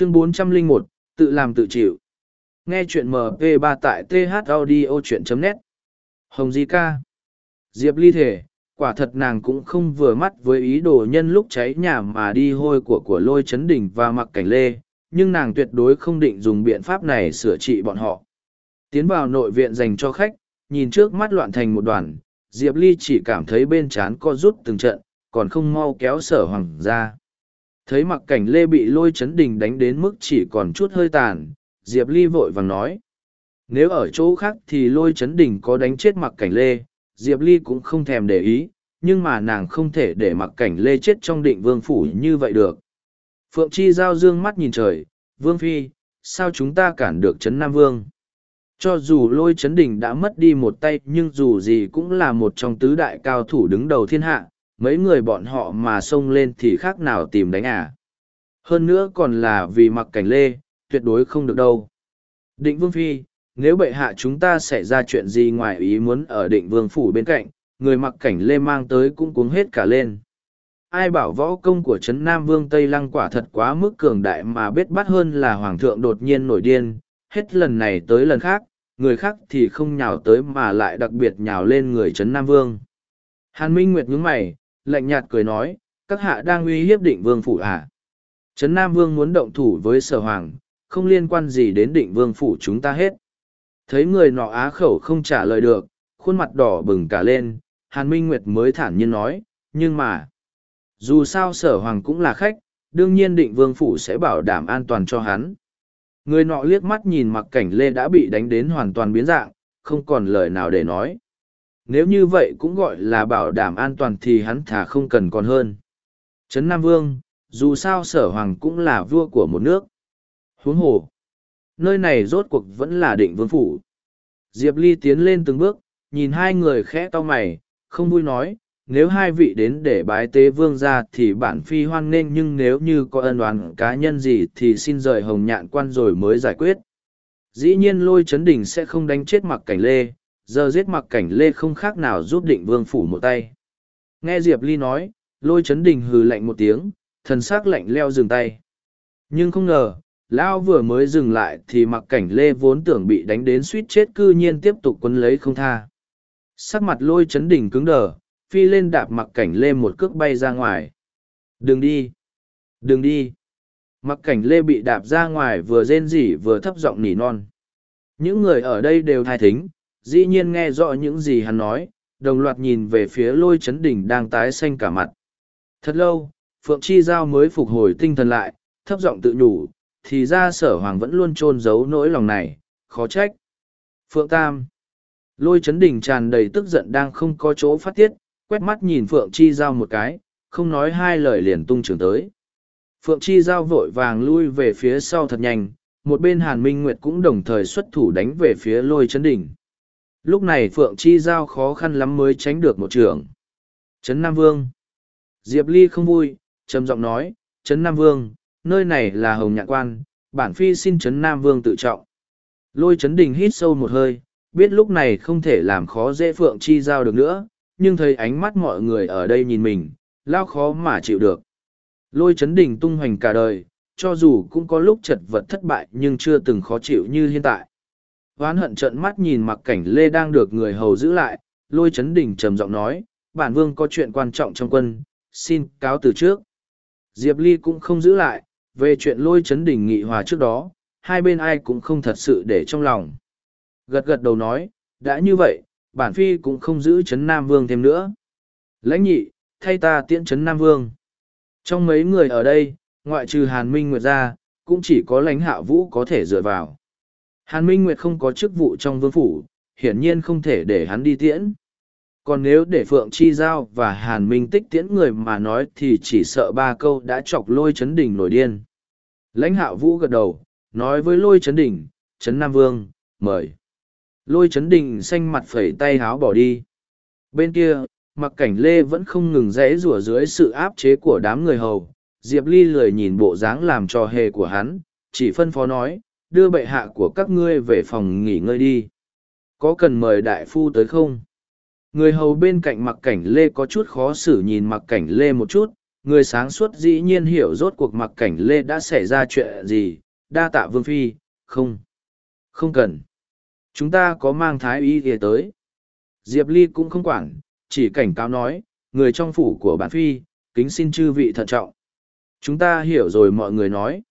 chương 401, tự làm tự chịu. Nghe chuyện mp 3 tại thaudio chuyện net. Hồng di ca. Diệp ly thể quả thật nàng cũng không vừa mắt với ý đồ nhân lúc cháy nhà mà đi hôi của của lôi chấn đỉnh và mặc cảnh lê nhưng nàng tuyệt đối không định dùng biện pháp này sửa trị bọn họ. Tiến vào nội viện dành cho khách nhìn trước mắt loạn thành một đoàn diệp ly chỉ cảm thấy bên trán co rút từng trận còn không mau kéo sở hoàng ra thấy mặc cảnh lê bị lôi chấn đình đánh đến mức chỉ còn chút hơi tàn, diệp ly vội vàng nói, nếu ở chỗ khác thì lôi chấn đình có đánh chết mặc cảnh lê. Diệp ly cũng không thèm để ý, nhưng mà nàng không thể để mặc cảnh lê chết trong định vương phủ như vậy được. Phượng chi giao dương mắt nhìn trời, vương phi, sao chúng ta cản được trấn nam vương? Cho dù lôi chấn đình đã mất đi một tay, nhưng dù gì cũng là một trong tứ đại cao thủ đứng đầu thiên hạ mấy người bọn họ mà xông lên thì khác nào tìm đánh à. Hơn nữa còn là vì mặc cảnh lê, tuyệt đối không được đâu. Định Vương Phi, nếu bệ hạ chúng ta xảy ra chuyện gì ngoài ý muốn ở định Vương Phủ bên cạnh, người mặc cảnh lê mang tới cũng cuống hết cả lên. Ai bảo võ công của Trấn Nam Vương Tây Lăng quả thật quá mức cường đại mà biết bắt hơn là Hoàng thượng đột nhiên nổi điên, hết lần này tới lần khác, người khác thì không nhào tới mà lại đặc biệt nhào lên người Trấn Nam Vương. Hàn Minh Nguyệt nhướng mày, lạnh nhạt cười nói, các hạ đang uy hiếp định vương phủ à. Trấn Nam Vương muốn động thủ với sở hoàng, không liên quan gì đến định vương phủ chúng ta hết. Thấy người nọ á khẩu không trả lời được, khuôn mặt đỏ bừng cả lên, Hàn Minh Nguyệt mới thản nhiên nói, nhưng mà, dù sao sở hoàng cũng là khách, đương nhiên định vương phủ sẽ bảo đảm an toàn cho hắn. Người nọ liếc mắt nhìn mặc cảnh lê đã bị đánh đến hoàn toàn biến dạng, không còn lời nào để nói nếu như vậy cũng gọi là bảo đảm an toàn thì hắn thả không cần còn hơn. Trấn Nam Vương, dù sao sở hoàng cũng là vua của một nước. Huống hồ, nơi này rốt cuộc vẫn là định vương phủ. Diệp Ly tiến lên từng bước, nhìn hai người khẽ to mày, không vui nói, nếu hai vị đến để bái tế vương ra thì bản phi hoan nghênh nhưng nếu như có ân đoán cá nhân gì thì xin rời hồng nhạn quan rồi mới giải quyết. Dĩ nhiên lôi chấn đỉnh sẽ không đánh chết mặc cảnh lê, giờ giết mặc cảnh lê không khác nào giúp định vương phủ một tay. Nghe Diệp Ly nói, lôi chấn đình hừ lạnh một tiếng, thần sắc lạnh leo dừng tay. Nhưng không ngờ, Lão vừa mới dừng lại thì mặc cảnh lê vốn tưởng bị đánh đến suýt chết cư nhiên tiếp tục quấn lấy không tha. Sắc mặt lôi chấn đỉnh cứng đờ, phi lên đạp mặc cảnh lê một cước bay ra ngoài. Đừng đi! Đừng đi! Mặc cảnh lê bị đạp ra ngoài vừa rên rỉ vừa thấp giọng nỉ non. Những người ở đây đều thai thính, dĩ nhiên nghe rõ những gì hắn nói, đồng loạt nhìn về phía lôi chấn đỉnh đang tái xanh cả mặt. Thật lâu, Phượng Chi Giao mới phục hồi tinh thần lại, thấp giọng tự nhủ, thì ra sở hoàng vẫn luôn trôn giấu nỗi lòng này, khó trách. Phượng Tam Lôi chấn đỉnh tràn đầy tức giận đang không có chỗ phát tiết, quét mắt nhìn Phượng Chi Giao một cái, không nói hai lời liền tung trường tới. Phượng Chi Giao vội vàng lui về phía sau thật nhanh, một bên Hàn Minh Nguyệt cũng đồng thời xuất thủ đánh về phía lôi chấn đỉnh. Lúc này Phượng Chi Giao khó khăn lắm mới tránh được một trưởng. Trấn Nam Vương. Diệp Ly không vui, trầm giọng nói, Trấn Nam Vương, nơi này là Hồng nhạc Quan, bản phi xin Trấn Nam Vương tự trọng. Lôi Trấn Đình hít sâu một hơi, biết lúc này không thể làm khó dễ Phượng Chi Giao được nữa, nhưng thấy ánh mắt mọi người ở đây nhìn mình, lao khó mà chịu được. Lôi Trấn Đình tung hoành cả đời, cho dù cũng có lúc chật vật thất bại nhưng chưa từng khó chịu như hiện tại oán hận trợn mắt nhìn mặc cảnh lê đang được người hầu giữ lại, lôi chấn đình trầm giọng nói, bản vương có chuyện quan trọng trong quân, xin cáo từ trước. Diệp ly cũng không giữ lại, về chuyện lôi chấn đình nghị hòa trước đó, hai bên ai cũng không thật sự để trong lòng. Gật gật đầu nói, đã như vậy, bản phi cũng không giữ Trấn nam vương thêm nữa. Lãnh nhị, thay ta tiễn Trấn nam vương. Trong mấy người ở đây, ngoại trừ hàn minh nguyệt ra, cũng chỉ có lãnh hạ vũ có thể dựa vào. Hàn Minh Nguyệt không có chức vụ trong vương phủ, hiển nhiên không thể để hắn đi tiễn. Còn nếu để Phượng Chi Giao và Hàn Minh tích tiễn người mà nói thì chỉ sợ ba câu đã chọc lôi chấn đỉnh nổi điên. Lãnh hạo vũ gật đầu, nói với lôi chấn đỉnh, chấn Nam Vương, mời. Lôi chấn đỉnh xanh mặt phẩy tay háo bỏ đi. Bên kia, mặc cảnh lê vẫn không ngừng rẽ rủa dưới sự áp chế của đám người hầu. Diệp Ly lười nhìn bộ dáng làm trò hề của hắn, chỉ phân phó nói, đưa bệ hạ của các ngươi về phòng nghỉ ngơi đi. Có cần mời đại phu tới không? Người hầu bên cạnh mặc cảnh lê có chút khó xử nhìn mặc cảnh lê một chút, người sáng suốt dĩ nhiên hiểu rốt cuộc mặc cảnh lê đã xảy ra chuyện gì, đa tạ vương phi, không, không cần. Chúng ta có mang thái y ghề tới. Diệp Ly cũng không quản, chỉ cảnh cáo nói, người trong phủ của bản phi, kính xin chư vị thận trọng. Chúng ta hiểu rồi mọi người nói.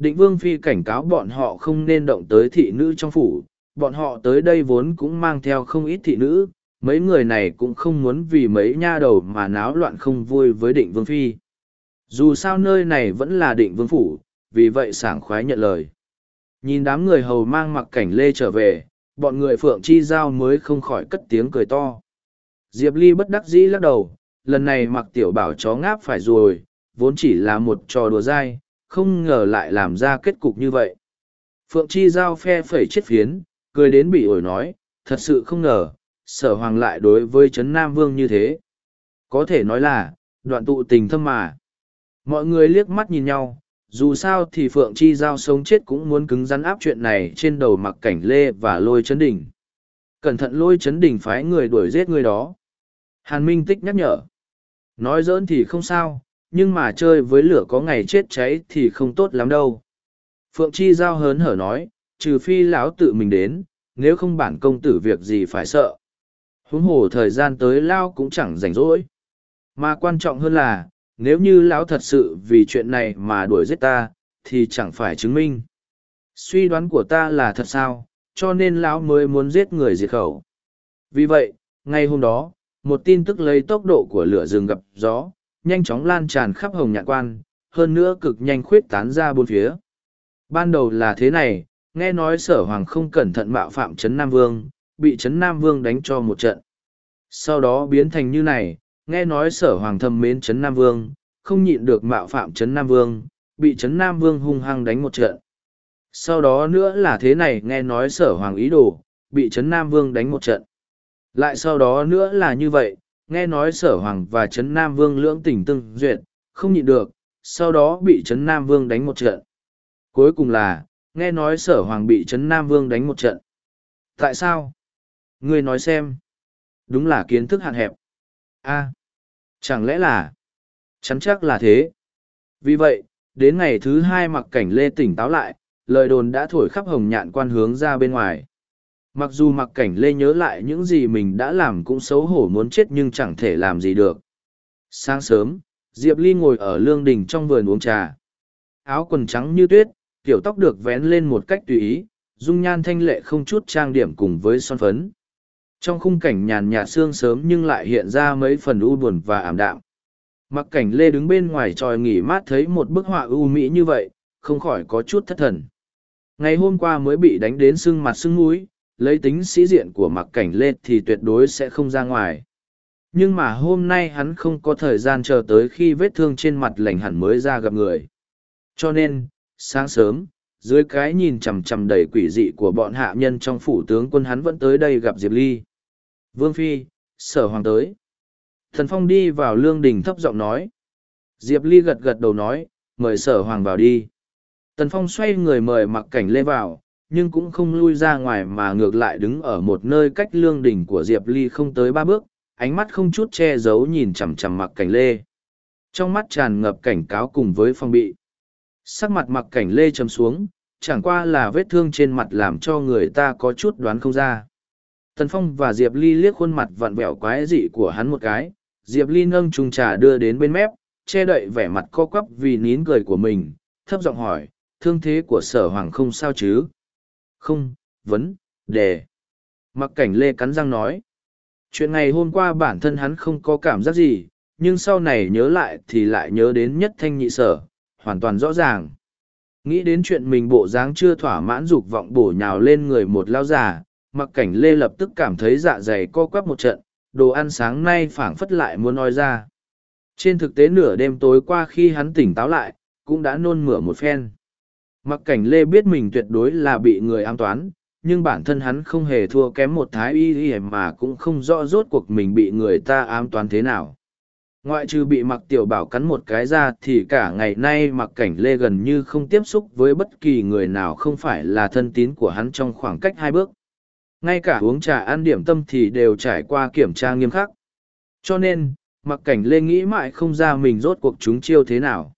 Định Vương Phi cảnh cáo bọn họ không nên động tới thị nữ trong phủ, bọn họ tới đây vốn cũng mang theo không ít thị nữ, mấy người này cũng không muốn vì mấy nha đầu mà náo loạn không vui với Định Vương Phi. Dù sao nơi này vẫn là Định Vương Phủ, vì vậy sảng khoái nhận lời. Nhìn đám người hầu mang mặc cảnh lê trở về, bọn người Phượng Chi Giao mới không khỏi cất tiếng cười to. Diệp Ly bất đắc dĩ lắc đầu, lần này mặc tiểu bảo chó ngáp phải rồi, vốn chỉ là một trò đùa dai, không ngờ lại làm ra kết cục như vậy. Phượng Chi Giao phe phẩy chết phiến, cười đến bị ổi nói, thật sự không ngờ, sở hoàng lại đối với Trấn Nam Vương như thế. Có thể nói là, đoạn tụ tình thâm mà. Mọi người liếc mắt nhìn nhau, dù sao thì Phượng Chi Giao sống chết cũng muốn cứng rắn áp chuyện này trên đầu mặc cảnh lê và lôi chấn đỉnh. Cẩn thận lôi chấn đỉnh phái người đuổi giết người đó. Hàn Minh Tích nhắc nhở. Nói dỡn thì không sao, nhưng mà chơi với lửa có ngày chết cháy thì không tốt lắm đâu. Phượng Chi Giao hớn hở nói, trừ phi lão tự mình đến, nếu không bản công tử việc gì phải sợ. Huống hồ thời gian tới lao cũng chẳng rảnh rỗi. Mà quan trọng hơn là, nếu như lão thật sự vì chuyện này mà đuổi giết ta, thì chẳng phải chứng minh. Suy đoán của ta là thật sao, cho nên lão mới muốn giết người diệt khẩu. Vì vậy, ngay hôm đó, một tin tức lấy tốc độ của lửa rừng gặp gió, nhanh chóng lan tràn khắp hồng nhạn quan, hơn nữa cực nhanh khuyết tán ra bốn phía. Ban đầu là thế này, nghe nói sở hoàng không cẩn thận mạo phạm Trấn Nam Vương, bị Trấn Nam Vương đánh cho một trận. Sau đó biến thành như này, nghe nói sở hoàng thầm mến Trấn Nam Vương, không nhịn được mạo phạm Trấn Nam Vương, bị Trấn Nam Vương hung hăng đánh một trận. Sau đó nữa là thế này nghe nói sở hoàng ý đồ, bị Trấn Nam Vương đánh một trận. Lại sau đó nữa là như vậy, nghe nói sở hoàng và Trấn Nam Vương lưỡng tình tương duyệt, không nhịn được, sau đó bị Trấn Nam Vương đánh một trận. Cuối cùng là, nghe nói sở hoàng bị Trấn Nam Vương đánh một trận. Tại sao? Ngươi nói xem. Đúng là kiến thức hạn hẹp. a chẳng lẽ là... Chắn chắc là thế. Vì vậy, đến ngày thứ hai mặc cảnh lê tỉnh táo lại, lời đồn đã thổi khắp hồng nhạn quan hướng ra bên ngoài. Mặc dù mặc cảnh lê nhớ lại những gì mình đã làm cũng xấu hổ muốn chết nhưng chẳng thể làm gì được. Sáng sớm, Diệp Ly ngồi ở lương đình trong vườn uống trà. Áo quần trắng như tuyết, kiểu tóc được vén lên một cách tùy ý, dung nhan thanh lệ không chút trang điểm cùng với son phấn. Trong khung cảnh nhàn nhạt sương sớm nhưng lại hiện ra mấy phần u buồn và ảm đạm. Mặc cảnh lê đứng bên ngoài tròi nghỉ mát thấy một bức họa u mỹ như vậy, không khỏi có chút thất thần. Ngày hôm qua mới bị đánh đến sưng mặt sưng mũi, lấy tính sĩ diện của mặc cảnh lê thì tuyệt đối sẽ không ra ngoài. Nhưng mà hôm nay hắn không có thời gian chờ tới khi vết thương trên mặt lành hẳn mới ra gặp người. Cho nên, sáng sớm, dưới cái nhìn chằm chằm đầy quỷ dị của bọn hạ nhân trong phủ tướng quân hắn vẫn tới đây gặp Diệp Ly. Vương Phi, sở hoàng tới. Thần Phong đi vào lương đình thấp giọng nói. Diệp Ly gật gật đầu nói, mời sở hoàng vào đi. Tần Phong xoay người mời mặc cảnh lê vào, nhưng cũng không lui ra ngoài mà ngược lại đứng ở một nơi cách lương đỉnh của Diệp Ly không tới ba bước, ánh mắt không chút che giấu nhìn chằm chằm mặc cảnh lê. Trong mắt tràn ngập cảnh cáo cùng với phong bị. Sắc mặt mặc cảnh lê chấm xuống, chẳng qua là vết thương trên mặt làm cho người ta có chút đoán không ra. Tần Phong và Diệp Ly liếc khuôn mặt vặn vẹo quái dị của hắn một cái, Diệp Ly nâng trùng trà đưa đến bên mép, che đậy vẻ mặt co quắp vì nín cười của mình, thấp giọng hỏi, thương thế của sở hoàng không sao chứ? Không, vấn, đề. Mặc cảnh lê cắn răng nói. Chuyện ngày hôm qua bản thân hắn không có cảm giác gì, nhưng sau này nhớ lại thì lại nhớ đến nhất thanh nhị sở, hoàn toàn rõ ràng. Nghĩ đến chuyện mình bộ dáng chưa thỏa mãn dục vọng bổ nhào lên người một lao già, mặc cảnh lê lập tức cảm thấy dạ dày co quắp một trận, đồ ăn sáng nay phảng phất lại muốn nói ra. Trên thực tế nửa đêm tối qua khi hắn tỉnh táo lại, cũng đã nôn mửa một phen. Mặc cảnh lê biết mình tuyệt đối là bị người an toán, nhưng bản thân hắn không hề thua kém một thái y y mà cũng không rõ rốt cuộc mình bị người ta ám toán thế nào. Ngoại trừ bị mặc tiểu bảo cắn một cái ra thì cả ngày nay mặc cảnh lê gần như không tiếp xúc với bất kỳ người nào không phải là thân tín của hắn trong khoảng cách hai bước. Ngay cả uống trà ăn điểm tâm thì đều trải qua kiểm tra nghiêm khắc. Cho nên, mặc cảnh lê nghĩ mãi không ra mình rốt cuộc chúng chiêu thế nào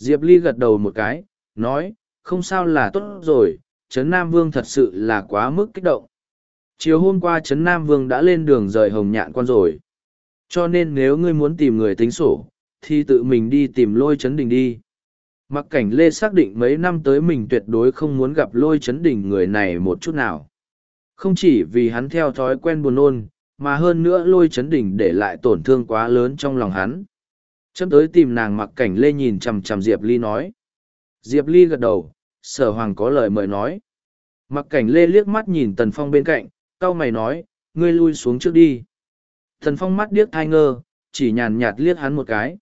diệp ly gật đầu một cái nói không sao là tốt rồi, trấn nam vương thật sự là quá mức kích động chiều hôm qua trấn nam vương đã lên đường rời hồng nhạn quan rồi cho nên nếu ngươi muốn tìm người tính sổ, thì tự mình đi tìm lôi trấn đình đi mặc cảnh lê xác định mấy năm tới mình tuyệt đối không muốn gặp lôi trấn đình người này một chút nào không chỉ vì hắn theo thói quen buồn nôn, mà hơn nữa lôi Trấn Đình để lại tổn thương quá lớn trong lòng hắn. Chấm tới tìm nàng mặc cảnh lê nhìn chằm chằm Diệp Ly nói. Diệp Ly gật đầu, sở hoàng có lời mời nói. Mặc cảnh lê liếc mắt nhìn tần phong bên cạnh, cau mày nói, ngươi lui xuống trước đi. Tần phong mắt điếc thai ngơ, chỉ nhàn nhạt liếc hắn một cái.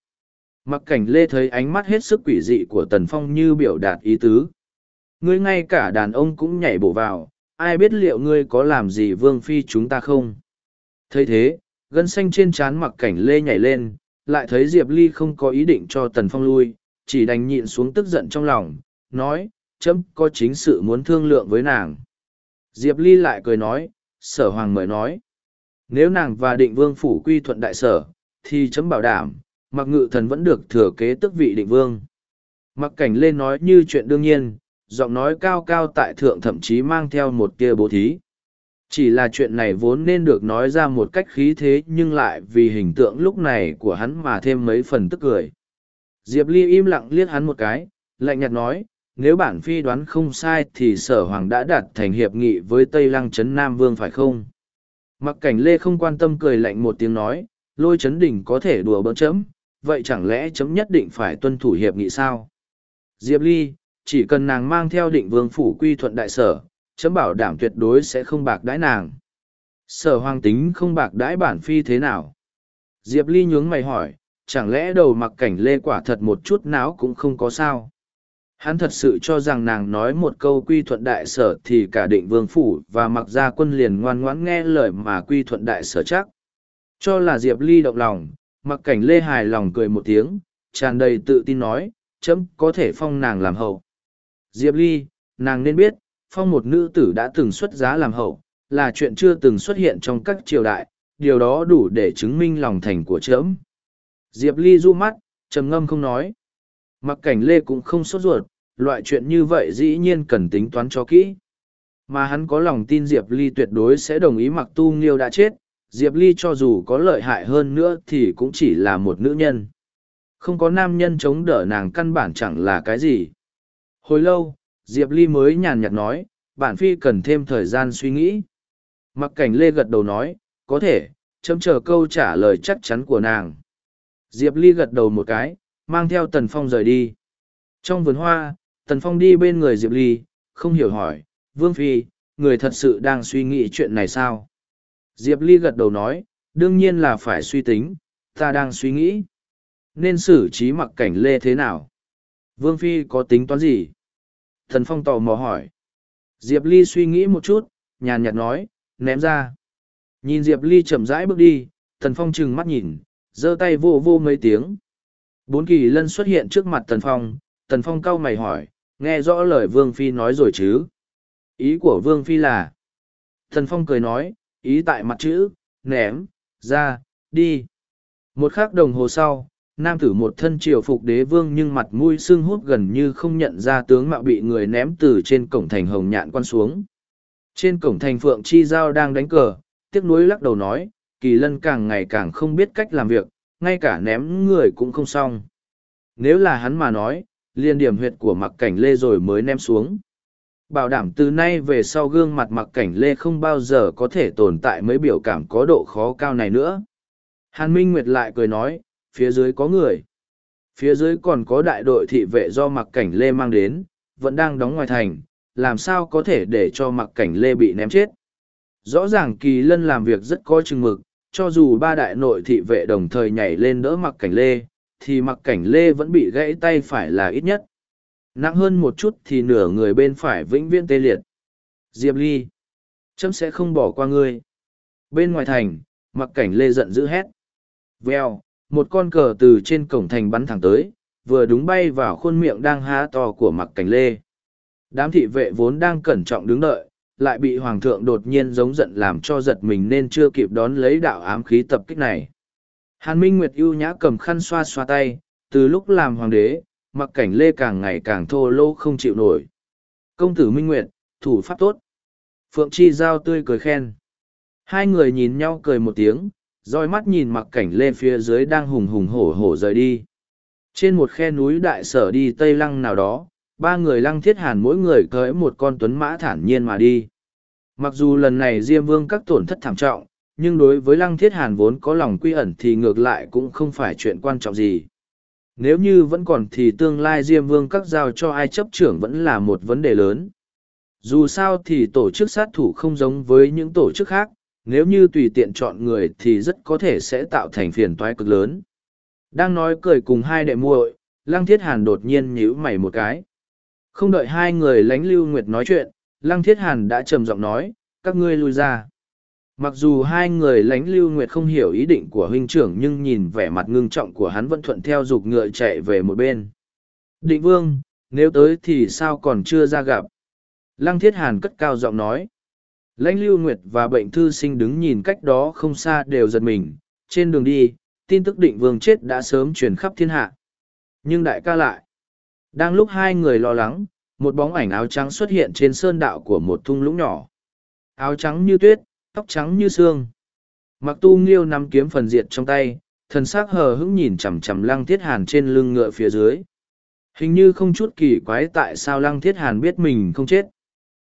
Mặc cảnh lê thấy ánh mắt hết sức quỷ dị của tần phong như biểu đạt ý tứ. Ngươi ngay cả đàn ông cũng nhảy bổ vào, ai biết liệu ngươi có làm gì vương phi chúng ta không? thấy thế gân xanh trên trán mặc cảnh lê nhảy lên lại thấy diệp ly không có ý định cho tần phong lui chỉ đành nhịn xuống tức giận trong lòng, nói, chấm có chính sự muốn thương lượng với nàng. Diệp ly lại cười nói, sở hoàng mời nói. Nếu nàng và định vương phủ quy thuận đại sở, thì chấm bảo đảm, mặc ngự thần vẫn được thừa kế tức vị định vương. Mặc cảnh lên nói như chuyện đương nhiên, giọng nói cao cao tại thượng thậm chí mang theo một tia bố thí. Chỉ là chuyện này vốn nên được nói ra một cách khí thế nhưng lại vì hình tượng lúc này của hắn mà thêm mấy phần tức cười. Diệp Ly im lặng liếc hắn một cái, lạnh nhạt nói, nếu bản phi đoán không sai thì sở hoàng đã đạt thành hiệp nghị với Tây Lăng Trấn Nam Vương phải không? Mặc cảnh Lê không quan tâm cười lạnh một tiếng nói, lôi chấn đỉnh có thể đùa bỡn chấm, vậy chẳng lẽ chấm nhất định phải tuân thủ hiệp nghị sao? Diệp Ly, chỉ cần nàng mang theo định vương phủ quy thuận đại sở, chấm bảo đảm tuyệt đối sẽ không bạc đãi nàng. Sở hoàng tính không bạc đãi bản phi thế nào? Diệp Ly nhướng mày hỏi, chẳng lẽ đầu mặc cảnh lê quả thật một chút não cũng không có sao? Hắn thật sự cho rằng nàng nói một câu quy thuận đại sở thì cả định vương phủ và mặc gia quân liền ngoan ngoãn nghe lời mà quy thuận đại sở chắc. Cho là Diệp Ly động lòng, mặc cảnh lê hài lòng cười một tiếng, tràn đầy tự tin nói, chấm có thể phong nàng làm hậu. Diệp Ly, nàng nên biết, phong một nữ tử đã từng xuất giá làm hậu, là chuyện chưa từng xuất hiện trong các triều đại, điều đó đủ để chứng minh lòng thành của trẫm. Diệp Ly du mắt, trầm ngâm không nói. Mặc cảnh Lê cũng không sốt ruột, loại chuyện như vậy dĩ nhiên cần tính toán cho kỹ. Mà hắn có lòng tin Diệp Ly tuyệt đối sẽ đồng ý mặc tu nghiêu đã chết, Diệp Ly cho dù có lợi hại hơn nữa thì cũng chỉ là một nữ nhân. Không có nam nhân chống đỡ nàng căn bản chẳng là cái gì. Hồi lâu, Diệp Ly mới nhàn nhạt nói, bản phi cần thêm thời gian suy nghĩ. Mặc cảnh lê gật đầu nói, có thể, chấm chờ câu trả lời chắc chắn của nàng. Diệp Ly gật đầu một cái, mang theo Tần Phong rời đi. Trong vườn hoa, Tần Phong đi bên người Diệp Ly, không hiểu hỏi, Vương Phi, người thật sự đang suy nghĩ chuyện này sao? Diệp Ly gật đầu nói, đương nhiên là phải suy tính, ta đang suy nghĩ. Nên xử trí mặc cảnh lê thế nào? Vương Phi có tính toán gì? Tần Phong tò mò hỏi. Diệp Ly suy nghĩ một chút, nhàn nhạt nói, ném ra. Nhìn Diệp Ly chậm rãi bước đi, Tần Phong trừng mắt nhìn, giơ tay vô vô mấy tiếng. Bốn kỳ lân xuất hiện trước mặt tần Phong, tần Phong cau mày hỏi, nghe rõ lời Vương Phi nói rồi chứ? Ý của Vương Phi là... tần Phong cười nói, ý tại mặt chữ, ném, ra, đi. Một khắc đồng hồ sau, nam tử một thân triều phục đế vương nhưng mặt mũi xương hút gần như không nhận ra tướng mạo bị người ném từ trên cổng thành hồng nhạn quan xuống trên cổng thành phượng chi giao đang đánh cờ tiếc nuối lắc đầu nói kỳ lân càng ngày càng không biết cách làm việc ngay cả ném người cũng không xong nếu là hắn mà nói liền điểm huyệt của mặc cảnh lê rồi mới ném xuống bảo đảm từ nay về sau gương mặt mặc cảnh lê không bao giờ có thể tồn tại mấy biểu cảm có độ khó cao này nữa hàn minh nguyệt lại cười nói phía dưới có người. Phía dưới còn có đại đội thị vệ do mặc cảnh lê mang đến, vẫn đang đóng ngoài thành, làm sao có thể để cho mặc cảnh lê bị ném chết. Rõ ràng kỳ lân làm việc rất có chừng mực, cho dù ba đại nội thị vệ đồng thời nhảy lên đỡ mặc cảnh lê, thì mặc cảnh lê vẫn bị gãy tay phải là ít nhất. Nặng hơn một chút thì nửa người bên phải vĩnh viễn tê liệt. Diệp Ly, chấm sẽ không bỏ qua ngươi. Bên ngoài thành, mặc cảnh lê giận dữ hét. Vèo, một con cờ từ trên cổng thành bắn thẳng tới vừa đúng bay vào khuôn miệng đang há to của mặc cảnh lê đám thị vệ vốn đang cẩn trọng đứng đợi lại bị hoàng thượng đột nhiên giống giận làm cho giật mình nên chưa kịp đón lấy đạo ám khí tập kích này Hàn Minh Nguyệt ưu nhã cầm khăn xoa xoa tay, từ lúc làm hoàng đế, mặc cảnh lê càng ngày càng thô lỗ không chịu nổi. Công tử Minh Nguyệt, thủ pháp tốt. Phượng Chi Giao tươi cười khen. Hai người nhìn nhau cười một tiếng, roi mắt nhìn mặc cảnh lê phía dưới đang hùng hùng hổ hổ rời đi. Trên một khe núi đại sở đi Tây Lăng nào đó, ba người lăng thiết hàn mỗi người cưỡi một con tuấn mã thản nhiên mà đi. Mặc dù lần này Diêm Vương các tổn thất thảm trọng, nhưng đối với lăng thiết hàn vốn có lòng quy ẩn thì ngược lại cũng không phải chuyện quan trọng gì. Nếu như vẫn còn thì tương lai Diêm Vương các giao cho ai chấp trưởng vẫn là một vấn đề lớn. Dù sao thì tổ chức sát thủ không giống với những tổ chức khác, nếu như tùy tiện chọn người thì rất có thể sẽ tạo thành phiền toái cực lớn. Đang nói cười cùng hai đệ muội, Lăng Thiết Hàn đột nhiên nhíu mày một cái. Không đợi hai người lánh lưu nguyệt nói chuyện, Lăng Thiết Hàn đã trầm giọng nói, các ngươi lui ra. Mặc dù hai người lánh lưu nguyệt không hiểu ý định của huynh trưởng nhưng nhìn vẻ mặt ngưng trọng của hắn vẫn thuận theo dục ngựa chạy về một bên. Định vương, nếu tới thì sao còn chưa ra gặp? Lăng Thiết Hàn cất cao giọng nói. Lãnh lưu nguyệt và bệnh thư sinh đứng nhìn cách đó không xa đều giật mình. Trên đường đi, tin tức định vương chết đã sớm truyền khắp thiên hạ. Nhưng đại ca lại. Đang lúc hai người lo lắng, một bóng ảnh áo trắng xuất hiện trên sơn đạo của một thung lũng nhỏ. Áo trắng như tuyết, tóc trắng như xương. Mặc tu nghiêu nắm kiếm phần diệt trong tay, thần sắc hờ hững nhìn chằm chằm lăng thiết hàn trên lưng ngựa phía dưới. Hình như không chút kỳ quái tại sao lăng thiết hàn biết mình không chết.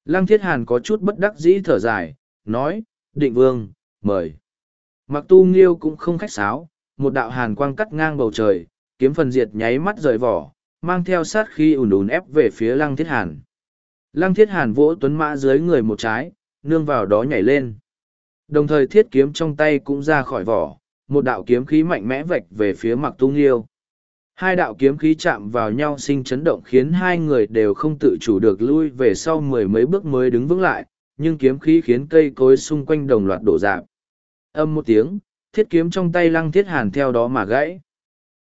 Lăng thiết hàn có chút bất đắc dĩ thở dài, nói, định vương, mời. Mặc tu nghiêu cũng không khách sáo, một đạo hàn quang cắt ngang bầu trời, kiếm phần diệt nháy mắt rời vỏ, mang theo sát khi ùn ùn ép về phía lăng thiết hàn. Lăng thiết hàn vỗ tuấn mã dưới người một trái, nương vào đó nhảy lên. Đồng thời thiết kiếm trong tay cũng ra khỏi vỏ, một đạo kiếm khí mạnh mẽ vạch về phía mặc tu nghiêu. Hai đạo kiếm khí chạm vào nhau sinh chấn động khiến hai người đều không tự chủ được lui về sau mười mấy bước mới đứng vững lại, nhưng kiếm khí khiến cây cối xung quanh đồng loạt đổ dạp. Âm một tiếng, thiết kiếm trong tay lăng thiết hàn theo đó mà gãy.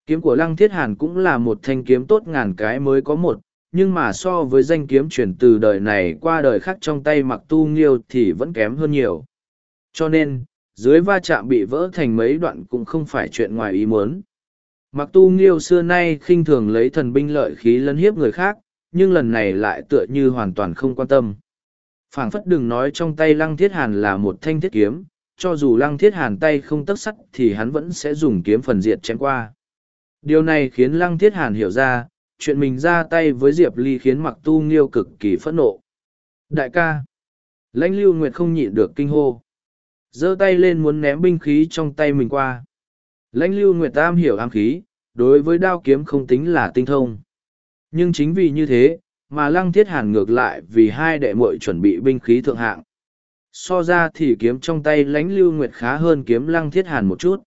Kiếm của lăng thiết hàn cũng là một thanh kiếm tốt ngàn cái mới có một, nhưng mà so với danh kiếm chuyển từ đời này qua đời khác trong tay mặc tu nghiêu thì vẫn kém hơn nhiều. Cho nên, dưới va chạm bị vỡ thành mấy đoạn cũng không phải chuyện ngoài ý muốn. Mặc tu nghiêu xưa nay khinh thường lấy thần binh lợi khí lấn hiếp người khác, nhưng lần này lại tựa như hoàn toàn không quan tâm. phảng phất đừng nói trong tay lăng thiết hàn là một thanh thiết kiếm, cho dù lăng thiết hàn tay không tấc sắt thì hắn vẫn sẽ dùng kiếm phần diệt chém qua. Điều này khiến lăng thiết hàn hiểu ra, chuyện mình ra tay với Diệp Ly khiến mặc tu nghiêu cực kỳ phẫn nộ. Đại ca! Lãnh lưu nguyệt không nhịn được kinh hô giơ tay lên muốn ném binh khí trong tay mình qua lãnh lưu nguyệt tam hiểu ám khí đối với đao kiếm không tính là tinh thông nhưng chính vì như thế mà lăng thiết hàn ngược lại vì hai đệ muội chuẩn bị binh khí thượng hạng so ra thì kiếm trong tay lãnh lưu nguyệt khá hơn kiếm lăng thiết hàn một chút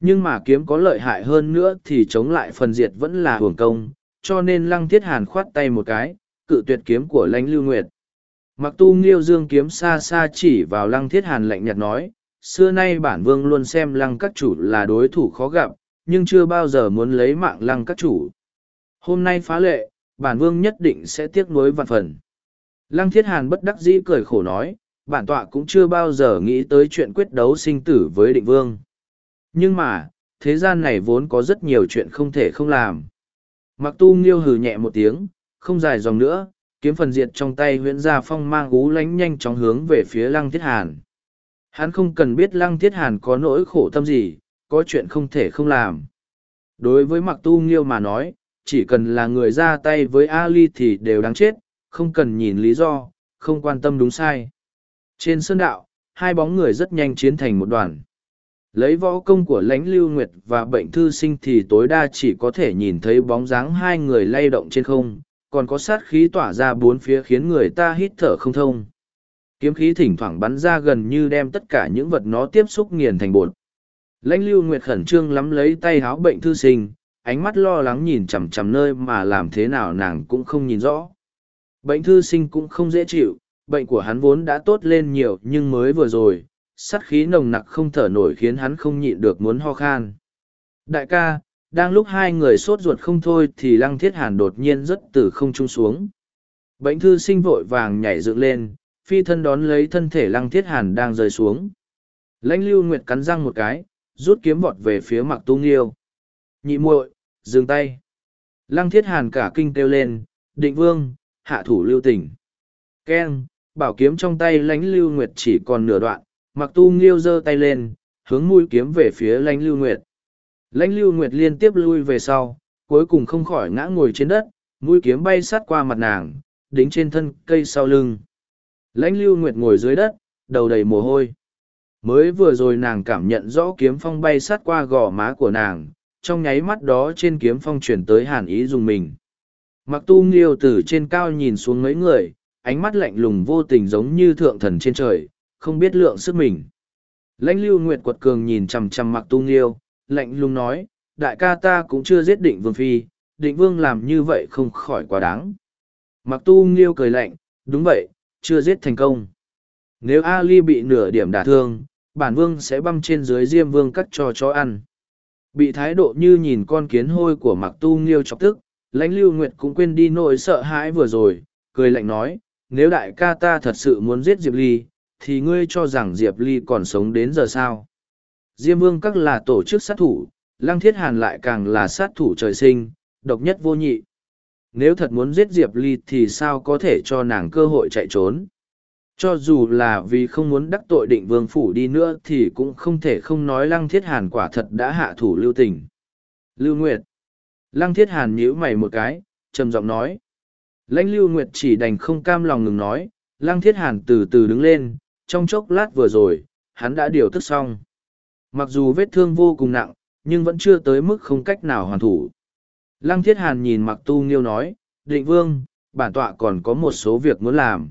nhưng mà kiếm có lợi hại hơn nữa thì chống lại phần diệt vẫn là hưởng công cho nên lăng thiết hàn khoát tay một cái cự tuyệt kiếm của lãnh lưu nguyệt Mặc tu nghiêu dương kiếm xa xa chỉ vào lăng thiết hàn lạnh nhạt nói, xưa nay bản vương luôn xem lăng các chủ là đối thủ khó gặp, nhưng chưa bao giờ muốn lấy mạng lăng các chủ. Hôm nay phá lệ, bản vương nhất định sẽ tiếc nuối vạn phần. Lăng thiết hàn bất đắc dĩ cười khổ nói, bản tọa cũng chưa bao giờ nghĩ tới chuyện quyết đấu sinh tử với định vương. Nhưng mà, thế gian này vốn có rất nhiều chuyện không thể không làm. Mặc tu nghiêu hừ nhẹ một tiếng, không dài dòng nữa, kiếm phần diệt trong tay huyễn gia phong mang ú lánh nhanh chóng hướng về phía lăng thiết hàn. Hắn không cần biết lăng thiết hàn có nỗi khổ tâm gì có chuyện không thể không làm. Đối với mặc tu nghiêu mà nói chỉ cần là người ra tay với ali thì đều đáng chết không cần nhìn lý do không quan tâm đúng sai. Trên sơn đạo hai bóng người rất nhanh chiến thành một đoàn lấy võ công của lãnh lưu nguyệt và bệnh thư sinh thì tối đa chỉ có thể nhìn thấy bóng dáng hai người lay động trên không còn có sát khí tỏa ra bốn phía khiến người ta hít thở không thông. Kiếm khí thỉnh thoảng bắn ra gần như đem tất cả những vật nó tiếp xúc nghiền thành bột. Lãnh lưu nguyệt khẩn trương lắm lấy tay háo bệnh thư sinh, ánh mắt lo lắng nhìn chằm chằm nơi mà làm thế nào nàng cũng không nhìn rõ. Bệnh thư sinh cũng không dễ chịu, bệnh của hắn vốn đã tốt lên nhiều nhưng mới vừa rồi, sát khí nồng nặc không thở nổi khiến hắn không nhịn được muốn ho khan. Đại ca, đang lúc hai người sốt ruột không thôi thì lăng thiết hàn đột nhiên rất từ không trung xuống. Bệnh thư sinh vội vàng nhảy dựng lên phi thân đón lấy thân thể lăng thiết hàn đang rơi xuống. Lãnh lưu nguyệt cắn răng một cái rút kiếm vọt về phía mặc tu nghiêu. Nhị muội dừng tay. Lăng thiết hàn cả kinh kêu lên định vương hạ thủ lưu tỉnh keng bảo kiếm trong tay lãnh lưu nguyệt chỉ còn nửa đoạn mặc tu nghiêu giơ tay lên, hướng mũi kiếm về phía lãnh lưu nguyệt. Lãnh lưu nguyệt liên tiếp lui về sau, cuối cùng không khỏi ngã ngồi trên đất, mũi kiếm bay sát qua mặt nàng, đính trên thân cây sau lưng. Lãnh lưu nguyệt ngồi dưới đất, đầu đầy mồ hôi. Mới vừa rồi nàng cảm nhận rõ kiếm phong bay sát qua gò má của nàng, trong nháy mắt đó trên kiếm phong chuyển tới hàn ý dùng mình. Mặc tu nghiêu từ trên cao nhìn xuống mấy người, ánh mắt lạnh lùng vô tình giống như thượng thần trên trời không biết lượng sức mình. Lãnh lưu nguyệt quật cường nhìn chằm chằm mặc tu nghiêu, lạnh lùng nói, đại ca ta cũng chưa giết định vương phi, định vương làm như vậy không khỏi quá đáng. Mặc tu nghiêu cười lạnh, đúng vậy, chưa giết thành công. Nếu ali bị nửa điểm đả thương, bản vương sẽ băm trên dưới diêm vương cắt cho chó ăn. Bị thái độ như nhìn con kiến hôi của mặc tu nghiêu chọc tức, lãnh lưu nguyệt cũng quên đi nỗi sợ hãi vừa rồi, cười lạnh nói, nếu đại ca ta thật sự muốn giết diệp ly thì ngươi cho rằng diệp ly còn sống đến giờ sao diêm vương các là tổ chức sát thủ lăng thiết hàn lại càng là sát thủ trời sinh độc nhất vô nhị nếu thật muốn giết diệp ly thì sao có thể cho nàng cơ hội chạy trốn cho dù là vì không muốn đắc tội định vương phủ đi nữa thì cũng không thể không nói lăng thiết hàn quả thật đã hạ thủ lưu tình. Lưu Nguyệt. Lăng thiết hàn nhíu mày một cái, trầm giọng nói. Lãnh lưu Nguyệt chỉ đành không cam lòng ngừng nói, lăng thiết hàn từ từ đứng lên, trong chốc lát vừa rồi, hắn đã điều tức xong. Mặc dù vết thương vô cùng nặng, nhưng vẫn chưa tới mức không cách nào hoàn thủ. Lăng thiết hàn nhìn mặc tu nghiêu nói, định vương, bản tọa còn có một số việc muốn làm.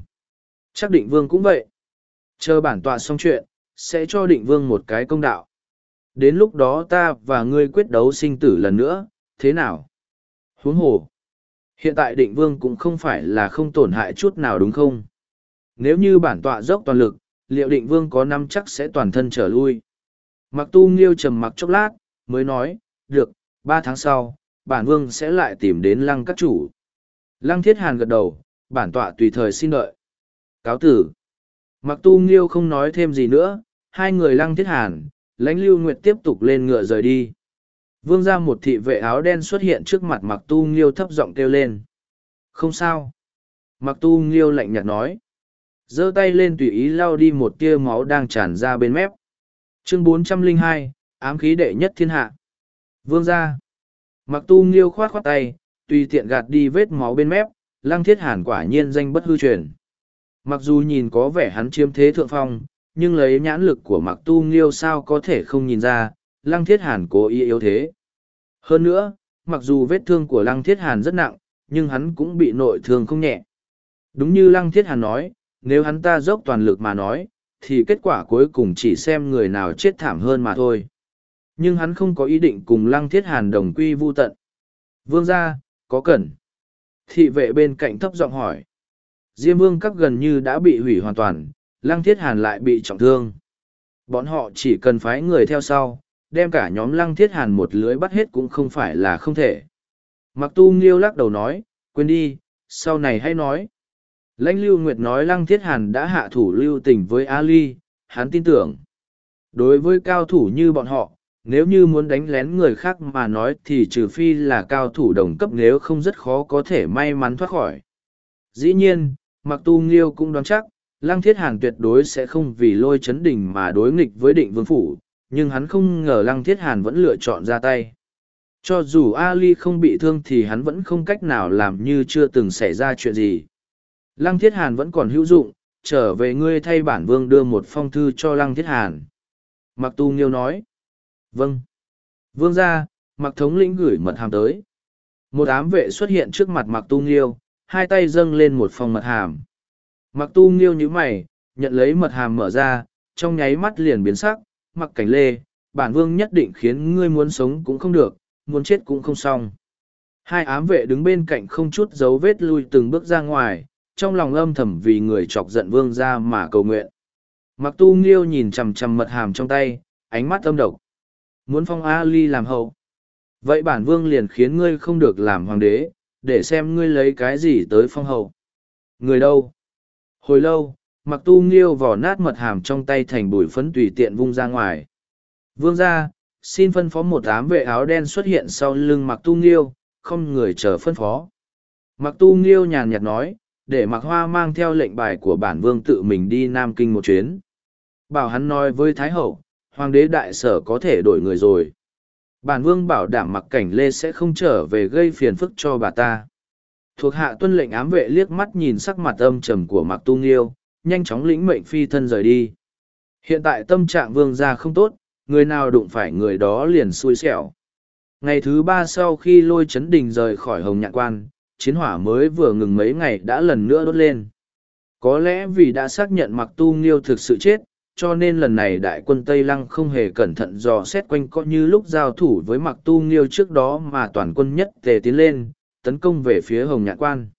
Chắc định vương cũng vậy. Chờ bản tọa xong chuyện, sẽ cho định vương một cái công đạo. Đến lúc đó ta và ngươi quyết đấu sinh tử lần nữa, thế nào? Huống hồ. Hiện tại định vương cũng không phải là không tổn hại chút nào đúng không? Nếu như bản tọa dốc toàn lực, liệu định vương có năm chắc sẽ toàn thân trở lui? Mặc tu nghiêu trầm mặc chốc lát, mới nói, được, ba tháng sau, bản vương sẽ lại tìm đến lăng các chủ. Lăng thiết hàn gật đầu, bản tọa tùy thời xin đợi. Cáo tử. Mặc tu nghiêu không nói thêm gì nữa hai người lăng thiết hàn lãnh lưu nguyệt tiếp tục lên ngựa rời đi. Vương ra một thị vệ áo đen xuất hiện trước mặt mặc tu nghiêu thấp giọng kêu lên. Không sao. Mặc tu nghiêu lạnh nhạt nói giơ tay lên tùy ý lau đi một tia máu đang tràn ra bên mép chương 402, ám khí đệ nhất thiên hạ vương gia mặc tu nghiêu khoát khoát tay tùy tiện gạt đi vết máu bên mép lăng thiết hàn quả nhiên danh bất hư truyền Mặc dù nhìn có vẻ hắn chiếm thế thượng phong, nhưng lấy nhãn lực của mặc tu nghiêu sao có thể không nhìn ra, lăng thiết hàn cố ý yếu thế. Hơn nữa, mặc dù vết thương của lăng thiết hàn rất nặng, nhưng hắn cũng bị nội thương không nhẹ. Đúng như lăng thiết hàn nói, nếu hắn ta dốc toàn lực mà nói, thì kết quả cuối cùng chỉ xem người nào chết thảm hơn mà thôi. Nhưng hắn không có ý định cùng lăng thiết hàn đồng quy vu tận. Vương gia, có cần. Thị vệ bên cạnh thấp giọng hỏi. Diêm vương các gần như đã bị hủy hoàn toàn, lăng thiết hàn lại bị trọng thương. Bọn họ chỉ cần phái người theo sau, đem cả nhóm lăng thiết hàn một lưới bắt hết cũng không phải là không thể. Mặc tu nghiêu lắc đầu nói, quên đi, sau này hãy nói. Lãnh lưu nguyệt nói lăng thiết hàn đã hạ thủ lưu tình với Ali, hắn tin tưởng. Đối với cao thủ như bọn họ, nếu như muốn đánh lén người khác mà nói thì trừ phi là cao thủ đồng cấp nếu không rất khó có thể may mắn thoát khỏi. Dĩ nhiên, Mặc tu nghiêu cũng đoán chắc, Lăng Thiết Hàn tuyệt đối sẽ không vì lôi chấn đỉnh mà đối nghịch với định vương phủ, nhưng hắn không ngờ Lăng Thiết Hàn vẫn lựa chọn ra tay. Cho dù Ali không bị thương thì hắn vẫn không cách nào làm như chưa từng xảy ra chuyện gì. Lăng Thiết Hàn vẫn còn hữu dụng, trở về ngươi thay bản vương đưa một phong thư cho Lăng Thiết Hàn. Mặc tu nghiêu nói. Vâng. Vương ra, mặc thống lĩnh gửi mật hàm tới. Một ám vệ xuất hiện trước mặt mặc tu nghiêu, hai tay dâng lên một phong mật hàm. Mặc tu nghiêu như mày, nhận lấy mật hàm mở ra, trong nháy mắt liền biến sắc, mặc cảnh lê, bản vương nhất định khiến ngươi muốn sống cũng không được, muốn chết cũng không xong. Hai ám vệ đứng bên cạnh không chút dấu vết lui từng bước ra ngoài, trong lòng âm thầm vì người chọc giận vương ra mà cầu nguyện. Mặc tu nghiêu nhìn chằm chằm mật hàm trong tay, ánh mắt âm độc. Muốn phong A Ly làm hậu. Vậy bản vương liền khiến ngươi không được làm hoàng đế, để xem ngươi lấy cái gì tới phong hậu. Người đâu? Hồi lâu, mặc tu nghiêu vỏ nát mật hàm trong tay thành bụi phấn tùy tiện vung ra ngoài. Vương ra, xin phân phó một ám vệ áo đen xuất hiện sau lưng mặc tu nghiêu không người chờ phân phó mặc tu nghiêu nhàn nhạt nói để mặc hoa mang theo lệnh bài của bản vương tự mình đi nam kinh một chuyến. Bảo hắn nói với thái hậu, hoàng đế đại sở có thể đổi người rồi. Bản vương bảo đảm mặc cảnh lê sẽ không trở về gây phiền phức cho bà ta. Thuộc hạ tuân lệnh ám vệ liếc mắt nhìn sắc mặt âm trầm của mặc tu nghiêu, nhanh chóng lĩnh mệnh phi thân rời đi. Hiện tại tâm trạng vương gia không tốt, người nào đụng phải người đó liền xui xẻo. Ngày thứ ba sau khi lôi chấn đình rời khỏi hồng nhạc quan chiến hỏa mới vừa ngừng mấy ngày đã lần nữa đốt lên có lẽ vì đã xác nhận mặc tu nghiêu thực sự chết cho nên lần này đại quân Tây Lăng không hề cẩn thận dò xét quanh co như lúc giao thủ với mặc tu nghiêu trước đó mà toàn quân nhất tề tiến lên, tấn công về phía Hồng Nhạn Quan.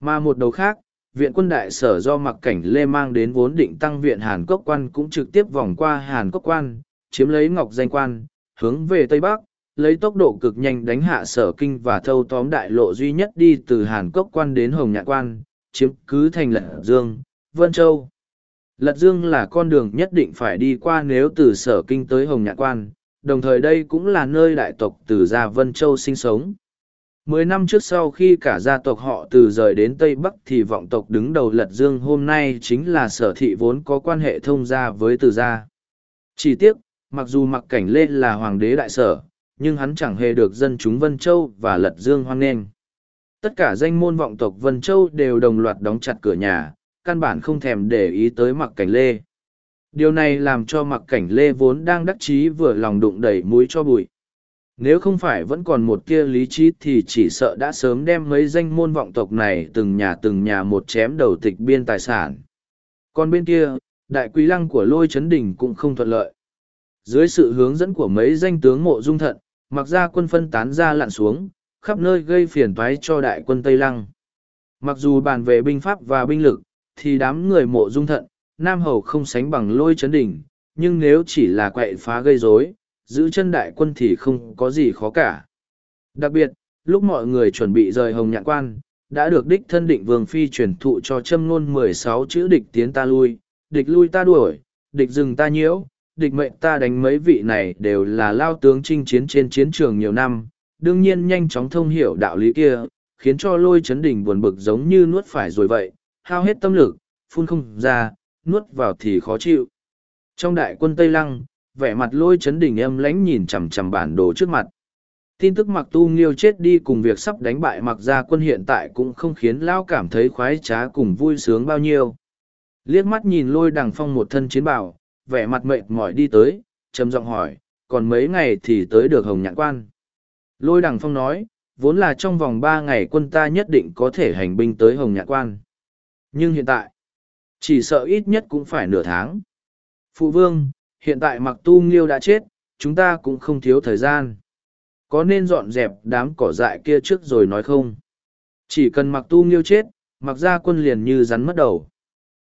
Mà một đầu khác, viện quân đại sở do mặc cảnh Lê mang đến vốn định tăng viện Hàn Quốc Quan cũng trực tiếp vòng qua Hàn Quốc Quan, chiếm lấy Ngọc Danh Quan, hướng về Tây Bắc, lấy tốc độ cực nhanh đánh hạ sở kinh và thâu tóm đại lộ duy nhất đi từ Hàn Quốc Quan đến Hồng nhạc Quan, chiếm cứ thành lật Dương, Vân Châu. Lật Dương là con đường nhất định phải đi qua nếu từ sở kinh tới Hồng nhạc Quan, đồng thời đây cũng là nơi đại tộc từ Gia Vân Châu sinh sống. Mười năm trước sau khi cả gia tộc họ từ rời đến Tây Bắc thì vọng tộc đứng đầu Lật Dương hôm nay chính là sở thị vốn có quan hệ thông gia với từ gia. Chỉ tiếc, mặc dù mặc cảnh lên là hoàng đế đại sở, nhưng hắn chẳng hề được dân chúng Vân Châu và Lật Dương hoan nghênh. Tất cả danh môn vọng tộc Vân Châu đều đồng loạt đóng chặt cửa nhà, căn bản không thèm để ý tới mặc cảnh lê. Điều này làm cho mặc cảnh lê vốn đang đắc chí vừa lòng đụng đẩy mũi cho bụi. Nếu không phải vẫn còn một kia lý trí thì chỉ sợ đã sớm đem mấy danh môn vọng tộc này từng nhà từng nhà một chém đầu tịch biên tài sản. Còn bên kia, đại quý lăng của lôi chấn đỉnh cũng không thuận lợi. Dưới sự hướng dẫn của mấy danh tướng mộ dung thận, mặc ra quân phân tán ra lặn xuống, khắp nơi gây phiền toái cho đại quân Tây Lăng. Mặc dù bàn về binh pháp và binh lực, thì đám người mộ dung thận, Nam Hầu không sánh bằng lôi chấn đỉnh, nhưng nếu chỉ là quậy phá gây rối, giữ chân đại quân thì không có gì khó cả. Đặc biệt, lúc mọi người chuẩn bị rời hồng nhạn quan, đã được đích thân định vương phi truyền thụ cho châm ngôn mười sáu chữ địch tiến ta lui, địch lui ta đuổi, địch dừng ta nhiễu, địch mệnh ta đánh mấy vị này đều là lao tướng chinh chiến trên chiến trường nhiều năm, đương nhiên nhanh chóng thông hiểu đạo lý kia, khiến cho lôi chấn đỉnh buồn bực giống như nuốt phải rồi vậy, hao hết tâm lực, phun không ra, nuốt vào thì khó chịu. Trong đại quân Tây Lăng, vẻ mặt lôi chấn đỉnh âm lãnh nhìn chằm chằm bản đồ trước mặt. Tin tức mặc tu nghiêu chết đi cùng việc sắp đánh bại mặc gia quân hiện tại cũng không khiến Lao cảm thấy khoái trá cùng vui sướng bao nhiêu. Liếc mắt nhìn lôi đằng phong một thân chiến bảo, vẻ mặt mệt mỏi đi tới, trầm giọng hỏi, còn mấy ngày thì tới được hồng nhãn quan. Lôi đằng phong nói, vốn là trong vòng ba ngày quân ta nhất định có thể hành binh tới hồng nhãn quan. Nhưng hiện tại, chỉ sợ ít nhất cũng phải nửa tháng. Phụ vương, hiện tại mặc tu nghiêu đã chết, chúng ta cũng không thiếu thời gian. Có nên dọn dẹp đám cỏ dại kia trước rồi nói không? Chỉ cần mặc tu nghiêu chết, mặc gia quân liền như rắn mất đầu.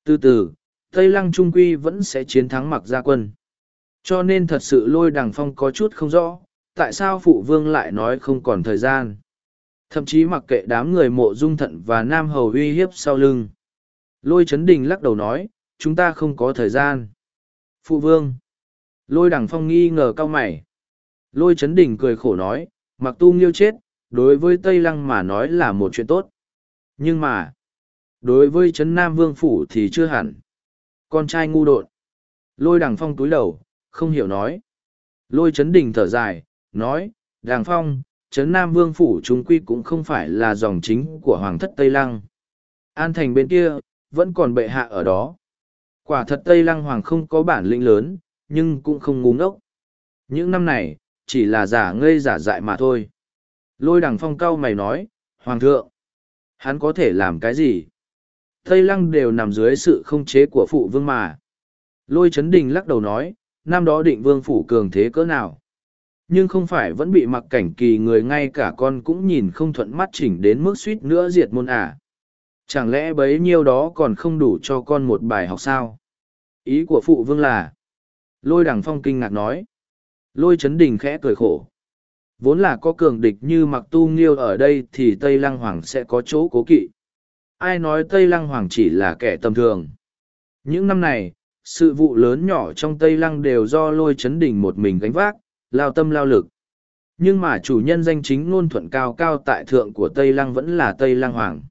Từ từ, Tây Lăng Trung Quy vẫn sẽ chiến thắng mặc gia quân. Cho nên thật sự lôi đằng phong có chút không rõ, tại sao phụ vương lại nói không còn thời gian. Thậm chí mặc kệ đám người mộ dung thận và nam hầu uy hiếp sau lưng. Lôi chấn đình lắc đầu nói, chúng ta không có thời gian. Phụ vương. Lôi đằng phong nghi ngờ cao mày. Lôi chấn đình cười khổ nói, mặc tu nghiêu chết, đối với Tây Lăng mà nói là một chuyện tốt. Nhưng mà, đối với chấn Nam Vương Phủ thì chưa hẳn. Con trai ngu đột. Lôi đằng phong túi đầu, không hiểu nói. Lôi chấn đình thở dài, nói, đàng phong, chấn Nam Vương Phủ chúng quy cũng không phải là dòng chính của Hoàng thất Tây Lăng. An thành bên kia, vẫn còn bệ hạ ở đó. Quả thật Tây Lăng Hoàng không có bản lĩnh lớn, nhưng cũng không ngu ngốc. Những năm này, chỉ là giả ngây giả dại mà thôi. Lôi đằng phong cao mày nói, Hoàng thượng, hắn có thể làm cái gì? Tây Lăng đều nằm dưới sự không chế của phụ vương mà. Lôi Trấn đình lắc đầu nói, năm đó định vương phủ cường thế cỡ nào? Nhưng không phải vẫn bị mặc cảnh kỳ người ngay cả con cũng nhìn không thuận mắt chỉnh đến mức suýt nữa diệt môn à. Chẳng lẽ bấy nhiêu đó còn không đủ cho con một bài học sao? Ý của phụ vương là... Lôi đằng phong kinh ngạc nói. Lôi chấn đình khẽ cười khổ. Vốn là có cường địch như mặc tu nghiêu ở đây thì Tây Lăng Hoàng sẽ có chỗ cố kỵ. Ai nói Tây Lăng Hoàng chỉ là kẻ tầm thường. Những năm này, sự vụ lớn nhỏ trong Tây Lăng đều do lôi chấn đình một mình gánh vác, lao tâm lao lực. Nhưng mà chủ nhân danh chính ngôn thuận cao cao tại thượng của Tây Lăng vẫn là Tây Lăng Hoàng.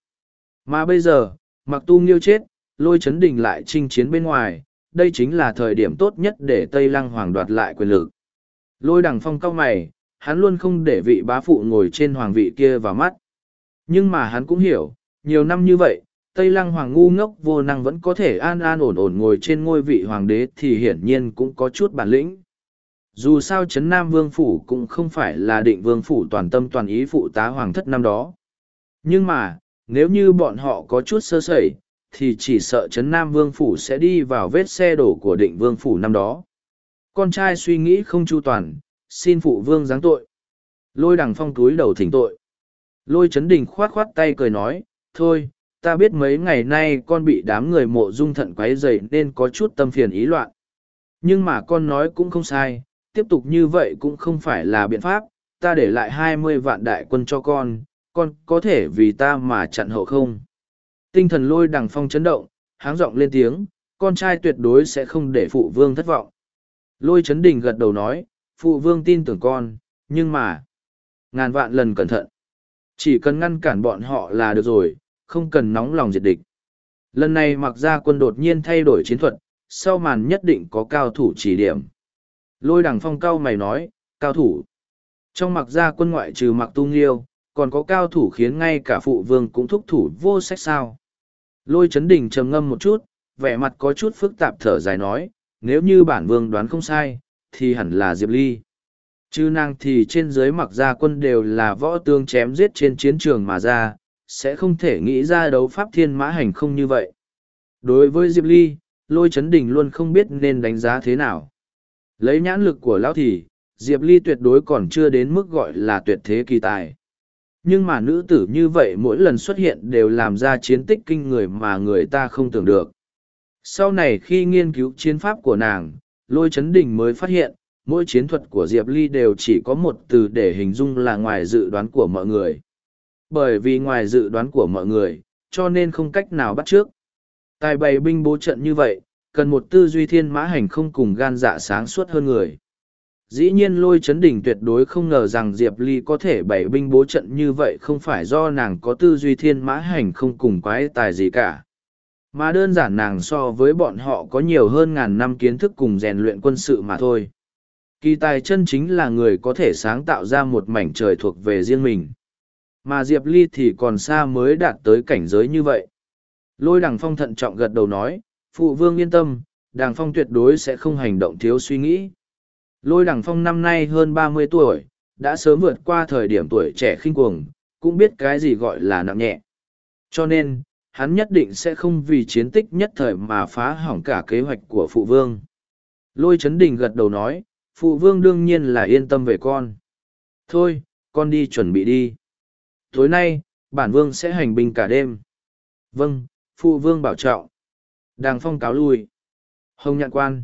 Mà bây giờ, mặc tu nghiêu chết, lôi chấn đình lại chinh chiến bên ngoài, đây chính là thời điểm tốt nhất để Tây Lăng Hoàng đoạt lại quyền lực. Lôi đằng phong cao mày, hắn luôn không để vị bá phụ ngồi trên hoàng vị kia vào mắt. Nhưng mà hắn cũng hiểu, nhiều năm như vậy, Tây Lăng Hoàng ngu ngốc vô năng vẫn có thể an an ổn ổn ngồi trên ngôi vị hoàng đế thì hiển nhiên cũng có chút bản lĩnh. Dù sao Trấn Nam Vương Phủ cũng không phải là định Vương Phủ toàn tâm toàn ý phụ tá hoàng thất năm đó. Nhưng mà, nếu như bọn họ có chút sơ sẩy, thì chỉ sợ Trấn Nam Vương Phủ sẽ đi vào vết xe đổ của định Vương Phủ năm đó. Con trai suy nghĩ không chu toàn, xin phụ vương giáng tội. Lôi đằng phong túi đầu thỉnh tội. Lôi chấn đình khoát khoát tay cười nói, thôi, ta biết mấy ngày nay con bị đám người mộ dung thận quấy dày nên có chút tâm phiền ý loạn. Nhưng mà con nói cũng không sai, tiếp tục như vậy cũng không phải là biện pháp, ta để lại hai mươi vạn đại quân cho con, con có thể vì ta mà chặn hậu không? Tinh thần lôi đằng phong chấn động, háng giọng lên tiếng, con trai tuyệt đối sẽ không để phụ vương thất vọng. Lôi chấn đình gật đầu nói, phụ vương tin tưởng con, nhưng mà, ngàn vạn lần cẩn thận. Chỉ cần ngăn cản bọn họ là được rồi, không cần nóng lòng diệt địch. Lần này mặc ra quân đột nhiên thay đổi chiến thuật, sau màn nhất định có cao thủ chỉ điểm. Lôi đằng phong cao mày nói, cao thủ. Trong mặc ra quân ngoại trừ mặc tu nghiêu, còn có cao thủ khiến ngay cả phụ vương cũng thúc thủ vô sách sao. Lôi chấn Đỉnh trầm ngâm một chút, vẻ mặt có chút phức tạp thở dài nói, nếu như bản vương đoán không sai, thì hẳn là Diệp Ly. Chứ nàng thì trên dưới mặc gia quân đều là võ tương chém giết trên chiến trường mà ra, sẽ không thể nghĩ ra đấu pháp thiên mã hành không như vậy. Đối với Diệp Ly, lôi chấn đình luôn không biết nên đánh giá thế nào. Lấy nhãn lực của lão thì, Diệp Ly tuyệt đối còn chưa đến mức gọi là tuyệt thế kỳ tài. Nhưng mà nữ tử như vậy mỗi lần xuất hiện đều làm ra chiến tích kinh người mà người ta không tưởng được. Sau này khi nghiên cứu chiến pháp của nàng, lôi chấn đình mới phát hiện, mỗi chiến thuật của Diệp Ly đều chỉ có một từ để hình dung là ngoài dự đoán của mọi người. Bởi vì ngoài dự đoán của mọi người, cho nên không cách nào bắt trước. Tài bày binh bố trận như vậy, cần một tư duy thiên mã hành không cùng gan dạ sáng suốt hơn người. Dĩ nhiên lôi chấn đỉnh tuyệt đối không ngờ rằng Diệp Ly có thể bày binh bố trận như vậy không phải do nàng có tư duy thiên mã hành không cùng quái tài gì cả. Mà đơn giản nàng so với bọn họ có nhiều hơn ngàn năm kiến thức cùng rèn luyện quân sự mà thôi. Kỳ tài chân chính là người có thể sáng tạo ra một mảnh trời thuộc về riêng mình. Mà Diệp Ly thì còn xa mới đạt tới cảnh giới như vậy. Lôi đằng phong thận trọng gật đầu nói, phụ vương yên tâm, đàng phong tuyệt đối sẽ không hành động thiếu suy nghĩ. Lôi đằng phong năm nay hơn ba mươi tuổi, đã sớm vượt qua thời điểm tuổi trẻ khinh cuồng, cũng biết cái gì gọi là nặng nhẹ. Cho nên, hắn nhất định sẽ không vì chiến tích nhất thời mà phá hỏng cả kế hoạch của phụ vương. Lôi Trấn đình gật đầu nói, phụ vương đương nhiên là yên tâm về con. Thôi, con đi chuẩn bị đi. Tối nay, bản vương sẽ hành binh cả đêm. Vâng, phụ vương bảo trọng. Đàng phong cáo lui. Hồng nhạn quan.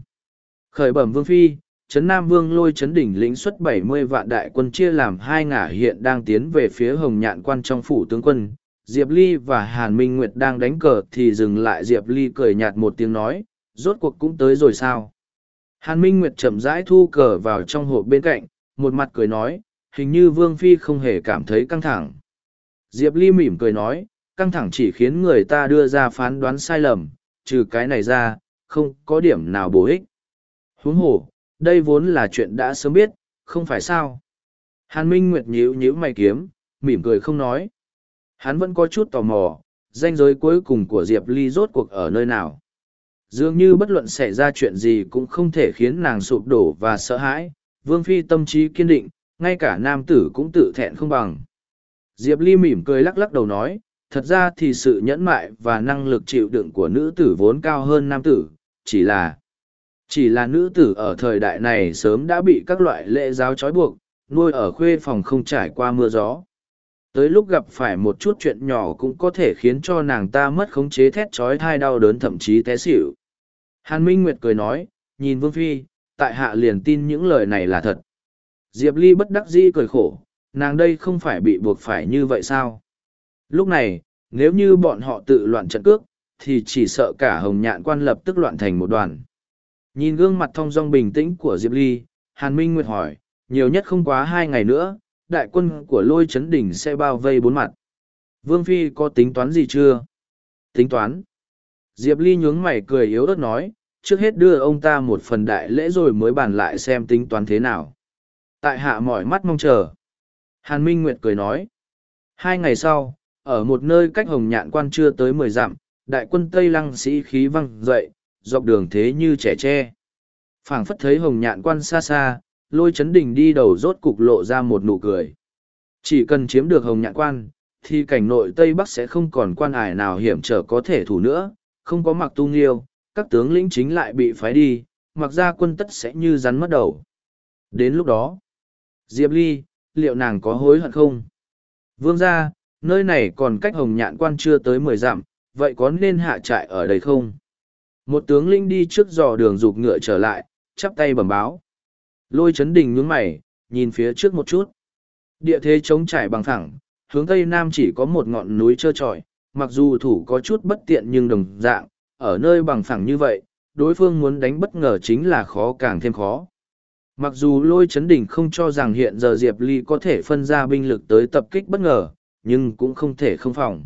Khởi bẩm vương phi, Trấn Nam Vương lôi Trấn Đỉnh lĩnh xuất bảy mươi vạn đại quân chia làm hai ngả hiện đang tiến về phía Hồng Nhạn quan trong phủ tướng quân. Diệp Ly và Hàn Minh Nguyệt đang đánh cờ thì dừng lại Diệp Ly cười nhạt một tiếng nói, rốt cuộc cũng tới rồi sao? Hàn Minh Nguyệt chậm rãi thu cờ vào trong hộp bên cạnh, một mặt cười nói, hình như Vương Phi không hề cảm thấy căng thẳng. Diệp Ly mỉm cười nói, căng thẳng chỉ khiến người ta đưa ra phán đoán sai lầm, trừ cái này ra, không có điểm nào bổ ích. Huống hồ, đây vốn là chuyện đã sớm biết, không phải sao. Hàn Minh Nguyệt nhíu nhíu mày kiếm, mỉm cười không nói. Hắn vẫn có chút tò mò, danh giới cuối cùng của Diệp Ly rốt cuộc ở nơi nào. Dường như bất luận xảy ra chuyện gì cũng không thể khiến nàng sụp đổ và sợ hãi, Vương Phi tâm trí kiên định, ngay cả nam tử cũng tự thẹn không bằng. Diệp Ly mỉm cười lắc lắc đầu nói, thật ra thì sự nhẫn mại và năng lực chịu đựng của nữ tử vốn cao hơn nam tử, chỉ là chỉ là nữ tử ở thời đại này sớm đã bị các loại lễ giáo trói buộc, nuôi ở khuê phòng không trải qua mưa gió. Tới lúc gặp phải một chút chuyện nhỏ cũng có thể khiến cho nàng ta mất khống chế thét trói thai đau đớn thậm chí té xỉu. Hàn Minh Nguyệt cười nói, nhìn Vương Phi, tại hạ liền tin những lời này là thật. Diệp Ly bất đắc dĩ cười khổ, nàng đây không phải bị buộc phải như vậy sao? Lúc này, nếu như bọn họ tự loạn trận cước, thì chỉ sợ cả hồng nhạn quan lập tức loạn thành một đoàn. Nhìn gương mặt thong dong bình tĩnh của Diệp Ly, Hàn Minh Nguyệt hỏi, nhiều nhất không quá hai ngày nữa, đại quân của lôi chấn đỉnh sẽ bao vây bốn mặt. Vương Phi có tính toán gì chưa? Tính toán. Diệp Ly nhướng mày cười yếu ớt nói, trước hết đưa ông ta một phần đại lễ rồi mới bàn lại xem tính toán thế nào. Tại hạ mỏi mắt mong chờ. Hàn Minh Nguyệt cười nói. Hai ngày sau, ở một nơi cách hồng nhạn quan chưa tới mười dặm, đại quân Tây Lăng sĩ khí văng dậy, dọc đường thế như trẻ tre. phảng phất thấy hồng nhạn quan xa xa, lôi chấn đình đi đầu rốt cục lộ ra một nụ cười. Chỉ cần chiếm được hồng nhạn quan, thì cảnh nội Tây Bắc sẽ không còn quan ải nào hiểm trở có thể thủ nữa, không có mặc tu nghiêu, các tướng lĩnh chính lại bị phái đi, mặc ra quân tất sẽ như rắn mất đầu. Đến lúc đó, Diệp Ly, liệu nàng có hối hận không? Vương ra, nơi này còn cách hồng nhạn quan chưa tới mười dặm, vậy có nên hạ trại ở đây không? Một tướng lĩnh đi trước dò đường rục ngựa trở lại, chắp tay bẩm báo. Lôi chấn đình nhướng mày, nhìn phía trước một chút. Địa thế trống trải bằng thẳng, hướng tây nam chỉ có một ngọn núi trơ trọi, mặc dù thủ có chút bất tiện nhưng đồng dạng, ở nơi bằng phẳng như vậy, đối phương muốn đánh bất ngờ chính là khó càng thêm khó. Mặc dù lôi chấn đỉnh không cho rằng hiện giờ Diệp Ly có thể phân ra binh lực tới tập kích bất ngờ, nhưng cũng không thể không phòng.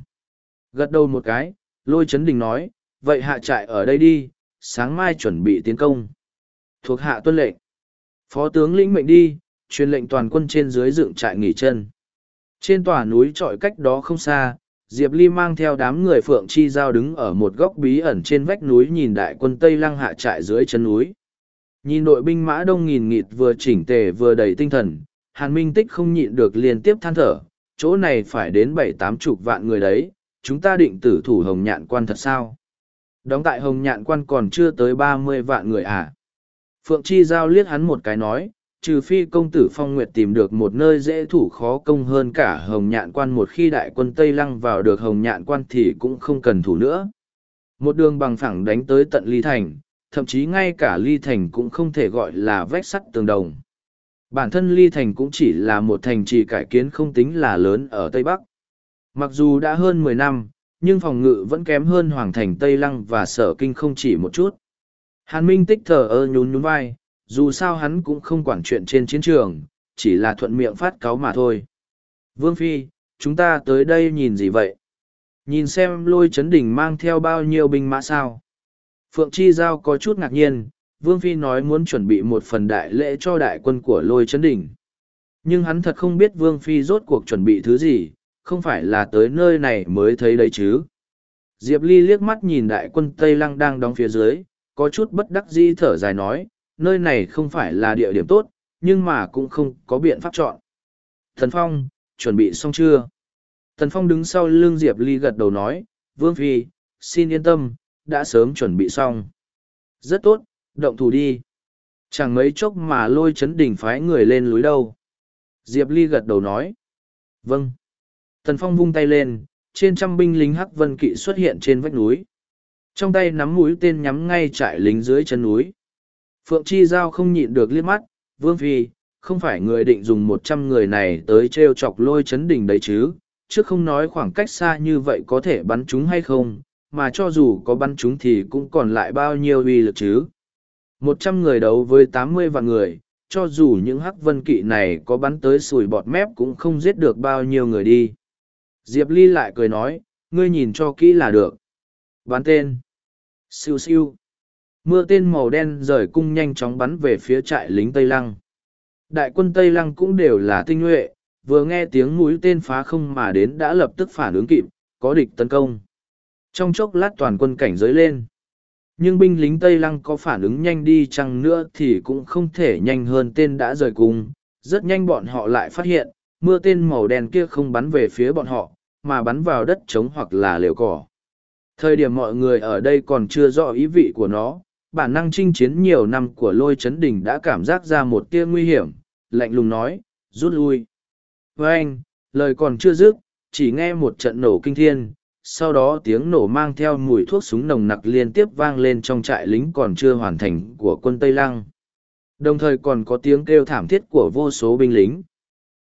Gật đầu một cái, lôi chấn đỉnh nói, vậy hạ trại ở đây đi, sáng mai chuẩn bị tiến công. Thuộc hạ tuân lệnh. Phó tướng lĩnh mệnh đi, truyền lệnh toàn quân trên dưới dựng trại nghỉ chân. Trên tòa núi trọi cách đó không xa, Diệp Ly mang theo đám người Phượng Chi Giao đứng ở một góc bí ẩn trên vách núi nhìn đại quân Tây Lăng hạ trại dưới chân núi. Nhìn đội binh mã đông nghìn nghịt vừa chỉnh tề vừa đầy tinh thần, Hàn Minh Tích không nhịn được liên tiếp than thở, chỗ này phải đến bảy tám chục vạn người đấy, chúng ta định tử thủ hồng nhạn quan thật sao? Đóng tại hồng nhạn quan còn chưa tới ba mươi vạn người à? Phượng Chi Giao liếc hắn một cái nói, trừ phi công tử Phong Nguyệt tìm được một nơi dễ thủ khó công hơn cả hồng nhạn quan một khi đại quân Tây Lăng vào được hồng nhạn quan thì cũng không cần thủ nữa. Một đường bằng phẳng đánh tới tận Ly Thành, thậm chí ngay cả Ly Thành cũng không thể gọi là vách sắt tường đồng. Bản thân Ly Thành cũng chỉ là một thành trì cải kiến không tính là lớn ở Tây Bắc. Mặc dù đã hơn mười năm, nhưng phòng ngự vẫn kém hơn Hoàng Thành Tây Lăng và Sở Kinh không chỉ một chút. Hàn Minh tích thở ơ nhún nhún vai, dù sao hắn cũng không quản chuyện trên chiến trường, chỉ là thuận miệng phát cáo mà thôi. Vương Phi, chúng ta tới đây nhìn gì vậy? Nhìn xem lôi chấn đỉnh mang theo bao nhiêu binh mã sao? Phượng Chi Giao có chút ngạc nhiên, Vương Phi nói muốn chuẩn bị một phần đại lễ cho đại quân của lôi chấn đỉnh. Nhưng hắn thật không biết Vương Phi rốt cuộc chuẩn bị thứ gì, không phải là tới nơi này mới thấy đấy chứ. Diệp Ly liếc mắt nhìn đại quân Tây Lăng đang đóng phía dưới, có chút bất đắc dĩ thở dài nói, nơi này không phải là địa điểm tốt, nhưng mà cũng không có biện pháp chọn. Thần Phong, chuẩn bị xong chưa? Thần Phong đứng sau lưng Diệp Ly gật đầu nói, Vương Phi, xin yên tâm, đã sớm chuẩn bị xong. Rất tốt, động thủ đi. Chẳng mấy chốc mà lôi chấn đỉnh phái người lên núi đâu. Diệp Ly gật đầu nói. Vâng. Thần Phong vung tay lên, trên trăm binh lính Hắc Vân Kỵ xuất hiện trên vách núi. Trong tay nắm mũi tên nhắm ngay trại lính dưới chân núi. Phượng Chi Giao không nhịn được liếc mắt, Vương Phi, không phải người định dùng một trăm người này tới treo chọc lôi chấn đỉnh đấy chứ, chứ không nói khoảng cách xa như vậy có thể bắn chúng hay không, mà cho dù có bắn chúng thì cũng còn lại bao nhiêu uy lực chứ. Một trăm người đấu với tám mươi vạn người, cho dù những hắc vân kỵ này có bắn tới sùi bọt mép cũng không giết được bao nhiêu người đi. Diệp Ly lại cười nói, ngươi nhìn cho kỹ là được. Bắn tên. Siêu siêu. Mưa tên màu đen rời cung nhanh chóng bắn về phía trại lính Tây Lăng. Đại quân Tây Lăng cũng đều là tinh nhuệ, vừa nghe tiếng mũi tên phá không mà đến đã lập tức phản ứng kịp, có địch tấn công. Trong chốc lát toàn quân cảnh giới lên. Nhưng binh lính Tây Lăng có phản ứng nhanh đi chăng nữa thì cũng không thể nhanh hơn tên đã rời cung. Rất nhanh bọn họ lại phát hiện, mưa tên màu đen kia không bắn về phía bọn họ, mà bắn vào đất trống hoặc là liều cỏ. Thời điểm mọi người ở đây còn chưa rõ ý vị của nó, bản năng chinh chiến nhiều năm của lôi chấn đỉnh đã cảm giác ra một tia nguy hiểm, lạnh lùng nói, rút lui. Với anh, lời còn chưa dứt, chỉ nghe một trận nổ kinh thiên, sau đó tiếng nổ mang theo mùi thuốc súng nồng nặc liên tiếp vang lên trong trại lính còn chưa hoàn thành của quân Tây Lăng. Đồng thời còn có tiếng kêu thảm thiết của vô số binh lính.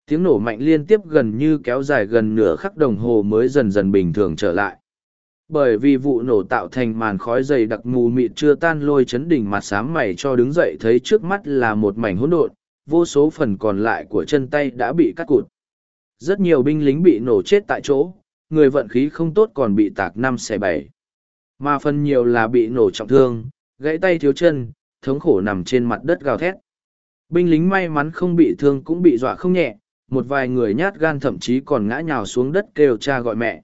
Tiếng nổ mạnh liên tiếp gần như kéo dài gần nửa khắc đồng hồ mới dần dần bình thường trở lại bởi vì vụ nổ tạo thành màn khói dày đặc mù mịt chưa tan lôi chấn đỉnh mặt sáng mày cho đứng dậy thấy trước mắt là một mảnh hỗn độn vô số phần còn lại của chân tay đã bị cắt cụt. Rất nhiều binh lính bị nổ chết tại chỗ, người vận khí không tốt còn bị tạc năm xẻ bảy. Mà phần nhiều là bị nổ trọng thương, gãy tay thiếu chân, thống khổ nằm trên mặt đất gào thét. Binh lính may mắn không bị thương cũng bị dọa không nhẹ, một vài người nhát gan thậm chí còn ngã nhào xuống đất kêu cha gọi mẹ.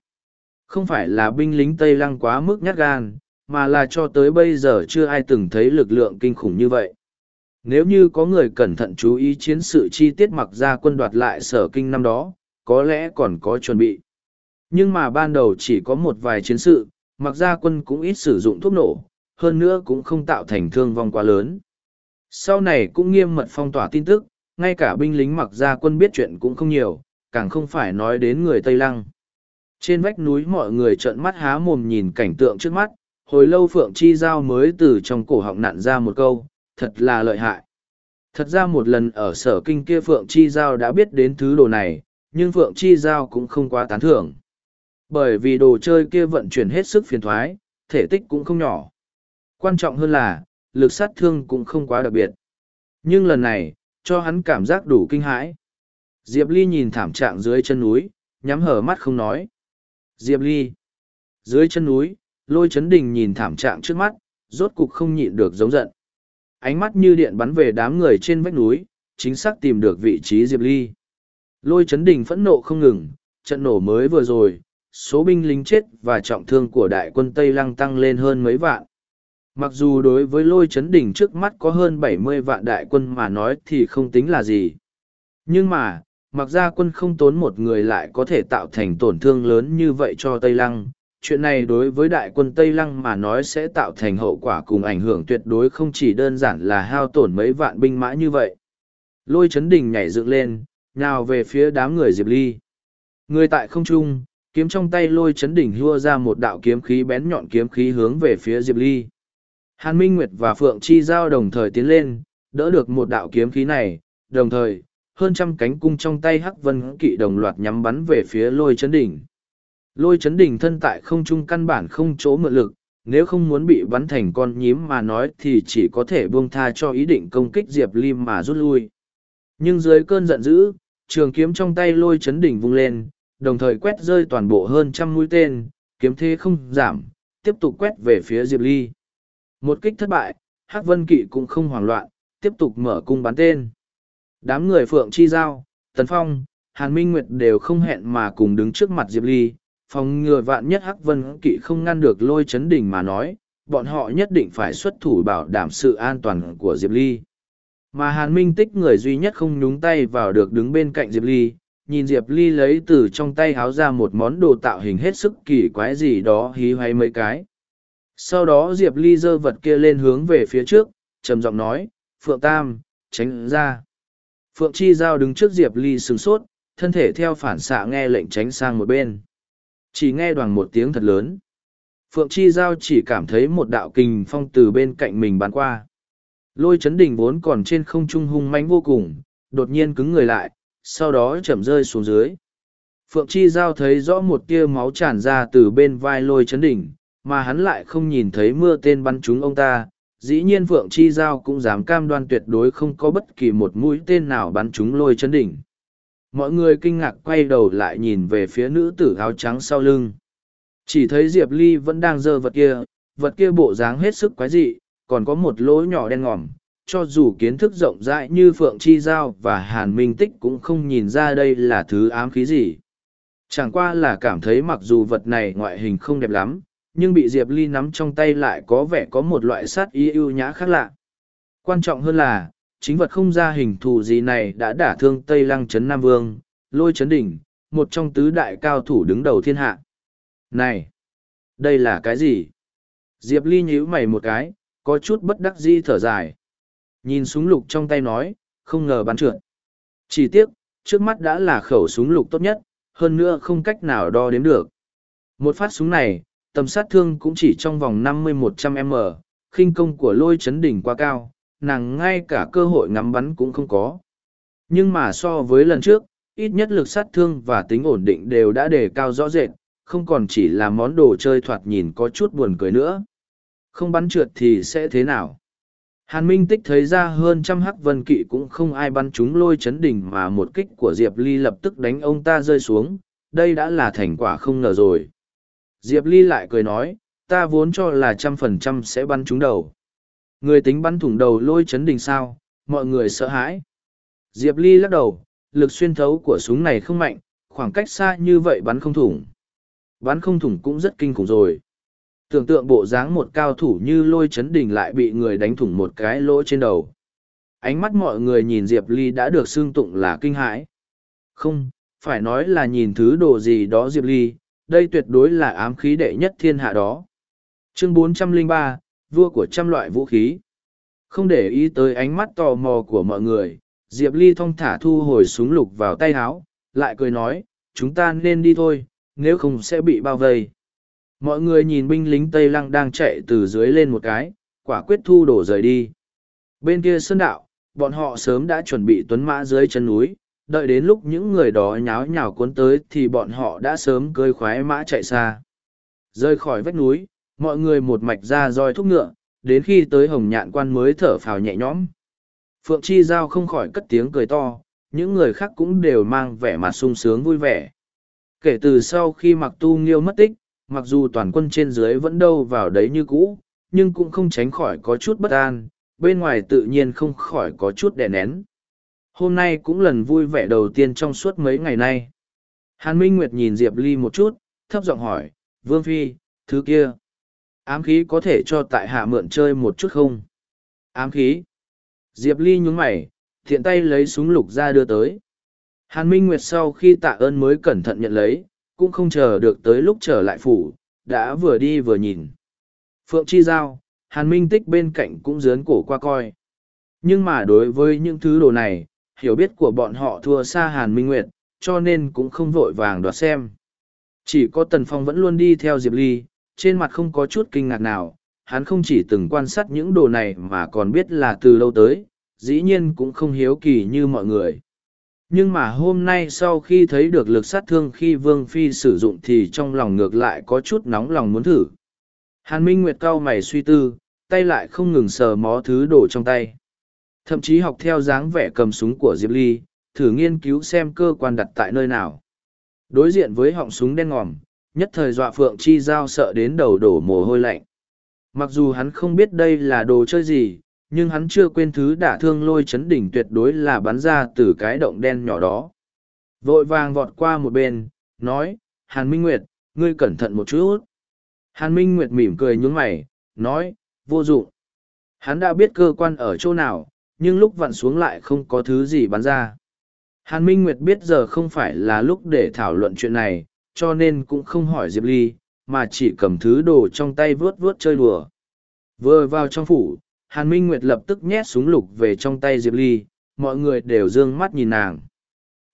Không phải là binh lính Tây Lăng quá mức nhát gan, mà là cho tới bây giờ chưa ai từng thấy lực lượng kinh khủng như vậy. Nếu như có người cẩn thận chú ý chiến sự chi tiết mặc ra quân đoạt lại sở kinh năm đó, có lẽ còn có chuẩn bị. Nhưng mà ban đầu chỉ có một vài chiến sự, mặc ra quân cũng ít sử dụng thuốc nổ, hơn nữa cũng không tạo thành thương vong quá lớn. Sau này cũng nghiêm mật phong tỏa tin tức, ngay cả binh lính mặc ra quân biết chuyện cũng không nhiều, càng không phải nói đến người Tây Lăng. Trên vách núi mọi người trợn mắt há mồm nhìn cảnh tượng trước mắt, hồi lâu Phượng Chi Giao mới từ trong cổ họng nặn ra một câu, thật là lợi hại. Thật ra một lần ở sở kinh kia Phượng Chi Giao đã biết đến thứ đồ này, nhưng Phượng Chi Giao cũng không quá tán thưởng. Bởi vì đồ chơi kia vận chuyển hết sức phiền thoái, thể tích cũng không nhỏ. Quan trọng hơn là, lực sát thương cũng không quá đặc biệt. Nhưng lần này, cho hắn cảm giác đủ kinh hãi. Diệp Ly nhìn thảm trạng dưới chân núi, nhắm hở mắt không nói. Diệp Ly. Dưới chân núi, lôi chấn đình nhìn thảm trạng trước mắt, rốt cục không nhịn được giống giận. Ánh mắt như điện bắn về đám người trên vách núi, chính xác tìm được vị trí Diệp Ly. Lôi chấn đình phẫn nộ không ngừng, trận nổ mới vừa rồi, số binh lính chết và trọng thương của đại quân Tây Lăng tăng lên hơn mấy vạn. Mặc dù đối với lôi chấn đỉnh trước mắt có hơn bảy mươi vạn đại quân mà nói thì không tính là gì. Nhưng mà, mặc ra quân không tốn một người lại có thể tạo thành tổn thương lớn như vậy cho Tây Lăng. Chuyện này đối với đại quân Tây Lăng mà nói sẽ tạo thành hậu quả cùng ảnh hưởng tuyệt đối không chỉ đơn giản là hao tổn mấy vạn binh mã như vậy. Lôi chấn đỉnh nhảy dựng lên, nhào về phía đám người Diệp Ly. Người tại không trung, kiếm trong tay lôi chấn đỉnh hua ra một đạo kiếm khí bén nhọn kiếm khí hướng về phía Diệp Ly. Hàn Minh Nguyệt và Phượng Chi Giao đồng thời tiến lên, đỡ được một đạo kiếm khí này, đồng thời, hơn trăm cánh cung trong tay Hắc Vân Kỵ đồng loạt nhắm bắn về phía lôi chấn đỉnh. Lôi chấn đỉnh thân tại không trung căn bản không chỗ mượn lực, nếu không muốn bị bắn thành con nhím mà nói thì chỉ có thể buông tha cho ý định công kích Diệp Ly mà rút lui. Nhưng dưới cơn giận dữ, trường kiếm trong tay lôi chấn đỉnh vung lên, đồng thời quét rơi toàn bộ hơn trăm mũi tên, kiếm thế không giảm, tiếp tục quét về phía Diệp Ly. Một kích thất bại, Hắc Vân Kỵ cũng không hoảng loạn, tiếp tục mở cung bắn tên. Đám người Phượng Chi Giao, Tần Phong, Hàn Minh Nguyệt đều không hẹn mà cùng đứng trước mặt Diệp Ly, phòng ngừa vạn nhất Hắc Vân Kỵ không ngăn được lôi chấn đỉnh mà nói, bọn họ nhất định phải xuất thủ bảo đảm sự an toàn của Diệp Ly. Mà Hàn Minh tích người duy nhất không nhúng tay vào được đứng bên cạnh Diệp Ly, nhìn Diệp Ly lấy từ trong tay háo ra một món đồ tạo hình hết sức kỳ quái gì đó hí hoay mấy cái. Sau đó Diệp Ly giơ vật kia lên hướng về phía trước, trầm giọng nói, Phượng Tam, tránh ra. Phượng Chi Giao đứng trước Diệp Ly sừng sốt, thân thể theo phản xạ nghe lệnh tránh sang một bên. Chỉ nghe đoàn một tiếng thật lớn. Phượng Chi Giao chỉ cảm thấy một đạo kình phong từ bên cạnh mình bắn qua. Lôi chấn đỉnh vốn còn trên không trung hung mãnh vô cùng, đột nhiên cứng người lại, sau đó chậm rơi xuống dưới. Phượng Chi Giao thấy rõ một tia máu tràn ra từ bên vai lôi chấn đỉnh, mà hắn lại không nhìn thấy mưa tên bắn trúng ông ta. Dĩ nhiên Phượng Chi Giao cũng dám cam đoan tuyệt đối không có bất kỳ một mũi tên nào bắn trúng lôi chấn đỉnh. Mọi người kinh ngạc quay đầu lại nhìn về phía nữ tử áo trắng sau lưng. Chỉ thấy Diệp Ly vẫn đang giơ vật kia, vật kia bộ dáng hết sức quái dị, còn có một lỗ nhỏ đen ngòm, cho dù kiến thức rộng rãi như Phượng Chi Giao và Hàn Minh Tích cũng không nhìn ra đây là thứ ám khí gì. Chẳng qua là cảm thấy mặc dù vật này ngoại hình không đẹp lắm, nhưng bị Diệp Ly nắm trong tay lại có vẻ có một loại sát ý ưu nhã khác lạ. Quan trọng hơn là, chính vật không ra hình thù gì này đã đả thương Tây Lăng Trấn Nam Vương, lôi Trấn Đỉnh, một trong tứ đại cao thủ đứng đầu thiên hạ. Này! Đây là cái gì? Diệp Ly nhíu mày một cái, có chút bất đắc dĩ thở dài. Nhìn súng lục trong tay nói, không ngờ bắn trượt. Chỉ tiếc, trước mắt đã là khẩu súng lục tốt nhất, hơn nữa không cách nào đo đếm được. Một phát súng này, tầm sát thương cũng chỉ trong vòng 50-100m, khinh công của lôi chấn đỉnh quá cao, nàng ngay cả cơ hội ngắm bắn cũng không có. Nhưng mà so với lần trước, ít nhất lực sát thương và tính ổn định đều đã đề cao rõ rệt, không còn chỉ là món đồ chơi thoạt nhìn có chút buồn cười nữa. Không bắn trượt thì sẽ thế nào? Hàn Minh Tích thấy ra hơn trăm hắc vân kỵ cũng không ai bắn chúng lôi chấn đỉnh mà một kích của Diệp Ly lập tức đánh ông ta rơi xuống, đây đã là thành quả không ngờ rồi. Diệp Ly lại cười nói, ta vốn cho là trăm phần trăm sẽ bắn trúng đầu. Người tính bắn thủng đầu lôi chấn đỉnh sao, mọi người sợ hãi. Diệp Ly lắc đầu, lực xuyên thấu của súng này không mạnh, khoảng cách xa như vậy bắn không thủng. Bắn không thủng cũng rất kinh khủng rồi. Tưởng tượng bộ dáng một cao thủ như lôi chấn đỉnh lại bị người đánh thủng một cái lỗ trên đầu. Ánh mắt mọi người nhìn Diệp Ly đã được xưng tụng là kinh hãi. Không, phải nói là nhìn thứ đồ gì đó Diệp Ly, đây tuyệt đối là ám khí đệ nhất thiên hạ đó. Chương 403, vua của trăm loại vũ khí. Không để ý tới ánh mắt tò mò của mọi người, Diệp Ly thong thả thu hồi súng lục vào tay áo, lại cười nói, chúng ta nên đi thôi, nếu không sẽ bị bao vây. Mọi người nhìn binh lính Tây Lăng đang chạy từ dưới lên một cái, quả quyết thu đổ rời đi. Bên kia sơn đạo, bọn họ sớm đã chuẩn bị tuấn mã dưới chân núi, đợi đến lúc những người đó nháo nhào cuốn tới thì bọn họ đã sớm cơi khoái mã chạy xa. Rơi khỏi vách núi, mọi người một mạch ra roi thúc ngựa, đến khi tới hồng nhạn quan mới thở phào nhẹ nhõm. Phượng Chi Giao không khỏi cất tiếng cười to, những người khác cũng đều mang vẻ mặt sung sướng vui vẻ. Kể từ sau khi mặc tu nghiêu mất tích, mặc dù toàn quân trên dưới vẫn đâu vào đấy như cũ, nhưng cũng không tránh khỏi có chút bất an, bên ngoài tự nhiên không khỏi có chút đè nén. Hôm nay cũng lần vui vẻ đầu tiên trong suốt mấy ngày nay. Hàn Minh Nguyệt nhìn Diệp Ly một chút, thấp giọng hỏi, Vương Phi, thứ kia. Ám khí có thể cho tại hạ mượn chơi một chút không? Ám khí. Diệp Ly nhún mày, thiện tay lấy súng lục ra đưa tới. Hàn Minh Nguyệt sau khi tạ ơn mới cẩn thận nhận lấy, cũng không chờ được tới lúc trở lại phủ, đã vừa đi vừa nhìn. Phượng Chi Giao, Hàn Minh Tích bên cạnh cũng dướn cổ qua coi. Nhưng mà đối với những thứ đồ này, hiểu biết của bọn họ thua xa Hàn Minh Nguyệt, cho nên cũng không vội vàng đoạt xem. Chỉ có Tần Phong vẫn luôn đi theo Diệp Ly, trên mặt không có chút kinh ngạc nào, hắn không chỉ từng quan sát những đồ này mà còn biết là từ lâu tới, dĩ nhiên cũng không hiếu kỳ như mọi người. Nhưng mà hôm nay sau khi thấy được lực sát thương khi Vương Phi sử dụng thì trong lòng ngược lại có chút nóng lòng muốn thử. Hàn Minh Nguyệt cau mày suy tư, tay lại không ngừng sờ mó thứ đồ trong tay. Thậm chí học theo dáng vẻ cầm súng của Diệp Ly, thử nghiên cứu xem cơ quan đặt tại nơi nào. Đối diện với họng súng đen ngòm, nhất thời dọa Phượng Chi Giao sợ đến đầu đổ mồ hôi lạnh. Mặc dù hắn không biết đây là đồ chơi gì, nhưng hắn chưa quên thứ đả thương lôi chấn đỉnh tuyệt đối là bắn ra từ cái động đen nhỏ đó. Vội vàng vọt qua một bên, nói, Hàn Minh Nguyệt, ngươi cẩn thận một chút. Hàn Minh Nguyệt mỉm cười nhướng mày, nói, vô dụng. Hắn đã biết cơ quan ở chỗ nào, nhưng lúc vặn xuống lại không có thứ gì bắn ra. Hàn Minh Nguyệt biết giờ không phải là lúc để thảo luận chuyện này, cho nên cũng không hỏi Diệp Ly, mà chỉ cầm thứ đồ trong tay vớt vớt chơi đùa. Vừa vào trong phủ, Hàn Minh Nguyệt lập tức nhét súng lục về trong tay Diệp Ly, mọi người đều dương mắt nhìn nàng.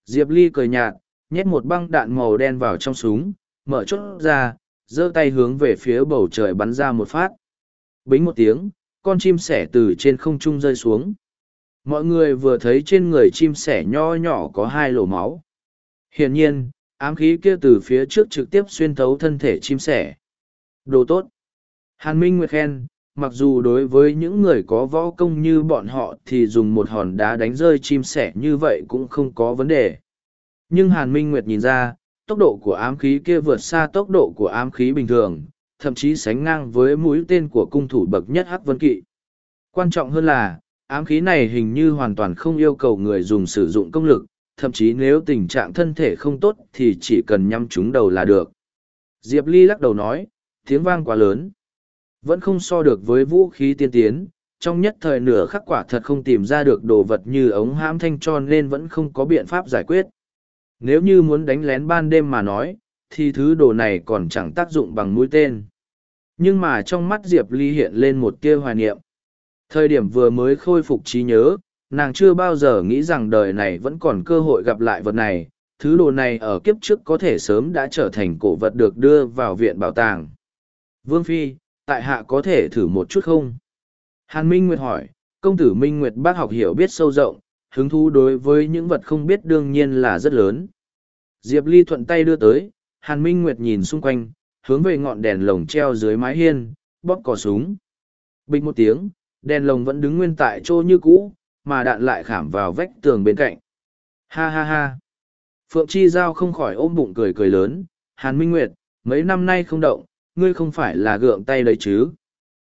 Diệp Ly cười nhạt, nhét một băng đạn màu đen vào trong súng, mở chốt ra, giơ tay hướng về phía bầu trời bắn ra một phát. Bính một tiếng, con chim sẻ từ trên không trung rơi xuống. Mọi người vừa thấy trên người chim sẻ nho nhỏ có hai lỗ máu. Hiển nhiên, ám khí kia từ phía trước trực tiếp xuyên thấu thân thể chim sẻ. Đồ tốt. Hàn Minh Nguyệt khen, mặc dù đối với những người có võ công như bọn họ thì dùng một hòn đá đánh rơi chim sẻ như vậy cũng không có vấn đề. Nhưng Hàn Minh Nguyệt nhìn ra, tốc độ của ám khí kia vượt xa tốc độ của ám khí bình thường, thậm chí sánh ngang với mũi tên của cung thủ bậc nhất Hắc Vân Kỵ. Quan trọng hơn là, ám khí này hình như hoàn toàn không yêu cầu người dùng sử dụng công lực, thậm chí nếu tình trạng thân thể không tốt thì chỉ cần nhắm trúng đầu là được. Diệp Ly lắc đầu nói, tiếng vang quá lớn. Vẫn không so được với vũ khí tiên tiến, trong nhất thời nửa khắc quả thật không tìm ra được đồ vật như ống hãm thanh cho nên vẫn không có biện pháp giải quyết. Nếu như muốn đánh lén ban đêm mà nói, thì thứ đồ này còn chẳng tác dụng bằng mũi tên. Nhưng mà trong mắt Diệp Ly hiện lên một tia hoài niệm. Thời điểm vừa mới khôi phục trí nhớ, nàng chưa bao giờ nghĩ rằng đời này vẫn còn cơ hội gặp lại vật này. Thứ đồ này ở kiếp trước có thể sớm đã trở thành cổ vật được đưa vào viện bảo tàng. Vương Phi, tại hạ có thể thử một chút không? Hàn Minh Nguyệt hỏi, công tử Minh Nguyệt bác học hiểu biết sâu rộng, hứng thú đối với những vật không biết đương nhiên là rất lớn. Diệp Ly thuận tay đưa tới, Hàn Minh Nguyệt nhìn xung quanh, hướng về ngọn đèn lồng treo dưới mái hiên, bóp cò súng. Bình một tiếng, đèn lồng vẫn đứng nguyên tại chỗ như cũ, mà đạn lại khảm vào vách tường bên cạnh. Ha ha ha. Phượng Chi Giao không khỏi ôm bụng cười cười lớn, Hàn Minh Nguyệt, mấy năm nay không động, ngươi không phải là gượng tay đấy chứ.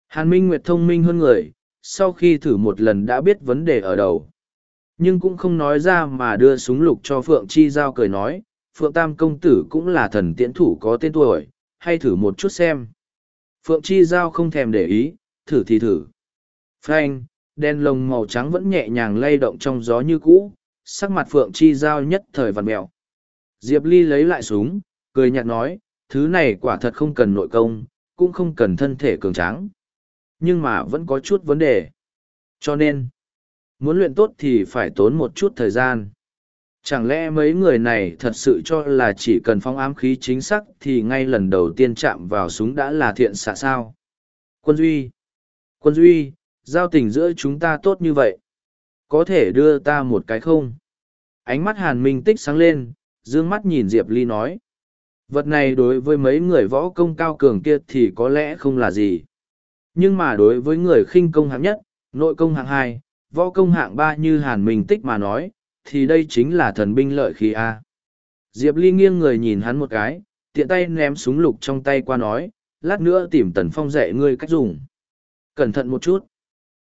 Hàn Minh Nguyệt thông minh hơn người, sau khi thử một lần đã biết vấn đề ở đầu. Nhưng cũng không nói ra mà đưa súng lục cho Phượng Chi Giao cười nói, Phượng Tam Công Tử cũng là thần tiễn thủ có tên tuổi, hay thử một chút xem. Phượng Chi Giao không thèm để ý, thử thì thử. Frank, đen lồng màu trắng vẫn nhẹ nhàng lay động trong gió như cũ, sắc mặt Phượng Chi Giao nhất thời vằn mẹo. Diệp Ly lấy lại súng, cười nhạt nói, thứ này quả thật không cần nội công, cũng không cần thân thể cường tráng. Nhưng mà vẫn có chút vấn đề. Cho nên, muốn luyện tốt thì phải tốn một chút thời gian. Chẳng lẽ mấy người này thật sự cho là chỉ cần phong ám khí chính xác thì ngay lần đầu tiên chạm vào súng đã là thiện xạ sao? Quân Duy! Quân Duy, giao tình giữa chúng ta tốt như vậy. Có thể đưa ta một cái không? Ánh mắt hàn minh tích sáng lên, dương mắt nhìn Diệp Ly nói. Vật này đối với mấy người võ công cao cường kia thì có lẽ không là gì. Nhưng mà đối với người khinh công hạng nhất, nội công hạng hai, võ công hạng ba như hàn minh tích mà nói, thì đây chính là thần binh lợi khí A. Diệp Ly nghiêng người nhìn hắn một cái, tiện tay ném súng lục trong tay qua nói, lát nữa tìm Tần Phong dạy ngươi cách dùng. Cẩn thận một chút.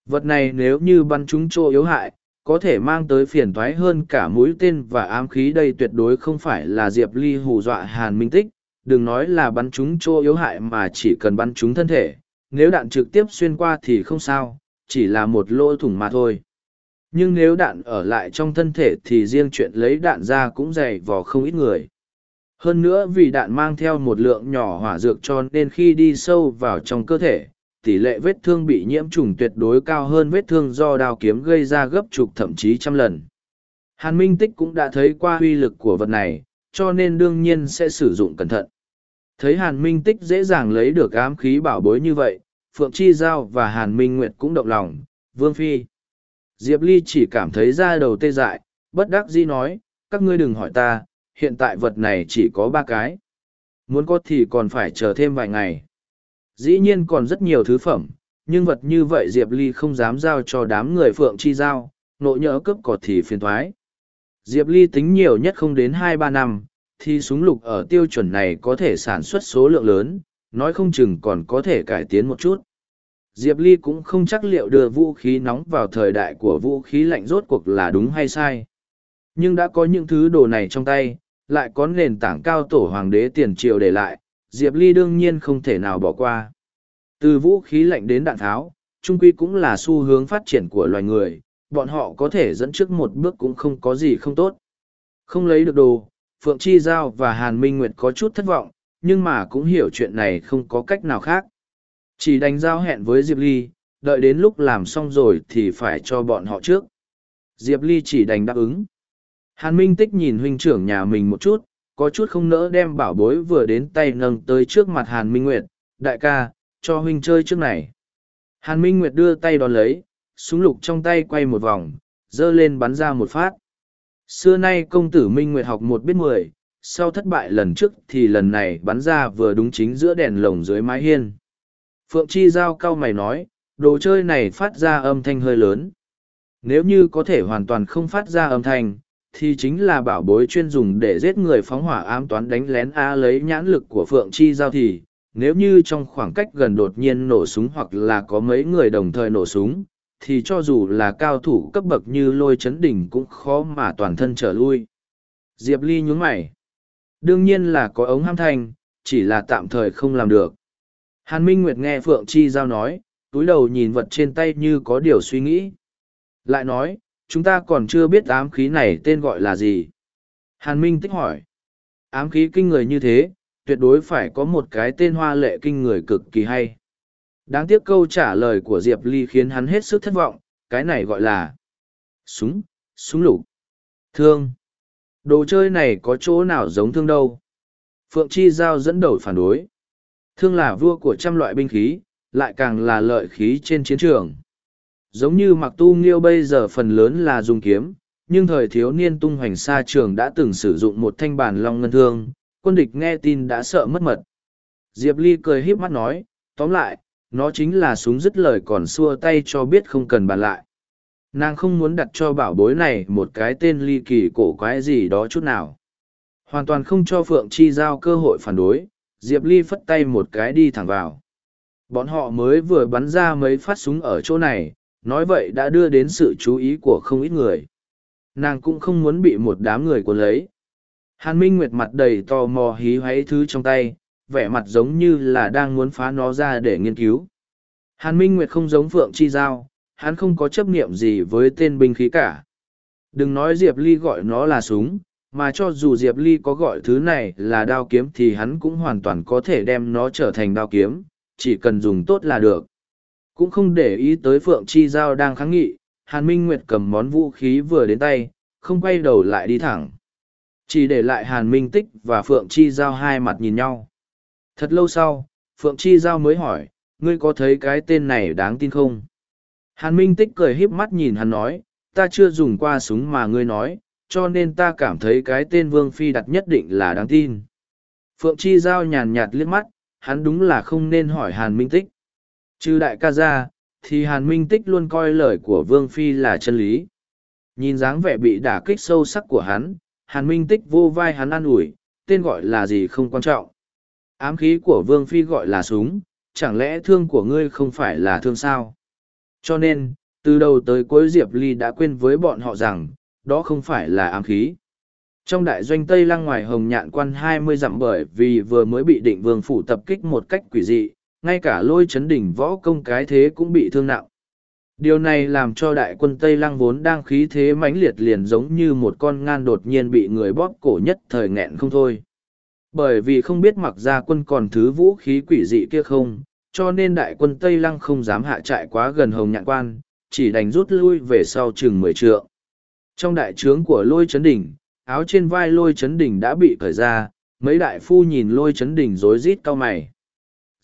Vật này nếu như bắn chúng chỗ yếu hại, có thể mang tới phiền toái hơn cả mũi tên và ám khí đây tuyệt đối không phải là Diệp Ly hù dọa Hàn Minh Tích, đừng nói là bắn chúng chỗ yếu hại mà chỉ cần bắn chúng thân thể, nếu đạn trực tiếp xuyên qua thì không sao, chỉ là một lỗ thủng mà thôi. Nhưng nếu đạn ở lại trong thân thể thì riêng chuyện lấy đạn ra cũng dày vò không ít người. Hơn nữa vì đạn mang theo một lượng nhỏ hỏa dược cho nên khi đi sâu vào trong cơ thể tỷ lệ vết thương bị nhiễm trùng tuyệt đối cao hơn vết thương do đao kiếm gây ra gấp chục thậm chí trăm lần hàn minh tích cũng đã thấy qua uy lực của vật này cho nên đương nhiên sẽ sử dụng cẩn thận thấy hàn minh tích dễ dàng lấy được ám khí bảo bối như vậy phượng chi giao và hàn minh nguyệt cũng động lòng vương phi Diệp Ly chỉ cảm thấy da đầu tê dại, bất đắc dĩ nói, các ngươi đừng hỏi ta, hiện tại vật này chỉ có ba cái. Muốn có thì còn phải chờ thêm vài ngày. Dĩ nhiên còn rất nhiều thứ phẩm, nhưng vật như vậy Diệp Ly không dám giao cho đám người phượng chi giao, nộ nhỡ cướp cọt thì phiền thoái. Diệp Ly tính nhiều nhất không đến hai ba năm, thì súng lục ở tiêu chuẩn này có thể sản xuất số lượng lớn, nói không chừng còn có thể cải tiến một chút. Diệp Ly cũng không chắc liệu đưa vũ khí nóng vào thời đại của vũ khí lạnh rốt cuộc là đúng hay sai. Nhưng đã có những thứ đồ này trong tay, lại có nền tảng cao tổ hoàng đế tiền triều để lại, Diệp Ly đương nhiên không thể nào bỏ qua. Từ vũ khí lạnh đến đạn tháo, trung quy cũng là xu hướng phát triển của loài người, bọn họ có thể dẫn trước một bước cũng không có gì không tốt. Không lấy được đồ, Phượng Chi Giao và Hàn Minh Nguyệt có chút thất vọng, nhưng mà cũng hiểu chuyện này không có cách nào khác. Chỉ đánh giao hẹn với Diệp Ly, đợi đến lúc làm xong rồi thì phải cho bọn họ trước. Diệp Ly chỉ đành đáp ứng. Hàn Minh Tích nhìn huynh trưởng nhà mình một chút, có chút không nỡ đem bảo bối vừa đến tay nâng tới trước mặt Hàn Minh Nguyệt, đại ca, cho huynh chơi trước này. Hàn Minh Nguyệt đưa tay đón lấy, súng lục trong tay quay một vòng, dơ lên bắn ra một phát. Xưa nay công tử Minh Nguyệt học một biết mười, sau thất bại lần trước thì lần này bắn ra vừa đúng chính giữa đèn lồng dưới mái hiên. Phượng Chi Giao cao mày nói, đồ chơi này phát ra âm thanh hơi lớn. Nếu như có thể hoàn toàn không phát ra âm thanh, thì chính là bảo bối chuyên dùng để giết người phóng hỏa ám toán đánh lén A lấy nhãn lực của Phượng Chi Giao thì, nếu như trong khoảng cách gần đột nhiên nổ súng hoặc là có mấy người đồng thời nổ súng, thì cho dù là cao thủ cấp bậc như lôi chấn đỉnh cũng khó mà toàn thân trở lui. Diệp Ly nhún mày. Đương nhiên là có ống ham thanh, chỉ là tạm thời không làm được. Hàn Minh Nguyệt nghe Phượng Chi Giao nói, túi đầu nhìn vật trên tay như có điều suy nghĩ. Lại nói, chúng ta còn chưa biết ám khí này tên gọi là gì. Hàn Minh tích hỏi. Ám khí kinh người như thế, tuyệt đối phải có một cái tên hoa lệ kinh người cực kỳ hay. Đáng tiếc câu trả lời của Diệp Ly khiến hắn hết sức thất vọng, cái này gọi là súng, súng lục, thương. Đồ chơi này có chỗ nào giống thương đâu. Phượng Chi Giao dẫn đầu phản đối. Thương là vua của trăm loại binh khí, lại càng là lợi khí trên chiến trường. Giống như mặc tu nghiêu bây giờ phần lớn là dùng kiếm, nhưng thời thiếu niên tung hoành xa trường đã từng sử dụng một thanh bản long ngân thương, quân địch nghe tin đã sợ mất mật. Diệp Ly cười híp mắt nói, tóm lại, nó chính là súng dứt lời còn xua tay cho biết không cần bàn lại. Nàng không muốn đặt cho bảo bối này một cái tên ly kỳ cổ quái gì đó chút nào. Hoàn toàn không cho phượng chi giao cơ hội phản đối diệp ly phất tay một cái đi thẳng vào. Bọn họ mới vừa bắn ra mấy phát súng ở chỗ này nói vậy đã đưa đến sự chú ý của không ít người. Nàng cũng không muốn bị một đám người cuốn lấy. Hàn minh nguyệt mặt đầy tò mò hí hoáy thứ trong tay, vẻ mặt giống như là đang muốn phá nó ra để nghiên cứu. Hàn minh nguyệt không giống phượng chi giao, hắn không có chấp niệm gì với tên binh khí cả. Đừng nói diệp ly gọi nó là súng, mà cho dù diệp ly có gọi thứ này là đao kiếm thì hắn cũng hoàn toàn có thể đem nó trở thành đao kiếm, chỉ cần dùng tốt là được cũng không để ý tới phượng chi giao đang kháng nghị, hàn minh nguyệt cầm món vũ khí vừa đến tay, không quay đầu lại đi thẳng. Chỉ để lại hàn minh tích và phượng chi giao hai mặt nhìn nhau. Thật lâu sau, phượng chi giao mới hỏi, ngươi có thấy cái tên này đáng tin không? Hàn minh tích cười híp mắt nhìn hắn nói, ta chưa dùng qua súng mà ngươi nói, cho nên ta cảm thấy cái tên vương phi đặt nhất định là đáng tin. Phượng chi giao nhàn nhạt liếc mắt, hắn đúng là không nên hỏi hàn minh tích trừ đại ca ra, thì hàn minh tích luôn coi lời của vương phi là chân lý. Nhìn dáng vẻ bị đả kích sâu sắc của hắn, hàn minh tích vô vai hắn an ủi, tên gọi là gì không quan trọng. Ám khí của vương phi gọi là súng, chẳng lẽ thương của ngươi không phải là thương sao? Cho nên, từ đầu tới cuối diệp ly đã quên với bọn họ rằng, đó không phải là ám khí. Trong đại doanh tây lăng ngoài hồng nhạn quan hai mươi dặm bởi vì vừa mới bị định vương phủ tập kích một cách quỷ dị ngay cả lôi chấn đỉnh võ công cái thế cũng bị thương nặng. Điều này làm cho đại quân tây lăng vốn đang khí thế mãnh liệt liền giống như một con ngan đột nhiên bị người bóp cổ nhất thời nghẹn không thôi. Bởi vì không biết mặc ra quân còn thứ vũ khí quỷ dị kia không, cho nên đại quân tây lăng không dám hạ trại quá gần hồng nhạn quan, chỉ đành rút lui về sau chừng mười trượng. Trong đại trướng của lôi chấn đỉnh, áo trên vai lôi chấn đỉnh đã bị cởi ra, mấy đại phu nhìn lôi chấn đỉnh rối rít cau mày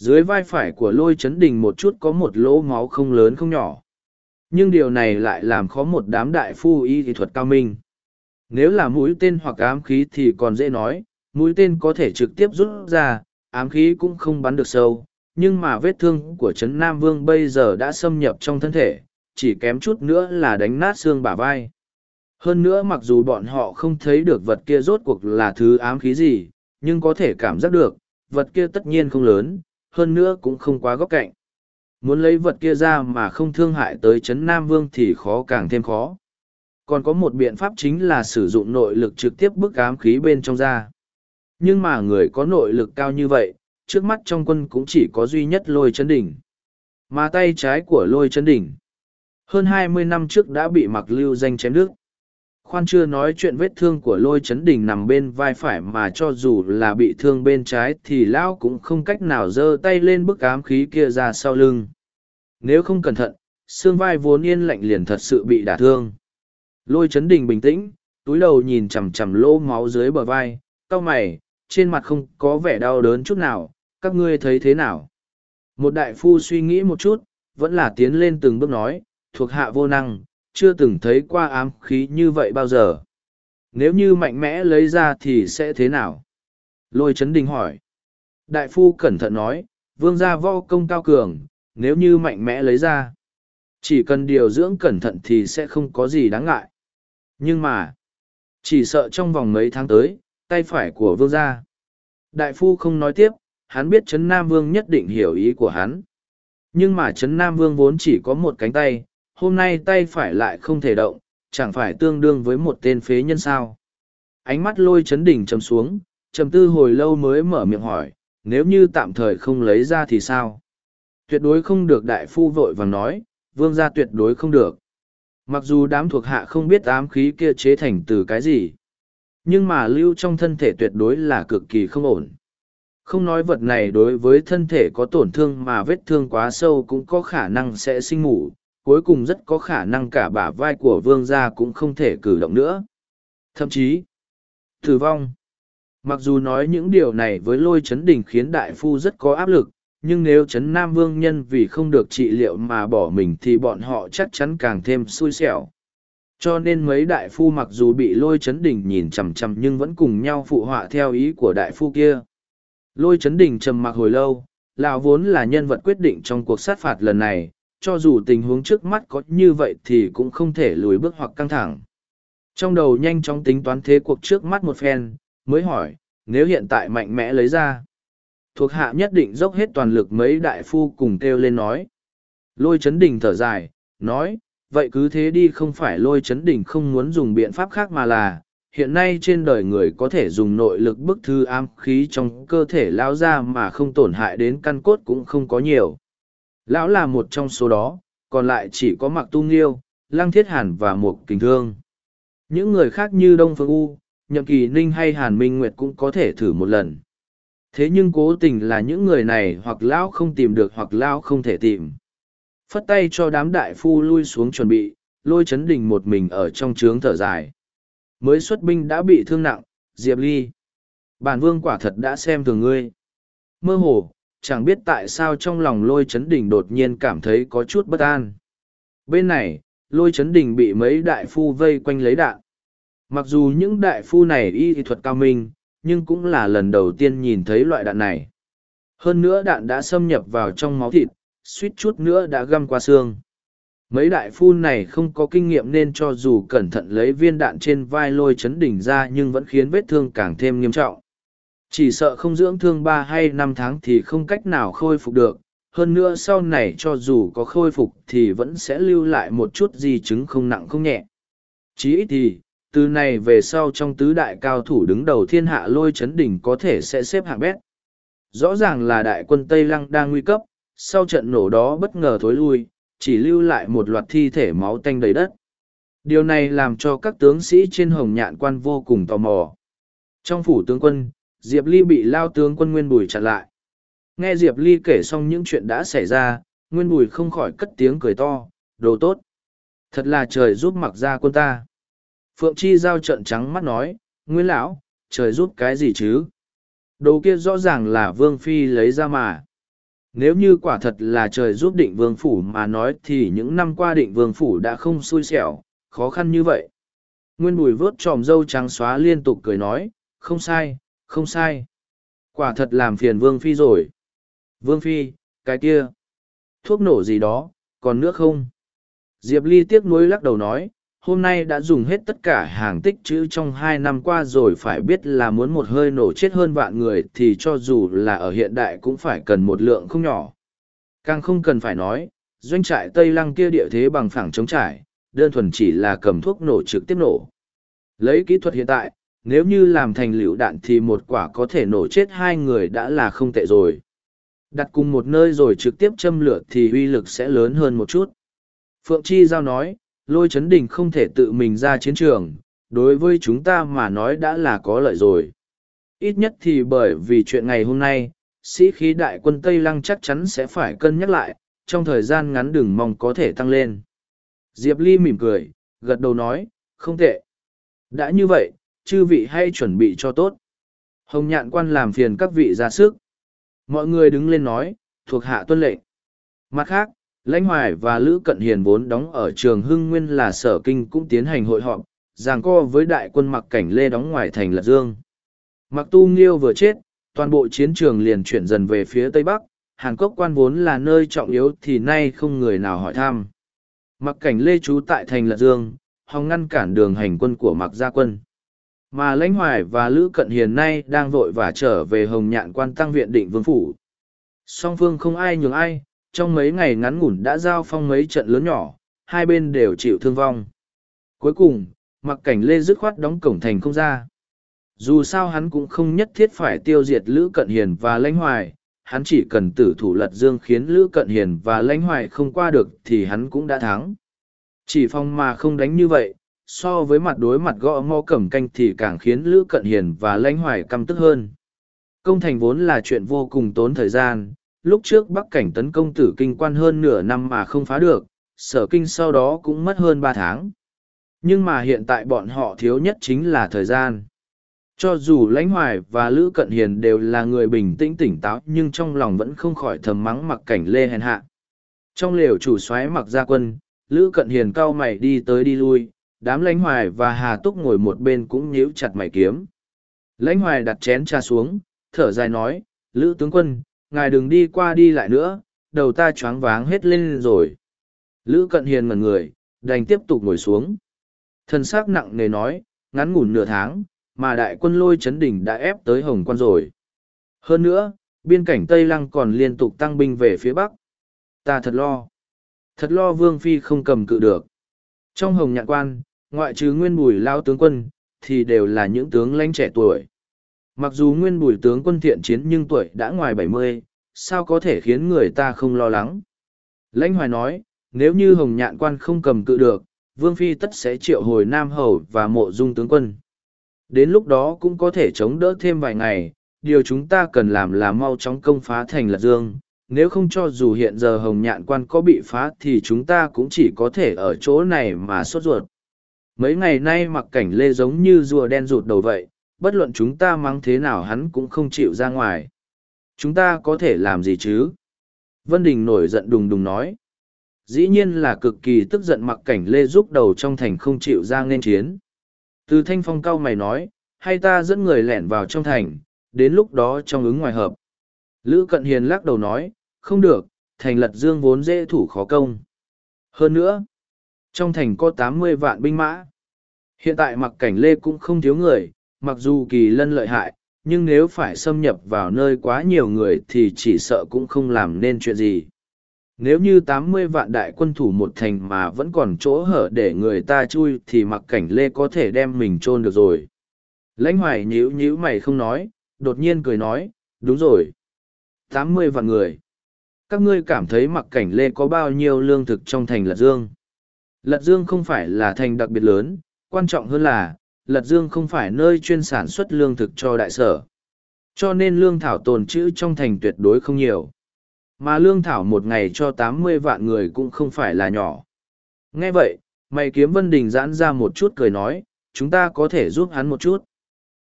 dưới vai phải của lôi chấn Đình một chút có một lỗ máu không lớn không nhỏ. Nhưng điều này lại làm khó một đám đại phu y kỹ thuật cao minh. Nếu là mũi tên hoặc ám khí thì còn dễ nói, mũi tên có thể trực tiếp rút ra, ám khí cũng không bắn được sâu. Nhưng mà vết thương của trấn nam vương bây giờ đã xâm nhập trong thân thể, chỉ kém chút nữa là đánh nát xương bả vai. Hơn nữa mặc dù bọn họ không thấy được vật kia rốt cuộc là thứ ám khí gì, nhưng có thể cảm giác được, vật kia tất nhiên không lớn hơn nữa cũng không quá góc cạnh. Muốn lấy vật kia ra mà không thương hại tới trấn nam vương thì khó càng thêm khó. Còn có một biện pháp chính là sử dụng nội lực trực tiếp bức ám khí bên trong ra. Nhưng mà người có nội lực cao như vậy, trước mắt trong quân cũng chỉ có duy nhất lôi chấn đỉnh. Mà tay trái của lôi chấn đỉnh, hơn hai mươi năm trước đã bị mặc lưu danh chém nước khoan chưa nói chuyện vết thương của lôi chấn Đình nằm bên vai phải mà cho dù là bị thương bên trái thì lão cũng không cách nào giơ tay lên bức ám khí kia ra sau lưng. Nếu không cẩn thận, xương vai vốn yên lạnh liền thật sự bị đả thương. Lôi chấn đình bình tĩnh, túi đầu nhìn chằm chằm lỗ máu dưới bờ vai, cau mày, trên mặt không có vẻ đau đớn chút nào, các ngươi thấy thế nào? Một đại phu suy nghĩ một chút, vẫn là tiến lên từng bước nói, thuộc hạ vô năng chưa từng thấy qua ám khí như vậy bao giờ. Nếu như mạnh mẽ lấy ra thì sẽ thế nào? Lôi Trấn đình hỏi. Đại phu cẩn thận nói, vương gia võ công cao cường, nếu như mạnh mẽ lấy ra, chỉ cần điều dưỡng cẩn thận thì sẽ không có gì đáng ngại. Nhưng mà, chỉ sợ trong vòng mấy tháng tới, tay phải của vương gia. Đại phu không nói tiếp, hắn biết trấn nam vương nhất định hiểu ý của hắn. Nhưng mà trấn nam vương vốn chỉ có một cánh tay hôm nay tay phải lại không thể động, chẳng phải tương đương với một tên phế nhân sao? Ánh mắt lôi chấn đỉnh trầm xuống, trầm tư hồi lâu mới mở miệng hỏi, nếu như tạm thời không lấy ra thì sao? Tuyệt đối không được, đại phu vội vàng nói, vương gia tuyệt đối không được. Mặc dù đám thuộc hạ không biết ám khí kia chế thành từ cái gì, nhưng mà lưu trong thân thể tuyệt đối là cực kỳ không ổn. Không nói vật này đối với thân thể có tổn thương mà vết thương quá sâu cũng có khả năng sẽ sinh mủ cuối cùng rất có khả năng cả bả vai của vương gia cũng không thể cử động nữa. Thậm chí, tử vong. Mặc dù nói những điều này với lôi chấn đình khiến đại phu rất có áp lực, nhưng nếu chấn nam vương nhân vì không được trị liệu mà bỏ mình thì bọn họ chắc chắn càng thêm xui xẻo. Cho nên mấy đại phu mặc dù bị lôi chấn đình nhìn chằm chằm nhưng vẫn cùng nhau phụ họa theo ý của đại phu kia. Lôi chấn đình trầm mặc hồi lâu, lão vốn là nhân vật quyết định trong cuộc sát phạt lần này cho dù tình huống trước mắt có như vậy thì cũng không thể lùi bước hoặc căng thẳng. Trong đầu nhanh chóng tính toán thế cuộc trước mắt một phen, mới hỏi, nếu hiện tại mạnh mẽ lấy ra, thuộc hạ nhất định dốc hết toàn lực mấy đại phu cùng kêu lên nói. Lôi chấn đình thở dài, nói, vậy cứ thế đi không phải lôi chấn đình không muốn dùng biện pháp khác mà là, hiện nay trên đời người có thể dùng nội lực bức thư am khí trong cơ thể lão ra mà không tổn hại đến căn cốt cũng không có nhiều lão là một trong số đó, còn lại chỉ có mặc tu nghiêu, lăng thiết hàn và một kình thương. Những người khác như đông phương u, nhậm kỳ ninh hay hàn minh nguyệt cũng có thể thử một lần. Thế nhưng cố tình là những người này hoặc lão không tìm được hoặc lão không thể tìm. Phất tay cho đám đại phu lui xuống chuẩn bị, lôi chấn đình một mình ở trong trướng thở dài. Mới xuất binh đã bị thương nặng, diệp ly. Bản vương quả thật đã xem thường ngươi. Mơ hồ chẳng biết tại sao trong lòng lôi chấn đình đột nhiên cảm thấy có chút bất an. Bên này, lôi chấn đình bị mấy đại phu vây quanh lấy đạn. Mặc dù những đại phu này y thuật cao minh, nhưng cũng là lần đầu tiên nhìn thấy loại đạn này. Hơn nữa đạn đã xâm nhập vào trong máu thịt, suýt chút nữa đã găm qua xương. Mấy đại phu này không có kinh nghiệm nên cho dù cẩn thận lấy viên đạn trên vai lôi chấn đỉnh ra nhưng vẫn khiến vết thương càng thêm nghiêm trọng chỉ sợ không dưỡng thương ba hay năm tháng thì không cách nào khôi phục được. Hơn nữa sau này cho dù có khôi phục thì vẫn sẽ lưu lại một chút di chứng không nặng không nhẹ. Chí ít thì, từ này về sau trong tứ đại cao thủ đứng đầu thiên hạ lôi chấn đỉnh có thể sẽ xếp hạng bét. Rõ ràng là đại quân tây lăng đang nguy cấp, sau trận nổ đó bất ngờ thối lui, chỉ lưu lại một loạt thi thể máu tanh đầy đất. Điều này làm cho các tướng sĩ trên hồng nhạn quan vô cùng tò mò. Trong phủ tướng quân diệp ly bị lao tướng quân nguyên bùi chặn lại. Nghe diệp ly kể xong những chuyện đã xảy ra nguyên bùi không khỏi cất tiếng cười to đồ tốt. Thật là trời giúp mặc ra quân ta. Phượng chi giao trận trắng mắt nói nguyên lão trời giúp cái gì chứ? Đồ kia rõ ràng là vương phi lấy ra mà. Nếu như quả thật là trời giúp định vương phủ mà nói thì những năm qua định vương phủ đã không xui xẻo, khó khăn như vậy. Nguyên bùi vớt tròm dâu trắng xóa liên tục cười nói, không sai, không sai. Quả thật làm phiền vương phi rồi. Vương phi, cái kia. Thuốc nổ gì đó, còn nước không? Diệp Ly tiếc nuối lắc đầu nói, hôm nay đã dùng hết tất cả hàng tích chữ trong hai năm qua rồi phải biết là muốn một hơi nổ chết hơn vạn người thì cho dù là ở hiện đại cũng phải cần một lượng không nhỏ. Càng không cần phải nói, doanh trại Tây Lăng kia địa thế bằng phẳng chống trải, đơn thuần chỉ là cầm thuốc nổ trực tiếp nổ. Lấy kỹ thuật hiện tại, nếu như làm thành lựu đạn thì một quả có thể nổ chết hai người đã là không tệ rồi. Đặt cùng một nơi rồi trực tiếp châm lửa thì uy lực sẽ lớn hơn một chút. Phượng Chi Giao nói, lôi chấn đình không thể tự mình ra chiến trường, đối với chúng ta mà nói đã là có lợi rồi. Ít nhất thì bởi vì chuyện ngày hôm nay, sĩ khí đại quân Tây Lăng chắc chắn sẽ phải cân nhắc lại, trong thời gian ngắn đừng mong có thể tăng lên. Diệp Ly mỉm cười, gật đầu nói, không tệ. Đã như vậy, chư vị hãy chuẩn bị cho tốt. Hồng nhạn quan làm phiền các vị ra sức. Mọi người đứng lên nói, thuộc hạ tuân lệnh. Mặt khác, lãnh hoài và lữ cận hiền vốn đóng ở trường hưng nguyên là sở kinh cũng tiến hành hội họp giảng co với đại quân mặc cảnh lê đóng ngoài thành lật dương mặc tu nghiêu vừa chết toàn bộ chiến trường liền chuyển dần về phía tây bắc hàn cốc quan vốn là nơi trọng yếu thì nay không người nào hỏi thăm mặc cảnh lê trú tại thành lật dương hòng ngăn cản đường hành quân của mặc gia quân mà lãnh hoài và lữ cận hiền nay đang vội vã trở về hồng nhạn quan tăng viện định vương phủ song phương không ai nhường ai trong mấy ngày ngắn ngủn đã giao phong mấy trận lớn nhỏ, hai bên đều chịu thương vong. Cuối cùng, mặc cảnh lê dứt khoát đóng cổng thành không ra. Dù sao hắn cũng không nhất thiết phải tiêu diệt Lữ Cận Hiền và Lãnh Hoài, hắn chỉ cần tử thủ lật dương khiến Lữ Cận Hiền và Lãnh Hoài không qua được thì hắn cũng đã thắng. Chỉ phong mà không đánh như vậy, so với mặt đối mặt gõ mò cẩm canh thì càng khiến Lữ Cận Hiền và Lãnh Hoài căm tức hơn. Công thành vốn là chuyện vô cùng tốn thời gian, lúc trước bắc cảnh tấn công tử kinh quan hơn nửa năm mà không phá được, sở kinh sau đó cũng mất hơn ba tháng. Nhưng mà hiện tại bọn họ thiếu nhất chính là thời gian. Cho dù lãnh hoài và Lữ Cận Hiền đều là người bình tĩnh tỉnh táo nhưng trong lòng vẫn không khỏi thầm mắng mặc cảnh lê hèn hạ. Trong lều chủ xoáy mặc gia quân, Lữ Cận Hiền cau mày đi tới đi lui, đám lãnh hoài và Hà Túc ngồi một bên cũng nhíu chặt mày kiếm. Lãnh hoài đặt chén trà xuống, thở dài nói, Lữ tướng quân, ngài đừng đi qua đi lại nữa, đầu ta choáng váng hết lên rồi. Lữ cận hiền ngẩn người, đành tiếp tục ngồi xuống. Thân xác nặng nề nói, ngắn ngủn nửa tháng, mà đại quân lôi chấn đỉnh đã ép tới Hồng Quan rồi. Hơn nữa, biên cảnh Tây Lăng còn liên tục tăng binh về phía Bắc. Ta thật lo. Thật lo Vương Phi không cầm cự được. Trong Hồng Nhạn Quan, ngoại trừ nguyên bùi lao tướng quân, thì đều là những tướng lãnh trẻ tuổi. Mặc dù nguyên bùi tướng quân thiện chiến nhưng tuổi đã ngoài bảy mươi, sao có thể khiến người ta không lo lắng. Lãnh Hoài nói, nếu như Hồng Nhạn Quan không cầm cự được, Vương Phi tất sẽ triệu hồi Nam Hầu và mộ dung tướng quân. Đến lúc đó cũng có thể chống đỡ thêm vài ngày, điều chúng ta cần làm là mau chóng công phá thành Lật Dương. Nếu không cho dù hiện giờ Hồng Nhạn Quan có bị phá thì chúng ta cũng chỉ có thể ở chỗ này mà sốt ruột. Mấy ngày nay mặc cảnh lê giống như rùa đen rụt đầu vậy, bất luận chúng ta mắng thế nào hắn cũng không chịu ra ngoài. Chúng ta có thể làm gì chứ? Vân Đình nổi giận đùng đùng nói dĩ nhiên là cực kỳ tức giận mặc cảnh lê rúc đầu trong thành không chịu ra nên chiến. Từ thanh phong cao mày nói, hay ta dẫn người lẻn vào trong thành, đến lúc đó trong ứng ngoài hợp. Lữ cận hiền lắc đầu nói, không được, thành lật dương vốn dễ thủ khó công. Hơn nữa, trong thành có tám mươi vạn binh mã. Hiện tại mặc cảnh lê cũng không thiếu người, mặc dù kỳ lân lợi hại, nhưng nếu phải xâm nhập vào nơi quá nhiều người thì chỉ sợ cũng không làm nên chuyện gì. Nếu như tám mươi vạn đại quân thủ một thành mà vẫn còn chỗ hở để người ta chui thì mặc cảnh lê có thể đem mình chôn được rồi. Lãnh hoài nhíu nhíu mày không nói đột nhiên cười nói đúng rồi. Tám mươi vạn người. Các ngươi cảm thấy mặc cảnh lê có bao nhiêu lương thực trong thành lật dương? Lật dương không phải là thành đặc biệt lớn quan trọng hơn là lật dương không phải nơi chuyên sản xuất lương thực cho đại sở cho nên lương thảo tồn trữ trong thành tuyệt đối không nhiều mà lương thảo một ngày cho tám mươi vạn người cũng không phải là nhỏ. Nghe vậy, mày kiếm Vân Đình giãn ra một chút cười nói, chúng ta có thể giúp hắn một chút.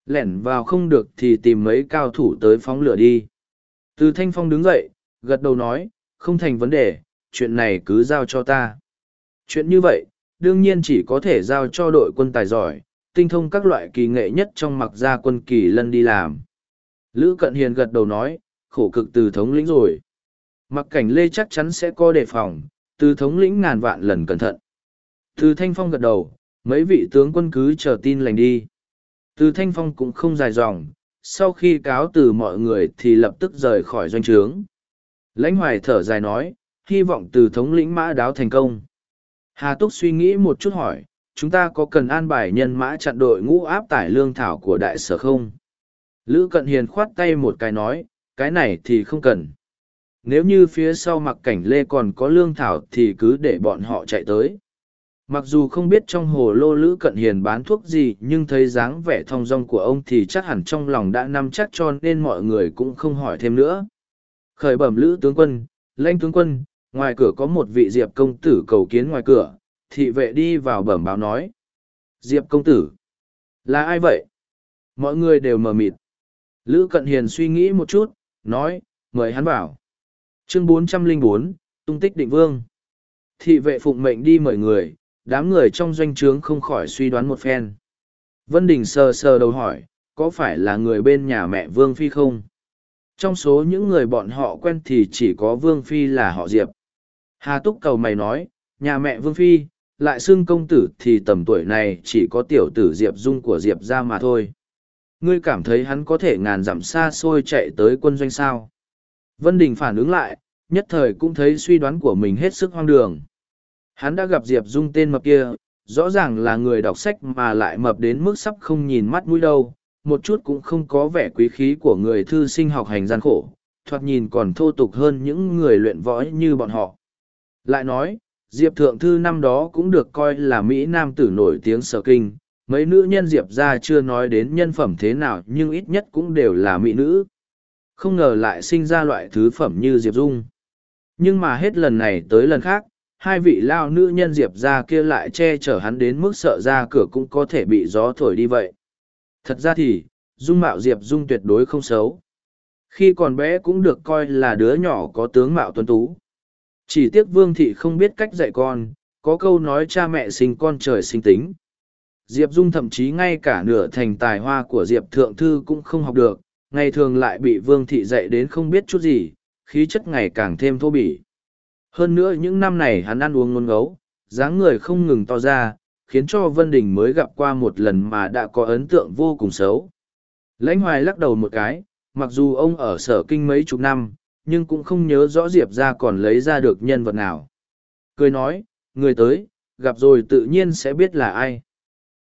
Lẻn vào không được thì tìm mấy cao thủ tới phóng lửa đi. Từ Thanh Phong đứng dậy, gật đầu nói, không thành vấn đề, chuyện này cứ giao cho ta. Chuyện như vậy, đương nhiên chỉ có thể giao cho đội quân tài giỏi, tinh thông các loại kỳ nghệ nhất trong mặc gia quân kỳ lân đi làm. Lữ Cận Hiền gật đầu nói, khổ cực từ thống lĩnh rồi. Mặc cảnh lê chắc chắn sẽ có đề phòng, từ thống lĩnh ngàn vạn lần cẩn thận. Từ Thanh Phong gật đầu, mấy vị tướng quân cứ chờ tin lành đi. Từ Thanh Phong cũng không dài dòng, sau khi cáo từ mọi người thì lập tức rời khỏi doanh trướng. Lãnh hoài thở dài nói, hy vọng từ thống lĩnh mã đáo thành công. Hà Túc suy nghĩ một chút hỏi, chúng ta có cần an bài nhân mã chặn đội ngũ áp tải lương thảo của đại sở không? Lữ Cận Hiền khoát tay một cái nói, cái này thì không cần. Nếu như phía sau mặc cảnh lê còn có lương thảo thì cứ để bọn họ chạy tới. Mặc dù không biết trong hồ lô lữ cận hiền bán thuốc gì nhưng thấy dáng vẻ thong dong của ông thì chắc hẳn trong lòng đã nắm chắc cho nên mọi người cũng không hỏi thêm nữa. Khởi bẩm lữ tướng quân lanh tướng quân ngoài cửa có một vị diệp công tử cầu kiến ngoài cửa thị vệ đi vào bẩm báo nói diệp công tử là ai vậy? Mọi người đều mờ mịt. Lữ cận hiền suy nghĩ một chút nói mời hắn vào. Chương 404, tung tích định vương. Thị vệ phụng mệnh đi mời người đám người trong doanh trướng không khỏi suy đoán một phen. Vân đình sờ sờ đầu hỏi có phải là người bên nhà mẹ vương phi không? Trong số những người bọn họ quen thì chỉ có vương phi là họ diệp hà túc cầu mày nói nhà mẹ vương phi lại xưng công tử thì tầm tuổi này chỉ có tiểu tử diệp dung của diệp ra mà thôi ngươi cảm thấy hắn có thể ngàn dặm xa xôi chạy tới quân doanh sao Vân Đình phản ứng lại, nhất thời cũng thấy suy đoán của mình hết sức hoang đường. Hắn đã gặp Diệp Dung tên mập kia, rõ ràng là người đọc sách mà lại mập đến mức sắp không nhìn mắt mũi đâu, một chút cũng không có vẻ quý khí của người thư sinh học hành gian khổ, thoạt nhìn còn thô tục hơn những người luyện võ như bọn họ. Lại nói, Diệp Thượng Thư năm đó cũng được coi là Mỹ Nam tử nổi tiếng sở kinh, mấy nữ nhân Diệp ra chưa nói đến nhân phẩm thế nào nhưng ít nhất cũng đều là Mỹ nữ. Không ngờ lại sinh ra loại thứ phẩm như diệp dung. Nhưng mà hết lần này tới lần khác hai vị lao nữ nhân diệp ra kia lại che chở hắn đến mức sợ ra cửa cũng có thể bị gió thổi đi vậy. Thật ra thì dung mạo diệp dung tuyệt đối không xấu. Khi còn bé cũng được coi là đứa nhỏ có tướng mạo tuấn tú chỉ tiếc vương thị không biết cách dạy con có câu nói cha mẹ sinh con trời sinh tính diệp dung thậm chí ngay cả nửa thành tài hoa của diệp thượng thư cũng không học được ngày thường lại bị vương thị dạy đến không biết chút gì, khí chất ngày càng thêm thô bỉ. Hơn nữa những năm này hắn ăn uống ngôn ngấu, dáng người không ngừng to ra, khiến cho Vân Đình mới gặp qua một lần mà đã có ấn tượng vô cùng xấu. Lãnh hoài lắc đầu một cái, mặc dù ông ở sở kinh mấy chục năm, nhưng cũng không nhớ rõ Diệp ra còn lấy ra được nhân vật nào. Cười nói, người tới, gặp rồi tự nhiên sẽ biết là ai.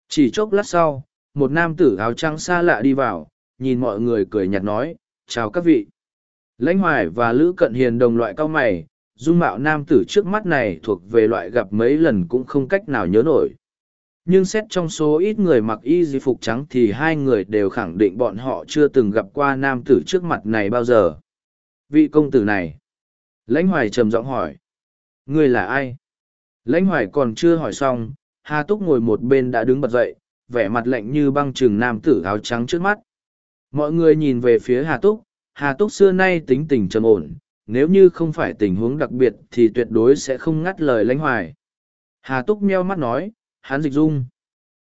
Chỉ chốc lát sau, một nam tử áo trắng xa lạ đi vào, nhìn mọi người cười nhạt nói, chào các vị. Lãnh hoài và Lữ Cận Hiền đồng loại cao mày, dung mạo nam tử trước mắt này thuộc về loại gặp mấy lần cũng không cách nào nhớ nổi. Nhưng xét trong số ít người mặc y di phục trắng thì hai người đều khẳng định bọn họ chưa từng gặp qua nam tử trước mặt này bao giờ. Vị công tử này. Lãnh hoài trầm giọng hỏi. Người là ai? Lãnh hoài còn chưa hỏi xong, Hà Túc ngồi một bên đã đứng bật dậy, vẻ mặt lạnh như băng chừng nam tử áo trắng trước mắt. Mọi người nhìn về phía Hà Túc, Hà Túc xưa nay tính tình trầm ổn, nếu như không phải tình huống đặc biệt thì tuyệt đối sẽ không ngắt lời lãnh hoài. Hà Túc meo mắt nói, hắn dịch dung.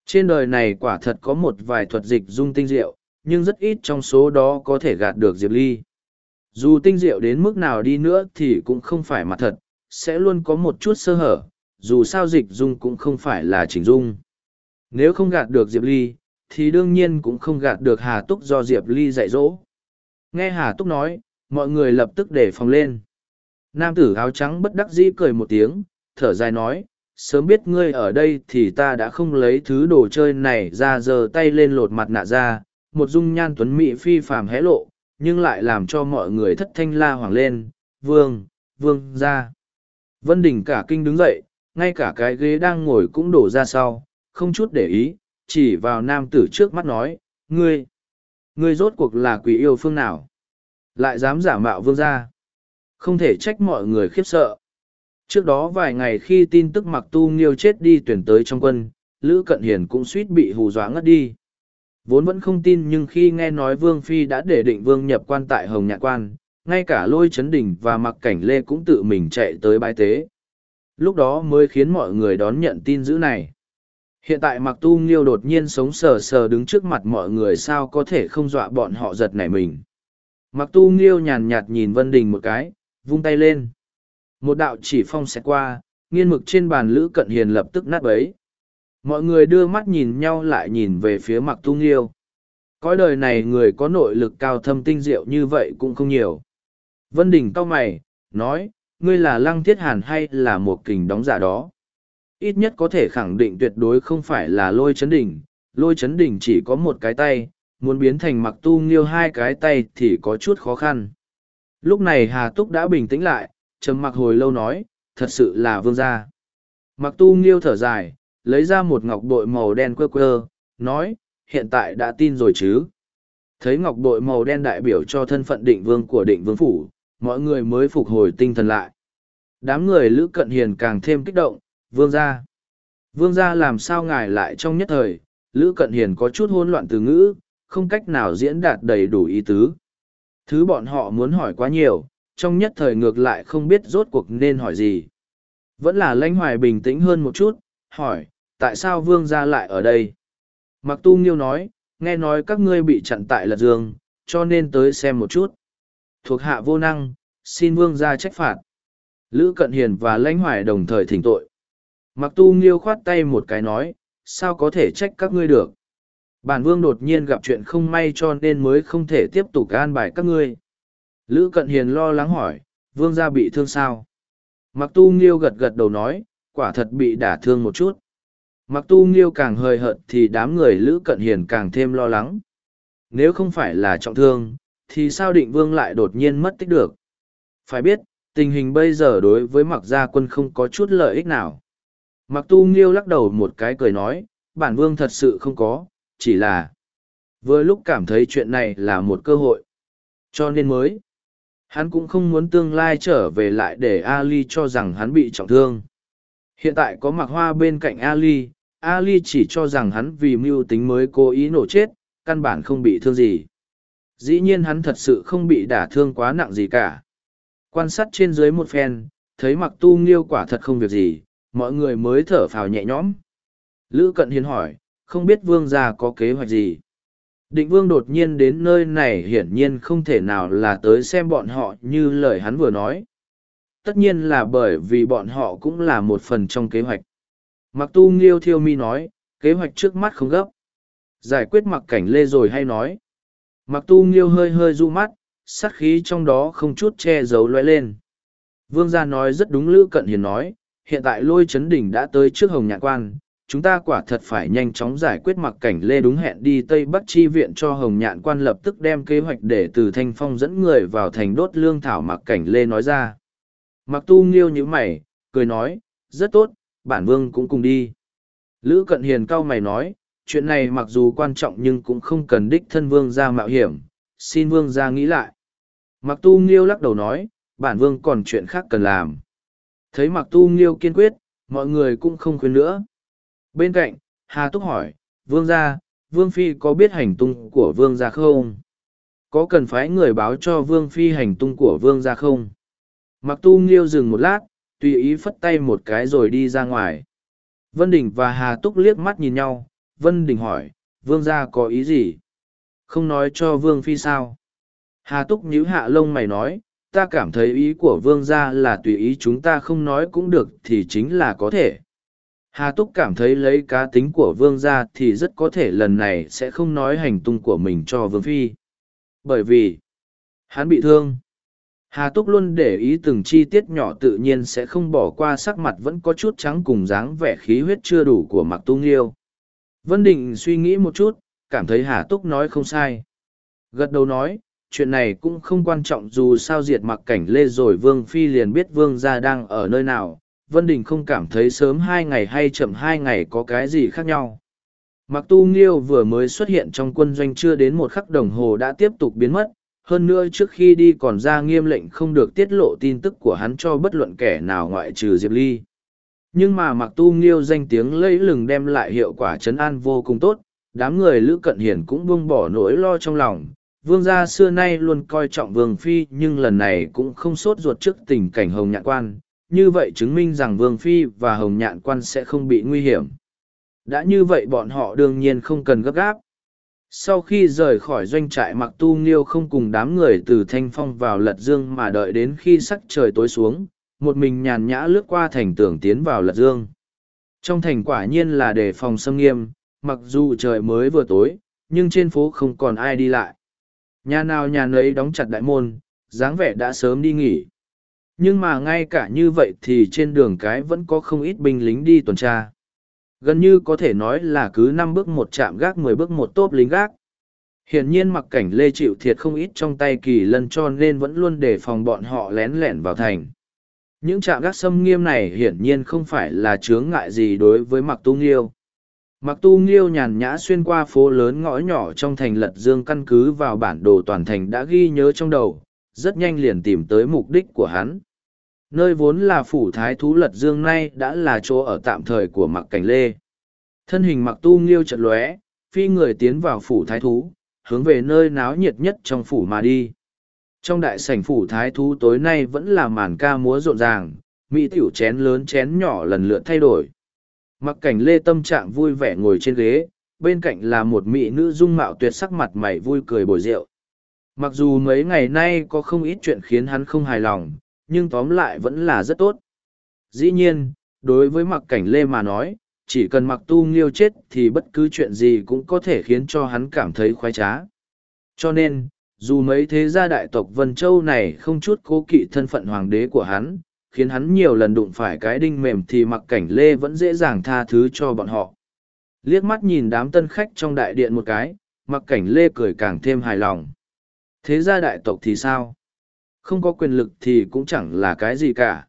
Trên đời này quả thật có một vài thuật dịch dung tinh diệu, nhưng rất ít trong số đó có thể gạt được Diệp Ly. Dù tinh diệu đến mức nào đi nữa thì cũng không phải mặt thật, sẽ luôn có một chút sơ hở, dù sao dịch dung cũng không phải là chỉnh dung. Nếu không gạt được Diệp Ly, thì đương nhiên cũng không gạt được Hà Túc do Diệp Ly dạy dỗ. Nghe Hà Túc nói, mọi người lập tức để phòng lên. Nam tử áo trắng bất đắc dĩ cười một tiếng, thở dài nói, sớm biết ngươi ở đây thì ta đã không lấy thứ đồ chơi này ra giơ tay lên lột mặt nạ ra, một dung nhan tuấn mỹ phi phàm hé lộ, nhưng lại làm cho mọi người thất thanh la hoàng lên, vương, vương ra. Vân Đình cả kinh đứng dậy, ngay cả cái ghế đang ngồi cũng đổ ra sau, không chút để ý, chỉ vào nam tử trước mắt nói, ngươi, ngươi rốt cuộc là quỷ yêu phương nào? Lại dám giả mạo vương gia. Không thể trách mọi người khiếp sợ. Trước đó vài ngày khi tin tức mặc tu nghiêu chết đi tuyển tới trong quân, Lữ Cận Hiền cũng suýt bị hù dọa ngất đi. Vốn vẫn không tin nhưng khi nghe nói Vương Phi đã để định Vương nhập quan tại Hồng Nhạc Quan, ngay cả lôi chấn đỉnh và mặc cảnh lê cũng tự mình chạy tới bái tế. Lúc đó mới khiến mọi người đón nhận tin dữ này. Hiện tại mặc tu nghiêu đột nhiên sống sờ sờ đứng trước mặt mọi người sao có thể không dọa bọn họ giật nảy mình. Mặc tu nghiêu nhàn nhạt nhìn Vân Đình một cái, vung tay lên. Một đạo chỉ phong sẽ qua, nghiên mực trên bàn Lữ Cận Hiền lập tức nát bấy. Mọi người đưa mắt nhìn nhau lại nhìn về phía mặc tu nghiêu. Cõi đời này người có nội lực cao thâm tinh diệu như vậy cũng không nhiều. Vân Đình cau mày, nói, ngươi là lăng thiết hàn hay là một kình đóng giả đó? Ít nhất có thể khẳng định tuyệt đối không phải là lôi chấn đỉnh, lôi chấn đỉnh chỉ có một cái tay, muốn biến thành mặc tu nghiêu hai cái tay thì có chút khó khăn. Lúc này Hà Túc đã bình tĩnh lại, trầm mặc hồi lâu nói, thật sự là vương gia. Mặc tu nghiêu thở dài, lấy ra một ngọc bội màu đen quơ quơ, nói, hiện tại đã tin rồi chứ. Thấy ngọc bội màu đen đại biểu cho thân phận định vương của định vương phủ, mọi người mới phục hồi tinh thần lại. Đám người Lữ Cận Hiền càng thêm kích động, vương gia. Vương gia làm sao ngài lại trong nhất thời, Lữ Cận Hiền có chút hỗn loạn từ ngữ, không cách nào diễn đạt đầy đủ ý tứ. Thứ bọn họ muốn hỏi quá nhiều, trong nhất thời ngược lại không biết rốt cuộc nên hỏi gì. Vẫn là lãnh hoài bình tĩnh hơn một chút, hỏi, tại sao vương gia lại ở đây? Mặc tu nghiêu nói, nghe nói các ngươi bị chặn tại lật dương, cho nên tới xem một chút. Thuộc hạ vô năng, xin vương gia trách phạt. Lữ Cận Hiền và lãnh hoài đồng thời thỉnh tội. Mặc tu nghiêu khoát tay một cái nói, sao có thể trách các ngươi được? Bản vương đột nhiên gặp chuyện không may cho nên mới không thể tiếp tục an bài các ngươi. Lữ Cận Hiền lo lắng hỏi, vương gia bị thương sao? Mặc tu nghiêu gật gật đầu nói, quả thật bị đả thương một chút. Mặc tu nghiêu càng hơi hợt thì đám người Lữ Cận Hiền càng thêm lo lắng. Nếu không phải là trọng thương, thì sao định vương lại đột nhiên mất tích được? Phải biết, tình hình bây giờ đối với mặc gia quân không có chút lợi ích nào. Mặc tu nghiêu lắc đầu một cái cười nói, bản vương thật sự không có, chỉ là vừa lúc cảm thấy chuyện này là một cơ hội. Cho nên mới, hắn cũng không muốn tương lai trở về lại để Ali cho rằng hắn bị trọng thương. Hiện tại có mặc hoa bên cạnh Ali, Ali chỉ cho rằng hắn vì mưu tính mới cố ý nổ chết, căn bản không bị thương gì. Dĩ nhiên hắn thật sự không bị đả thương quá nặng gì cả. Quan sát trên dưới một phen, thấy mặc tu nghiêu quả thật không việc gì, mọi người mới thở phào nhẹ nhõm. Lữ Cận Hiền hỏi, không biết vương gia có kế hoạch gì. Định vương đột nhiên đến nơi này hiển nhiên không thể nào là tới xem bọn họ như lời hắn vừa nói. Tất nhiên là bởi vì bọn họ cũng là một phần trong kế hoạch. Mặc tu nghiêu thiêu mi nói, kế hoạch trước mắt không gấp. Giải quyết mặc cảnh lê rồi hay nói. Mặc tu nghiêu hơi hơi du mắt, sát khí trong đó không chút che giấu lóe lên. Vương gia nói rất đúng Lữ Cận Hiền nói, hiện tại lôi chấn đỉnh đã tới trước hồng nhạn quan, chúng ta quả thật phải nhanh chóng giải quyết mặc cảnh lê đúng hẹn đi Tây Bắc chi viện cho hồng nhạn quan lập tức đem kế hoạch để từ thanh phong dẫn người vào thành đốt lương thảo mặc cảnh lê nói ra. Mặc tu nghiêu như mày, cười nói, rất tốt, bản vương cũng cùng đi. Lữ Cận Hiền cao mày nói, chuyện này mặc dù quan trọng nhưng cũng không cần đích thân vương ra mạo hiểm, xin vương ra nghĩ lại. Mặc tu nghiêu lắc đầu nói, bản vương còn chuyện khác cần làm. Thấy mặc tu nghiêu kiên quyết, mọi người cũng không khuyên nữa. Bên cạnh, Hà Túc hỏi, vương gia, vương phi có biết hành tung của vương gia không? Có cần phải người báo cho vương phi hành tung của vương gia không? Mặc tu nghiêu dừng một lát, tùy ý phất tay một cái rồi đi ra ngoài. Vân Đình và Hà Túc liếc mắt nhìn nhau, Vân Đình hỏi, vương gia có ý gì? Không nói cho vương phi sao? Hà Túc nhíu hạ lông mày nói, ta cảm thấy ý của vương gia là tùy ý chúng ta không nói cũng được thì chính là có thể. Hà Túc cảm thấy lấy cá tính của vương gia thì rất có thể lần này sẽ không nói hành tung của mình cho vương phi. Bởi vì, hắn bị thương. Hà Túc luôn để ý từng chi tiết nhỏ tự nhiên sẽ không bỏ qua sắc mặt vẫn có chút trắng cùng dáng vẻ khí huyết chưa đủ của Mặc Tu Nghiêu. Vân Định suy nghĩ một chút, cảm thấy Hà Túc nói không sai. Gật đầu nói, chuyện này cũng không quan trọng dù sao diệt mặc cảnh lê rồi Vương Phi liền biết Vương gia đang ở nơi nào. Vân Đình không cảm thấy sớm hai ngày hay chậm hai ngày có cái gì khác nhau. Mặc tu nghiêu vừa mới xuất hiện trong quân doanh chưa đến một khắc đồng hồ đã tiếp tục biến mất, hơn nữa trước khi đi còn ra nghiêm lệnh không được tiết lộ tin tức của hắn cho bất luận kẻ nào ngoại trừ Diệp Ly. Nhưng mà mặc tu nghiêu danh tiếng lẫy lừng đem lại hiệu quả chấn an vô cùng tốt, đám người Lữ Cận Hiển cũng buông bỏ nỗi lo trong lòng. Vương gia xưa nay luôn coi trọng Vương Phi nhưng lần này cũng không sốt ruột trước tình cảnh Hồng Nhạn Quan, như vậy chứng minh rằng Vương Phi và Hồng Nhạn Quan sẽ không bị nguy hiểm. Đã như vậy bọn họ đương nhiên không cần gấp gáp sau khi rời khỏi doanh trại mặc tu nghiêu không cùng đám người từ thanh phong vào lật dương mà đợi đến khi sắc trời tối xuống, một mình nhàn nhã lướt qua thành tường tiến vào lật dương. Trong thành quả nhiên là đề phòng xâm nghiêm, mặc dù trời mới vừa tối, nhưng trên phố không còn ai đi lại. Nhà nào nhà nấy đóng chặt đại môn, dáng vẻ đã sớm đi nghỉ. Nhưng mà ngay cả như vậy thì trên đường cái vẫn có không ít binh lính đi tuần tra. Gần như có thể nói là cứ năm bước một chạm gác mười bước một tốp lính gác. Hiển nhiên mặc cảnh lê chịu thiệt không ít trong tay kỳ lân cho nên vẫn luôn đề phòng bọn họ lén lẻn vào thành. Những trạm gác xâm nghiêm này hiển nhiên không phải là chướng ngại gì đối với mặc tu nghiêu. Mặc tu nghiêu nhàn nhã xuyên qua phố lớn ngõ nhỏ trong thành lật dương căn cứ vào bản đồ toàn thành đã ghi nhớ trong đầu, rất nhanh liền tìm tới mục đích của hắn. Nơi vốn là phủ thái thú lật dương nay đã là chỗ ở tạm thời của mặc cảnh lê. Thân hình mặc tu nghiêu trận lóe, phi người tiến vào phủ thái thú, hướng về nơi náo nhiệt nhất trong phủ mà đi. Trong đại sảnh phủ thái thú tối nay vẫn là màn ca múa rộn ràng, mỹ tiểu chén lớn chén nhỏ lần lượt thay đổi. Mặc cảnh lê tâm trạng vui vẻ ngồi trên ghế, bên cạnh là một mỹ nữ dung mạo tuyệt sắc mặt mày vui cười bồi rượu. Mặc dù mấy ngày nay có không ít chuyện khiến hắn không hài lòng, nhưng tóm lại vẫn là rất tốt. Dĩ nhiên, đối với mặc cảnh lê mà nói, chỉ cần mặc tu nghiêu chết thì bất cứ chuyện gì cũng có thể khiến cho hắn cảm thấy khoái trá. Cho nên, dù mấy thế gia đại tộc Vân Châu này không chút cố kỵ thân phận hoàng đế của hắn, khiến hắn nhiều lần đụng phải cái đinh mềm thì mặc cảnh lê vẫn dễ dàng tha thứ cho bọn họ. Liếc mắt nhìn đám tân khách trong đại điện một cái, mặc cảnh lê cười càng thêm hài lòng. Thế gia đại tộc thì sao? Không có quyền lực thì cũng chẳng là cái gì cả.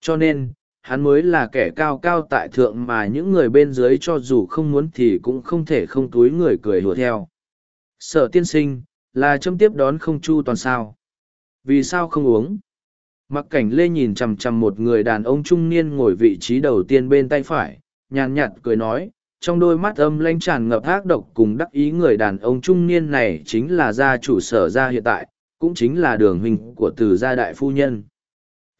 Cho nên, hắn mới là kẻ cao cao tại thượng mà những người bên dưới cho dù không muốn thì cũng không thể không túi người cười hùa theo. Sở tiên sinh, là châm tiếp đón không chu toàn sao. Vì sao không uống? Mặc cảnh lê nhìn chằm chằm một người đàn ông trung niên ngồi vị trí đầu tiên bên tay phải, nhàn nhạt cười nói, trong đôi mắt âm lanh tràn ngập ác độc cùng đắc ý người đàn ông trung niên này chính là gia chủ sở gia hiện tại, cũng chính là đường huynh của từ gia đại phu nhân.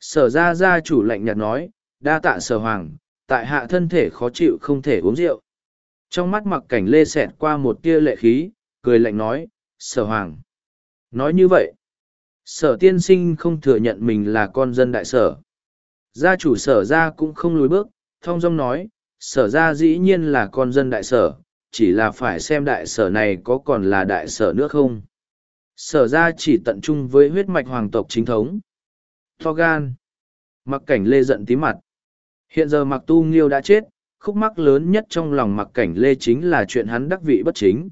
Sở gia gia chủ lạnh nhạt nói, đa tạ sở hoàng, tại hạ thân thể khó chịu không thể uống rượu. Trong mắt mặc cảnh lê xẹt qua một tia lệ khí, cười lạnh nói, sở hoàng. Nói như vậy, sở tiên sinh không thừa nhận mình là con dân đại sở. Gia chủ sở gia cũng không lùi bước, thong dong nói, sở gia dĩ nhiên là con dân đại sở, chỉ là phải xem đại sở này có còn là đại sở nữa không. Sở ra chỉ tận trung với huyết mạch hoàng tộc chính thống. Tho gan. Mặc cảnh lê giận tí mặt. Hiện giờ mặc tu nghiêu đã chết, khúc mắc lớn nhất trong lòng mặc cảnh lê chính là chuyện hắn đắc vị bất chính.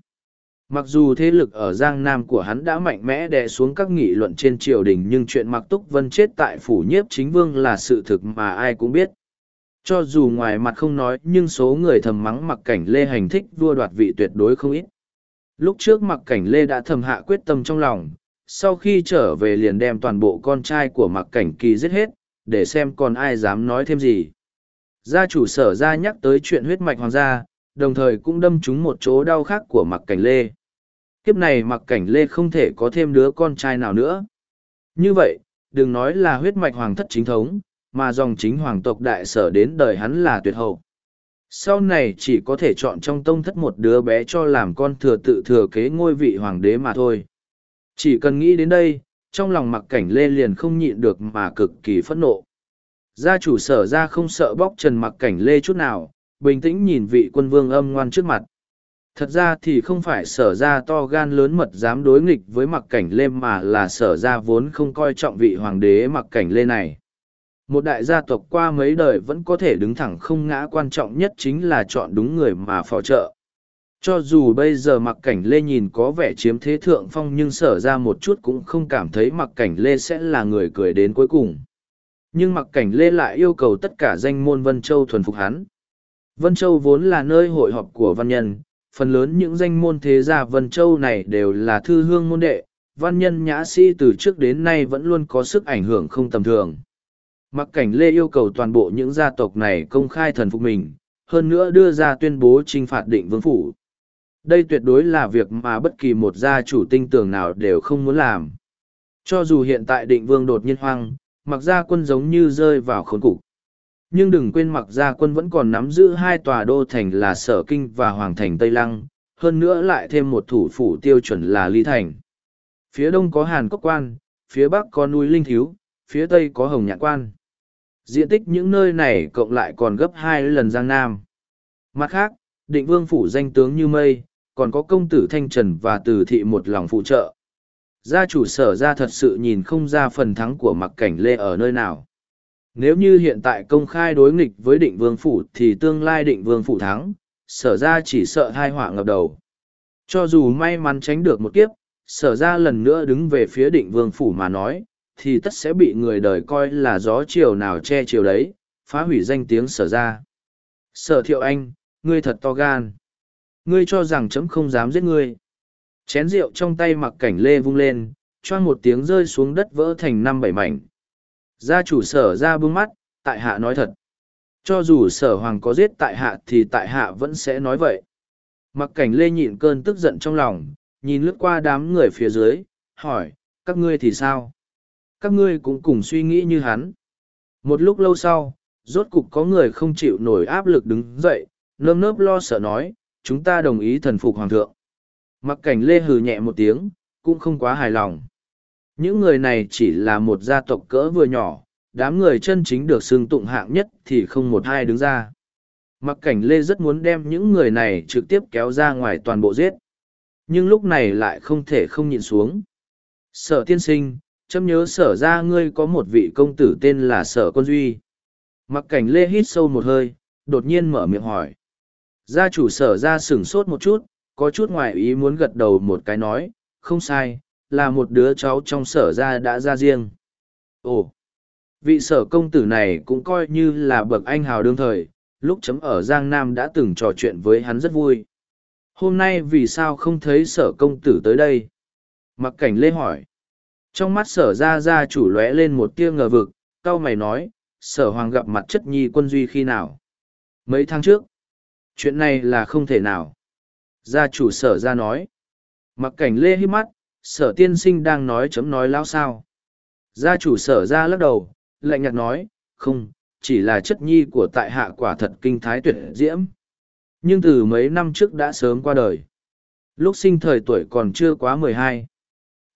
Mặc dù thế lực ở Giang Nam của hắn đã mạnh mẽ đè xuống các nghị luận trên triều đình nhưng chuyện Mặc Túc Vân chết tại phủ nhiếp chính vương là sự thực mà ai cũng biết. Cho dù ngoài mặt không nói nhưng số người thầm mắng mặc cảnh Lê hành thích vua đoạt vị tuyệt đối không ít. Lúc trước mặc cảnh Lê đã thầm hạ quyết tâm trong lòng, sau khi trở về liền đem toàn bộ con trai của mặc cảnh kỳ giết hết, để xem còn ai dám nói thêm gì. Gia chủ sở ra nhắc tới chuyện huyết mạch hoàng gia, đồng thời cũng đâm trúng một chỗ đau khác của mặc cảnh Lê. Kiếp này mặc cảnh Lê không thể có thêm đứa con trai nào nữa. Như vậy, đừng nói là huyết mạch hoàng thất chính thống, mà dòng chính hoàng tộc đại sở đến đời hắn là tuyệt hậu. Sau này chỉ có thể chọn trong tông thất một đứa bé cho làm con thừa tự thừa kế ngôi vị hoàng đế mà thôi. Chỉ cần nghĩ đến đây, trong lòng mặc cảnh lê liền không nhịn được mà cực kỳ phẫn nộ. Gia chủ sở ra không sợ bóc trần mặc cảnh lê chút nào, bình tĩnh nhìn vị quân vương âm ngoan trước mặt. Thật ra thì không phải sở ra to gan lớn mật dám đối nghịch với mặc cảnh lê mà là sở ra vốn không coi trọng vị hoàng đế mặc cảnh lê này. Một đại gia tộc qua mấy đời vẫn có thể đứng thẳng không ngã quan trọng nhất chính là chọn đúng người mà phò trợ. Cho dù bây giờ mặc cảnh lê nhìn có vẻ chiếm thế thượng phong nhưng sở ra một chút cũng không cảm thấy mặc cảnh lê sẽ là người cười đến cuối cùng. Nhưng mặc cảnh lê lại yêu cầu tất cả danh môn Vân Châu thuần phục hắn. Vân Châu vốn là nơi hội họp của văn nhân, phần lớn những danh môn thế gia Vân Châu này đều là thư hương môn đệ, văn nhân nhã sĩ từ trước đến nay vẫn luôn có sức ảnh hưởng không tầm thường. Mặc cảnh Lê yêu cầu toàn bộ những gia tộc này công khai thần phục mình, hơn nữa đưa ra tuyên bố trinh phạt định vương phủ. Đây tuyệt đối là việc mà bất kỳ một gia chủ tinh tường nào đều không muốn làm. Cho dù hiện tại định vương đột nhiên hoang, mặc gia quân giống như rơi vào khốn cục. Nhưng đừng quên mặc gia quân vẫn còn nắm giữ hai tòa đô thành là Sở Kinh và Hoàng thành Tây Lăng, hơn nữa lại thêm một thủ phủ tiêu chuẩn là Ly Thành. Phía đông có Hàn Cốc Quan, phía bắc có núi Linh Thiếu, phía tây có Hồng Nhạn Quan. Diện tích những nơi này cộng lại còn gấp hai lần Giang Nam. Mặt khác, định vương phủ danh tướng như mây, còn có công tử Thanh Trần và Từ Thị một lòng phụ trợ. Gia chủ sở ra thật sự nhìn không ra phần thắng của mặc cảnh lê ở nơi nào. Nếu như hiện tại công khai đối nghịch với định vương phủ thì tương lai định vương phủ thắng, sở ra chỉ sợ hai họa ngập đầu. Cho dù may mắn tránh được một kiếp, sở ra lần nữa đứng về phía định vương phủ mà nói, thì tất sẽ bị người đời coi là gió chiều nào che chiều đấy, phá hủy danh tiếng sở ra. Sở thiệu anh, ngươi thật to gan. Ngươi cho rằng chấm không dám giết ngươi. Chén rượu trong tay mặc cảnh lê vung lên, choang một tiếng rơi xuống đất vỡ thành năm bảy mảnh. Gia chủ sở ra bưng mắt, tại hạ nói thật. Cho dù sở hoàng có giết tại hạ thì tại hạ vẫn sẽ nói vậy. Mặc cảnh lê nhịn cơn tức giận trong lòng, nhìn lướt qua đám người phía dưới, hỏi, các ngươi thì sao? Các ngươi cũng cùng suy nghĩ như hắn. Một lúc lâu sau, rốt cục có người không chịu nổi áp lực đứng dậy, nơm nớp lo sợ nói, chúng ta đồng ý thần phục hoàng thượng. Mặc cảnh lê hừ nhẹ một tiếng, cũng không quá hài lòng. Những người này chỉ là một gia tộc cỡ vừa nhỏ, đám người chân chính được xưng tụng hạng nhất thì không một ai đứng ra. Mặc cảnh lê rất muốn đem những người này trực tiếp kéo ra ngoài toàn bộ giết. Nhưng lúc này lại không thể không nhìn xuống. Sở tiên sinh, châm nhớ sở ra ngươi có một vị công tử tên là sở quân duy. Mặc cảnh lê hít sâu một hơi, đột nhiên mở miệng hỏi. Gia chủ sở ra sửng sốt một chút, có chút ngoại ý muốn gật đầu một cái nói, không sai, là một đứa cháu trong sở ra đã ra riêng. Ồ, vị sở công tử này cũng coi như là bậc anh hào đương thời, lúc chấm ở giang nam đã từng trò chuyện với hắn rất vui. Hôm nay vì sao không thấy sở công tử tới đây? Mặc cảnh lê hỏi trong mắt sở ra ra chủ lóe lên một tia ngờ vực, cao mày nói, sở hoàng gặp mặt chất nhi quân duy khi nào? Mấy tháng trước, chuyện này là không thể nào. Gia chủ sở ra nói, mặc cảnh lê hít mắt, sở tiên sinh đang nói chấm nói lao sao. Gia chủ sở ra lắc đầu, lạnh nhạt nói, không, chỉ là chất nhi của tại hạ quả thật kinh thái tuyệt diễm. Nhưng từ mấy năm trước đã sớm qua đời. Lúc sinh thời tuổi còn chưa quá mười hai,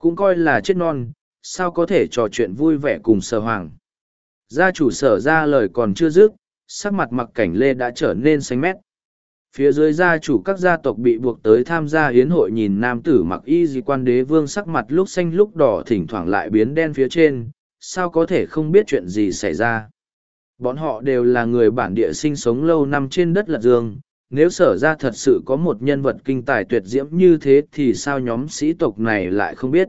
cũng coi là chết non, sao có thể trò chuyện vui vẻ cùng sở hoàng. Gia chủ sở ra lời còn chưa dứt, sắc mặt mặc cảnh lê đã trở nên xanh mét. Phía dưới gia chủ các gia tộc bị buộc tới tham gia hiến hội nhìn nam tử mặc y gì quan đế vương sắc mặt lúc xanh lúc đỏ thỉnh thoảng lại biến đen phía trên, sao có thể không biết chuyện gì xảy ra. Bọn họ đều là người bản địa sinh sống lâu năm trên đất lật dương, nếu sở ra thật sự có một nhân vật kinh tài tuyệt diễm như thế thì sao nhóm sĩ tộc này lại không biết.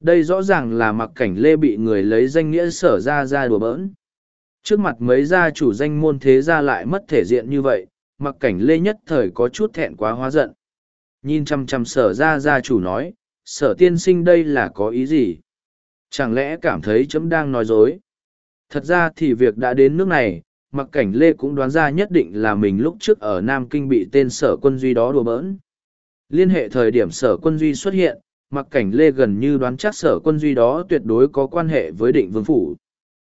Đây rõ ràng là mặc cảnh lê bị người lấy danh nghĩa sở ra ra đùa bỡn. Trước mặt mấy gia chủ danh môn thế gia lại mất thể diện như vậy, mặc cảnh lê nhất thời có chút thẹn quá hóa giận. Nhìn chăm chăm sở ra gia chủ nói, sở tiên sinh đây là có ý gì? Chẳng lẽ cảm thấy chấm đang nói dối? Thật ra thì việc đã đến nước này, mặc cảnh lê cũng đoán ra nhất định là mình lúc trước ở Nam Kinh bị tên sở quân duy đó đùa bỡn. Liên hệ thời điểm sở quân duy xuất hiện, mặc cảnh lê gần như đoán chắc sở quân duy đó tuyệt đối có quan hệ với định vương phủ.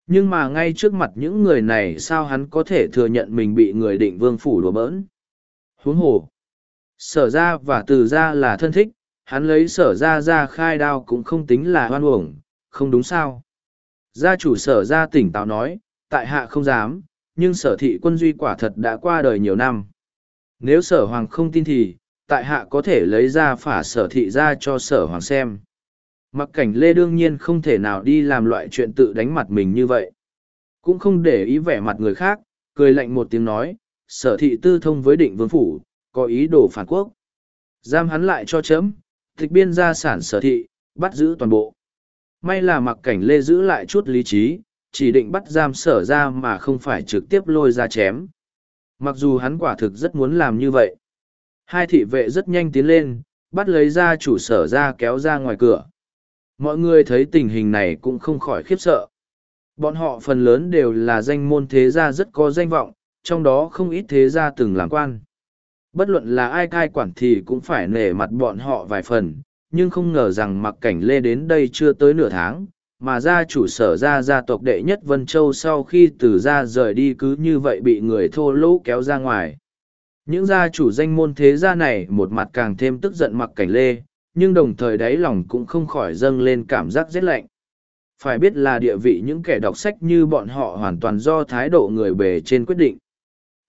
Nhưng mà ngay trước mặt những người này sao hắn có thể thừa nhận mình bị người định vương phủ đùa bỡn? Huống hồ. Sở ra và từ ra là thân thích, hắn lấy sở ra ra khai đao cũng không tính là hoan uổng, không đúng sao? Gia chủ sở ra tỉnh táo nói, tại hạ không dám, nhưng sở thị quân duy quả thật đã qua đời nhiều năm. Nếu sở hoàng không tin thì, tại hạ có thể lấy ra phả sở thị ra cho sở hoàng xem. Mặc cảnh lê đương nhiên không thể nào đi làm loại chuyện tự đánh mặt mình như vậy. Cũng không để ý vẻ mặt người khác, cười lạnh một tiếng nói, sở thị tư thông với định vương phủ, có ý đồ phản quốc. Giam hắn lại cho chấm, tịch biên gia sản sở thị, bắt giữ toàn bộ. May là mặc cảnh lê giữ lại chút lý trí, chỉ định bắt giam sở ra mà không phải trực tiếp lôi ra chém. Mặc dù hắn quả thực rất muốn làm như vậy. Hai thị vệ rất nhanh tiến lên, bắt lấy ra chủ sở ra kéo ra ngoài cửa. Mọi người thấy tình hình này cũng không khỏi khiếp sợ. Bọn họ phần lớn đều là danh môn thế gia rất có danh vọng, trong đó không ít thế gia từng làm quan. Bất luận là ai cai quản thì cũng phải nể mặt bọn họ vài phần, nhưng không ngờ rằng mặc cảnh lê đến đây chưa tới nửa tháng, mà gia chủ sở gia gia tộc đệ nhất Vân Châu sau khi từ gia rời đi cứ như vậy bị người thô lỗ kéo ra ngoài. Những gia chủ danh môn thế gia này một mặt càng thêm tức giận mặc cảnh lê, nhưng đồng thời đáy lòng cũng không khỏi dâng lên cảm giác rét lạnh. Phải biết là địa vị những kẻ đọc sách như bọn họ hoàn toàn do thái độ người bề trên quyết định.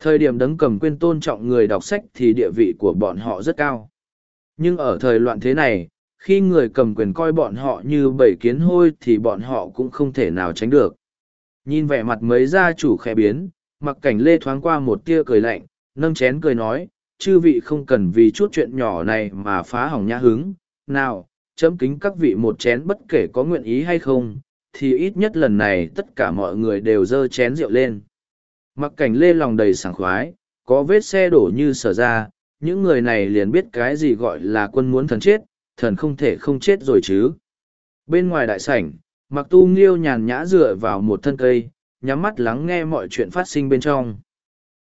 Thời điểm đấng cầm quyền tôn trọng người đọc sách thì địa vị của bọn họ rất cao. Nhưng ở thời loạn thế này, khi người cầm quyền coi bọn họ như bảy kiến hôi thì bọn họ cũng không thể nào tránh được. Nhìn vẻ mặt mấy gia chủ khẽ biến, mặc cảnh lê thoáng qua một tia cười lạnh, nâng chén cười nói, chư vị không cần vì chút chuyện nhỏ này mà phá hỏng nhã hứng. Nào, chấm kính các vị một chén bất kể có nguyện ý hay không, thì ít nhất lần này tất cả mọi người đều dơ chén rượu lên. Mặc cảnh lê lòng đầy sảng khoái, có vết xe đổ như sở ra, những người này liền biết cái gì gọi là quân muốn thần chết, thần không thể không chết rồi chứ. Bên ngoài đại sảnh, mặc tu nghiêu nhàn nhã dựa vào một thân cây, nhắm mắt lắng nghe mọi chuyện phát sinh bên trong.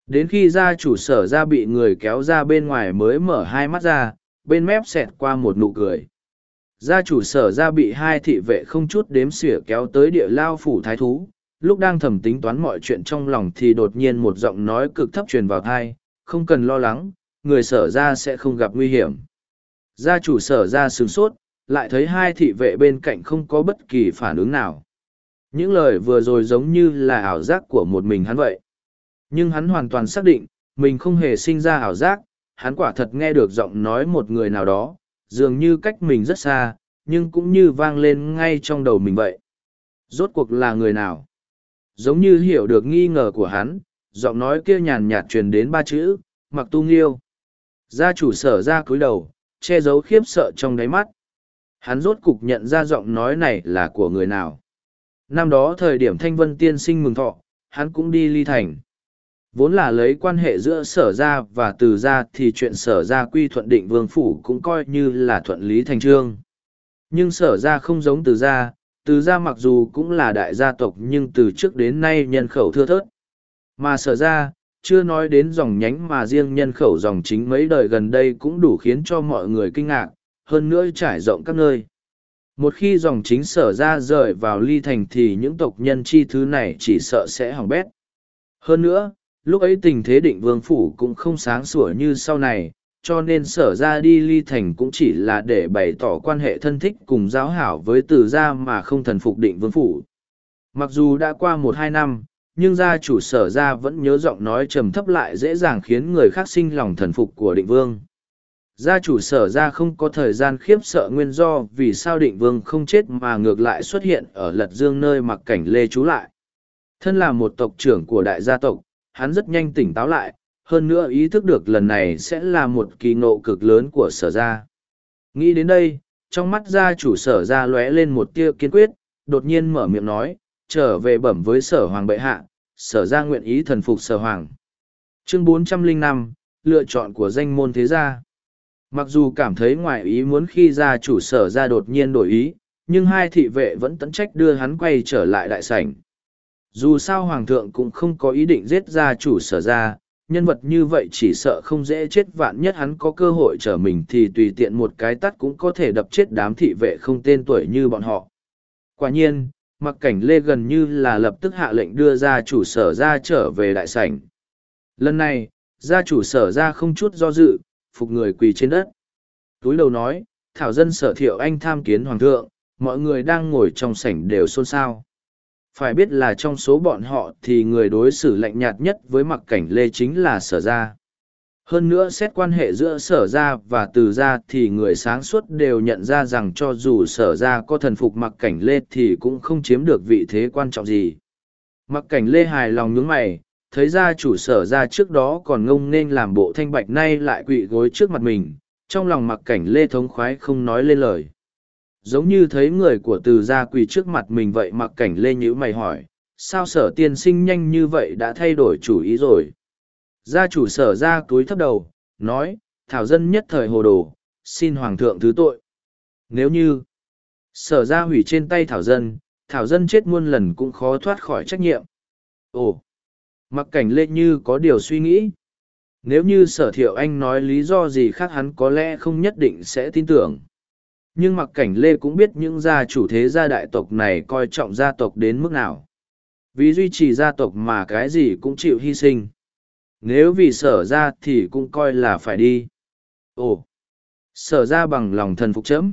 Đến khi gia chủ sở ra bị người kéo ra bên ngoài mới mở hai mắt ra, bên mép xẹt qua một nụ cười. Gia chủ sở ra bị hai thị vệ không chút đếm xỉa kéo tới địa lao phủ thái thú, lúc đang thầm tính toán mọi chuyện trong lòng thì đột nhiên một giọng nói cực thấp truyền vào thai, không cần lo lắng, người sở ra sẽ không gặp nguy hiểm. Gia chủ sở ra sướng sốt, lại thấy hai thị vệ bên cạnh không có bất kỳ phản ứng nào. Những lời vừa rồi giống như là ảo giác của một mình hắn vậy. Nhưng hắn hoàn toàn xác định, mình không hề sinh ra ảo giác, hắn quả thật nghe được giọng nói một người nào đó, dường như cách mình rất xa, nhưng cũng như vang lên ngay trong đầu mình vậy. Rốt cuộc là người nào? Giống như hiểu được nghi ngờ của hắn, giọng nói kia nhàn nhạt truyền đến ba chữ, mặc tu nghiêu. Gia chủ sở ra cúi đầu, che giấu khiếp sợ trong đáy mắt. Hắn rốt cục nhận ra giọng nói này là của người nào. Năm đó thời điểm thanh vân tiên sinh mừng thọ, hắn cũng đi ly thành. Vốn là lấy quan hệ giữa sở gia và từ gia thì chuyện sở gia quy thuận định vương phủ cũng coi như là thuận lý thành trương. Nhưng sở gia không giống từ gia, từ gia mặc dù cũng là đại gia tộc nhưng từ trước đến nay nhân khẩu thưa thớt. Mà sở gia, chưa nói đến dòng nhánh mà riêng nhân khẩu dòng chính mấy đời gần đây cũng đủ khiến cho mọi người kinh ngạc, hơn nữa trải rộng các nơi. Một khi dòng chính sở ra rời vào ly thành thì những tộc nhân chi thứ này chỉ sợ sẽ hỏng bét. Hơn nữa, lúc ấy tình thế định vương phủ cũng không sáng sủa như sau này, cho nên sở ra đi ly thành cũng chỉ là để bày tỏ quan hệ thân thích cùng giáo hảo với từ gia mà không thần phục định vương phủ. Mặc dù đã qua một hai năm, nhưng gia chủ sở ra vẫn nhớ giọng nói trầm thấp lại dễ dàng khiến người khác sinh lòng thần phục của định vương. Gia chủ sở ra không có thời gian khiếp sợ nguyên do vì sao định vương không chết mà ngược lại xuất hiện ở lật dương nơi mặc cảnh lê trú lại. Thân là một tộc trưởng của đại gia tộc, hắn rất nhanh tỉnh táo lại, hơn nữa ý thức được lần này sẽ là một kỳ ngộ cực lớn của sở gia. Nghĩ đến đây, trong mắt gia chủ sở gia lóe lên một tia kiên quyết, đột nhiên mở miệng nói, trở về bẩm với sở hoàng bệ hạ, sở ra nguyện ý thần phục sở hoàng. Chương 405, lựa chọn của danh môn thế gia. Mặc dù cảm thấy ngoại ý muốn khi gia chủ sở ra đột nhiên đổi ý, nhưng hai thị vệ vẫn tấn trách đưa hắn quay trở lại đại sảnh. Dù sao hoàng thượng cũng không có ý định giết gia chủ sở ra, nhân vật như vậy chỉ sợ không dễ chết vạn nhất hắn có cơ hội trở mình thì tùy tiện một cái tắt cũng có thể đập chết đám thị vệ không tên tuổi như bọn họ. Quả nhiên, mặc cảnh lê gần như là lập tức hạ lệnh đưa ra chủ sở ra trở về đại sảnh. Lần này, gia chủ sở ra không chút do dự, phục người quỳ trên đất. Túi đầu nói, thảo dân sở thiệu anh tham kiến hoàng thượng, mọi người đang ngồi trong sảnh đều xôn xao. Phải biết là trong số bọn họ thì người đối xử lạnh nhạt nhất với mặc cảnh lê chính là sở gia. Hơn nữa xét quan hệ giữa sở gia và từ gia thì người sáng suốt đều nhận ra rằng cho dù sở gia có thần phục mặc cảnh lê thì cũng không chiếm được vị thế quan trọng gì. Mặc cảnh lê hài lòng nhướng mày, thấy gia chủ sở gia trước đó còn ngông nên làm bộ thanh bạch nay lại quỵ gối trước mặt mình, trong lòng mặc cảnh lê thống khoái không nói lên lời giống như thấy người của từ gia quỳ trước mặt mình vậy mặc cảnh lê nhữ mày hỏi sao sở tiên sinh nhanh như vậy đã thay đổi chủ ý rồi gia chủ sở ra túi thấp đầu, nói, thảo dân nhất thời hồ đồ, xin hoàng thượng thứ tội. Nếu như sở ra hủy trên tay thảo dân thảo dân chết muôn lần cũng khó thoát khỏi trách nhiệm. Ồ, mặc cảnh lê như có điều suy nghĩ. Nếu như sở thiệu anh nói lý do gì khác hắn có lẽ không nhất định sẽ tin tưởng. Nhưng mặc cảnh lê cũng biết những gia chủ thế gia đại tộc này coi trọng gia tộc đến mức nào. Vì duy trì gia tộc mà cái gì cũng chịu hy sinh nếu vì sở ra thì cũng coi là phải đi. Ồ sở ra bằng lòng thần phục chấm.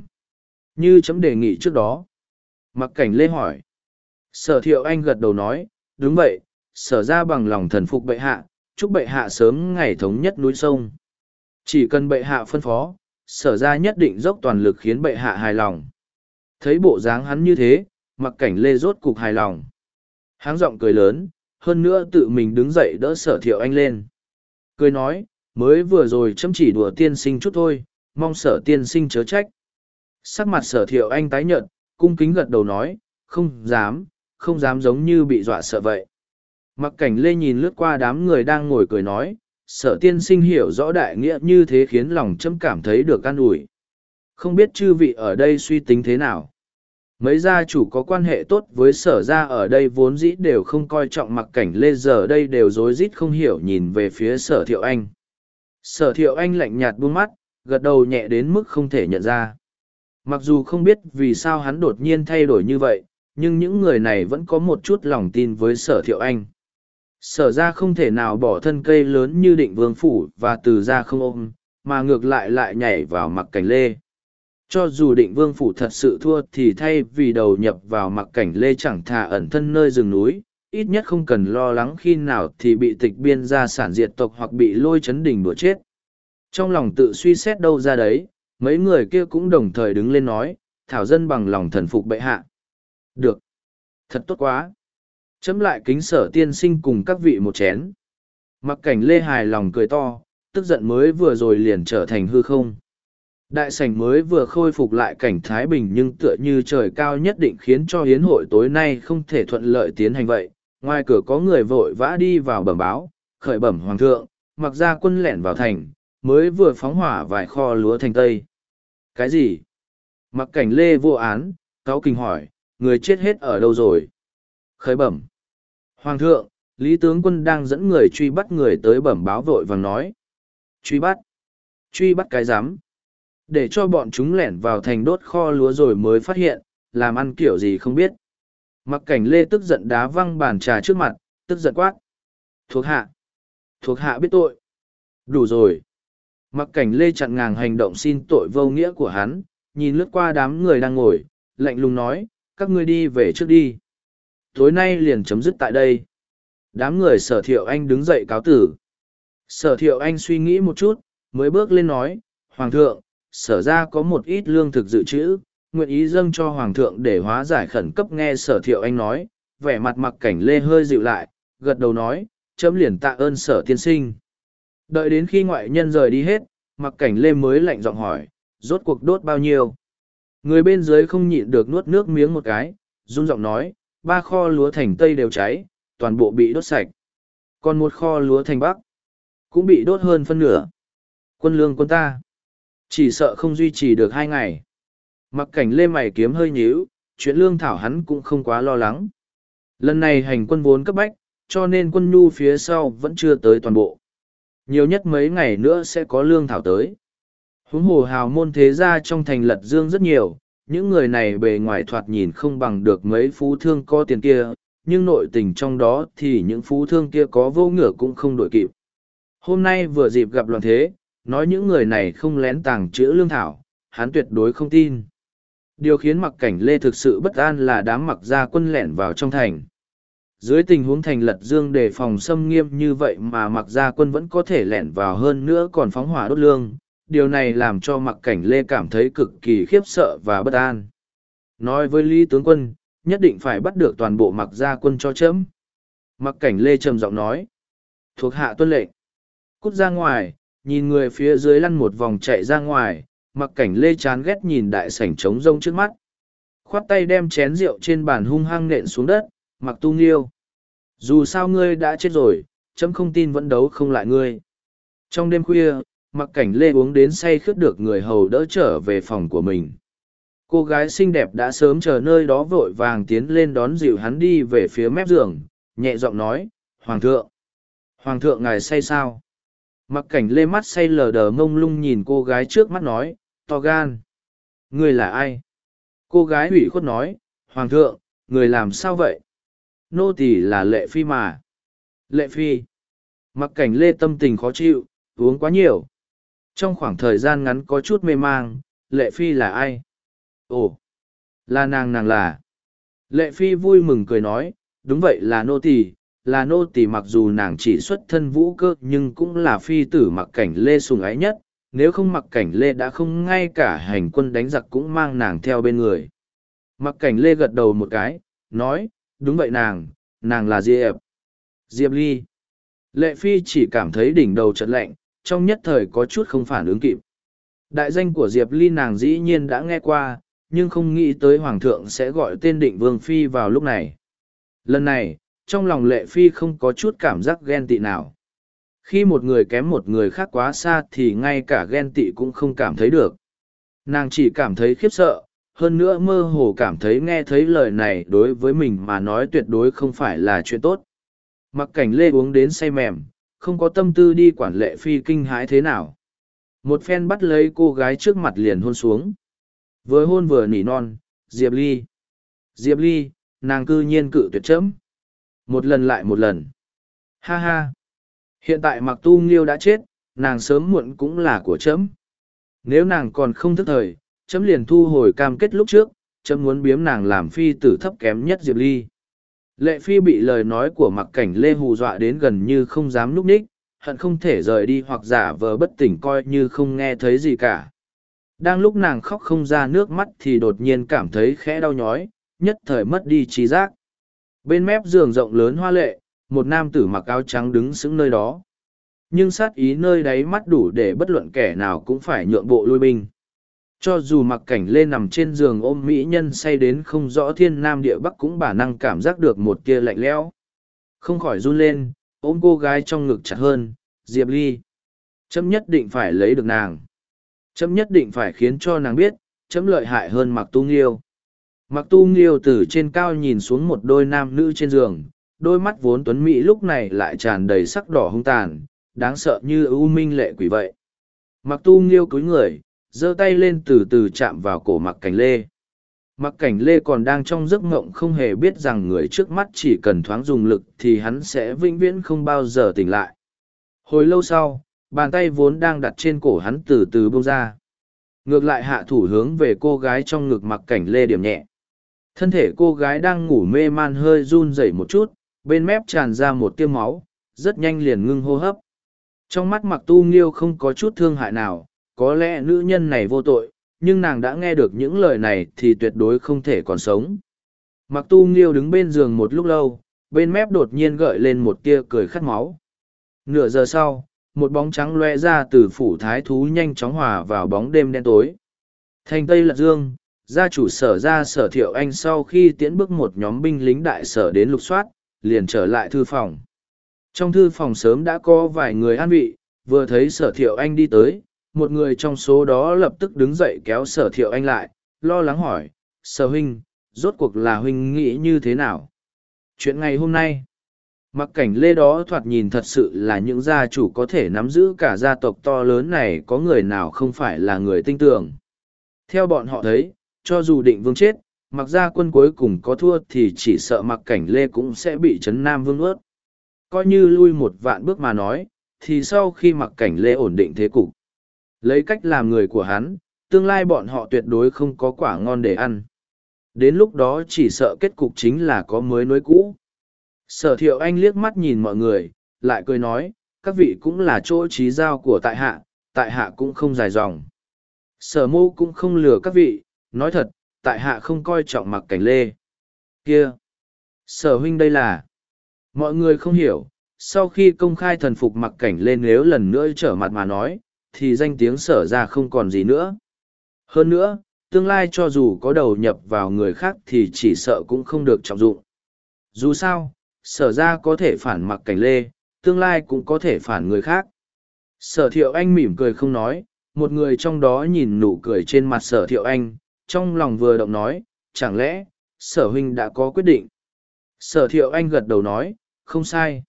Như chấm đề nghị trước đó. Mặc cảnh lê hỏi. Sở thiệu anh gật đầu nói đúng vậy sở ra bằng lòng thần phục bệ hạ chúc bệ hạ sớm ngày thống nhất núi sông. Chỉ cần bệ hạ phân phó sở ra nhất định dốc toàn lực khiến bệ hạ hài lòng. Thấy bộ dáng hắn như thế, mặc cảnh lê rốt cục hài lòng. Háng giọng cười lớn, hơn nữa tự mình đứng dậy đỡ sở thiệu anh lên. Cười nói, mới vừa rồi chấm chỉ đùa tiên sinh chút thôi, mong sở tiên sinh chớ trách. Sắc mặt sở thiệu anh tái nhợt, cung kính gật đầu nói, không dám, không dám giống như bị dọa sợ vậy. Mặc cảnh lê nhìn lướt qua đám người đang ngồi cười nói, sở tiên sinh hiểu rõ đại nghĩa như thế khiến lòng trâm cảm thấy được an ủi không biết chư vị ở đây suy tính thế nào mấy gia chủ có quan hệ tốt với sở gia ở đây vốn dĩ đều không coi trọng mặc cảnh lê giờ đây đều rối rít không hiểu nhìn về phía sở thiệu anh. Sở thiệu anh lạnh nhạt buông mắt, gật đầu nhẹ đến mức không thể nhận ra. Mặc dù không biết vì sao hắn đột nhiên thay đổi như vậy, nhưng những người này vẫn có một chút lòng tin với sở thiệu anh. Sở ra không thể nào bỏ thân cây lớn như định vương phủ và từ ra không ôm, mà ngược lại lại nhảy vào mặc cảnh lê cho dù định vương phủ thật sự thua thì thay vì đầu nhập vào mặc cảnh lê chẳng thà ẩn thân nơi rừng núi ít nhất không cần lo lắng khi nào thì bị tịch biên gia sản diệt tộc hoặc bị lôi chấn đình đùa chết trong lòng tự suy xét đâu ra đấy mấy người kia cũng đồng thời đứng lên nói thảo dân bằng lòng thần phục bệ hạ được thật tốt quá Chấm lại kính sở tiên sinh cùng các vị một chén. Mặc cảnh lê hài lòng cười to, tức giận mới vừa rồi liền trở thành hư không. Đại sảnh mới vừa khôi phục lại cảnh Thái Bình nhưng tựa như trời cao nhất định khiến cho hiến hội tối nay không thể thuận lợi tiến hành vậy. Ngoài cửa có người vội vã đi vào bẩm báo, khởi bẩm hoàng thượng, mặc ra quân lẻn vào thành, mới vừa phóng hỏa vài kho lúa thành Tây. Cái gì? Mặc cảnh lê vô án, cáo kinh hỏi, người chết hết ở đâu rồi? Khởi bẩm. Hoàng thượng, Lý tướng quân đang dẫn người truy bắt người tới bẩm báo vội vàng nói. Truy bắt? Truy bắt cái giám. Để cho bọn chúng lẻn vào thành đốt kho lúa rồi mới phát hiện, làm ăn kiểu gì không biết. Mặc cảnh lê tức giận đá văng bàn trà trước mặt, tức giận quát. Thuộc hạ. Thuộc hạ biết tội. Đủ rồi. Mặc cảnh lê chặn ngang hành động xin tội vô nghĩa của hắn, nhìn lướt qua đám người đang ngồi, lạnh lùng nói, các ngươi đi về trước đi. Tối nay liền chấm dứt tại đây. Đám người sở thiệu anh đứng dậy cáo tử. Sở thiệu anh suy nghĩ một chút, mới bước lên nói, Hoàng thượng, sở ra có một ít lương thực dự trữ, nguyện ý dâng cho Hoàng thượng để hóa giải khẩn cấp nghe sở thiệu anh nói, vẻ mặt mặc cảnh lê hơi dịu lại, gật đầu nói, chấm liền tạ ơn sở tiên sinh. Đợi đến khi ngoại nhân rời đi hết, mặc cảnh lê mới lạnh giọng hỏi, rốt cuộc đốt bao nhiêu? Người bên dưới không nhịn được nuốt nước miếng một cái, run giọng nói, ba kho lúa thành Tây đều cháy, toàn bộ bị đốt sạch. Còn một kho lúa thành Bắc, cũng bị đốt hơn phân nửa. Quân lương quân ta, chỉ sợ không duy trì được hai ngày. Mặc cảnh lê mày kiếm hơi nhíu, chuyện lương thảo hắn cũng không quá lo lắng. Lần này hành quân vốn cấp bách, cho nên quân nhu phía sau vẫn chưa tới toàn bộ. Nhiều nhất mấy ngày nữa sẽ có lương thảo tới. Huống hồ hào môn thế gia trong thành lật dương rất nhiều, những người này bề ngoài thoạt nhìn không bằng được mấy phú thương có tiền kia, nhưng nội tình trong đó thì những phú thương kia có vô ngửa cũng không đổi kịp. Hôm nay vừa dịp gặp loạn thế, nói những người này không lén tàng chữ lương thảo, hắn tuyệt đối không tin. Điều khiến mặc cảnh lê thực sự bất an là đám mặc gia quân lẻn vào trong thành. Dưới tình huống thành lật dương đề phòng xâm nghiêm như vậy mà mặc gia quân vẫn có thể lẻn vào hơn nữa còn phóng hỏa đốt lương, điều này làm cho mặc cảnh lê cảm thấy cực kỳ khiếp sợ và bất an. Nói với Lý tướng quân, nhất định phải bắt được toàn bộ mặc gia quân cho chấm. Mặc cảnh lê trầm giọng nói. Thuộc hạ tuân lệnh. Cút ra ngoài, nhìn người phía dưới lăn một vòng chạy ra ngoài, mặc cảnh lê chán ghét nhìn đại sảnh trống rông trước mắt. Khoát tay đem chén rượu trên bàn hung hăng nện xuống đất, mặc tu nghiêu. Dù sao ngươi đã chết rồi, trẫm không tin vẫn đấu không lại ngươi. Trong đêm khuya, mặc cảnh lê uống đến say khướt được người hầu đỡ trở về phòng của mình cô gái xinh đẹp đã sớm chờ nơi đó vội vàng tiến lên đón dịu hắn đi về phía mép giường nhẹ giọng nói hoàng thượng hoàng thượng ngài say sao mặc cảnh lê mắt say lờ đờ mông lung nhìn cô gái trước mắt nói, to gan. Người là ai? Cô gái ủy khuất nói, hoàng thượng, người làm sao vậy? Nô tỳ là lệ phi mà. Lệ phi? Mặc cảnh lê tâm tình khó chịu, uống quá nhiều. Trong khoảng thời gian ngắn có chút mê mang, lệ phi là ai? Ồ, là nàng nàng là. Lệ phi vui mừng cười nói, đúng vậy là nô tỳ là nô tỳ mặc dù nàng chỉ xuất thân vũ cơ nhưng cũng là phi tử mặc cảnh lê sùng ái nhất nếu không mặc cảnh lê đã không ngay cả hành quân đánh giặc cũng mang nàng theo bên người mặc cảnh lê gật đầu một cái nói đúng vậy nàng nàng là diệp diệp ly lệ phi chỉ cảm thấy đỉnh đầu trận lạnh trong nhất thời có chút không phản ứng kịp. Đại danh của Diệp Ly nàng dĩ nhiên đã nghe qua, nhưng không nghĩ tới Hoàng thượng sẽ gọi tên định Vương Phi vào lúc này. Lần này, trong lòng lệ Phi không có chút cảm giác ghen tị nào. Khi một người kém một người khác quá xa thì ngay cả ghen tị cũng không cảm thấy được. Nàng chỉ cảm thấy khiếp sợ, hơn nữa mơ hồ cảm thấy nghe thấy lời này đối với mình mà nói tuyệt đối không phải là chuyện tốt. Mặc cảnh lê uống đến say mềm, không có tâm tư đi quản lệ phi kinh hãi thế nào. Một phen bắt lấy cô gái trước mặt liền hôn xuống. Vừa hôn vừa nỉ non, Diệp Ly. Diệp Ly, nàng cư nhiên cự tuyệt chấm. Một lần lại một lần. Ha ha. Hiện tại mặc tu nghiêu đã chết, nàng sớm muộn cũng là của chấm. Nếu nàng còn không thức thời, chấm liền thu hồi cam kết lúc trước, chấm muốn biếm nàng làm phi tử thấp kém nhất Diệp Ly. Lệ Phi bị lời nói của mặc cảnh Lê hù dọa đến gần như không dám núp ních, hận không thể rời đi hoặc giả vờ bất tỉnh coi như không nghe thấy gì cả. Đang lúc nàng khóc không ra nước mắt thì đột nhiên cảm thấy khẽ đau nhói, nhất thời mất đi trí giác. Bên mép giường rộng lớn hoa lệ, một nam tử mặc áo trắng đứng sững nơi đó. Nhưng sát ý nơi đáy mắt đủ để bất luận kẻ nào cũng phải nhượng bộ lui binh. Cho dù mặc cảnh lên nằm trên giường ôm mỹ nhân say đến không rõ thiên nam địa bắc cũng bản năng cảm giác được một tia lạnh lẽo. Không khỏi run lên, ôm cô gái trong ngực chặt hơn, Diệp Ly. Chấm nhất định phải lấy được nàng. Chấm nhất định phải khiến cho nàng biết, chấm lợi hại hơn mặc tu nghiêu. Mặc tu nghiêu từ trên cao nhìn xuống một đôi nam nữ trên giường, đôi mắt vốn tuấn mỹ lúc này lại tràn đầy sắc đỏ hung tàn, đáng sợ như ưu minh lệ quỷ vậy. Mặc tu nghiêu cúi người, giơ tay lên từ từ chạm vào cổ mặc cảnh lê mặc cảnh lê còn đang trong giấc ngộng không hề biết rằng người trước mắt chỉ cần thoáng dùng lực thì hắn sẽ vĩnh viễn không bao giờ tỉnh lại hồi lâu sau bàn tay vốn đang đặt trên cổ hắn từ từ bông ra. Ngược lại hạ thủ hướng về cô gái trong ngực mặc cảnh lê điểm nhẹ. Thân thể cô gái đang ngủ mê man hơi run rẩy một chút, bên mép tràn ra một tiêm máu, rất nhanh liền ngưng hô hấp. Trong mắt mặc tu nghiêu không có chút thương hại nào, có lẽ nữ nhân này vô tội, nhưng nàng đã nghe được những lời này thì tuyệt đối không thể còn sống. Mặc tu nghiêu đứng bên giường một lúc lâu, bên mép đột nhiên gợi lên một tia cười khát máu. Nửa giờ sau, một bóng trắng loe ra từ phủ thái thú nhanh chóng hòa vào bóng đêm đen tối. Thành Tây Lật Dương, gia chủ sở ra sở thiệu anh sau khi tiễn bước một nhóm binh lính đại sở đến lục soát, liền trở lại thư phòng. Trong thư phòng sớm đã có vài người an vị, vừa thấy sở thiệu anh đi tới, một người trong số đó lập tức đứng dậy kéo sở thiệu anh lại, lo lắng hỏi, sở huynh, rốt cuộc là huynh nghĩ như thế nào? Chuyện ngày hôm nay, mặc cảnh lê đó thoạt nhìn thật sự là những gia chủ có thể nắm giữ cả gia tộc to lớn này có người nào không phải là người tinh tường. Theo bọn họ thấy, cho dù định vương chết, mặc ra quân cuối cùng có thua thì chỉ sợ mặc cảnh lê cũng sẽ bị chấn nam vương ướt. Coi như lui một vạn bước mà nói, thì sau khi mặc cảnh lê ổn định thế cục, lấy cách làm người của hắn, tương lai bọn họ tuyệt đối không có quả ngon để ăn. Đến lúc đó chỉ sợ kết cục chính là có mới nối cũ. Sở thiệu anh liếc mắt nhìn mọi người, lại cười nói, các vị cũng là chỗ trí giao của tại hạ, tại hạ cũng không dài dòng. Sở mô cũng không lừa các vị, nói thật, tại hạ không coi trọng mặc cảnh lê. Kia! Sở huynh đây là... Mọi người không hiểu, sau khi công khai thần phục mặc cảnh lên nếu lần nữa trở mặt mà nói, thì danh tiếng sở ra không còn gì nữa. Hơn nữa, tương lai cho dù có đầu nhập vào người khác thì chỉ sợ cũng không được trọng dụng. Dù sao, sở ra có thể phản mặc cảnh lê, tương lai cũng có thể phản người khác. Sở thiệu anh mỉm cười không nói, một người trong đó nhìn nụ cười trên mặt sở thiệu anh, trong lòng vừa động nói, chẳng lẽ, sở huynh đã có quyết định. Sở thiệu anh gật đầu nói, không sai.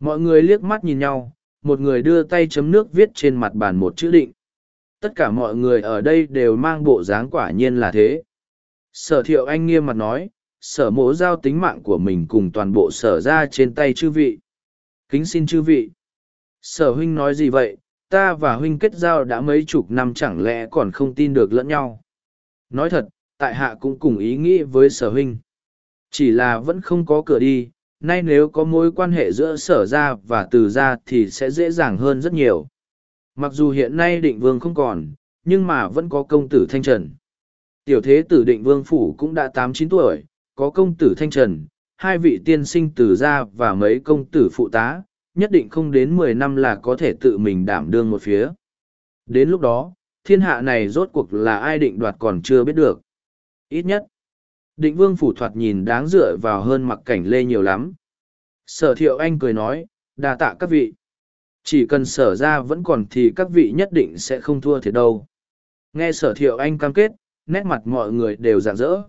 Mọi người liếc mắt nhìn nhau, một người đưa tay chấm nước viết trên mặt bàn một chữ định. Tất cả mọi người ở đây đều mang bộ dáng quả nhiên là thế. Sở thiệu anh nghiêm mặt nói, sở mố giao tính mạng của mình cùng toàn bộ sở ra trên tay chư vị. Kính xin chư vị. Sở huynh nói gì vậy, ta và huynh kết giao đã mấy chục năm chẳng lẽ còn không tin được lẫn nhau. Nói thật, tại hạ cũng cùng ý nghĩ với sở huynh. Chỉ là vẫn không có cửa đi, nay nếu có mối quan hệ giữa sở ra và từ ra thì sẽ dễ dàng hơn rất nhiều. Mặc dù hiện nay định vương không còn, nhưng mà vẫn có công tử Thanh Trần. Tiểu thế tử định vương phủ cũng đã tám chín tuổi, có công tử Thanh Trần, hai vị tiên sinh từ ra và mấy công tử phụ tá, nhất định không đến mười năm là có thể tự mình đảm đương một phía. Đến lúc đó, thiên hạ này rốt cuộc là ai định đoạt còn chưa biết được. Ít nhất, định vương phủ thoạt nhìn đáng dựa vào hơn mặc cảnh lê nhiều lắm. Sở thiệu anh cười nói, đa tạ các vị. Chỉ cần sở ra vẫn còn thì các vị nhất định sẽ không thua thiệt đâu. Nghe sở thiệu anh cam kết, nét mặt mọi người đều rạng rỡ.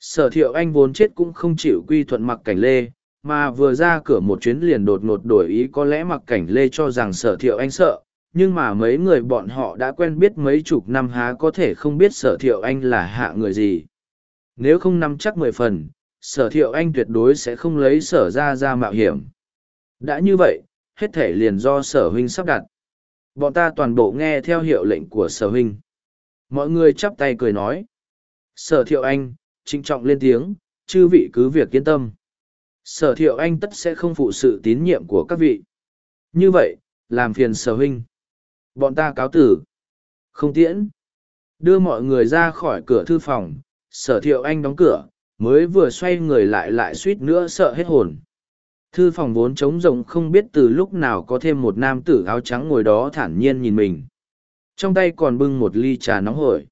Sở thiệu anh vốn chết cũng không chịu quy thuận mặc cảnh lê, mà vừa ra cửa một chuyến liền đột ngột đổi ý có lẽ mặc cảnh lê cho rằng sở thiệu anh sợ, nhưng mà mấy người bọn họ đã quen biết mấy chục năm há có thể không biết sở thiệu anh là hạ người gì. Nếu không nắm chắc mười phần, sở thiệu anh tuyệt đối sẽ không lấy sở ra ra mạo hiểm. Đã như vậy, hết thể liền do sở huynh sắp đặt. Bọn ta toàn bộ nghe theo hiệu lệnh của sở huynh. Mọi người chắp tay cười nói. Sở thiệu anh, trinh trọng lên tiếng, chư vị cứ việc yên tâm. Sở thiệu anh tất sẽ không phụ sự tín nhiệm của các vị. Như vậy, làm phiền sở huynh. Bọn ta cáo tử. Không tiễn. Đưa mọi người ra khỏi cửa thư phòng, sở thiệu anh đóng cửa, mới vừa xoay người lại lại suýt nữa sợ hết hồn. Thư phòng vốn trống rộng không biết từ lúc nào có thêm một nam tử áo trắng ngồi đó thản nhiên nhìn mình. Trong tay còn bưng một ly trà nóng hổi.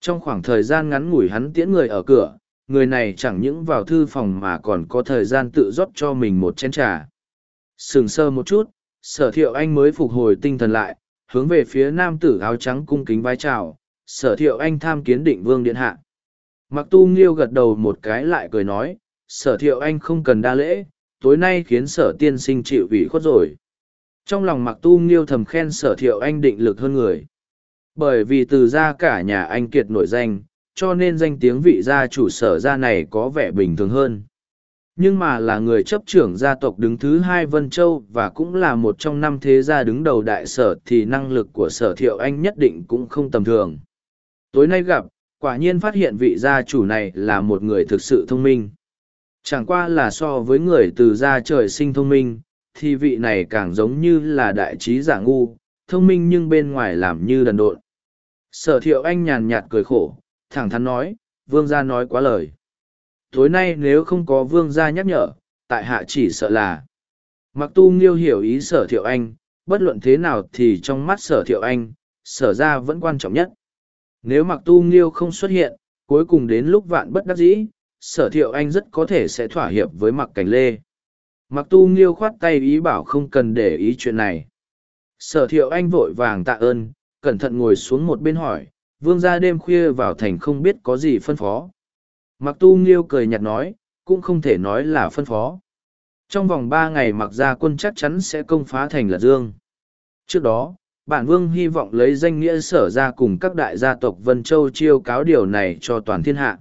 Trong khoảng thời gian ngắn ngủi hắn tiễn người ở cửa, người này chẳng những vào thư phòng mà còn có thời gian tự rót cho mình một chén trà. Sừng sơ một chút, sở thiệu anh mới phục hồi tinh thần lại, hướng về phía nam tử áo trắng cung kính vai chào, sở thiệu anh tham kiến định vương điện hạ. Mặc tu nghiêu gật đầu một cái lại cười nói, sở thiệu anh không cần đa lễ, tối nay khiến sở tiên sinh chịu ủy khuất rồi. Trong lòng mặc tu nghiêu thầm khen sở thiệu anh định lực hơn người. Bởi vì từ ra cả nhà anh kiệt nổi danh, cho nên danh tiếng vị gia chủ sở gia này có vẻ bình thường hơn nhưng mà là người chấp trưởng gia tộc đứng thứ hai Vân Châu và cũng là một trong năm thế gia đứng đầu đại sở thì năng lực của sở thiệu anh nhất định cũng không tầm thường. Tối nay gặp, quả nhiên phát hiện vị gia chủ này là một người thực sự thông minh. Chẳng qua là so với người từ gia trời sinh thông minh, thì vị này càng giống như là đại trí giả ngu, thông minh nhưng bên ngoài làm như đần độn. Sở thiệu anh nhàn nhạt cười khổ, thẳng thắn nói, vương gia nói quá lời. Tối nay nếu không có vương gia nhắc nhở, tại hạ chỉ sợ là. Mặc tu nghiêu hiểu ý sở thiệu anh, bất luận thế nào thì trong mắt sở thiệu anh, sở ra vẫn quan trọng nhất. Nếu mặc tu nghiêu không xuất hiện, cuối cùng đến lúc vạn bất đắc dĩ, sở thiệu anh rất có thể sẽ thỏa hiệp với mặc cảnh lê. Mặc tu nghiêu khoát tay ý bảo không cần để ý chuyện này. Sở thiệu anh vội vàng tạ ơn, cẩn thận ngồi xuống một bên hỏi, vương gia đêm khuya vào thành không biết có gì phân phó. Mặc tu nghiêu cười nhạt nói, cũng không thể nói là phân phó. Trong vòng ba ngày mặc gia quân chắc chắn sẽ công phá thành lật dương. Trước đó, bản vương hy vọng lấy danh nghĩa sở ra cùng các đại gia tộc Vân Châu chiêu cáo điều này cho toàn thiên hạ.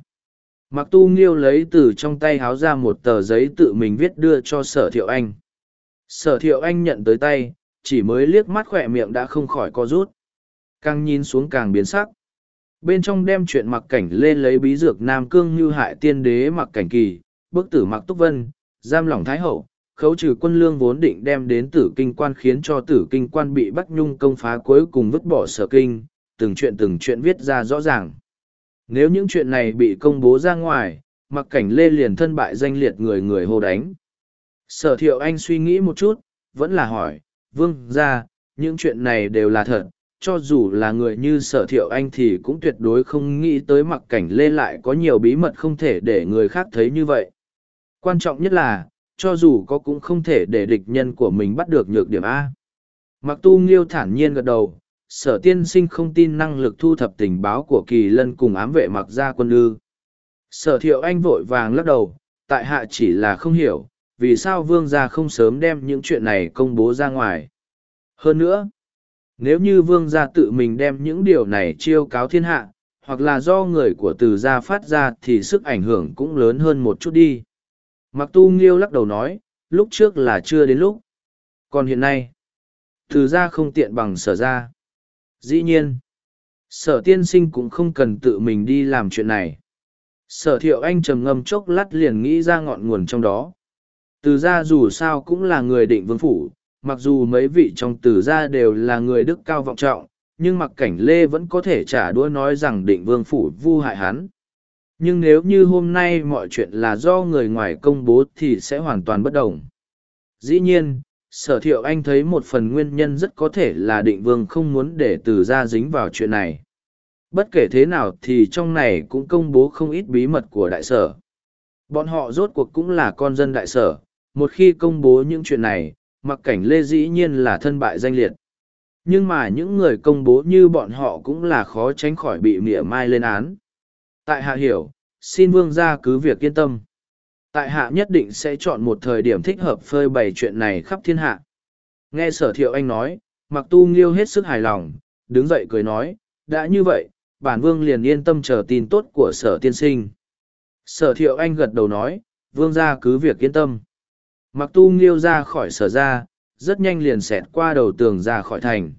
Mặc tu nghiêu lấy từ trong tay háo ra một tờ giấy tự mình viết đưa cho sở thiệu anh. Sở thiệu anh nhận tới tay, chỉ mới liếc mắt khỏe miệng đã không khỏi co rút. Càng nhìn xuống càng biến sắc. Bên trong đem chuyện mặc cảnh lên lấy bí dược Nam Cương như hại tiên đế mặc cảnh kỳ, bức tử mặc túc vân, giam lỏng thái hậu, khấu trừ quân lương vốn định đem đến tử kinh quan khiến cho tử kinh quan bị Bắc Nhung công phá cuối cùng vứt bỏ sở kinh, từng chuyện từng chuyện viết ra rõ ràng. Nếu những chuyện này bị công bố ra ngoài, mặc cảnh lê liền thân bại danh liệt người người hô đánh. Sở thiệu anh suy nghĩ một chút, vẫn là hỏi, vương ra, những chuyện này đều là thật, cho dù là người như sở thiệu anh thì cũng tuyệt đối không nghĩ tới mặc cảnh lê lại có nhiều bí mật không thể để người khác thấy như vậy. Quan trọng nhất là, cho dù có cũng không thể để địch nhân của mình bắt được nhược điểm A. Mặc tu nghiêu thản nhiên gật đầu, sở tiên sinh không tin năng lực thu thập tình báo của kỳ lân cùng ám vệ mặc gia quân ư. Sở thiệu anh vội vàng lắc đầu, tại hạ chỉ là không hiểu, vì sao vương gia không sớm đem những chuyện này công bố ra ngoài. Hơn nữa, nếu như vương gia tự mình đem những điều này chiêu cáo thiên hạ, hoặc là do người của từ gia phát ra thì sức ảnh hưởng cũng lớn hơn một chút đi. Mặc tu nghiêu lắc đầu nói, lúc trước là chưa đến lúc. Còn hiện nay, từ gia không tiện bằng sở gia. Dĩ nhiên, sở tiên sinh cũng không cần tự mình đi làm chuyện này. Sở thiệu anh trầm ngâm chốc lát liền nghĩ ra ngọn nguồn trong đó. Từ gia dù sao cũng là người định vương phủ, mặc dù mấy vị trong Tử gia đều là người đức cao vọng trọng, nhưng mặc cảnh lê vẫn có thể trả đũa nói rằng định vương phủ vu hại hắn. Nhưng nếu như hôm nay mọi chuyện là do người ngoài công bố thì sẽ hoàn toàn bất đồng. Dĩ nhiên, sở thiệu anh thấy một phần nguyên nhân rất có thể là định vương không muốn để Tử gia dính vào chuyện này. Bất kể thế nào thì trong này cũng công bố không ít bí mật của đại sở. Bọn họ rốt cuộc cũng là con dân đại sở, một khi công bố những chuyện này, mặc cảnh lê dĩ nhiên là thân bại danh liệt. Nhưng mà những người công bố như bọn họ cũng là khó tránh khỏi bị mỉa mai lên án. Tại hạ hiểu, xin vương gia cứ việc yên tâm. Tại hạ nhất định sẽ chọn một thời điểm thích hợp phơi bày chuyện này khắp thiên hạ. Nghe sở thiệu anh nói, mặc tu nghiêu hết sức hài lòng, đứng dậy cười nói, đã như vậy, bản vương liền yên tâm chờ tin tốt của sở tiên sinh. Sở thiệu anh gật đầu nói, vương gia cứ việc yên tâm. Mặc tu nghiêu ra khỏi sở ra, rất nhanh liền xẹt qua đầu tường ra khỏi thành.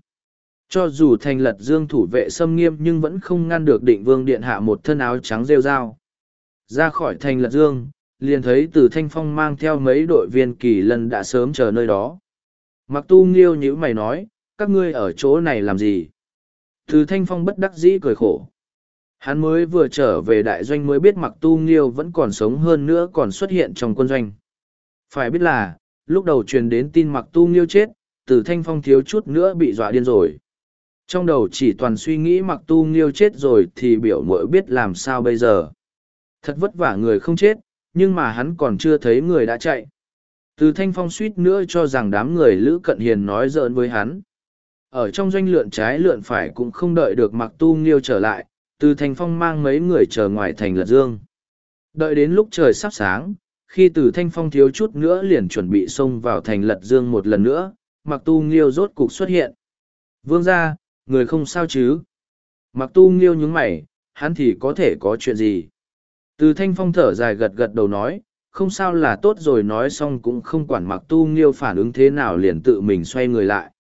Cho dù thành lật dương thủ vệ xâm nghiêm nhưng vẫn không ngăn được định vương điện hạ một thân áo trắng rêu dao. Ra khỏi thành lật dương, liền thấy từ thanh phong mang theo mấy đội viên kỳ lân đã sớm chờ nơi đó. Mặc tu nghiêu như mày nói, các ngươi ở chỗ này làm gì? Từ thanh phong bất đắc dĩ cười khổ. Hắn mới vừa trở về đại doanh mới biết mặc tu nghiêu vẫn còn sống hơn nữa còn xuất hiện trong quân doanh. Phải biết là, lúc đầu truyền đến tin mặc tu nghiêu chết, từ thanh phong thiếu chút nữa bị dọa điên rồi. Trong đầu chỉ toàn suy nghĩ mặc tu nghiêu chết rồi thì biểu mội biết làm sao bây giờ. Thật vất vả người không chết, nhưng mà hắn còn chưa thấy người đã chạy. Từ thanh phong suýt nữa cho rằng đám người Lữ Cận Hiền nói giỡn với hắn. Ở trong doanh lượn trái lượn phải cũng không đợi được mặc tu nghiêu trở lại, từ thanh phong mang mấy người chờ ngoài thành lật dương. Đợi đến lúc trời sắp sáng, khi từ thanh phong thiếu chút nữa liền chuẩn bị xông vào thành lật dương một lần nữa mặc tu nghiêu rốt cục xuất hiện. Vương ra người không sao chứ? Mặc tu nghiêu nhúng mày, hắn thì có thể có chuyện gì? Từ thanh phong thở dài gật gật đầu nói, không sao là tốt rồi, nói xong cũng không quản mặc tu nghiêu phản ứng thế nào liền tự mình xoay người lại.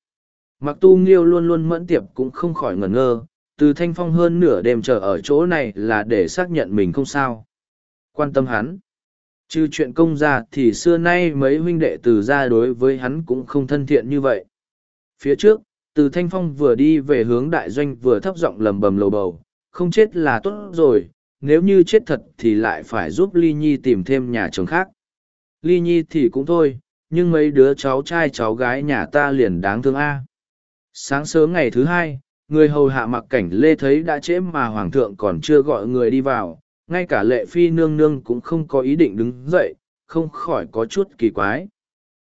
Mặc tu nghiêu luôn luôn mẫn tiệp cũng không khỏi ngẩn ngơ, từ thanh phong hơn nửa đêm chờ ở chỗ này là để xác nhận mình không sao. Quan tâm hắn trừ chuyện công ra thì xưa nay mấy huynh đệ từ ra đối với hắn cũng không thân thiện như vậy. Phía trước, từ thanh phong vừa đi về hướng đại doanh vừa thấp giọng lầm bầm lầu bầu, không chết là tốt rồi, nếu như chết thật thì lại phải giúp ly nhi tìm thêm nhà chồng khác. Ly nhi thì cũng thôi, nhưng mấy đứa cháu trai cháu gái nhà ta liền đáng thương a. Sáng sớm ngày thứ hai, người hầu hạ mặc cảnh lê thấy đã trễ mà hoàng thượng còn chưa gọi người đi vào ngay cả lệ phi nương nương cũng không có ý định đứng dậy, không khỏi có chút kỳ quái.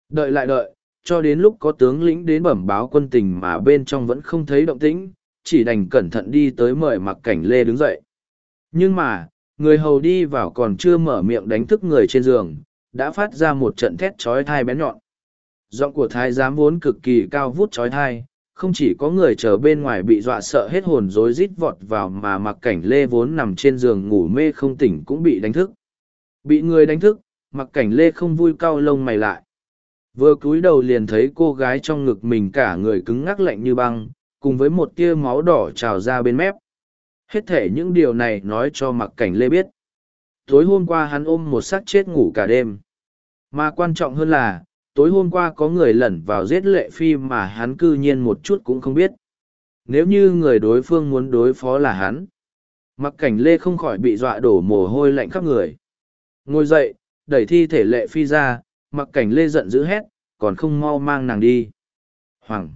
Đợi lại đợi, cho đến lúc có tướng lĩnh đến bẩm báo quân tình mà bên trong vẫn không thấy động tĩnh, chỉ đành cẩn thận đi tới mời mặc cảnh lê đứng dậy. Nhưng mà, người hầu đi vào còn chưa mở miệng đánh thức người trên giường, đã phát ra một trận thét trói thai bén nhọn. Giọng của thái giám vốn cực kỳ cao vút trói thai không chỉ có người chờ bên ngoài bị dọa sợ hết hồn rối rít vọt vào mà mặc cảnh lê vốn nằm trên giường ngủ mê không tỉnh cũng bị đánh thức. Bị người đánh thức, mặc cảnh lê không vui cau lông mày lại. Vừa cúi đầu liền thấy cô gái trong ngực mình cả người cứng ngắc lạnh như băng, cùng với một tia máu đỏ trào ra bên mép. Hết thể những điều này nói cho mặc cảnh lê biết. Tối hôm qua hắn ôm một xác chết ngủ cả đêm. Mà quan trọng hơn là tối hôm qua có người lẩn vào giết lệ phi mà hắn cư nhiên một chút cũng không biết. Nếu như người đối phương muốn đối phó là hắn, mặc cảnh lê không khỏi bị dọa đổ mồ hôi lạnh khắp người. Ngồi dậy, đẩy thi thể lệ phi ra, mặc cảnh lê giận dữ hét, còn không mau mang nàng đi. Hoàng.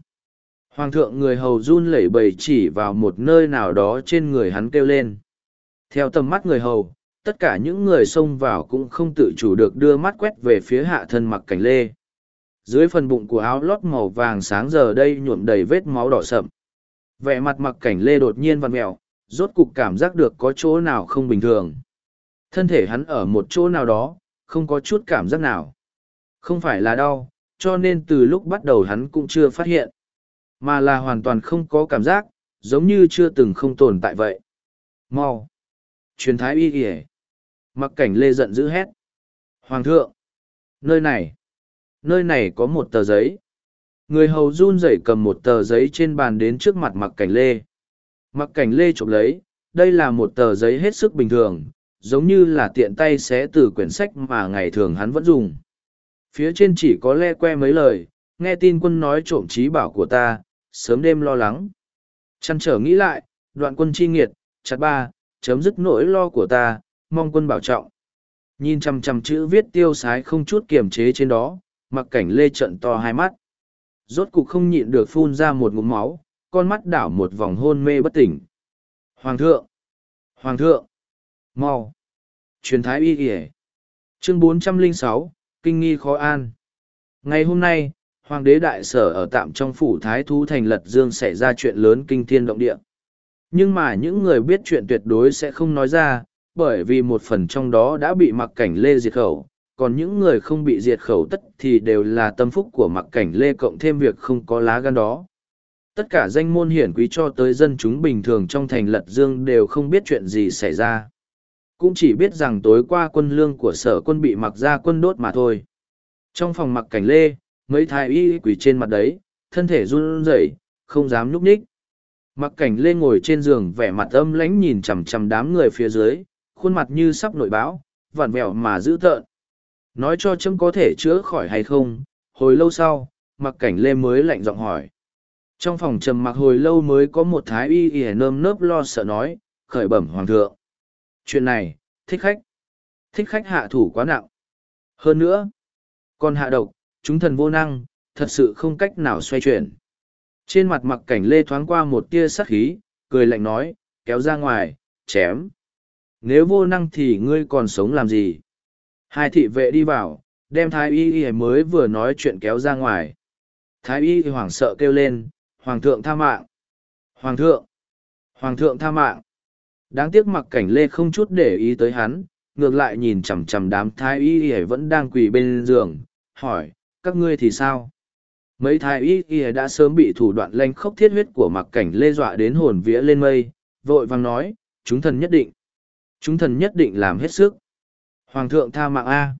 Hoàng thượng người hầu run lẩy bẩy chỉ vào một nơi nào đó trên người hắn kêu lên. Theo tầm mắt người hầu, tất cả những người xông vào cũng không tự chủ được đưa mắt quét về phía hạ thân mặc cảnh lê dưới phần bụng của áo lót màu vàng sáng giờ đây nhuộm đầy vết máu đỏ sậm. Vẻ mặt mặc cảnh lê đột nhiên vặn mẹo, rốt cục cảm giác được có chỗ nào không bình thường. Thân thể hắn ở một chỗ nào đó, không có chút cảm giác nào. Không phải là đau, cho nên từ lúc bắt đầu hắn cũng chưa phát hiện, mà là hoàn toàn không có cảm giác, giống như chưa từng không tồn tại vậy. Mau. Truyền thái y ỉa mặc cảnh lê giận dữ hét. Hoàng thượng. Nơi này nơi này có một tờ giấy. Người hầu run rẩy cầm một tờ giấy trên bàn đến trước mặt mặc cảnh lê. Mặc cảnh lê chụp lấy, đây là một tờ giấy hết sức bình thường, giống như là tiện tay xé từ quyển sách mà ngày thường hắn vẫn dùng. Phía trên chỉ có le que mấy lời, nghe tin quân nói trộm trí bảo của ta, sớm đêm lo lắng. Chăn trở nghĩ lại, đoạn quân chi nghiệt, chặt ba, chấm dứt nỗi lo của ta, mong quân bảo trọng. Nhìn chằm chằm chữ viết tiêu sái không chút kiềm chế trên đó mặc cảnh lê trận to hai mắt. Rốt cục không nhịn được phun ra một ngụm máu con mắt đảo một vòng hôn mê bất tỉnh. Hoàng thượng! Hoàng thượng! Mau! Truyền thái y ỉa chương 406, kinh nghi khó an. Ngày hôm nay hoàng đế đại sở ở tạm trong phủ thái thú thành lật dương xảy ra chuyện lớn kinh thiên động địa. Nhưng mà những người biết chuyện tuyệt đối sẽ không nói ra bởi vì một phần trong đó đã bị mặc cảnh lê diệt khẩu còn những người không bị diệt khẩu tất thì đều là tâm phúc của mặc cảnh lê cộng thêm việc không có lá gan đó. Tất cả danh môn hiển quý cho tới dân chúng bình thường trong thành lật dương đều không biết chuyện gì xảy ra. Cũng chỉ biết rằng tối qua quân lương của sở quân bị mặc ra quân đốt mà thôi. Trong phòng mặc cảnh lê, mấy thái y quỳ trên mặt đấy, thân thể run rẩy, không dám nhúc ních mặc cảnh lê ngồi trên giường vẻ mặt âm lãnh nhìn chằm chằm đám người phía dưới, khuôn mặt như sắp nổi báo vặn vẹo mà dữ tợn nói cho trâm có thể chữa khỏi hay không? Hồi lâu sau mặc cảnh lê mới lạnh giọng hỏi. Trong phòng trầm mặc hồi lâu mới có một thái y ỉa nơm nớp lo sợ nói, khởi bẩm hoàng thượng. Chuyện này, thích khách. Thích khách hạ thủ quá nặng. Hơn nữa, còn hạ độc, chúng thần vô năng, thật sự không cách nào xoay chuyển. Trên mặt mặc cảnh lê thoáng qua một tia sắc khí, cười lạnh nói, kéo ra ngoài, chém. Nếu vô năng thì ngươi còn sống làm gì? Hai thị vệ đi vào, đem thái y y mới vừa nói chuyện kéo ra ngoài. Thái y hoảng sợ kêu lên, hoàng thượng tha mạng! Hoàng thượng! Hoàng thượng tha mạng! Đáng tiếc mặc cảnh lê không chút để ý tới hắn, ngược lại nhìn chằm chằm đám thái y y vẫn đang quỳ bên giường, hỏi, các ngươi thì sao? Mấy thái y y đã sớm bị thủ đoạn lanh khốc thiết huyết của mặc cảnh lê dọa đến hồn vía lên mây, vội vàng nói, chúng thần nhất định! Chúng thần nhất định làm hết sức! Hoàng thượng tha mạng a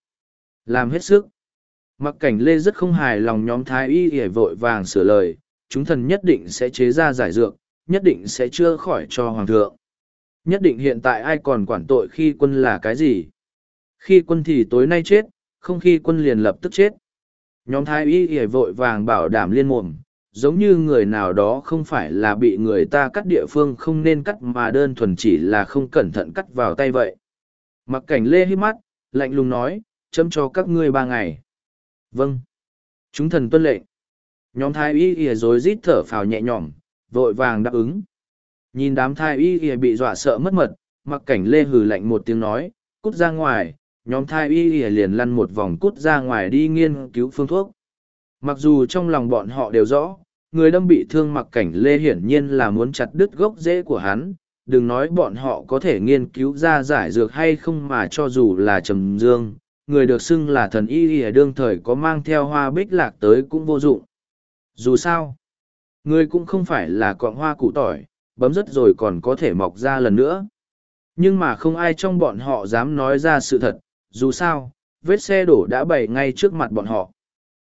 Làm hết sức. Mặc cảnh lê rất không hài lòng nhóm thái y hề vội vàng sửa lời, chúng thần nhất định sẽ chế ra giải dược, nhất định sẽ chữa khỏi cho hoàng thượng. Nhất định hiện tại ai còn quản tội khi quân là cái gì? Khi quân thì tối nay chết, không khi quân liền lập tức chết. Nhóm thái y hề vội vàng bảo đảm liên mồm, giống như người nào đó không phải là bị người ta cắt địa phương không nên cắt mà đơn thuần chỉ là không cẩn thận cắt vào tay vậy. Mặc cảnh lê hít mắt, lạnh lùng nói, chấm cho các ngươi ba ngày. Vâng. Chúng thần tuân lệnh. Nhóm thái y ỉa rồi rít thở phào nhẹ nhõm, vội vàng đáp ứng. Nhìn đám thái y ỉa bị dọa sợ mất mật, mặc cảnh lê hừ lạnh một tiếng nói, cút ra ngoài, nhóm thái y ỉa liền lăn một vòng cút ra ngoài đi nghiên cứu phương thuốc. Mặc dù trong lòng bọn họ đều rõ, người đâm bị thương mặc cảnh lê hiển nhiên là muốn chặt đứt gốc rễ của hắn, đừng nói bọn họ có thể nghiên cứu ra giải dược hay không mà cho dù là trầm dương, người được xưng là thần y ở đương thời có mang theo hoa bích lạc tới cũng vô dụng. Dù sao, người cũng không phải là cọng hoa củ tỏi, bấm rất rồi còn có thể mọc ra lần nữa. Nhưng mà không ai trong bọn họ dám nói ra sự thật, dù sao, vết xe đổ đã bày ngay trước mặt bọn họ.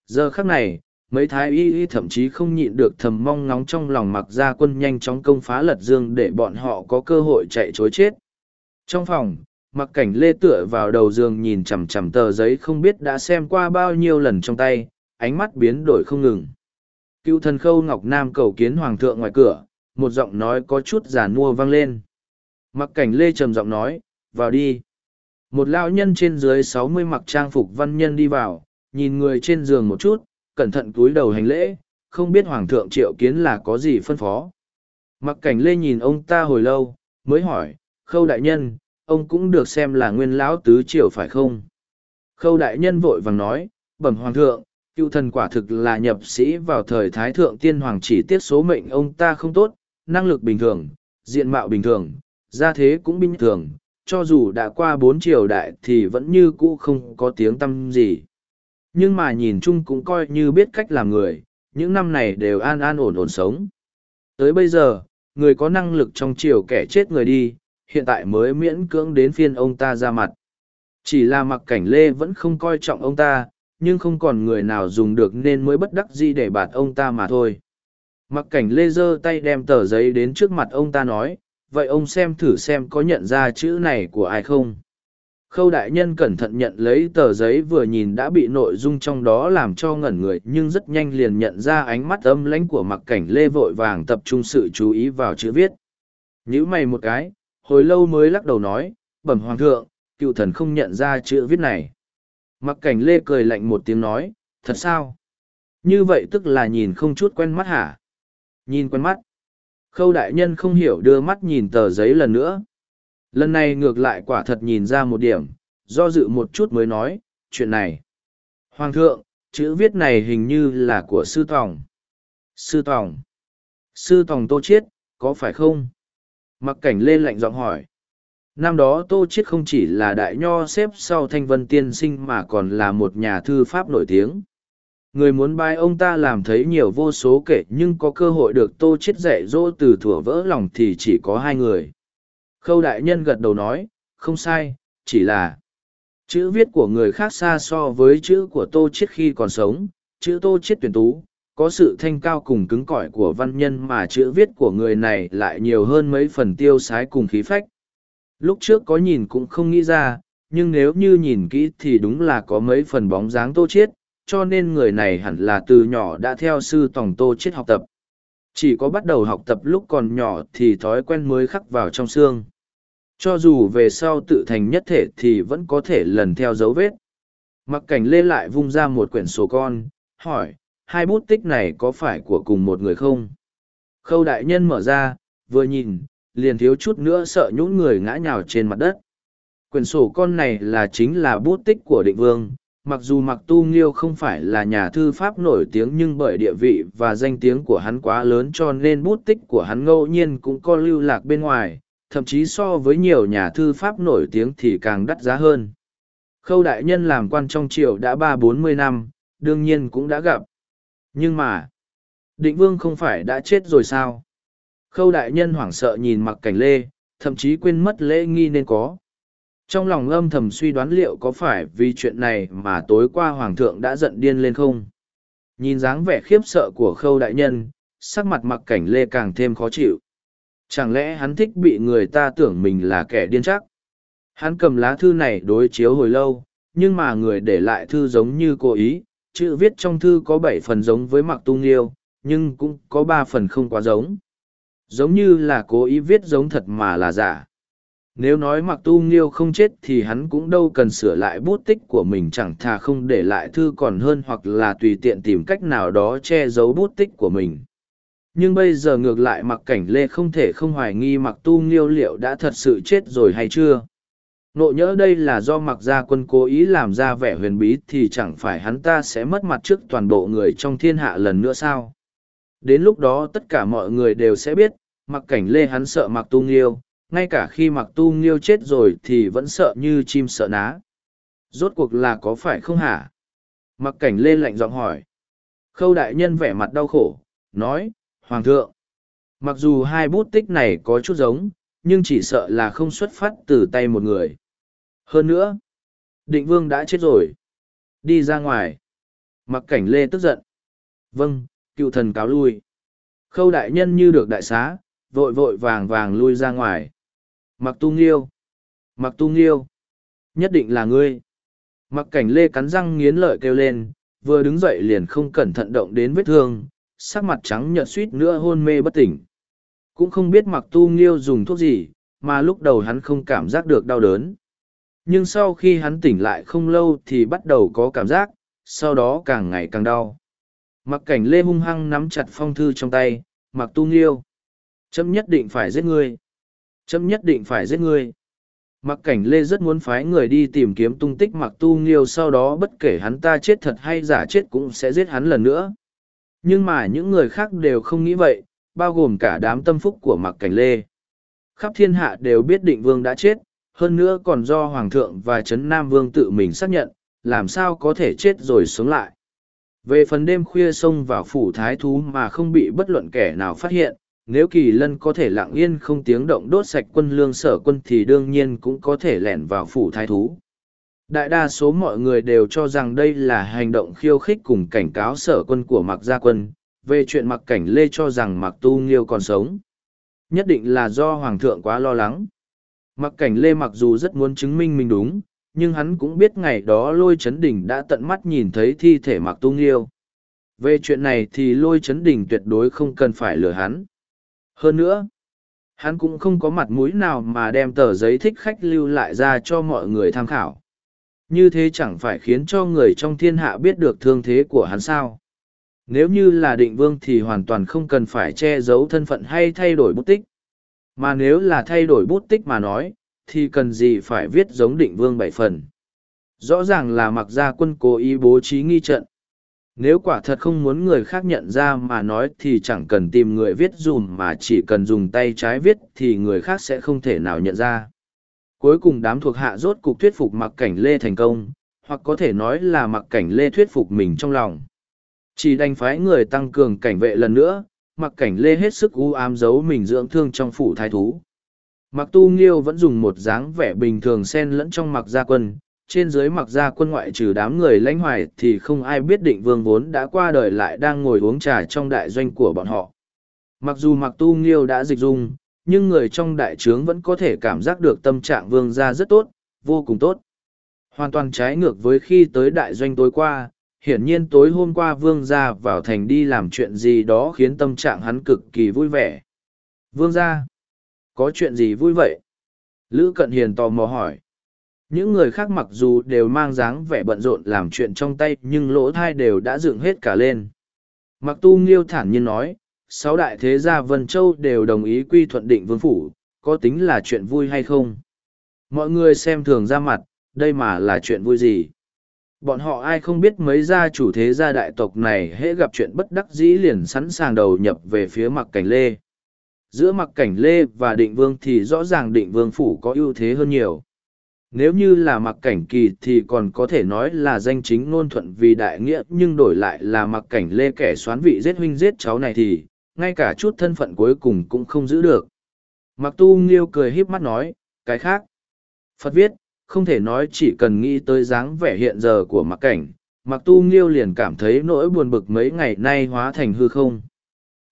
Giờ khắc này, mấy thái y y thậm chí không nhịn được thầm mong ngóng trong lòng mặc ra quân nhanh chóng công phá lật dương để bọn họ có cơ hội chạy chối chết. Trong phòng, mặc cảnh lê tựa vào đầu giường nhìn chằm chằm tờ giấy không biết đã xem qua bao nhiêu lần trong tay, ánh mắt biến đổi không ngừng. Cựu thần khâu Ngọc Nam cầu kiến hoàng thượng ngoài cửa, một giọng nói có chút giả mua vang lên. Mặc cảnh lê trầm giọng nói, vào đi. Một lão nhân trên dưới sáu mươi mặc trang phục văn nhân đi vào, nhìn người trên giường một chút, cẩn thận cúi đầu hành lễ, không biết Hoàng thượng triệu kiến là có gì phân phó. Mặc cảnh lê nhìn ông ta hồi lâu, mới hỏi, khâu đại nhân, ông cũng được xem là nguyên lão tứ triều phải không? Khâu đại nhân vội vàng nói, bẩm Hoàng thượng, cựu thần quả thực là nhập sĩ vào thời Thái Thượng Tiên Hoàng chỉ tiết số mệnh ông ta không tốt, năng lực bình thường, diện mạo bình thường, gia thế cũng bình thường, cho dù đã qua bốn triều đại thì vẫn như cũ không có tiếng tâm gì. Nhưng mà nhìn chung cũng coi như biết cách làm người, những năm này đều an an ổn ổn sống. Tới bây giờ, người có năng lực trong chiều kẻ chết người đi, hiện tại mới miễn cưỡng đến phiên ông ta ra mặt. Chỉ là mặc cảnh lê vẫn không coi trọng ông ta, nhưng không còn người nào dùng được nên mới bất đắc dĩ để bạt ông ta mà thôi. Mặc cảnh lê giơ tay đem tờ giấy đến trước mặt ông ta nói, vậy ông xem thử xem có nhận ra chữ này của ai không. Khâu đại nhân cẩn thận nhận lấy tờ giấy vừa nhìn đã bị nội dung trong đó làm cho ngẩn người nhưng rất nhanh liền nhận ra ánh mắt âm lãnh của mặc cảnh lê vội vàng tập trung sự chú ý vào chữ viết. Nhữ mày một cái, hồi lâu mới lắc đầu nói, bẩm hoàng thượng, cựu thần không nhận ra chữ viết này. Mặc cảnh lê cười lạnh một tiếng nói, thật sao? Như vậy tức là nhìn không chút quen mắt hả? Nhìn quen mắt. Khâu đại nhân không hiểu đưa mắt nhìn tờ giấy lần nữa. Lần này ngược lại quả thật nhìn ra một điểm, do dự một chút mới nói, chuyện này. Hoàng thượng, chữ viết này hình như là của sư tòng. Sư tòng. Sư tòng tô chiết, có phải không? Mặc cảnh lên lạnh giọng hỏi. Năm đó Tô Chiết không chỉ là đại nho xếp sau thanh vân tiên sinh mà còn là một nhà thư pháp nổi tiếng. Người muốn bài ông ta làm thấy nhiều vô số kể nhưng có cơ hội được Tô Chiết dạy dỗ từ thủa vỡ lòng thì chỉ có hai người. Khâu đại nhân gật đầu nói, không sai, chỉ là chữ viết của người khác xa so với chữ của Tô Chiết khi còn sống, chữ Tô Chiết tuyển tú, có sự thanh cao cùng cứng cỏi của văn nhân mà chữ viết của người này lại nhiều hơn mấy phần tiêu sái cùng khí phách. Lúc trước có nhìn cũng không nghĩ ra, nhưng nếu như nhìn kỹ thì đúng là có mấy phần bóng dáng Tô Chiết, cho nên người này hẳn là từ nhỏ đã theo sư tổng Tô Chiết học tập. Chỉ có bắt đầu học tập lúc còn nhỏ thì thói quen mới khắc vào trong xương. Cho dù về sau tự thành nhất thể thì vẫn có thể lần theo dấu vết. Mặc cảnh lê lại vung ra một quyển sổ con, hỏi, hai bút tích này có phải của cùng một người không? Khâu đại nhân mở ra, vừa nhìn, liền thiếu chút nữa sợ nhũn người ngã nhào trên mặt đất. Quyển sổ con này là chính là bút tích của định vương, mặc dù mặc tu nghiêu không phải là nhà thư pháp nổi tiếng nhưng bởi địa vị và danh tiếng của hắn quá lớn cho nên bút tích của hắn ngẫu nhiên cũng có lưu lạc bên ngoài thậm chí so với nhiều nhà thư pháp nổi tiếng thì càng đắt giá hơn khâu đại nhân làm quan trong triều đã ba bốn mươi năm đương nhiên cũng đã gặp nhưng mà định vương không phải đã chết rồi sao khâu đại nhân hoảng sợ nhìn mặc cảnh lê thậm chí quên mất lễ nghi nên có Trong lòng âm thầm suy đoán liệu có phải vì chuyện này mà tối qua Hoàng thượng đã giận điên lên không? Nhìn dáng vẻ khiếp sợ của khâu đại nhân, sắc mặt mặc cảnh lê càng thêm khó chịu. Chẳng lẽ hắn thích bị người ta tưởng mình là kẻ điên chắc? Hắn cầm lá thư này đối chiếu hồi lâu, nhưng mà người để lại thư giống như cố ý, chữ viết trong thư có bảy phần giống với mặc tu nghiêu, nhưng cũng có ba phần không quá giống. Giống như là cố ý viết giống thật mà là giả. Nếu nói mặc tu nghiêu không chết thì hắn cũng đâu cần sửa lại bút tích của mình chẳng thà không để lại thư còn hơn hoặc là tùy tiện tìm cách nào đó che giấu bút tích của mình. Nhưng bây giờ ngược lại mặc cảnh lê không thể không hoài nghi mặc tu nghiêu liệu đã thật sự chết rồi hay chưa. Nộ nhỡ đây là do mặc gia quân cố ý làm ra vẻ huyền bí thì chẳng phải hắn ta sẽ mất mặt trước toàn bộ người trong thiên hạ lần nữa sao. Đến lúc đó tất cả mọi người đều sẽ biết, mặc cảnh lê hắn sợ mặc tu nghiêu, ngay cả khi mặc tu nghiêu chết rồi thì vẫn sợ như chim sợ ná. Rốt cuộc là có phải không hả? Mặc cảnh lê lạnh giọng hỏi. Khâu đại nhân vẻ mặt đau khổ, nói, Hoàng thượng, mặc dù hai bút tích này có chút giống, nhưng chỉ sợ là không xuất phát từ tay một người. Hơn nữa, định vương đã chết rồi. Đi ra ngoài. Mặc cảnh lê tức giận. Vâng, cựu thần cáo lui. Khâu đại nhân như được đại xá, vội vội vàng vàng lui ra ngoài. Mặc tu nghiêu. Mặc tu nghiêu. Nhất định là ngươi. Mặc cảnh lê cắn răng nghiến lợi kêu lên, vừa đứng dậy liền không cẩn thận động đến vết thương, sắc mặt trắng nhợt suýt nữa hôn mê bất tỉnh. Cũng không biết mặc tu nghiêu dùng thuốc gì, mà lúc đầu hắn không cảm giác được đau đớn. Nhưng sau khi hắn tỉnh lại không lâu thì bắt đầu có cảm giác, sau đó càng ngày càng đau. Mặc cảnh lê hung hăng nắm chặt phong thư trong tay, mặc tu nghiêu. Chấm nhất định phải giết ngươi. Chấm nhất định phải giết ngươi. Mặc cảnh lê rất muốn phái người đi tìm kiếm tung tích mặc tu nghiêu sau đó bất kể hắn ta chết thật hay giả chết cũng sẽ giết hắn lần nữa. Nhưng mà những người khác đều không nghĩ vậy, bao gồm cả đám tâm phúc của mặc cảnh lê. Khắp thiên hạ đều biết định vương đã chết, hơn nữa còn do Hoàng thượng và Trấn Nam Vương tự mình xác nhận, làm sao có thể chết rồi sống lại. Về phần đêm khuya xông vào phủ thái thú mà không bị bất luận kẻ nào phát hiện, nếu kỳ lân có thể lặng yên không tiếng động đốt sạch quân lương sở quân thì đương nhiên cũng có thể lẻn vào phủ thái thú. Đại đa số mọi người đều cho rằng đây là hành động khiêu khích cùng cảnh cáo sở quân của Mạc Gia Quân, về chuyện Mặc Cảnh Lê cho rằng Mạc Tu Nghiêu còn sống. Nhất định là do Hoàng thượng quá lo lắng. Mặc Cảnh Lê mặc dù rất muốn chứng minh mình đúng, nhưng hắn cũng biết ngày đó lôi chấn Đình đã tận mắt nhìn thấy thi thể Mạc Tu Nghiêu. Về chuyện này thì lôi chấn Đình tuyệt đối không cần phải lừa hắn. Hơn nữa, hắn cũng không có mặt mũi nào mà đem tờ giấy thích khách lưu lại ra cho mọi người tham khảo như thế chẳng phải khiến cho người trong thiên hạ biết được thương thế của hắn sao. Nếu như là định vương thì hoàn toàn không cần phải che giấu thân phận hay thay đổi bút tích. Mà nếu là thay đổi bút tích mà nói, thì cần gì phải viết giống định vương bảy phần. Rõ ràng là mặc gia quân cố ý bố trí nghi trận. Nếu quả thật không muốn người khác nhận ra mà nói thì chẳng cần tìm người viết dùm mà chỉ cần dùng tay trái viết thì người khác sẽ không thể nào nhận ra cuối cùng đám thuộc hạ rốt cục thuyết phục mặc cảnh lê thành công, hoặc có thể nói là mặc cảnh lê thuyết phục mình trong lòng. Chỉ đành phái người tăng cường cảnh vệ lần nữa mặc cảnh lê hết sức u ám giấu mình dưỡng thương trong phủ thái thú. Mặc tu nghiêu vẫn dùng một dáng vẻ bình thường xen lẫn trong mặc gia quân, trên dưới mặc gia quân ngoại trừ đám người lãnh hoài thì không ai biết định vương vốn đã qua đời lại đang ngồi uống trà trong đại doanh của bọn họ. Mặc dù mặc tu nghiêu đã dịch dung nhưng người trong đại trướng vẫn có thể cảm giác được tâm trạng vương gia rất tốt, vô cùng tốt. Hoàn toàn trái ngược với khi tới đại doanh tối qua, hiển nhiên tối hôm qua vương gia vào thành đi làm chuyện gì đó khiến tâm trạng hắn cực kỳ vui vẻ. Vương gia, có chuyện gì vui vậy? Lữ Cận Hiền tò mò hỏi. Những người khác mặc dù đều mang dáng vẻ bận rộn làm chuyện trong tay nhưng lỗ thai đều đã dựng hết cả lên. Mặc tu nghiêu thản nhiên nói, sáu đại thế gia Vân Châu đều đồng ý quy thuận định vương phủ, có tính là chuyện vui hay không? Mọi người xem thường ra mặt, đây mà là chuyện vui gì? Bọn họ ai không biết mấy gia chủ thế gia đại tộc này hễ gặp chuyện bất đắc dĩ liền sẵn sàng đầu nhập về phía mặc cảnh lê. Giữa mặc cảnh lê và định vương thì rõ ràng định vương phủ có ưu thế hơn nhiều. Nếu như là mặc cảnh kỳ thì còn có thể nói là danh chính ngôn thuận vì đại nghĩa nhưng đổi lại là mặc cảnh lê kẻ xoán vị giết huynh giết cháu này thì, ngay cả chút thân phận cuối cùng cũng không giữ được. Mặc tu nghiêu cười híp mắt nói, cái khác. Phật viết, không thể nói chỉ cần nghĩ tới dáng vẻ hiện giờ của mặc cảnh, mặc tu nghiêu liền cảm thấy nỗi buồn bực mấy ngày nay hóa thành hư không.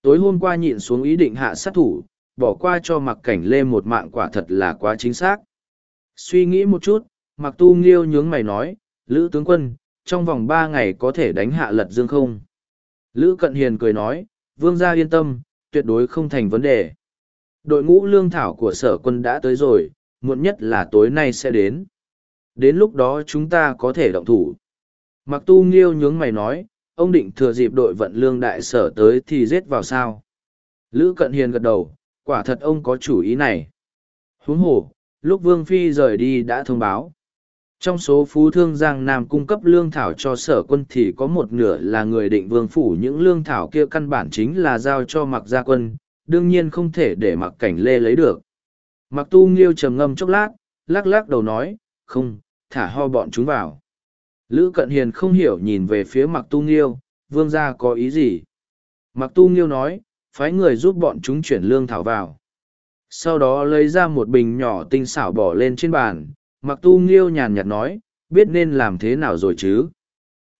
Tối hôm qua nhịn xuống ý định hạ sát thủ, bỏ qua cho mặc cảnh lê một mạng quả thật là quá chính xác. Suy nghĩ một chút, mặc tu nghiêu nhướng mày nói, Lữ tướng quân, trong vòng ba ngày có thể đánh hạ lật dương không? Lữ cận hiền cười nói, vương gia yên tâm, tuyệt đối không thành vấn đề. Đội ngũ lương thảo của sở quân đã tới rồi, muộn nhất là tối nay sẽ đến. Đến lúc đó chúng ta có thể động thủ. Mặc tu nghiêu nhướng mày nói, ông định thừa dịp đội vận lương đại sở tới thì giết vào sao. Lữ cận hiền gật đầu, quả thật ông có chủ ý này. Huống hồ, lúc Vương Phi rời đi đã thông báo. Trong số phú thương Giang Nam cung cấp lương thảo cho sở quân thì có một nửa là người định vương phủ những lương thảo kia căn bản chính là giao cho mặc gia quân, đương nhiên không thể để mặc cảnh lê lấy được. Mặc tu nghiêu trầm ngâm chốc lát, lắc lắc đầu nói, không, thả ho bọn chúng vào. Lữ cận hiền không hiểu nhìn về phía mặc tu nghiêu, vương gia có ý gì? Mặc tu nghiêu nói, phái người giúp bọn chúng chuyển lương thảo vào. Sau đó lấy ra một bình nhỏ tinh xảo bỏ lên trên bàn, mặc tu nghiêu nhàn nhạt nói, biết nên làm thế nào rồi chứ?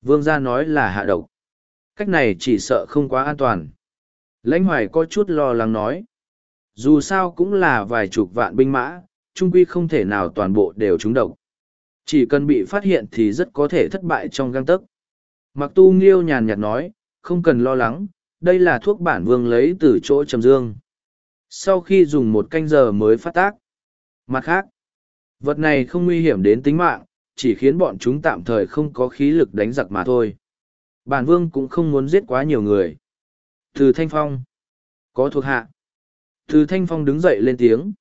Vương gia nói là hạ độc. Cách này chỉ sợ không quá an toàn. Lãnh hoài có chút lo lắng nói. Dù sao cũng là vài chục vạn binh mã, trung quy không thể nào toàn bộ đều trúng độc. Chỉ cần bị phát hiện thì rất có thể thất bại trong găng tấc. Mặc tu nghiêu nhàn nhạt nói, không cần lo lắng, đây là thuốc bản vương lấy từ chỗ trầm dương. Sau khi dùng một canh giờ mới phát tác. Mặt khác, vật này không nguy hiểm đến tính mạng, chỉ khiến bọn chúng tạm thời không có khí lực đánh giặc mà thôi. Bản vương cũng không muốn giết quá nhiều người. Từ Thanh Phong. Có thuộc hạ. Từ Thanh Phong đứng dậy lên tiếng.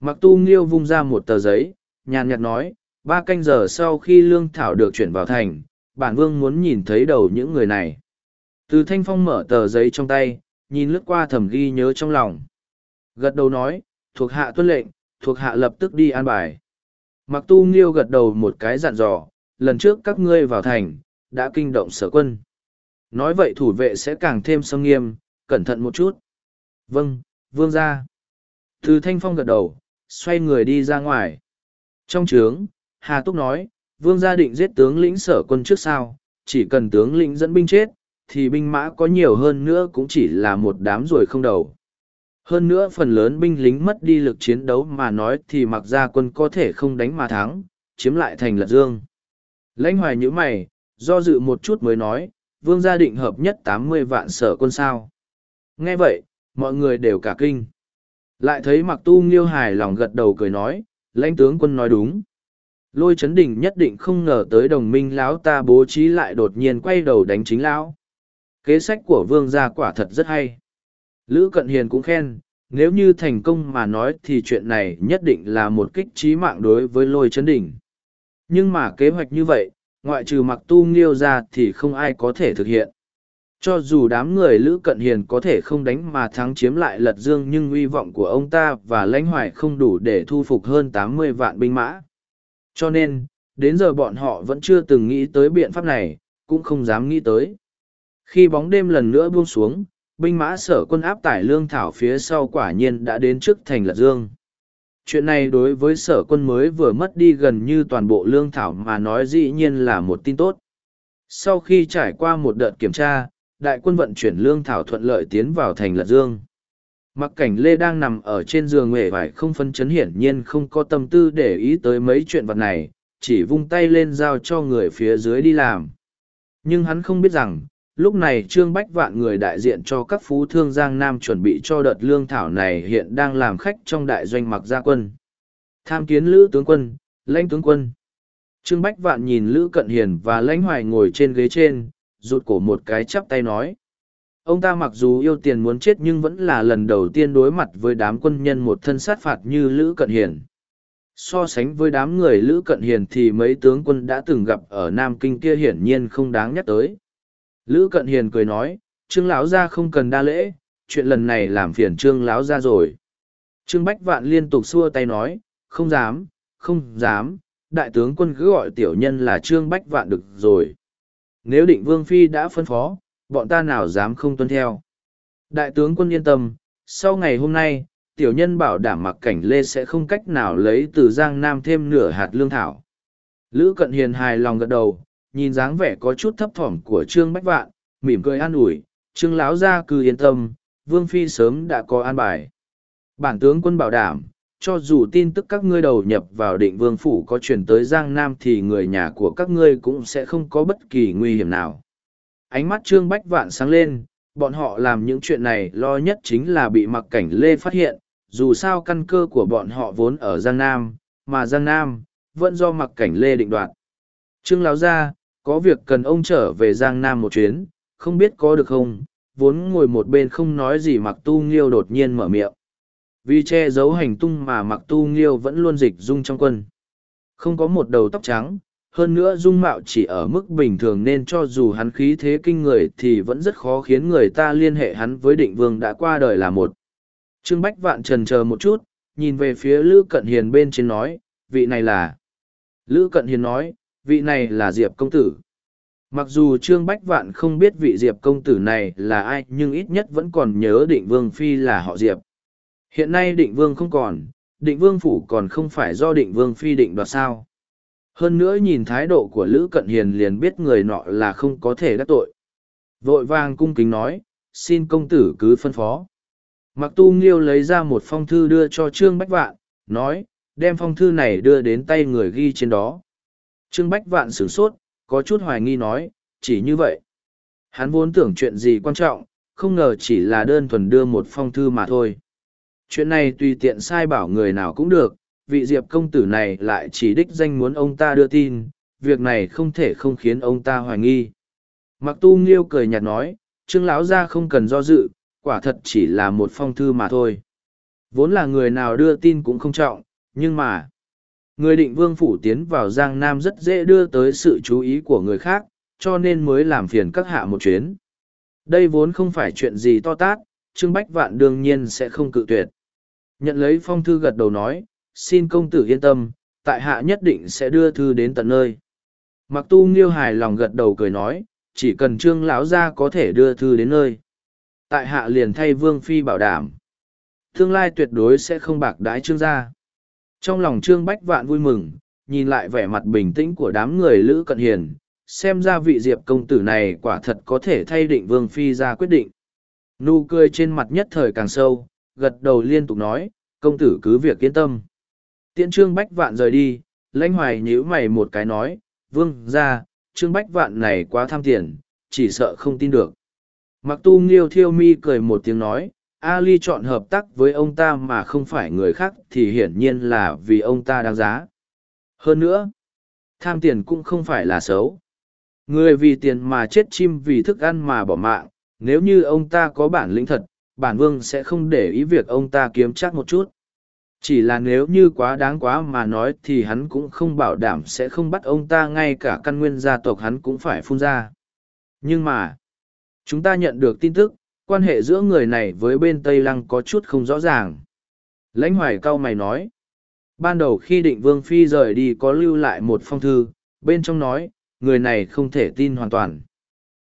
Mặc tu nghiêu vung ra một tờ giấy, nhàn nhạt nói, ba canh giờ sau khi lương thảo được chuyển vào thành, bản vương muốn nhìn thấy đầu những người này. Từ Thanh Phong mở tờ giấy trong tay, nhìn lướt qua thầm ghi nhớ trong lòng. Gật đầu nói, thuộc hạ tuân lệnh, thuộc hạ lập tức đi an bài. Mặc tu nghiêu gật đầu một cái dặn dò, lần trước các ngươi vào thành, đã kinh động sở quân. Nói vậy thủ vệ sẽ càng thêm sông nghiêm, cẩn thận một chút. Vâng, vương ra. Từ thanh phong gật đầu, xoay người đi ra ngoài. Trong trướng, Hà Túc nói, vương gia định giết tướng lĩnh sở quân trước sao, chỉ cần tướng lĩnh dẫn binh chết, thì binh mã có nhiều hơn nữa cũng chỉ là một đám rồi không đầu. Hơn nữa phần lớn binh lính mất đi lực chiến đấu mà nói thì mặc ra quân có thể không đánh mà thắng, chiếm lại thành lật dương. Lãnh hoài như mày, do dự một chút mới nói, vương gia định hợp nhất tám mươi vạn sở quân sao. Nghe vậy, mọi người đều cả kinh. Lại thấy mặc tu nghiêu hài lòng gật đầu cười nói, lãnh tướng quân nói đúng. Lôi chấn đỉnh nhất định không ngờ tới đồng minh lão ta bố trí lại đột nhiên quay đầu đánh chính lão. Kế sách của vương gia quả thật rất hay. Lữ Cận Hiền cũng khen, nếu như thành công mà nói thì chuyện này nhất định là một kích trí mạng đối với lôi chấn đỉnh. Nhưng mà kế hoạch như vậy, ngoại trừ mặc tu nghiêu ra thì không ai có thể thực hiện. Cho dù đám người Lữ Cận Hiền có thể không đánh mà thắng chiếm lại lật dương nhưng uy vọng của ông ta và lãnh hoài không đủ để thu phục hơn tám mươi vạn binh mã. Cho nên, đến giờ bọn họ vẫn chưa từng nghĩ tới biện pháp này, cũng không dám nghĩ tới. Khi bóng đêm lần nữa buông xuống, binh mã sở quân áp tải lương thảo phía sau quả nhiên đã đến trước thành lật dương. Chuyện này đối với sở quân mới vừa mất đi gần như toàn bộ lương thảo mà nói dĩ nhiên là một tin tốt. Sau khi trải qua một đợt kiểm tra, đại quân vận chuyển lương thảo thuận lợi tiến vào thành lật dương. Mặc cảnh lê đang nằm ở trên giường nghề vải không phân chấn hiển nhiên không có tâm tư để ý tới mấy chuyện vật này, chỉ vung tay lên giao cho người phía dưới đi làm. Nhưng hắn không biết rằng lúc này trương bách vạn người đại diện cho các phú thương giang nam chuẩn bị cho đợt lương thảo này hiện đang làm khách trong đại doanh mặc gia quân. Tham kiến lữ tướng quân, lãnh tướng quân. Trương bách vạn nhìn lữ cận hiền và lãnh hoài ngồi trên ghế trên, rụt cổ một cái chắp tay nói. Ông ta mặc dù yêu tiền muốn chết nhưng vẫn là lần đầu tiên đối mặt với đám quân nhân một thân sát phạt như lữ cận hiền. So sánh với đám người lữ cận hiền thì mấy tướng quân đã từng gặp ở nam kinh kia hiển nhiên không đáng nhắc tới. Lữ Cận Hiền cười nói, Trương lão gia không cần đa lễ, chuyện lần này làm phiền Trương lão gia rồi. Trương Bách Vạn liên tục xua tay nói, không dám, không dám, đại tướng quân cứ gọi tiểu nhân là Trương Bách Vạn được rồi. Nếu định Vương Phi đã phân phó, bọn ta nào dám không tuân theo. Đại tướng quân yên tâm, sau ngày hôm nay, tiểu nhân bảo đảm mặc cảnh lê sẽ không cách nào lấy từ giang nam thêm nửa hạt lương thảo lữ cận hiền hài lòng gật đầu nhìn dáng vẻ có chút thấp thỏm của trương bách vạn, mỉm cười an ủi, trương láo gia cứ yên tâm, vương phi sớm đã có an bài. Bản tướng quân bảo đảm, cho dù tin tức các ngươi đầu nhập vào định vương phủ có chuyển tới giang nam thì người nhà của các ngươi cũng sẽ không có bất kỳ nguy hiểm nào. Ánh mắt trương bách vạn sáng lên, bọn họ làm những chuyện này lo nhất chính là bị mặc cảnh lê phát hiện, dù sao căn cơ của bọn họ vốn ở giang nam, mà giang nam vẫn do mặc cảnh lê định đoạt. Trương láo gia có việc cần ông trở về giang nam một chuyến, không biết có được không, vốn ngồi một bên không nói gì mặc tu nghiêu đột nhiên mở miệng. Vì che giấu hành tung mà mặc tu nghiêu vẫn luôn dịch dung trong quân. Không có một đầu tóc trắng, hơn nữa dung mạo chỉ ở mức bình thường nên cho dù hắn khí thế kinh người thì vẫn rất khó khiến người ta liên hệ hắn với định vương đã qua đời là một. Trương bách vạn trần chờ một chút, nhìn về phía lữ cận hiền bên trên nói, vị này là. Lữ cận hiền nói vị này là diệp công tử. Mặc dù trương bách vạn không biết vị diệp công tử này là ai, nhưng ít nhất vẫn còn nhớ định vương phi là họ diệp. Hiện nay định vương không còn, định vương phủ còn không phải do định vương phi định đoạt sao. Hơn nữa nhìn thái độ của lữ cận hiền liền biết người nọ là không có thể đắc tội. Vội vàng cung kính nói, xin công tử cứ phân phó. Mặc tu nghiêu lấy ra một phong thư đưa cho trương bách vạn, nói, đem phong thư này đưa đến tay người ghi trên đó trương bách vạn sửng sốt, có chút hoài nghi nói, chỉ như vậy. Hắn vốn tưởng chuyện gì quan trọng, không ngờ chỉ là đơn thuần đưa một phong thư mà thôi. Chuyện này tùy tiện sai bảo người nào cũng được, vị diệp công tử này lại chỉ đích danh muốn ông ta đưa tin, việc này không thể không khiến ông ta hoài nghi. Mặc tu nghiêu cười nhạt nói, trương lão gia không cần do dự, quả thật chỉ là một phong thư mà thôi. Vốn là người nào đưa tin cũng không trọng, nhưng mà người định vương phủ tiến vào giang nam rất dễ đưa tới sự chú ý của người khác, cho nên mới làm phiền các hạ một chuyến. Đây vốn không phải chuyện gì to tát, trương bách vạn đương nhiên sẽ không cự tuyệt. Nhận lấy phong thư gật đầu nói, xin công tử yên tâm, tại hạ nhất định sẽ đưa thư đến tận nơi. Mặc tu nghiêu hài lòng gật đầu cười nói, chỉ cần trương lão gia có thể đưa thư đến nơi, tại hạ liền thay vương phi bảo đảm. Tương lai tuyệt đối sẽ không bạc đái trương gia trong lòng trương bách vạn vui mừng, nhìn lại vẻ mặt bình tĩnh của đám người lữ cận hiền, xem ra vị diệp công tử này quả thật có thể thay định vương phi ra quyết định. Nụ cười trên mặt nhất thời càng sâu, gật đầu liên tục nói, công tử cứ việc yên tâm. Tiễn trương bách vạn rời đi, lãnh hoài nhíu mày một cái nói, vương ra trương bách vạn này quá tham tiền, chỉ sợ không tin được. Mặc tu nghiêu thiêu mi cười một tiếng nói ali chọn hợp tác với ông ta mà không phải người khác thì hiển nhiên là vì ông ta đáng giá. Hơn nữa, tham tiền cũng không phải là xấu. Người vì tiền mà chết chim vì thức ăn mà bỏ mạng, nếu như ông ta có bản lĩnh thật, bản vương sẽ không để ý việc ông ta kiếm chắc một chút. Chỉ là nếu như quá đáng quá mà nói thì hắn cũng không bảo đảm sẽ không bắt ông ta ngay cả căn nguyên gia tộc hắn cũng phải phun ra. Nhưng mà, chúng ta nhận được tin tức quan hệ giữa người này với bên tây lăng có chút không rõ ràng. Lãnh hoài cao mày nói, ban đầu khi định vương phi rời đi có lưu lại một phong thư, bên trong nói, người này không thể tin hoàn toàn.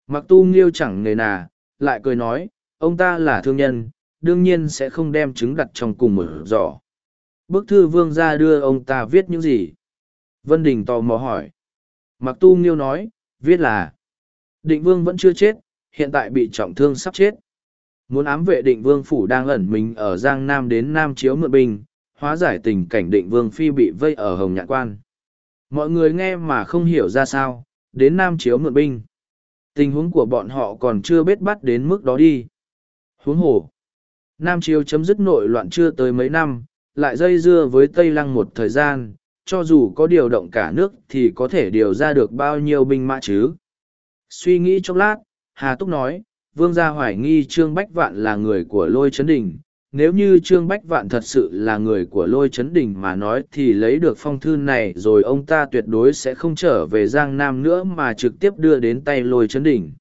Mặc tu nghiêu chẳng nề nà, lại cười nói, ông ta là thương nhân, đương nhiên sẽ không đem trứng đặt trong cùng một giỏ. Bức thư vương ra đưa ông ta viết những gì? Vân đình tò mò hỏi. Mặc tu nghiêu nói, viết là, định vương vẫn chưa chết, hiện tại bị trọng thương sắp chết muốn ám vệ định vương phủ đang ẩn mình ở giang nam đến nam chiếu mượn binh, hóa giải tình cảnh định vương phi bị vây ở hồng nhạn quan. Mọi người nghe mà không hiểu ra sao, đến nam chiếu mượn binh. Tình huống của bọn họ còn chưa biết bắt đến mức đó đi. Huống hồ, nam chiếu chấm dứt nội loạn chưa tới mấy năm, lại dây dưa với tây lăng một thời gian, cho dù có điều động cả nước thì có thể điều ra được bao nhiêu binh mã chứ? Suy nghĩ chốc lát, hà túc nói vương gia hoài nghi trương bách vạn là người của lôi trấn đình. Nếu như trương bách vạn thật sự là người của lôi trấn đình mà nói thì lấy được phong thư này rồi ông ta tuyệt đối sẽ không trở về giang nam nữa mà trực tiếp đưa đến tay lôi trấn đình.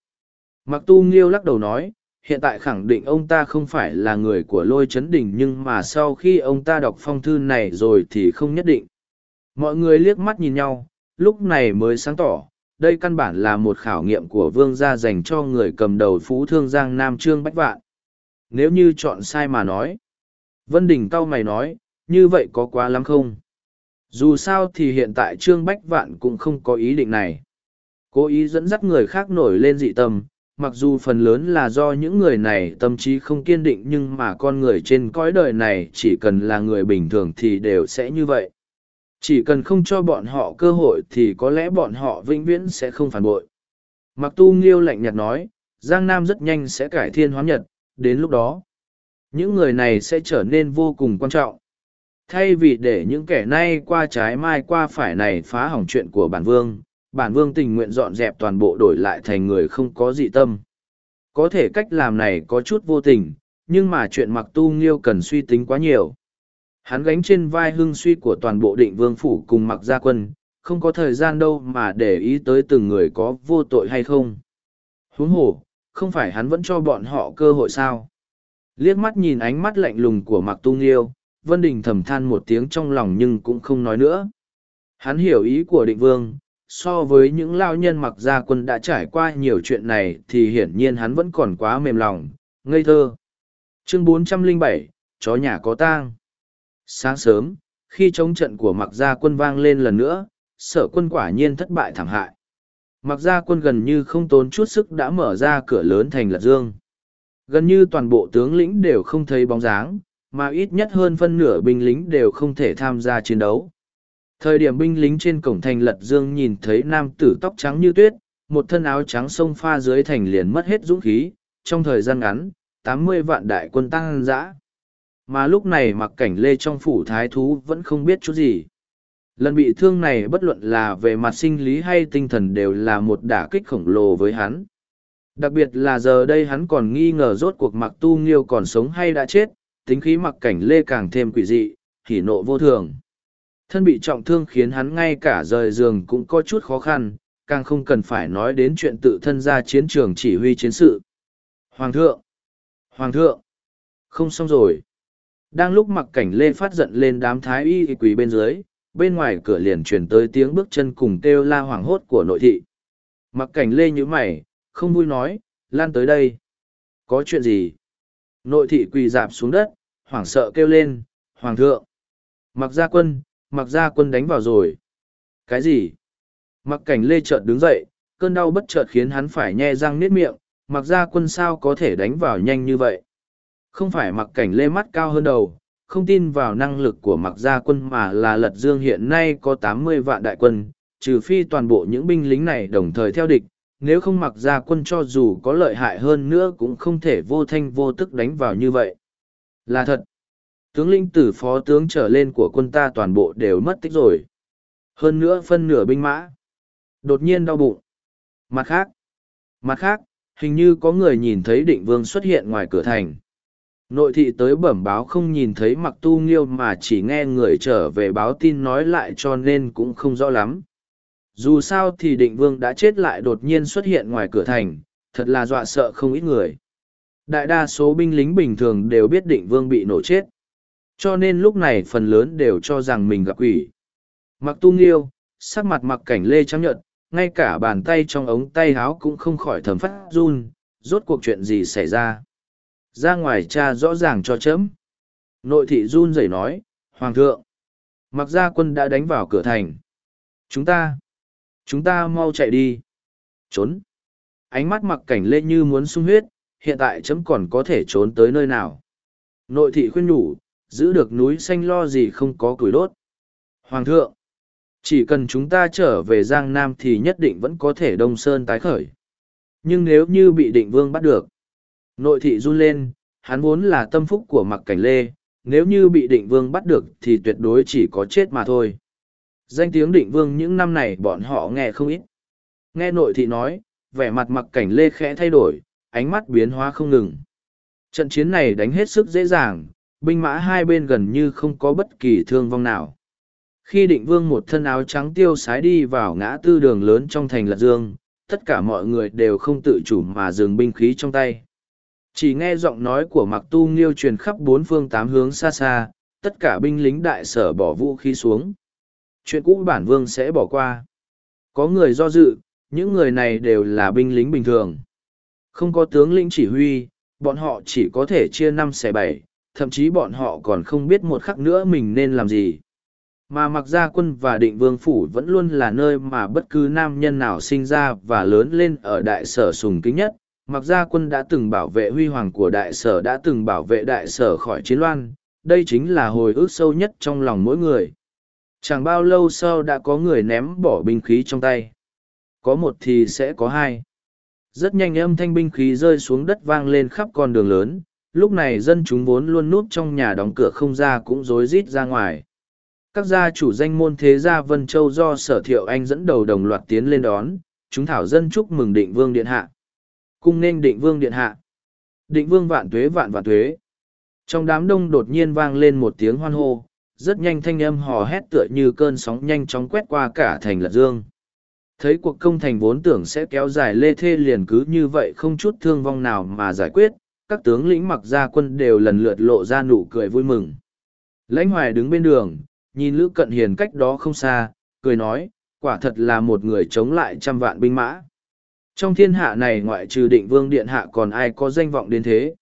Mặc tu nghiêu lắc đầu nói, hiện tại khẳng định ông ta không phải là người của lôi chấn đình nhưng mà sau khi ông ta đọc phong thư này rồi thì không nhất định. Mọi người liếc mắt nhìn nhau, lúc này mới sáng tỏ đây căn bản là một khảo nghiệm của vương gia dành cho người cầm đầu phú thương giang nam trương bách vạn nếu như chọn sai mà nói Vân Đình cau mày nói, như vậy có quá lắm không? Dù sao thì hiện tại Trương Bách Vạn cũng không có ý định này. Cố ý dẫn dắt người khác nổi lên dị tâm, mặc dù phần lớn là do những người này tâm trí không kiên định nhưng mà con người trên cõi đời này chỉ cần là người bình thường thì đều sẽ như vậy. Chỉ cần không cho bọn họ cơ hội thì có lẽ bọn họ vĩnh viễn sẽ không phản bội. Mặc tu nghiêu lạnh nhạt nói, Giang Nam rất nhanh sẽ cải thiên hóa nhật, đến lúc đó, những người này sẽ trở nên vô cùng quan trọng. Thay vì để những kẻ nay qua trái mai qua phải này phá hỏng chuyện của bản vương, bản vương tình nguyện dọn dẹp toàn bộ đổi lại thành người không có dị tâm. Có thể cách làm này có chút vô tình, nhưng mà chuyện mặc tu nghiêu cần suy tính quá nhiều. Hắn gánh trên vai hưng suy của toàn bộ định vương phủ cùng mặc gia quân, không có thời gian đâu mà để ý tới từng người có vô tội hay không. Huống hồ, không phải hắn vẫn cho bọn họ cơ hội sao. Liếc mắt nhìn ánh mắt lạnh lùng của mặc tu nghiêu, Vân Đình thầm than một tiếng trong lòng nhưng cũng không nói nữa. Hắn hiểu ý của định vương, so với những lao nhân mặc gia quân đã trải qua nhiều chuyện này thì hiển nhiên hắn vẫn còn quá mềm lòng, ngây thơ. Chương 407, chó nhà có tang. Sáng sớm, khi chống trận của mặc gia quân vang lên lần nữa, sở quân quả nhiên thất bại thảm hại. Mặc gia quân gần như không tốn chút sức đã mở ra cửa lớn thành lật dương. Gần như toàn bộ tướng lĩnh đều không thấy bóng dáng, mà ít nhất hơn phân nửa binh lính đều không thể tham gia chiến đấu. Thời điểm binh lính trên cổng thành lật dương nhìn thấy nam tử tóc trắng như tuyết, một thân áo trắng sông pha dưới thành liền mất hết dũng khí, trong thời gian ngắn, tám mươi vạn đại quân tăng dã. Mà lúc này mặc cảnh lê trong phủ thái thú vẫn không biết chút gì. Lần bị thương này bất luận là về mặt sinh lý hay tinh thần đều là một đả kích khổng lồ với hắn. Đặc biệt là giờ đây hắn còn nghi ngờ rốt cuộc mặc tu nghiêu còn sống hay đã chết, tính khí mặc cảnh lê càng thêm quỷ dị, hỉ nộ vô thường. Thân bị trọng thương khiến hắn ngay cả rời giường cũng có chút khó khăn, càng không cần phải nói đến chuyện tự thân ra chiến trường chỉ huy chiến sự. Hoàng thượng! Hoàng thượng! Không xong rồi. Đang lúc mặc cảnh lê phát giận lên đám thái y quỳ bên dưới, bên ngoài cửa liền truyền tới tiếng bước chân cùng kêu la hoảng hốt của nội thị. Mặc cảnh lê như mày, không vui nói, lan tới đây. Có chuyện gì? Nội thị quỳ dạp xuống đất, hoảng sợ kêu lên, Hoàng thượng! Mặc gia quân, mặc gia quân đánh vào rồi. Cái gì? Mặc cảnh lê chợt đứng dậy, cơn đau bất chợt khiến hắn phải nhe răng nết miệng, mặc gia quân sao có thể đánh vào nhanh như vậy. Không phải mặc cảnh lê mắt cao hơn đầu, không tin vào năng lực của mặc gia quân mà là lật dương hiện nay có tám mươi vạn đại quân, trừ phi toàn bộ những binh lính này đồng thời theo địch, nếu không mặc gia quân cho dù có lợi hại hơn nữa cũng không thể vô thanh vô tức đánh vào như vậy. Là thật tướng lĩnh từ phó tướng trở lên của quân ta toàn bộ đều mất tích rồi. Hơn nữa phân nửa binh mã. Đột nhiên đau bụng. Mặt khác. Mặt khác, hình như có người nhìn thấy định vương xuất hiện ngoài cửa thành. Nội thị tới bẩm báo không nhìn thấy mặc tu nghiêu mà chỉ nghe người trở về báo tin nói lại cho nên cũng không rõ lắm. Dù sao thì định vương đã chết lại đột nhiên xuất hiện ngoài cửa thành, thật là dọa sợ không ít người. Đại đa số binh lính bình thường đều biết định vương bị nổ chết. Cho nên lúc này phần lớn đều cho rằng mình gặp quỷ. Mặc tu nghiêu, sắc mặt mặc cảnh lê trắng nhợt, ngay cả bàn tay trong ống tay háo cũng không khỏi thầm phát run, rốt cuộc chuyện gì xảy ra. Ra ngoài cha rõ ràng cho chấm. Nội thị run rẩy nói, Hoàng thượng, mặc gia quân đã đánh vào cửa thành. Chúng ta, chúng ta mau chạy đi. Trốn. Ánh mắt mặc cảnh lê như muốn sung huyết, hiện tại chấm còn có thể trốn tới nơi nào. Nội thị khuyên nhủ, giữ được núi xanh lo gì không có củi đốt. Hoàng thượng, chỉ cần chúng ta trở về Giang Nam thì nhất định vẫn có thể Đông Sơn tái khởi. Nhưng nếu như bị định vương bắt được, nội thị run lên, hắn vốn là tâm phúc của mặc cảnh lê, nếu như bị định vương bắt được thì tuyệt đối chỉ có chết mà thôi. Danh tiếng định vương những năm này bọn họ nghe không ít. Nghe nội thị nói, vẻ mặt mặc cảnh lê khẽ thay đổi, ánh mắt biến hóa không ngừng. Trận chiến này đánh hết sức dễ dàng, binh mã hai bên gần như không có bất kỳ thương vong nào. Khi định vương một thân áo trắng tiêu sái đi vào ngã tư đường lớn trong thành Lật Dương, tất cả mọi người đều không tự chủ mà dừng binh khí trong tay. Chỉ nghe giọng nói của Mặc Tu Nghiêu truyền khắp bốn phương tám hướng xa xa, tất cả binh lính đại sở bỏ vũ khí xuống. Chuyện cũ bản vương sẽ bỏ qua. Có người do dự, những người này đều là binh lính bình thường. Không có tướng lĩnh chỉ huy, bọn họ chỉ có thể chia năm xẻ bảy, thậm chí bọn họ còn không biết một khắc nữa mình nên làm gì. Mà mặc gia quân và định vương phủ vẫn luôn là nơi mà bất cứ nam nhân nào sinh ra và lớn lên ở đại sở sùng kính nhất. Mặc gia quân đã từng bảo vệ huy hoàng của đại sở đã từng bảo vệ đại sở khỏi chiến loan, đây chính là hồi ức sâu nhất trong lòng mỗi người. Chẳng bao lâu sau đã có người ném bỏ binh khí trong tay. Có một thì sẽ có hai. Rất nhanh âm thanh binh khí rơi xuống đất vang lên khắp con đường lớn, lúc này dân chúng vốn luôn núp trong nhà đóng cửa không ra cũng rối rít ra ngoài. Các gia chủ danh môn thế gia Vân Châu do sở thiệu anh dẫn đầu đồng loạt tiến lên đón, chúng thảo dân chúc mừng định vương điện hạ. Cung nên định vương điện hạ. Định vương vạn tuế vạn vạn tuế. Trong đám đông đột nhiên vang lên một tiếng hoan hô, rất nhanh thanh âm hò hét tựa như cơn sóng nhanh chóng quét qua cả thành lật dương. Thấy cuộc công thành vốn tưởng sẽ kéo dài lê thê liền cứ như vậy không chút thương vong nào mà giải quyết, các tướng lĩnh mặc gia quân đều lần lượt lộ ra nụ cười vui mừng. Lãnh hoài đứng bên đường, nhìn Lữ Cận Hiền cách đó không xa, cười nói, quả thật là một người chống lại trăm vạn binh mã. Trong thiên hạ này ngoại trừ định vương điện hạ còn ai có danh vọng đến thế.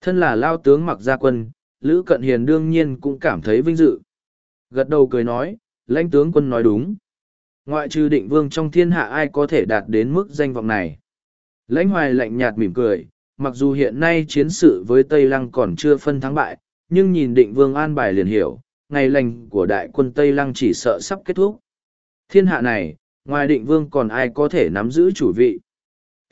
Thân là lao tướng mặc gia quân, Lữ Cận Hiền đương nhiên cũng cảm thấy vinh dự. Gật đầu cười nói, lãnh tướng quân nói đúng. Ngoại trừ định vương trong thiên hạ ai có thể đạt đến mức danh vọng này. Lãnh hoài lạnh nhạt mỉm cười, mặc dù hiện nay chiến sự với Tây Lăng còn chưa phân thắng bại, nhưng nhìn định vương an bài liền hiểu, ngày lành của đại quân Tây Lăng chỉ sợ sắp kết thúc. Thiên hạ này, ngoài định vương còn ai có thể nắm giữ chủ vị.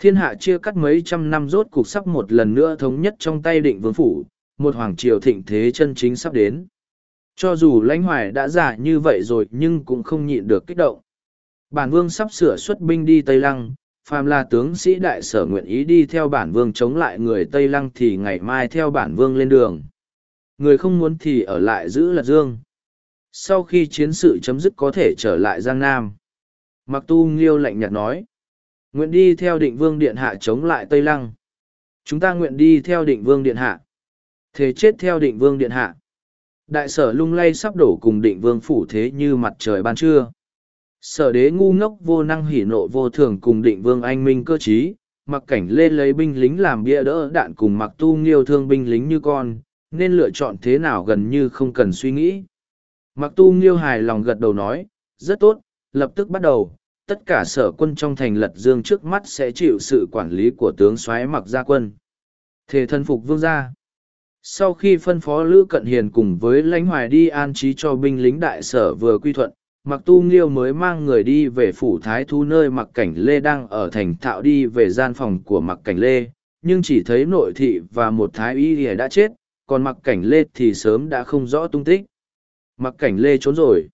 Thiên hạ chia cắt mấy trăm năm rốt cục sắp một lần nữa thống nhất trong tay định vương phủ, một hoàng triều thịnh thế chân chính sắp đến. Cho dù lãnh hoài đã giả như vậy rồi nhưng cũng không nhịn được kích động. Bản vương sắp sửa xuất binh đi Tây Lăng, phàm là tướng sĩ đại sở nguyện ý đi theo bản vương chống lại người Tây Lăng thì ngày mai theo bản vương lên đường. Người không muốn thì ở lại giữ lật dương. Sau khi chiến sự chấm dứt có thể trở lại Giang Nam. Mặc tu nghiêu lạnh nhạt nói. Nguyện đi theo định vương điện hạ chống lại Tây Lăng. Chúng ta nguyện đi theo định vương điện hạ. Thế chết theo định vương điện hạ. Đại sở lung lay sắp đổ cùng định vương phủ thế như mặt trời ban trưa. Sở đế ngu ngốc vô năng hỉ nộ vô thường cùng định vương anh minh cơ trí, mặc cảnh lên lấy binh lính làm bia đỡ đạn cùng mặc tu nghiêu thương binh lính như con, nên lựa chọn thế nào gần như không cần suy nghĩ. Mặc tu nghiêu hài lòng gật đầu nói, rất tốt, lập tức bắt đầu, tất cả sở quân trong thành lật dương trước mắt sẽ chịu sự quản lý của tướng soái mặc gia quân. Thể thân phục vương gia. Sau khi phân phó Lữ Cận Hiền cùng với lãnh hoài đi an trí cho binh lính đại sở vừa quy thuận, mặc tu nghiêu mới mang người đi về phủ thái thu nơi mặc cảnh lê đang ở thành thạo đi về gian phòng của mặc cảnh lê nhưng chỉ thấy nội thị và một thái y ỉa đã chết còn mặc cảnh lê thì sớm đã không rõ tung tích mặc cảnh lê trốn rồi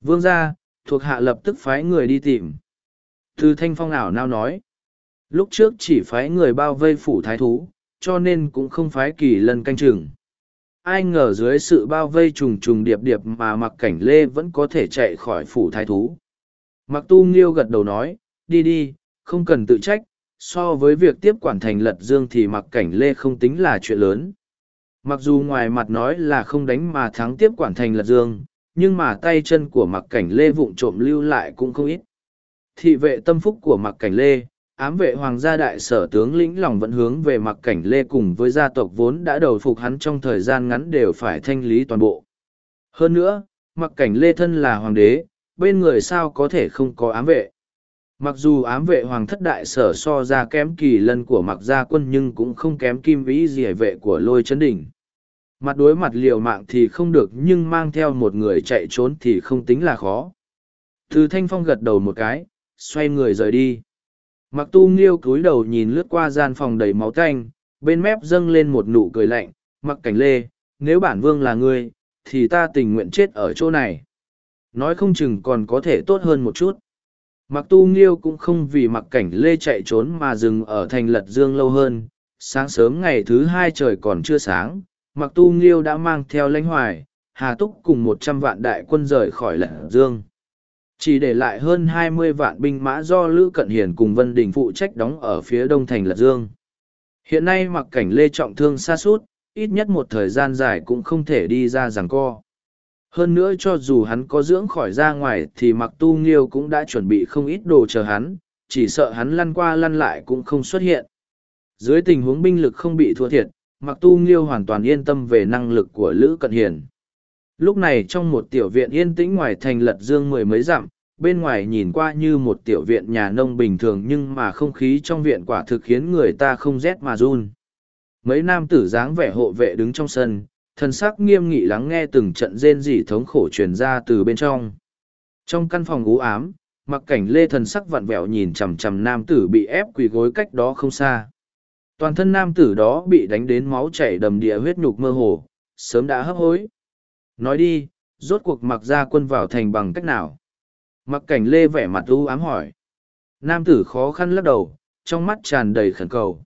vương gia thuộc hạ lập tức phái người đi tìm thư thanh phong ảo nao nói lúc trước chỉ phái người bao vây phủ thái thú cho nên cũng không phái kỳ lân canh chừng ai ngờ dưới sự bao vây trùng trùng điệp điệp mà mặc cảnh lê vẫn có thể chạy khỏi phủ thái thú. Mặc tu nghiêu gật đầu nói, đi đi, không cần tự trách, so với việc tiếp quản thành lật dương thì mặc cảnh lê không tính là chuyện lớn. Mặc dù ngoài mặt nói là không đánh mà thắng tiếp quản thành lật dương, nhưng mà tay chân của mặc cảnh lê vụng trộm lưu lại cũng không ít. Thị vệ tâm phúc của mặc cảnh lê, ám vệ hoàng gia đại sở tướng lĩnh lòng vẫn hướng về mặc cảnh lê cùng với gia tộc vốn đã đầu phục hắn trong thời gian ngắn đều phải thanh lý toàn bộ. Hơn nữa, mặc cảnh lê thân là hoàng đế, bên người sao có thể không có ám vệ. Mặc dù ám vệ hoàng thất đại sở so ra kém kỳ lân của mặc gia quân nhưng cũng không kém kim vĩ gì vệ của lôi chấn đỉnh. Mặt đối mặt liều mạng thì không được nhưng mang theo một người chạy trốn thì không tính là khó. Từ thanh phong gật đầu một cái, xoay người rời đi. Mặc tu nghiêu cúi đầu nhìn lướt qua gian phòng đầy máu tanh, bên mép dâng lên một nụ cười lạnh, mặc cảnh lê, nếu bản vương là ngươi, thì ta tình nguyện chết ở chỗ này. Nói không chừng còn có thể tốt hơn một chút. Mặc tu nghiêu cũng không vì mặc cảnh lê chạy trốn mà dừng ở thành lật dương lâu hơn. Sáng sớm ngày thứ hai trời còn chưa sáng, mặc tu nghiêu đã mang theo lãnh hoài, hà túc cùng một trăm vạn đại quân rời khỏi lật dương. Chỉ để lại hơn hai mươi vạn binh mã do Lữ Cận Hiền cùng Vân Đình phụ trách đóng ở phía đông thành Lật Dương. Hiện nay mặc cảnh Lê trọng thương xa suốt, ít nhất một thời gian dài cũng không thể đi ra rằng co. Hơn nữa cho dù hắn có dưỡng khỏi ra ngoài thì mặc tu nghiêu cũng đã chuẩn bị không ít đồ chờ hắn, chỉ sợ hắn lăn qua lăn lại cũng không xuất hiện. Dưới tình huống binh lực không bị thua thiệt, mặc tu nghiêu hoàn toàn yên tâm về năng lực của lữ cận hiền. Lúc này trong một tiểu viện yên tĩnh ngoài thành lật dương mười mấy dặm, bên ngoài nhìn qua như một tiểu viện nhà nông bình thường nhưng mà không khí trong viện quả thực khiến người ta không rét mà run. Mấy nam tử dáng vẻ hộ vệ đứng trong sân thân sắc nghiêm nghị lắng nghe từng trận rên rỉ thống khổ truyền ra từ bên trong. Trong căn phòng ú ám, mặc cảnh lê thần sắc vặn vẹo nhìn chằm chằm nam tử bị ép quỳ gối cách đó không xa toàn thân nam tử đó bị đánh đến máu chảy đầm địa huyết nhục mơ hồ, sớm đã hấp hối. Nói đi, rốt cuộc mặc ra quân vào thành bằng cách nào? Mặc cảnh lê vẻ mặt u ám hỏi. Nam tử khó khăn lắc đầu, trong mắt tràn đầy khẩn cầu.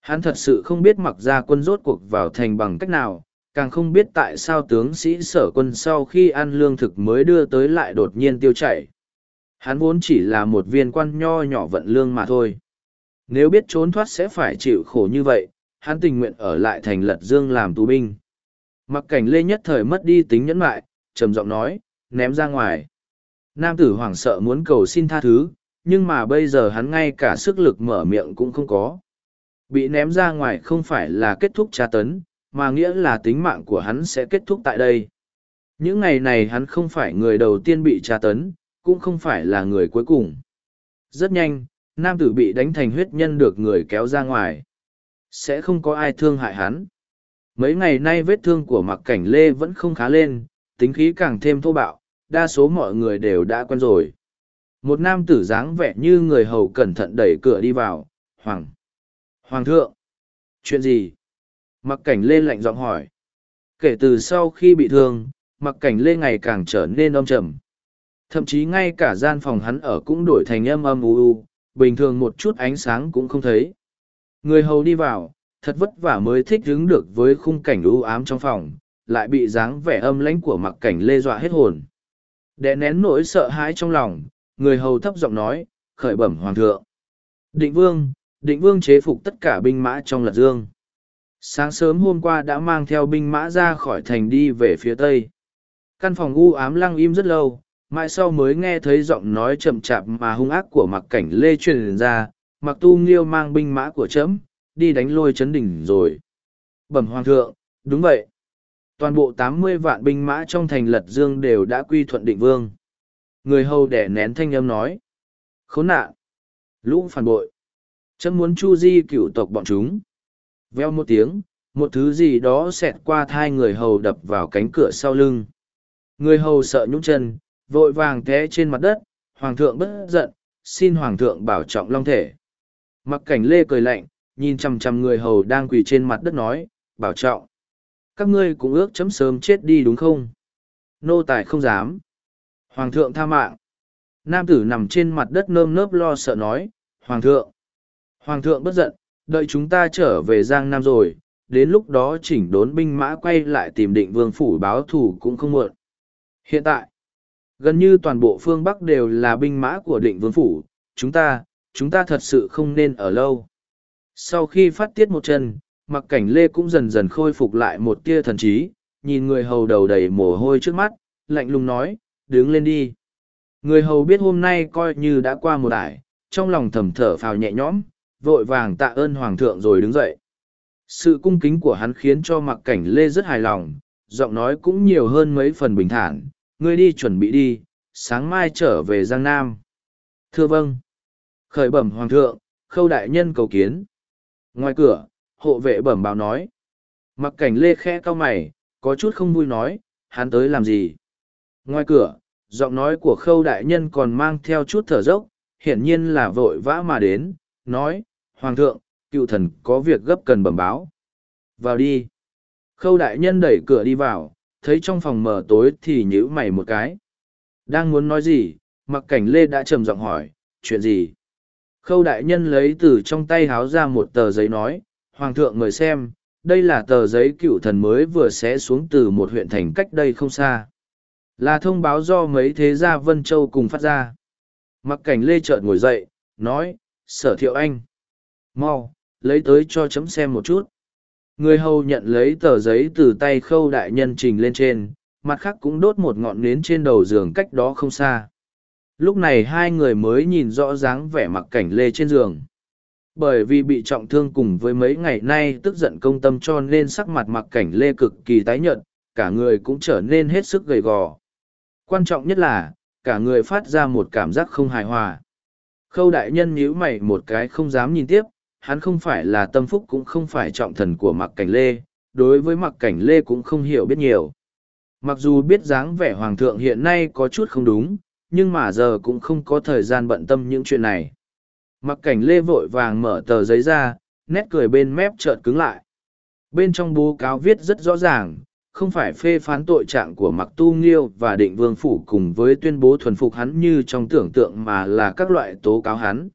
Hắn thật sự không biết mặc ra quân rốt cuộc vào thành bằng cách nào, càng không biết tại sao tướng sĩ sở quân sau khi ăn lương thực mới đưa tới lại đột nhiên tiêu chảy. Hắn vốn chỉ là một viên quan nho nhỏ vận lương mà thôi nếu biết trốn thoát sẽ phải chịu khổ như vậy, hắn tình nguyện ở lại thành lật dương làm tù binh. Mặc cảnh lê nhất thời mất đi tính nhẫn mại, trầm giọng nói, ném ra ngoài. Nam tử hoảng sợ muốn cầu xin tha thứ, nhưng mà bây giờ hắn ngay cả sức lực mở miệng cũng không có. Bị ném ra ngoài không phải là kết thúc tra tấn, mà nghĩa là tính mạng của hắn sẽ kết thúc tại đây. Những ngày này hắn không phải người đầu tiên bị tra tấn, cũng không phải là người cuối cùng. Rất nhanh nam tử bị đánh thành huyết nhân được người kéo ra ngoài. Sẽ không có ai thương hại hắn. Mấy ngày nay vết thương của mặc cảnh lê vẫn không khá lên, tính khí càng thêm thô bạo, đa số mọi người đều đã quen rồi. Một nam tử dáng vẻ như người hầu cẩn thận đẩy cửa đi vào, hoàng hoàng thượng, chuyện gì? Mặc cảnh lê lạnh giọng hỏi. Kể từ sau khi bị thương, mặc cảnh lê ngày càng trở nên âm trầm. Thậm chí ngay cả gian phòng hắn ở cũng đổi thành âm âm u u bình thường một chút ánh sáng cũng không thấy. Người hầu đi vào, thật vất vả mới thích đứng được với khung cảnh u ám trong phòng, lại bị dáng vẻ âm lãnh của mặc cảnh lê dọa hết hồn. Để nén nỗi sợ hãi trong lòng, người hầu thấp giọng nói, khởi bẩm hoàng thượng. Định vương định vương chế phục tất cả binh mã trong lật dương. Sáng sớm hôm qua đã mang theo binh mã ra khỏi thành đi về phía tây. Căn phòng u ám lăng im rất lâu mãi sau mới nghe thấy giọng nói chậm chạp mà hung ác của mặc cảnh lê truyền ra, mặc tu nghiêu mang binh mã của trẫm, đi đánh lôi chấn đỉnh rồi. Bẩm hoàng thượng, đúng vậy. Toàn bộ tám mươi vạn binh mã trong thành lật dương đều đã quy thuận định vương. Người hầu đẻ nén thanh âm nói. Khốn nạn. Lũ phản bội. Trẫm muốn chu di cựu tộc bọn chúng. Veo một tiếng, một thứ gì đó xẹt qua thai người hầu đập vào cánh cửa sau lưng. Người hầu sợ nhũng chân vội vàng té trên mặt đất, hoàng thượng bất giận, xin hoàng thượng bảo trọng long thể. Mặc cảnh lê cười lạnh, nhìn chằm chằm người hầu đang quỳ trên mặt đất nói, bảo trọng. Các ngươi cũng ước chấm sớm chết đi đúng không? Nô tài không dám. Hoàng thượng tha mạng. Nam tử nằm trên mặt đất nơm nớp lo sợ nói, hoàng thượng. Hoàng thượng bất giận, đợi chúng ta trở về giang nam rồi, đến lúc đó chỉnh đốn binh mã quay lại tìm định vương phủ báo thù cũng không muộn. Hiện tại gần như toàn bộ phương bắc đều là binh mã của định vương phủ, chúng ta chúng ta thật sự không nên ở lâu. Sau khi phát tiết một chân, mặc cảnh lê cũng dần dần khôi phục lại một tia thần trí, nhìn người hầu đầu đầy mồ hôi trước mắt, lạnh lùng nói, đứng lên đi. Người hầu biết hôm nay coi như đã qua một ải, trong lòng thầm thở phào nhẹ nhõm, vội vàng tạ ơn hoàng thượng rồi đứng dậy. Sự cung kính của hắn khiến cho mặc cảnh lê rất hài lòng, giọng nói cũng nhiều hơn mấy phần bình thản ngươi đi chuẩn bị đi, sáng mai trở về giang nam. Thưa vâng. Khởi bẩm hoàng thượng, khâu đại nhân cầu kiến. Ngoài cửa, hộ vệ bẩm báo nói. Mặc cảnh lê khe cao mày, có chút không vui nói, hắn tới làm gì? Ngoài cửa, giọng nói của khâu đại nhân còn mang theo chút thở dốc, hiển nhiên là vội vã mà đến, nói, hoàng thượng, cựu thần có việc gấp cần bẩm báo. Vào đi. Khâu đại nhân đẩy cửa đi vào thấy trong phòng mở tối thì nhữ mày một cái. Đang muốn nói gì, mặc cảnh lê đã trầm giọng hỏi, chuyện gì? Khâu đại nhân lấy từ trong tay háo ra một tờ giấy nói, hoàng thượng mời xem, đây là tờ giấy cựu thần mới vừa xé xuống từ một huyện thành cách đây không xa. Là thông báo do mấy thế gia vân châu cùng phát ra. Mặc cảnh lê chợt ngồi dậy, nói, sở thiệu anh. Mau, lấy tới cho chấm xem một chút người hầu nhận lấy tờ giấy từ tay khâu đại nhân trình lên trên mặt khác cũng đốt một ngọn nến trên đầu giường cách đó không xa lúc này hai người mới nhìn rõ dáng vẻ mặc cảnh lê trên giường Bởi vì bị trọng thương cùng với mấy ngày nay tức giận công tâm cho nên sắc mặt mặc cảnh lê cực kỳ tái nhợt, cả người cũng trở nên hết sức gầy gò. Quan trọng nhất là, cả người phát ra một cảm giác không hài hòa. Khâu đại nhân nhíu mày một cái không dám nhìn tiếp, hắn không phải là tâm phúc cũng không phải trọng thần của mặc cảnh lê, đối với mặc cảnh lê cũng không hiểu biết nhiều. Mặc dù biết dáng vẻ hoàng thượng hiện nay có chút không đúng, nhưng mà giờ cũng không có thời gian bận tâm những chuyện này. Mặc cảnh lê vội vàng mở tờ giấy ra, nét cười bên mép chợt cứng lại. Bên trong bố cáo viết rất rõ ràng, không phải phê phán tội trạng của mặc tu nghiêu và định vương phủ cùng với tuyên bố thuần phục hắn như trong tưởng tượng mà là các loại tố cáo hắn.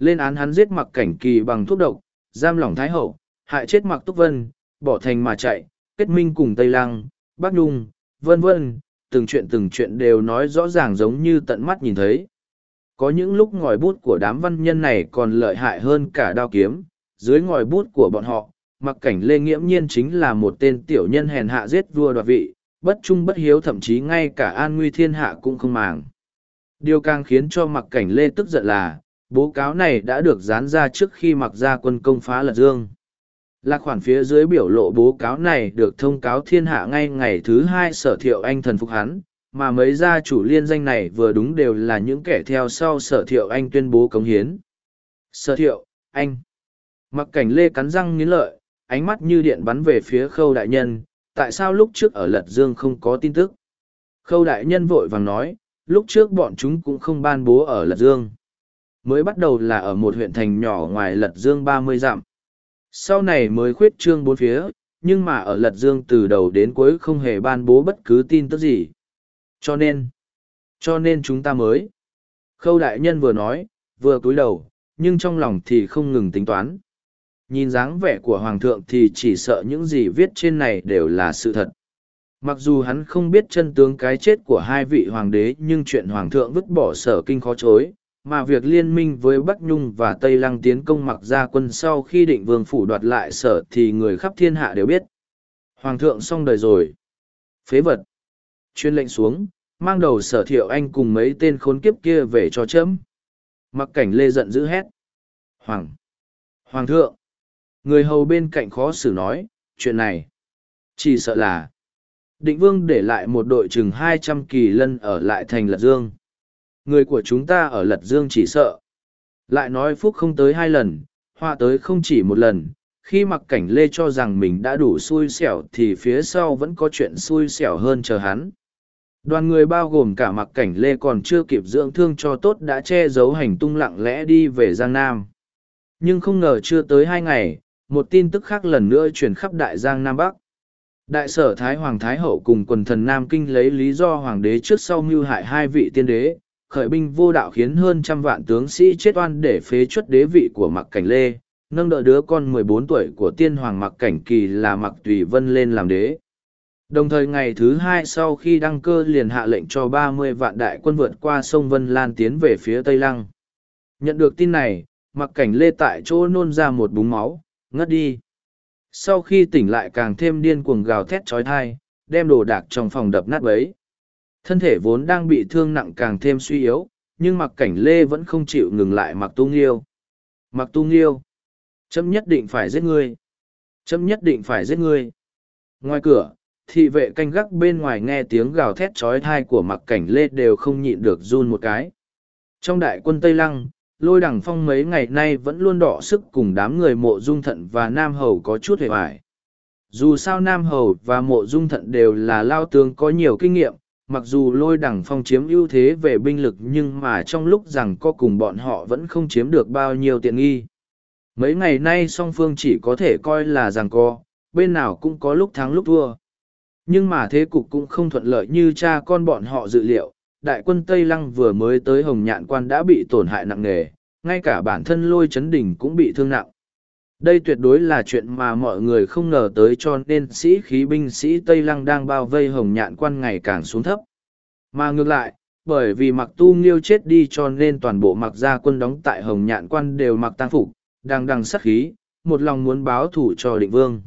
Lên án hắn giết mặc cảnh kỳ bằng thuốc độc, giam lỏng thái hậu, hại chết mặc túc vân, bỏ thành mà chạy, kết minh cùng Tây Lăng, Bắc Nhung, vân vân, từng chuyện từng chuyện đều nói rõ ràng giống như tận mắt nhìn thấy. Có những lúc ngòi bút của đám văn nhân này còn lợi hại hơn cả đao kiếm, dưới ngòi bút của bọn họ, mặc cảnh lê nghiễm nhiên chính là một tên tiểu nhân hèn hạ giết vua đoạt vị, bất trung bất hiếu thậm chí ngay cả an nguy thiên hạ cũng không màng. Điều càng khiến cho mặc cảnh lê tức giận là, bố cáo này đã được dán ra trước khi mặc ra quân công phá lật dương. Là khoản phía dưới biểu lộ bố cáo này được thông cáo thiên hạ ngay ngày thứ hai sở thiệu anh thần phục hắn, mà mấy gia chủ liên danh này vừa đúng đều là những kẻ theo sau sở thiệu anh tuyên bố cống hiến. Sở thiệu, anh. Mặc cảnh lê cắn răng nghiến lợi, ánh mắt như điện bắn về phía khâu đại nhân, tại sao lúc trước ở Lật Dương không có tin tức? Khâu đại nhân vội vàng nói, lúc trước bọn chúng cũng không ban bố ở Lật Dương. Mới bắt đầu là ở một huyện thành nhỏ ngoài Lật Dương ba mươi dặm. Sau này mới khuyết trương bốn phía, nhưng mà ở Lật Dương từ đầu đến cuối không hề ban bố bất cứ tin tức gì. Cho nên, cho nên chúng ta mới. Khâu đại nhân vừa nói, vừa cúi đầu, nhưng trong lòng thì không ngừng tính toán. Nhìn dáng vẻ của Hoàng thượng thì chỉ sợ những gì viết trên này đều là sự thật. Mặc dù hắn không biết chân tướng cái chết của hai vị hoàng đế nhưng chuyện Hoàng thượng vứt bỏ sở kinh khó chối, mà việc liên minh với Bắc Nhung và Tây Lăng tiến công mặc gia quân sau khi định vương phủ đoạt lại sở thì người khắp thiên hạ đều biết. Hoàng thượng xong đời rồi. Phế vật. Chuyên lệnh xuống, mang đầu sở thiệu anh cùng mấy tên khốn kiếp kia về cho chấm. Mặc cảnh lê giận dữ hét. Hoàng. Hoàng thượng. Người hầu bên cạnh khó xử nói, chuyện này. Chỉ sợ là. Định vương để lại một đội chừng hai trăm kỳ lân ở lại thành lật dương Người của chúng ta ở Lật Dương chỉ sợ. Lại nói Phúc không tới hai lần, họa tới không chỉ một lần. Khi mặc cảnh lê cho rằng mình đã đủ xui xẻo thì phía sau vẫn có chuyện xui xẻo hơn chờ hắn. Đoàn người bao gồm cả mặc cảnh lê còn chưa kịp dưỡng thương cho tốt đã che giấu hành tung lặng lẽ đi về Giang Nam. Nhưng không ngờ chưa tới hai ngày, một tin tức khác lần nữa truyền khắp Đại Giang Nam Bắc. Đại sở Thái Hoàng Thái Hậu cùng quần thần Nam Kinh lấy lý do Hoàng đế trước sau mưu hại hai vị tiên đế, khởi binh vô đạo khiến hơn trăm vạn tướng sĩ chết oan để phế chuất đế vị của mặc cảnh lê, nâng đỡ đứa con mười bốn tuổi của tiên hoàng mặc cảnh kỳ là mặc tùy vân lên làm đế. Đồng thời ngày thứ hai sau khi đăng cơ liền hạ lệnh cho ba mươi vạn đại quân vượt qua sông vân lan tiến về phía tây lăng. Nhận được tin này mặc cảnh lê tại chỗ nôn ra một búng máu, ngất đi. Sau khi tỉnh lại càng thêm điên cuồng gào thét trói thai đem đồ đạc trong phòng đập nát bấy. Thân thể vốn đang bị thương nặng càng thêm suy yếu, nhưng mặc cảnh lê vẫn không chịu ngừng lại mặc tu nghiêu. Mặc tu nghiêu. Chấm nhất định phải giết ngươi. Chấm nhất định phải giết ngươi. Ngoài cửa, thị vệ canh gác bên ngoài nghe tiếng gào thét trói thai của mặc cảnh lê đều không nhịn được run một cái. Trong đại quân Tây Lăng, lôi đằng phong mấy ngày nay vẫn luôn đỏ sức cùng đám người mộ dung thận và nam hầu có chút hề hoài dù sao nam hầu và mộ dung thận đều là lao tướng có nhiều kinh nghiệm mặc dù lôi đằng phong chiếm ưu thế về binh lực nhưng mà trong lúc rằng co cùng bọn họ vẫn không chiếm được bao nhiêu tiện nghi. Mấy ngày nay song phương chỉ có thể coi là rằng co bên nào cũng có lúc thắng lúc thua. Nhưng mà thế cục cũng không thuận lợi như cha con bọn họ dự liệu, đại quân tây lăng vừa mới tới hồng nhạn quan đã bị tổn hại nặng nề, ngay cả bản thân lôi chấn đỉnh cũng bị thương nặng đây tuyệt đối là chuyện mà mọi người không ngờ tới cho nên sĩ khí binh sĩ Tây Lăng đang bao vây hồng nhạn quan ngày càng xuống thấp. Mà ngược lại, bởi vì mặc tu nghiêu chết đi cho nên toàn bộ mặc gia quân đóng tại hồng nhạn quan đều mặc tang phục, đang đằng sắc khí, một lòng muốn báo thủ cho định vương.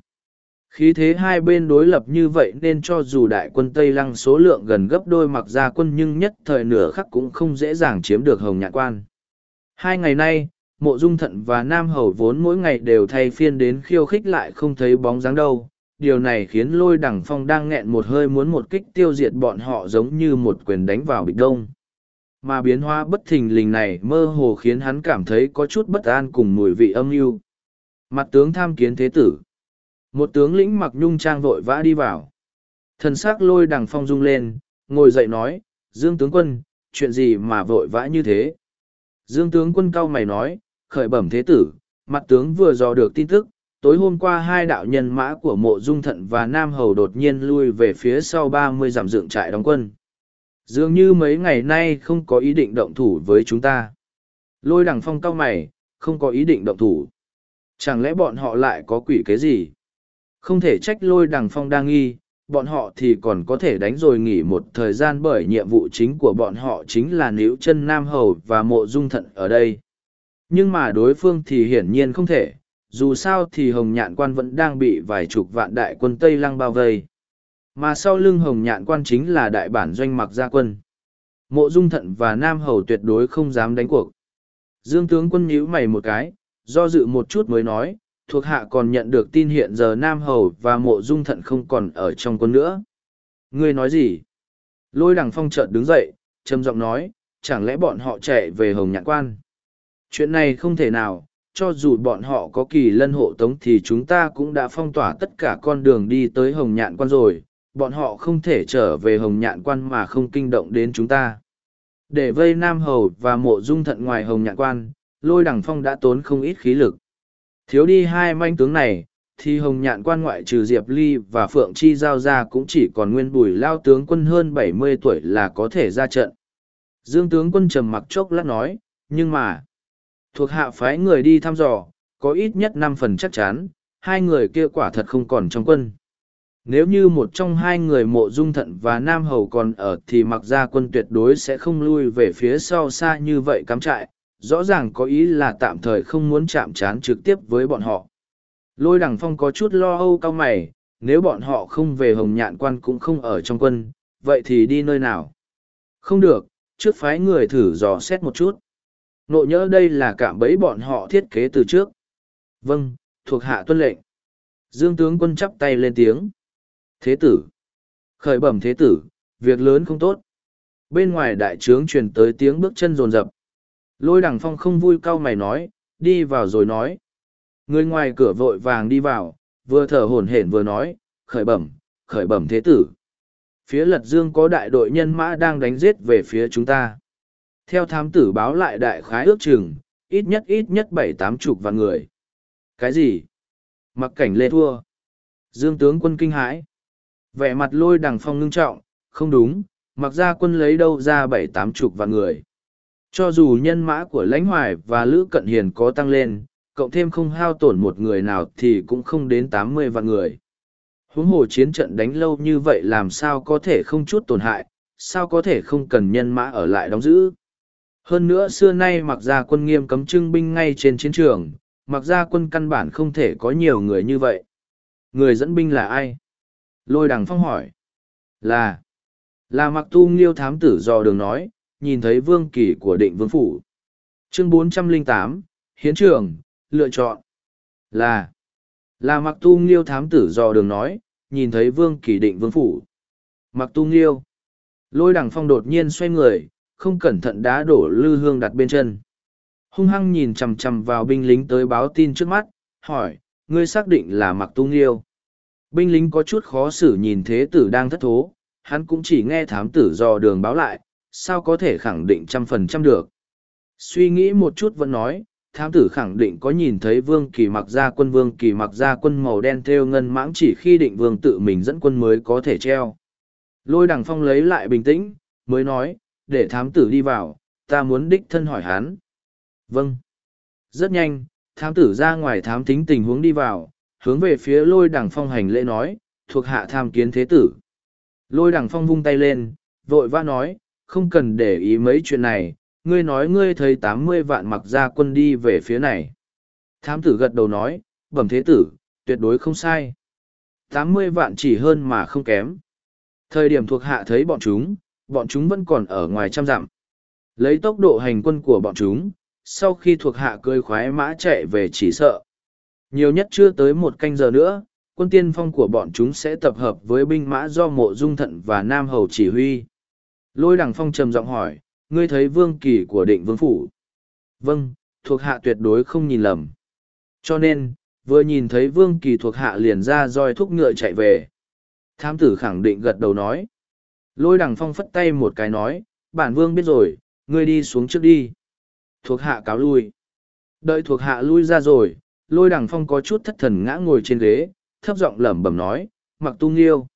Khí thế hai bên đối lập như vậy nên cho dù đại quân Tây Lăng số lượng gần gấp đôi mặc gia quân nhưng nhất thời nửa khắc cũng không dễ dàng chiếm được hồng nhạn quan. Hai ngày nay, mộ dung thận và nam hầu vốn mỗi ngày đều thay phiên đến khiêu khích lại không thấy bóng dáng đâu. Điều này khiến lôi đằng phong đang nghẹn một hơi muốn một kích tiêu diệt bọn họ giống như một quyền đánh vào bịch đông. Mà biến hóa bất thình lình này mơ hồ khiến hắn cảm thấy có chút bất an cùng mùi vị âm mưu mặt tướng tham kiến thế tử. Một tướng lĩnh mặc nhung trang vội vã đi vào. Thần xác lôi đằng phong rung lên, ngồi dậy nói, dương tướng quân, chuyện gì mà vội vã như thế? Dương tướng quân cao mày nói, khởi bẩm thế tử, mặt tướng vừa dò được tin tức, tối hôm qua hai đạo nhân mã của mộ dung thận và nam hầu đột nhiên lui về phía sau ba mươi dặm dựng trại đóng quân. Dường như mấy ngày nay không có ý định động thủ với chúng ta. Lôi đằng phong cao mày, không có ý định động thủ. Chẳng lẽ bọn họ lại có quỷ kế gì? Không thể trách lôi đằng phong đang nghi bọn họ thì còn có thể đánh rồi nghỉ một thời gian bởi nhiệm vụ chính của bọn họ chính là níu chân nam hầu và mộ dung thận ở đây. Nhưng mà đối phương thì hiển nhiên không thể, dù sao thì hồng nhạn quan vẫn đang bị vài chục vạn đại quân tây lăng bao vây. Mà sau lưng hồng nhạn quan chính là đại bản doanh mặc gia quân. Mộ dung thận và nam hầu tuyệt đối không dám đánh cuộc. Dương tướng quân nhíu mày một cái, do dự một chút mới nói thuộc hạ còn nhận được tin hiện giờ nam hầu và mộ dung thận không còn ở trong quân nữa. Ngươi nói gì? Lôi đằng phong chợt đứng dậy, trầm giọng nói, chẳng lẽ bọn họ chạy về hồng nhạn quan? Chuyện này không thể nào, cho dù bọn họ có kỳ lân hộ tống thì chúng ta cũng đã phong tỏa tất cả con đường đi tới hồng nhạn quan rồi. Bọn họ không thể trở về hồng nhạn quan mà không kinh động đến chúng ta. Để vây nam hầu và mộ dung thận ngoài hồng nhạn quan, lôi đằng phong đã tốn không ít khí lực thiếu đi hai manh tướng này, thì hồng nhạn quan ngoại trừ diệp ly và phượng chi giao ra cũng chỉ còn nguyên bùi lao tướng quân hơn bảy mươi tuổi là có thể ra trận. Dương tướng quân trầm mặc chốc lát nói, nhưng mà, thuộc hạ phái người đi thăm dò, có ít nhất năm phần chắc chắn, hai người kia quả thật không còn trong quân. Nếu như một trong hai người mộ dung thận và nam hầu còn ở thì mặc ra quân tuyệt đối sẽ không lui về phía sau xa như vậy cắm trại rõ ràng có ý là tạm thời không muốn chạm trán trực tiếp với bọn họ. Lôi đằng phong có chút lo âu cao mày, nếu bọn họ không về hồng nhạn quan cũng không ở trong quân, vậy thì đi nơi nào? Không được, trước phái người thử dò xét một chút. Nộ nhớ đây là cạm bẫy bọn họ thiết kế từ trước. Vâng thuộc hạ tuân lệnh. Dương tướng quân chắp tay lên tiếng. Thế tử. Khởi bẩm thế tử, việc lớn không tốt. Bên ngoài đại trướng truyền tới tiếng bước chân rồn rập lôi đằng phong không vui cau mày nói, đi vào rồi nói. Người ngoài cửa vội vàng đi vào, vừa thở hổn hển vừa nói, khởi bẩm khởi bẩm thế tử. Phía lật dương có đại đội nhân mã đang đánh giết về phía chúng ta. Theo thám tử báo lại đại khái ước chừng, ít nhất ít nhất bảy tám chục vạn người. Cái gì? Mặc cảnh lê thua. Dương tướng quân kinh hãi. Vẻ mặt lôi đằng phong ngưng trọng, không đúng, mặc ra quân lấy đâu ra bảy tám chục vạn người? Cho dù nhân mã của lãnh hoài và lữ cận hiền có tăng lên, cộng thêm không hao tổn một người nào thì cũng không đến tám mươi vạn người. Huống hồ chiến trận đánh lâu như vậy làm sao có thể không chút tổn hại, sao có thể không cần nhân mã ở lại đóng giữ? Hơn nữa xưa nay mặc ra quân nghiêm cấm trưng binh ngay trên chiến trường, mặc ra quân căn bản không thể có nhiều người như vậy. Người dẫn binh là ai? Lôi đằng phong hỏi. Là là mặc tu nghiêu thám tử do đường nói nhìn thấy vương kỳ của định vương phủ. Chương 408, hiến trường lựa chọn. Là là mặc tu nghiêu thám tử do đường nói nhìn thấy vương kỳ định vương phủ. Mặc tu nghiêu lôi đằng phong đột nhiên xoay người không cẩn thận đá đổ lư hương đặt bên chân. Hung hăng nhìn chằm chằm vào binh lính tới báo tin trước mắt hỏi ngươi xác định là mặc tu nghiêu? Binh lính có chút khó xử nhìn thế tử đang thất thố hắn cũng chỉ nghe thám tử do đường báo lại sao có thể khẳng định trăm phần trăm được? Suy nghĩ một chút vẫn nói, thám tử khẳng định có nhìn thấy vương kỳ mặc ra quân, vương kỳ mặc ra quân màu đen theo ngân mãng chỉ khi định vương tự mình dẫn quân mới có thể treo. Lôi đằng phong lấy lại bình tĩnh, mới nói, để thám tử đi vào, ta muốn đích thân hỏi hắn. Vâng. Rất nhanh, thám tử ra ngoài thám tính tình huống đi vào, hướng về phía lôi đằng phong hành lễ nói, thuộc hạ tham kiến thế tử. Lôi đằng phong vung tay lên, vội vã nói không cần để ý mấy chuyện này ngươi nói ngươi thấy tám mươi vạn mặc gia quân đi về phía này thám tử gật đầu nói bẩm thế tử tuyệt đối không sai tám mươi vạn chỉ hơn mà không kém thời điểm thuộc hạ thấy bọn chúng bọn chúng vẫn còn ở ngoài trăm dặm lấy tốc độ hành quân của bọn chúng sau khi thuộc hạ cơi khoái mã chạy về chỉ sợ. Nhiều nhất chưa tới một canh giờ nữa, quân tiên phong của bọn chúng sẽ tập hợp với binh mã do mộ dung thận và nam hầu chỉ huy. Lôi đằng phong trầm giọng hỏi, ngươi thấy vương kỳ của định vương phủ. Vâng, thuộc hạ tuyệt đối không nhìn lầm. Cho nên, vừa nhìn thấy vương kỳ thuộc hạ liền ra roi thúc ngựa chạy về. Thám tử khẳng định gật đầu nói. Lôi đằng phong phất tay một cái nói, bản vương biết rồi, ngươi đi xuống trước đi. Thuộc hạ cáo lui. Đợi thuộc hạ lui ra rồi, lôi đằng phong có chút thất thần ngã ngồi trên ghế, thấp giọng lẩm bẩm nói, mặc tu nghiêu.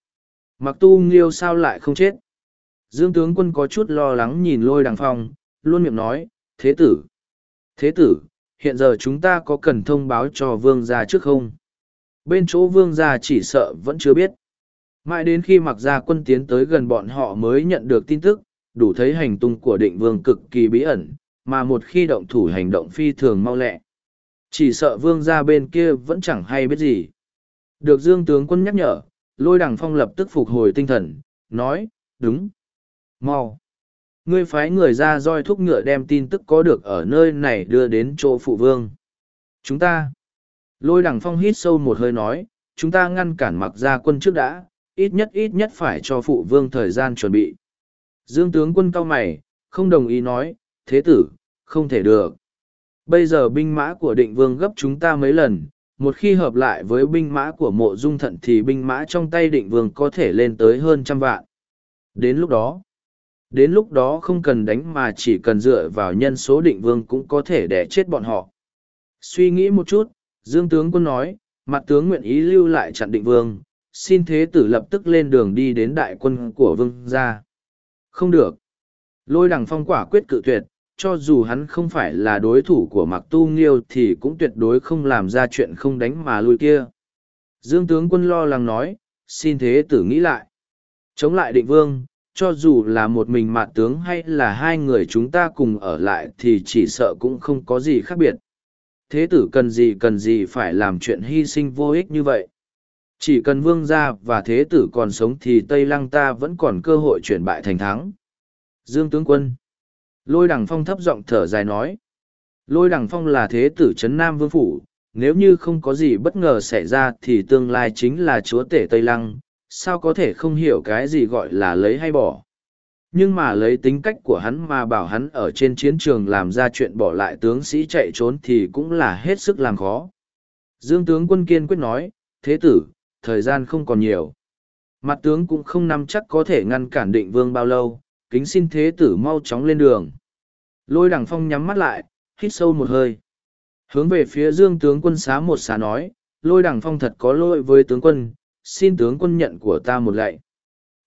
Mặc tu nghiêu sao lại không chết? Dương tướng quân có chút lo lắng nhìn lôi đằng phong, luôn miệng nói, thế tử. Thế tử, hiện giờ chúng ta có cần thông báo cho vương gia trước không? Bên chỗ vương gia chỉ sợ vẫn chưa biết. Mãi đến khi mặc gia quân tiến tới gần bọn họ mới nhận được tin tức, đủ thấy hành tung của định vương cực kỳ bí ẩn, mà một khi động thủ hành động phi thường mau lẹ. Chỉ sợ vương gia bên kia vẫn chẳng hay biết gì. Được Dương tướng quân nhắc nhở, lôi đằng phong lập tức phục hồi tinh thần, nói, đúng. Mau. Ngươi phái người ra roi thúc ngựa đem tin tức có được ở nơi này đưa đến chỗ phụ vương. Chúng ta. Lôi đằng phong hít sâu một hơi nói, chúng ta ngăn cản mặc ra quân trước đã, ít nhất ít nhất phải cho phụ vương thời gian chuẩn bị. Dương tướng quân cao mày, không đồng ý nói, thế tử, không thể được. Bây giờ binh mã của định vương gấp chúng ta mấy lần, một khi hợp lại với binh mã của mộ dung thận thì binh mã trong tay định vương có thể lên tới hơn trăm vạn. Đến lúc đó, đến lúc đó không cần đánh mà chỉ cần dựa vào nhân số định vương cũng có thể đẻ chết bọn họ. Suy nghĩ một chút, Dương tướng quân nói, mặt tướng nguyện ý lưu lại chặn định vương, xin thế tử lập tức lên đường đi đến đại quân của vương gia. Không được. Lôi đằng phong quả quyết cự tuyệt, cho dù hắn không phải là đối thủ của Mạc Tu Nghiêu thì cũng tuyệt đối không làm ra chuyện không đánh mà lui kia. Dương tướng quân lo lắng nói, xin thế tử nghĩ lại. Chống lại định vương, cho dù là một mình mạt tướng hay là hai người chúng ta cùng ở lại thì chỉ sợ cũng không có gì khác biệt. Thế tử cần gì cần gì phải làm chuyện hy sinh vô ích như vậy. Chỉ cần vương gia và thế tử còn sống thì Tây Lăng ta vẫn còn cơ hội chuyển bại thành thắng. Dương tướng quân Lôi đằng phong thấp giọng thở dài nói. Lôi đằng phong là thế tử Trấn Nam Vương Phủ, nếu như không có gì bất ngờ xảy ra thì tương lai chính là chúa tể Tây Lăng, sao có thể không hiểu cái gì gọi là lấy hay bỏ. Nhưng mà lấy tính cách của hắn mà bảo hắn ở trên chiến trường làm ra chuyện bỏ lại tướng sĩ chạy trốn thì cũng là hết sức làm khó. Dương tướng quân kiên quyết nói, thế tử, thời gian không còn nhiều. Mặt tướng cũng không nắm chắc có thể ngăn cản định vương bao lâu, kính xin thế tử mau chóng lên đường. Lôi đằng phong nhắm mắt lại, hít sâu một hơi. Hướng về phía dương tướng quân xá một xá nói, lôi đằng phong thật có lỗi với tướng quân, xin tướng quân nhận của ta một lạy.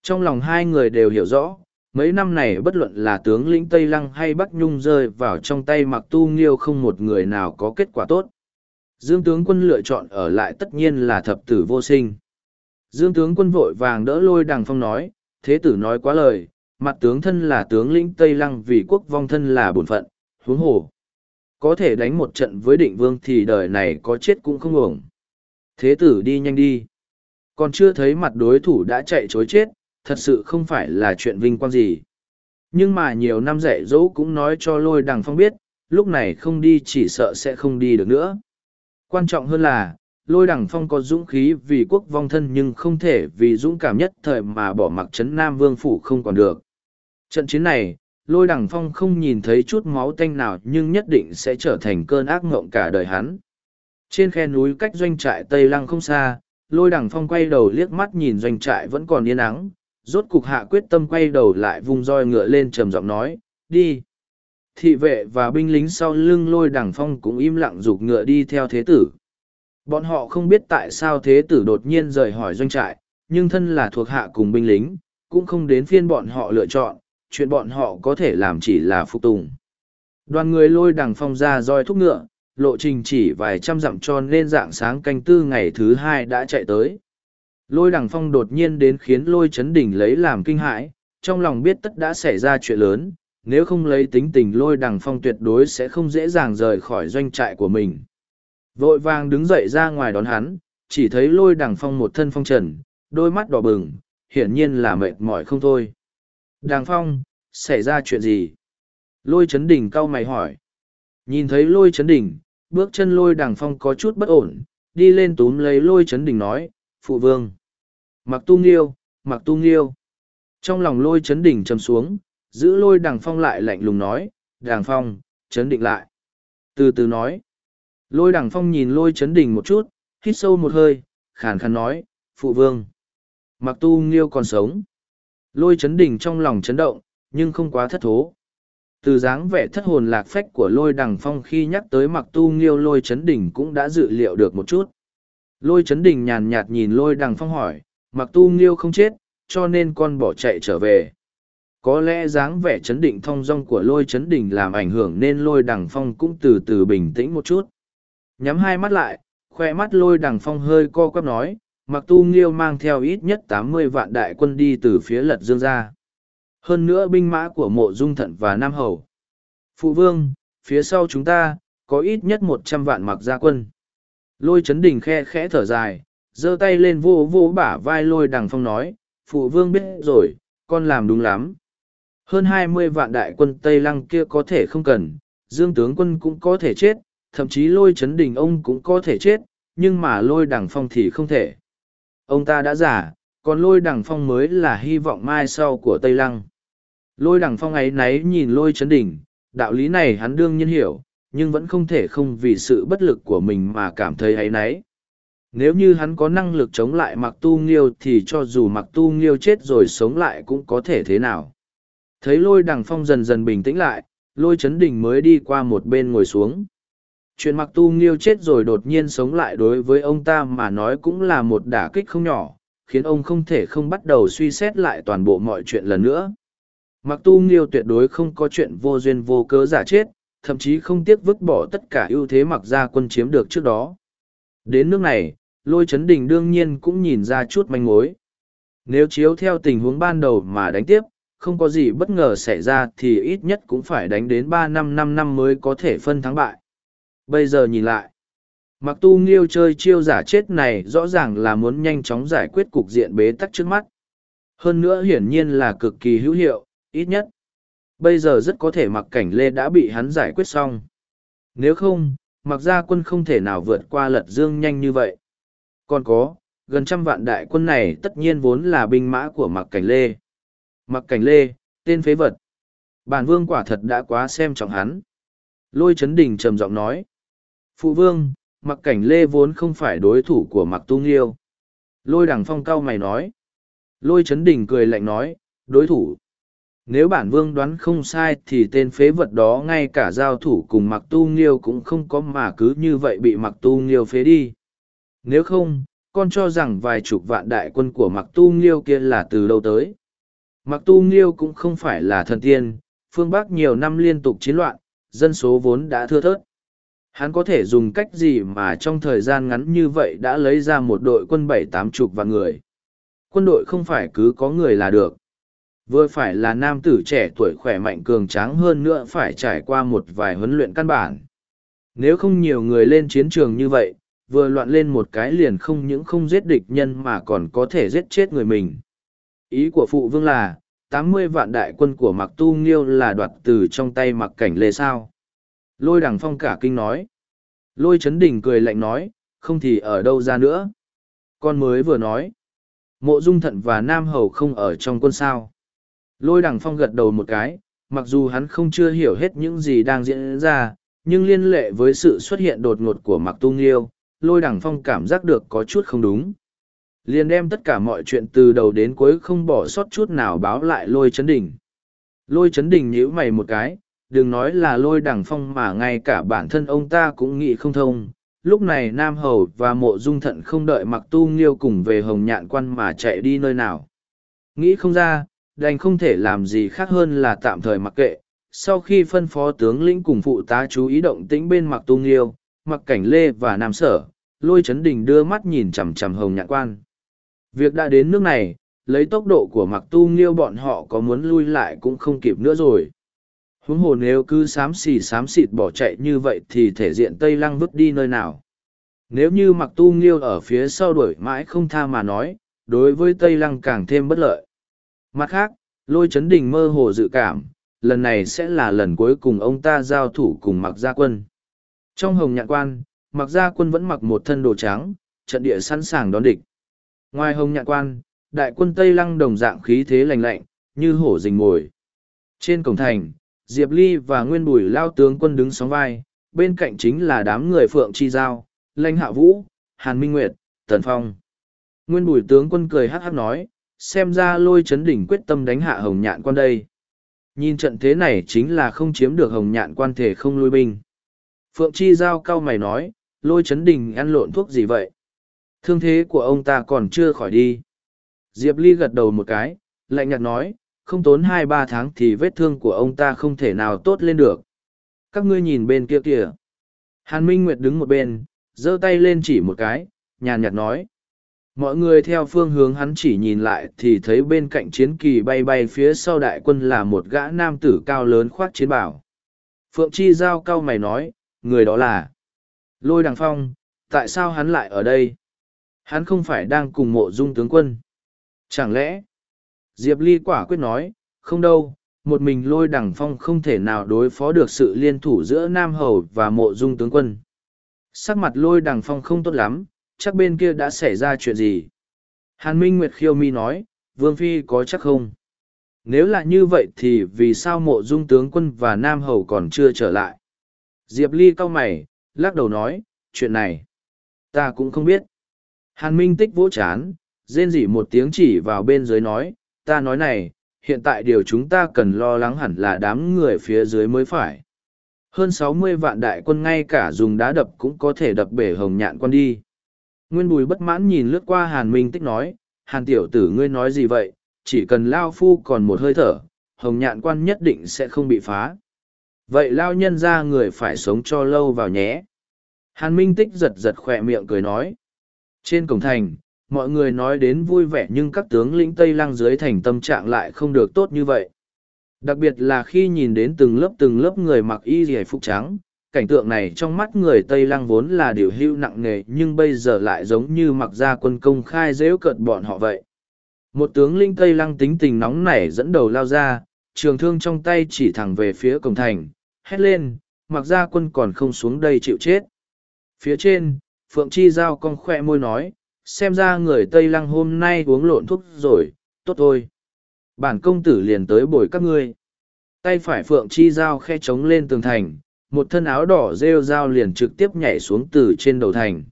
Trong lòng hai người đều hiểu rõ, mấy năm này bất luận là tướng lĩnh Tây Lăng hay Bắc Nhung rơi vào trong tay mặc tu nghiêu không một người nào có kết quả tốt. Dương tướng quân lựa chọn ở lại tất nhiên là thập tử vô sinh. Dương tướng quân vội vàng đỡ lôi đằng phong nói, thế tử nói quá lời, mặt tướng thân là tướng lĩnh Tây Lăng vì quốc vong thân là bổn phận, huống hồ. Có thể đánh một trận với định vương thì đời này có chết cũng không ổng. Thế tử đi nhanh đi. Còn chưa thấy mặt đối thủ đã chạy chối chết, thật sự không phải là chuyện vinh quang gì. Nhưng mà nhiều năm dạy dỗ cũng nói cho lôi đằng phong biết, lúc này không đi chỉ sợ sẽ không đi được nữa. Quan trọng hơn là, lôi đằng phong có dũng khí vì quốc vong thân nhưng không thể vì dũng cảm nhất thời mà bỏ mặc trấn Nam Vương Phủ không còn được. Trận chiến này, lôi đằng phong không nhìn thấy chút máu tanh nào nhưng nhất định sẽ trở thành cơn ác ngộng cả đời hắn. Trên khe núi cách doanh trại Tây Lăng không xa, lôi đằng phong quay đầu liếc mắt nhìn doanh trại vẫn còn yên ắng, rốt cục hạ quyết tâm quay đầu lại vung roi ngựa lên trầm giọng nói, đi. Thị vệ và binh lính sau lưng lôi đằng phong cũng im lặng rục ngựa đi theo thế tử. Bọn họ không biết tại sao thế tử đột nhiên rời hỏi doanh trại, nhưng thân là thuộc hạ cùng binh lính, cũng không đến phiên bọn họ lựa chọn, chuyện bọn họ có thể làm chỉ là phục tùng. Đoàn người lôi đằng phong ra roi thúc ngựa, lộ trình chỉ vài trăm dặm cho nên dạng sáng canh tư ngày thứ hai đã chạy tới. Lôi đằng phong đột nhiên đến khiến lôi chấn đỉnh lấy làm kinh hãi, trong lòng biết tất đã xảy ra chuyện lớn, nếu không lấy tính tình lôi đằng phong tuyệt đối sẽ không dễ dàng rời khỏi doanh trại của mình. Vội vàng đứng dậy ra ngoài đón hắn, chỉ thấy lôi đằng phong một thân phong trần, đôi mắt đỏ bừng, hiển nhiên là mệt mỏi không thôi. Đàng phong, xảy ra chuyện gì? Lôi chấn đỉnh cau mày hỏi. Nhìn thấy lôi chấn đỉnh, bước chân lôi đằng phong có chút bất ổn, đi lên túm lấy lôi chấn đỉnh nói, phụ vương. Mặc tu nghiêu, mặc tu nghiêu. Trong lòng lôi chấn đỉnh chầm xuống, giữ lôi đằng phong lại lạnh lùng nói, đằng phong, chấn định lại. Từ từ nói. Lôi đằng phong nhìn lôi chấn đỉnh một chút, hít sâu một hơi, khàn khàn nói, phụ vương. Mặc tu nghiêu còn sống. Lôi chấn đỉnh trong lòng chấn động, nhưng không quá thất thố. Từ dáng vẻ thất hồn lạc phách của lôi đằng phong khi nhắc tới mặc tu nghiêu lôi chấn Đình cũng đã dự liệu được một chút. Lôi chấn Đình nhàn nhạt nhìn lôi đằng phong hỏi, mặc tu nghiêu không chết, cho nên con bỏ chạy trở về. Có lẽ dáng vẻ chấn định thong dong của lôi chấn Đình làm ảnh hưởng nên lôi đằng phong cũng từ từ bình tĩnh một chút. Nhắm hai mắt lại, khoe mắt lôi đằng phong hơi co quắp nói, mặc tu nghiêu mang theo ít nhất tám mươi vạn đại quân đi từ phía lật dương ra. Hơn nữa binh mã của mộ dung thận và Nam Hầu. Phụ vương, phía sau chúng ta, có ít nhất một trăm vạn mặc gia quân. Lôi chấn đình khe khẽ thở dài, giơ tay lên vô vô bả vai lôi đằng phong nói, phụ vương biết rồi, con làm đúng lắm. Hơn hai mươi vạn đại quân Tây Lăng kia có thể không cần, dương tướng quân cũng có thể chết, thậm chí lôi chấn đình ông cũng có thể chết, nhưng mà lôi đằng phong thì không thể. Ông ta đã giả, còn lôi đằng phong mới là hy vọng mai sau của Tây Lăng. Lôi đằng phong ấy náy nhìn lôi chấn đỉnh, đạo lý này hắn đương nhiên hiểu, nhưng vẫn không thể không vì sự bất lực của mình mà cảm thấy ấy náy. Nếu như hắn có năng lực chống lại mặc tu nghiêu thì cho dù mặc tu nghiêu chết rồi sống lại cũng có thể thế nào. Thấy lôi đằng phong dần dần bình tĩnh lại, lôi chấn đỉnh mới đi qua một bên ngồi xuống. Chuyện mặc tu nghiêu chết rồi đột nhiên sống lại đối với ông ta mà nói cũng là một đả kích không nhỏ, khiến ông không thể không bắt đầu suy xét lại toàn bộ mọi chuyện lần nữa. Mặc tu nghiêu tuyệt đối không có chuyện vô duyên vô cớ giả chết, thậm chí không tiếc vứt bỏ tất cả ưu thế mặc ra quân chiếm được trước đó. Đến nước này, lôi chấn đình đương nhiên cũng nhìn ra chút manh mối. Nếu chiếu theo tình huống ban đầu mà đánh tiếp, không có gì bất ngờ xảy ra thì ít nhất cũng phải đánh đến ba năm năm năm mới có thể phân thắng bại. Bây giờ nhìn lại, mặc tu nghiêu chơi chiêu giả chết này rõ ràng là muốn nhanh chóng giải quyết cục diện bế tắc trước mắt. Hơn nữa hiển nhiên là cực kỳ hữu hiệu, ít nhất. Bây giờ rất có thể mặc cảnh lê đã bị hắn giải quyết xong. Nếu không, mặc gia quân không thể nào vượt qua lật dương nhanh như vậy. Còn có, gần trăm vạn đại quân này tất nhiên vốn là binh mã của mặc cảnh lê. Mặc cảnh lê, tên phế vật. Bản vương quả thật đã quá xem trọng hắn. Lôi Trấn đình trầm giọng nói. Phụ vương, mặc cảnh lê vốn không phải đối thủ của mặc tu nghiêu. Lôi đằng phong cao mày nói. Lôi chấn đình cười lạnh nói, đối thủ. Nếu bản vương đoán không sai thì tên phế vật đó ngay cả giao thủ cùng mặc tu nghiêu cũng không có mà cứ như vậy bị mặc tu nghiêu phế đi. Nếu không, con cho rằng vài chục vạn đại quân của mặc tu nghiêu kia là từ đâu tới. Mặc tu nghiêu cũng không phải là thần tiên, phương Bắc nhiều năm liên tục chiến loạn, dân số vốn đã thưa thớt. Hắn có thể dùng cách gì mà trong thời gian ngắn như vậy đã lấy ra một đội quân bảy tám chục vạn người. Quân đội không phải cứ có người là được. Vừa phải là nam tử trẻ tuổi khỏe mạnh cường tráng hơn nữa phải trải qua một vài huấn luyện căn bản. Nếu không nhiều người lên chiến trường như vậy, vừa loạn lên một cái liền không những không giết địch nhân mà còn có thể giết chết người mình. Ý của phụ vương là, tám mươi vạn đại quân của Mặc Tu Nghiêu là đoạt từ trong tay Mặc Cảnh Lê sao. Lôi đằng phong cả kinh nói. Lôi chấn Đình cười lạnh nói, không thì ở đâu ra nữa. Con mới vừa nói. Mộ Dung Thận và Nam Hầu không ở trong quân sao. Lôi đằng phong gật đầu một cái, mặc dù hắn không chưa hiểu hết những gì đang diễn ra, nhưng liên lệ với sự xuất hiện đột ngột của Mặc Tu Nghiêu, lôi đằng phong cảm giác được có chút không đúng. Liền đem tất cả mọi chuyện từ đầu đến cuối không bỏ sót chút nào báo lại lôi chấn đỉnh. Lôi chấn đỉnh nhíu mày một cái, đừng nói là lôi đằng phong mà ngay cả bản thân ông ta cũng nghĩ không thông. Lúc này Nam Hầu và Mộ Dung Thận không đợi Mặc Tu Nghiêu cùng về Hồng Nhạn Quan mà chạy đi nơi nào. Nghĩ không ra, đành không thể làm gì khác hơn là tạm thời mặc kệ. Sau khi phân phó tướng lĩnh cùng phụ tá chú ý động tĩnh bên Mặc Tu Nghiêu, Mặc Cảnh Lê và Nam Sở, lôi chấn đình đưa mắt nhìn chằm chằm Hồng Nhạn Quan. Việc đã đến nước này, lấy tốc độ của Mặc Tu Nghiêu bọn họ có muốn lui lại cũng không kịp nữa rồi huống hồ nếu cứ xám xì xám xịt bỏ chạy như vậy thì thể diện tây lăng vứt đi nơi nào nếu như mặc tu nghiêu ở phía sau đuổi mãi không tha mà nói đối với tây lăng càng thêm bất lợi mặt khác lôi chấn đình mơ hồ dự cảm lần này sẽ là lần cuối cùng ông ta giao thủ cùng mặc gia quân. Trong hồng nhạn quan, mặc gia quân vẫn mặc một thân đồ trắng, trận địa sẵn sàng đón địch. Ngoài hồng nhạn quan, đại quân Tây Lăng đồng dạng khí thế lành lạnh, như hổ rình mồi. Trên cổng thành, Diệp Ly và Nguyên Bùi lao tướng quân đứng sóng vai, bên cạnh chính là đám người Phượng Chi Giao, Lanh Hạ Vũ, Hàn Minh Nguyệt, Tần Phong. Nguyên Bùi tướng quân cười hát hát nói, xem ra lôi chấn đỉnh quyết tâm đánh hạ hồng nhạn quan đây. Nhìn trận thế này chính là không chiếm được hồng nhạn quan thể không lui binh. Phượng Chi Giao cao mày nói, lôi chấn Đỉnh ăn lộn thuốc gì vậy? Thương thế của ông ta còn chưa khỏi đi. Diệp Ly gật đầu một cái, lạnh nhạt nói, không tốn hai ba tháng thì vết thương của ông ta không thể nào tốt lên được. Các ngươi nhìn bên kia kìa. Hàn Minh Nguyệt đứng một bên, giơ tay lên chỉ một cái, nhàn nhạt nói. Mọi người theo phương hướng hắn chỉ nhìn lại thì thấy bên cạnh chiến kỳ bay bay phía sau đại quân là một gã nam tử cao lớn khoác chiến bảo. Phượng Chi Giao cao mày nói, người đó là Lôi Đằng Phong, tại sao hắn lại ở đây? Hắn không phải đang cùng mộ dung tướng quân. Chẳng lẽ? Diệp Ly quả quyết nói, không đâu, một mình lôi đằng phong không thể nào đối phó được sự liên thủ giữa Nam Hầu và mộ dung tướng quân. Sắc mặt lôi đằng phong không tốt lắm, chắc bên kia đã xảy ra chuyện gì. Hàn Minh Nguyệt khiêu mi nói, Vương Phi có chắc không? Nếu là như vậy thì vì sao mộ dung tướng quân và Nam Hầu còn chưa trở lại? Diệp Ly cau mày, lắc đầu nói, chuyện này, ta cũng không biết. Hàn Minh tích vỗ chán, rên rỉ một tiếng chỉ vào bên dưới nói, ta nói này, hiện tại điều chúng ta cần lo lắng hẳn là đám người phía dưới mới phải. Hơn sáu mươi vạn đại quân ngay cả dùng đá đập cũng có thể đập bể hồng nhạn quân đi. Nguyên bùi bất mãn nhìn lướt qua Hàn Minh tích nói, Hàn tiểu tử ngươi nói gì vậy, chỉ cần Lao Phu còn một hơi thở, hồng nhạn quan nhất định sẽ không bị phá. Vậy Lao nhân ra người phải sống cho lâu vào nhé. Hàn Minh tích giật giật khỏe miệng cười nói. Trên cổng thành, mọi người nói đến vui vẻ nhưng các tướng lĩnh Tây Lăng dưới thành tâm trạng lại không được tốt như vậy. Đặc biệt là khi nhìn đến từng lớp từng lớp người mặc y dì phục trắng, cảnh tượng này trong mắt người Tây Lăng vốn là điều hưu nặng nề nhưng bây giờ lại giống như mặc ra quân công khai dễu cợt bọn họ vậy. Một tướng linh Tây Lăng tính tình nóng nảy dẫn đầu lao ra, trường thương trong tay chỉ thẳng về phía cổng thành, hét lên, mặc ra quân còn không xuống đây chịu chết. Phía trên, Phượng Chi Giao cong khoe môi nói, xem ra người Tây Lăng hôm nay uống lộn thuốc rồi, tốt thôi. Bản công tử liền tới bồi các ngươi. Tay phải Phượng Chi Giao khe trống lên tường thành, một thân áo đỏ rêu dao liền trực tiếp nhảy xuống từ trên đầu thành.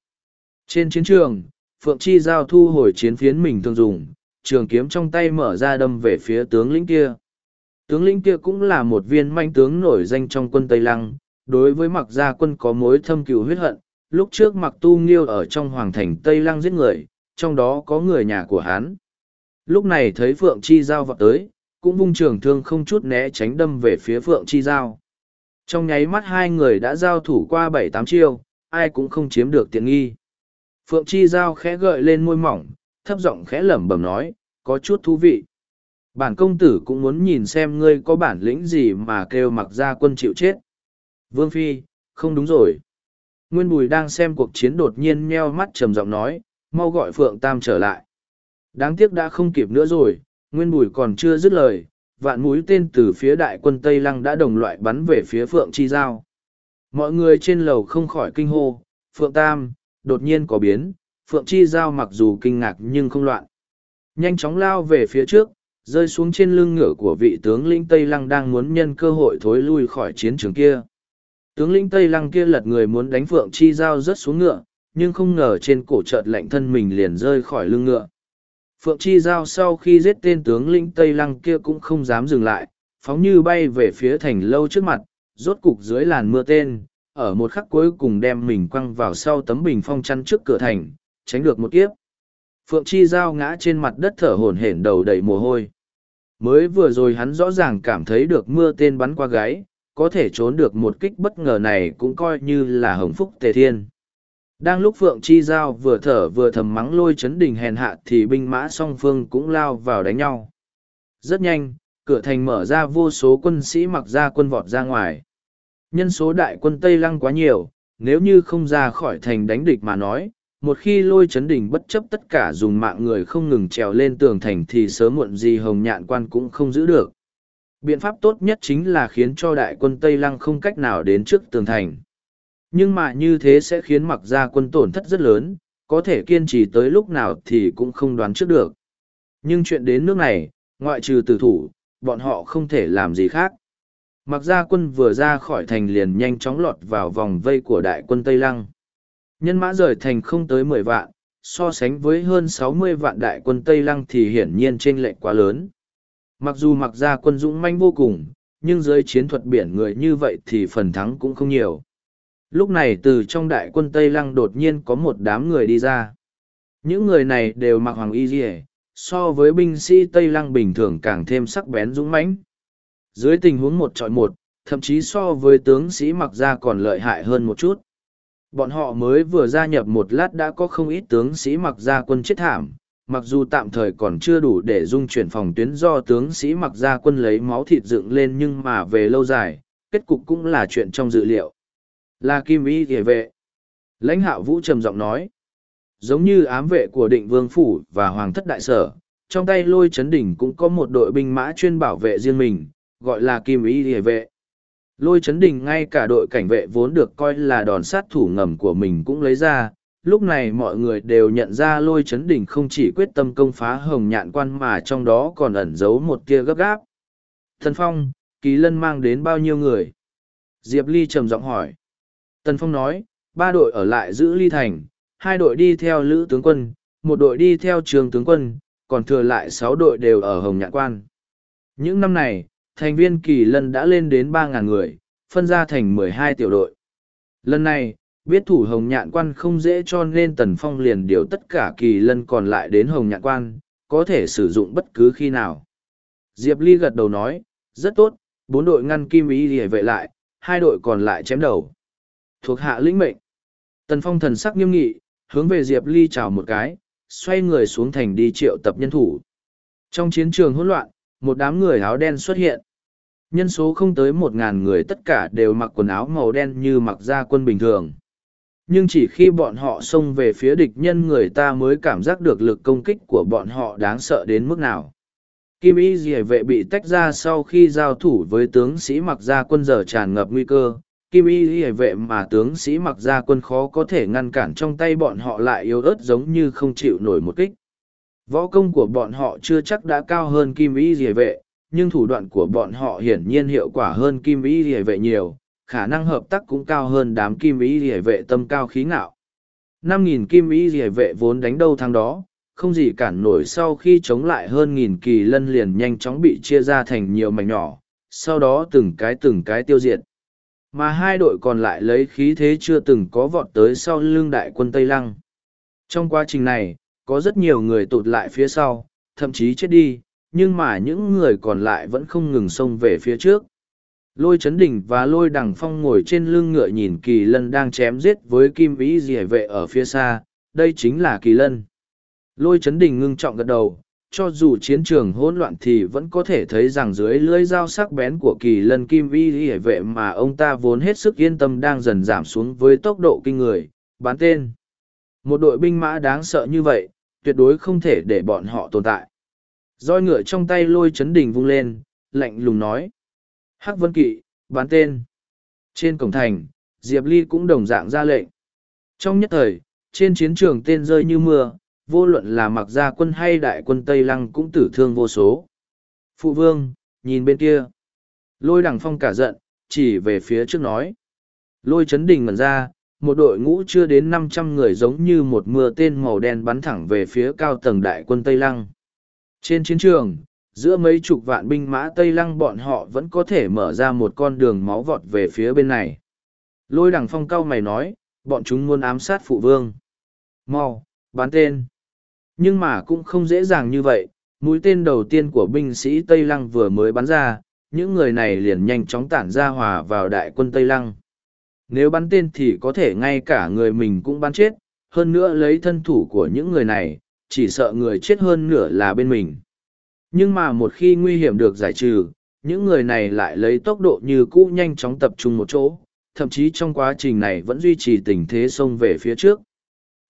Trên chiến trường, Phượng Chi Giao thu hồi chiến phiến mình thường dùng, trường kiếm trong tay mở ra đâm về phía tướng lĩnh kia. Tướng lĩnh kia cũng là một viên manh tướng nổi danh trong quân Tây Lăng, đối với mặc gia quân có mối thâm cừu huyết hận, lúc trước mặc tu nghiêu ở trong hoàng thành Tây Lăng giết người, trong đó có người nhà của hắn. Lúc này thấy Phượng Chi Giao vọt tới, cũng vung trường thương không chút né tránh đâm về phía Phượng Chi Giao. Trong nháy mắt hai người đã giao thủ qua bảy tám chiêu, ai cũng không chiếm được tiện nghi. Phượng Chi Giao khẽ gợi lên môi mỏng, thấp giọng khẽ lẩm bẩm nói, có chút thú vị. Bản công tử cũng muốn nhìn xem ngươi có bản lĩnh gì mà kêu mặc ra quân chịu chết. Vương Phi, không đúng rồi. Nguyên Bùi đang xem cuộc chiến đột nhiên nheo mắt trầm giọng nói, mau gọi Phượng Tam trở lại. Đáng tiếc đã không kịp nữa rồi, Nguyên Bùi còn chưa dứt lời, vạn mũi tên từ phía đại quân Tây Lăng đã đồng loại bắn về phía Phượng Chi Giao. Mọi người trên lầu không khỏi kinh hô, Phượng Tam, đột nhiên có biến, Phượng Chi Giao mặc dù kinh ngạc nhưng không loạn. Nhanh chóng lao về phía trước, rơi xuống trên lưng ngựa của vị tướng lĩnh Tây Lăng đang muốn nhân cơ hội thối lui khỏi chiến trường kia. Tướng lĩnh Tây Lăng kia lật người muốn đánh Phượng Chi Giao rớt xuống ngựa, nhưng không ngờ trên cổ chợt lạnh thân mình liền rơi khỏi lưng ngựa. Phượng Chi Giao sau khi giết tên tướng lĩnh Tây Lăng kia cũng không dám dừng lại, phóng như bay về phía thành lâu trước mặt, rốt cục dưới làn mưa tên, ở một khắc cuối cùng đem mình quăng vào sau tấm bình phong chắn trước cửa thành, tránh được một kiếp. Phượng Chi Giao ngã trên mặt đất thở hổn hển đầu đầy mồ hôi. Mới vừa rồi hắn rõ ràng cảm thấy được mưa tên bắn qua gáy, có thể trốn được một kích bất ngờ này cũng coi như là hồng phúc tề thiên. Đang lúc Phượng Chi Giao vừa thở vừa thầm mắng lôi chấn đình hèn hạ thì binh mã song phương cũng lao vào đánh nhau. Rất nhanh, cửa thành mở ra vô số quân sĩ mặc ra quân vọt ra ngoài. Nhân số đại quân Tây Lăng quá nhiều, nếu như không ra khỏi thành đánh địch mà nói, một khi lôi chấn đình bất chấp tất cả dùng mạng người không ngừng trèo lên tường thành thì sớm muộn gì hồng nhạn quan cũng không giữ được biện pháp tốt nhất chính là khiến cho đại quân Tây Lăng không cách nào đến trước tường thành. Nhưng mà như thế sẽ khiến mặc gia quân tổn thất rất lớn, có thể kiên trì tới lúc nào thì cũng không đoán trước được. Nhưng chuyện đến nước này, ngoại trừ tử thủ, bọn họ không thể làm gì khác. Mặc gia quân vừa ra khỏi thành liền nhanh chóng lọt vào vòng vây của đại quân Tây Lăng. Nhân mã rời thành không tới mười vạn, so sánh với hơn sáu mươi vạn đại quân Tây Lăng thì hiển nhiên chênh lệch quá lớn. Mặc dù mặc gia quân dũng manh vô cùng, nhưng dưới chiến thuật biển người như vậy thì phần thắng cũng không nhiều. Lúc này từ trong đại quân Tây Lăng đột nhiên có một đám người đi ra. Những người này đều mặc hoàng y dì so với binh sĩ Tây Lăng bình thường càng thêm sắc bén dũng mãnh. Dưới tình huống một trọi một, thậm chí so với tướng sĩ mặc ra còn lợi hại hơn một chút. Bọn họ mới vừa gia nhập một lát đã có không ít tướng sĩ mặc ra quân chết thảm, mặc dù tạm thời còn chưa đủ để dung chuyển phòng tuyến do tướng sĩ mặc ra quân lấy máu thịt dựng lên nhưng mà về lâu dài, kết cục cũng là chuyện trong dự liệu. Là Kim Y Địa Vệ. Lãnh hạo vũ trầm giọng nói. Giống như ám vệ của định vương phủ và hoàng thất đại sở, trong tay lôi chấn đỉnh cũng có một đội binh mã chuyên bảo vệ riêng mình, gọi là Kim Y Địa Vệ. Lôi chấn đình ngay cả đội cảnh vệ vốn được coi là đòn sát thủ ngầm của mình cũng lấy ra. Lúc này mọi người đều nhận ra lôi chấn đỉnh không chỉ quyết tâm công phá hồng nhạn quan mà trong đó còn ẩn giấu một tia gấp gáp. Thần Phong, Kỳ Lân mang đến bao nhiêu người? Diệp Ly trầm giọng hỏi. Tần Phong nói, ba đội ở lại giữ Ly Thành, hai đội đi theo Lữ tướng quân, một đội đi theo trường tướng quân, còn thừa lại sáu đội đều ở Hồng Nhạn Quan. Những năm này, thành viên kỳ lân đã lên đến ba ngàn người, phân ra thành mười hai tiểu đội. Lần này, biết thủ Hồng Nhạn Quan không dễ cho nên Tần Phong liền điều tất cả kỳ lân còn lại đến Hồng Nhạn Quan, có thể sử dụng bất cứ khi nào. Diệp Ly gật đầu nói, rất tốt, bốn đội ngăn kim ý để vệ lại, hai đội còn lại chém đầu. Thuộc hạ lĩnh mệnh. Tần Phong thần sắc nghiêm nghị, hướng về Diệp Ly chào một cái, xoay người xuống thành đi triệu tập nhân thủ. Trong chiến trường hỗn loạn, một đám người áo đen xuất hiện. Nhân số không tới một ngàn người tất cả đều mặc quần áo màu đen như mặc gia quân bình thường. Nhưng chỉ khi bọn họ xông về phía địch nhân người ta mới cảm giác được lực công kích của bọn họ đáng sợ đến mức nào. Kim Y dỉa vệ bị tách ra sau khi giao thủ với tướng sĩ mặc gia quân giờ tràn ngập nguy cơ, kim y dỉa vệ mà tướng sĩ mặc gia quân khó có thể ngăn cản trong tay bọn họ lại yếu ớt giống như không chịu nổi một kích. Võ công của bọn họ chưa chắc đã cao hơn kim y dỉa vệ nhưng thủ đoạn của bọn họ hiển nhiên hiệu quả hơn kim y dỉa vệ nhiều khả năng hợp tác cũng cao hơn đám kim ý rỉa vệ tâm cao khí ngạo năm nghìn kim ý rỉa vệ vốn đánh đâu thắng đó không gì cản nổi sau khi chống lại hơn nghìn kỳ lân liền nhanh chóng bị chia ra thành nhiều mảnh nhỏ sau đó từng cái từng cái tiêu diệt mà hai đội còn lại lấy khí thế chưa từng có vọt tới sau lưng đại quân Tây Lăng. Trong quá trình này, có rất nhiều người tụt lại phía sau, thậm chí chết đi, nhưng mà những người còn lại vẫn không ngừng xông về phía trước. Lôi chấn đỉnh và lôi đằng phong ngồi trên lưng ngựa nhìn kỳ lân đang chém giết với kim vĩ dì vệ ở phía xa, đây chính là kỳ lân. Lôi chấn đỉnh ngưng trọng gật đầu, cho dù chiến trường hỗn loạn thì vẫn có thể thấy rằng dưới lưỡi dao sắc bén của kỳ lân kim vi hệ vệ mà ông ta vốn hết sức yên tâm đang dần giảm xuống với tốc độ kinh người. Bán tên. Một đội binh mã đáng sợ như vậy tuyệt đối không thể để bọn họ tồn tại. Roi ngựa trong tay lôi chấn đình vung lên lạnh lùng nói hắc vân kỵ bán tên trên cổng thành diệp ly cũng đồng dạng ra lệnh trong nhất thời trên chiến trường tên rơi như mưa vô luận là mặc gia quân hay đại quân Tây Lăng cũng tử thương vô số. Phụ vương, nhìn bên kia. Lôi đằng phong cả giận, chỉ về phía trước nói. Lôi chấn đình ngẩn ra, một đội ngũ chưa đến năm trăm người giống như một mưa tên màu đen bắn thẳng về phía cao tầng đại quân Tây Lăng. Trên chiến trường, giữa mấy chục vạn binh mã Tây Lăng bọn họ vẫn có thể mở ra một con đường máu vọt về phía bên này. Lôi đằng phong cao mày nói, bọn chúng muốn ám sát phụ vương. Mau, bán tên. Nhưng mà cũng không dễ dàng như vậy, mũi tên đầu tiên của binh sĩ Tây Lăng vừa mới bắn ra, những người này liền nhanh chóng tản ra hòa vào đại quân Tây Lăng. Nếu bắn tên thì có thể ngay cả người mình cũng bắn chết, hơn nữa lấy thân thủ của những người này, chỉ sợ người chết hơn nửa là bên mình. Nhưng mà một khi nguy hiểm được giải trừ, những người này lại lấy tốc độ như cũ nhanh chóng tập trung một chỗ, thậm chí trong quá trình này vẫn duy trì tình thế xông về phía trước.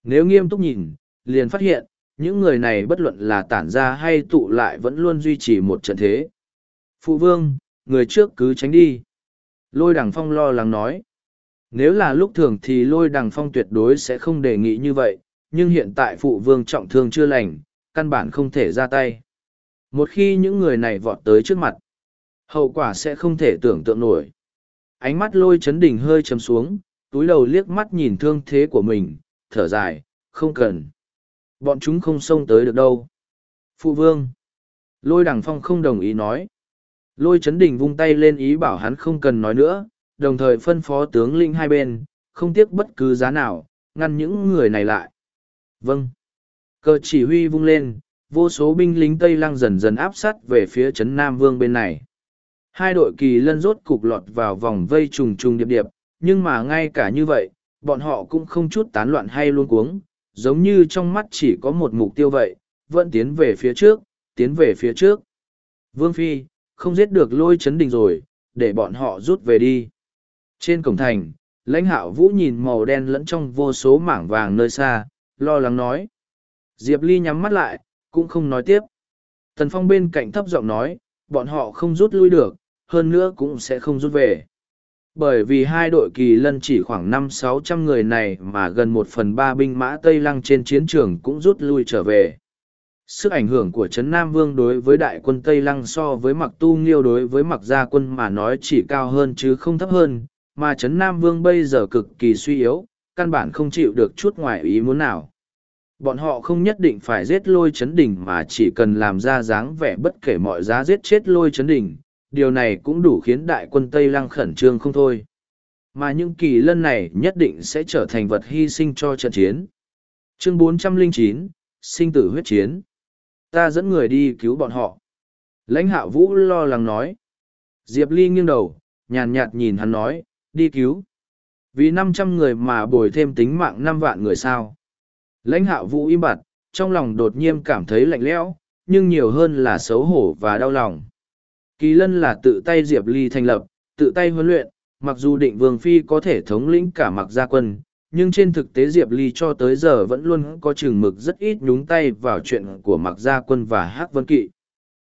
Nếu nghiêm túc nhìn, liền phát hiện, những người này bất luận là tản ra hay tụ lại vẫn luôn duy trì một trận thế. Phụ vương, người trước cứ tránh đi. Lôi đằng phong lo lắng nói. Nếu là lúc thường thì lôi đằng phong tuyệt đối sẽ không đề nghị như vậy, nhưng hiện tại phụ vương trọng thương chưa lành, căn bản không thể ra tay. Một khi những người này vọt tới trước mặt, hậu quả sẽ không thể tưởng tượng nổi. Ánh mắt lôi chấn đỉnh hơi chấm xuống, túi đầu liếc mắt nhìn thương thế của mình, thở dài, không cần. Bọn chúng không xông tới được đâu. Phụ vương. Lôi đằng phong không đồng ý nói. Lôi chấn đỉnh vung tay lên ý bảo hắn không cần nói nữa, đồng thời phân phó tướng linh hai bên, không tiếc bất cứ giá nào, ngăn những người này lại. Vâng. Cờ chỉ huy vung lên, vô số binh lính Tây Lăng dần dần áp sát về phía Trấn Nam Vương bên này. Hai đội kỳ lân rốt cục lọt vào vòng vây trùng trùng điệp điệp, nhưng mà ngay cả như vậy, bọn họ cũng không chút tán loạn hay luôn cuống, giống như trong mắt chỉ có một mục tiêu vậy, vẫn tiến về phía trước, tiến về phía trước. Vương Phi, không giết được lôi chấn đình rồi, để bọn họ rút về đi. Trên cổng thành, lãnh hạo vũ nhìn màu đen lẫn trong vô số mảng vàng nơi xa, lo lắng nói. Diệp Ly nhắm mắt lại, cũng không nói tiếp. Tần Phong bên cạnh thấp giọng nói, bọn họ không rút lui được, hơn nữa cũng sẽ không rút về. Bởi vì hai đội kỳ lân chỉ khoảng năm sáu trăm người này mà gần một phần ba binh mã Tây Lăng trên chiến trường cũng rút lui trở về. Sức ảnh hưởng của Trấn Nam Vương đối với đại quân Tây Lăng so với mặc tu nghiêu đối với mặc gia quân mà nói chỉ cao hơn chứ không thấp hơn, mà Trấn Nam Vương bây giờ cực kỳ suy yếu, căn bản không chịu được chút ngoài ý muốn nào. Bọn họ không nhất định phải giết lôi chấn đỉnh mà chỉ cần làm ra dáng vẻ bất kể mọi giá giết chết lôi chấn đỉnh, điều này cũng đủ khiến đại quân Tây Lăng khẩn trương không thôi. Mà những kỳ lân này nhất định sẽ trở thành vật hy sinh cho trận chiến. Chương 409, Sinh tử huyết chiến. Ta dẫn người đi cứu bọn họ. Lãnh hạ vũ lo lắng nói. Diệp Ly nghiêng đầu, nhàn nhạt nhìn hắn nói, đi cứu. Vì năm trăm người mà bồi thêm tính mạng năm vạn người sao. Lãnh hạo vũ im bặt, trong lòng đột nhiên cảm thấy lạnh lẽo, nhưng nhiều hơn là xấu hổ và đau lòng. Kỳ lân là tự tay Diệp Ly thành lập, tự tay huấn luyện, mặc dù định vương phi có thể thống lĩnh cả mặc gia quân, nhưng trên thực tế Diệp Ly cho tới giờ vẫn luôn có chừng mực rất ít nhúng tay vào chuyện của mặc gia quân và Hắc Vân Kỵ.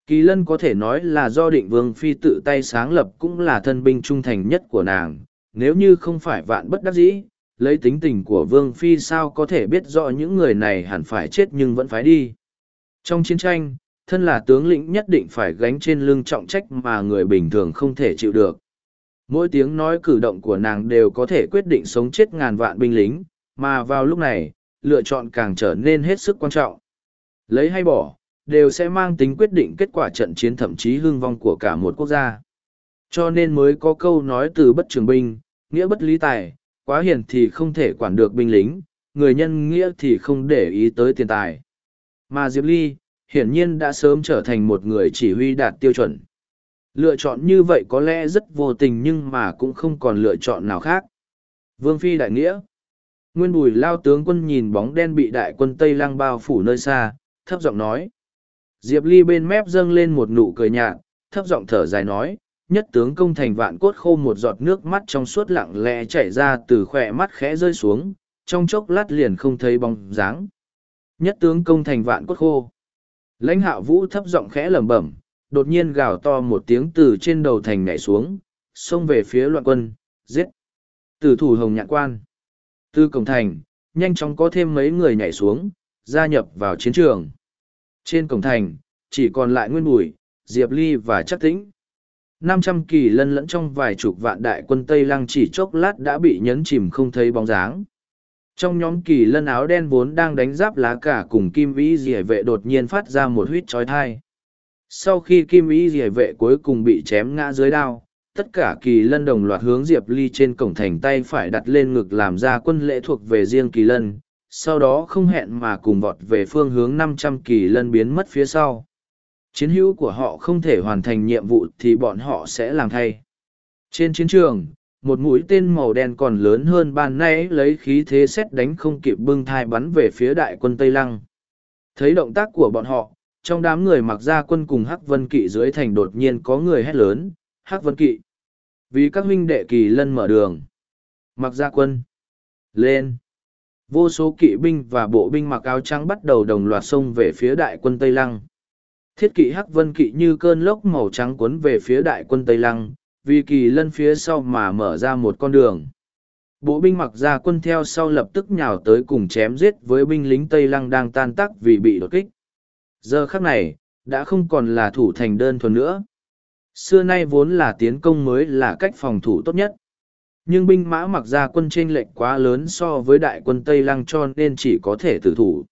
Kỳ lân có thể nói là do định vương phi tự tay sáng lập cũng là thân binh trung thành nhất của nàng, nếu như không phải vạn bất đắc dĩ, lấy tính tình của vương phi sao có thể biết rõ những người này hẳn phải chết nhưng vẫn phải đi. Trong chiến tranh, thân là tướng lĩnh nhất định phải gánh trên lưng trọng trách mà người bình thường không thể chịu được. Mỗi tiếng nói cử động của nàng đều có thể quyết định sống chết ngàn vạn binh lính, mà vào lúc này, lựa chọn càng trở nên hết sức quan trọng. Lấy hay bỏ, đều sẽ mang tính quyết định kết quả trận chiến thậm chí hương vong của cả một quốc gia. Cho nên mới có câu nói từ bất trường binh, nghĩa bất lý tài, quá hiền thì không thể quản được binh lính, người nhân nghĩa thì không để ý tới tiền tài. Mà Diệp Ly, hiển nhiên đã sớm trở thành một người chỉ huy đạt tiêu chuẩn. Lựa chọn như vậy có lẽ rất vô tình nhưng mà cũng không còn lựa chọn nào khác. Vương Phi Đại Nghĩa Nguyên bùi lao tướng quân nhìn bóng đen bị đại quân Tây Lăng bao phủ nơi xa, thấp giọng nói. Diệp Ly bên mép dâng lên một nụ cười nhạt, thấp giọng thở dài nói, nhất tướng công thành vạn cốt khô một giọt nước mắt trong suốt lặng lẽ chảy ra từ khỏe mắt khẽ rơi xuống, trong chốc lát liền không thấy bóng dáng. Nhất tướng công thành vạn cốt khô. Lãnh hạ vũ thấp giọng khẽ lẩm bẩm, đột nhiên gào to một tiếng từ trên đầu thành nhảy xuống, xông về phía loạn quân, giết. Từ thủ hồng nhạn quan. Từ cổng thành, nhanh chóng có thêm mấy người nhảy xuống, gia nhập vào chiến trường. Trên cổng thành, chỉ còn lại Nguyên Bùi, Diệp Ly và Chắc Tĩnh năm trăm kỳ lân lẫn trong vài chục vạn đại quân Tây Lăng chỉ chốc lát đã bị nhấn chìm không thấy bóng dáng. Trong nhóm kỳ lân áo đen vốn đang đánh giáp lá cả cùng kim vĩ dì vệ đột nhiên phát ra một huyết trói thai. Sau khi kim vĩ dì vệ cuối cùng bị chém ngã dưới đao, tất cả kỳ lân đồng loạt hướng Diệp Ly trên cổng thành tay phải đặt lên ngực làm ra quân lễ thuộc về riêng kỳ lân, sau đó không hẹn mà cùng vọt về phương hướng năm trăm kỳ lân biến mất phía sau. Chiến hữu của họ không thể hoàn thành nhiệm vụ thì bọn họ sẽ làm thay. Trên chiến trường, một mũi tên màu đen còn lớn hơn ban nay lấy khí thế xét đánh không kịp bưng thai bắn về phía đại quân Tây Lăng. Thấy động tác của bọn họ, trong đám người mặc ra quân cùng Hắc Vân Kỵ dưới thành đột nhiên có người hét lớn, Hắc Vân Kỵ. Vì các huynh đệ kỳ lân mở đường. Mặc ra quân. Lên. Vô số kỵ binh và bộ binh mặc áo trắng bắt đầu đồng loạt xông về phía đại quân Tây Lăng. Thiết kỵ hắc vân kỵ như cơn lốc màu trắng cuốn về phía đại quân Tây Lăng, vì kỳ lân phía sau mà mở ra một con đường. Bộ binh mặc ra quân theo sau lập tức nhào tới cùng chém giết với binh lính Tây Lăng đang tan tác vì bị đột kích. Giờ khắc này, đã không còn là thủ thành đơn thuần nữa. Xưa nay vốn là tiến công mới là cách phòng thủ tốt nhất. Nhưng binh mã mặc ra quân chênh lệch quá lớn so với đại quân Tây Lăng cho nên chỉ có thể tử thủ.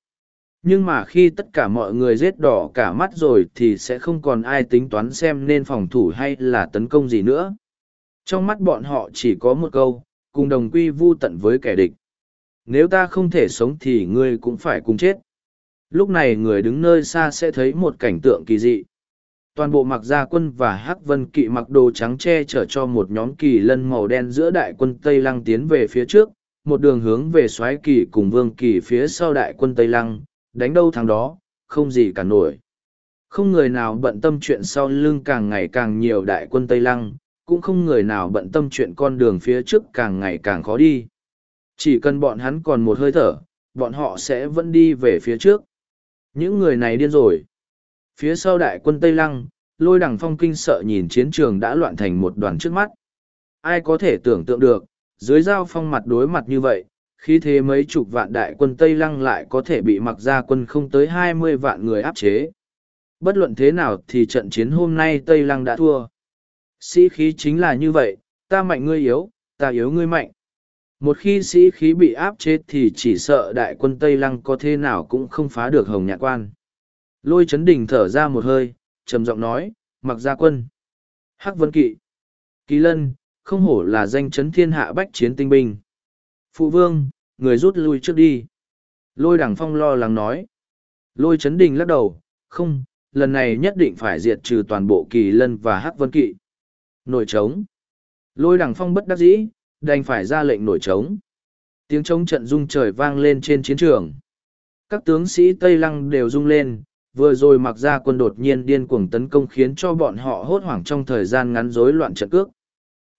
Nhưng mà khi tất cả mọi người rết đỏ cả mắt rồi thì sẽ không còn ai tính toán xem nên phòng thủ hay là tấn công gì nữa. Trong mắt bọn họ chỉ có một câu, cùng đồng quy vu tận với kẻ địch. Nếu ta không thể sống thì ngươi cũng phải cùng chết. Lúc này người đứng nơi xa sẽ thấy một cảnh tượng kỳ dị. Toàn bộ mặc gia quân và hắc vân kỵ mặc đồ trắng che chở cho một nhóm kỳ lân màu đen giữa đại quân Tây Lăng tiến về phía trước, một đường hướng về soái kỳ cùng vương kỳ phía sau đại quân Tây Lăng, đánh đâu thằng đó, không gì cả nổi. Không người nào bận tâm chuyện sau lưng càng ngày càng nhiều đại quân Tây Lăng, cũng không người nào bận tâm chuyện con đường phía trước càng ngày càng khó đi. Chỉ cần bọn hắn còn một hơi thở, bọn họ sẽ vẫn đi về phía trước. Những người này điên rồi. Phía sau đại quân Tây Lăng, lôi đằng phong kinh sợ nhìn chiến trường đã loạn thành một đoàn trước mắt. Ai có thể tưởng tượng được, dưới giao phong mặt đối mặt như vậy, khi thế mấy chục vạn đại quân Tây Lăng lại có thể bị mặc ra quân không tới hai mươi vạn người áp chế. Bất luận thế nào thì trận chiến hôm nay Tây Lăng đã thua. Sĩ khí chính là như vậy, ta mạnh ngươi yếu, ta yếu ngươi mạnh. Một khi sĩ khí bị áp chế thì chỉ sợ đại quân Tây Lăng có thế nào cũng không phá được hồng nhạc quan. Lôi chấn đình thở ra một hơi, trầm giọng nói, mặc ra quân. Hắc Vân Kỵ. Kỳ Lân, không hổ là danh chấn thiên hạ bách chiến tinh binh. Phụ vương, người rút lui trước đi. Lôi đằng phong lo lắng nói. Lôi chấn đình lắc đầu, không, lần này nhất định phải diệt trừ toàn bộ kỳ lân và hắc vân kỵ. Nổi trống. Lôi đằng phong bất đắc dĩ, đành phải ra lệnh nổi trống. Tiếng trống trận rung trời vang lên trên chiến trường. Các tướng sĩ Tây Lăng đều rung lên, vừa rồi mặc ra quân đột nhiên điên cuồng tấn công khiến cho bọn họ hốt hoảng trong thời gian ngắn rối loạn trận cước.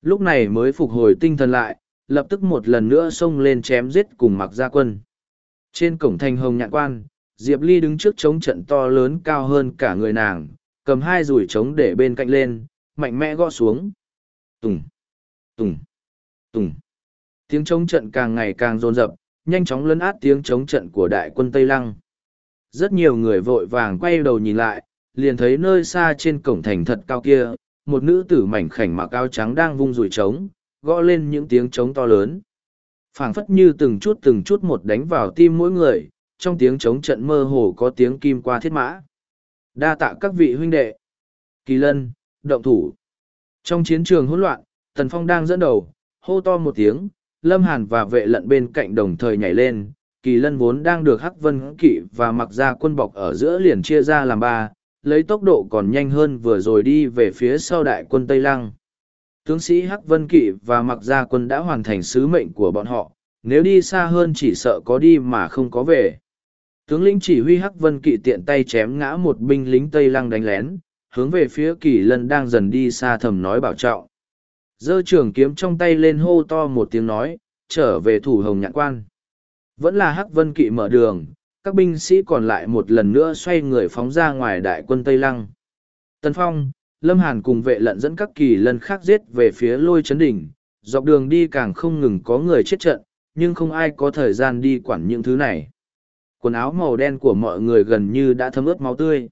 Lúc này mới phục hồi tinh thần lại, lập tức một lần nữa xông lên chém giết cùng mặc gia quân. Trên cổng thành hồng nhạn quan, Diệp Ly đứng trước chống trận to lớn cao hơn cả người nàng, cầm hai rùi trống để bên cạnh lên, mạnh mẽ gõ xuống. Tùng, tùng, tùng. Tiếng chống trận càng ngày càng rồn rập, nhanh chóng lấn át tiếng chống trận của đại quân Tây Lăng. Rất nhiều người vội vàng quay đầu nhìn lại, liền thấy nơi xa trên cổng thành thật cao kia, một nữ tử mảnh khảnh mặc áo trắng đang vung rùi trống, gõ lên những tiếng trống to lớn. phảng phất như từng chút từng chút một đánh vào tim mỗi người, trong tiếng trống trận mơ hồ có tiếng kim qua thiết mã. Đa tạ các vị huynh đệ. Kỳ lân, động thủ. Trong chiến trường hỗn loạn, Tần Phong đang dẫn đầu, hô to một tiếng, Lâm Hàn và vệ lận bên cạnh đồng thời nhảy lên. Kỳ lân vốn đang được Hắc Vân Kỵ và mặc ra quân bọc ở giữa liền chia ra làm ba, lấy tốc độ còn nhanh hơn vừa rồi đi về phía sau đại quân Tây Lăng tướng sĩ Hắc Vân Kỵ và Mặc Gia Quân đã hoàn thành sứ mệnh của bọn họ, nếu đi xa hơn chỉ sợ có đi mà không có về. Tướng lĩnh chỉ huy Hắc Vân Kỵ tiện tay chém ngã một binh lính Tây Lăng đánh lén, hướng về phía Kỳ Lân đang dần đi xa thầm nói bảo trọng. Dơ trường kiếm trong tay lên hô to một tiếng nói, trở về thủ hồng nhạn quan. Vẫn là Hắc Vân Kỵ mở đường, các binh sĩ còn lại một lần nữa xoay người phóng ra ngoài đại quân Tây Lăng. Tân Phong, Lâm Hàn cùng vệ lận dẫn các kỳ lân khác giết về phía lôi chấn đỉnh, dọc đường đi càng không ngừng có người chết trận, nhưng không ai có thời gian đi quản những thứ này. Quần áo màu đen của mọi người gần như đã thấm ướt máu tươi.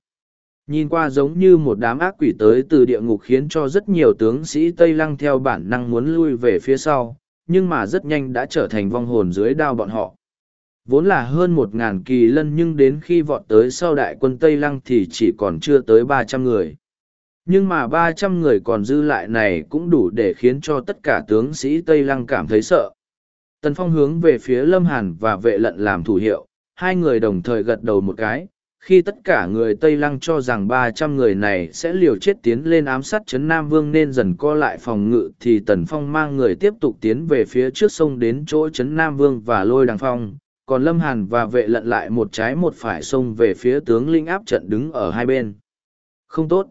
Nhìn qua giống như một đám ác quỷ tới từ địa ngục khiến cho rất nhiều tướng sĩ Tây Lăng theo bản năng muốn lui về phía sau, nhưng mà rất nhanh đã trở thành vong hồn dưới đao bọn họ. Vốn là hơn một ngàn kỳ lân nhưng đến khi vọt tới sau đại quân Tây Lăng thì chỉ còn chưa tới ba trăm người. Nhưng mà ba trăm người còn dư lại này cũng đủ để khiến cho tất cả tướng sĩ Tây Lăng cảm thấy sợ. Tần Phong hướng về phía Lâm Hàn và vệ lận làm thủ hiệu, hai người đồng thời gật đầu một cái. Khi tất cả người Tây Lăng cho rằng ba trăm người này sẽ liều chết tiến lên ám sát Trấn Nam Vương nên dần co lại phòng ngự thì Tần Phong mang người tiếp tục tiến về phía trước sông đến chỗ Trấn Nam Vương và lôi đằng phong. Còn Lâm Hàn và vệ lận lại một trái một phải xông về phía tướng linh áp trận đứng ở hai bên. Không tốt.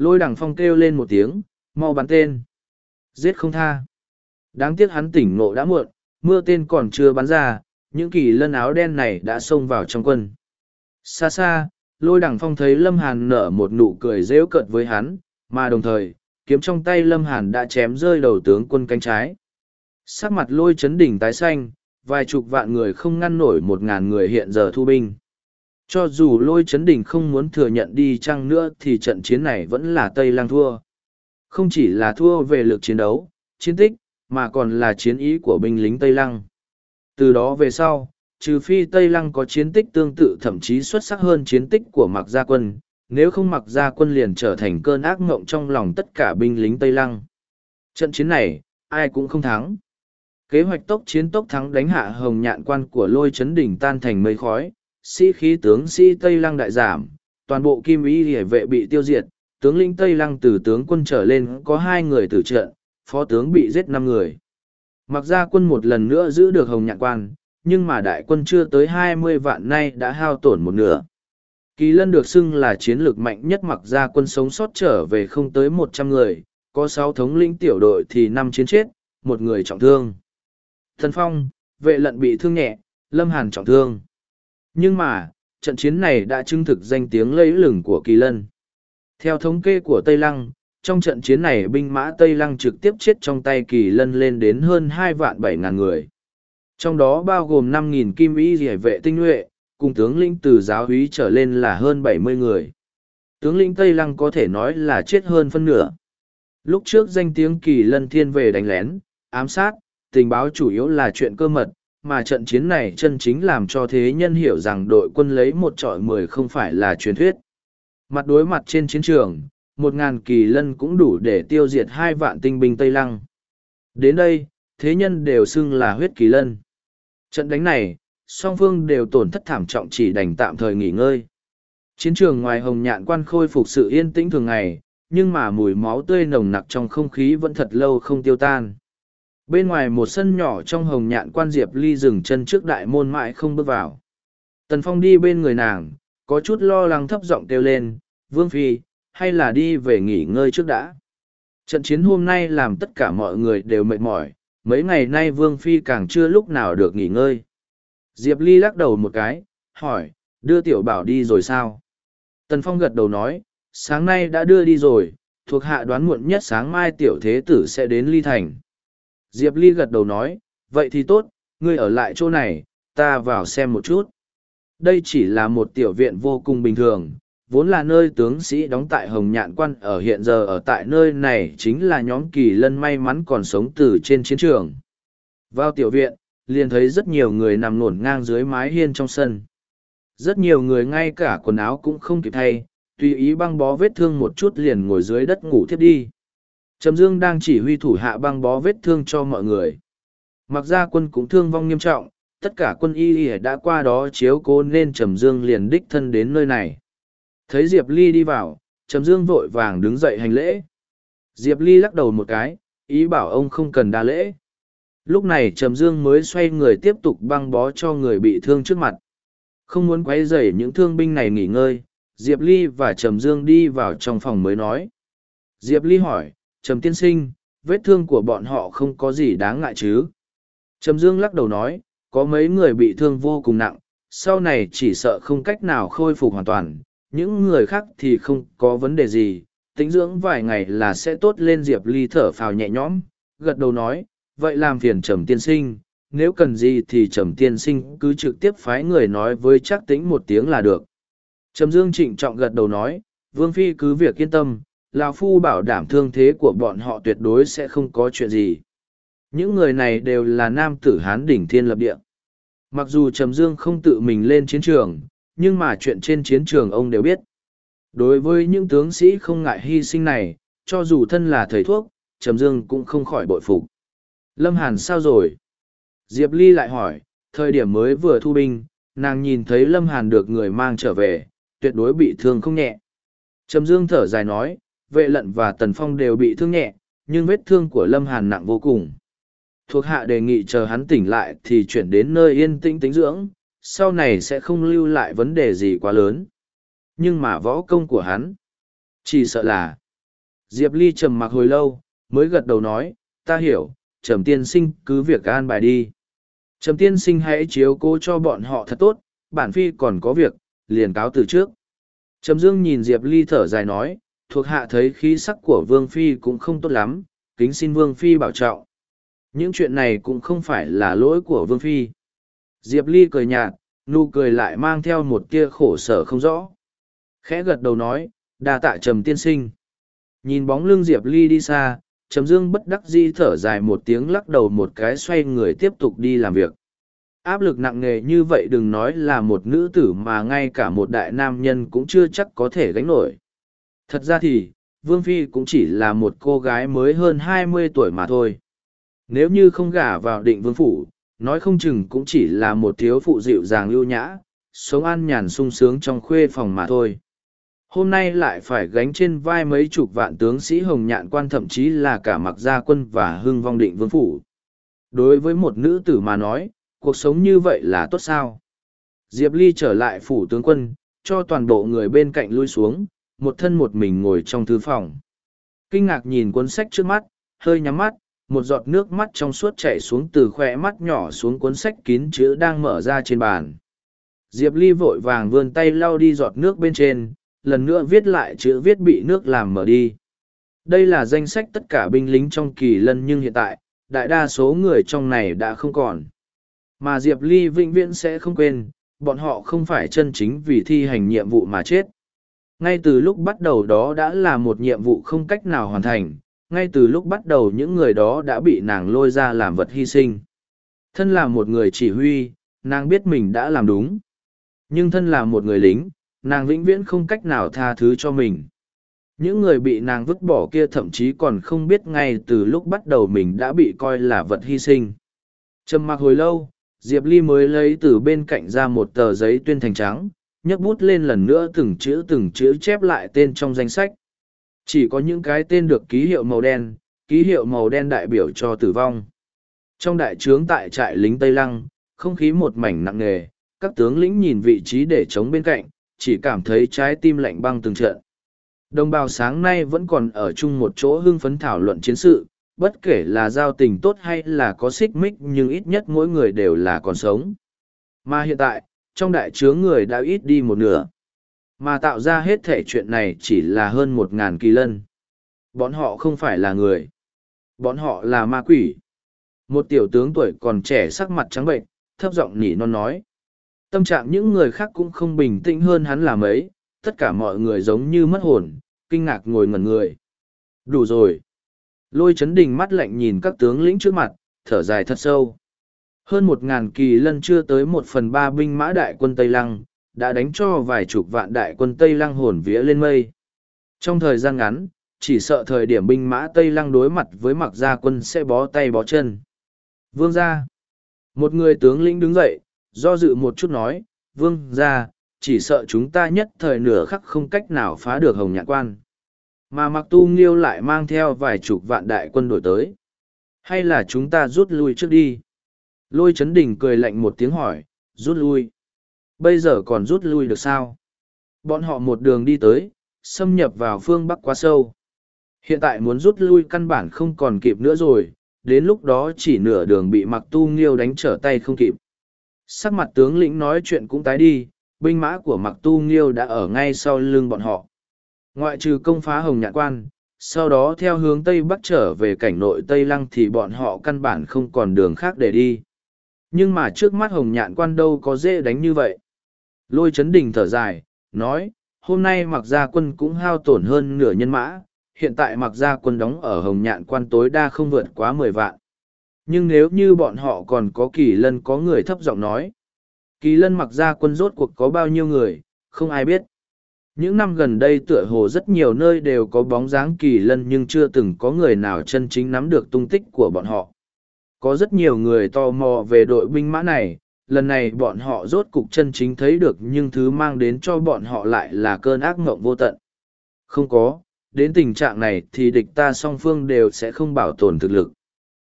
Lôi đằng phong kêu lên một tiếng, mau bắn tên. Giết không tha. Đáng tiếc hắn tỉnh nộ đã muộn, mưa tên còn chưa bắn ra, những kỳ lân áo đen này đã xông vào trong quân. Xa xa, lôi đằng phong thấy lâm hàn nở một nụ cười rêu cợt với hắn mà đồng thời kiếm trong tay lâm hàn đã chém rơi đầu tướng quân cánh trái sắc mặt lôi chấn đỉnh tái xanh vài chục vạn người không ngăn nổi một ngàn người hiện giờ thu binh cho dù lôi chấn đỉnh không muốn thừa nhận đi chăng nữa thì trận chiến này vẫn là tây lang thua không chỉ là thua về lực chiến đấu chiến tích mà còn là chiến ý của binh lính tây lăng từ đó về sau trừ phi Tây Lăng có chiến tích tương tự thậm chí xuất sắc hơn chiến tích của Mạc Gia Quân, nếu không Mạc Gia Quân liền trở thành cơn ác ngộng trong lòng tất cả binh lính Tây Lăng. Trận chiến này, ai cũng không thắng. Kế hoạch tốc chiến tốc thắng đánh hạ hồng nhạn quan của lôi chấn đỉnh tan thành mây khói, sĩ khí tướng sĩ Tây Lăng đại giảm, toàn bộ kim ý hề vệ bị tiêu diệt, tướng lĩnh Tây Lăng từ tướng quân trở lên có hai người tử trận, phó tướng bị giết năm người. Mặc ra quân một lần nữa giữ được hồng Nhạc quan, nhưng mà đại quân chưa tới hai mươi vạn nay đã hao tổn một nửa. Kỳ lân được xưng là chiến lược mạnh nhất mặc ra quân sống sót trở về không tới một trăm người, có sáu thống lĩnh tiểu đội thì năm chiến chết, một người trọng thương. Thần Phong, vệ lận bị thương nhẹ, Lâm Hàn trọng thương. Nhưng mà, trận chiến này đã chứng thực danh tiếng lẫy lừng của Kỳ Lân. Theo thống kê của Tây Lăng, trong trận chiến này binh mã Tây Lăng trực tiếp chết trong tay Kỳ Lân lên đến hơn hai vạn bảy ngàn người. Trong đó bao gồm năm nghìn kim y rỉa vệ tinh nhuệ cùng tướng lĩnh từ giáo úy trở lên là hơn bảy mươi người. Tướng lĩnh tây lăng có thể nói là chết hơn phân nửa. Lúc trước danh tiếng kỳ lân thiên về đánh lén ám sát tình báo chủ yếu là chuyện cơ mật mà trận chiến này chân chính làm cho thế nhân hiểu rằng đội quân lấy một trọi mười không phải là truyền thuyết mặt đối mặt trên chiến trường một ngàn kỳ lân cũng đủ để tiêu diệt hai vạn tinh binh tây lăng đến đây thế nhân đều xưng là huyết kỳ lân Trận đánh này, song phương đều tổn thất thảm trọng chỉ đành tạm thời nghỉ ngơi. Chiến trường ngoài hồng nhạn quan khôi phục sự yên tĩnh thường ngày, nhưng mà mùi máu tươi nồng nặc trong không khí vẫn thật lâu không tiêu tan. Bên ngoài một sân nhỏ trong hồng nhạn quan Diệp Ly dừng chân trước đại môn mãi không bước vào. Tần Phong đi bên người nàng, có chút lo lắng thấp giọng kêu lên, Vương Phi, hay là đi về nghỉ ngơi trước đã. Trận chiến hôm nay làm tất cả mọi người đều mệt mỏi, mấy ngày nay Vương Phi càng chưa lúc nào được nghỉ ngơi. Diệp Ly lắc đầu một cái, hỏi, đưa tiểu bảo đi rồi sao? Tần Phong gật đầu nói, sáng nay đã đưa đi rồi, thuộc hạ đoán muộn nhất sáng mai tiểu thế tử sẽ đến Ly Thành. Diệp Ly gật đầu nói, vậy thì tốt, ngươi ở lại chỗ này, ta vào xem một chút. Đây chỉ là một tiểu viện vô cùng bình thường, vốn là nơi tướng sĩ đóng tại Hồng Nhạn Quan ở hiện giờ ở tại nơi này chính là nhóm kỳ lân may mắn còn sống từ trên chiến trường. Vào tiểu viện, liền thấy rất nhiều người nằm ngổn ngang dưới mái hiên trong sân. Rất nhiều người ngay cả quần áo cũng không kịp thay, tùy ý băng bó vết thương một chút liền ngồi dưới đất ngủ thiếp đi. Trầm Dương đang chỉ huy thủ hạ băng bó vết thương cho mọi người. Mặc ra quân cũng thương vong nghiêm trọng, tất cả quân y đã qua đó chiếu cố nên Trầm Dương liền đích thân đến nơi này. Thấy Diệp Ly đi vào, Trầm Dương vội vàng đứng dậy hành lễ. Diệp Ly lắc đầu một cái, ý bảo ông không cần đa lễ. Lúc này Trầm Dương mới xoay người tiếp tục băng bó cho người bị thương trước mặt. Không muốn quấy rầy những thương binh này nghỉ ngơi, Diệp Ly và Trầm Dương đi vào trong phòng mới nói. Diệp Ly hỏi, Trầm tiên sinh, vết thương của bọn họ không có gì đáng ngại chứ? Trầm Dương lắc đầu nói, có mấy người bị thương vô cùng nặng, sau này chỉ sợ không cách nào khôi phục hoàn toàn, những người khác thì không có vấn đề gì tính dưỡng vài ngày là sẽ tốt lên diệp ly thở phào nhẹ nhõm gật đầu nói vậy làm phiền trầm tiên sinh nếu cần gì thì trầm tiên sinh cứ trực tiếp phái người nói với chắc tính một tiếng là được trầm dương trịnh trọng gật đầu nói vương phi cứ việc yên tâm lão phu bảo đảm thương thế của bọn họ tuyệt đối sẽ không có chuyện gì những người này đều là nam tử hán đỉnh thiên lập địa mặc dù trầm dương không tự mình lên chiến trường nhưng mà chuyện trên chiến trường ông đều biết. Đối với những tướng sĩ không ngại hy sinh này, cho dù thân là thầy thuốc, Trầm Dương cũng không khỏi bội phục. Lâm Hàn sao rồi? Diệp Ly lại hỏi, thời điểm mới vừa thu binh, nàng nhìn thấy Lâm Hàn được người mang trở về, tuyệt đối bị thương không nhẹ. Trầm Dương thở dài nói, vệ lận và Tần Phong đều bị thương nhẹ, nhưng vết thương của Lâm Hàn nặng vô cùng. Thuộc hạ đề nghị chờ hắn tỉnh lại thì chuyển đến nơi yên tĩnh tính dưỡng, sau này sẽ không lưu lại vấn đề gì quá lớn. Nhưng mà võ công của hắn, chỉ sợ là. Diệp Ly trầm mặc hồi lâu, mới gật đầu nói, ta hiểu, trầm tiên sinh cứ việc an bài đi. Trầm tiên sinh hãy chiếu cố cho bọn họ thật tốt, bản phi còn có việc, liền cáo từ trước. Trầm Dương nhìn Diệp Ly thở dài nói, thuộc hạ thấy khí sắc của Vương Phi cũng không tốt lắm, kính xin Vương Phi bảo trọng. Những chuyện này cũng không phải là lỗi của Vương Phi. Diệp Ly cười nhạt, nụ cười lại mang theo một tia khổ sở không rõ. Khẽ gật đầu nói, đa tạ Trầm tiên sinh. Nhìn bóng lưng Diệp Ly đi xa, Trầm Dương bất đắc di thở dài một tiếng lắc đầu một cái xoay người tiếp tục đi làm việc. Áp lực nặng nề như vậy đừng nói là một nữ tử mà ngay cả một đại nam nhân cũng chưa chắc có thể gánh nổi. Thật ra thì, Vương Phi cũng chỉ là một cô gái mới hơn hai mươi tuổi mà thôi. Nếu như không gả vào định vương phủ, nói không chừng cũng chỉ là một thiếu phụ dịu dàng lưu nhã, sống an nhàn sung sướng trong khuê phòng mà thôi. Hôm nay lại phải gánh trên vai mấy chục vạn tướng sĩ hồng nhạn quan thậm chí là cả mặc gia quân và hưng vong định vương phủ. Đối với một nữ tử mà nói, cuộc sống như vậy là tốt sao? Diệp Ly trở lại phủ tướng quân, cho toàn bộ người bên cạnh lui xuống, một thân một mình ngồi trong thư phòng. Kinh ngạc nhìn cuốn sách trước mắt, hơi nhắm mắt, một giọt nước mắt trong suốt chảy xuống từ khoe mắt nhỏ xuống cuốn sách kín chữ đang mở ra trên bàn. Diệp Ly vội vàng vươn tay lau đi giọt nước bên trên, lần nữa viết lại chữ viết bị nước làm mở đi. Đây là danh sách tất cả binh lính trong kỳ lân nhưng hiện tại, đại đa số người trong này đã không còn. Mà Diệp Ly vĩnh viễn sẽ không quên, bọn họ không phải chân chính vì thi hành nhiệm vụ mà chết. Ngay từ lúc bắt đầu đó đã là một nhiệm vụ không cách nào hoàn thành, ngay từ lúc bắt đầu những người đó đã bị nàng lôi ra làm vật hy sinh. Thân là một người chỉ huy, nàng biết mình đã làm đúng. Nhưng thân là một người lính, nàng vĩnh viễn không cách nào tha thứ cho mình. Những người bị nàng vứt bỏ kia thậm chí còn không biết ngay từ lúc bắt đầu mình đã bị coi là vật hy sinh. Trầm mặc hồi lâu, Diệp Ly mới lấy từ bên cạnh ra một tờ giấy tuyên thành trắng, nhấc bút lên lần nữa từng chữ từng chữ chép lại tên trong danh sách. Chỉ có những cái tên được ký hiệu màu đen, ký hiệu màu đen đại biểu cho tử vong. Trong đại trướng tại trại lính Tây Lăng, không khí một mảnh nặng nề, các tướng lĩnh nhìn vị trí để chống bên cạnh, chỉ cảm thấy trái tim lạnh băng từng trận. Đồng bào sáng nay vẫn còn ở chung một chỗ hưng phấn thảo luận chiến sự, bất kể là giao tình tốt hay là có xích mích nhưng ít nhất mỗi người đều là còn sống. Mà hiện tại, trong đại chướng người đã ít đi một nửa. Mà tạo ra hết thể chuyện này chỉ là hơn một ngàn kỳ lân. Bọn họ không phải là người. Bọn họ là ma quỷ. Một tiểu tướng tuổi còn trẻ sắc mặt trắng bệnh, thấp giọng nỉ non nói. Tâm trạng những người khác cũng không bình tĩnh hơn hắn là mấy, tất cả mọi người giống như mất hồn, kinh ngạc ngồi ngẩn người. Đủ rồi. Lôi chấn đình mắt lạnh nhìn các tướng lĩnh trước mặt, thở dài thật sâu. Hơn một ngàn kỳ lân chưa tới một phần ba binh mã đại quân Tây Lăng, đã đánh cho vài chục vạn đại quân Tây Lăng hồn vía lên mây. Trong thời gian ngắn, chỉ sợ thời điểm binh mã Tây Lăng đối mặt với mặc gia quân sẽ bó tay bó chân. Vương gia. Một người tướng lĩnh đứng dậy, do dự một chút nói, vương gia, chỉ sợ chúng ta nhất thời nửa khắc không cách nào phá được hồng nhạc quan. Mà mặc tu nghiêu lại mang theo vài chục vạn đại quân đổi tới. Hay là chúng ta rút lui trước đi? Lôi chấn đình cười lạnh một tiếng hỏi, rút lui. Bây giờ còn rút lui được sao? Bọn họ một đường đi tới, xâm nhập vào phương Bắc quá sâu. Hiện tại muốn rút lui căn bản không còn kịp nữa rồi, đến lúc đó chỉ nửa đường bị mặc tu nghiêu đánh trở tay không kịp. Sắc mặt tướng lĩnh nói chuyện cũng tái đi, binh mã của mặc tu nghiêu đã ở ngay sau lưng bọn họ. Ngoại trừ công phá hồng nhạn quan, sau đó theo hướng Tây Bắc trở về cảnh nội Tây Lăng thì bọn họ căn bản không còn đường khác để đi. Nhưng mà trước mắt hồng nhạn quan đâu có dễ đánh như vậy. Lôi chấn đình thở dài, nói, hôm nay mặc gia quân cũng hao tổn hơn nửa nhân mã, hiện tại mặc gia quân đóng ở hồng nhạn quan tối đa không vượt quá mười vạn. Nhưng nếu như bọn họ còn có kỳ lân có người thấp giọng nói, kỳ lân mặc gia quân rốt cuộc có bao nhiêu người, không ai biết. Những năm gần đây tựa hồ rất nhiều nơi đều có bóng dáng kỳ lân nhưng chưa từng có người nào chân chính nắm được tung tích của bọn họ. Có rất nhiều người tò mò về đội binh mã này, lần này bọn họ rốt cục chân chính thấy được nhưng thứ mang đến cho bọn họ lại là cơn ác mộng vô tận. Không có, đến tình trạng này thì địch ta song phương đều sẽ không bảo tồn thực lực.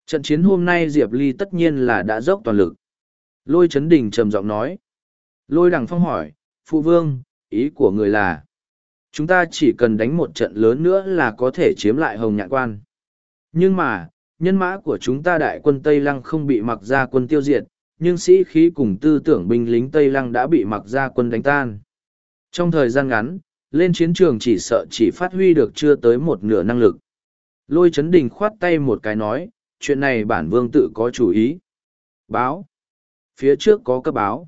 Trận chiến hôm nay Diệp Ly tất nhiên là đã dốc toàn lực. Lôi Trấn đình trầm giọng nói. Lôi đằng phong hỏi, Phụ Vương, ý của người là, chúng ta chỉ cần đánh một trận lớn nữa là có thể chiếm lại Hồng Nhạn Quan. Nhưng mà, nhân mã của chúng ta đại quân Tây Lăng không bị mặc ra quân tiêu diệt, nhưng sĩ khí cùng tư tưởng binh lính Tây Lăng đã bị mặc ra quân đánh tan. Trong thời gian ngắn, Lên chiến trường chỉ sợ chỉ phát huy được chưa tới một nửa năng lực. Lôi chấn đình khoát tay một cái nói, chuyện này bản vương tự có chủ ý. Báo. Phía trước có cấp báo.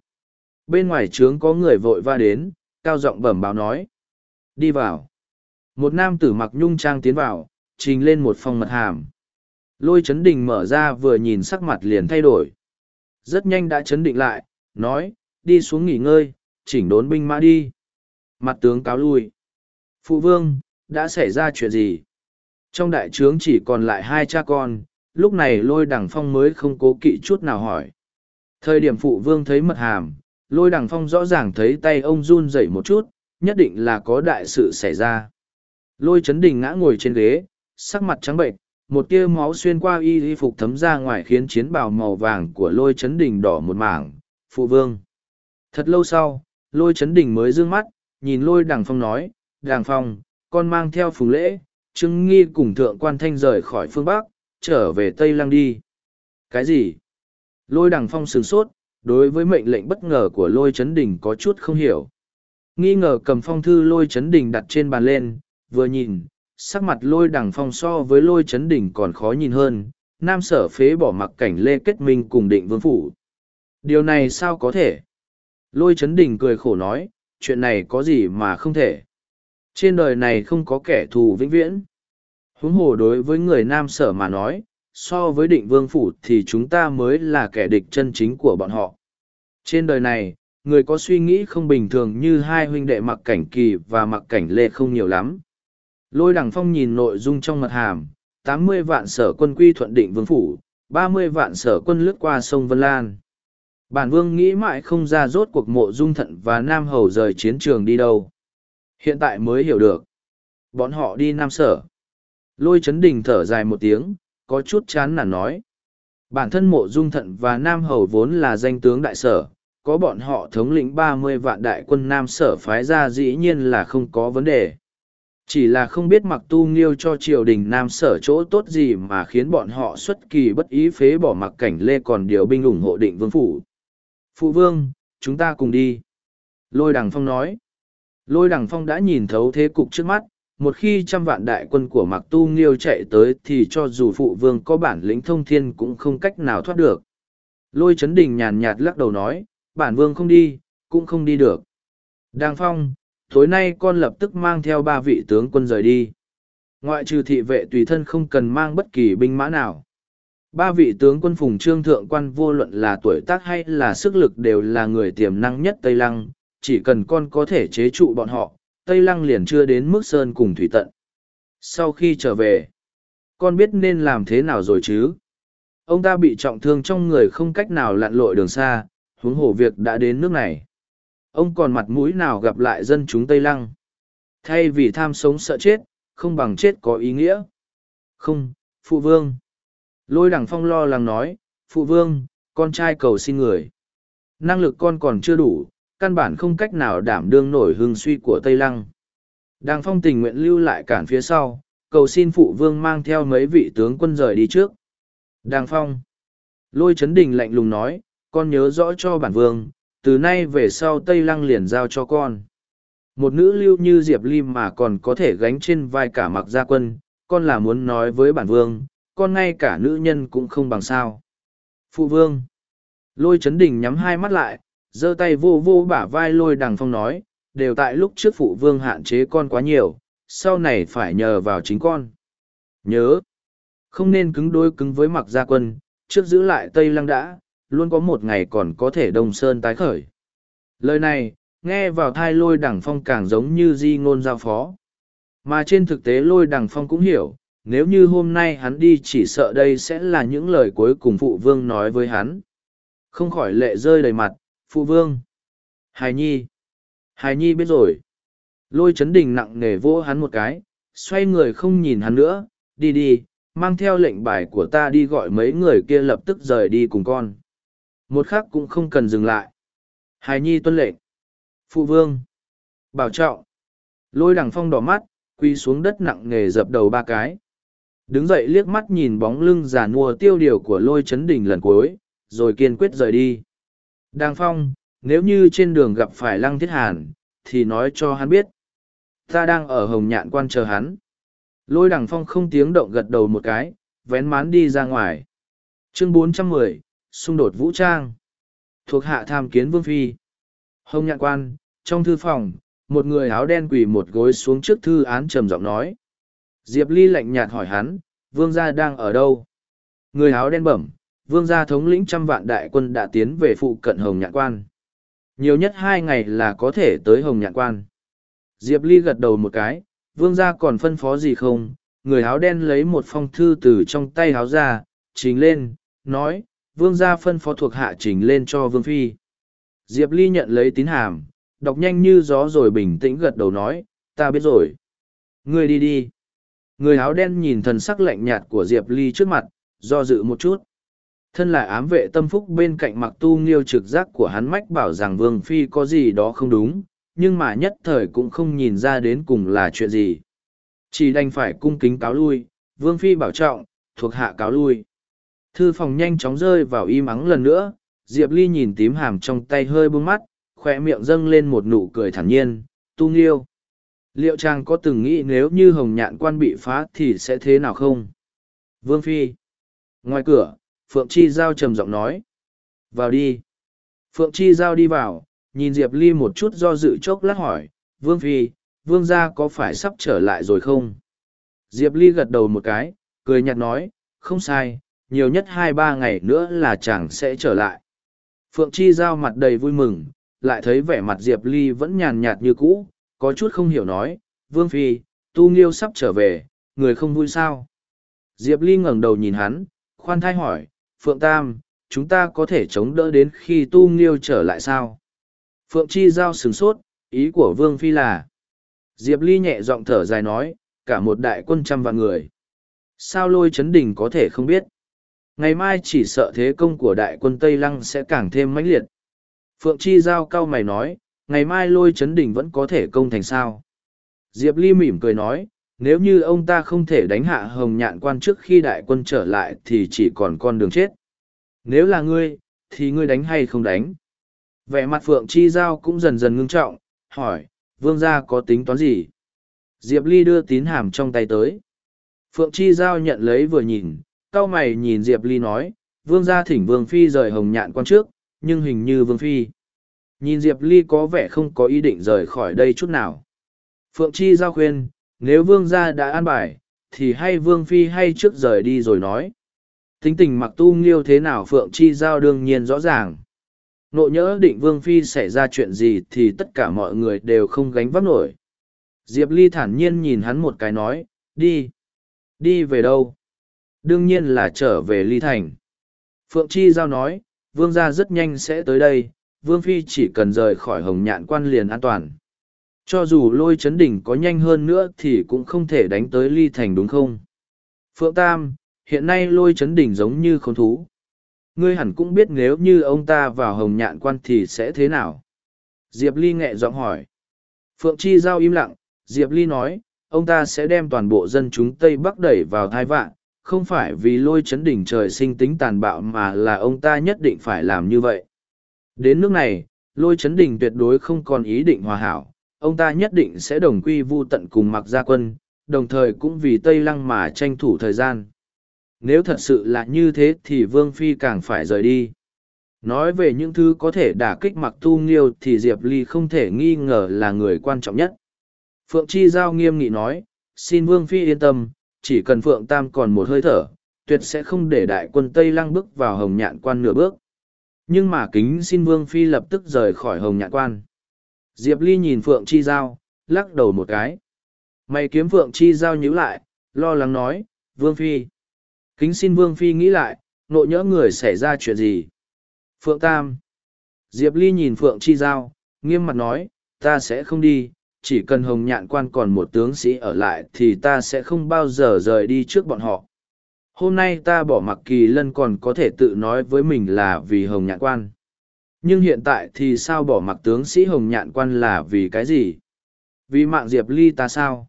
Bên ngoài trướng có người vội va đến, cao giọng bẩm báo nói. Đi vào. Một nam tử mặc nhung trang tiến vào, trình lên một phòng mật hàm. Lôi chấn đình mở ra vừa nhìn sắc mặt liền thay đổi. Rất nhanh đã chấn định lại, nói, đi xuống nghỉ ngơi, chỉnh đốn binh mã đi. Mặt tướng cáo lui. Phụ vương, đã xảy ra chuyện gì? Trong đại trướng chỉ còn lại hai cha con, lúc này lôi đằng phong mới không cố kỵ chút nào hỏi. Thời điểm phụ vương thấy mật hàm, lôi đằng phong rõ ràng thấy tay ông run rẩy một chút, nhất định là có đại sự xảy ra. Lôi chấn đình ngã ngồi trên ghế, sắc mặt trắng bệnh, một tia máu xuyên qua y y phục thấm ra ngoài khiến chiến bào màu vàng của lôi chấn đình đỏ một mảng. Phụ vương. Thật lâu sau, lôi chấn đình mới dương mắt, nhìn lôi đằng phong nói, đàng phong, con mang theo phùng lễ, trưng nghi cùng thượng quan thanh rời khỏi phương Bắc, trở về Tây Lăng đi. Cái gì? Lôi đằng phong sửng sốt, đối với mệnh lệnh bất ngờ của lôi chấn đình có chút không hiểu. Nghi ngờ cầm phong thư lôi chấn đình đặt trên bàn lên, vừa nhìn, sắc mặt lôi đằng phong so với lôi chấn đỉnh còn khó nhìn hơn, nam sở phế bỏ mặc cảnh lê kết minh cùng định vương phủ. Điều này sao có thể? Lôi chấn đỉnh cười khổ nói, chuyện này có gì mà không thể. Trên đời này không có kẻ thù vĩnh viễn. Huống hồ đối với người nam sở mà nói, so với định vương phủ thì chúng ta mới là kẻ địch chân chính của bọn họ. Trên đời này, người có suy nghĩ không bình thường như hai huynh đệ mặc cảnh kỳ và mặc cảnh lê không nhiều lắm. Lôi đằng phong nhìn nội dung trong mật hàm, tám mươi vạn sở quân quy thuận định vương phủ, ba mươi vạn sở quân lướt qua sông Vân Lan. Bản vương nghĩ mãi không ra rốt cuộc mộ dung thận và Nam Hầu rời chiến trường đi đâu. Hiện tại mới hiểu được. Bọn họ đi Nam Sở. Lôi chấn đình thở dài một tiếng, có chút chán nản nói. Bản thân mộ dung thận và Nam Hầu vốn là danh tướng đại sở, có bọn họ thống lĩnh ba mươi vạn đại quân Nam Sở phái ra dĩ nhiên là không có vấn đề. Chỉ là không biết mặc tu nghiêu cho triều đình Nam Sở chỗ tốt gì mà khiến bọn họ xuất kỳ bất ý phế bỏ mặc cảnh lê còn điều binh ủng hộ định vương phủ. Phụ vương, chúng ta cùng đi. Lôi đằng phong nói. Lôi đằng phong đã nhìn thấu thế cục trước mắt, một khi trăm vạn đại quân của mặc tu nghiêu chạy tới thì cho dù phụ vương có bản lĩnh thông thiên cũng không cách nào thoát được. Lôi chấn đình nhàn nhạt lắc đầu nói, bản vương không đi, cũng không đi được. Đàng phong, tối nay con lập tức mang theo ba vị tướng quân rời đi. Ngoại trừ thị vệ tùy thân không cần mang bất kỳ binh mã nào. Ba vị tướng quân phùng trương thượng quan vô luận là tuổi tác hay là sức lực đều là người tiềm năng nhất Tây Lăng, chỉ cần con có thể chế trụ bọn họ, Tây Lăng liền chưa đến mức sơn cùng thủy tận. Sau khi trở về, con biết nên làm thế nào rồi chứ? Ông ta bị trọng thương trong người không cách nào lặn lội đường xa, huống hồ việc đã đến nước này. Ông còn mặt mũi nào gặp lại dân chúng Tây Lăng? Thay vì tham sống sợ chết, không bằng chết có ý nghĩa. Không, phụ vương. Lôi đằng phong lo lắng nói, phụ vương, con trai cầu xin người. Năng lực con còn chưa đủ, căn bản không cách nào đảm đương nổi hương suy của Tây Lăng. Đàng phong tình nguyện lưu lại cản phía sau, cầu xin phụ vương mang theo mấy vị tướng quân rời đi trước. Đàng phong. Lôi chấn đình lạnh lùng nói, con nhớ rõ cho bản vương, từ nay về sau Tây Lăng liền giao cho con. Một nữ lưu như Diệp ly mà còn có thể gánh trên vai cả mặc gia quân, con là muốn nói với bản vương, con ngay cả nữ nhân cũng không bằng sao. Phụ vương. Lôi Trấn đình nhắm hai mắt lại, giơ tay vô vô bả vai lôi đằng phong nói, đều tại lúc trước phụ vương hạn chế con quá nhiều, sau này phải nhờ vào chính con. Nhớ, không nên cứng đôi cứng với mặc gia quân, trước giữ lại Tây Lăng đã, luôn có một ngày còn có thể đông sơn tái khởi. Lời này, nghe vào thai lôi đằng phong càng giống như di ngôn giao phó. Mà trên thực tế lôi đằng phong cũng hiểu, nếu như hôm nay hắn đi chỉ sợ đây sẽ là những lời cuối cùng phụ vương nói với hắn. Không khỏi lệ rơi đầy mặt, phụ vương. Hài nhi. Hài nhi biết rồi. Lôi chấn đình nặng nề vỗ hắn một cái, xoay người không nhìn hắn nữa, đi đi, mang theo lệnh bài của ta đi gọi mấy người kia lập tức rời đi cùng con. Một khắc cũng không cần dừng lại. Hài nhi tuân lệnh. Phụ vương. Bảo trọng. Lôi đằng phong đỏ mắt, quy xuống đất nặng nề dập đầu ba cái. Đứng dậy liếc mắt nhìn bóng lưng già nua tiêu điều của lôi chấn đỉnh lần cuối, rồi kiên quyết rời đi. Đàng phong, nếu như trên đường gặp phải lăng thiết hàn, thì nói cho hắn biết. Ta đang ở hồng nhạn quan chờ hắn. Lôi đằng phong không tiếng động gật đầu một cái, vén mán đi ra ngoài. Chương 410, xung đột vũ trang. Thuộc hạ tham kiến vương phi. Hồng nhạn quan, trong thư phòng, một người áo đen quỳ một gối xuống trước thư án trầm giọng nói. Diệp Ly lạnh nhạt hỏi hắn, vương gia đang ở đâu? Người áo đen bẩm, vương gia thống lĩnh trăm vạn đại quân đã tiến về phụ cận Hồng Nhạn Quan. Nhiều nhất hai ngày là có thể tới Hồng Nhạn Quan. Diệp Ly gật đầu một cái, vương gia còn phân phó gì không? Người áo đen lấy một phong thư từ trong tay áo ra, chính lên, nói, vương gia phân phó thuộc hạ trình lên cho vương phi. Diệp Ly nhận lấy tín hàm, đọc nhanh như gió rồi bình tĩnh gật đầu nói, ta biết rồi. Ngươi đi đi. Người áo đen nhìn thần sắc lạnh nhạt của Diệp Ly trước mặt, do dự một chút. Thân là ám vệ tâm phúc bên cạnh mặc tu nghiêu trực giác của hắn mách bảo rằng Vương Phi có gì đó không đúng, nhưng mà nhất thời cũng không nhìn ra đến cùng là chuyện gì. Chỉ đành phải cung kính cáo lui, Vương Phi bảo trọng, thuộc hạ cáo lui. Thư phòng nhanh chóng rơi vào im ắng lần nữa, Diệp Ly nhìn tím hàm trong tay hơi bưng mắt, khoe miệng dâng lên một nụ cười thản nhiên, tu nghiêu. Liệu chàng có từng nghĩ nếu như hồng nhạn quan bị phá thì sẽ thế nào không? Vương Phi. Ngoài cửa, Phượng Chi Giao trầm giọng nói. Vào đi. Phượng Chi Giao đi vào, nhìn Diệp Ly một chút do dự chốc lát hỏi, Vương Phi, Vương gia có phải sắp trở lại rồi không? Diệp Ly gật đầu một cái, cười nhạt nói, không sai, nhiều nhất hai ba ngày nữa là chàng sẽ trở lại. Phượng Chi Giao mặt đầy vui mừng, lại thấy vẻ mặt Diệp Ly vẫn nhàn nhạt như cũ, có chút không hiểu nói, Vương Phi, Tu Nghiêu sắp trở về, người không vui sao? Diệp Ly ngẩng đầu nhìn hắn, khoan thai hỏi, Phượng Tam, chúng ta có thể chống đỡ đến khi Tu Nghiêu trở lại sao? Phượng Chi Giao sừng sốt, ý của Vương Phi là. Diệp Ly nhẹ giọng thở dài nói, cả một đại quân trăm vạn người. Sao lôi chấn đình có thể không biết? Ngày mai chỉ sợ thế công của đại quân Tây Lăng sẽ càng thêm mãnh liệt. Phượng Chi Giao cao mày nói, ngày mai lôi chấn đỉnh vẫn có thể công thành sao. Diệp Ly mỉm cười nói, nếu như ông ta không thể đánh hạ hồng nhạn quan trước khi đại quân trở lại thì chỉ còn con đường chết. Nếu là ngươi, thì ngươi đánh hay không đánh? Vẻ mặt Phượng Chi Giao cũng dần dần ngưng trọng, hỏi, vương gia có tính toán gì? Diệp Ly đưa tín hàm trong tay tới. Phượng Chi Giao nhận lấy vừa nhìn, cao mày nhìn Diệp Ly nói, vương gia thỉnh vương phi rời hồng nhạn quan trước, nhưng hình như vương phi. Nhìn Diệp Ly có vẻ không có ý định rời khỏi đây chút nào. Phượng Chi giao khuyên, nếu vương gia đã an bài, thì hay vương phi hay trước rời đi rồi nói. Tính tình mặc tu nghiêu thế nào Phượng Chi giao đương nhiên rõ ràng. Nộ nhỡ định vương phi xảy ra chuyện gì thì tất cả mọi người đều không gánh vác nổi. Diệp Ly thản nhiên nhìn hắn một cái nói, đi. Đi về đâu? Đương nhiên là trở về Ly Thành. Phượng Chi Giao nói, vương gia rất nhanh sẽ tới đây, vương phi chỉ cần rời khỏi hồng nhạn quan liền an toàn. Cho dù lôi chấn đỉnh có nhanh hơn nữa thì cũng không thể đánh tới ly thành đúng không? Phượng Tam, hiện nay lôi chấn đỉnh giống như không thú. Ngươi hẳn cũng biết nếu như ông ta vào hồng nhạn quan thì sẽ thế nào? Diệp Ly nghẹ giọng hỏi. Phượng Chi Giao im lặng, Diệp Ly nói, ông ta sẽ đem toàn bộ dân chúng Tây Bắc đẩy vào thai vạn, không phải vì lôi chấn đỉnh trời sinh tính tàn bạo mà là ông ta nhất định phải làm như vậy. Đến nước này, lôi chấn đỉnh tuyệt đối không còn ý định hòa hảo, ông ta nhất định sẽ đồng quy vu tận cùng mặc gia quân, đồng thời cũng vì Tây Lăng mà tranh thủ thời gian. Nếu thật sự là như thế thì Vương Phi càng phải rời đi. Nói về những thứ có thể đả kích mặc tu nghiêu thì Diệp Ly không thể nghi ngờ là người quan trọng nhất. Phượng Chi Giao nghiêm nghị nói, xin Vương Phi yên tâm, chỉ cần Phượng Tam còn một hơi thở, tuyệt sẽ không để đại quân Tây Lăng bước vào hồng nhạn quan nửa bước. Nhưng mà kính xin Vương Phi lập tức rời khỏi hồng nhạn quan. Diệp Ly nhìn Phượng Chi Giao, lắc đầu một cái. Mày kiếm Phượng Chi Giao nhíu lại, lo lắng nói, Vương Phi. Kính xin Vương Phi nghĩ lại, nộ nhỡ người xảy ra chuyện gì. Phượng Tam. Diệp Ly nhìn Phượng Chi Giao, nghiêm mặt nói, ta sẽ không đi, chỉ cần hồng nhạn quan còn một tướng sĩ ở lại thì ta sẽ không bao giờ rời đi trước bọn họ. Hôm nay ta bỏ mặc kỳ lân còn có thể tự nói với mình là vì hồng nhạn quan. Nhưng hiện tại thì sao bỏ mặc tướng sĩ hồng nhạn quan là vì cái gì? Vì mạng diệp ly ta sao?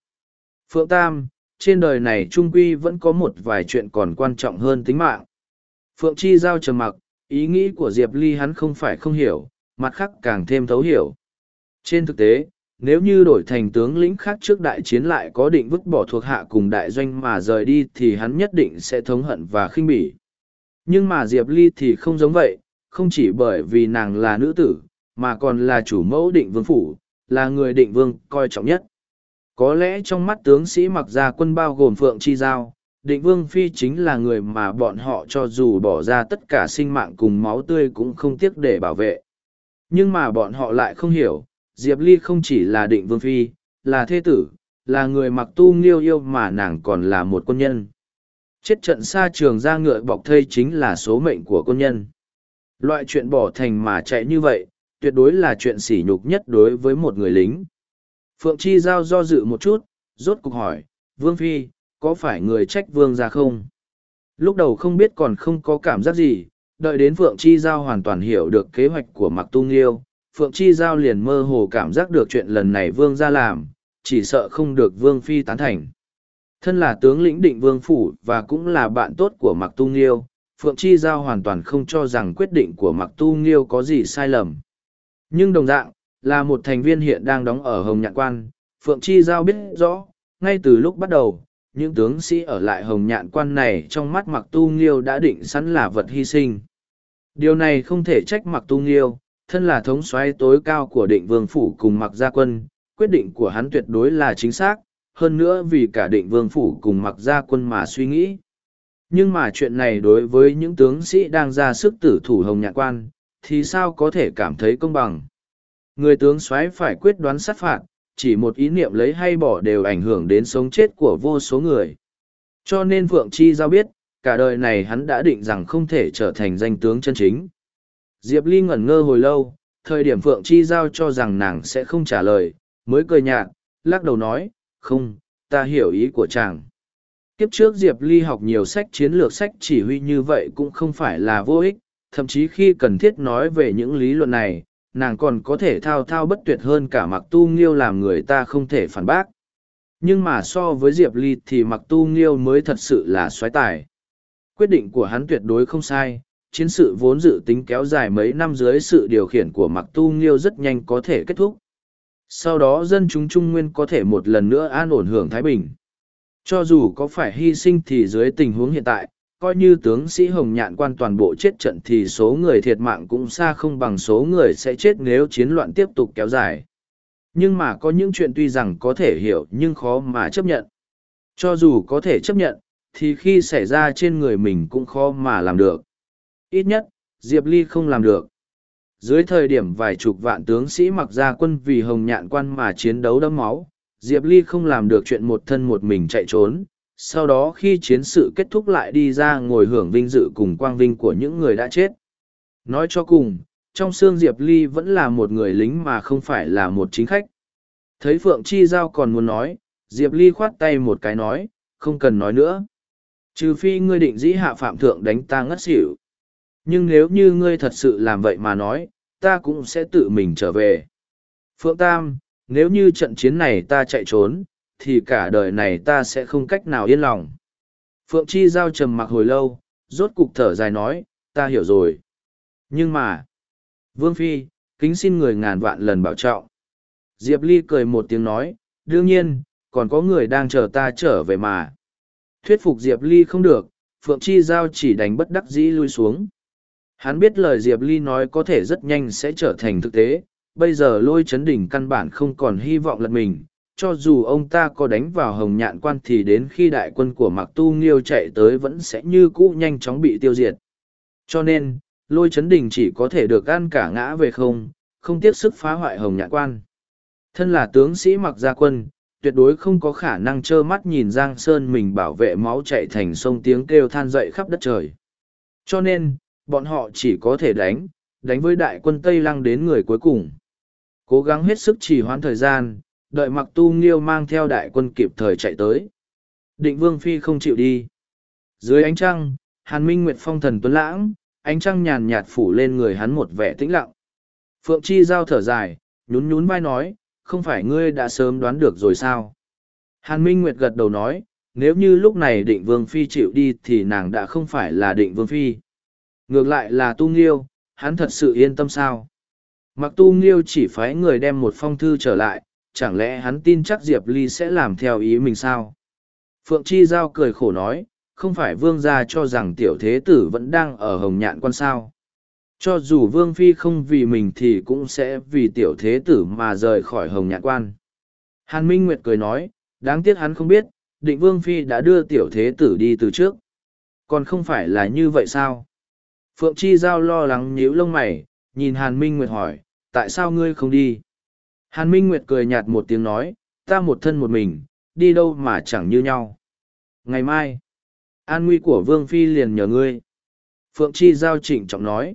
Phượng tam, trên đời này trung quy vẫn có một vài chuyện còn quan trọng hơn tính mạng. Phượng chi giao trầm mặc, ý nghĩ của diệp ly hắn không phải không hiểu, mặt khác càng thêm thấu hiểu. Trên thực tế nếu như đổi thành tướng lĩnh khác trước đại chiến lại có định vứt bỏ thuộc hạ cùng đại doanh mà rời đi thì hắn nhất định sẽ thống hận và khinh bỉ. Nhưng mà Diệp Ly thì không giống vậy, không chỉ bởi vì nàng là nữ tử, mà còn là chủ mẫu định vương phủ, là người định vương coi trọng nhất. Có lẽ trong mắt tướng sĩ mặc gia quân bao gồm Phượng Chi Giao, định vương phi chính là người mà bọn họ cho dù bỏ ra tất cả sinh mạng cùng máu tươi cũng không tiếc để bảo vệ. Nhưng mà bọn họ lại không hiểu, Diệp Ly không chỉ là định vương phi, là thế tử, là người mặc tu nghiêu yêu mà nàng còn là một quân nhân. Chết trận xa trường ra ngựa bọc thây chính là số mệnh của quân nhân. Loại chuyện bỏ thành mà chạy như vậy, tuyệt đối là chuyện sỉ nhục nhất đối với một người lính. Phượng Chi Giao do dự một chút, rốt cục hỏi, Vương Phi, có phải người trách Vương ra không? Lúc đầu không biết còn không có cảm giác gì, đợi đến Phượng Chi Giao hoàn toàn hiểu được kế hoạch của Mạc Tu Nghiêu, Phượng Chi Giao liền mơ hồ cảm giác được chuyện lần này Vương ra làm, chỉ sợ không được Vương Phi tán thành. Thân là tướng lĩnh định Vương Phủ và cũng là bạn tốt của Mạc Tu Nghiêu, Phượng Chi Giao hoàn toàn không cho rằng quyết định của Mạc Tu Nghiêu có gì sai lầm. Nhưng đồng dạng, là một thành viên hiện đang đóng ở Hồng Nhạn Quan, Phượng Chi Giao biết rõ, ngay từ lúc bắt đầu, những tướng sĩ ở lại Hồng Nhạn Quan này trong mắt Mạc Tu Nghiêu đã định sẵn là vật hy sinh. Điều này không thể trách Mạc Tu Nghiêu, thân là thống soái tối cao của định vương phủ cùng mặc Gia Quân, quyết định của hắn tuyệt đối là chính xác, hơn nữa vì cả định vương phủ cùng mặc Gia Quân mà suy nghĩ. Nhưng mà chuyện này đối với những tướng sĩ đang ra sức tử thủ Hồng nhạc Quan, thì sao có thể cảm thấy công bằng? Người tướng soái phải quyết đoán sát phạt, chỉ một ý niệm lấy hay bỏ đều ảnh hưởng đến sống chết của vô số người. Cho nên Phượng Chi Giao biết, cả đời này hắn đã định rằng không thể trở thành danh tướng chân chính. Diệp Ly ngẩn ngơ hồi lâu, thời điểm Phượng Chi Giao cho rằng nàng sẽ không trả lời, mới cười nhạt, lắc đầu nói, không, ta hiểu ý của chàng. Kiếp trước Diệp Ly học nhiều sách chiến lược sách chỉ huy như vậy cũng không phải là vô ích, thậm chí khi cần thiết nói về những lý luận này, nàng còn có thể thao thao bất tuyệt hơn cả mặc tu nghiêu làm người ta không thể phản bác. Nhưng mà so với Diệp Ly thì mặc tu nghiêu mới thật sự là xoái tài. Quyết định của hắn tuyệt đối không sai, chiến sự vốn dự tính kéo dài mấy năm dưới sự điều khiển của mặc tu nghiêu rất nhanh có thể kết thúc. Sau đó dân chúng Trung Nguyên có thể một lần nữa an ổn hưởng Thái Bình. Cho dù có phải hy sinh thì dưới tình huống hiện tại, coi như tướng sĩ hồng nhạn quan toàn bộ chết trận thì số người thiệt mạng cũng xa không bằng số người sẽ chết nếu chiến loạn tiếp tục kéo dài nhưng mà có những chuyện tuy rằng có thể hiểu nhưng khó mà chấp nhận cho dù có thể chấp nhận thì khi xảy ra trên người mình cũng khó mà làm được ít nhất diệp ly không làm được dưới thời điểm vài chục vạn tướng sĩ mặc ra quân vì hồng nhạn quan mà chiến đấu đẫm máu diệp ly không làm được chuyện một thân một mình chạy trốn sau đó khi chiến sự kết thúc lại đi ra ngồi hưởng vinh dự cùng quang vinh của những người đã chết. Nói cho cùng, trong xương Diệp Ly vẫn là một người lính mà không phải là một chính khách. Thấy Phượng Chi Giao còn muốn nói, Diệp Ly khoát tay một cái nói, không cần nói nữa. Trừ phi ngươi định dĩ hạ phạm thượng đánh ta ngất xỉu. Nhưng nếu như ngươi thật sự làm vậy mà nói, ta cũng sẽ tự mình trở về. Phượng Tam, nếu như trận chiến này ta chạy trốn, thì cả đời này ta sẽ không cách nào yên lòng. Phượng Chi Giao trầm mặc hồi lâu, rốt cục thở dài nói, ta hiểu rồi. Nhưng mà, Vương Phi, kính xin người ngàn vạn lần bảo trọng. Diệp Ly cười một tiếng nói, đương nhiên, còn có người đang chờ ta trở về mà. Thuyết phục Diệp Ly không được, Phượng Chi Giao chỉ đánh bất đắc dĩ lui xuống. Hắn biết lời Diệp Ly nói có thể rất nhanh sẽ trở thành thực tế, bây giờ lôi chấn đỉnh căn bản không còn hy vọng lật mình, cho dù ông ta có đánh vào hồng nhạn quan thì đến khi đại quân của mặc tu nghiêu chạy tới vẫn sẽ như cũ nhanh chóng bị tiêu diệt. Cho nên lôi chấn Đỉnh chỉ có thể được ăn cả ngã về không không tiếc sức phá hoại hồng nhạn quan. Thân là tướng sĩ mặc gia quân tuyệt đối không có khả năng trơ mắt nhìn giang sơn mình bảo vệ máu chạy thành sông tiếng kêu than dậy khắp đất trời. Cho nên bọn họ chỉ có thể đánh đánh với đại quân tây lăng đến người cuối cùng cố gắng hết sức trì hoãn thời gian đợi mặc tu nghiêu mang theo đại quân kịp thời chạy tới. Định vương phi không chịu đi. Dưới ánh trăng, hàn minh nguyệt phong thần tuấn lãng, ánh trăng nhàn nhạt phủ lên người hắn một vẻ tĩnh lặng. Phượng Chi giao thở dài, nhún nhún vai nói, không phải ngươi đã sớm đoán được rồi sao? Hàn Minh Nguyệt gật đầu nói, nếu như lúc này định vương phi chịu đi thì nàng đã không phải là định vương phi. Ngược lại là tu nghiêu, hắn thật sự yên tâm sao? Mặc tu nghiêu chỉ phái người đem một phong thư trở lại, chẳng lẽ hắn tin chắc Diệp Ly sẽ làm theo ý mình sao? Phượng Chi Giao cười khổ nói, không phải vương gia cho rằng tiểu thế tử vẫn đang ở hồng nhạn quan sao. Cho dù vương phi không vì mình thì cũng sẽ vì tiểu thế tử mà rời khỏi hồng nhạn quan. Hàn Minh Nguyệt cười nói, đáng tiếc hắn không biết, định vương phi đã đưa tiểu thế tử đi từ trước. Còn không phải là như vậy sao? Phượng Chi Giao lo lắng nhíu lông mày, nhìn Hàn Minh Nguyệt hỏi, tại sao ngươi không đi? Hàn Minh Nguyệt cười nhạt một tiếng nói, ta một thân một mình, đi đâu mà chẳng như nhau. Ngày mai, an nguy của Vương Phi liền nhờ ngươi. Phượng Chi Giao trịnh trọng nói.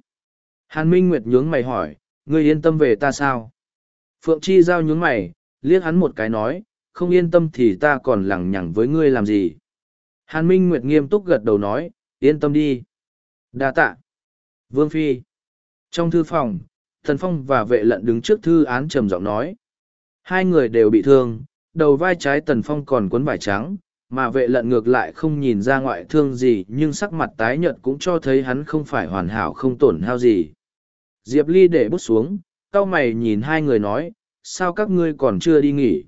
Hàn Minh Nguyệt nhướng mày hỏi, ngươi yên tâm về ta sao? Phượng Chi Giao nhướng mày, liếc hắn một cái nói, không yên tâm thì ta còn lẳng nhẳng với ngươi làm gì. Hàn Minh Nguyệt nghiêm túc gật đầu nói, yên tâm đi. đa tạ. Vương Phi. Trong thư phòng, Thần Phong và vệ lận đứng trước thư án trầm giọng nói. Hai người đều bị thương, đầu vai trái Tần Phong còn cuốn vải trắng, mà vệ lận ngược lại không nhìn ra ngoại thương gì nhưng sắc mặt tái nhợt cũng cho thấy hắn không phải hoàn hảo không tổn hao gì. Diệp Ly để bút xuống, cau mày nhìn hai người nói, sao các ngươi còn chưa đi nghỉ?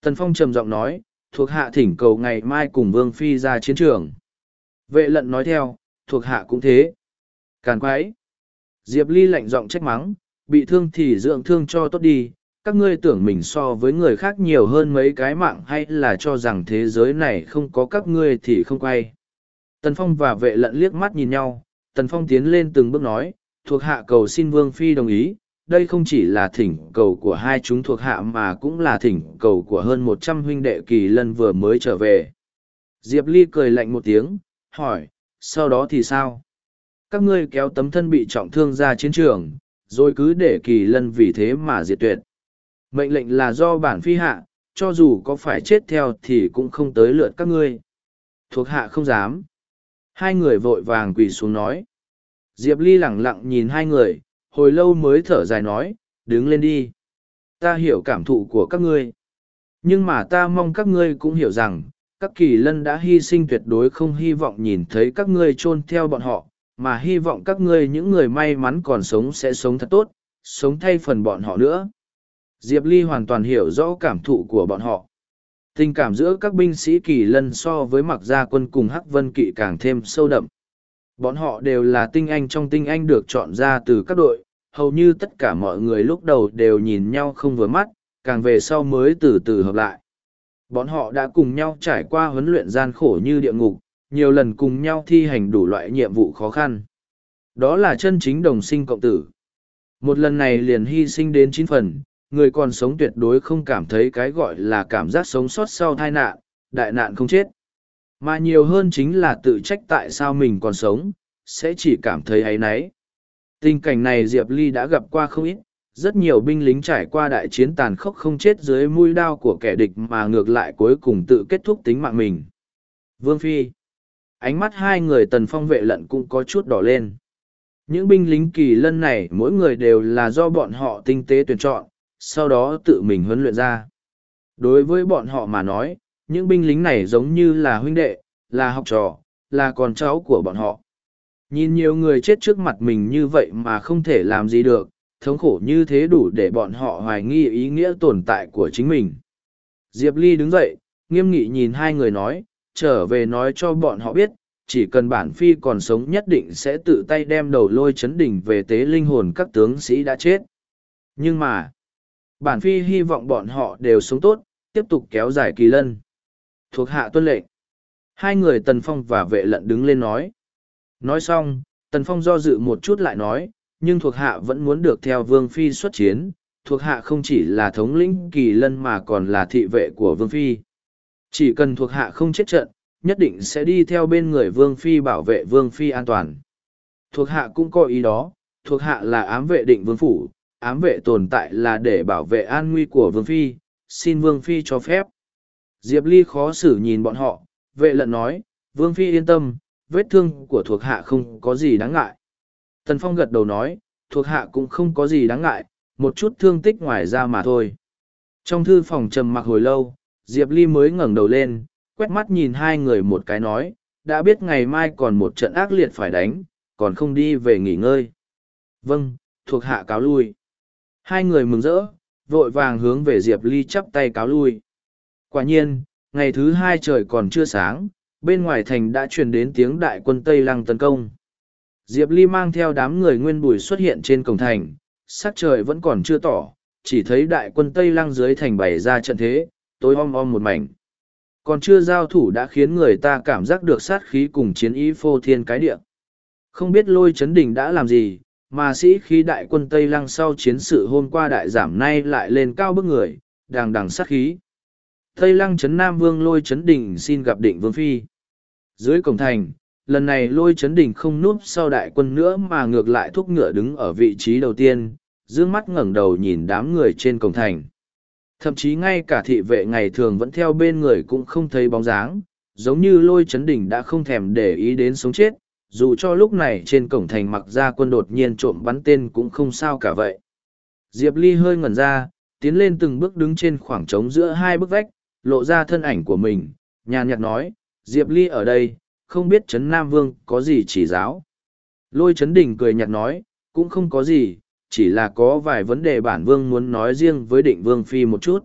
Tần Phong trầm giọng nói, thuộc hạ thỉnh cầu ngày mai cùng Vương Phi ra chiến trường. Vệ lận nói theo, thuộc hạ cũng thế. Càn quái. Diệp Ly lạnh giọng trách mắng, bị thương thì dưỡng thương cho tốt đi, các ngươi tưởng mình so với người khác nhiều hơn mấy cái mạng hay là cho rằng thế giới này không có các ngươi thì không quay. Tần Phong và vệ lận liếc mắt nhìn nhau, Tần Phong tiến lên từng bước nói, thuộc hạ cầu xin Vương Phi đồng ý, đây không chỉ là thỉnh cầu của hai chúng thuộc hạ mà cũng là thỉnh cầu của hơn một trăm huynh đệ kỳ lân vừa mới trở về. Diệp Ly cười lạnh một tiếng, hỏi, sau đó thì sao? Các ngươi kéo tấm thân bị trọng thương ra chiến trường, rồi cứ để kỳ lân vì thế mà diệt tuyệt. Mệnh lệnh là do bản phi hạ, cho dù có phải chết theo thì cũng không tới lượt các ngươi. Thuộc hạ không dám. Hai người vội vàng quỳ xuống nói. Diệp Ly lẳng lặng nhìn hai người, hồi lâu mới thở dài nói, đứng lên đi. Ta hiểu cảm thụ của các ngươi. Nhưng mà ta mong các ngươi cũng hiểu rằng, các kỳ lân đã hy sinh tuyệt đối không hy vọng nhìn thấy các ngươi chôn theo bọn họ, mà hy vọng các ngươi những người may mắn còn sống sẽ sống thật tốt, sống thay phần bọn họ nữa. Diệp Ly hoàn toàn hiểu rõ cảm thụ của bọn họ. Tình cảm giữa các binh sĩ kỳ lân so với mặc gia quân cùng Hắc Vân Kỵ càng thêm sâu đậm. Bọn họ đều là tinh anh trong tinh anh được chọn ra từ các đội, hầu như tất cả mọi người lúc đầu đều nhìn nhau không vừa mắt, càng về sau mới từ từ hợp lại. Bọn họ đã cùng nhau trải qua huấn luyện gian khổ như địa ngục, nhiều lần cùng nhau thi hành đủ loại nhiệm vụ khó khăn. Đó là chân chính đồng sinh cộng tử. Một lần này liền hy sinh đến chín phần, người còn sống tuyệt đối không cảm thấy cái gọi là cảm giác sống sót sau tai nạn, đại nạn không chết. Mà nhiều hơn chính là tự trách tại sao mình còn sống, sẽ chỉ cảm thấy ấy nấy. Tình cảnh này Diệp Ly đã gặp qua không ít, rất nhiều binh lính trải qua đại chiến tàn khốc không chết dưới mũi đao của kẻ địch mà ngược lại cuối cùng tự kết thúc tính mạng mình. Vương Phi Ánh mắt hai người tần phong vệ lận cũng có chút đỏ lên. Những binh lính kỳ lân này mỗi người đều là do bọn họ tinh tế tuyển chọn, sau đó tự mình huấn luyện ra. Đối với bọn họ mà nói, những binh lính này giống như là huynh đệ, là học trò, là con cháu của bọn họ. Nhìn nhiều người chết trước mặt mình như vậy mà không thể làm gì được, thống khổ như thế đủ để bọn họ hoài nghi ý nghĩa tồn tại của chính mình. Diệp Ly đứng dậy, nghiêm nghị nhìn hai người nói, trở về nói cho bọn họ biết, chỉ cần bản phi còn sống nhất định sẽ tự tay đem đầu lôi chấn đỉnh về tế linh hồn các tướng sĩ đã chết. Nhưng mà, bản phi hy vọng bọn họ đều sống tốt, tiếp tục kéo dài kỳ lân. Thuộc hạ tuân lệnh. Hai người Tần Phong và vệ lận đứng lên nói. Nói xong, Tần Phong do dự một chút lại nói, nhưng thuộc hạ vẫn muốn được theo Vương Phi xuất chiến, thuộc hạ không chỉ là thống lĩnh kỳ lân mà còn là thị vệ của Vương Phi. Chỉ cần thuộc hạ không chết trận, nhất định sẽ đi theo bên người Vương Phi bảo vệ Vương Phi an toàn. Thuộc hạ cũng có ý đó, thuộc hạ là ám vệ định Vương Phủ, ám vệ tồn tại là để bảo vệ an nguy của Vương Phi, xin Vương Phi cho phép. Diệp Ly khó xử nhìn bọn họ, vệ lận nói, Vương Phi yên tâm, vết thương của thuộc hạ không có gì đáng ngại. Tần Phong gật đầu nói, thuộc hạ cũng không có gì đáng ngại, một chút thương tích ngoài ra mà thôi. Trong thư phòng trầm mặc hồi lâu, Diệp Ly mới ngẩng đầu lên, quét mắt nhìn hai người một cái nói, đã biết ngày mai còn một trận ác liệt phải đánh, còn không đi về nghỉ ngơi. Vâng, thuộc hạ cáo lui. Hai người mừng rỡ, vội vàng hướng về Diệp Ly chắp tay cáo lui. Quả nhiên, ngày thứ hai trời còn chưa sáng, bên ngoài thành đã truyền đến tiếng đại quân Tây Lăng tấn công. Diệp Ly mang theo đám người nguyên bùi xuất hiện trên cổng thành, sắc trời vẫn còn chưa tỏ, chỉ thấy đại quân Tây Lăng dưới thành bày ra trận thế, tối om om một mảnh. Còn chưa giao thủ đã khiến người ta cảm giác được sát khí cùng chiến ý phô thiên cái địa. Không biết lôi chấn đình đã làm gì, mà sĩ khí đại quân Tây Lăng sau chiến sự hôm qua đại giảm nay lại lên cao bức người, đàng đằng sát khí. Tây Lăng chấn Nam Vương lôi chấn đình xin gặp định Vương Phi. Dưới cổng thành, lần này lôi chấn đình không núp sau đại quân nữa mà ngược lại thúc ngựa đứng ở vị trí đầu tiên, dương mắt ngẩng đầu nhìn đám người trên cổng thành. Thậm chí ngay cả thị vệ ngày thường vẫn theo bên người cũng không thấy bóng dáng, giống như lôi chấn đỉnh đã không thèm để ý đến sống chết, dù cho lúc này trên cổng thành mặc ra quân đột nhiên trộm bắn tên cũng không sao cả vậy. Diệp Ly hơi ngẩn ra, tiến lên từng bước đứng trên khoảng trống giữa hai bức vách, lộ ra thân ảnh của mình, nhàn nhạt nói, Diệp Ly ở đây, không biết Trấn Nam Vương có gì chỉ giáo. Lôi Trấn Đình cười nhạt nói, cũng không có gì, chỉ là có vài vấn đề bản vương muốn nói riêng với định vương phi một chút.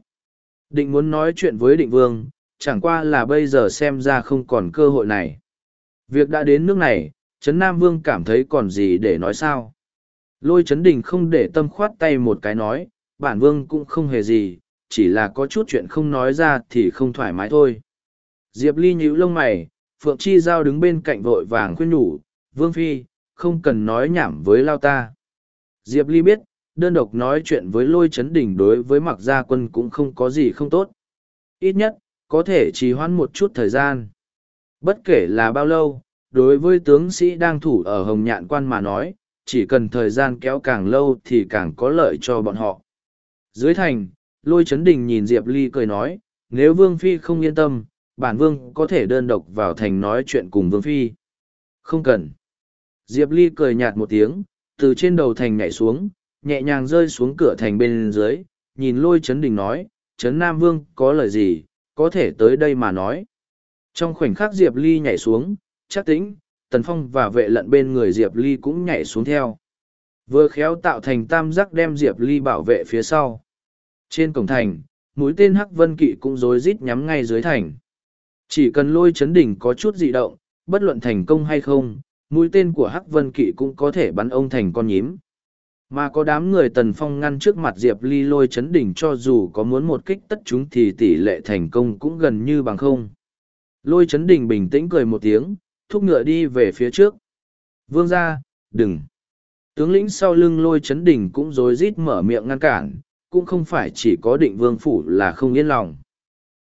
Định muốn nói chuyện với định vương, chẳng qua là bây giờ xem ra không còn cơ hội này. Việc đã đến nước này, Trấn Nam Vương cảm thấy còn gì để nói sao. Lôi Trấn Đình không để tâm khoát tay một cái nói, bản vương cũng không hề gì, chỉ là có chút chuyện không nói ra thì không thoải mái thôi. Diệp Ly nhíu lông mày, Phượng Chi Giao đứng bên cạnh vội vàng khuyên nhủ, Vương Phi, không cần nói nhảm với Lao ta. Diệp Ly biết, đơn độc nói chuyện với lôi chấn đỉnh đối với mặc gia quân cũng không có gì không tốt. Ít nhất, có thể trì hoãn một chút thời gian. Bất kể là bao lâu, đối với tướng sĩ đang thủ ở Hồng Nhạn Quan mà nói, chỉ cần thời gian kéo càng lâu thì càng có lợi cho bọn họ. Dưới thành, lôi chấn đình nhìn Diệp Ly cười nói, nếu Vương Phi không yên tâm, bản Vương có thể đơn độc vào thành nói chuyện cùng Vương Phi. Không cần. Diệp Ly cười nhạt một tiếng, từ trên đầu thành nhảy xuống, nhẹ nhàng rơi xuống cửa thành bên dưới, nhìn lôi chấn đình nói, chấn Nam Vương có lời gì, có thể tới đây mà nói. Trong khoảnh khắc Diệp Ly nhảy xuống, chắc tĩnh, Tần Phong và vệ lận bên người Diệp Ly cũng nhảy xuống theo. Vừa khéo tạo thành tam giác đem Diệp Ly bảo vệ phía sau. Trên cổng thành, mũi tên Hắc Vân Kỵ cũng rối rít nhắm ngay dưới thành. Chỉ cần lôi chấn đỉnh có chút dị động, bất luận thành công hay không, mũi tên của hắc vân kỵ cũng có thể bắn ông thành con nhím. Mà có đám người tần phong ngăn trước mặt diệp ly lôi chấn đỉnh cho dù có muốn một kích tất chúng thì tỷ lệ thành công cũng gần như bằng không. Lôi chấn đỉnh bình tĩnh cười một tiếng, thúc ngựa đi về phía trước. Vương ra đừng. Tướng lĩnh sau lưng lôi chấn đỉnh cũng rối rít mở miệng ngăn cản, cũng không phải chỉ có định vương phủ là không yên lòng.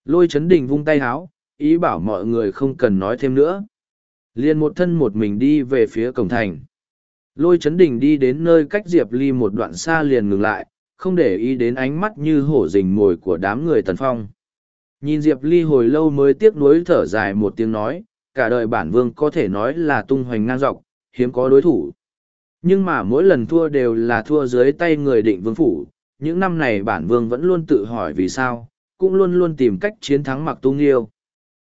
Lôi chấn đỉnh vung tay háo, ý bảo mọi người không cần nói thêm nữa liền một thân một mình đi về phía cổng thành. Lôi chấn đình đi đến nơi cách diệp ly một đoạn xa liền ngừng lại, không để ý đến ánh mắt như hổ rình mồi của đám người tần phong. Nhìn diệp ly hồi lâu mới tiếc nuối thở dài một tiếng nói, cả đời bản vương có thể nói là tung hoành ngang dọc, hiếm có đối thủ. Nhưng mà mỗi lần thua đều là thua dưới tay người định vương phủ, những năm này bản vương vẫn luôn tự hỏi vì sao, cũng luôn luôn tìm cách chiến thắng mặc tu nghiêu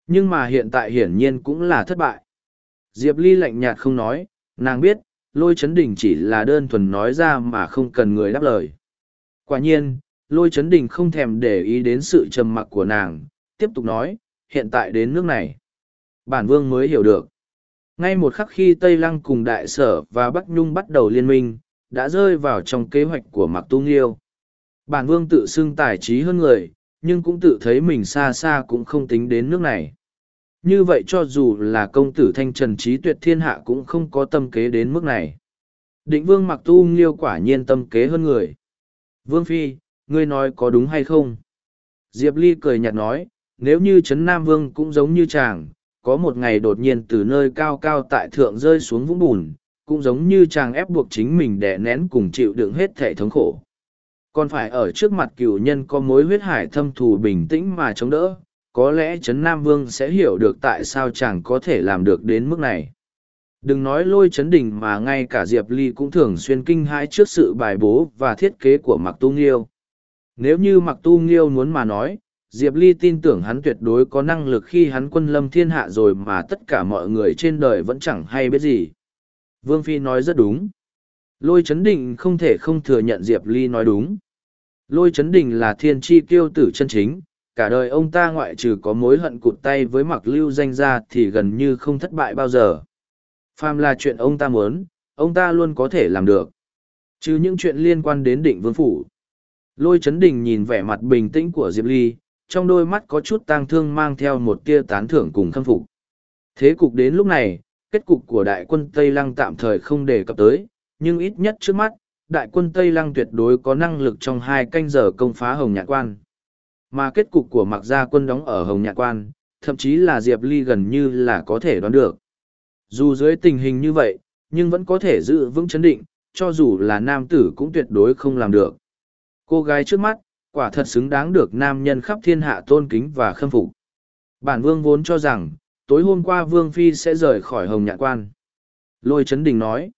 nhưng mà hiện tại hiển nhiên cũng là thất bại. Diệp Ly lạnh nhạt không nói, nàng biết, lôi chấn đình chỉ là đơn thuần nói ra mà không cần người đáp lời. Quả nhiên, lôi chấn đình không thèm để ý đến sự trầm mặc của nàng, tiếp tục nói, hiện tại đến nước này. Bản vương mới hiểu được. Ngay một khắc khi Tây Lăng cùng Đại Sở và Bắc Nhung bắt đầu liên minh, đã rơi vào trong kế hoạch của Mạc Tu Nghiêu. Bản vương tự xưng tài trí hơn người, nhưng cũng tự thấy mình xa xa cũng không tính đến nước này như vậy cho dù là công tử thanh trần trí tuyệt thiên hạ cũng không có tâm kế đến mức này. Định vương mặc tu nghiêu quả nhiên tâm kế hơn người. Vương phi, ngươi nói có đúng hay không? Diệp ly cười nhạt nói, nếu như trấn nam vương cũng giống như chàng, có một ngày đột nhiên từ nơi cao cao tại thượng rơi xuống vũng bùn, cũng giống như chàng ép buộc chính mình để nén cùng chịu đựng hết thể thống khổ. Còn phải ở trước mặt cựu nhân có mối huyết hải thâm thù bình tĩnh mà chống đỡ có lẽ Trấn Nam Vương sẽ hiểu được tại sao chàng có thể làm được đến mức này. Đừng nói lôi Trấn Đình mà ngay cả Diệp Ly cũng thường xuyên kinh hãi trước sự bài bố và thiết kế của mặc Tu Nghiêu. Nếu như mặc Tu Nghiêu muốn mà nói, Diệp Ly tin tưởng hắn tuyệt đối có năng lực khi hắn quân lâm thiên hạ rồi mà tất cả mọi người trên đời vẫn chẳng hay biết gì. Vương Phi nói rất đúng. Lôi Trấn Đình không thể không thừa nhận Diệp Ly nói đúng. Lôi chấn đình là thiên tri kiêu tử chân chính, cả đời ông ta ngoại trừ có mối hận cụt tay với mặc lưu danh ra thì gần như không thất bại bao giờ. Phàm là chuyện ông ta muốn, ông ta luôn có thể làm được. Chứ những chuyện liên quan đến định vương phủ. Lôi Trấn đình nhìn vẻ mặt bình tĩnh của Diệp Ly, trong đôi mắt có chút tang thương mang theo một tia tán thưởng cùng khâm phục. Thế cục đến lúc này, kết cục của đại quân Tây Lăng tạm thời không đề cập tới, nhưng ít nhất trước mắt, đại quân Tây Lăng tuyệt đối có năng lực trong hai canh giờ công phá Hồng Nhạc Quan. Mà kết cục của mặc gia quân đóng ở Hồng Nhạc Quan, thậm chí là Diệp Ly gần như là có thể đoán được. Dù dưới tình hình như vậy, nhưng vẫn có thể giữ vững chấn định, cho dù là nam tử cũng tuyệt đối không làm được. Cô gái trước mắt, quả thật xứng đáng được nam nhân khắp thiên hạ tôn kính và khâm phục. Bản vương vốn cho rằng, tối hôm qua vương phi sẽ rời khỏi hồng nhạn quan. Lôi chấn đình nói.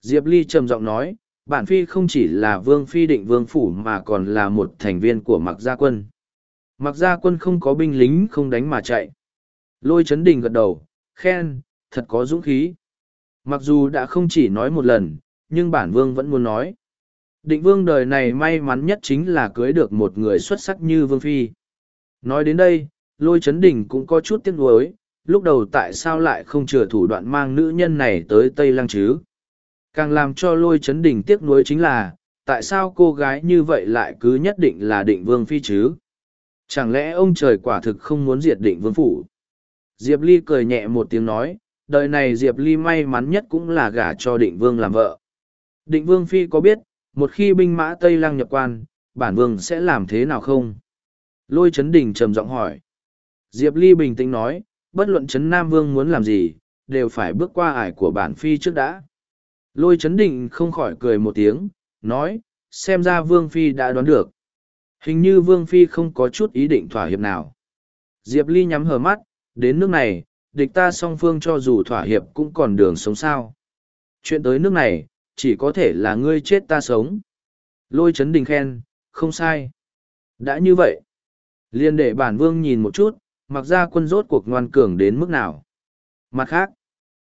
Diệp Ly trầm giọng nói, bản phi không chỉ là vương phi định vương phủ mà còn là một thành viên của mặc gia quân. Mặc ra quân không có binh lính không đánh mà chạy. Lôi chấn đình gật đầu, khen, thật có dũng khí. Mặc dù đã không chỉ nói một lần, nhưng bản vương vẫn muốn nói. Định vương đời này may mắn nhất chính là cưới được một người xuất sắc như vương phi. Nói đến đây, lôi chấn đình cũng có chút tiếc nuối, lúc đầu tại sao lại không chừa thủ đoạn mang nữ nhân này tới Tây Lăng chứ? Càng làm cho lôi chấn đình tiếc nuối chính là, tại sao cô gái như vậy lại cứ nhất định là định vương phi chứ? Chẳng lẽ ông trời quả thực không muốn diệt định vương phủ? Diệp Ly cười nhẹ một tiếng nói, đời này Diệp Ly may mắn nhất cũng là gả cho định vương làm vợ. Định vương phi có biết, một khi binh mã Tây Lăng nhập quan, bản vương sẽ làm thế nào không? Lôi chấn đình trầm giọng hỏi. Diệp Ly bình tĩnh nói, bất luận chấn Nam Vương muốn làm gì, đều phải bước qua ải của bản phi trước đã. Lôi chấn đình không khỏi cười một tiếng, nói, xem ra Vương Phi đã đoán được. Hình như Vương Phi không có chút ý định thỏa hiệp nào. Diệp Ly nhắm hờ mắt, đến nước này, địch ta song phương cho dù thỏa hiệp cũng còn đường sống sao. Chuyện tới nước này, chỉ có thể là ngươi chết ta sống. Lôi chấn đình khen, không sai. Đã như vậy, liền để bản vương nhìn một chút, mặc ra quân rốt cuộc ngoan cường đến mức nào. Mặt khác,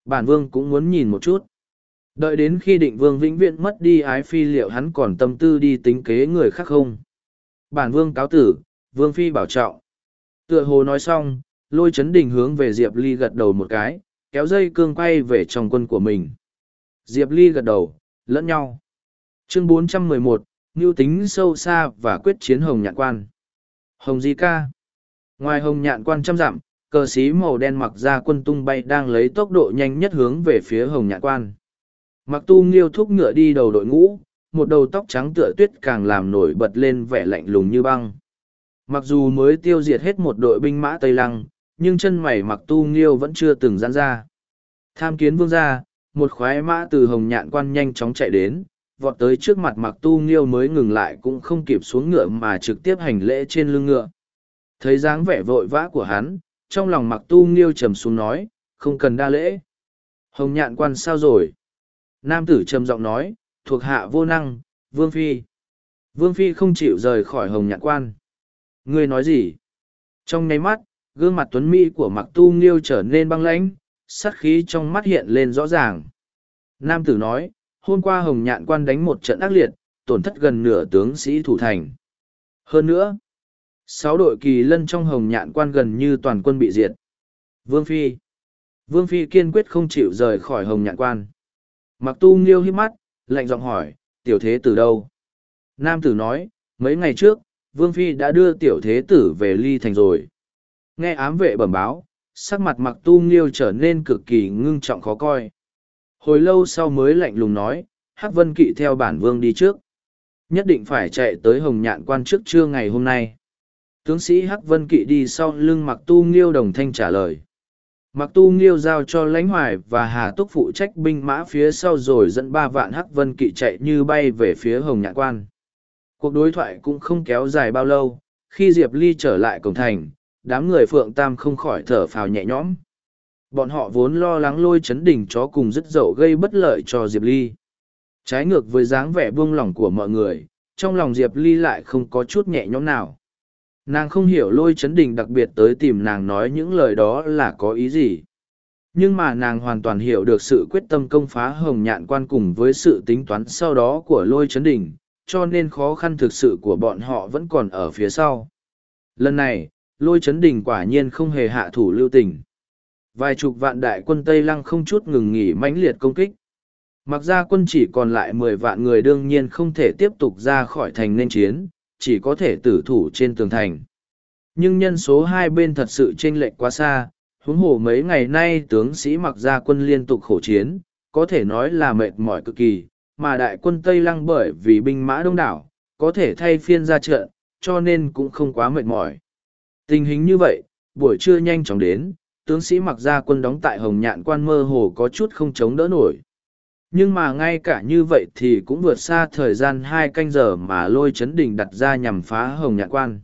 bản vương cũng muốn nhìn một chút. Đợi đến khi định vương vĩnh viễn mất đi ái phi liệu hắn còn tâm tư đi tính kế người khác không. Bản vương cáo tử, vương phi bảo trọng. Tựa hồ nói xong, lôi chấn đình hướng về Diệp Ly gật đầu một cái, kéo dây cương quay về trong quân của mình. Diệp Ly gật đầu, lẫn nhau. Chương 411, Ngưu tính sâu xa và quyết chiến hồng nhạn quan. Hồng Di Ca Ngoài hồng nhạn quan trăm dặm, cờ xí màu đen mặc ra quân tung bay đang lấy tốc độ nhanh nhất hướng về phía hồng nhạn quan. Mặc tu nghiêu thúc ngựa đi đầu đội ngũ, một đầu tóc trắng tựa tuyết càng làm nổi bật lên vẻ lạnh lùng như băng. Mặc dù mới tiêu diệt hết một đội binh mã Tây Lăng, nhưng chân mày mặc tu nghiêu vẫn chưa từng giãn ra. Tham kiến vương gia, một khoái mã từ hồng nhạn quan nhanh chóng chạy đến, vọt tới trước mặt mặc tu nghiêu mới ngừng lại cũng không kịp xuống ngựa mà trực tiếp hành lễ trên lưng ngựa. Thấy dáng vẻ vội vã của hắn, trong lòng mặc tu nghiêu trầm xuống nói, không cần đa lễ. Hồng nhạn quan sao rồi? Nam tử trầm giọng nói, thuộc hạ vô năng, vương phi. Vương phi không chịu rời khỏi hồng nhạn quan. Ngươi nói gì? Trong nháy mắt, gương mặt tuấn mỹ của mặc tu nghiêu trở nên băng lãnh, sát khí trong mắt hiện lên rõ ràng. Nam tử nói, hôm qua hồng nhạn quan đánh một trận ác liệt, tổn thất gần nửa tướng sĩ thủ thành. Hơn nữa, sáu đội kỳ lân trong hồng nhạn quan gần như toàn quân bị diệt. Vương Phi Vương Phi kiên quyết không chịu rời khỏi hồng nhạn quan. Mặc tu nghiêu hít mắt, lạnh giọng hỏi, tiểu thế tử đâu? Nam tử nói, mấy ngày trước, Vương Phi đã đưa tiểu thế tử về ly thành rồi. Nghe ám vệ bẩm báo, sắc mặt mặc tu nghiêu trở nên cực kỳ ngưng trọng khó coi. Hồi lâu sau mới lạnh lùng nói, Hắc Vân Kỵ theo bản vương đi trước. Nhất định phải chạy tới Hồng Nhạn quan trước trưa ngày hôm nay. Tướng sĩ Hắc Vân Kỵ đi sau lưng mặc tu nghiêu đồng thanh trả lời. Mặc tu nghiêu giao cho lãnh hoài và hà túc phụ trách binh mã phía sau rồi dẫn ba vạn Hắc Vân Kỵ chạy như bay về phía Hồng Nhạn quan. Cuộc đối thoại cũng không kéo dài bao lâu, khi Diệp Ly trở lại cổng thành, đám người Phượng Tam không khỏi thở phào nhẹ nhõm. Bọn họ vốn lo lắng lôi chấn đỉnh chó cùng dứt dậu gây bất lợi cho Diệp Ly. Trái ngược với dáng vẻ buông lỏng của mọi người, trong lòng Diệp Ly lại không có chút nhẹ nhõm nào. Nàng không hiểu lôi chấn đình đặc biệt tới tìm nàng nói những lời đó là có ý gì. Nhưng mà nàng hoàn toàn hiểu được sự quyết tâm công phá hồng nhạn quan cùng với sự tính toán sau đó của lôi chấn đình, cho nên khó khăn thực sự của bọn họ vẫn còn ở phía sau. Lần này, lôi chấn đình quả nhiên không hề hạ thủ lưu tình. Vài chục vạn đại quân Tây Lăng không chút ngừng nghỉ mãnh liệt công kích. Mặc ra quân chỉ còn lại mười vạn người đương nhiên không thể tiếp tục ra khỏi thành nên chiến, chỉ có thể tử thủ trên tường thành. Nhưng nhân số hai bên thật sự chênh lệch quá xa, huống hồ mấy ngày nay tướng sĩ mặc ra quân liên tục khổ chiến, có thể nói là mệt mỏi cực kỳ, mà đại quân Tây Lăng bởi vì binh mã đông đảo, có thể thay phiên ra trận, cho nên cũng không quá mệt mỏi. Tình hình như vậy, buổi trưa nhanh chóng đến, tướng sĩ mặc ra quân đóng tại Hồng Nhạn quan mơ hồ có chút không chống đỡ nổi. Nhưng mà ngay cả như vậy thì cũng vượt xa thời gian hai canh giờ mà lôi chấn đình đặt ra nhằm phá Hồng Nhạn quan.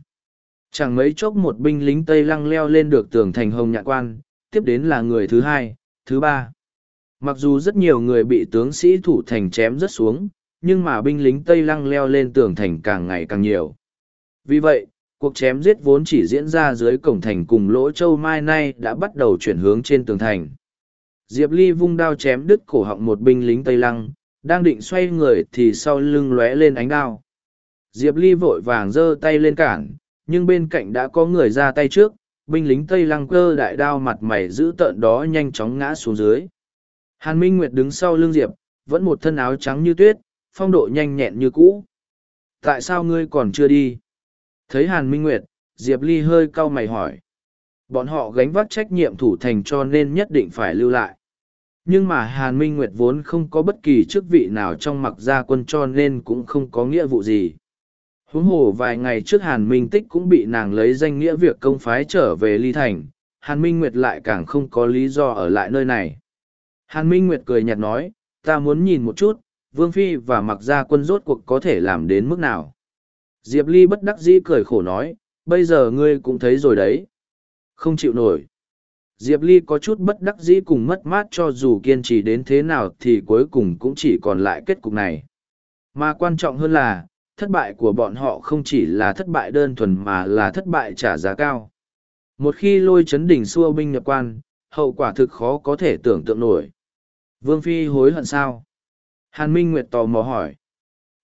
Chẳng mấy chốc một binh lính Tây Lăng leo lên được tường thành Hồng Nhạn quan, tiếp đến là người thứ hai, thứ ba. Mặc dù rất nhiều người bị tướng sĩ thủ thành chém rất xuống, nhưng mà binh lính Tây Lăng leo lên tường thành càng ngày càng nhiều. Vì vậy, cuộc chém giết vốn chỉ diễn ra dưới cổng thành cùng lỗ châu mai nay đã bắt đầu chuyển hướng trên tường thành. Diệp Ly vung đao chém đứt cổ họng một binh lính Tây Lăng, đang định xoay người thì sau lưng lóe lên ánh đao. Diệp Ly vội vàng giơ tay lên cản, nhưng bên cạnh đã có người ra tay trước, binh lính Tây Lăng cơ đại đao mặt mày giữ tợn đó nhanh chóng ngã xuống dưới. Hàn Minh Nguyệt đứng sau lưng Diệp, vẫn một thân áo trắng như tuyết, phong độ nhanh nhẹn như cũ. Tại sao ngươi còn chưa đi? Thấy Hàn Minh Nguyệt, Diệp Ly hơi cau mày hỏi. Bọn họ gánh vác trách nhiệm thủ thành cho nên nhất định phải lưu lại. Nhưng mà Hàn Minh Nguyệt vốn không có bất kỳ chức vị nào trong mặc gia quân cho nên cũng không có nghĩa vụ gì. Huống hồ vài ngày trước Hàn Minh Tích cũng bị nàng lấy danh nghĩa việc công phái trở về Ly Thành, Hàn Minh Nguyệt lại càng không có lý do ở lại nơi này. Hàn Minh Nguyệt cười nhạt nói, ta muốn nhìn một chút, Vương Phi và mặc gia quân rốt cuộc có thể làm đến mức nào. Diệp Ly bất đắc dĩ cười khổ nói, bây giờ ngươi cũng thấy rồi đấy. Không chịu nổi. Diệp Ly có chút bất đắc dĩ cùng mất mát cho dù kiên trì đến thế nào thì cuối cùng cũng chỉ còn lại kết cục này. Mà quan trọng hơn là, thất bại của bọn họ không chỉ là thất bại đơn thuần mà là thất bại trả giá cao. Một khi lôi chấn đỉnh xua binh nhập quan, hậu quả thực khó có thể tưởng tượng nổi. Vương Phi hối hận sao? Hàn Minh Nguyệt tò mò hỏi.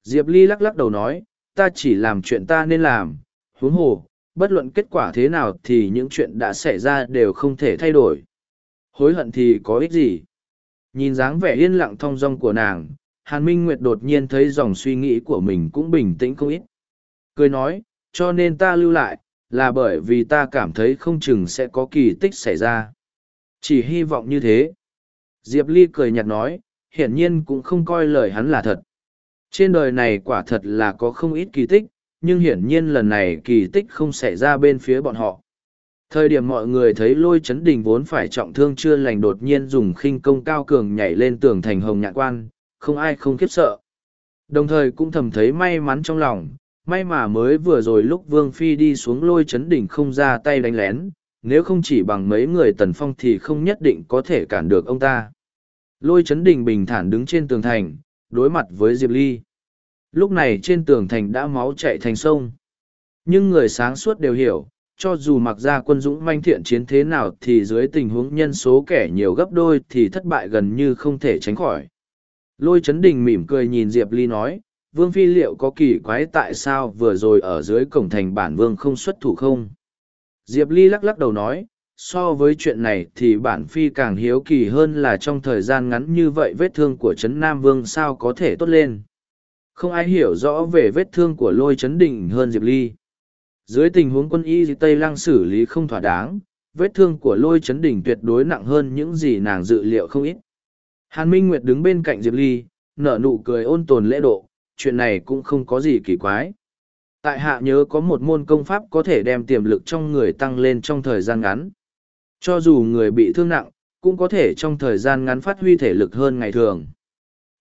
Diệp Ly lắc lắc đầu nói, ta chỉ làm chuyện ta nên làm, huống hồ, bất luận kết quả thế nào thì những chuyện đã xảy ra đều không thể thay đổi. Hối hận thì có ích gì? Nhìn dáng vẻ yên lặng thong dong của nàng, Hàn Minh Nguyệt đột nhiên thấy dòng suy nghĩ của mình cũng bình tĩnh không ít. Cười nói, cho nên ta lưu lại, là bởi vì ta cảm thấy không chừng sẽ có kỳ tích xảy ra. Chỉ hy vọng như thế. Diệp Ly cười nhạt nói, hiển nhiên cũng không coi lời hắn là thật. Trên đời này quả thật là có không ít kỳ tích, nhưng hiển nhiên lần này kỳ tích không xảy ra bên phía bọn họ. Thời điểm mọi người thấy lôi chấn đình vốn phải trọng thương chưa lành đột nhiên dùng khinh công cao cường nhảy lên tường thành hồng nhạn quan, không ai không khiếp sợ. Đồng thời cũng thầm thấy may mắn trong lòng, may mà mới vừa rồi lúc Vương Phi đi xuống lôi chấn đỉnh không ra tay đánh lén, nếu không chỉ bằng mấy người tần phong thì không nhất định có thể cản được ông ta. Lôi chấn đỉnh bình thản đứng trên tường thành, đối mặt với Diệp Ly. Lúc này trên tường thành đã máu chạy thành sông. Nhưng người sáng suốt đều hiểu, cho dù mặc ra quân dũng manh thiện chiến thế nào thì dưới tình huống nhân số kẻ nhiều gấp đôi thì thất bại gần như không thể tránh khỏi. Lôi chấn đình mỉm cười nhìn Diệp Ly nói, Vương Phi liệu có kỳ quái tại sao vừa rồi ở dưới cổng thành bản Vương không xuất thủ không? Diệp Ly lắc lắc đầu nói, so với chuyện này thì bản Phi càng hiếu kỳ hơn là trong thời gian ngắn như vậy vết thương của Trấn Nam Vương sao có thể tốt lên. Không ai hiểu rõ về vết thương của lôi chấn đỉnh hơn Diệp Ly. Dưới tình huống quân y Tây Lăng xử lý không thỏa đáng, vết thương của lôi chấn đỉnh tuyệt đối nặng hơn những gì nàng dự liệu không ít. Hàn Minh Nguyệt đứng bên cạnh Diệp Ly, nở nụ cười ôn tồn lễ độ, chuyện này cũng không có gì kỳ quái. Tại hạ nhớ có một môn công pháp có thể đem tiềm lực trong người tăng lên trong thời gian ngắn. Cho dù người bị thương nặng, cũng có thể trong thời gian ngắn phát huy thể lực hơn ngày thường.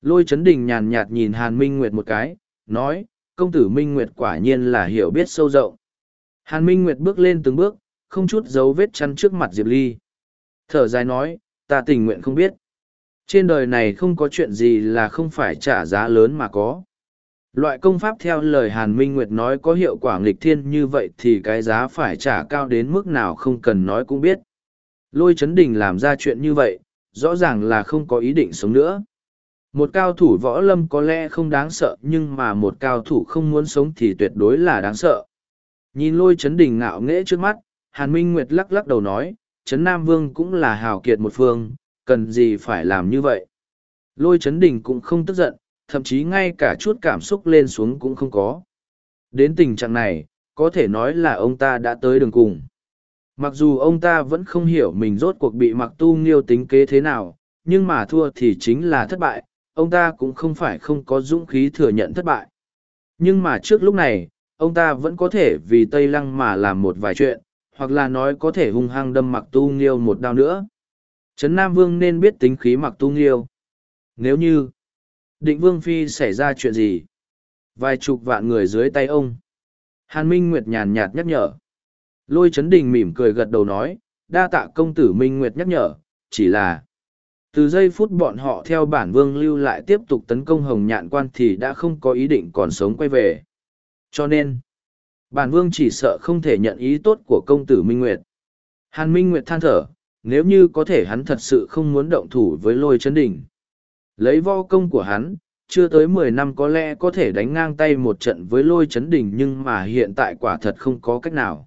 Lôi chấn đình nhàn nhạt nhìn Hàn Minh Nguyệt một cái, nói, công tử Minh Nguyệt quả nhiên là hiểu biết sâu rộng. Hàn Minh Nguyệt bước lên từng bước, không chút dấu vết chăn trước mặt Diệp Ly. Thở dài nói, ta tình nguyện không biết. Trên đời này không có chuyện gì là không phải trả giá lớn mà có. Loại công pháp theo lời Hàn Minh Nguyệt nói có hiệu quả nghịch thiên như vậy thì cái giá phải trả cao đến mức nào không cần nói cũng biết. Lôi chấn đình làm ra chuyện như vậy, rõ ràng là không có ý định sống nữa một cao thủ võ lâm có lẽ không đáng sợ, nhưng mà một cao thủ không muốn sống thì tuyệt đối là đáng sợ. Nhìn lôi chấn đình ngạo nghễ trước mắt, hàn minh nguyệt lắc lắc đầu nói, Chấn nam vương cũng là hào kiệt một phương, cần gì phải làm như vậy? Lôi chấn đình cũng không tức giận, thậm chí ngay cả chút cảm xúc lên xuống cũng không có. Đến tình trạng này, có thể nói là ông ta đã tới đường cùng. Mặc dù ông ta vẫn không hiểu mình rốt cuộc bị mặc tu nghiêu tính kế thế nào, nhưng mà thua thì chính là thất bại ông ta cũng không phải không có dũng khí thừa nhận thất bại. Nhưng mà trước lúc này, ông ta vẫn có thể vì tây lăng mà làm một vài chuyện, hoặc là nói có thể hung hăng đâm mặc tu nghiêu một đao nữa. Trấn nam vương nên biết tính khí mặc tu nghiêu. Nếu như định vương phi xảy ra chuyện gì, vài chục vạn người dưới tay ông. Hàn minh nguyệt nhàn nhạt nhắc nhở. Lôi chấn đình mỉm cười gật đầu nói, đa tạ công tử minh nguyệt nhắc nhở, chỉ là từ giây phút bọn họ theo bản vương lưu lại tiếp tục tấn công hồng nhạn quan thì đã không có ý định còn sống quay về. Cho nên, bản vương chỉ sợ không thể nhận ý tốt của công tử minh nguyệt. Hàn minh nguyệt than thở, nếu như có thể hắn thật sự không muốn động thủ với lôi chấn đình lấy vo công của hắn, chưa tới mười năm có lẽ có thể đánh ngang tay một trận với lôi chấn đình nhưng mà hiện tại quả thật không có cách nào.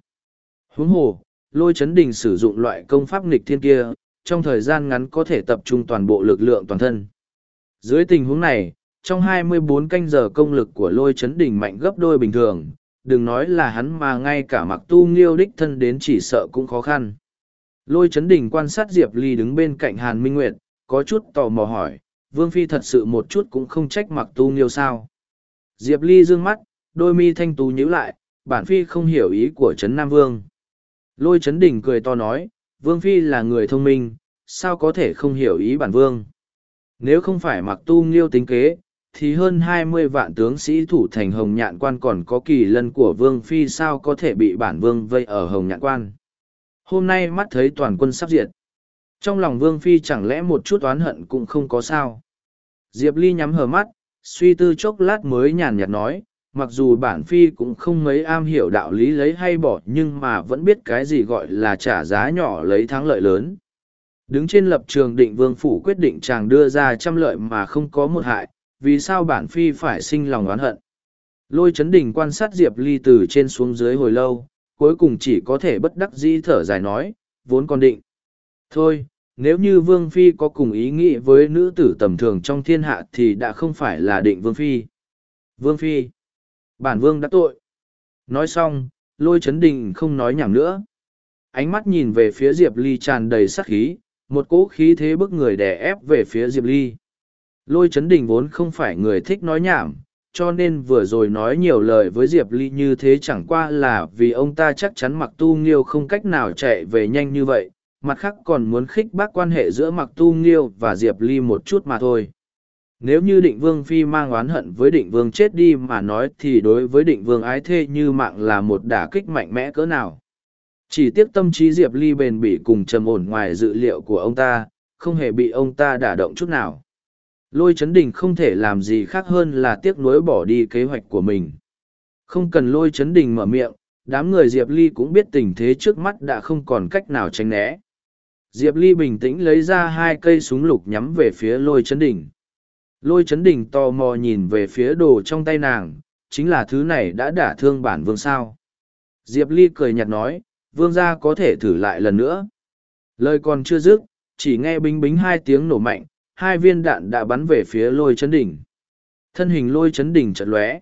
Huống hồ, lôi chấn đình sử dụng loại công pháp nghịch thiên kia trong thời gian ngắn có thể tập trung toàn bộ lực lượng toàn thân. Dưới tình huống này, trong 24 canh giờ công lực của lôi chấn Đỉnh mạnh gấp đôi bình thường, đừng nói là hắn mà ngay cả mặc tu nghiêu đích thân đến chỉ sợ cũng khó khăn. Lôi chấn Đỉnh quan sát diệp ly đứng bên cạnh hàn minh nguyệt, có chút tò mò hỏi, vương phi thật sự một chút cũng không trách mặc tu nghiêu sao? Diệp ly dương mắt, đôi mi thanh tú nhíu lại, bản phi không hiểu ý của trấn nam vương. Lôi trấn Đỉnh cười to nói vương phi là người thông minh sao có thể không hiểu ý bản vương? Nếu không phải mặc tu nghiêu tính kế thì hơn hai mươi vạn tướng sĩ thủ thành hồng nhạn quan còn có kỳ lân của vương phi sao có thể bị bản vương vây ở hồng nhạn quan? Hôm nay mắt thấy toàn quân sắp diệt. Trong lòng vương phi chẳng lẽ một chút oán hận cũng không có sao? Diệp Ly nhắm hờ mắt, suy tư chốc lát mới nhàn nhạt nói, mặc dù bản phi cũng không mấy am hiểu đạo lý lấy hay bỏ nhưng mà vẫn biết cái gì gọi là trả giá nhỏ lấy thắng lợi lớn. Đứng trên lập trường định vương phủ quyết định chàng đưa ra trăm lợi mà không có một hại, vì sao bản phi phải sinh lòng oán hận. Lôi chấn đỉnh quan sát Diệp Ly từ trên xuống dưới hồi lâu, cuối cùng chỉ có thể bất đắc dĩ thở dài nói, vốn còn định. Thôi, nếu như vương phi có cùng ý nghĩ với nữ tử tầm thường trong thiên hạ thì đã không phải là định vương phi vương phi bản vương đã tội. Nói xong, lôi chấn đình không nói nhảm nữa. Ánh mắt nhìn về phía diệp ly tràn đầy sắc khí, một cỗ khí thế bức người đè ép về phía diệp ly. Lôi chấn đình vốn không phải người thích nói nhảm, cho nên vừa rồi nói nhiều lời với diệp ly như thế chẳng qua là vì ông ta chắc chắn mặc tu nghiêu không cách nào chạy về nhanh như vậy, mặt khác còn muốn khích bác quan hệ giữa mặc tu nghiêu và diệp ly một chút mà thôi nếu như định vương phi mang oán hận với định vương chết đi mà nói thì đối với định vương ái thê như mạng là một đả kích mạnh mẽ cỡ nào. Chỉ tiếc tâm trí diệp ly bền bỉ cùng trầm ổn ngoài dự liệu của ông ta, không hề bị ông ta đả động chút nào. Lôi chấn đình không thể làm gì khác hơn là tiếc nuối bỏ đi kế hoạch của mình. Không cần lôi chấn đình mở miệng, đám người diệp ly cũng biết tình thế trước mắt đã không còn cách nào tránh né. Diệp Ly bình tĩnh lấy ra hai cây súng lục nhắm về phía lôi chấn đỉnh. Lôi chấn đỉnh tò mò nhìn về phía đồ trong tay nàng, chính là thứ này đã đả thương bản vương sao. Diệp Ly cười nhạt nói, vương gia có thể thử lại lần nữa. Lời còn chưa dứt, chỉ nghe bính bính hai tiếng nổ mạnh, hai viên đạn đã bắn về phía lôi chấn đỉnh. Thân hình lôi chấn đỉnh chật lóe.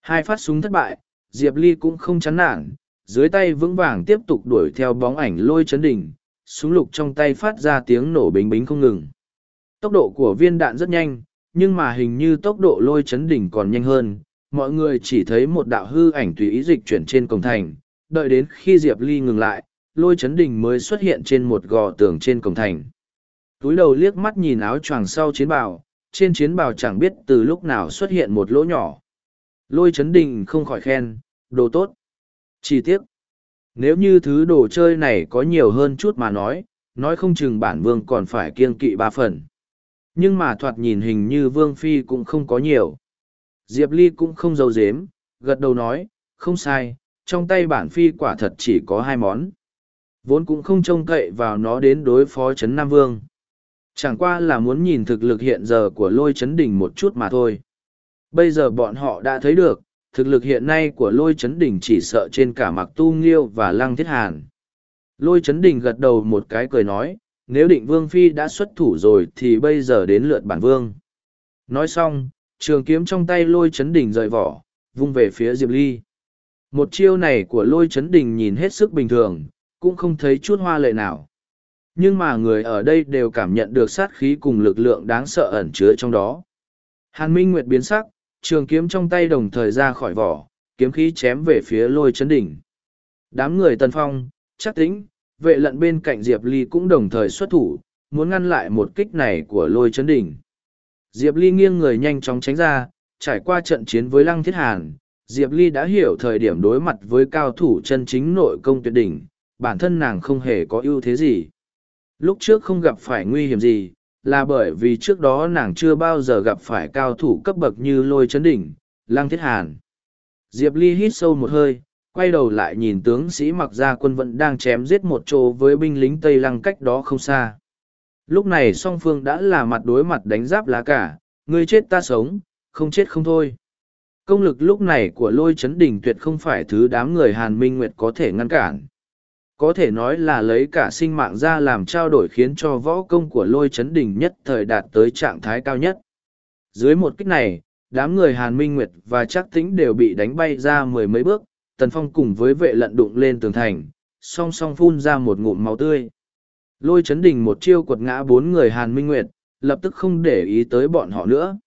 Hai phát súng thất bại, Diệp Ly cũng không chán nản, dưới tay vững vàng tiếp tục đuổi theo bóng ảnh lôi chấn đỉnh, súng lục trong tay phát ra tiếng nổ bính bính không ngừng. Tốc độ của viên đạn rất nhanh, nhưng mà hình như tốc độ lôi chấn đỉnh còn nhanh hơn, mọi người chỉ thấy một đạo hư ảnh tùy ý dịch chuyển trên cổng thành, đợi đến khi Diệp Ly ngừng lại, lôi chấn đỉnh mới xuất hiện trên một gò tường trên cổng thành. Túi đầu liếc mắt nhìn áo choàng sau chiến bào, trên chiến bào chẳng biết từ lúc nào xuất hiện một lỗ nhỏ. Lôi chấn đỉnh không khỏi khen, đồ tốt. Chỉ tiếc, nếu như thứ đồ chơi này có nhiều hơn chút mà nói, nói không chừng bản vương còn phải kiêng kỵ ba phần. Nhưng mà thoạt nhìn hình như vương phi cũng không có nhiều. Diệp Ly cũng không giấu dếm, gật đầu nói, không sai, trong tay bản phi quả thật chỉ có hai món. Vốn cũng không trông cậy vào nó đến đối phó Trấn Nam Vương. Chẳng qua là muốn nhìn thực lực hiện giờ của lôi chấn đỉnh một chút mà thôi. Bây giờ bọn họ đã thấy được, thực lực hiện nay của lôi chấn đỉnh chỉ sợ trên cả mặc tu nghiêu và lăng thiết hàn. Lôi chấn đỉnh gật đầu một cái cười nói, nếu định vương phi đã xuất thủ rồi thì bây giờ đến lượt bản vương. Nói xong, trường kiếm trong tay lôi chấn đỉnh rời vỏ, vung về phía Diệp Ly. Một chiêu này của lôi chấn đỉnh nhìn hết sức bình thường, cũng không thấy chút hoa lệ nào. Nhưng mà người ở đây đều cảm nhận được sát khí cùng lực lượng đáng sợ ẩn chứa trong đó. Hàn Minh Nguyệt biến sắc, trường kiếm trong tay đồng thời ra khỏi vỏ, kiếm khí chém về phía lôi chấn đỉnh. Đám người tần phong, chắc tĩnh, vệ lận bên cạnh Diệp Ly cũng đồng thời xuất thủ, muốn ngăn lại một kích này của lôi chấn đỉnh. Diệp Ly nghiêng người nhanh chóng tránh ra, trải qua trận chiến với Lăng Thiết Hàn, Diệp Ly đã hiểu thời điểm đối mặt với cao thủ chân chính nội công tuyệt đỉnh, bản thân nàng không hề có ưu thế gì. Lúc trước không gặp phải nguy hiểm gì, là bởi vì trước đó nàng chưa bao giờ gặp phải cao thủ cấp bậc như lôi chấn đỉnh, Lăng Thiết Hàn. Diệp Ly hít sâu một hơi, quay đầu lại nhìn tướng sĩ mặc gia quân vẫn đang chém giết một chỗ với binh lính Tây Lăng cách đó không xa. Lúc này song phương đã là mặt đối mặt đánh giáp lá cả, người chết ta sống, không chết không thôi. Công lực lúc này của lôi chấn đỉnh tuyệt không phải thứ đám người Hàn Minh Nguyệt có thể ngăn cản. Có thể nói là lấy cả sinh mạng ra làm trao đổi khiến cho võ công của lôi chấn đỉnh nhất thời đạt tới trạng thái cao nhất. Dưới một kích này, đám người Hàn Minh Nguyệt và Trác tĩnh đều bị đánh bay ra mười mấy bước, Tần Phong cùng với vệ lận đụng lên tường thành, song song phun ra một ngụm máu tươi. Lôi chấn Đình một chiêu quật ngã bốn người Hàn Minh Nguyệt, lập tức không để ý tới bọn họ nữa.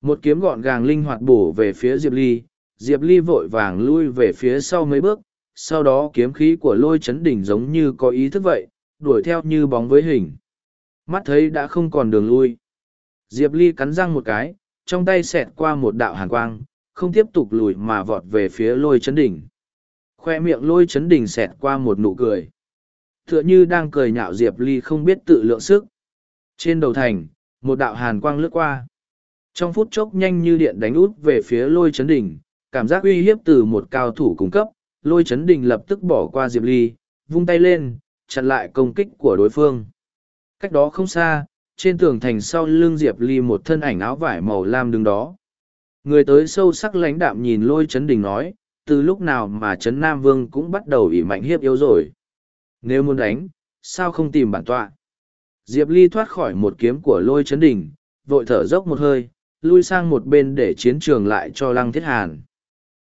Một kiếm gọn gàng linh hoạt bổ về phía Diệp Ly, Diệp Ly vội vàng lui về phía sau mấy bước, sau đó kiếm khí của lôi chấn đỉnh giống như có ý thức vậy, đuổi theo như bóng với hình. Mắt thấy đã không còn đường lui. Diệp Ly cắn răng một cái, trong tay xẹt qua một đạo hàn quang, không tiếp tục lùi mà vọt về phía lôi chấn đỉnh. Khoe miệng lôi chấn đỉnh xẹt qua một nụ cười. Tựa như đang cười nhạo Diệp Ly không biết tự lượng sức. Trên đầu thành, một đạo hàn quang lướt qua. Trong phút chốc nhanh như điện đánh út về phía lôi chấn đỉnh, cảm giác uy hiếp từ một cao thủ cung cấp, lôi chấn đỉnh lập tức bỏ qua diệp ly vung tay lên chặn lại công kích của đối phương cách đó không xa trên tường thành sau lưng diệp ly một thân ảnh áo vải màu lam đứng đó người tới sâu sắc lãnh đạm nhìn lôi chấn đình nói từ lúc nào mà trấn nam vương cũng bắt đầu ỉ mạnh hiếp yếu rồi. Nếu muốn đánh sao không tìm bản tọa? Diệp ly thoát khỏi một kiếm của lôi chấn đình vội thở dốc một hơi lui sang một bên để chiến trường lại cho lăng thiết hàn.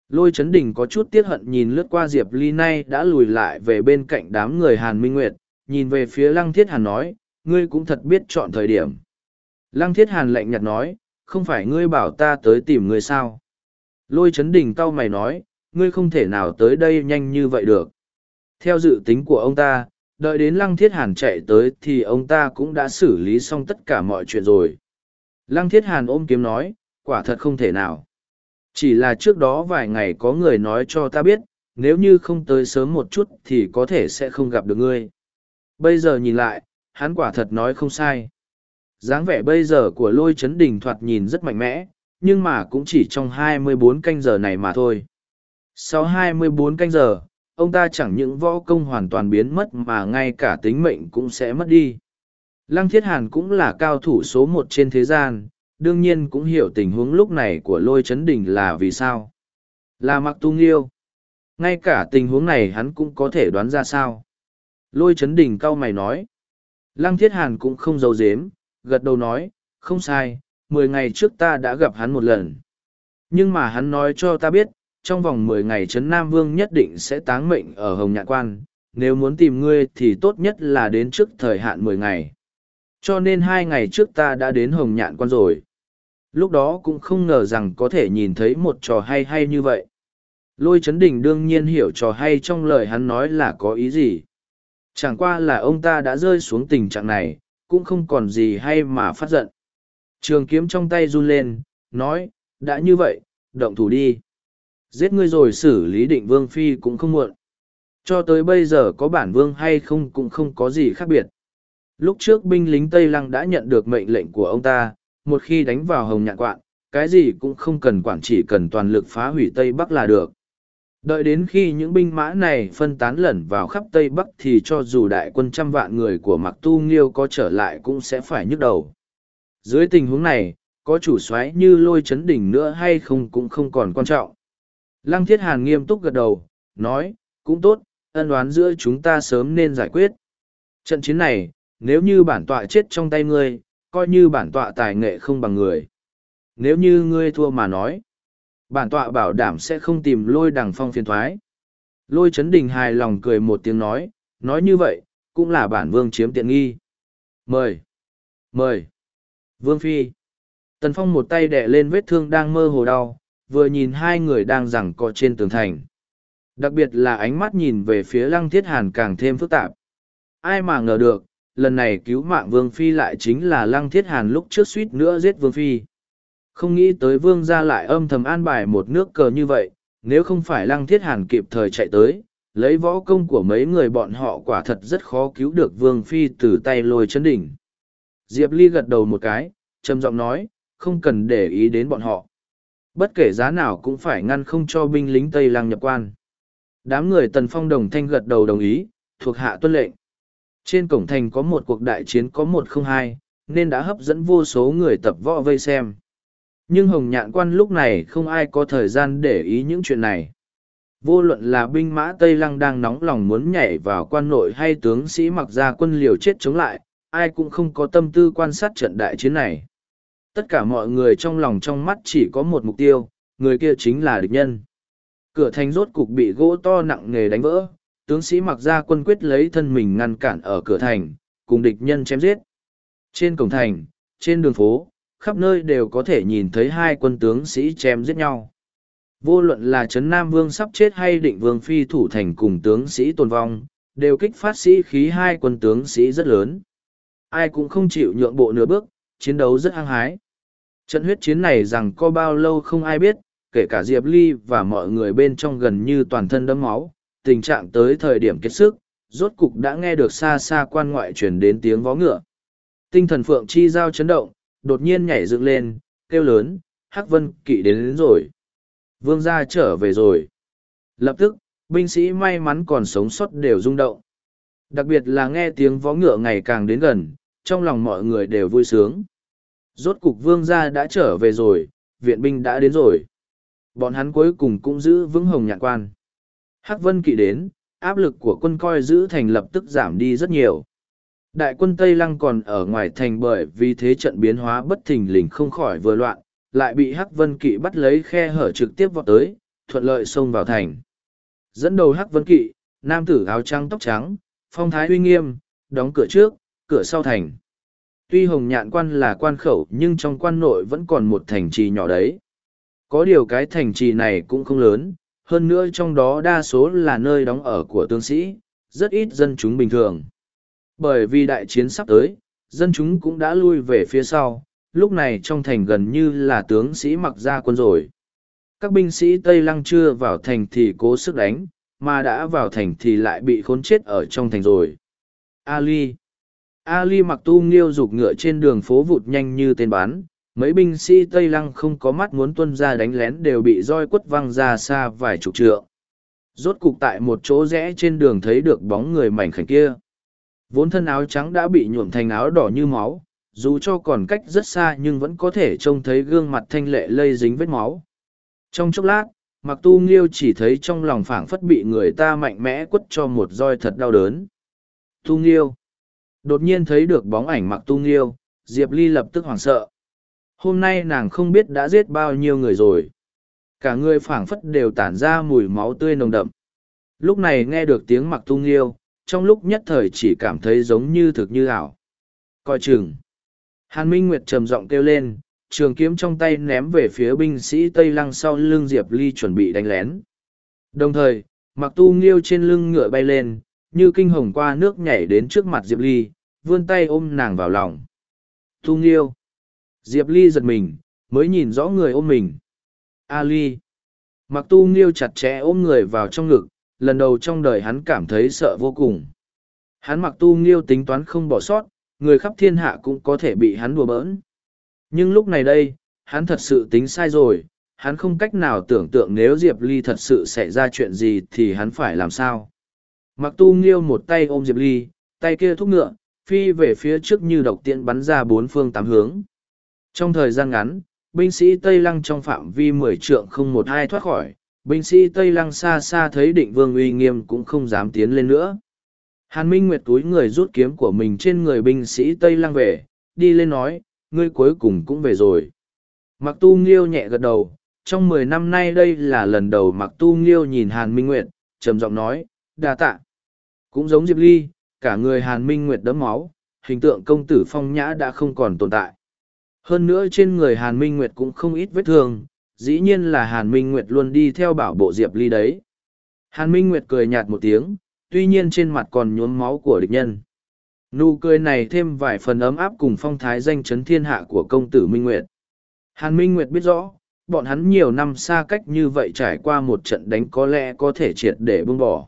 Lôi chấn đình có chút tiếc hận nhìn lướt qua Diệp Ly nay đã lùi lại về bên cạnh đám người Hàn Minh Nguyệt, nhìn về phía Lăng Thiết Hàn nói, ngươi cũng thật biết chọn thời điểm. Lăng Thiết Hàn lạnh nhạt nói, không phải ngươi bảo ta tới tìm ngươi sao. Lôi chấn đình cau mày nói, ngươi không thể nào tới đây nhanh như vậy được. Theo dự tính của ông ta, đợi đến Lăng Thiết Hàn chạy tới thì ông ta cũng đã xử lý xong tất cả mọi chuyện rồi. Lăng Thiết Hàn ôm kiếm nói, quả thật không thể nào. Chỉ là trước đó vài ngày có người nói cho ta biết, nếu như không tới sớm một chút thì có thể sẽ không gặp được ngươi. Bây giờ nhìn lại, hắn quả thật nói không sai dáng vẻ bây giờ của lôi chấn đình thoạt nhìn rất mạnh mẽ, nhưng mà cũng chỉ trong 24 canh giờ này mà thôi. Sau 24 canh giờ, ông ta chẳng những võ công hoàn toàn biến mất mà ngay cả tính mệnh cũng sẽ mất đi. Lăng Thiết Hàn cũng là cao thủ số một trên thế gian, đương nhiên cũng hiểu tình huống lúc này của lôi chấn đình là vì sao. Là mặc tu nghiêu. Ngay cả tình huống này hắn cũng có thể đoán ra sao. Lôi chấn đình cau mày nói. Lăng thiết hàn cũng không giấu dếm, gật đầu nói, không sai, mười ngày trước ta đã gặp hắn một lần. Nhưng mà hắn nói cho ta biết, trong vòng mười ngày Trấn Nam Vương nhất định sẽ táng mệnh ở Hồng Nhạn Quan, nếu muốn tìm ngươi thì tốt nhất là đến trước thời hạn mười ngày. Cho nên hai ngày trước ta đã đến Hồng Nhạn Quan rồi. Lúc đó cũng không ngờ rằng có thể nhìn thấy một trò hay hay như vậy. Lôi chấn đình đương nhiên hiểu trò hay trong lời hắn nói là có ý gì. Chẳng qua là ông ta đã rơi xuống tình trạng này, cũng không còn gì hay mà phát giận. Trường kiếm trong tay run lên, nói, đã như vậy, động thủ đi. Giết ngươi rồi xử lý định vương phi cũng không muộn. Cho tới bây giờ có bản vương hay không cũng không có gì khác biệt. Lúc trước binh lính Tây Lăng đã nhận được mệnh lệnh của ông ta, một khi đánh vào hồng nhạn quạn, cái gì cũng không cần quản chỉ cần toàn lực phá hủy Tây Bắc là được. Đợi đến khi những binh mã này phân tán lẩn vào khắp Tây Bắc thì cho dù đại quân trăm vạn người của Mạc Tu Nghiêu có trở lại cũng sẽ phải nhức đầu. Dưới tình huống này, có chủ soái như lôi chấn đỉnh nữa hay không cũng không còn quan trọng. Lăng Thiết Hàn nghiêm túc gật đầu, nói, cũng tốt, ân oán giữa chúng ta sớm nên giải quyết. Trận chiến này, nếu như bản tọa chết trong tay ngươi, coi như bản tọa tài nghệ không bằng người. Nếu như ngươi thua mà nói, bản tọa bảo đảm sẽ không tìm lôi đằng phong phiền thoái. Lôi chấn đình hài lòng cười một tiếng nói, nói như vậy, cũng là bản vương chiếm tiện nghi. Mời! Mời! Vương Phi! Tần Phong một tay đẻ lên vết thương đang mơ hồ đau, vừa nhìn hai người đang giằng co trên tường thành. Đặc biệt là ánh mắt nhìn về phía lăng thiết hàn càng thêm phức tạp. Ai mà ngờ được, lần này cứu mạng Vương Phi lại chính là lăng thiết hàn lúc trước suýt nữa giết Vương Phi. Không nghĩ tới Vương gia lại âm thầm an bài một nước cờ như vậy, nếu không phải lăng thiết hàn kịp thời chạy tới, lấy võ công của mấy người bọn họ quả thật rất khó cứu được Vương Phi từ tay lôi chân đỉnh. Diệp Ly gật đầu một cái, trầm giọng nói, không cần để ý đến bọn họ. Bất kể giá nào cũng phải ngăn không cho binh lính Tây Lăng nhập quan. Đám người tần phong đồng thanh gật đầu đồng ý, thuộc hạ tuân lệnh. Trên cổng thành có một cuộc đại chiến có một không hai, nên đã hấp dẫn vô số người tập võ vây xem. Nhưng Hồng Nhạn Quan lúc này không ai có thời gian để ý những chuyện này. Vô luận là binh mã Tây Lăng đang nóng lòng muốn nhảy vào quan nội hay tướng sĩ mặc ra quân liều chết chống lại, ai cũng không có tâm tư quan sát trận đại chiến này. Tất cả mọi người trong lòng trong mắt chỉ có một mục tiêu, người kia chính là địch nhân. Cửa thành rốt cục bị gỗ to nặng nề đánh vỡ, tướng sĩ mặc ra quân quyết lấy thân mình ngăn cản ở cửa thành, cùng địch nhân chém giết. Trên cổng thành, trên đường phố, khắp nơi đều có thể nhìn thấy hai quân tướng sĩ chém giết nhau. Vô luận là Trấn Nam Vương sắp chết hay định Vương Phi thủ thành cùng tướng sĩ tồn vong, đều kích phát sĩ khí hai quân tướng sĩ rất lớn. Ai cũng không chịu nhượng bộ nửa bước, chiến đấu rất hăng hái. Trận huyết chiến này rằng có bao lâu không ai biết, kể cả Diệp Ly và mọi người bên trong gần như toàn thân đẫm máu, tình trạng tới thời điểm kết sức, rốt cục đã nghe được xa xa quan ngoại truyền đến tiếng vó ngựa. Tinh thần Phượng Chi giao chấn động, đột nhiên nhảy dựng lên, kêu lớn, Hắc Vân Kỵ đến, đến rồi. Vương gia trở về rồi. Lập tức, binh sĩ may mắn còn sống sót đều rung động. Đặc biệt là nghe tiếng vó ngựa ngày càng đến gần, trong lòng mọi người đều vui sướng. Rốt cục vương gia đã trở về rồi, viện binh đã đến rồi. Bọn hắn cuối cùng cũng giữ vững hồng Nhạc quan. Hắc Vân Kỵ đến, áp lực của quân coi giữ thành lập tức giảm đi rất nhiều. Đại quân Tây Lăng còn ở ngoài thành bởi vì thế trận biến hóa bất thình lình không khỏi vừa loạn, lại bị Hắc Vân Kỵ bắt lấy khe hở trực tiếp vọt tới, thuận lợi xông vào thành. Dẫn đầu Hắc Vân Kỵ, nam tử áo trắng tóc trắng, phong thái uy nghiêm, đóng cửa trước, cửa sau thành. Tuy Hồng Nhạn quan là quan khẩu nhưng trong quan nội vẫn còn một thành trì nhỏ đấy. Có điều cái thành trì này cũng không lớn, hơn nữa trong đó đa số là nơi đóng ở của tướng sĩ, rất ít dân chúng bình thường. Bởi vì đại chiến sắp tới, dân chúng cũng đã lui về phía sau, lúc này trong thành gần như là tướng sĩ mặc ra quân rồi. Các binh sĩ Tây Lăng chưa vào thành thì cố sức đánh, mà đã vào thành thì lại bị khốn chết ở trong thành rồi. Ali Ali mặc tu nghiêu rục ngựa trên đường phố vụt nhanh như tên bán, mấy binh sĩ Tây Lăng không có mắt muốn tuân ra đánh lén đều bị roi quất văng ra xa vài chục trượng. Rốt cục tại một chỗ rẽ trên đường thấy được bóng người mảnh khảnh kia. Vốn thân áo trắng đã bị nhuộm thành áo đỏ như máu, dù cho còn cách rất xa nhưng vẫn có thể trông thấy gương mặt thanh lệ lây dính vết máu. Trong chốc lát, mặc tu nghiêu chỉ thấy trong lòng phảng phất bị người ta mạnh mẽ quất cho một roi thật đau đớn. Tu nghiêu. Đột nhiên thấy được bóng ảnh mặc tu nghiêu, Diệp Ly lập tức hoảng sợ. Hôm nay nàng không biết đã giết bao nhiêu người rồi. Cả người phảng phất đều tản ra mùi máu tươi nồng đậm. Lúc này nghe được tiếng mặc tu nghiêu, trong lúc nhất thời chỉ cảm thấy giống như thực như ảo. Coi chừng. Hàn Minh Nguyệt trầm giọng kêu lên, trường kiếm trong tay ném về phía binh sĩ Tây Lăng sau lưng Diệp Ly chuẩn bị đánh lén. Đồng thời, mặc tu nghiêu trên lưng ngựa bay lên, như kinh hồng qua nước nhảy đến trước mặt Diệp Ly, vươn tay ôm nàng vào lòng. Tu nghiêu. Diệp Ly giật mình, mới nhìn rõ người ôm mình. A Ly. Mặc tu nghiêu chặt chẽ ôm người vào trong ngực, lần đầu trong đời hắn cảm thấy sợ vô cùng. Hắn mặc tu nghiêu tính toán không bỏ sót, người khắp thiên hạ cũng có thể bị hắn đùa bỡn. Nhưng lúc này đây, hắn thật sự tính sai rồi, hắn không cách nào tưởng tượng nếu diệp ly thật sự xảy ra chuyện gì thì hắn phải làm sao mặc tu nghiêu một tay ôm diệp ly tay kia thúc ngựa phi về phía trước như độc tiện bắn ra bốn phương tám hướng trong thời gian ngắn binh sĩ tây lăng trong phạm vi mười trượng không một hai thoát khỏi binh sĩ tây lăng xa xa thấy định vương uy nghiêm cũng không dám tiến lên nữa. Hàn minh nguyệt túi người rút kiếm của mình trên người binh sĩ tây lăng về, đi lên nói, ngươi cuối cùng cũng về rồi. Mặc tu nghiêu nhẹ gật đầu, trong mười năm nay đây là lần đầu mặc tu nghiêu nhìn hàn minh nguyệt, trầm giọng nói, đa tạ. Cũng giống diệp ly, cả người hàn minh nguyệt đẫm máu, hình tượng công tử phong nhã đã không còn tồn tại. Hơn nữa trên người hàn minh nguyệt cũng không ít vết thương dĩ nhiên là hàn minh nguyệt luôn đi theo bảo bộ diệp ly đấy. Hàn minh nguyệt cười nhạt một tiếng, tuy nhiên trên mặt còn nhuốm máu của địch nhân. Nụ cười này thêm vài phần ấm áp cùng phong thái danh chấn thiên hạ của công tử minh nguyệt. Hàn minh nguyệt biết rõ, bọn hắn nhiều năm xa cách như vậy trải qua một trận đánh có lẽ có thể triệt để buông bỏ.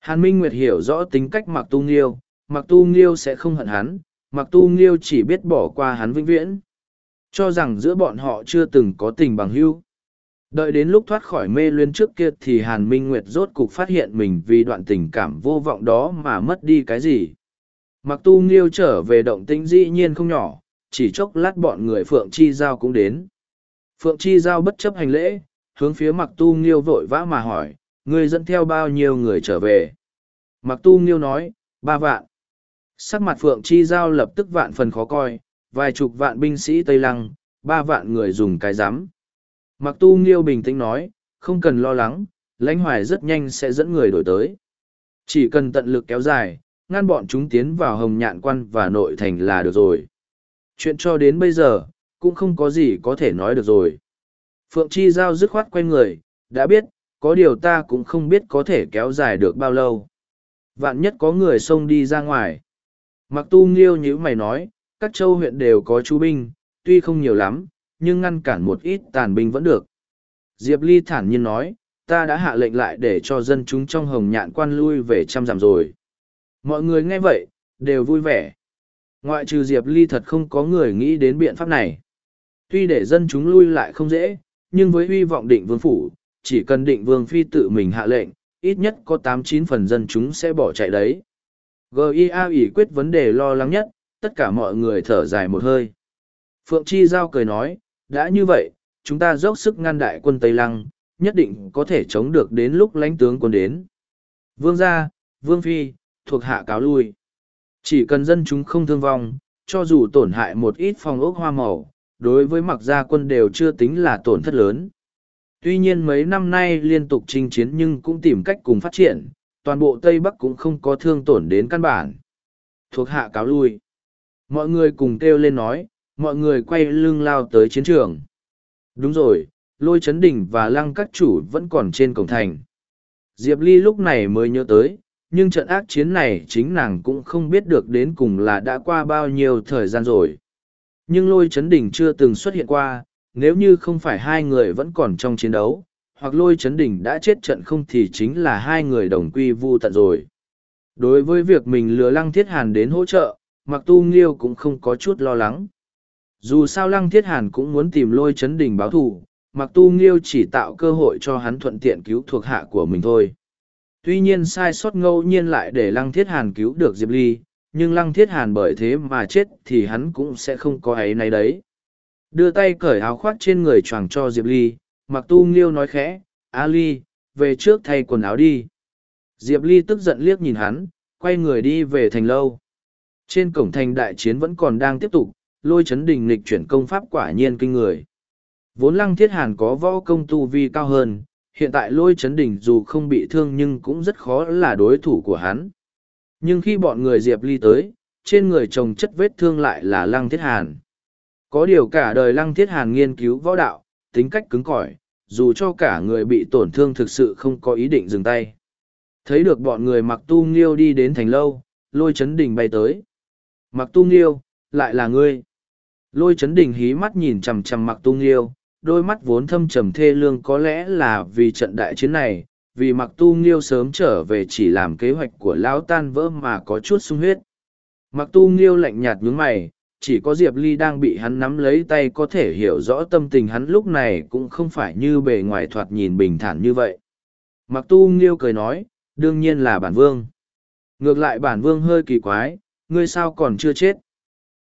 Hàn minh nguyệt hiểu rõ tính cách mặc tu nghiêu mặc tu nghiêu sẽ không hận hắn mặc tu nghiêu chỉ biết bỏ qua hắn vĩnh viễn cho rằng giữa bọn họ chưa từng có tình bằng hữu. Đợi đến lúc thoát khỏi mê luyến trước kia thì hàn minh nguyệt rốt cục phát hiện mình vì đoạn tình cảm vô vọng đó mà mất đi cái gì. Mặc tu nghiêu trở về động tĩnh dĩ nhiên không nhỏ, chỉ chốc lát bọn người phượng chi giao cũng đến. Phượng chi giao bất chấp hành lễ, hướng phía mặc tu nghiêu vội vã mà hỏi người dẫn theo bao nhiêu người trở về? Mặc tu nghiêu nói, ba vạn. Sắc mặt phượng chi giao lập tức vạn phần khó coi vài chục vạn binh sĩ tây lăng, ba vạn người dùng cái giám. mặc tu nghiêu bình tĩnh nói, không cần lo lắng, lãnh hoài rất nhanh sẽ dẫn người đổi tới. Chỉ cần tận lực kéo dài, ngăn bọn chúng tiến vào hồng nhạn quan và nội thành là được rồi. Chuyện cho đến bây giờ, cũng không có gì có thể nói được rồi. Phượng chi giao dứt khoát q người, đã biết, có điều ta cũng không biết có thể kéo dài được bao lâu. Vạn nhất có người xông đi ra ngoài. Mặc tu nghiêu như mày nói các châu huyện đều có chú binh, tuy không nhiều lắm, nhưng ngăn cản một ít tàn binh vẫn được. Diệp ly thản nhiên nói, ta đã hạ lệnh lại để cho dân chúng trong hồng nhạn quan lui về trăm dặm rồi. Mọi người nghe vậy, đều vui vẻ. Ngoại trừ diệp ly thật không có người nghĩ đến biện pháp này. Tuy để dân chúng lui lại không dễ, nhưng với hy vọng định vương phủ, chỉ cần định vương phi tự mình hạ lệnh, ít nhất có tám chín phần dân chúng sẽ bỏ chạy đấy. Gia ủy quyết vấn đề lo lắng nhất tất cả mọi người thở dài một hơi. Phượng chi giao cười nói, đã như vậy, chúng ta dốc sức ngăn đại quân tây lăng, nhất định có thể chống được đến lúc lãnh tướng quân đến. Vương gia, vương phi, thuộc hạ cáo lui. Chỉ cần dân chúng không thương vong, cho dù tổn hại một ít phong ốc hoa màu, đối với mặc gia quân đều chưa tính là tổn thất lớn. Tuy nhiên mấy năm nay liên tục chinh chiến nhưng cũng tìm cách cùng phát triển, toàn bộ tây bắc cũng không có thương tổn đến căn bản. Thuộc hạ cáo lui mọi người cùng kêu lên nói, mọi người quay lưng lao tới chiến trường. Đúng rồi, lôi chấn đình và lăng các chủ vẫn còn trên cổng thành. Diệp ly lúc này mới nhớ tới, nhưng trận ác chiến này chính nàng cũng không biết được đến cùng là đã qua bao nhiêu thời gian rồi. Nhưng lôi chấn đình chưa từng xuất hiện qua, nếu như không phải hai người vẫn còn trong chiến đấu, hoặc lôi chấn đình đã chết trận không thì chính là hai người đồng quy vu tận rồi. Đối với việc mình lừa lăng thiết hàn đến hỗ trợ mặc tu nghiêu cũng không có chút lo lắng. Dù sao lăng thiết hàn cũng muốn tìm lôi chấn đình báo thù, mặc tu nghiêu chỉ tạo cơ hội cho hắn thuận tiện cứu thuộc hạ của mình thôi. Tuy nhiên sai sót ngẫu nhiên lại để lăng thiết hàn cứu được diệp ly, nhưng lăng thiết hàn bởi thế mà chết thì hắn cũng sẽ không có ấy này đấy. Đưa tay cởi áo khoác trên người choàng cho diệp ly, mặc tu nghiêu nói khẽ, a ly, về trước thay quần áo đi. Diệp ly tức giận liếc nhìn hắn, quay người đi về thành lâu trên cổng thành đại chiến vẫn còn đang tiếp tục, lôi chấn đình lịch chuyển công pháp quả nhiên kinh người. Vốn lăng thiết hàn có võ công tu vi cao hơn, hiện tại lôi chấn đình dù không bị thương nhưng cũng rất khó là đối thủ của hắn. Nhưng khi bọn người diệp ly tới, trên người chồng chất vết thương lại là lăng thiết hàn. Có điều cả đời lăng thiết hàn nghiên cứu võ đạo, tính cách cứng cỏi, dù cho cả người bị tổn thương thực sự không có ý định dừng tay. Thấy được bọn người mặc tu nghiêu đi đến thành lâu, lôi chấn đình bay tới mặc tu nghiêu lại là ngươi lôi chấn đình hí mắt nhìn chằm chằm mặc tu nghiêu đôi mắt vốn thâm trầm thê lương có lẽ là vì trận đại chiến này vì mặc tu nghiêu sớm trở về chỉ làm kế hoạch của lão tan vỡ mà có chút sung huyết mặc tu nghiêu lạnh nhạt nhướng mày chỉ có Diệp Ly đang bị hắn nắm lấy tay có thể hiểu rõ tâm tình hắn lúc này cũng không phải như bề ngoài thoạt nhìn bình thản như vậy. Mặc tu nghiêu cười nói, đương nhiên là bản vương. Ngược lại bản vương hơi kỳ quái, ngươi sao còn chưa chết?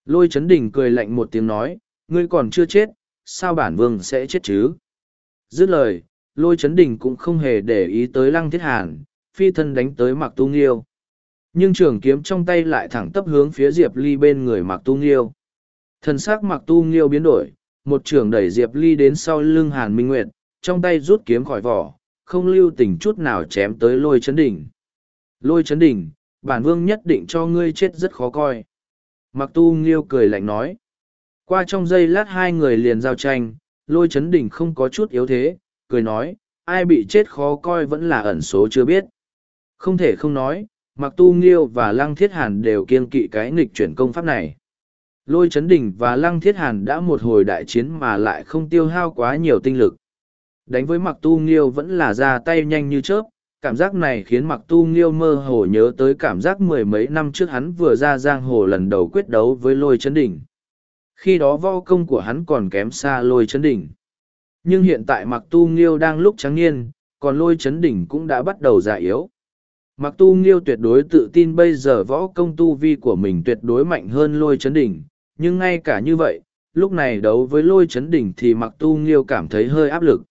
Lôi chấn đỉnh cười lạnh một tiếng nói, ngươi còn chưa chết, sao bản vương sẽ chết chứ? Dứt lời, lôi chấn đỉnh cũng không hề để ý tới lăng thiết hàn, phi thân đánh tới mặc tu nghiêu. Nhưng trường kiếm trong tay lại thẳng tắp hướng phía Diệp Ly bên người mặc tu nghiêu. Thần sắc mặc tu nghiêu biến đổi, một trường đẩy Diệp Ly đến sau lưng hàn minh nguyệt, trong tay rút kiếm khỏi vỏ, không lưu tình chút nào chém tới lôi chấn đỉnh. Lôi chấn đỉnh, bản vương nhất định cho ngươi chết rất khó coi. Mặc tu nghiêu cười lạnh nói. Qua trong giây lát hai người liền giao tranh, lôi chấn đỉnh không có chút yếu thế, cười nói, ai bị chết khó coi vẫn là ẩn số chưa biết. Không thể không nói, mặc tu nghiêu và lăng thiết hàn đều kiên kỵ cái nghịch chuyển công pháp này. Lôi chấn đỉnh và lăng thiết hàn đã một hồi đại chiến mà lại không tiêu hao quá nhiều tinh lực. Đánh với mặc tu nghiêu vẫn là ra tay nhanh như chớp, cảm giác này khiến mặc tu nghiêu mơ hồ nhớ tới cảm giác mười mấy năm trước hắn vừa ra giang hồ lần đầu quyết đấu với lôi chấn đỉnh khi đó vo công của hắn còn kém xa lôi chấn đỉnh nhưng hiện tại mặc tu nghiêu đang lúc trắng niên, còn lôi chấn đỉnh cũng đã bắt đầu già yếu. Mặc tu nghiêu tuyệt đối tự tin bây giờ võ công tu vi của mình tuyệt đối mạnh hơn lôi chấn đỉnh nhưng ngay cả như vậy, lúc này đấu với lôi chấn đỉnh thì mặc tu nghiêu cảm thấy hơi áp lực.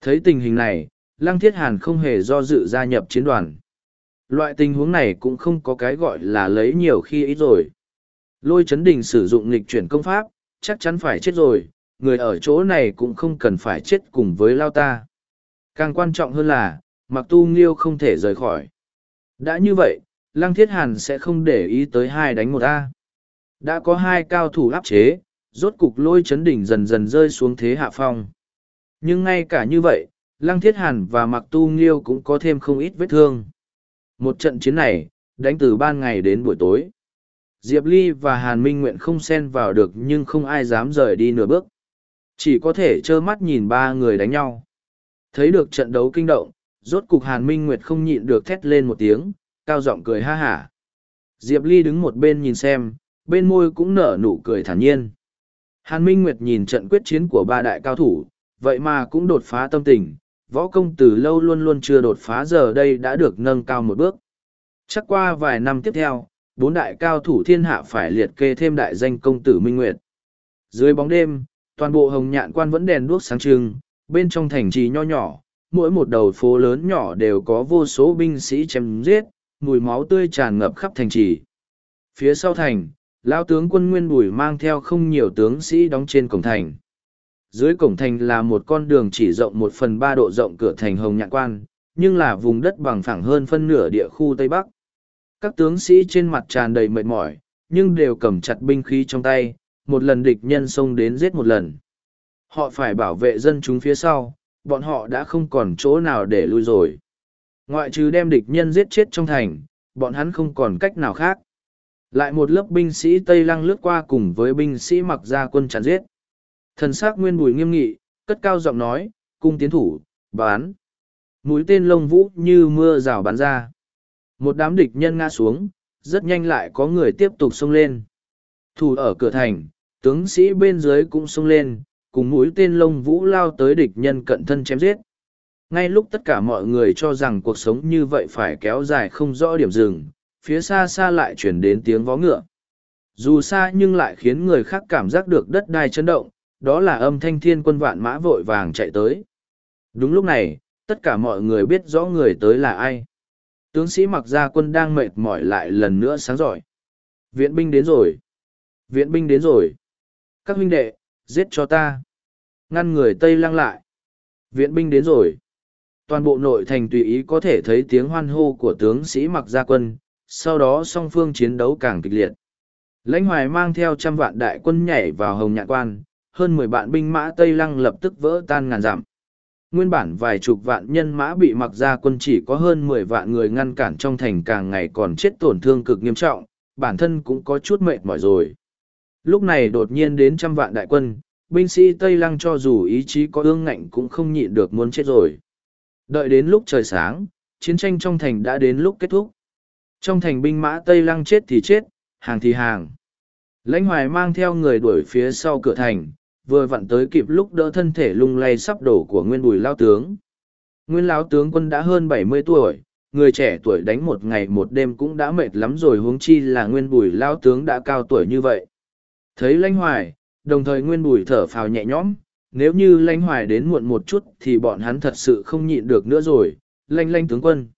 Thấy tình hình này Lăng Thiết Hàn không hề do dự gia nhập chiến đoàn. Loại tình huống này cũng không có cái gọi là lấy nhiều khi ít rồi. Lôi chấn đình sử dụng nghịch chuyển công pháp, chắc chắn phải chết rồi, người ở chỗ này cũng không cần phải chết cùng với Lao ta. Càng quan trọng hơn là, mặc tu nghiêu không thể rời khỏi. Đã như vậy, Lăng Thiết Hàn sẽ không để ý tới hai đánh một A. Đã có hai cao thủ áp chế, rốt cục lôi chấn đỉnh dần dần rơi xuống thế hạ phong. Nhưng ngay cả như vậy, Lăng Thiết Hàn và Mặc Tu Nghiêu cũng có thêm không ít vết thương. Một trận chiến này, đánh từ ban ngày đến buổi tối. Diệp Ly và Hàn Minh Nguyện không xen vào được nhưng không ai dám rời đi nửa bước. Chỉ có thể trơ mắt nhìn ba người đánh nhau. Thấy được trận đấu kinh động, rốt cục Hàn Minh Nguyệt không nhịn được thét lên một tiếng, cao giọng cười ha hả. Diệp Ly đứng một bên nhìn xem, bên môi cũng nở nụ cười thản nhiên. Hàn Minh Nguyệt nhìn trận quyết chiến của ba đại cao thủ, vậy mà cũng đột phá tâm tình, võ công từ lâu luôn luôn chưa đột phá giờ đây đã được nâng cao một bước. Chắc qua vài năm tiếp theo, bốn đại cao thủ thiên hạ phải liệt kê thêm đại danh công tử Minh Nguyệt. Dưới bóng đêm, toàn bộ hồng nhạn quan vẫn đèn đuốc sáng trưng, bên trong thành trì nho nhỏ, mỗi một đầu phố lớn nhỏ đều có vô số binh sĩ chém giết, mùi máu tươi tràn ngập khắp thành trì. Phía sau thành, lao tướng quân Nguyên Bùi mang theo không nhiều tướng sĩ đóng trên cổng thành dưới cổng thành là một con đường chỉ rộng một phần ba độ rộng cửa thành hồng nhạn quan, nhưng là vùng đất bằng phẳng hơn phân nửa địa khu tây bắc. Các tướng sĩ trên mặt tràn đầy mệt mỏi, nhưng đều cầm chặt binh khí trong tay, một lần địch nhân xông đến giết một lần. Họ phải bảo vệ dân chúng phía sau, bọn họ đã không còn chỗ nào để lui rồi. Ngoại trừ đem địch nhân giết chết trong thành, bọn hắn không còn cách nào khác. Lại một lớp binh sĩ tây lăng lướt qua cùng với binh sĩ mặc ra quân chặn giết. Thần sắc nguyên bùi nghiêm nghị, cất cao giọng nói, cung tiến thủ, bán. Mũi tên lông vũ như mưa rào bắn ra. Một đám địch nhân ngã xuống, rất nhanh lại có người tiếp tục xông lên. Thủ ở cửa thành, tướng sĩ bên dưới cũng xông lên, cùng mũi tên lông vũ lao tới địch nhân cận thân chém giết. Ngay lúc tất cả mọi người cho rằng cuộc sống như vậy phải kéo dài không rõ điểm dừng, phía xa xa lại chuyển đến tiếng vó ngựa. Dù xa nhưng lại khiến người khác cảm giác được đất đai chấn động, đó là âm thanh thiên quân vạn mã vội vàng chạy tới. Đúng lúc này, tất cả mọi người biết rõ người tới là ai. Tướng sĩ mặc gia quân đang mệt mỏi lại lần nữa sáng giỏi. Viện binh đến rồi. Viện binh đến rồi. Các huynh đệ, giết cho ta. Ngăn người Tây lăng lại. Viện binh đến rồi. Toàn bộ nội thành tùy ý có thể thấy tiếng hoan hô của tướng sĩ mặc gia quân, sau đó song phương chiến đấu càng kịch liệt. Lãnh hoài mang theo trăm vạn đại quân nhảy vào hồng nhạn quan, hơn mười bạn binh mã Tây Lăng lập tức vỡ tan ngàn dặm. Nguyên bản vài chục vạn nhân mã bị mặc ra quân chỉ có hơn mười vạn người ngăn cản trong thành càng ngày còn chết tổn thương cực nghiêm trọng, bản thân cũng có chút mệt mỏi rồi. Lúc này đột nhiên đến trăm vạn đại quân, binh sĩ Tây Lăng cho dù ý chí có ương ngạnh cũng không nhịn được muốn chết rồi. Đợi đến lúc trời sáng, chiến tranh trong thành đã đến lúc kết thúc. Trong thành binh mã Tây Lăng chết thì chết, hàng thì hàng. lãnh hoài mang theo người đuổi phía sau cửa thành vừa vặn tới kịp lúc đỡ thân thể lung lay sắp đổ của nguyên bùi lao tướng. Nguyên lão tướng quân đã hơn bảy mươi tuổi, người trẻ tuổi đánh một ngày một đêm cũng đã mệt lắm rồi huống chi là nguyên bùi lao tướng đã cao tuổi như vậy. Thấy lãnh hoài, đồng thời nguyên bùi thở phào nhẹ nhõm, nếu như lãnh hoài đến muộn một chút thì bọn hắn thật sự không nhịn được nữa rồi lanh lanh tướng quân.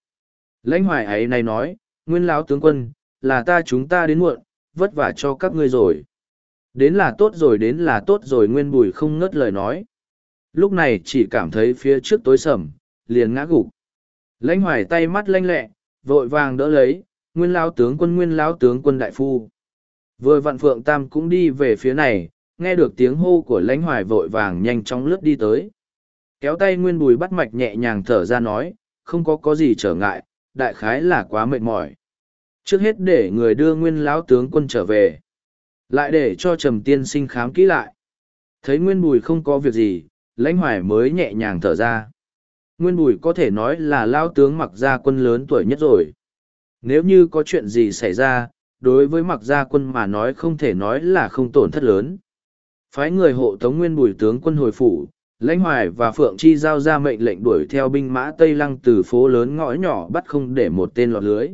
Lãnh hoài ấy này nói, nguyên lão tướng quân, là ta chúng ta đến muộn, vất vả cho các ngươi rồi đến là tốt rồi, đến là tốt rồi, nguyên bùi không ngớt lời nói. Lúc này chỉ cảm thấy phía trước tối sầm, liền ngã gục. Lãnh hoài tay mắt lanh lẹ, vội vàng đỡ lấy, nguyên lao tướng quân, nguyên lao tướng quân đại phu. Vừa vạn phượng tam cũng đi về phía này, nghe được tiếng hô của lãnh hoài vội vàng nhanh chóng lướt đi tới. Kéo tay nguyên bùi bắt mạch nhẹ nhàng thở ra nói, không có có gì trở ngại, đại khái là quá mệt mỏi. Trước hết để người đưa nguyên lão tướng quân trở về lại để cho trầm tiên sinh khám kỹ lại. Thấy nguyên bùi không có việc gì, lãnh hoài mới nhẹ nhàng thở ra. Nguyên bùi có thể nói là lao tướng mặc gia quân lớn tuổi nhất rồi. Nếu như có chuyện gì xảy ra, đối với mặc gia quân mà nói không thể nói là không tổn thất lớn. Phái người hộ tống nguyên bùi tướng quân hồi phủ, lãnh hoài và phượng chi giao ra mệnh lệnh đuổi theo binh mã tây lăng từ phố lớn ngõ nhỏ bắt không để một tên lọt lưới.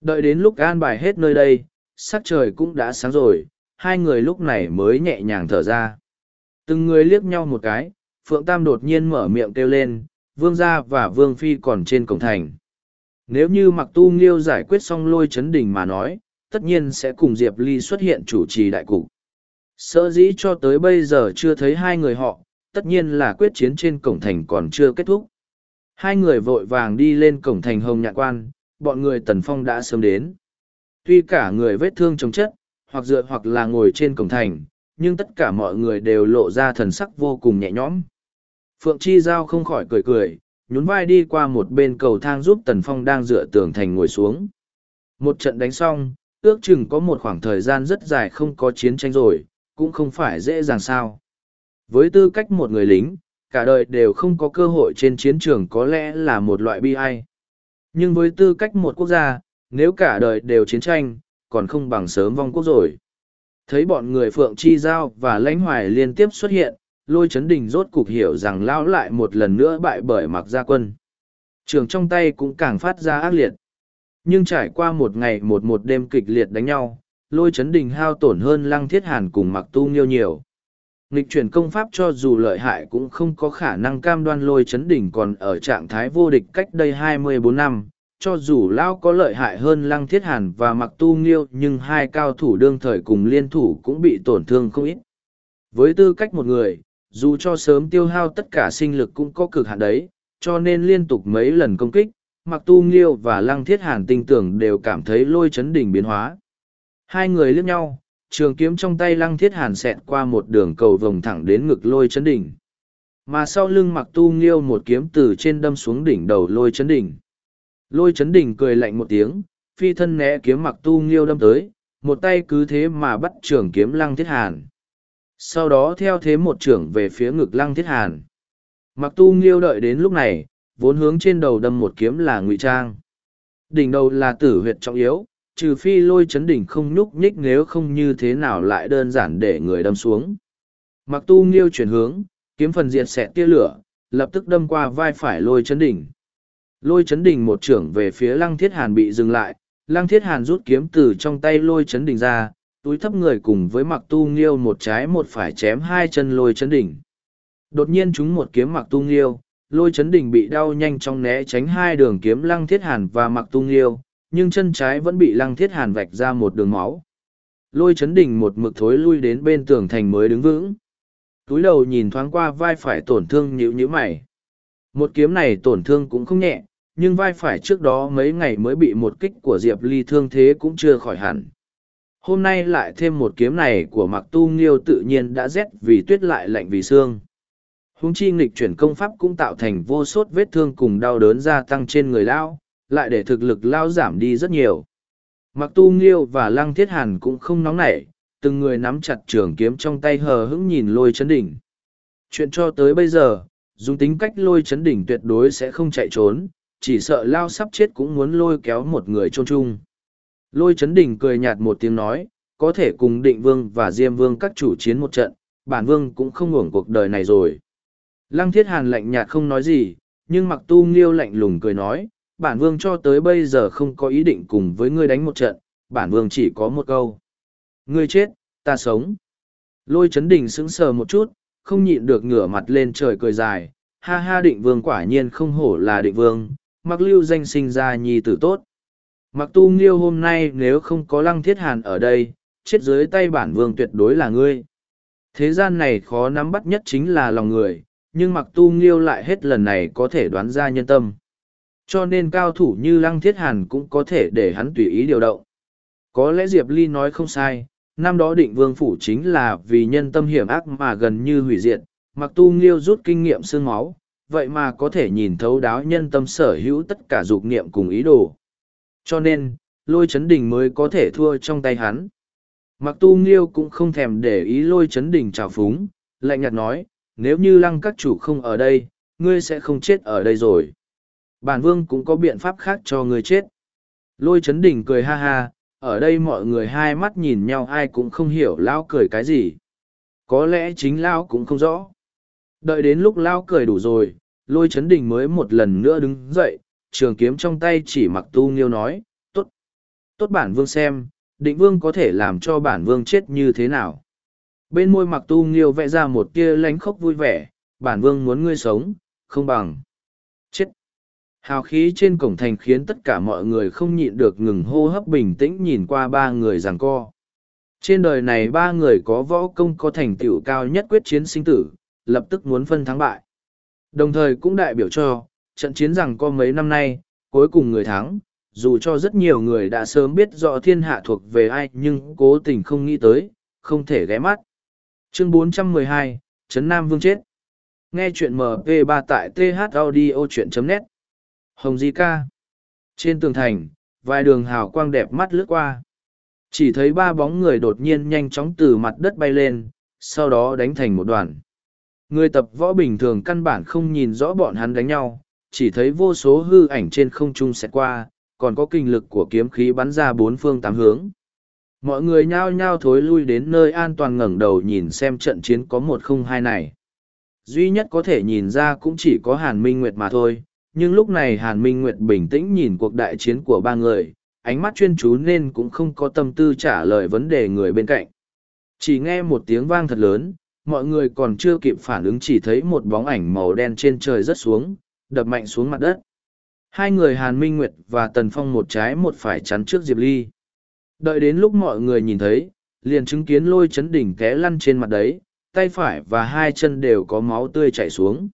Đợi đến lúc an bài hết nơi đây, sắc trời cũng đã sáng rồi hai người lúc này mới nhẹ nhàng thở ra. Từng người liếc nhau một cái, phượng tam đột nhiên mở miệng kêu lên, vương gia và vương phi còn trên cổng thành. Nếu như mặc tu nghiêu giải quyết xong lôi chấn đình mà nói, tất nhiên sẽ cùng diệp ly xuất hiện chủ trì đại cục. Sợ dĩ cho tới bây giờ chưa thấy hai người họ, tất nhiên là quyết chiến trên cổng thành còn chưa kết thúc. Hai người vội vàng đi lên cổng thành hồng nhạc quan, bọn người tần phong đã sớm đến. Tuy cả người vết thương chống chất hoặc dựa hoặc là ngồi trên cổng thành, nhưng tất cả mọi người đều lộ ra thần sắc vô cùng nhẹ nhõm. Phượng chi giao không khỏi cười cười, nhún vai đi qua một bên cầu thang giúp tần phong đang dựa tường thành ngồi xuống. Một trận đánh xong, ước chừng có một khoảng thời gian rất dài không có chiến tranh rồi, cũng không phải dễ dàng sao. Với tư cách một người lính, cả đời đều không có cơ hội trên chiến trường có lẽ là một loại bi ai. Nhưng với tư cách một quốc gia, nếu cả đời đều chiến tranh còn không bằng sớm vong quốc rồi. Thấy bọn người phượng chi giao và lãnh hoài liên tiếp xuất hiện, lôi chấn đình rốt cục hiểu rằng lão lại một lần nữa bại bởi mặc gia quân. Trường trong tay cũng càng phát ra ác liệt. Nhưng trải qua một ngày một một đêm kịch liệt đánh nhau, lôi chấn đình hao tổn hơn lăng thiết hàn cùng mặc tu nghiêu nhiều. Nghịch chuyển công pháp cho dù lợi hại cũng không có khả năng cam đoan lôi chấn đỉnh còn ở trạng thái vô địch cách đây 24 năm. Cho dù Lao có lợi hại hơn Lăng Thiết Hàn và Mặc Tu Nghiêu nhưng hai cao thủ đương thời cùng liên thủ cũng bị tổn thương không ít. Với tư cách một người, dù cho sớm tiêu hao tất cả sinh lực cũng có cực hạn đấy, cho nên liên tục mấy lần công kích, Mặc Tu Nghiêu và Lăng Thiết Hàn tinh tưởng đều cảm thấy lôi chấn đỉnh biến hóa. Hai người liếc nhau, trường kiếm trong tay lăng thiết hàn xẹt qua một đường cầu vồng thẳng đến ngực lôi chấn đỉnh mà sau lưng mặc tu nghiêu một kiếm từ trên đâm xuống đỉnh đầu lôi chấn đỉnh lôi chấn đỉnh cười lạnh một tiếng phi thân né kiếm mặc tu nghiêu đâm tới một tay cứ thế mà bắt trưởng kiếm lăng thiết hàn sau đó theo thế một trưởng về phía ngực lăng thiết hàn mặc tu nghiêu đợi đến lúc này vốn hướng trên đầu đâm một kiếm là ngụy trang đỉnh đầu là tử huyệt trọng yếu trừ phi lôi chấn đỉnh không nhúc nhích nếu không như thế nào lại đơn giản để người đâm xuống. Mặc tu nghiêu chuyển hướng, kiếm phần diệt xẹt tia lửa, lập tức đâm qua vai phải lôi chấn đỉnh. Lôi chấn Đình một trưởng về phía lăng thiết hàn bị dừng lại, lăng thiết hàn rút kiếm từ trong tay lôi chấn Đình ra, túi thấp người cùng với mặc tu nghiêu một trái một phải chém hai chân lôi chấn Đình. Đột nhiên chúng một kiếm mặc tu nghiêu, lôi chấn Đình bị đau nhanh trong né tránh hai đường kiếm lăng thiết hàn và mặc tu nghiêu, nhưng chân trái vẫn bị lăng thiết hàn vạch ra một đường máu. Lôi chấn đình một mực thối lui đến bên tường thành mới đứng vững. Túi đầu nhìn thoáng qua vai phải tổn thương nhữ nhữ mày. Một kiếm này tổn thương cũng không nhẹ, nhưng vai phải trước đó mấy ngày mới bị một kích của Diệp Ly thương thế cũng chưa khỏi hẳn. Hôm nay lại thêm một kiếm này của Mặc Tu Nghiêu tự nhiên đã rét vì tuyết lại lạnh vì xương. Húng chi nghịch chuyển công pháp cũng tạo thành vô sốt vết thương cùng đau đớn gia tăng trên người lao, lại để thực lực lao giảm đi rất nhiều. Mặc tu nghiêu và lăng thiết hàn cũng không nóng nảy, từng người nắm chặt trường kiếm trong tay hờ hững nhìn lôi chấn đỉnh. Chuyện cho tới bây giờ, dùng tính cách lôi chấn đỉnh tuyệt đối sẽ không chạy trốn, chỉ sợ lao sắp chết cũng muốn lôi kéo một người chôn chung. Lôi chấn đỉnh cười nhạt một tiếng nói, có thể cùng định vương và diêm vương các chủ chiến một trận, bản vương cũng không ngủng cuộc đời này rồi. Lăng thiết hàn lạnh nhạt không nói gì, nhưng mặc tu nghiêu lạnh lùng cười nói, bản vương cho tới bây giờ không có ý định cùng với ngươi đánh một trận, bản vương chỉ có một câu. Ngươi chết, ta sống. Lôi chấn đình sững sờ một chút, không nhịn được ngửa mặt lên trời cười dài, ha ha định vương quả nhiên không hổ là định vương, mặc lưu danh sinh ra nhi tử tốt. Mặc tu nghiêu hôm nay nếu không có lăng thiết hàn ở đây, chết dưới tay bản vương tuyệt đối là ngươi. Thế gian này khó nắm bắt nhất chính là lòng người, nhưng mặc tu nghiêu lại hết lần này có thể đoán ra nhân tâm. Cho nên cao thủ như lăng thiết hàn cũng có thể để hắn tùy ý điều động. Có lẽ Diệp Ly nói không sai, năm đó định vương phủ chính là vì nhân tâm hiểm ác mà gần như hủy diệt, mặc tu nghiêu rút kinh nghiệm xương máu, vậy mà có thể nhìn thấu đáo nhân tâm sở hữu tất cả dục niệm cùng ý đồ. Cho nên, lôi chấn đình mới có thể thua trong tay hắn. Mặc tu nghiêu cũng không thèm để ý lôi chấn đình trào phúng, lạnh nhạt nói, nếu như lăng các chủ không ở đây, ngươi sẽ không chết ở đây rồi. Bản vương cũng có biện pháp khác cho ngươi chết. Lôi chấn đình cười ha ha, ở đây mọi người hai mắt nhìn nhau ai cũng không hiểu lao cười cái gì. Có lẽ chính lao cũng không rõ. Đợi đến lúc lao cười đủ rồi, lôi chấn đình mới một lần nữa đứng dậy, trường kiếm trong tay chỉ mặc tu nghiêu nói, tốt, tốt bản vương xem, định vương có thể làm cho bản vương chết như thế nào. Bên môi mặc tu nghiêu vẽ ra một tia lánh khóc vui vẻ, bản vương muốn ngươi sống, không bằng. Chết. Hào khí trên cổng thành khiến tất cả mọi người không nhịn được ngừng hô hấp bình tĩnh nhìn qua ba người giằng co. Trên đời này ba người có võ công có thành tựu cao nhất quyết chiến sinh tử, lập tức muốn phân thắng bại. Đồng thời cũng đại biểu cho, trận chiến rằng có mấy năm nay, cuối cùng người thắng, dù cho rất nhiều người đã sớm biết rõ thiên hạ thuộc về ai nhưng cố tình không nghĩ tới, không thể ghé mắt. Chương 412, Trấn Nam Vương chết. Nghe chuyện MP3 tại thaudio.net. Hồng Di Ca. Trên tường thành, vài đường hào quang đẹp mắt lướt qua. Chỉ thấy ba bóng người đột nhiên nhanh chóng từ mặt đất bay lên, sau đó đánh thành một đoàn. Người tập võ bình thường căn bản không nhìn rõ bọn hắn đánh nhau, chỉ thấy vô số hư ảnh trên không trung xẹt qua, còn có kinh lực của kiếm khí bắn ra bốn phương tám hướng. Mọi người nhao nhao thối lui đến nơi an toàn ngẩng đầu nhìn xem trận chiến có một không hai này. Duy nhất có thể nhìn ra cũng chỉ có Hàn Minh Nguyệt mà thôi, nhưng lúc này Hàn Minh Nguyệt bình tĩnh nhìn cuộc đại chiến của ba người, ánh mắt chuyên chú nên cũng không có tâm tư trả lời vấn đề người bên cạnh. Chỉ nghe một tiếng vang thật lớn, mọi người còn chưa kịp phản ứng chỉ thấy một bóng ảnh màu đen trên trời rớt xuống, đập mạnh xuống mặt đất. Hai người Hàn Minh Nguyệt và Tần Phong một trái một phải chắn trước Diệp Ly. Đợi đến lúc mọi người nhìn thấy, liền chứng kiến lôi chấn đỉnh té lăn trên mặt đấy, tay phải và hai chân đều có máu tươi chảy xuống.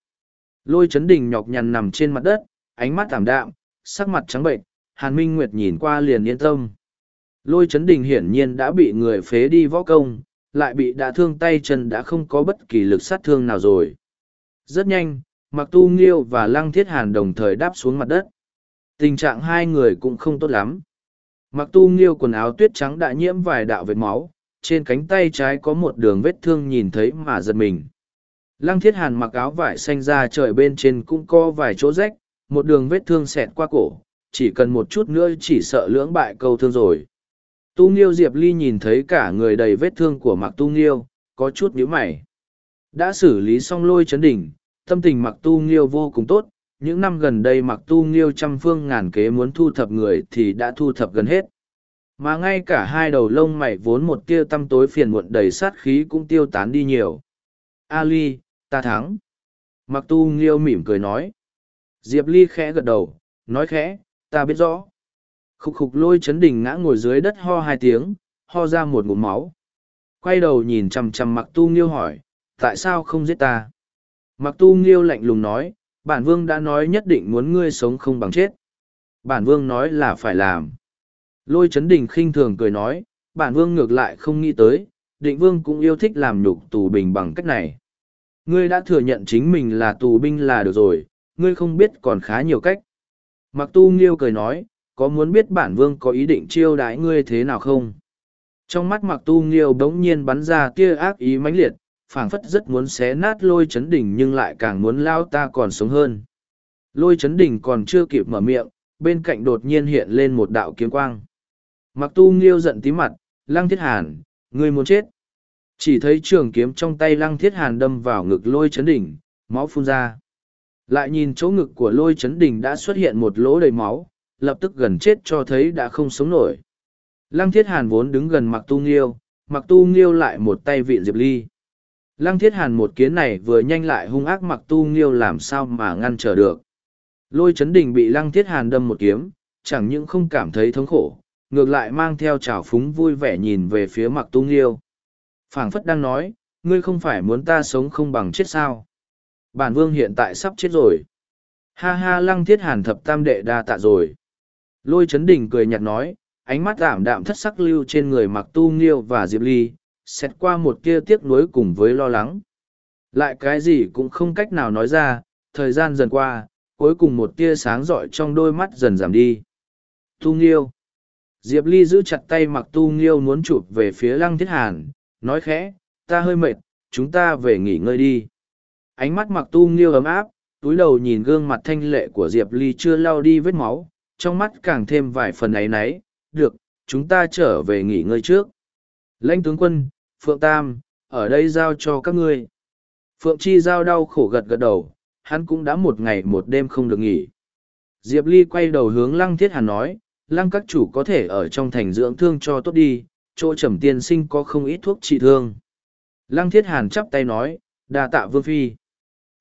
Lôi chấn đỉnh nhọc nhằn nằm trên mặt đất, ánh mắt tảm đạm, sắc mặt trắng bệnh, Hàn Minh Nguyệt nhìn qua liền yên tâm. Lôi chấn đỉnh hiển nhiên đã bị người phế đi võ công, lại bị đả thương tay chân đã không có bất kỳ lực sát thương nào rồi. Rất nhanh, Mặc Tu Nghiêu và Lăng Thiết Hàn đồng thời đáp xuống mặt đất. Tình trạng hai người cũng không tốt lắm. Mặc Tu Nghiêu quần áo tuyết trắng đã nhiễm vài đạo vết máu, trên cánh tay trái có một đường vết thương nhìn thấy mà giật mình. Lăng Thiết Hàn mặc áo vải xanh ra trời bên trên cũng có vài chỗ rách, một đường vết thương xẹt qua cổ, chỉ cần một chút nữa chỉ sợ lưỡng bại câu thương rồi. Tu Nghiêu Diệp Ly nhìn thấy cả người đầy vết thương của Mặc Tu Nghiêu, có chút nhíu mày. Đã xử lý xong lôi chấn đỉnh, tâm tình Mặc Tu Nghiêu vô cùng tốt, những năm gần đây Mặc Tu Nghiêu trăm phương ngàn kế muốn thu thập người thì đã thu thập gần hết. Mà ngay cả hai đầu lông mày vốn một tia tăm tối phiền muộn đầy sát khí cũng tiêu tán đi nhiều. Ali, ta thắng. Mặc Tu Nghiêu mỉm cười nói. Diệp Ly khẽ gật đầu, nói khẽ, ta biết rõ khục khục lôi chấn đình ngã ngồi dưới đất ho hai tiếng, ho ra một ngụm máu. Quay đầu nhìn chằm chằm mặc tu nghiêu hỏi, tại sao không giết ta? Mặc tu nghiêu lạnh lùng nói, bản vương đã nói nhất định muốn ngươi sống không bằng chết. Bản vương nói là phải làm. Lôi chấn đình khinh thường cười nói, bản vương ngược lại không nghĩ tới, định vương cũng yêu thích làm nhục tù bình bằng cách này. Ngươi đã thừa nhận chính mình là tù binh là được rồi, ngươi không biết còn khá nhiều cách. Mặc tu nghiêu cười nói, có muốn biết bản vương có ý định chiêu đãi ngươi thế nào không? Trong mắt mặc tu nghiêu bỗng nhiên bắn ra tia ác ý mãnh liệt, phảng phất rất muốn xé nát lôi chấn đỉnh nhưng lại càng muốn lao ta còn sống hơn. Lôi chấn đỉnh còn chưa kịp mở miệng, bên cạnh đột nhiên hiện lên một đạo kiếm quang. Mặc tu nghiêu giận tí mặt, Lăng Thiết Hàn, ngươi muốn chết. Chỉ thấy trường kiếm trong tay Lăng Thiết Hàn đâm vào ngực lôi chấn đỉnh, máu phun ra. Lại nhìn chỗ ngực của lôi chấn đỉnh đã xuất hiện một lỗ đầy máu, lập tức gần chết cho thấy đã không sống nổi. Lăng Thiết Hàn vốn đứng gần Mặc Tu Nghiêu, Mặc Tu Nghiêu lại một tay vịn Diệp Ly. Lăng Thiết Hàn một kiến này vừa nhanh lại hung ác Mặc Tu Nghiêu làm sao mà ngăn trở được. Lôi chấn đình bị Lăng Thiết Hàn đâm một kiếm, chẳng những không cảm thấy thống khổ, ngược lại mang theo trào phúng vui vẻ nhìn về phía Mặc Tu Nghiêu. phảng phất đang nói, ngươi không phải muốn ta sống không bằng chết sao. Bản vương hiện tại sắp chết rồi. Ha ha Lăng Thiết Hàn thập tam đệ đa tạ rồi. Lôi chấn đình cười nhạt nói, ánh mắt ảm đạm thất sắc lưu trên người mặc tu nghiêu và diệp ly xét qua một kia tiếc nuối cùng với lo lắng. Lại cái gì cũng không cách nào nói ra thời gian dần qua cuối cùng một tia sáng rọi trong đôi mắt dần giảm đi. Tu nghiêu. Diệp ly giữ chặt tay mặc tu nghiêu muốn chụp về phía lăng thiết hàn nói khẽ ta hơi mệt chúng ta về nghỉ ngơi đi. Ánh mắt mặc tu nghiêu ấm áp túi đầu nhìn gương mặt thanh lệ của diệp ly chưa lau đi vết máu trong mắt càng thêm vài phần áy náy được, chúng ta trở về nghỉ ngơi trước. Lãnh tướng quân, Phượng Tam, ở đây giao cho các ngươi. Phượng Chi giao đau khổ gật gật đầu, hắn cũng đã một ngày một đêm không được nghỉ. Diệp Ly quay đầu hướng Lăng Thiết Hàn nói, Lăng các chủ có thể ở trong thành dưỡng thương cho tốt đi, chỗ trầm tiên sinh có không ít thuốc trị thương. Lăng Thiết Hàn chắp tay nói, đa tạ Vương Phi.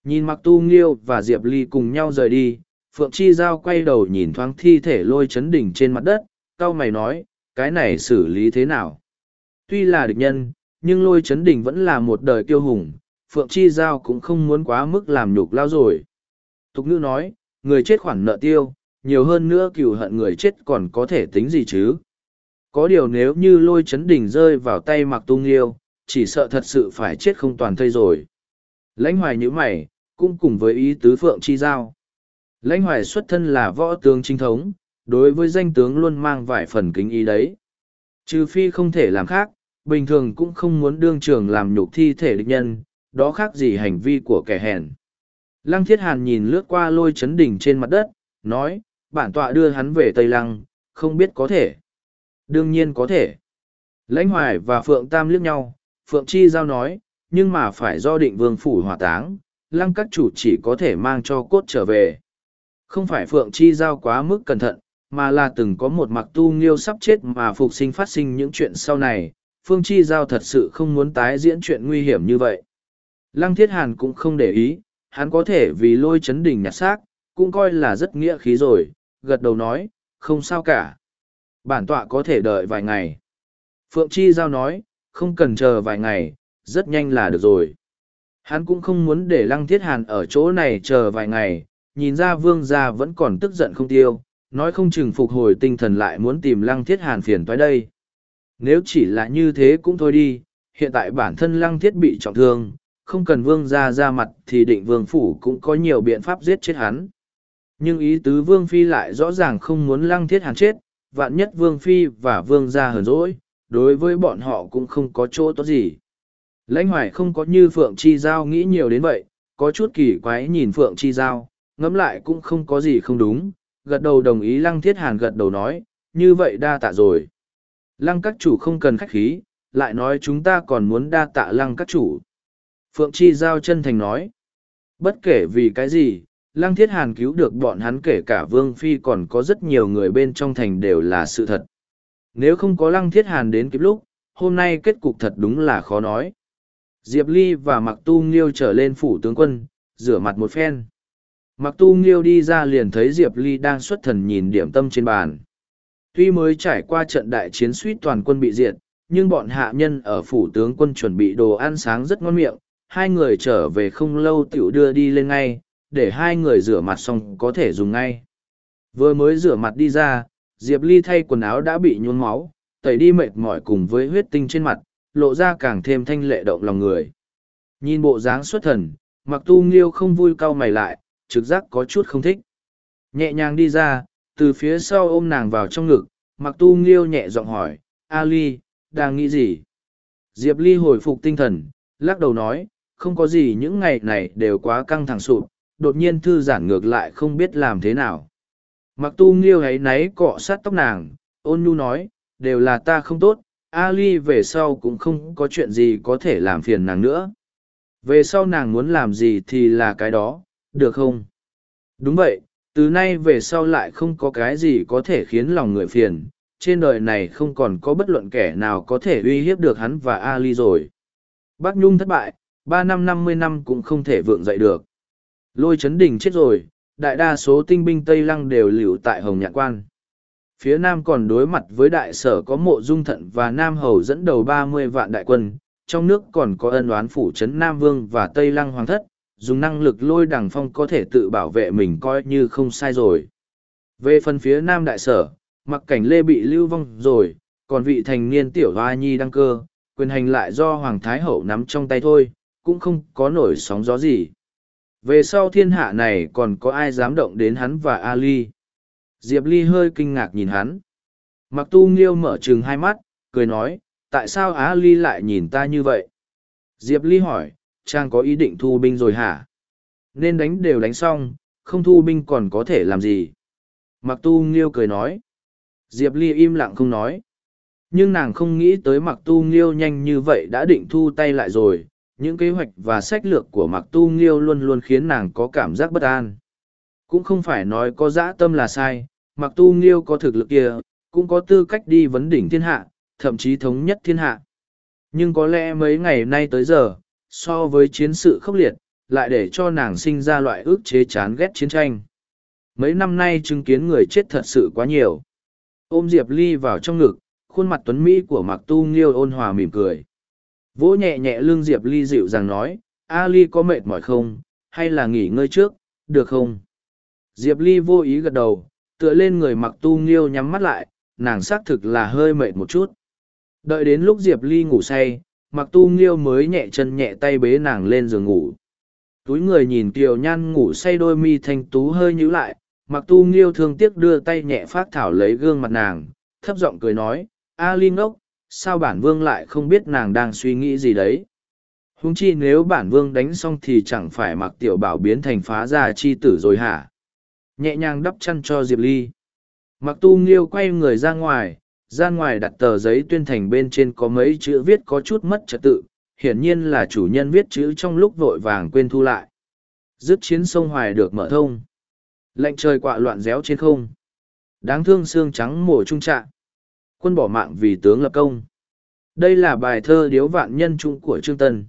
Nhìn Mặc Tu Nghiêu và Diệp Ly cùng nhau rời đi, Phượng Chi Giao quay đầu nhìn thoáng thi thể lôi chấn đỉnh trên mặt đất, cao mày nói, cái này xử lý thế nào? Tuy là địch nhân, nhưng lôi chấn Đỉnh vẫn là một đời kiêu hùng, Phượng Chi Giao cũng không muốn quá mức làm nhục lao rồi. Tục ngữ nói, người chết khoản nợ tiêu, nhiều hơn nữa cựu hận người chết còn có thể tính gì chứ? Có điều nếu như lôi chấn Đỉnh rơi vào tay mặc tung yêu, chỉ sợ thật sự phải chết không toàn thây rồi. Lãnh hoài như mày, cũng cùng với ý tứ Phượng Chi Giao. Lãnh hoài xuất thân là võ tướng chính thống, đối với danh tướng luôn mang vài phần kính ý đấy. Trừ phi không thể làm khác, bình thường cũng không muốn đương trường làm nhục thi thể địch nhân, đó khác gì hành vi của kẻ hèn. Lăng Thiết Hàn nhìn lướt qua lôi chấn đỉnh trên mặt đất, nói, bản tọa đưa hắn về Tây Lăng, không biết có thể. Đương nhiên có thể. Lãnh Hoài và Phượng Tam liếc nhau, Phượng Chi Giao nói, nhưng mà phải do định vương phủ hỏa táng, lăng các chủ chỉ có thể mang cho cốt trở về. Không phải Phượng Chi Giao quá mức cẩn thận, mà là từng có một mặc tu nghiêu sắp chết mà phục sinh phát sinh những chuyện sau này, Phương Chi Giao thật sự không muốn tái diễn chuyện nguy hiểm như vậy. Lăng Thiết Hàn cũng không để ý, hắn có thể vì lôi chấn đỉnh nhặt xác, cũng coi là rất nghĩa khí rồi, gật đầu nói, không sao cả. Bản tọa có thể đợi vài ngày. Phượng Chi Giao nói, không cần chờ vài ngày, rất nhanh là được rồi. Hắn cũng không muốn để Lăng Thiết Hàn ở chỗ này chờ vài ngày, nhìn ra vương gia vẫn còn tức giận không tiêu, nói không chừng phục hồi tinh thần lại muốn tìm lăng thiết hàn phiền toái đây. Nếu chỉ là như thế cũng thôi đi, hiện tại bản thân lăng thiết bị trọng thương, không cần vương gia ra mặt thì định vương phủ cũng có nhiều biện pháp giết chết hắn. Nhưng ý tứ vương phi lại rõ ràng không muốn lăng thiết hàn chết, vạn nhất vương phi và vương gia hờn rỗi, đối với bọn họ cũng không có chỗ tốt gì. Lãnh hoài không có như Phượng Chi Giao nghĩ nhiều đến vậy, có chút kỳ quái nhìn Phượng Chi Giao, ngẫm lại cũng không có gì không đúng, gật đầu đồng ý lăng thiết hàn gật đầu nói, như vậy đa tạ rồi. Lăng các chủ không cần khách khí, lại nói chúng ta còn muốn đa tạ lăng các chủ. Phượng Chi Giao chân thành nói, bất kể vì cái gì, lăng thiết hàn cứu được bọn hắn kể cả Vương Phi còn có rất nhiều người bên trong thành đều là sự thật. Nếu không có lăng thiết hàn đến kịp lúc, hôm nay kết cục thật đúng là khó nói. Diệp Ly và Mặc Tu Nghiêu trở lên phủ tướng quân, rửa mặt một phen. Mặc tu nghiêu đi ra liền thấy Diệp Ly đang xuất thần nhìn điểm tâm trên bàn. Tuy mới trải qua trận đại chiến suýt toàn quân bị diệt, nhưng bọn hạ nhân ở phủ tướng quân chuẩn bị đồ ăn sáng rất ngon miệng, hai người trở về không lâu tiểu đưa đi lên ngay, để hai người rửa mặt xong có thể dùng ngay. Vừa mới rửa mặt đi ra, Diệp Ly thay quần áo đã bị nhuốm máu, tẩy đi mệt mỏi cùng với huyết tinh trên mặt, lộ ra càng thêm thanh lệ động lòng người. Nhìn bộ dáng xuất thần, mặc tu nghiêu không vui cau mày lại, trực giác có chút không thích. Nhẹ nhàng đi ra, từ phía sau ôm nàng vào trong ngực, mặc tu nghiêu nhẹ giọng hỏi, Ali, đang nghĩ gì? Diệp Ly hồi phục tinh thần, lắc đầu nói, không có gì những ngày này đều quá căng thẳng sụp, đột nhiên thư giãn ngược lại không biết làm thế nào. Mặc tu nghiêu ấy náy cọ sát tóc nàng, ôn nhu nói, đều là ta không tốt, Ali về sau cũng không có chuyện gì có thể làm phiền nàng nữa. Về sau nàng muốn làm gì thì là cái đó, được không? Đúng vậy, từ nay về sau lại không có cái gì có thể khiến lòng người phiền, trên đời này không còn có bất luận kẻ nào có thể uy hiếp được hắn và Ali rồi. Bác Nhung thất bại, ba năm năm mươi năm cũng không thể vượng dậy được. Lôi chấn đình chết rồi, đại đa số tinh binh Tây Lăng đều lưu tại Hồng Nhạc Quan. Phía Nam còn đối mặt với đại sở có mộ dung thận và Nam Hầu dẫn đầu ba mươi vạn đại quân, trong nước còn có ân oán phủ trấn Nam Vương và Tây Lăng Hoàng thất, dùng năng lực lôi đằng phong có thể tự bảo vệ mình coi như không sai rồi. Về phần phía Nam đại sở, mặc cảnh lê bị lưu vong rồi, còn vị thành niên tiểu hoa nhi đăng cơ, quyền hành lại do Hoàng Thái Hậu nắm trong tay thôi, cũng không có nổi sóng gió gì. Về sau thiên hạ này còn có ai dám động đến hắn và Ali? Diệp Ly hơi kinh ngạc nhìn hắn. Mặc tu nghiêu mở trừng hai mắt, cười nói, tại sao Ali lại nhìn ta như vậy? Diệp Ly hỏi, Trang có ý định thu binh rồi hả? Nên đánh đều đánh xong, không thu binh còn có thể làm gì? Mặc tu nghiêu cười nói. Diệp Ly im lặng không nói. Nhưng nàng không nghĩ tới mặc tu nghiêu nhanh như vậy đã định thu tay lại rồi, những kế hoạch và sách lược của mặc tu nghiêu luôn luôn khiến nàng có cảm giác bất an cũng không phải nói có dã tâm là sai mặc tu nghiêu có thực lực kia cũng có tư cách đi vấn đỉnh thiên hạ thậm chí thống nhất thiên hạ nhưng có lẽ mấy ngày nay tới giờ so với chiến sự khốc liệt lại để cho nàng sinh ra loại ước chế chán ghét chiến tranh mấy năm nay chứng kiến người chết thật sự quá nhiều ôm diệp ly vào trong ngực khuôn mặt tuấn mỹ của mặc tu nghiêu ôn hòa mỉm cười Vỗ nhẹ nhẹ lưng Diệp Ly dịu dàng nói, A Ly có mệt mỏi không, hay là nghỉ ngơi trước, được không? Diệp Ly vô ý gật đầu, tựa lên người mặc tu nghiêu nhắm mắt lại, nàng xác thực là hơi mệt một chút. Đợi đến lúc Diệp Ly ngủ say, mặc tu nghiêu mới nhẹ chân nhẹ tay bế nàng lên giường ngủ. Túi người nhìn Kiều Nhan ngủ say đôi mi thanh tú hơi nhíu lại, mặc tu nghiêu thương tiếc đưa tay nhẹ phát thảo lấy gương mặt nàng, thấp giọng cười nói, A Linh ngốc, sao bản vương lại không biết nàng đang suy nghĩ gì đấy? Húng chi nếu bản vương đánh xong thì chẳng phải mặc tiểu bảo biến thành phá gia chi tử rồi hả? Nhẹ nhàng đắp chăn cho diệp ly. Mặc tu nghiêu quay người ra ngoài gian ngoài đặt tờ giấy tuyên thành bên trên có mấy chữ viết có chút mất trật tự, hiển nhiên là chủ nhân viết chữ trong lúc vội vàng quên thu lại dứt chiến sông hoài được mở thông lệnh trời quạ loạn réo trên không đáng thương xương trắng mổ trung trạng quân bỏ mạng vì tướng lập công. Đây là bài thơ điếu vạn nhân trung của Trương Tân.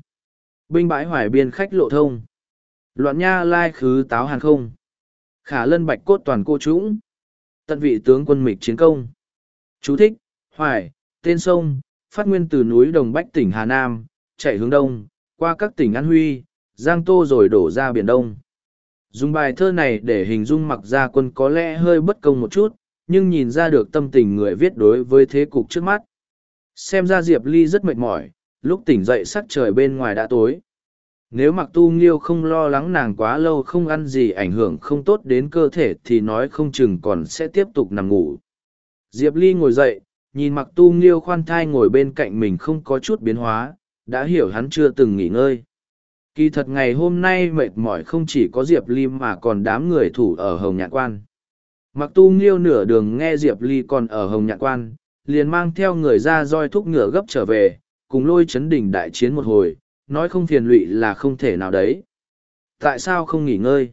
Binh bãi hoài biên khách lộ thông. Loạn nha lai khứ táo hàng không. Khả lân bạch cốt toàn cô trũng. Tận vị tướng quân mịch chiến công. Chú thích, hoài, tên sông, phát nguyên từ núi Đồng Bách tỉnh Hà Nam, chạy hướng đông, qua các tỉnh An Huy, Giang Tô rồi đổ ra Biển Đông. Dùng bài thơ này để hình dung mặc gia quân có lẽ hơi bất công một chút, nhưng nhìn ra được tâm tình người viết đối với thế cục trước mắt. Xem ra Diệp Ly rất mệt mỏi, lúc tỉnh dậy sắc trời bên ngoài đã tối. Nếu mặc tu nghiêu không lo lắng nàng quá lâu không ăn gì ảnh hưởng không tốt đến cơ thể thì nói không chừng còn sẽ tiếp tục nằm ngủ. Diệp Ly ngồi dậy, nhìn mặc tu nghiêu khoan thai ngồi bên cạnh mình không có chút biến hóa, đã hiểu hắn chưa từng nghỉ ngơi. Kỳ thật ngày hôm nay mệt mỏi không chỉ có Diệp Ly mà còn đám người thủ ở Hồng Nhạn Quan. Mặc tu nghiêu nửa đường nghe Diệp Ly còn ở Hồng Nhạn Quan, liền mang theo người ra roi thúc ngựa gấp trở về, cùng lôi chấn đỉnh đại chiến một hồi, nói không phiền lụy là không thể nào đấy. Tại sao không nghỉ ngơi?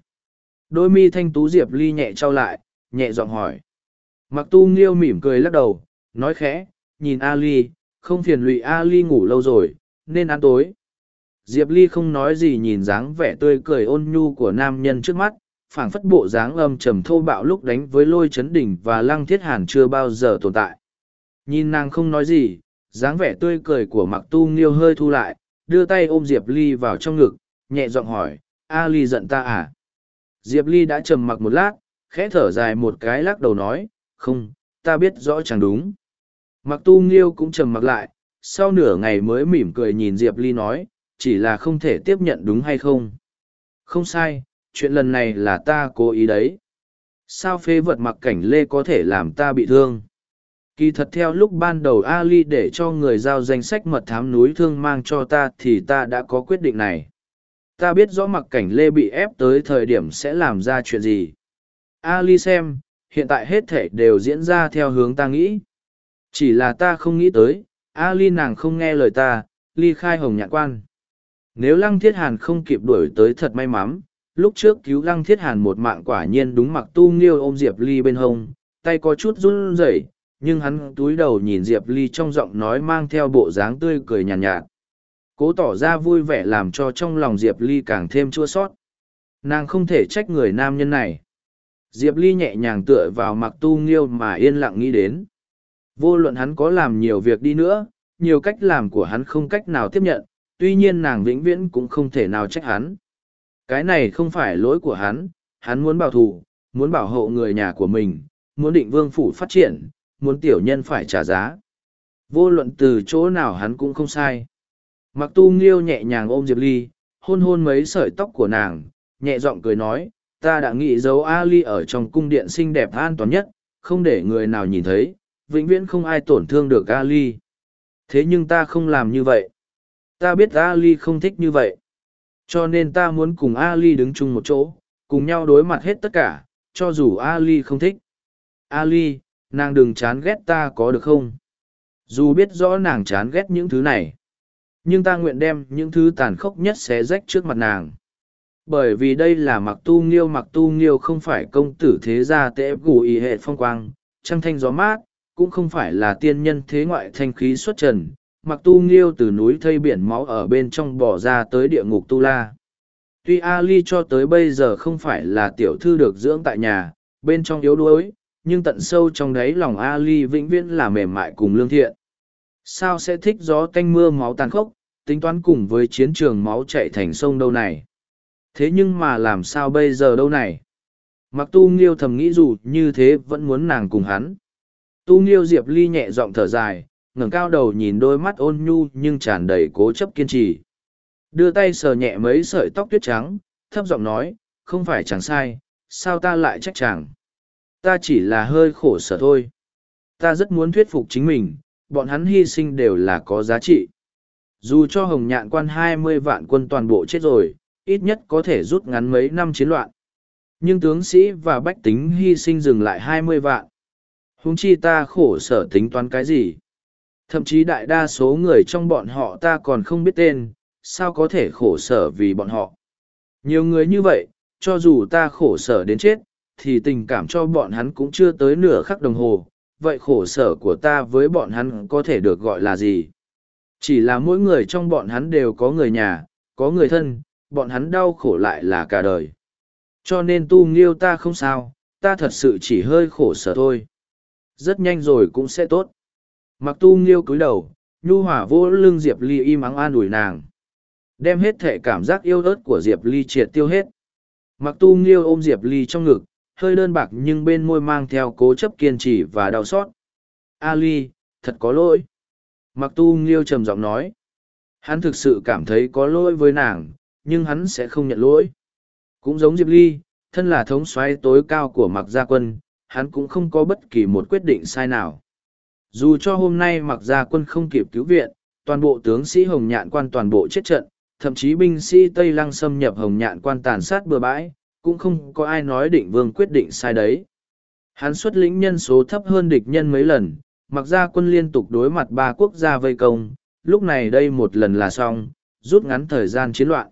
Đôi mi thanh tú Diệp Ly nhẹ trao lại, nhẹ giọng hỏi. Mặc tu nghiêu mỉm cười lắc đầu, nói khẽ, nhìn Ali, không phiền lụy Ali ngủ lâu rồi, nên ăn tối. Diệp Ly không nói gì nhìn dáng vẻ tươi cười ôn nhu của nam nhân trước mắt, phảng phất bộ dáng âm trầm thô bạo lúc đánh với lôi chấn đỉnh và lăng thiết hàn chưa bao giờ tồn tại nhìn nàng không nói gì dáng vẻ tươi cười của mặc tu nghiêu hơi thu lại đưa tay ôm diệp ly vào trong ngực nhẹ giọng hỏi a ly giận ta à diệp ly đã trầm mặc một lát khẽ thở dài một cái lắc đầu nói không ta biết rõ chẳng đúng mặc tu nghiêu cũng trầm mặc lại sau nửa ngày mới mỉm cười nhìn diệp ly nói chỉ là không thể tiếp nhận đúng hay không không sai chuyện lần này là ta cố ý đấy. Sao phê vật mặc cảnh lê có thể làm ta bị thương? Kỳ thật theo lúc ban đầu Ali để cho người giao danh sách mật thám núi thương mang cho ta thì ta đã có quyết định này. Ta biết rõ mặc cảnh lê bị ép tới thời điểm sẽ làm ra chuyện gì. Ali xem, hiện tại hết thể đều diễn ra theo hướng ta nghĩ. Chỉ là ta không nghĩ tới, Ali nàng không nghe lời ta, ly khai hồng nhạn quan. Nếu lăng thiết hàn không kịp đuổi tới thật may mắn, lúc trước cứu lăng thiết hàn một mạng quả nhiên đúng mặc tu nghiêu ôm Diệp Ly bên hông, tay có chút run rẩy, nhưng hắn túi đầu nhìn Diệp Ly trong giọng nói mang theo bộ dáng tươi cười nhàn nhạt, nhạt. Cố tỏ ra vui vẻ làm cho trong lòng Diệp Ly càng thêm chua sót. Nàng không thể trách người nam nhân này. Diệp Ly nhẹ nhàng tựa vào mặc tu nghiêu mà yên lặng nghĩ đến. Vô luận hắn có làm nhiều việc đi nữa, nhiều cách làm của hắn không cách nào tiếp nhận, tuy nhiên nàng vĩnh viễn cũng không thể nào trách hắn. Cái này không phải lỗi của hắn, hắn muốn bảo thủ, muốn bảo hộ người nhà của mình, muốn định vương phủ phát triển, muốn tiểu nhân phải trả giá. Vô luận từ chỗ nào hắn cũng không sai. Mặc tu nghiêu nhẹ nhàng ôm Diệp Ly, hôn hôn mấy sợi tóc của nàng, nhẹ giọng cười nói, ta đã nghĩ giấu Ali ở trong cung điện xinh đẹp an toàn nhất, không để người nào nhìn thấy, vĩnh viễn không ai tổn thương được Ali. Thế nhưng ta không làm như vậy. Ta biết Ali không thích như vậy. Cho nên ta muốn cùng Ali đứng chung một chỗ, cùng nhau đối mặt hết tất cả, cho dù Ali không thích. Ali, nàng đừng chán ghét ta có được không? Dù biết rõ nàng chán ghét những thứ này, nhưng ta nguyện đem những thứ tàn khốc nhất xé rách trước mặt nàng. Bởi vì đây là mặc tu nghiêu mặc tu nghiêu không phải công tử thế gia tệ gù ý hệ phong quang, trăng thanh gió mát, cũng không phải là tiên nhân thế ngoại thanh khí xuất trần, mặc tu nghiêu từ núi thây biển máu ở bên trong bỏ ra tới địa ngục tu la. Tuy Ali cho tới bây giờ không phải là tiểu thư được dưỡng tại nhà, bên trong yếu đuối, nhưng tận sâu trong đáy lòng Ali vĩnh viễn là mềm mại cùng lương thiện. Sao sẽ thích gió tanh mưa máu tàn khốc, tính toán cùng với chiến trường máu chạy thành sông đâu này? Thế nhưng mà làm sao bây giờ đâu này? Mặc tu nghiêu thầm nghĩ dù như thế vẫn muốn nàng cùng hắn. Tu nghiêu diệp ly nhẹ giọng thở dài, ngẩng cao đầu nhìn đôi mắt ôn nhu nhưng tràn đầy cố chấp kiên trì. Đưa tay sờ nhẹ mấy sợi tóc tuyết trắng, thấp giọng nói, không phải chẳng sai, sao ta lại trách chàng. Ta chỉ là hơi khổ sở thôi. Ta rất muốn thuyết phục chính mình, bọn hắn hy sinh đều là có giá trị. Dù cho hồng nhạn quan hai mươi vạn quân toàn bộ chết rồi, ít nhất có thể rút ngắn mấy năm chiến loạn. Nhưng tướng sĩ và bách tính hy sinh dừng lại hai mươi vạn. Húng chi ta khổ sở tính toán cái gì? Thậm chí đại đa số người trong bọn họ ta còn không biết tên, sao có thể khổ sở vì bọn họ. Nhiều người như vậy, cho dù ta khổ sở đến chết, thì tình cảm cho bọn hắn cũng chưa tới nửa khắc đồng hồ. Vậy khổ sở của ta với bọn hắn có thể được gọi là gì? Chỉ là mỗi người trong bọn hắn đều có người nhà, có người thân, bọn hắn đau khổ lại là cả đời. Cho nên tu nghiêu ta không sao, ta thật sự chỉ hơi khổ sở thôi. Rất nhanh rồi cũng sẽ tốt. Mặc tu nghiêu cúi đầu, nhu hỏa vô lưng Diệp Ly im ắng an ủi nàng. Đem hết thể cảm giác yêu ớt của Diệp Ly triệt tiêu hết. Mặc tu nghiêu ôm Diệp Ly trong ngực, hơi đơn bạc nhưng bên môi mang theo cố chấp kiên trì và đau xót. A Ly, thật có lỗi. Mặc tu nghiêu trầm giọng nói. Hắn thực sự cảm thấy có lỗi với nàng, nhưng hắn sẽ không nhận lỗi. Cũng giống Diệp Ly, thân là thống soái tối cao của Mặc Gia Quân, hắn cũng không có bất kỳ một quyết định sai nào. Dù cho hôm nay Mặc Gia Quân không kịp cứu viện, toàn bộ tướng sĩ Hồng Nhạn Quan toàn bộ chết trận, thậm chí binh sĩ Tây Lăng xâm nhập Hồng Nhạn Quan tàn sát bừa bãi, cũng không có ai nói định vương quyết định sai đấy. Hắn xuất lĩnh nhân số thấp hơn địch nhân mấy lần, mặc gia quân liên tục đối mặt ba quốc gia vây công, lúc này đây một lần là xong, rút ngắn thời gian chiến loạn.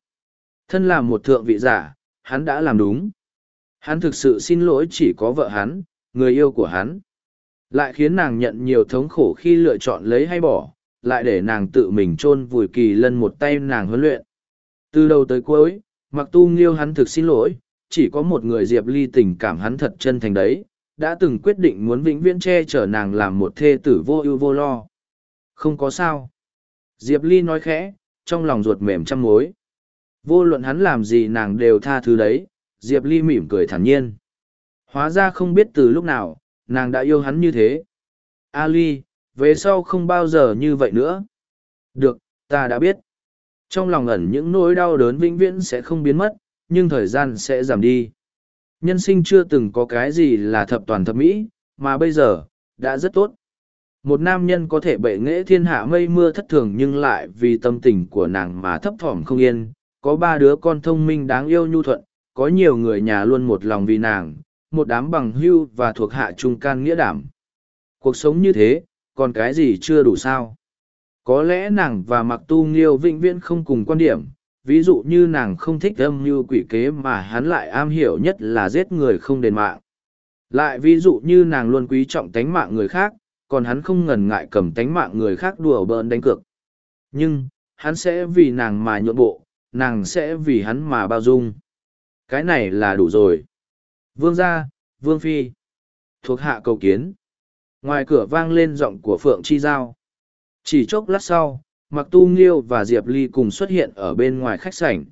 Thân là một thượng vị giả, hắn đã làm đúng. Hắn thực sự xin lỗi chỉ có vợ hắn, người yêu của hắn. Lại khiến nàng nhận nhiều thống khổ khi lựa chọn lấy hay bỏ, lại để nàng tự mình chôn vùi kỳ lân một tay nàng huấn luyện. Từ đầu tới cuối, mặc tu nghiêu hắn thực xin lỗi, chỉ có một người diệp ly tình cảm hắn thật chân thành đấy, đã từng quyết định muốn vĩnh viễn che chở nàng làm một thê tử vô ưu vô lo. Không có sao. Diệp ly nói khẽ, trong lòng ruột mềm trăm mối. Vô luận hắn làm gì nàng đều tha thứ đấy, Diệp ly mỉm cười thản nhiên. Hóa ra không biết từ lúc nào, nàng đã yêu hắn như thế. A ly, về sau không bao giờ như vậy nữa. Được, ta đã biết. Trong lòng ẩn những nỗi đau đớn vĩnh viễn sẽ không biến mất, nhưng thời gian sẽ giảm đi. Nhân sinh chưa từng có cái gì là thập toàn thập mỹ, mà bây giờ, đã rất tốt. Một nam nhân có thể bệ nghệ thiên hạ mây mưa thất thường nhưng lại vì tâm tình của nàng mà thấp thỏm không yên, có ba đứa con thông minh đáng yêu nhu thuận, có nhiều người nhà luôn một lòng vì nàng, một đám bằng hưu và thuộc hạ trung can nghĩa đảm. Cuộc sống như thế, còn cái gì chưa đủ sao? có lẽ nàng và mặc tu nghiêu vĩnh viễn không cùng quan điểm ví dụ như nàng không thích âm mưu quỷ kế mà hắn lại am hiểu nhất là giết người không đền mạng lại ví dụ như nàng luôn quý trọng tánh mạng người khác còn hắn không ngần ngại cầm tánh mạng người khác đùa bỡn đánh cược nhưng hắn sẽ vì nàng mà nhượng bộ nàng sẽ vì hắn mà bao dung. Cái này là đủ rồi. Vương gia, vương phi. Thuộc hạ cầu kiến. Ngoài cửa vang lên giọng của phượng chi giao. Chỉ chốc lát sau mặc tu nghiêu và diệp ly cùng xuất hiện ở bên ngoài khách sảnh.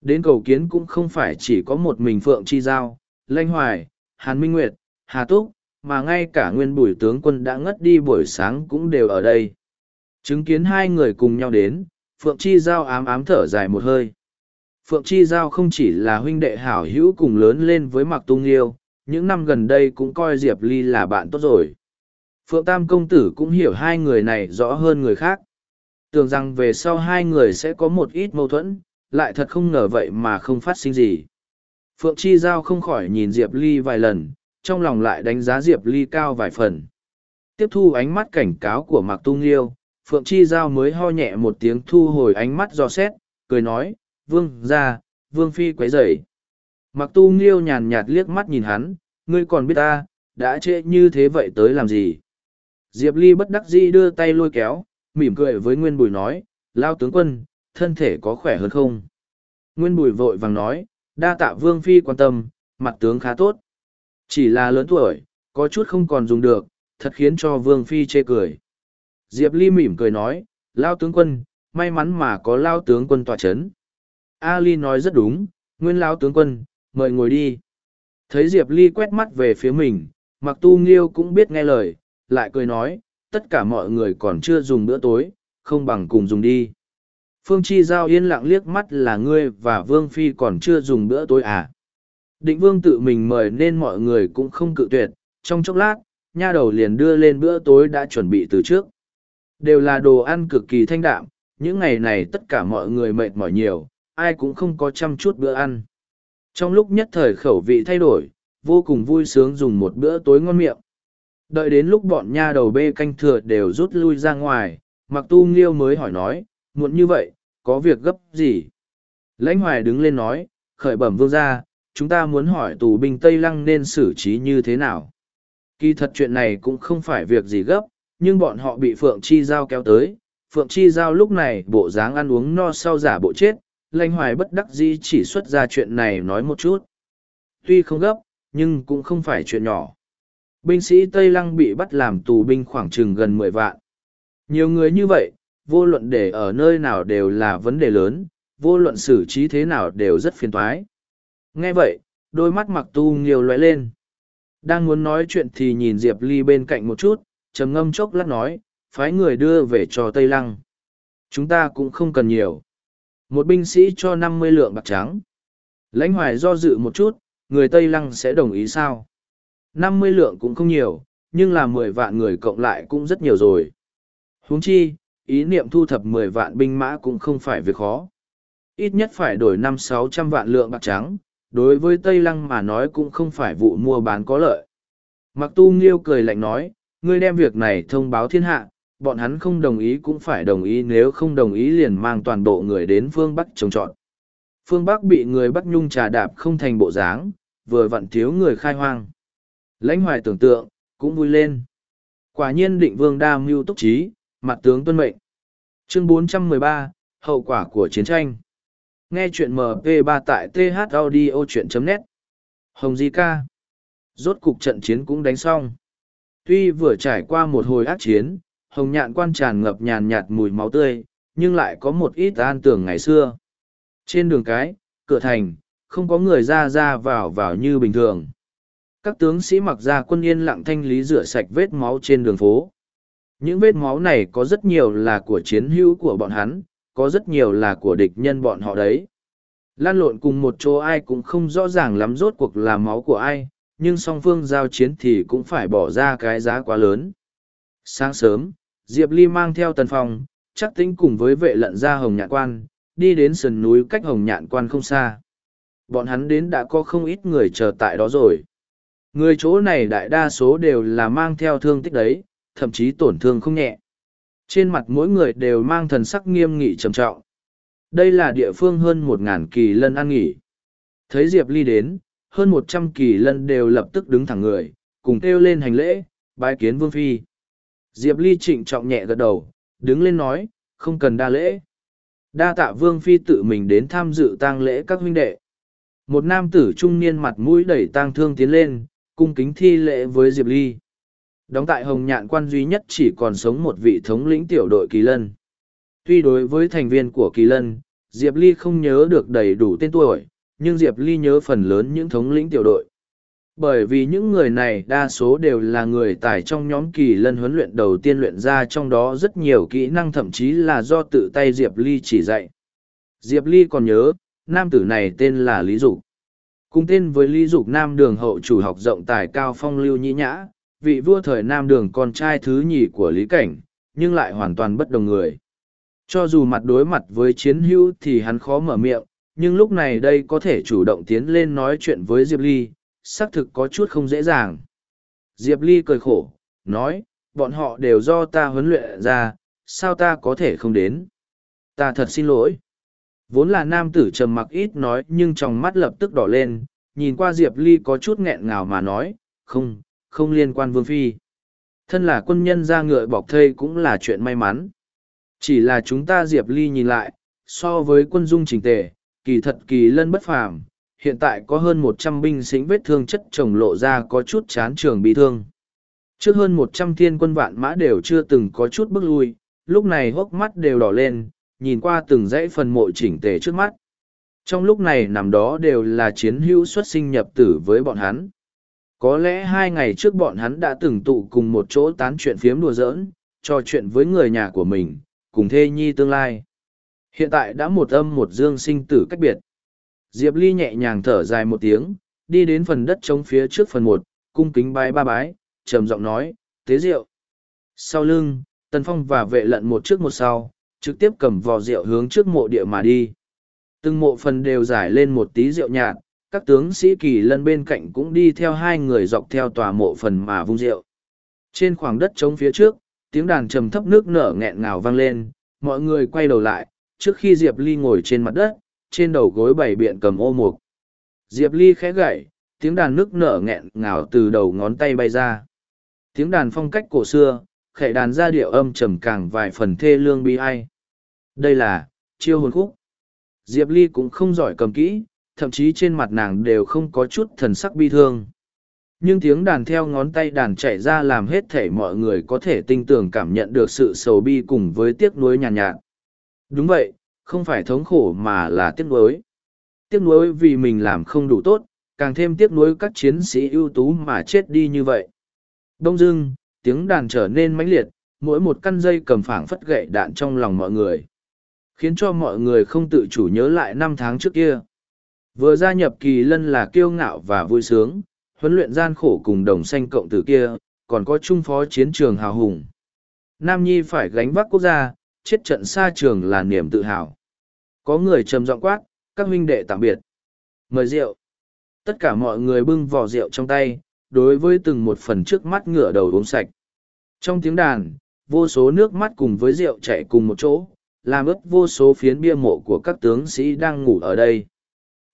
Đến cầu kiến cũng không phải chỉ có một mình phượng chi giao, lanh hoài, hàn minh nguyệt, hà túc, mà ngay cả nguyên bùi tướng quân đã ngất đi buổi sáng cũng đều ở đây. Chứng kiến hai người cùng nhau đến phượng chi giao ám ám thở dài một hơi. Phượng chi giao không chỉ là huynh đệ hảo hữu cùng lớn lên với mặc Tung Yêu, những năm gần đây cũng coi diệp ly là bạn tốt rồi. Phượng tam công tử cũng hiểu hai người này rõ hơn người khác. Tưởng rằng về sau hai người sẽ có một ít mâu thuẫn lại thật không ngờ vậy mà không phát sinh gì. Phượng chi giao không khỏi nhìn diệp ly vài lần trong lòng lại đánh giá diệp ly cao vài phần. Tiếp thu ánh mắt cảnh cáo của mạc tu nghiêu phượng chi giao mới ho nhẹ một tiếng thu hồi ánh mắt do xét cười nói vương ra vương phi quấy rầy, mặc tu nghiêu nhàn nhạt liếc mắt nhìn hắn ngươi còn biết ta đã trễ như thế vậy tới làm gì? Diệp ly bất đắc dĩ đưa tay lôi kéo mỉm cười với nguyên bùi nói lao tướng quân thân thể có khỏe hơn không? Nguyên bùi vội vàng nói đa tạ vương phi quan tâm mặt tướng khá tốt. Chỉ là lớn tuổi có chút không còn dùng được thật khiến cho vương phi chê cười diệp ly mỉm cười nói, lao tướng quân, may mắn mà có lao tướng quân tỏa chấn. a ly nói rất đúng, nguyên lao tướng quân, mời ngồi đi. Thấy diệp ly quét mắt về phía mình mặc tu nghiêu cũng biết nghe lời, lại cười nói, tất cả mọi người còn chưa dùng bữa tối, không bằng cùng dùng đi. Phương chi giao yên lặng liếc mắt là ngươi và vương phi còn chưa dùng bữa tối à? Định vương tự mình mời nên mọi người cũng không cự tuyệt, trong chốc lát, nha đầu liền đưa lên bữa tối đã chuẩn bị từ trước. Đều là đồ ăn cực kỳ thanh đạm, những ngày này tất cả mọi người mệt mỏi nhiều, ai cũng không có chăm chút bữa ăn. Trong lúc nhất thời khẩu vị thay đổi, vô cùng vui sướng dùng một bữa tối ngon miệng. Đợi đến lúc bọn nha đầu bê canh thừa đều rút lui ra ngoài, mặc tu nghiêu mới hỏi nói, muộn như vậy, có việc gấp gì? Lãnh hoài đứng lên nói, khởi bẩm vương ra, chúng ta muốn hỏi tù binh Tây Lăng nên xử trí như thế nào? Kỳ thật chuyện này cũng không phải việc gì gấp, nhưng bọn họ bị Phượng Chi Giao kéo tới. Phượng Chi Giao lúc này bộ dáng ăn uống no sau giả bộ chết, lanh hoài bất đắc dĩ chỉ xuất ra chuyện này nói một chút. Tuy không gấp, nhưng cũng không phải chuyện nhỏ. Binh sĩ Tây Lăng bị bắt làm tù binh khoảng chừng gần mười vạn. Nhiều người như vậy, vô luận để ở nơi nào đều là vấn đề lớn, vô luận xử trí thế nào đều rất phiền toái. Nghe vậy, đôi mắt mặc tu nghiêu lóe lên. Đang muốn nói chuyện thì nhìn Diệp Ly bên cạnh một chút, trầm ngâm chốc lát nói, phái người đưa về cho Tây Lăng. Chúng ta cũng không cần nhiều. Một binh sĩ cho năm mươi lượng bạc trắng. Lãnh hoài do dự một chút, người Tây Lăng sẽ đồng ý sao? Năm mươi lượng cũng không nhiều, nhưng là mười vạn người cộng lại cũng rất nhiều rồi. huống chi, ý niệm thu thập mười vạn binh mã cũng không phải việc khó. Ít nhất phải đổi năm sáu trăm vạn lượng bạc trắng, đối với Tây Lăng mà nói cũng không phải vụ mua bán có lợi. Mặc tu nghiêu cười lạnh nói, ngươi đem việc này thông báo thiên hạ, bọn hắn không đồng ý cũng phải đồng ý nếu không đồng ý liền mang toàn bộ người đến phương Bắc trồng trọt. Phương Bắc bị người Bắc Nhung trà đạp không thành bộ dáng, vừa vặn thiếu người khai hoang. Lãnh hoài tưởng tượng, cũng vui lên. Quả nhiên định vương đa mưu túc trí, mặt tướng tuân mệnh. Chương 413, Hậu quả của chiến tranh. Nghe chuyện MP3 tại thaudio.net. Hồng Di Ca. Rốt cục trận chiến cũng đánh xong. Tuy vừa trải qua một hồi ác chiến, hồng nhạn quan tràn ngập nhàn nhạt mùi máu tươi, nhưng lại có một ít an tưởng ngày xưa. Trên đường cái, cửa thành, không có người ra ra vào vào như bình thường. Các tướng sĩ mặc ra quân yên lặng thanh lý rửa sạch vết máu trên đường phố. Những vết máu này có rất nhiều là của chiến hữu của bọn hắn, có rất nhiều là của địch nhân bọn họ đấy. Lan lộn cùng một chỗ ai cũng không rõ ràng lắm rốt cuộc là máu của ai, nhưng song phương giao chiến thì cũng phải bỏ ra cái giá quá lớn. Sáng sớm, Diệp Ly mang theo tần phong, chắc tính cùng với vệ lận ra hồng nhạn quan, đi đến sườn núi cách hồng nhạn quan không xa. Bọn hắn đến đã có không ít người chờ tại đó rồi. Người chỗ này đại đa số đều là mang theo thương tích đấy, thậm chí tổn thương không nhẹ. Trên mặt mỗi người đều mang thần sắc nghiêm nghị trầm trọng. Đây là địa phương hơn một ngàn kỳ lân ăn nghỉ. Thấy Diệp Ly đến, hơn một trăm kỳ lân đều lập tức đứng thẳng người, cùng kêu lên hành lễ, bái kiến Vương Phi. Diệp Ly trịnh trọng nhẹ gật đầu, đứng lên nói, không cần đa lễ. Đa tạ Vương Phi tự mình đến tham dự tang lễ các huynh đệ. Một nam tử trung niên mặt mũi đẩy tang thương tiến lên, cung kính thi lễ với Diệp Ly. Đóng tại Hồng Nhạn quan duy nhất chỉ còn sống một vị thống lĩnh tiểu đội Kỳ Lân. Tuy đối với thành viên của Kỳ Lân, Diệp Ly không nhớ được đầy đủ tên tuổi, nhưng Diệp Ly nhớ phần lớn những thống lĩnh tiểu đội. Bởi vì những người này đa số đều là người tài trong nhóm kỳ lân huấn luyện đầu tiên luyện ra trong đó rất nhiều kỹ năng thậm chí là do tự tay Diệp Ly chỉ dạy. Diệp Ly còn nhớ, nam tử này tên là Lý Dục. Cùng tên với Lý Dục Nam Đường hậu chủ học rộng tài cao phong lưu nhĩ nhã, vị vua thời Nam Đường con trai thứ nhì của Lý Cảnh, nhưng lại hoàn toàn bất đồng người. Cho dù mặt đối mặt với chiến hữu thì hắn khó mở miệng, nhưng lúc này đây có thể chủ động tiến lên nói chuyện với Diệp Ly, xác thực có chút không dễ dàng. Diệp Ly cười khổ, nói, bọn họ đều do ta huấn luyện ra, sao ta có thể không đến? Ta thật xin lỗi. Vốn là nam tử trầm mặc ít nói nhưng trong mắt lập tức đỏ lên, nhìn qua Diệp Ly có chút nghẹn ngào mà nói, không, không liên quan Vương Phi. Thân là quân nhân ra ngựa bọc thây cũng là chuyện may mắn. Chỉ là chúng ta Diệp Ly nhìn lại, so với quân dung chỉnh tề, kỳ thật kỳ lân bất phàm, hiện tại có hơn một trăm binh sĩ vết thương chất chồng lộ ra có chút chán trường bị thương. Trước hơn một trăm thiên quân vạn mã đều chưa từng có chút bước lui, lúc này hốc mắt đều đỏ lên, nhìn qua từng dãy phần mộ chỉnh tề trước mắt. Trong lúc này nằm đó đều là chiến hữu xuất sinh nhập tử với bọn hắn. Có lẽ hai ngày trước bọn hắn đã từng tụ cùng một chỗ tán chuyện phiếm đùa giỡn, trò chuyện với người nhà của mình, cùng thê nhi tương lai. Hiện tại đã một âm một dương sinh tử cách biệt. Diệp Ly nhẹ nhàng thở dài một tiếng, đi đến phần đất trống phía trước phần một, cung kính bái ba bái, trầm giọng nói, tế rượu. Sau lưng, Tần Phong và vệ lận một trước một sau, trực tiếp cầm vò rượu hướng trước mộ địa mà đi. Từng mộ phần đều giải lên một tí rượu nhạt, các tướng sĩ kỳ lân bên cạnh cũng đi theo hai người dọc theo tòa mộ phần mà vung rượu. Trên khoảng đất trống phía trước, tiếng đàn trầm thấp nước nở nghẹn ngào vang lên, mọi người quay đầu lại, trước khi Diệp Ly ngồi trên mặt đất, trên đầu gối bảy biện cầm ô mục. Diệp Ly khẽ gậy, tiếng đàn nước nở nghẹn ngào từ đầu ngón tay bay ra. Tiếng đàn phong cách cổ xưa, khệ đàn ra điệu âm trầm càng vài phần thê lương bi ai. Đây là, chiêu hồn khúc. Diệp Ly cũng không giỏi cầm kỹ, thậm chí trên mặt nàng đều không có chút thần sắc bi thương. Nhưng tiếng đàn theo ngón tay đàn chạy ra làm hết thể mọi người có thể tinh tường cảm nhận được sự sầu bi cùng với tiếc nuối nhàn nhạt, nhạt. Đúng vậy, không phải thống khổ mà là tiếc nuối. Tiếc nuối vì mình làm không đủ tốt, càng thêm tiếc nuối các chiến sĩ ưu tú mà chết đi như vậy. Đông dưng, tiếng đàn trở nên mãnh liệt, mỗi một căn dây cầm phảng phất gậy đạn trong lòng mọi người. Khiến cho mọi người không tự chủ nhớ lại năm tháng trước kia. Vừa gia nhập kỳ lân là kiêu ngạo và vui sướng, huấn luyện gian khổ cùng đồng xanh cộng tử kia, còn có trung phó chiến trường hào hùng. Nam Nhi phải gánh vác quốc gia, chết trận xa trường là niềm tự hào. Có người trầm giọng quát, các huynh đệ tạm biệt. Mời rượu. Tất cả mọi người bưng vỏ rượu trong tay, đối với từng một phần trước mắt ngửa đầu uống sạch. Trong tiếng đàn, vô số nước mắt cùng với rượu chảy cùng một chỗ, làm ướt vô số phiến bia mộ của các tướng sĩ đang ngủ ở đây.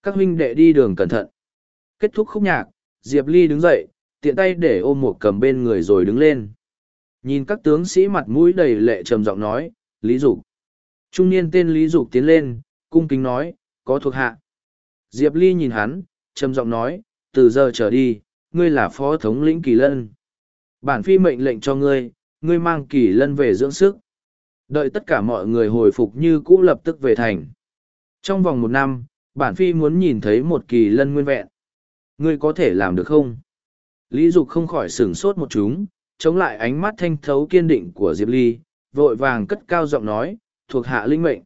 Các huynh đệ đi đường cẩn thận. Kết thúc khúc nhạc, Diệp Ly đứng dậy, tiện tay để ôm một cầm bên người rồi đứng lên. Nhìn các tướng sĩ mặt mũi đầy lệ trầm giọng nói, Lý Dục. Trung niên tên Lý Dục tiến lên, cung kính nói, có thuộc hạ. Diệp Ly nhìn hắn, trầm giọng nói, từ giờ trở đi, ngươi là phó thống lĩnh kỳ lân. Bản phi mệnh lệnh cho ngươi, ngươi mang kỳ lân về dưỡng sức. Đợi tất cả mọi người hồi phục như cũ lập tức về thành. Trong vòng một năm, bản phi muốn nhìn thấy một kỳ lân nguyên vẹn. Ngươi có thể làm được không? Lý Dục không khỏi sửng sốt một chúng, chống lại ánh mắt thanh thấu kiên định của Diệp Ly, vội vàng cất cao giọng nói, thuộc hạ linh mệnh.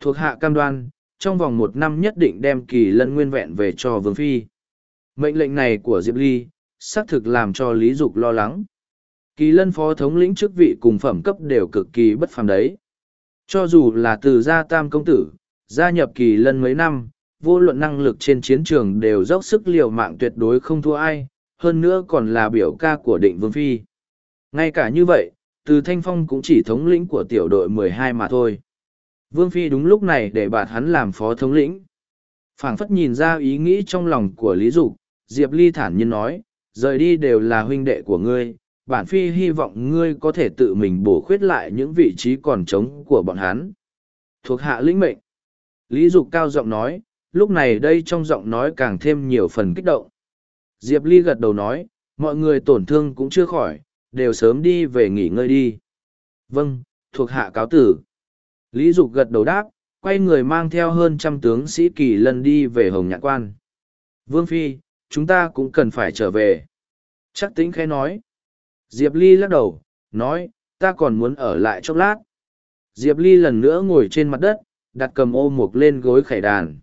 Thuộc hạ cam đoan, trong vòng một năm nhất định đem kỳ lân nguyên vẹn về cho Vương Phi. Mệnh lệnh này của Diệp Ly, xác thực làm cho Lý Dục lo lắng. Kỳ lân phó thống lĩnh chức vị cùng phẩm cấp đều cực kỳ bất phàm đấy. Cho dù là từ gia tam công tử, gia nhập kỳ lân mấy năm, vô luận năng lực trên chiến trường đều dốc sức liều mạng tuyệt đối không thua ai, hơn nữa còn là biểu ca của định vương phi. Ngay cả như vậy, từ thanh phong cũng chỉ thống lĩnh của tiểu đội mười hai mà thôi. Vương phi đúng lúc này để bạt hắn làm phó thống lĩnh. Phảng phất nhìn ra ý nghĩ trong lòng của lý dục, diệp ly thản nhiên nói, rời đi đều là huynh đệ của ngươi bản phi hy vọng ngươi có thể tự mình bổ khuyết lại những vị trí còn trống của bọn hắn. Thuộc hạ lĩnh mệnh. Lý dục cao giọng nói, lúc này đây trong giọng nói càng thêm nhiều phần kích động. Diệp ly gật đầu nói, mọi người tổn thương cũng chưa khỏi đều sớm đi về nghỉ ngơi đi. Vâng thuộc hạ cáo tử. Lý dục gật đầu đáp, quay người mang theo hơn trăm tướng sĩ kỳ lân đi về hồng nhạn quan. Vương phi, chúng ta cũng cần phải trở về. Chắc tính khẽ nói. Diệp ly lắc đầu, nói, ta còn muốn ở lại chốc lát. Diệp ly lần nữa ngồi trên mặt đất, đặt cầm ô mục lên gối khẩy đàn.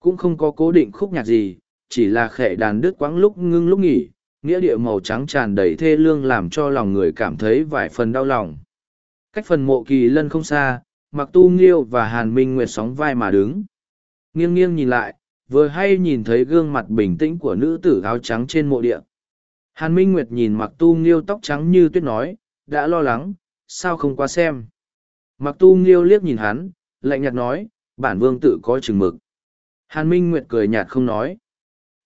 Cũng không có cố định khúc nhạc gì, chỉ là khẩy đàn đứt quãng lúc ngưng lúc nghỉ nghĩa địa màu trắng tràn đầy thê lương làm cho lòng người cảm thấy vài phần đau lòng. Cách phần mộ kỳ lân không xa mặc tu nghiêu và hàn minh nguyệt sóng vai mà đứng. Nghiêng nghiêng nhìn lại, vừa hay nhìn thấy gương mặt bình tĩnh của nữ tử áo trắng trên mộ địa. Hàn minh nguyệt nhìn mặc tu nghiêu tóc trắng như tuyết nói, đã lo lắng, sao không qua xem? Mặc tu nghiêu liếc nhìn hắn, lạnh nhạt nói, bản vương tự có chừng mực. Hàn minh nguyệt cười nhạt không nói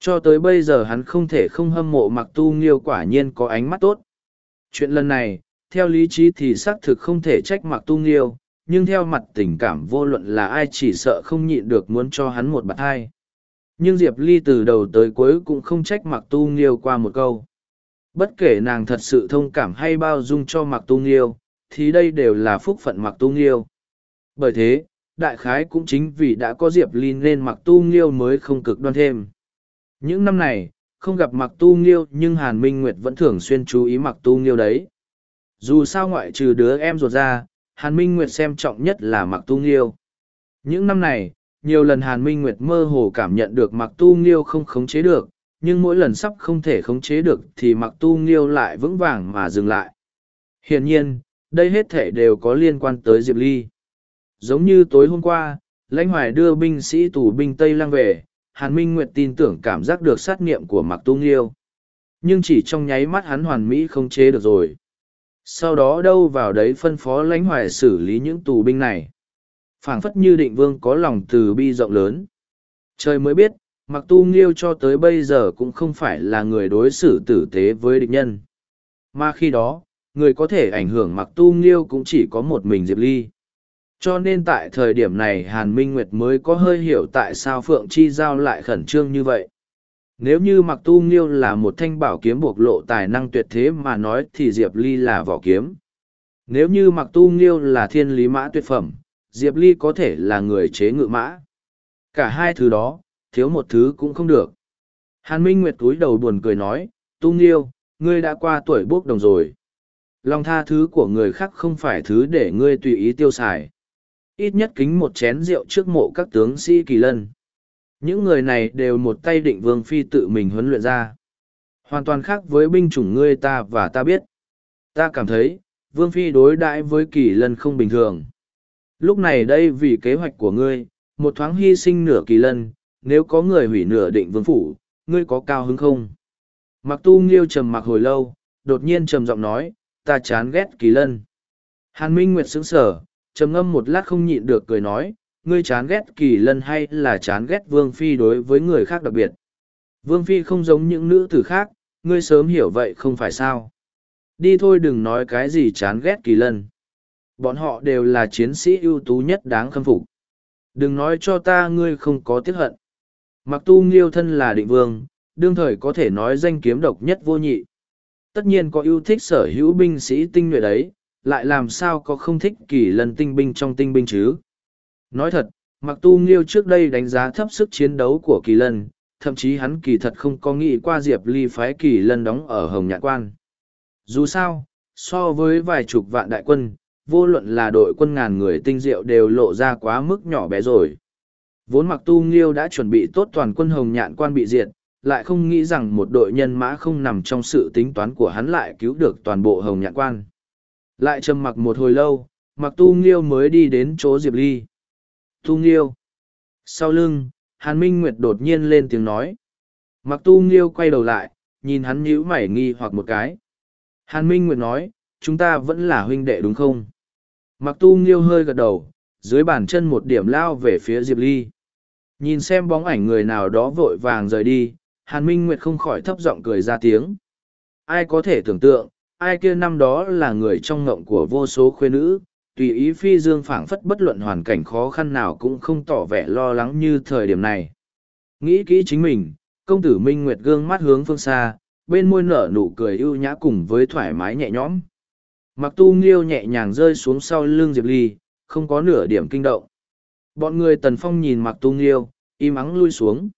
cho tới bây giờ hắn không thể không hâm mộ mặc tu nghiêu quả nhiên có ánh mắt tốt. Chuyện lần này, theo lý trí thì xác thực không thể trách mặc tu nghiêu, nhưng theo mặt tình cảm vô luận là ai chỉ sợ không nhịn được muốn cho hắn một bạt hai. Nhưng diệp ly từ đầu tới cuối cũng không trách mặc tu nghiêu qua một câu. Bất kể nàng thật sự thông cảm hay bao dung cho mặc tu nghiêu, thì đây đều là phúc phận mặc tu nghiêu. Bởi thế, đại khái cũng chính vì đã có diệp ly nên mặc tu nghiêu mới không cực đoan thêm những năm này không gặp mặc tu nghiêu nhưng hàn minh nguyệt vẫn thường xuyên chú ý mặc tu nghiêu đấy dù sao ngoại trừ đứa em ruột ra Hàn Minh Nguyệt xem trọng nhất là Mặc Tu Nghiêu. Những năm này, nhiều lần Hàn Minh Nguyệt mơ hồ cảm nhận được Mặc Tu Nghiêu không khống chế được, nhưng mỗi lần sắp không thể khống chế được thì Mặc Tu Nghiêu lại vững vàng mà dừng lại. Hiển nhiên, đây hết thể đều có liên quan tới Diệp Ly. Giống như tối hôm qua, lãnh hoài đưa binh sĩ tù binh Tây Lăng về, Hàn Minh Nguyệt tin tưởng cảm giác được sát nghiệm của Mặc Tu Nghiêu. Nhưng chỉ trong nháy mắt hắn hoàn mỹ không chế được rồi. Sau đó đâu vào đấy phân phó lãnh hoài xử lý những tù binh này. Phảng phất như định vương có lòng từ bi rộng lớn. Trời mới biết mặc tu nghiêu cho tới bây giờ cũng không phải là người đối xử tử tế với địch nhân. Mà khi đó, người có thể ảnh hưởng mặc tu nghiêu cũng chỉ có một mình diệp ly cho nên tại thời điểm này hàn minh nguyệt mới có hơi hiểu tại sao phượng chi giao lại khẩn trương như vậy. Nếu như mặc tu nghiêu là một thanh bảo kiếm bộc lộ tài năng tuyệt thế mà nói thì diệp ly là vỏ kiếm. Nếu như mặc tu nghiêu là thiên lý mã tuyệt phẩm, diệp ly có thể là người chế ngự mã. Cả hai thứ đó, thiếu một thứ cũng không được. Hàn minh nguyệt túi đầu buồn cười nói, tu nghiêu, ngươi đã qua tuổi bốc đồng rồi. Lòng tha thứ của người khác không phải thứ để ngươi tùy ý tiêu xài ít nhất kính một chén rượu trước mộ các tướng sĩ kỳ lân những người này đều một tay định vương phi tự mình huấn luyện ra. Hoàn toàn khác với binh chủng ngươi ta và ta biết. Ta cảm thấy, vương phi đối đãi với kỳ lân không bình thường. Lúc này đây vì kế hoạch của ngươi, một thoáng hy sinh nửa kỳ lân, nếu có người hủy nửa định vương phủ, ngươi có cao hứng không? Mặc tu nghiêu trầm mặc hồi lâu, đột nhiên trầm giọng nói, ta chán ghét kỳ lân. Hàn Minh Nguyệt sững sở, trầm ngâm một lát không nhịn được cười nói, ngươi chán ghét kỳ lân hay là chán ghét vương phi đối với người khác đặc biệt? Vương phi không giống những nữ tử khác ngươi sớm hiểu vậy không phải sao? Đi thôi đừng nói cái gì chán ghét kỳ lân. Bọn họ đều là chiến sĩ ưu tú nhất đáng khâm phục. Đừng nói cho ta ngươi không có tiếc hận. Mặc tu nghiêu thân là định vương đương thời có thể nói danh kiếm độc nhất vô nhị. Tất nhiên có yêu thích sở hữu binh sĩ tinh nhuệ đấy lại làm sao có không thích kỳ lân tinh binh trong tinh binh chứ Nói thật, mặc tu nghiêu trước đây đánh giá thấp sức chiến đấu của kỳ lân, thậm chí hắn kỳ thật không có nghĩ qua diệp ly phái kỳ lân đóng ở hồng nhạn quan. Dù sao, so với vài chục vạn đại quân, vô luận là đội quân ngàn người tinh diệu đều lộ ra quá mức nhỏ bé rồi. Vốn mặc tu nghiêu đã chuẩn bị tốt toàn quân hồng nhạn quan bị diệt, lại không nghĩ rằng một đội nhân mã không nằm trong sự tính toán của hắn lại cứu được toàn bộ hồng nhạn quan. Lại trầm mặc một hồi lâu, mặc tu nghiêu mới đi đến chỗ diệp ly. Tu Nghiêu. Sau lưng, Hàn Minh Nguyệt đột nhiên lên tiếng nói. Mặc Tu Nghiêu quay đầu lại, nhìn hắn nhíu mảy nghi hoặc một cái. Hàn Minh Nguyệt nói, chúng ta vẫn là huynh đệ đúng không? Mặc tu nghiêu hơi gật đầu, dưới bàn chân một điểm lao về phía Diệp Ly. Nhìn xem bóng ảnh người nào đó vội vàng rời đi, Hàn Minh Nguyệt không khỏi thấp giọng cười ra tiếng. Ai có thể tưởng tượng, ai kia năm đó là người trong ngộng của vô số khuê nữ, tùy ý phi dương phảng phất bất luận hoàn cảnh khó khăn nào cũng không tỏ vẻ lo lắng như thời điểm này. Nghĩ kỹ chính mình, công tử Minh Nguyệt gương mắt hướng phương xa, bên môi nở nụ cười ưu nhã cùng với thoải mái nhẹ nhõm. Mặc tu nghiêu nhẹ nhàng rơi xuống sau lưng Diệp Ly, không có nửa điểm kinh động. Bọn người tần phong nhìn mặc tu nghiêu, im ắng lui xuống.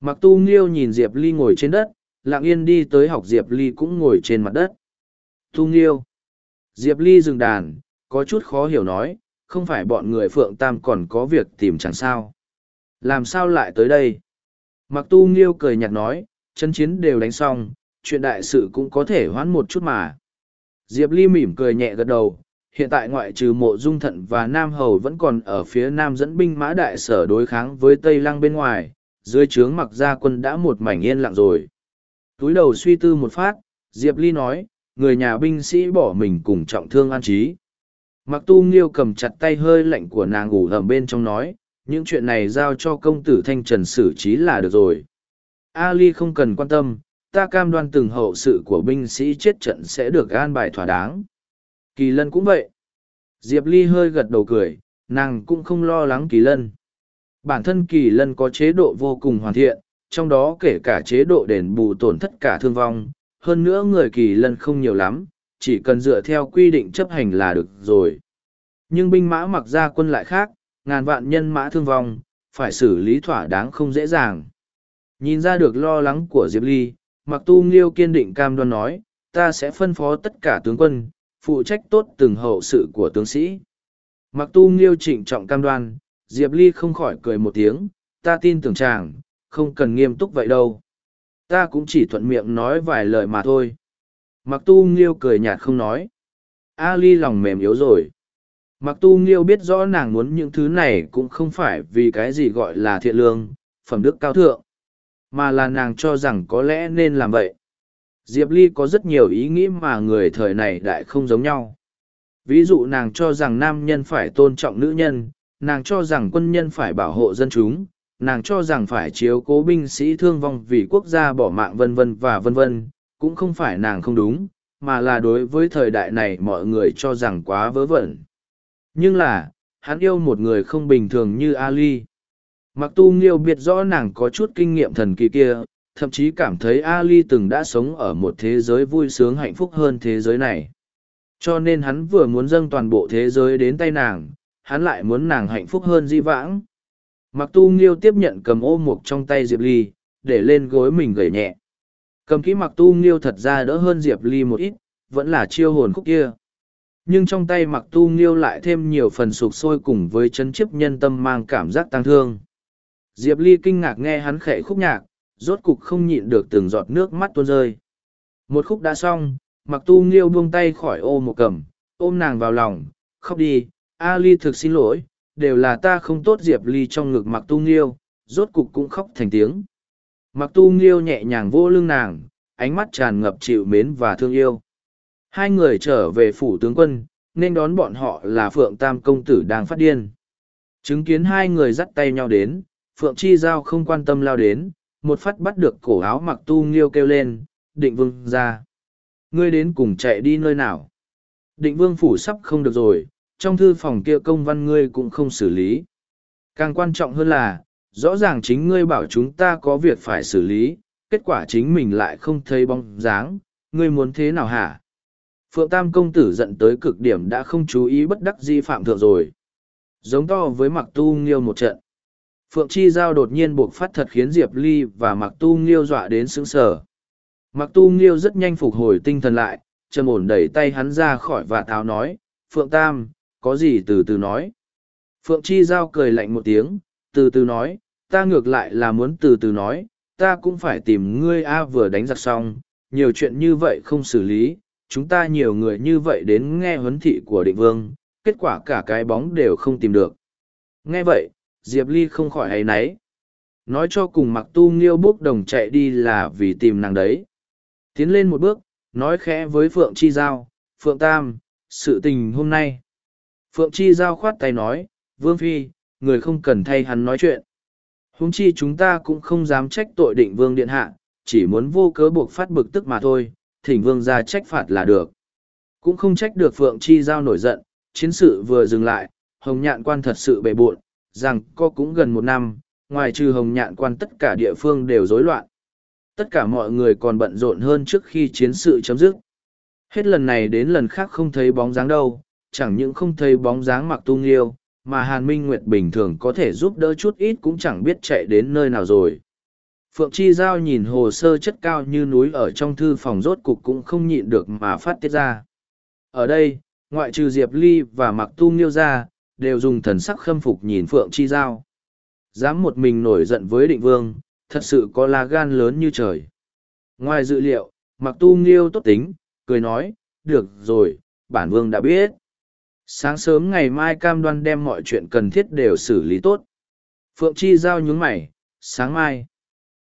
Mặc tu nghiêu nhìn Diệp Ly ngồi trên đất, lặng yên đi tới học Diệp Ly cũng ngồi trên mặt đất. Tu nghiêu. Diệp Ly dừng đàn, có chút khó hiểu nói, không phải bọn người Phượng Tam còn có việc tìm chẳng sao. Làm sao lại tới đây? Mặc tu nghiêu cười nhạt nói, chân chiến đều đánh xong, chuyện đại sự cũng có thể hoãn một chút mà. Diệp Ly mỉm cười nhẹ gật đầu, hiện tại ngoại trừ mộ dung thận và Nam Hầu vẫn còn ở phía Nam dẫn binh mã đại sở đối kháng với Tây Lăng bên ngoài, dưới trướng mặc gia quân đã một mảnh yên lặng rồi. Túi đầu suy tư một phát, Diệp Ly nói, người nhà binh sĩ bỏ mình cùng trọng thương an trí. Mặc tu nghiêu cầm chặt tay hơi lạnh của nàng ngủ ẩm bên trong nói, những chuyện này giao cho công tử Thanh Trần xử trí là được rồi. Ali không cần quan tâm, ta cam đoan từng hậu sự của binh sĩ chết trận sẽ được an bài thỏa đáng. Kỳ lân cũng vậy. Diệp Ly hơi gật đầu cười, nàng cũng không lo lắng kỳ lân. Bản thân kỳ lân có chế độ vô cùng hoàn thiện, trong đó kể cả chế độ đền bù tổn thất cả thương vong. Hơn nữa người kỳ lân không nhiều lắm, chỉ cần dựa theo quy định chấp hành là được rồi. Nhưng binh mã mặc ra quân lại khác, ngàn vạn nhân mã thương vong, phải xử lý thỏa đáng không dễ dàng. Nhìn ra được lo lắng của Diệp Ly, Mặc Tu Nghiêu kiên định cam đoan nói, ta sẽ phân phó tất cả tướng quân, phụ trách tốt từng hậu sự của tướng sĩ. Mặc Tu Nghiêu trịnh trọng cam đoan, Diệp Ly không khỏi cười một tiếng, ta tin tưởng chàng, không cần nghiêm túc vậy đâu. Ta cũng chỉ thuận miệng nói vài lời mà thôi. Mặc Tu Nghiêu cười nhạt không nói. A Ly lòng mềm yếu rồi. Mặc Tu Nghiêu biết rõ nàng muốn những thứ này cũng không phải vì cái gì gọi là thiện lương, phẩm đức cao thượng mà là nàng cho rằng có lẽ nên làm vậy diệp ly có rất nhiều ý nghĩ mà người thời này đại không giống nhau ví dụ nàng cho rằng nam nhân phải tôn trọng nữ nhân nàng cho rằng quân nhân phải bảo hộ dân chúng nàng cho rằng phải chiếu cố binh sĩ thương vong vì quốc gia bỏ mạng vân vân và vân vân cũng không phải nàng không đúng mà là đối với thời đại này mọi người cho rằng quá vớ vẩn nhưng là hắn yêu một người không bình thường như ali Mặc tu nghiêu biết rõ nàng có chút kinh nghiệm thần kỳ kia, thậm chí cảm thấy Ali từng đã sống ở một thế giới vui sướng hạnh phúc hơn thế giới này. Cho nên hắn vừa muốn dâng toàn bộ thế giới đến tay nàng, hắn lại muốn nàng hạnh phúc hơn di vãng. Mặc tu nghiêu tiếp nhận cầm ô mục trong tay Diệp Ly, để lên gối mình gầy nhẹ. Cầm kỹ mặc tu nghiêu thật ra đỡ hơn Diệp Ly một ít, vẫn là chiêu hồn khúc kia. Nhưng trong tay mặc tu nghiêu lại thêm nhiều phần sụp sôi cùng với chân chiếp nhân tâm mang cảm giác tang thương. Diệp Ly kinh ngạc nghe hắn khẽ khúc nhạc, rốt cục không nhịn được từng giọt nước mắt tuôn rơi. Một khúc đã xong, mặc tu nghiêu buông tay khỏi ô một cầm, ôm nàng vào lòng, khóc đi, A Ly thực xin lỗi, đều là ta không tốt Diệp Ly trong ngực mặc tu nghiêu, rốt cục cũng khóc thành tiếng. Mặc tu nghiêu nhẹ nhàng vô lưng nàng, ánh mắt tràn ngập chịu mến và thương yêu. Hai người trở về phủ tướng quân, nên đón bọn họ là Phượng Tam Công Tử đang phát điên. Chứng kiến hai người dắt tay nhau đến, Phượng Chi Giao không quan tâm lao đến, một phát bắt được cổ áo mặc tu nghiêu kêu lên, định vương ra. Ngươi đến cùng chạy đi nơi nào? Định vương phủ sắp không được rồi, trong thư phòng kia công văn ngươi cũng không xử lý. Càng quan trọng hơn là, rõ ràng chính ngươi bảo chúng ta có việc phải xử lý, kết quả chính mình lại không thấy bóng dáng, ngươi muốn thế nào hả? Phượng Tam công tử giận tới cực điểm đã không chú ý bất đắc di phạm thượng rồi. Giống to với mặc tu nghiêu một trận. Phượng Chi Giao đột nhiên buộc phát thật khiến Diệp Ly và Mặc Tu Nghiêu dọa đến sững sờ. Mặc Tu Nghiêu rất nhanh phục hồi tinh thần lại, trầm ổn đẩy tay hắn ra khỏi và táo nói, Phượng Tam, có gì từ từ nói. Phượng Chi Giao cười lạnh một tiếng, từ từ nói, ta ngược lại là muốn từ từ nói, ta cũng phải tìm ngươi A vừa đánh giặc xong, nhiều chuyện như vậy không xử lý, chúng ta nhiều người như vậy đến nghe huấn thị của định vương, kết quả cả cái bóng đều không tìm được. Nghe vậy, Diệp Ly không khỏi hay náy. Nói cho cùng mặc tu nghiêu bước đồng chạy đi là vì tìm nàng đấy. Tiến lên một bước, nói khẽ với Phượng Chi Giao, Phượng Tam, sự tình hôm nay. Phượng Chi giao khoát tay nói, Vương Phi, người không cần thay hắn nói chuyện. Húng chi chúng ta cũng không dám trách tội định Vương Điện Hạ, chỉ muốn vô cớ buộc phát bực tức mà thôi, thỉnh Vương ra trách phạt là được. Cũng không trách được Phượng Chi giao nổi giận, chiến sự vừa dừng lại, Hồng Nhạn quan thật sự bề bộn, rằng có cũng gần một năm, ngoài trừ Hồng Nhạn quan tất cả địa phương đều rối loạn. Tất cả mọi người còn bận rộn hơn trước khi chiến sự chấm dứt. Hết lần này đến lần khác không thấy bóng dáng đâu, chẳng những không thấy bóng dáng mặc tu nghiêu, mà Hàn Minh Nguyệt bình thường có thể giúp đỡ chút ít cũng chẳng biết chạy đến nơi nào rồi. Phượng Chi Giao nhìn hồ sơ chất cao như núi ở trong thư phòng rốt cục cũng không nhịn được mà phát tiết ra. Ở đây, ngoại trừ Diệp Ly và Mặc Tu Nghiêu ra, đều dùng thần sắc khâm phục nhìn Phượng Chi Giao. Dám một mình nổi giận với định vương, thật sự có lá gan lớn như trời. Ngoài dự liệu, Mặc Tu Nghiêu tốt tính, cười nói, được rồi, bản vương đã biết. Sáng sớm ngày mai cam đoan đem mọi chuyện cần thiết đều xử lý tốt. Phượng Chi Giao nhún mày, sáng mai.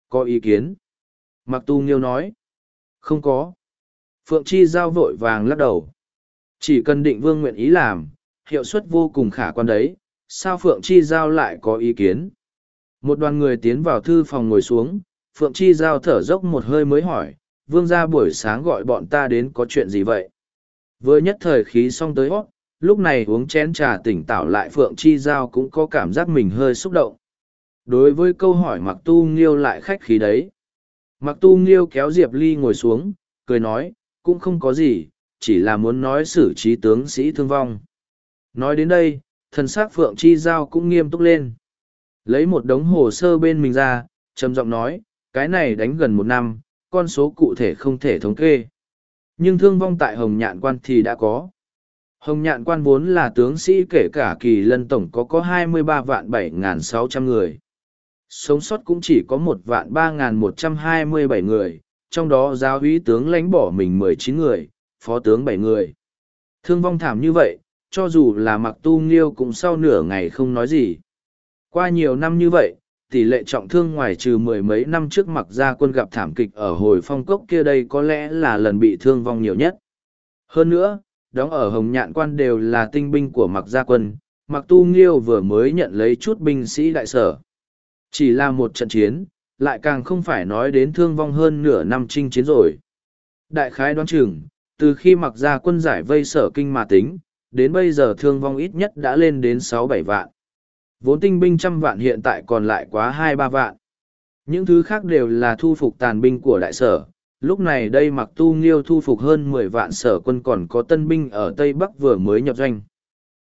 Có ý kiến? Mặc Tu Nghiêu nói. Không có. Phượng Chi Giao vội vàng lắc đầu. Chỉ cần định vương nguyện ý làm, hiệu suất vô cùng khả quan đấy, sao Phượng Chi Giao lại có ý kiến? Một đoàn người tiến vào thư phòng ngồi xuống, Phượng Chi Giao thở dốc một hơi mới hỏi, vương gia buổi sáng gọi bọn ta đến có chuyện gì vậy? Vừa nhất thời khí xong tới hót, lúc này uống chén trà tỉnh táo lại Phượng Chi Giao cũng có cảm giác mình hơi xúc động. Đối với câu hỏi Mặc Tu Nghiêu lại khách khí đấy. Mặc Tu Nghiêu kéo Diệp Ly ngồi xuống, cười nói, cũng không có gì, chỉ là muốn nói xử trí tướng sĩ thương vong. Nói đến đây, thần sắc Phượng Chi Giao cũng nghiêm túc lên. Lấy một đống hồ sơ bên mình ra, trầm giọng nói, cái này đánh gần một năm, con số cụ thể không thể thống kê. Nhưng thương vong tại Hồng Nhạn Quan thì đã có. Hồng Nhạn Quan vốn là tướng sĩ kể cả kỳ lân tổng có có 23 vạn 7.600 người. Sống sót cũng chỉ có 1 vạn 3.127 người, trong đó giáo úy tướng lãnh bỏ mình 19 người, phó tướng 7 người. Thương vong thảm như vậy, cho dù là mặc tu nghiêu cũng sau nửa ngày không nói gì. Qua nhiều năm như vậy, tỷ lệ trọng thương ngoài trừ mười mấy năm trước mặc ra quân gặp thảm kịch ở hồi phong cốc kia đây có lẽ là lần bị thương vong nhiều nhất. Hơn nữa, đóng ở hồng nhạn quan đều là tinh binh của mặc gia quân, mặc tu nghiêu vừa mới nhận lấy chút binh sĩ đại sở. Chỉ là một trận chiến, lại càng không phải nói đến thương vong hơn nửa năm chinh chiến rồi. Đại khái đoán chừng, từ khi mặc gia quân giải vây sở kinh mà tính, đến bây giờ thương vong ít nhất đã lên đến sáu bảy vạn. Vốn tinh binh trăm vạn hiện tại còn lại quá hai ba vạn. Những thứ khác đều là thu phục tàn binh của đại sở. Lúc này đây mặc tu nghiêu thu phục hơn mười vạn sở quân còn có tân binh ở Tây Bắc vừa mới nhập doanh.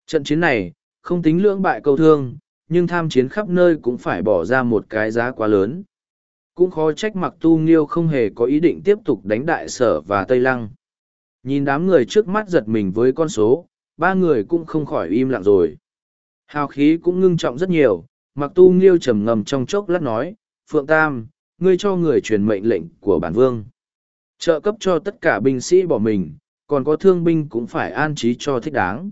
Trận chiến này, không tính lưỡng bại câu thương, nhưng tham chiến khắp nơi cũng phải bỏ ra một cái giá quá lớn. Cũng khó trách mặc tu nghiêu không hề có ý định tiếp tục đánh đại sở và Tây Lăng. Nhìn đám người trước mắt giật mình với con số, ba người cũng không khỏi im lặng rồi. Hào khí cũng ngưng trọng rất nhiều, mặc tu nghiêu trầm ngầm trong chốc lát nói, Phượng Tam, ngươi cho người truyền mệnh lệnh của bản vương. Trợ cấp cho tất cả binh sĩ bỏ mình, còn có thương binh cũng phải an trí cho thích đáng.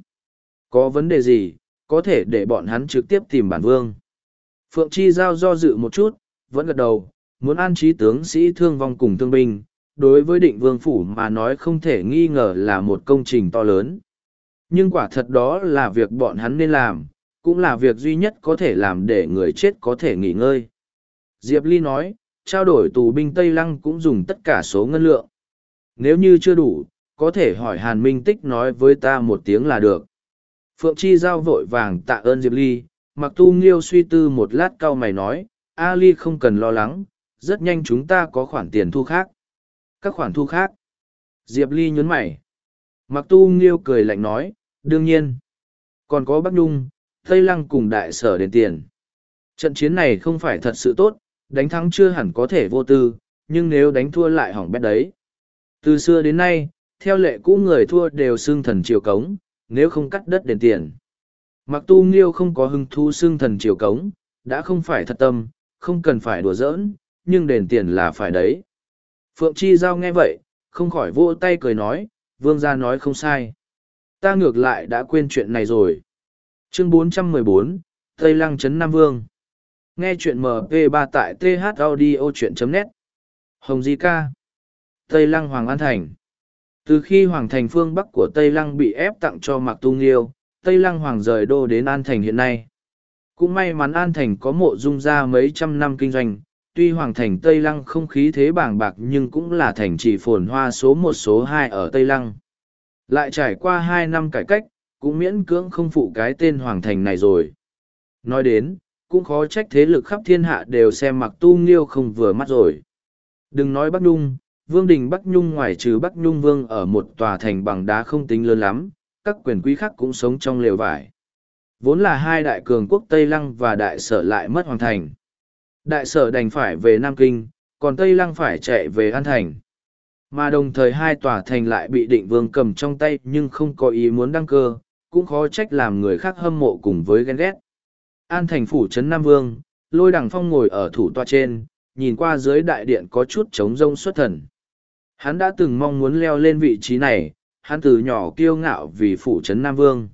Có vấn đề gì, có thể để bọn hắn trực tiếp tìm bản vương. Phượng Chi Giao do dự một chút, vẫn gật đầu, muốn an trí tướng sĩ thương vong cùng thương binh, đối với định vương phủ mà nói không thể nghi ngờ là một công trình to lớn. Nhưng quả thật đó là việc bọn hắn nên làm, cũng là việc duy nhất có thể làm để người chết có thể nghỉ ngơi. Diệp Ly nói, trao đổi tù binh Tây Lăng cũng dùng tất cả số ngân lượng. Nếu như chưa đủ, có thể hỏi Hàn Minh Tích nói với ta một tiếng là được. Phượng Chi Giao vội vàng tạ ơn Diệp Ly, mặc tu nghiêu suy tư một lát cau mày nói, A Ly không cần lo lắng, rất nhanh chúng ta có khoản tiền thu khác. Các khoản thu khác. Diệp Ly nhấn mày. Mặc tu nghiêu cười lạnh nói, đương nhiên. Còn có Bắc Nhung, Tây Lăng cùng đại sở đến tiền. Trận chiến này không phải thật sự tốt, đánh thắng chưa hẳn có thể vô tư, nhưng nếu đánh thua lại hỏng bét đấy. Từ xưa đến nay, theo lệ cũ người thua đều xương thần triều cống, nếu không cắt đất đền tiền. Mặc tu nghiêu không có hưng thu xương thần triều cống, đã không phải thật tâm, không cần phải đùa giỡn, nhưng đền tiền là phải đấy. Phượng Chi Giao nghe vậy, không khỏi vỗ tay cười nói, vương gia nói không sai. Ta ngược lại đã quên chuyện này rồi chương 414, Tây Lăng Trấn Nam Vương. Nghe chuyện MP3 tại thaudio.net. Hồng Di Ca. Tây Lăng Hoàng An Thành. Từ khi Hoàng thành phương Bắc của Tây Lăng bị ép tặng cho Mạc Tu Nghiêu, Tây Lăng Hoàng rời đô đến An Thành hiện nay. Cũng may mắn An Thành có mộ dung ra mấy trăm năm kinh doanh, tuy Hoàng thành Tây Lăng không khí thế bàng bạc nhưng cũng là thành trì phồn hoa số một số hai ở Tây Lăng. Lại trải qua hai năm cải cách, cũng miễn cưỡng không phụ cái tên Hoàng thành này rồi. Nói đến, cũng khó trách thế lực khắp thiên hạ đều xem mặc tu nghiêu không vừa mắt rồi. Đừng nói Bắc Nhung, Vương đình Bắc Nhung ngoài trừ Bắc Nhung Vương ở một tòa thành bằng đá không tính lớn lắm, các quyền quý khác cũng sống trong lều vải. Vốn là hai đại cường quốc Tây Lăng và đại sở lại mất hoàn thành. Đại sở đành phải về Nam Kinh, còn Tây Lăng phải chạy về An Thành. Mà đồng thời hai tòa thành lại bị định vương cầm trong tay nhưng không có ý muốn đăng cơ, cũng khó trách làm người khác hâm mộ cùng với ghen ghét. An thành phủ trấn Nam Vương, lôi đằng phong ngồi ở thủ toa trên, nhìn qua dưới đại điện có chút trống rông xuất thần. Hắn đã từng mong muốn leo lên vị trí này, hắn từ nhỏ kiêu ngạo vì phủ trấn Nam Vương.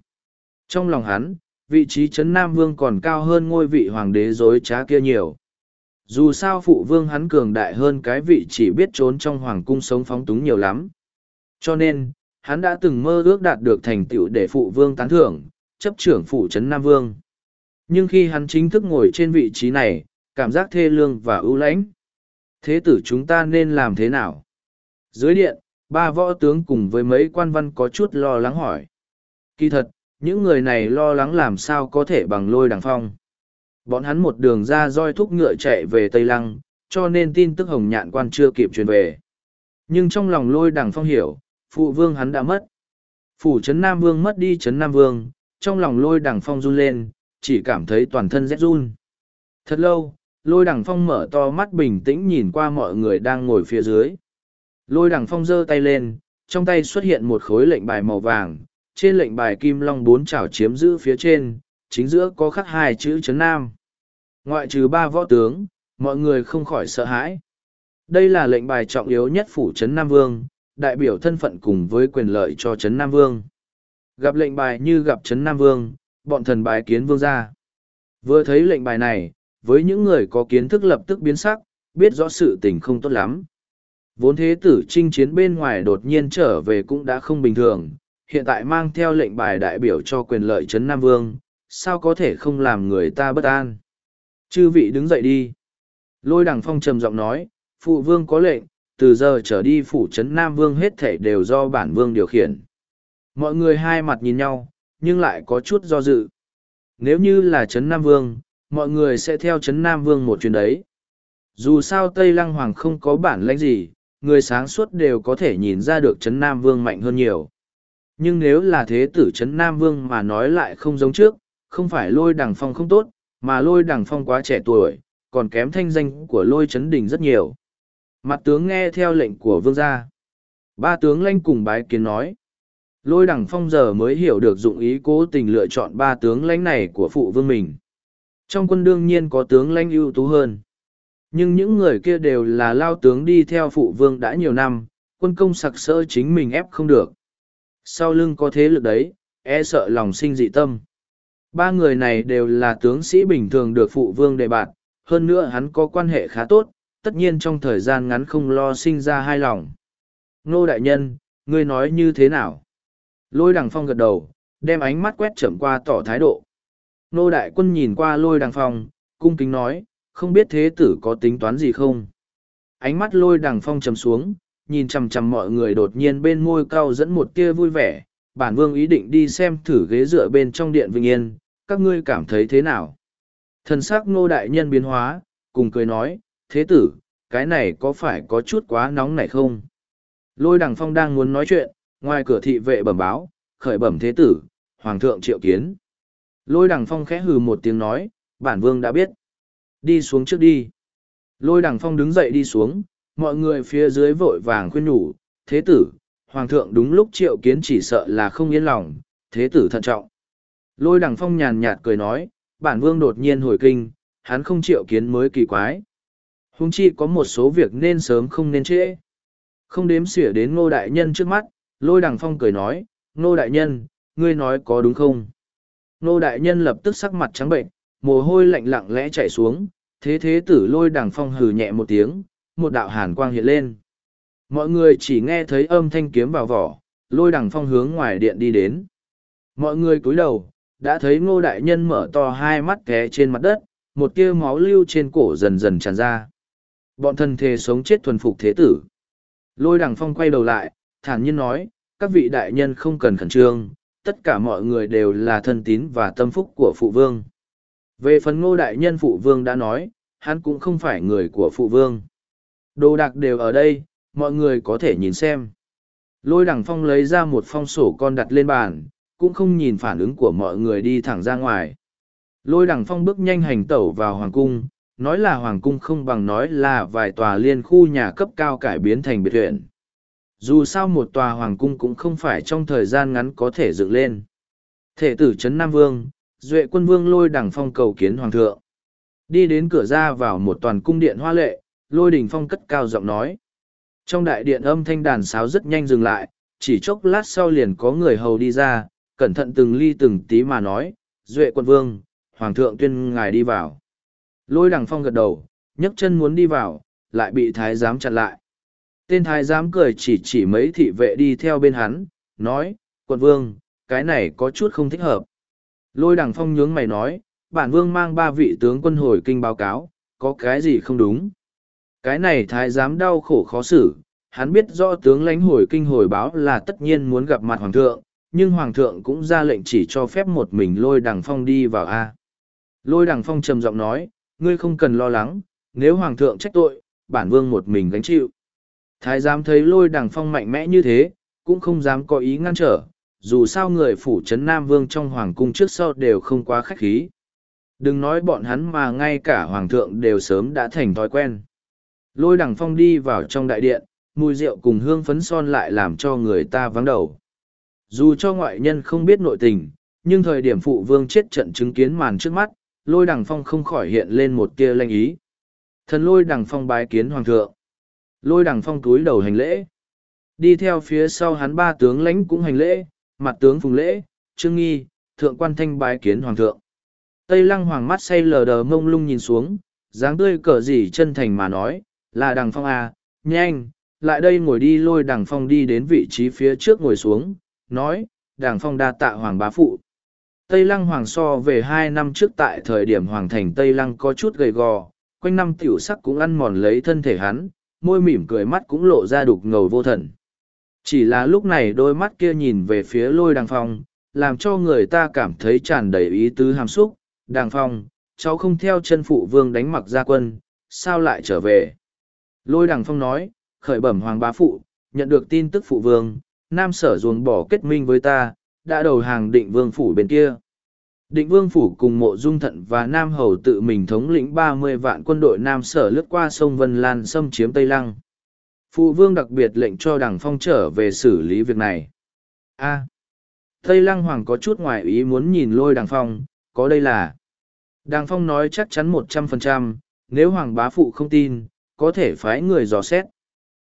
Trong lòng hắn, vị trí trấn Nam Vương còn cao hơn ngôi vị hoàng đế dối trá kia nhiều. Dù sao phụ vương hắn cường đại hơn cái vị chỉ biết trốn trong hoàng cung sống phóng túng nhiều lắm. Cho nên, hắn đã từng mơ ước đạt được thành tựu để phụ vương tán thưởng, chấp trưởng phủ trấn Nam Vương. Nhưng khi hắn chính thức ngồi trên vị trí này, cảm giác thê lương và ưu lãnh. Thế tử chúng ta nên làm thế nào? Dưới điện, ba võ tướng cùng với mấy quan văn có chút lo lắng hỏi. Kỳ thật, những người này lo lắng làm sao có thể bằng lôi đằng phong. Bọn hắn một đường ra roi thúc ngựa chạy về Tây Lăng, cho nên tin tức hồng nhạn quan chưa kịp truyền về. Nhưng trong lòng lôi đằng phong hiểu, phụ vương hắn đã mất. Phủ Trấn Nam Vương mất đi Trấn Nam Vương, trong lòng lôi đằng phong run lên, chỉ cảm thấy toàn thân rét run. Thật lâu, lôi đằng phong mở to mắt bình tĩnh nhìn qua mọi người đang ngồi phía dưới. Lôi đằng phong giơ tay lên, trong tay xuất hiện một khối lệnh bài màu vàng, trên lệnh bài kim long bốn chảo chiếm giữ phía trên, chính giữa có khắc hai chữ chấn Nam. Ngoại trừ ba võ tướng, mọi người không khỏi sợ hãi. Đây là lệnh bài trọng yếu nhất phủ Trấn Nam Vương, đại biểu thân phận cùng với quyền lợi cho Trấn Nam Vương. Gặp lệnh bài như gặp Trấn Nam Vương, bọn thần bài kiến vương ra. Vừa thấy lệnh bài này, với những người có kiến thức lập tức biến sắc, biết rõ sự tình không tốt lắm. Vốn thế tử chinh chiến bên ngoài đột nhiên trở về cũng đã không bình thường, hiện tại mang theo lệnh bài đại biểu cho quyền lợi Trấn Nam Vương, sao có thể không làm người ta bất an. Chư vị đứng dậy đi. Lôi đằng phong trầm giọng nói, phụ vương có lệnh, từ giờ trở đi phủ trấn Nam Vương hết thể đều do bản vương điều khiển. Mọi người hai mặt nhìn nhau, nhưng lại có chút do dự. Nếu như là trấn Nam Vương, mọi người sẽ theo trấn Nam Vương một chuyến đấy. Dù sao Tây Lăng Hoàng không có bản lãnh gì, người sáng suốt đều có thể nhìn ra được trấn Nam Vương mạnh hơn nhiều. Nhưng nếu là thế tử trấn Nam Vương mà nói lại không giống trước, không phải lôi đằng phong không tốt, mà lôi đằng phong quá trẻ tuổi, còn kém thanh danh của lôi chấn đình rất nhiều. Mặt tướng nghe theo lệnh của vương gia. Ba tướng lanh cùng bái kiến nói. Lôi đằng phong giờ mới hiểu được dụng ý cố tình lựa chọn ba tướng lãnh này của phụ vương mình. Trong quân đương nhiên có tướng lãnh ưu tú hơn. Nhưng những người kia đều là lao tướng đi theo phụ vương đã nhiều năm, quân công sặc sỡ chính mình ép không được. Sau lưng có thế lực đấy, e sợ lòng sinh dị tâm. Ba người này đều là tướng sĩ bình thường được phụ vương đề bạt, hơn nữa hắn có quan hệ khá tốt, tất nhiên trong thời gian ngắn không lo sinh ra hai lòng. Nô đại nhân, ngươi nói như thế nào? Lôi đằng phong gật đầu, đem ánh mắt quét chậm qua tỏ thái độ. Nô đại quân nhìn qua lôi đằng phong, cung kính nói, không biết thế tử có tính toán gì không? Ánh mắt lôi đằng phong trầm xuống, nhìn chằm chằm mọi người đột nhiên bên môi cao dẫn một tia vui vẻ. Bản vương ý định đi xem thử ghế dựa bên trong điện Vinh Yên, các ngươi cảm thấy thế nào? Thần sắc Nô đại nhân biến hóa, cùng cười nói, thế tử, cái này có phải có chút quá nóng này không? Lôi đằng phong đang muốn nói chuyện, ngoài cửa thị vệ bẩm báo, khởi bẩm thế tử, hoàng thượng triệu kiến. Lôi đằng phong khẽ hừ một tiếng nói, bản vương đã biết. Đi xuống trước đi. Lôi đằng phong đứng dậy đi xuống, mọi người phía dưới vội vàng khuyên nhủ, thế tử, hoàng thượng đúng lúc triệu kiến chỉ sợ là không yên lòng, thế tử thận trọng. Lôi đằng phong nhàn nhạt cười nói, bản vương đột nhiên hồi kinh, hắn không triệu kiến mới kỳ quái. Hùng chi có một số việc nên sớm không nên trễ. Không đếm xỉa đến ngô đại nhân trước mắt, lôi đằng phong cười nói, nô đại nhân, ngươi nói có đúng không? Nô đại nhân lập tức sắc mặt trắng bệnh, mồ hôi lạnh lặng lẽ chạy xuống, thế thế tử lôi đằng phong hừ nhẹ một tiếng, một đạo hàn quang hiện lên. mọi người chỉ nghe thấy âm thanh kiếm vào vỏ lôi đằng phong hướng ngoài điện đi đến mọi người cúi đầu đã thấy ngô đại nhân mở to hai mắt té trên mặt đất một tia máu lưu trên cổ dần dần tràn ra bọn thân thề sống chết thuần phục thế tử lôi đằng phong quay đầu lại thản nhiên nói, các vị đại nhân không cần khẩn trương, tất cả mọi người đều là thân tín và tâm phúc của phụ vương. Về phần ngô đại nhân phụ vương đã nói, hắn cũng không phải người của phụ vương. Đồ đạc đều ở đây, mọi người có thể nhìn xem. Lôi đằng phong lấy ra một phong sổ con đặt lên bàn, cũng không nhìn phản ứng của mọi người đi thẳng ra ngoài. Lôi đằng phong bước nhanh hành tẩu vào hoàng cung, nói là hoàng cung không bằng nói là vài tòa liên khu nhà cấp cao cải biến thành biệt huyện dù sao một tòa hoàng cung cũng không phải trong thời gian ngắn có thể dựng lên. Thể tử trấn nam vương, duệ quân vương lôi đằng phong cầu kiến hoàng thượng. Đi đến cửa ra vào một toàn cung điện hoa lệ, lôi đình phong cất cao giọng nói. Trong đại điện âm thanh đàn sáo rất nhanh dừng lại, chỉ chốc lát sau liền có người hầu đi ra, cẩn thận từng ly từng tí mà nói, duệ quân vương, hoàng thượng tuyên ngài đi vào. Lôi đằng phong gật đầu, nhấc chân muốn đi vào, lại bị thái giám chặn lại tên thái giám cười chỉ chỉ mấy thị vệ đi theo bên hắn, nói, quận vương, cái này có chút không thích hợp. Lôi đằng phong nhướng mày nói, bản vương mang ba vị tướng quân hồi kinh báo cáo, có cái gì không đúng? Cái này thái giám đau khổ khó xử, hắn biết rõ tướng lãnh hồi kinh hồi báo là tất nhiên muốn gặp mặt hoàng thượng, nhưng hoàng thượng cũng ra lệnh chỉ cho phép một mình lôi đằng phong đi vào a. Lôi đằng phong trầm giọng nói, ngươi không cần lo lắng, nếu hoàng thượng trách tội, bản vương một mình gánh chịu thái giám thấy lôi đằng phong mạnh mẽ như thế, cũng không dám có ý ngăn trở, dù sao người phủ trấn nam vương trong hoàng cung trước sau đều không quá khách khí. Đừng nói bọn hắn mà ngay cả hoàng thượng đều sớm đã thành thói quen. Lôi đằng phong đi vào trong đại điện, mùi rượu cùng hương phấn son lại làm cho người ta vắng đầu. Dù cho ngoại nhân không biết nội tình, nhưng thời điểm phụ vương chết trận chứng kiến màn trước mắt, lôi đằng phong không khỏi hiện lên một tia lanh ý. Thần lôi đằng phong bái kiến hoàng thượng lôi đằng phong túi đầu hành lễ. Đi theo phía sau hắn ba tướng lãnh cũng hành lễ mặt tướng phùng lễ trương nghi thượng quan thanh bái kiến hoàng thượng. Tây lăng hoàng mắt say lờ đờ mông lung nhìn xuống dáng tươi cờ gì chân thành mà nói là đằng phong à, nhanh lại đây ngồi đi. Lôi đằng phong đi đến vị trí phía trước ngồi xuống nói đằng phong đa tạ hoàng bá phụ. Tây lăng hoàng so về hai năm trước tại thời điểm hoàng thành tây lăng có chút gầy gò quanh năm tiểu sắc cũng ăn mòn lấy thân thể hắn môi mỉm cười mắt cũng lộ ra đục ngầu vô thần. Chỉ là lúc này đôi mắt kia nhìn về phía lôi đằng phong, làm cho người ta cảm thấy tràn đầy ý tứ hàm xúc. Đàng phong, cháu không theo chân phụ vương đánh mặc gia quân, sao lại trở về? Lôi đằng phong nói, khởi bẩm hoàng bá phụ, nhận được tin tức phụ vương, nam sở ruồng bỏ kết minh với ta, đã đầu hàng định vương phủ bên kia định vương phủ cùng mộ dung thận và nam hầu tự mình thống lĩnh ba mươi vạn quân đội nam sở lướt qua sông vân lan xâm chiếm tây lăng. Phụ vương đặc biệt lệnh cho đằng phong trở về xử lý việc này. A, tây lăng hoàng có chút ngoài ý muốn nhìn lôi đằng phong, có đây là. Đằng phong nói chắc chắn một trăm phần trăm, nếu hoàng bá phụ không tin, có thể phái người dò xét.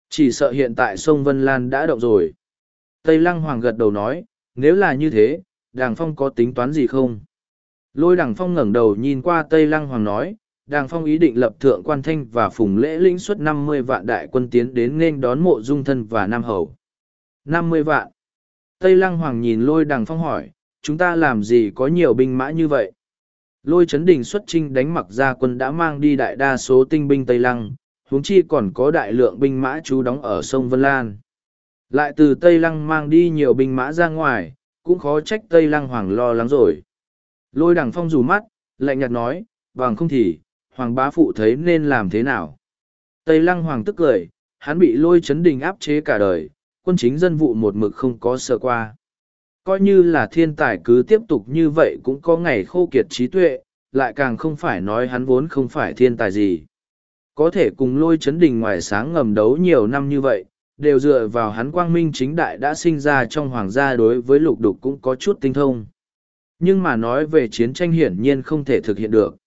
Chỉ sợ hiện tại sông vân lan đã động rồi. Tây lăng hoàng gật đầu nói, nếu là như thế đàng phong có tính toán gì không? Lôi đằng phong ngẩng đầu nhìn qua tây lăng hoàng nói đàng phong ý định lập thượng quan thanh và phùng lễ lĩnh suất năm mươi vạn đại quân tiến đến nên đón mộ dung thân và nam hầu. năm mươi vạn. Tây lăng hoàng nhìn lôi đằng phong hỏi, chúng ta làm gì có nhiều binh mã như vậy? Lôi chấn đình xuất trinh đánh mặc gia quân đã mang đi đại đa số tinh binh tây lăng, huống chi còn có đại lượng binh mã trú đóng ở sông vân lan. Lại từ tây lăng mang đi nhiều binh mã ra ngoài, cũng khó trách tây lăng hoàng lo lắng rồi lôi đằng phong rủ mắt, lạnh nhạt nói bằng không thì, hoàng bá phụ thấy nên làm thế nào? Tây lăng hoàng tức cười, hắn bị lôi chấn đình áp chế cả đời, quân chính dân vụ một mực không có sợ qua. Coi như là thiên tài cứ tiếp tục như vậy cũng có ngày khô kiệt trí tuệ, lại càng không phải nói hắn vốn không phải thiên tài gì. Có thể cùng lôi chấn đình ngoài sáng ngầm đấu nhiều năm như vậy, đều dựa vào hắn quang minh chính đại đã sinh ra trong hoàng gia đối với lục đục cũng có chút tinh thông nhưng mà nói về chiến tranh hiển nhiên không thể thực hiện được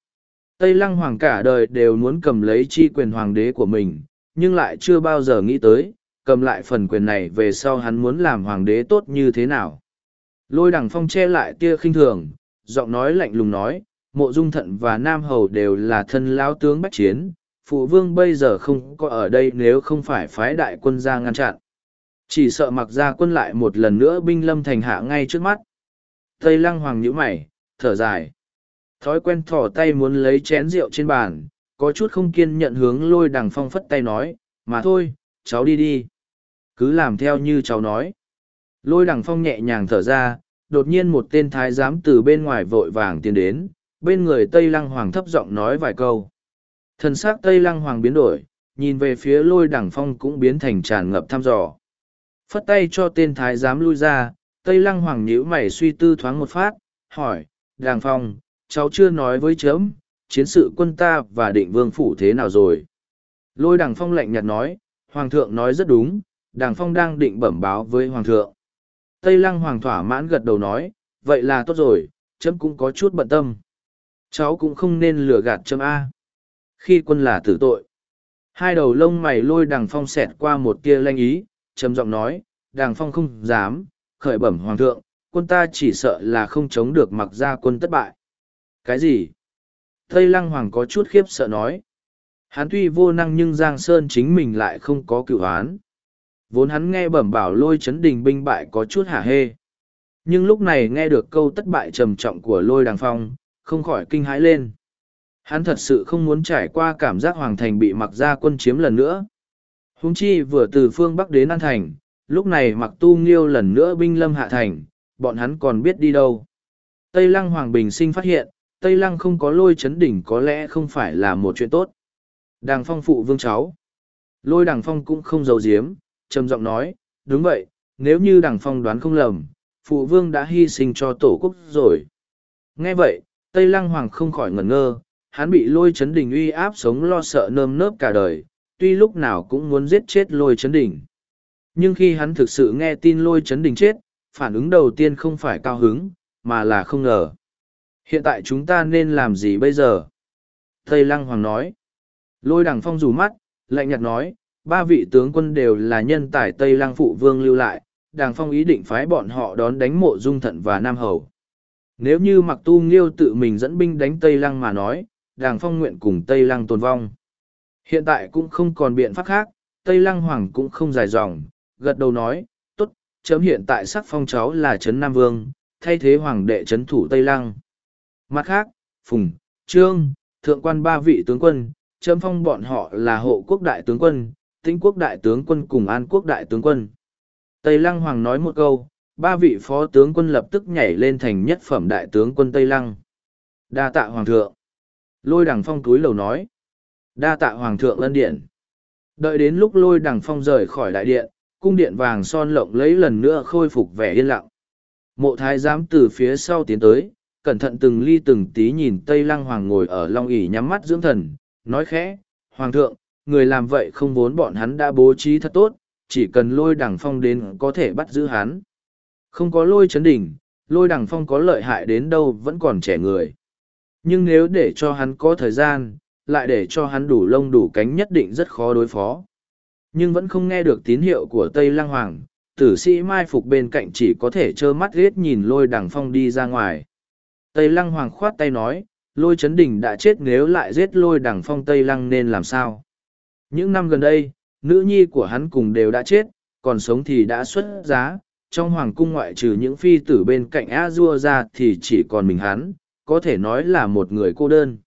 tây lăng hoàng cả đời đều muốn cầm lấy chi quyền hoàng đế của mình, nhưng lại chưa bao giờ nghĩ tới, cầm lại phần quyền này về sau hắn muốn làm hoàng đế tốt như thế nào lôi đằng phong che lại tia khinh thường, giọng nói lạnh lùng nói, mộ dung thận và nam hầu đều là thân lão tướng bách chiến, phụ vương bây giờ không có ở đây nếu không phải phái đại quân ra ngăn chặn. Chỉ sợ mặc ra quân lại một lần nữa binh lâm thành hạ ngay trước mắt. Tây lăng hoàng nhíu mày, thở dài. Thói quen thỏ tay muốn lấy chén rượu trên bàn, có chút không kiên nhận hướng lôi đằng phong phất tay nói, mà thôi, cháu đi đi. Cứ làm theo như cháu nói. Lôi đằng phong nhẹ nhàng thở ra, đột nhiên một tên thái giám từ bên ngoài vội vàng tiến đến, bên người Tây Lăng Hoàng thấp giọng nói vài câu. Thần xác Tây Lăng Hoàng biến đổi, nhìn về phía lôi đằng phong cũng biến thành tràn ngập thăm dò. Phất tay cho tên thái giám lui ra, Tây Lăng Hoàng nhíu mày suy tư thoáng một phát, hỏi, đàng phong, cháu chưa nói với chấm, chiến sự quân ta và định vương phủ thế nào rồi? Lôi Đàng phong lạnh nhạt nói, Hoàng thượng nói rất đúng, đàng phong đang định bẩm báo với Hoàng thượng. Tây Lăng Hoàng thỏa mãn gật đầu nói, vậy là tốt rồi, chấm cũng có chút bận tâm. Cháu cũng không nên lừa gạt chấm A. Khi quân là tử tội. Hai đầu lông mày lôi Đàng phong xẹt qua một tia lanh ý, trầm giọng nói, đàng phong không dám, khởi bẩm hoàng thượng, quân ta chỉ sợ là không chống được mặc ra quân thất bại. Cái gì? Tây lăng hoàng có chút khiếp sợ nói. Hắn tuy vô năng nhưng Giang Sơn chính mình lại không có cựu án. Vốn hắn nghe bẩm bảo lôi chấn đình binh bại có chút hả hê. Nhưng lúc này nghe được câu tất bại trầm trọng của lôi đàng phong, không khỏi kinh hãi lên. Hắn thật sự không muốn trải qua cảm giác hoàng thành bị mặc ra quân chiếm lần nữa. Húng chi vừa từ phương Bắc đến An Thành, lúc này mặc tu nghiêu lần nữa binh lâm hạ thành, bọn hắn còn biết đi đâu. Tây Lăng Hoàng Bình sinh phát hiện, Tây Lăng không có lôi chấn đỉnh có lẽ không phải là một chuyện tốt. Đàng phong phụ vương cháu. Lôi đàng phong cũng không giấu giếm, trầm giọng nói, đúng vậy, nếu như đàng phong đoán không lầm, phụ vương đã hy sinh cho tổ quốc rồi. Nghe vậy, Tây Lăng Hoàng không khỏi ngẩn ngơ, hắn bị lôi chấn đỉnh uy áp sống lo sợ nơm nớp cả đời, tuy lúc nào cũng muốn giết chết lôi chấn đỉnh. Nhưng khi hắn thực sự nghe tin lôi chấn đình chết, phản ứng đầu tiên không phải cao hứng, mà là không ngờ. Hiện tại chúng ta nên làm gì bây giờ? Tây Lăng Hoàng nói. Lôi đằng phong rủ mắt, lạnh nhạt nói, ba vị tướng quân đều là nhân tài Tây Lăng Phụ Vương lưu lại, đàng phong ý định phái bọn họ đón đánh mộ dung thận và Nam Hầu. Nếu như mặc tu nghiêu tự mình dẫn binh đánh Tây Lăng mà nói, đàng phong nguyện cùng Tây Lăng tồn vong. Hiện tại cũng không còn biện pháp khác, Tây Lăng Hoàng cũng không dài dòng, gật đầu nói, tốt, chấm hiện tại sắc phong cháu là Trấn Nam Vương, thay thế Hoàng đệ Trấn Thủ Tây Lăng. Mặt khác, Phùng, Trương, Thượng quan ba vị tướng quân, chấm phong bọn họ là hộ quốc đại tướng quân, tĩnh quốc đại tướng quân cùng an quốc đại tướng quân. Tây Lăng Hoàng nói một câu, ba vị phó tướng quân lập tức nhảy lên thành nhất phẩm đại tướng quân Tây Lăng. Đa tạ Hoàng thượng. Lôi đằng phong túi lầu nói. Đa tạ Hoàng thượng lân điện. Đợi đến lúc lôi đằng phong rời khỏi đại điện, cung điện vàng son lộng lấy lần nữa khôi phục vẻ yên lặng. Mộ thái giám từ phía sau tiến tới, cẩn thận từng ly từng tí nhìn Tây Lăng Hoàng ngồi ở long ỷ nhắm mắt dưỡng thần, nói khẽ, Hoàng thượng, người làm vậy không vốn bọn hắn đã bố trí thật tốt, chỉ cần lôi đằng phong đến có thể bắt giữ hắn. Không có lôi chấn đỉnh, lôi đằng phong có lợi hại đến đâu vẫn còn trẻ người. Nhưng nếu để cho hắn có thời gian, lại để cho hắn đủ lông đủ cánh nhất định rất khó đối phó. Nhưng vẫn không nghe được tín hiệu của Tây Lăng Hoàng, tử sĩ mai phục bên cạnh chỉ có thể trơ mắt ghét nhìn lôi đằng phong đi ra ngoài. Tây Lăng Hoàng khoát tay nói, lôi chấn đỉnh đã chết nếu lại giết lôi đằng phong Tây Lăng nên làm sao? Những năm gần đây, nữ nhi của hắn cùng đều đã chết, còn sống thì đã xuất giá, trong hoàng cung ngoại trừ những phi tử bên cạnh a dua ra thì chỉ còn mình hắn có thể nói là một người cô đơn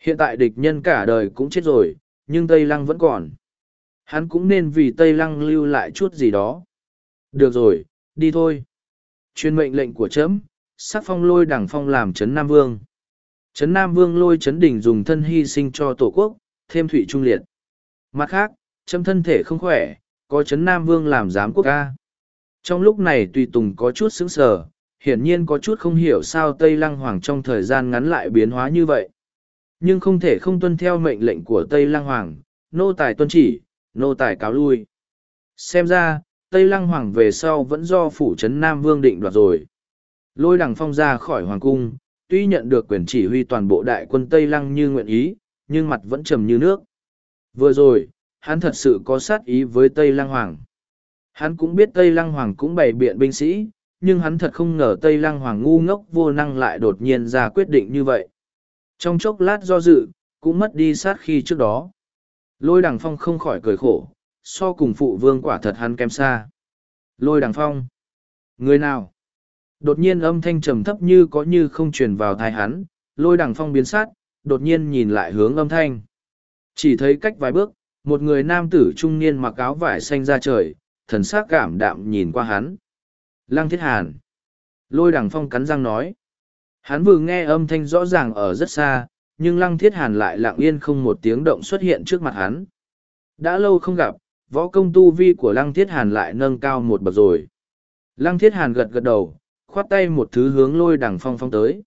hiện tại địch nhân cả đời cũng chết rồi nhưng tây lăng vẫn còn hắn cũng nên vì tây lăng lưu lại chút gì đó. Được rồi đi thôi. Chuyên mệnh lệnh của trẫm sắc phong lôi đằng phong làm trấn nam vương. Trấn nam vương lôi trấn đình dùng thân hy sinh cho tổ quốc thêm thủy trung liệt. Mặt khác trâm thân thể không khỏe có trấn nam vương làm giám quốc ca. Trong lúc này tùy tùng có chút sững sờ, hiển nhiên có chút không hiểu sao Tây Lăng Hoàng trong thời gian ngắn lại biến hóa như vậy. Nhưng không thể không tuân theo mệnh lệnh của Tây Lăng Hoàng, nô tài tuân chỉ, nô tài cáo lui. Xem ra, Tây Lăng Hoàng về sau vẫn do phủ trấn Nam Vương định đoạt rồi. Lôi đằng phong ra khỏi Hoàng cung, tuy nhận được quyền chỉ huy toàn bộ đại quân Tây Lăng như nguyện ý, nhưng mặt vẫn trầm như nước. Vừa rồi, hắn thật sự có sát ý với Tây Lăng Hoàng. Hắn cũng biết Tây Lăng Hoàng cũng bày biện binh sĩ, nhưng hắn thật không ngờ Tây Lăng Hoàng ngu ngốc vô năng lại đột nhiên ra quyết định như vậy. Trong chốc lát do dự, cũng mất đi sát khi trước đó. Lôi đằng phong không khỏi cười khổ, so cùng phụ vương quả thật hắn kém xa. Lôi đằng phong. Người nào? Đột nhiên âm thanh trầm thấp như có như không truyền vào thai hắn, lôi đằng phong biến sát, đột nhiên nhìn lại hướng âm thanh. Chỉ thấy cách vài bước, một người nam tử trung niên mặc áo vải xanh ra trời, thần sắc cảm đạm nhìn qua hắn. Lăng thiết hàn. Lôi đằng phong cắn răng nói. Hắn vừa nghe âm thanh rõ ràng ở rất xa, nhưng lăng thiết hàn lại lặng yên không một tiếng động xuất hiện trước mặt hắn. Đã lâu không gặp, võ công tu vi của lăng thiết hàn lại nâng cao một bậc rồi. Lăng thiết hàn gật gật đầu, khoát tay một thứ hướng lôi đằng phong phong tới.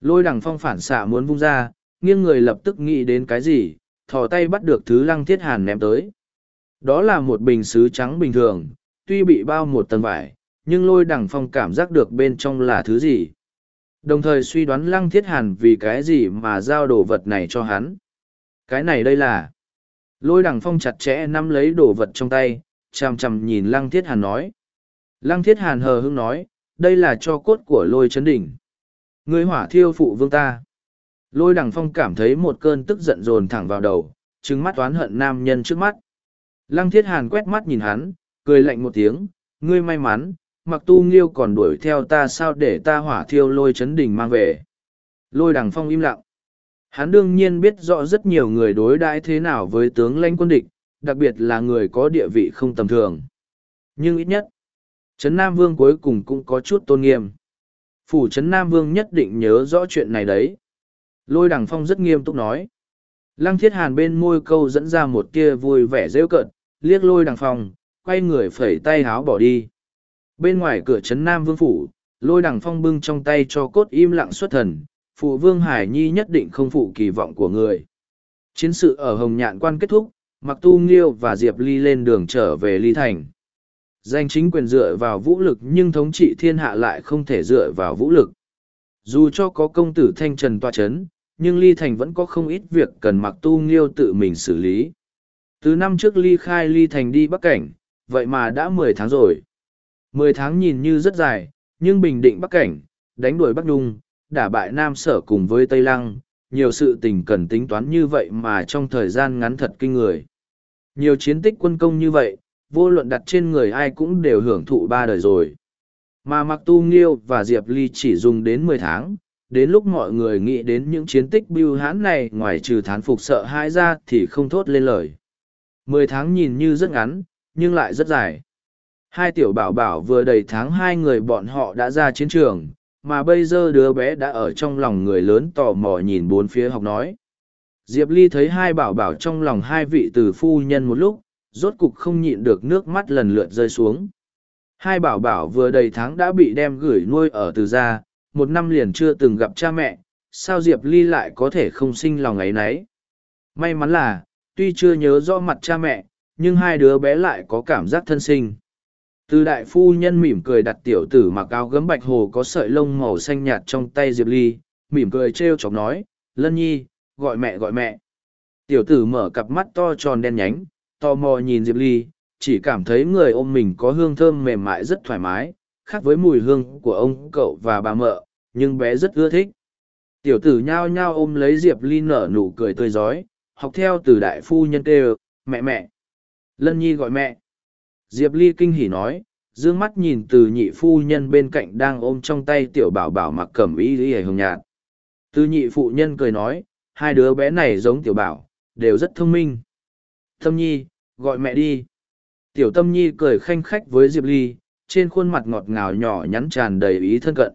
Lôi đằng phong phản xạ muốn vung ra, nghiêng người lập tức nghĩ đến cái gì, thò tay bắt được thứ lăng thiết hàn ném tới. Đó là một bình xứ trắng bình thường, tuy bị bao một tầng vải, nhưng lôi đằng phong cảm giác được bên trong là thứ gì. Đồng thời suy đoán lăng thiết hàn vì cái gì mà giao đồ vật này cho hắn. Cái này đây là... Lôi đằng phong chặt chẽ nắm lấy đồ vật trong tay, chằm chằm nhìn lăng thiết hàn nói. Lăng thiết hàn hờ hững nói, đây là cho cốt của lôi chấn đỉnh. Người hỏa thiêu phụ vương ta. Lôi đằng phong cảm thấy một cơn tức giận dồn thẳng vào đầu, trừng mắt oán hận nam nhân trước mắt. Lăng thiết hàn quét mắt nhìn hắn, cười lạnh một tiếng, ngươi may mắn, mặc tu nghiêu còn đuổi theo ta sao để ta hỏa thiêu lôi chấn đình mang về. Lôi đằng phong im lặng. Hắn đương nhiên biết rõ rất nhiều người đối đãi thế nào với tướng lãnh quân địch, đặc biệt là người có địa vị không tầm thường. Nhưng ít nhất, Trấn Nam Vương cuối cùng cũng có chút tôn nghiêm. Phủ Trấn Nam Vương nhất định nhớ rõ chuyện này đấy. Lôi đằng phong rất nghiêm túc nói. Lăng thiết hàn bên môi câu dẫn ra một tia vui vẻ rêu cợt, liếc lôi đằng phong, quay người phẩy tay háo bỏ đi. Bên ngoài cửa trấn Nam Vương Phủ, lôi đằng phong bưng trong tay cho cốt im lặng xuất thần, phụ Vương Hải Nhi nhất định không phụ kỳ vọng của người. Chiến sự ở Hồng Nhạn Quan kết thúc, Mặc Tu Nghiêu và Diệp Ly lên đường trở về Ly Thành. Danh chính quyền dựa vào vũ lực nhưng thống trị thiên hạ lại không thể dựa vào vũ lực. Dù cho có công tử Thanh Trần toa chấn, nhưng Ly Thành vẫn có không ít việc cần Mặc Tu Nghiêu tự mình xử lý. Từ năm trước Ly khai Ly Thành đi Bắc Cảnh, vậy mà đã mười tháng rồi. Mười tháng nhìn như rất dài, nhưng bình định Bắc Cảnh, đánh đuổi Bắc Nhung, đả bại Nam Sở cùng với Tây Lăng, nhiều sự tình cần tính toán như vậy mà trong thời gian ngắn thật kinh người. Nhiều chiến tích quân công như vậy, vô luận đặt trên người ai cũng đều hưởng thụ ba đời rồi. Mà Mặc Tu Nghiêu và Diệp Ly chỉ dùng đến mười tháng, đến lúc mọi người nghĩ đến những chiến tích biêu hãn này ngoài trừ thán phục sợ hãi ra thì không thốt lên lời. Mười tháng nhìn như rất ngắn, nhưng lại rất dài. Hai tiểu bảo bảo vừa đầy tháng hai người bọn họ đã ra chiến trường, mà bây giờ đứa bé đã ở trong lòng người lớn tò mò nhìn bốn phía học nói. Diệp Ly thấy hai bảo bảo trong lòng hai vị từ phu nhân một lúc, rốt cục không nhịn được nước mắt lần lượt rơi xuống. Hai bảo bảo vừa đầy tháng đã bị đem gửi nuôi ở từ gia, một năm liền chưa từng gặp cha mẹ, sao Diệp Ly lại có thể không sinh lòng ấy nấy. May mắn là, tuy chưa nhớ rõ mặt cha mẹ, nhưng hai đứa bé lại có cảm giác thân sinh. Từ đại phu nhân mỉm cười đặt tiểu tử mặc áo gấm bạch hồ có sợi lông màu xanh nhạt trong tay Diệp Ly, mỉm cười trêu chọc nói, Lân Nhi, gọi mẹ gọi mẹ. Tiểu tử mở cặp mắt to tròn đen nhánh, tò mò nhìn Diệp Ly, chỉ cảm thấy người ôm mình có hương thơm mềm mại rất thoải mái, khác với mùi hương của ông cậu và bà mợ, nhưng bé rất ưa thích. Tiểu tử nhao nhao ôm lấy Diệp Ly nở nụ cười tươi giói, học theo từ đại phu nhân kêu, mẹ mẹ. Lân Nhi gọi mẹ. Diệp Ly kinh hỉ nói, dương mắt nhìn từ nhị phu nhân bên cạnh đang ôm trong tay tiểu bảo bảo mặc cẩm y y hồng nhạt. Từ nhị phụ nhân cười nói, hai đứa bé này giống tiểu bảo, đều rất thông minh. Tâm nhi, gọi mẹ đi. Tiểu tâm nhi cười khanh khách với Diệp Ly, trên khuôn mặt ngọt ngào nhỏ nhắn tràn đầy ý thân cận.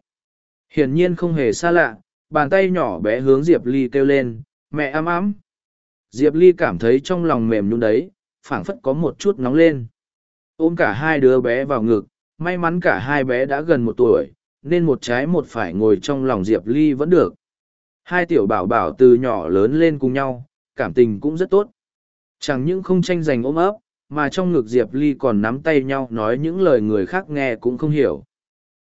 Hiển nhiên không hề xa lạ, bàn tay nhỏ bé hướng Diệp Ly kêu lên, mẹ ấm ấm. Diệp Ly cảm thấy trong lòng mềm nhung đấy, phảng phất có một chút nóng lên ôm cả hai đứa bé vào ngực, may mắn cả hai bé đã gần một tuổi, nên một trái một phải ngồi trong lòng diệp ly vẫn được. Hai tiểu bảo bảo từ nhỏ lớn lên cùng nhau, cảm tình cũng rất tốt. Chẳng những không tranh giành ôm ấp, mà trong ngực diệp ly còn nắm tay nhau nói những lời người khác nghe cũng không hiểu.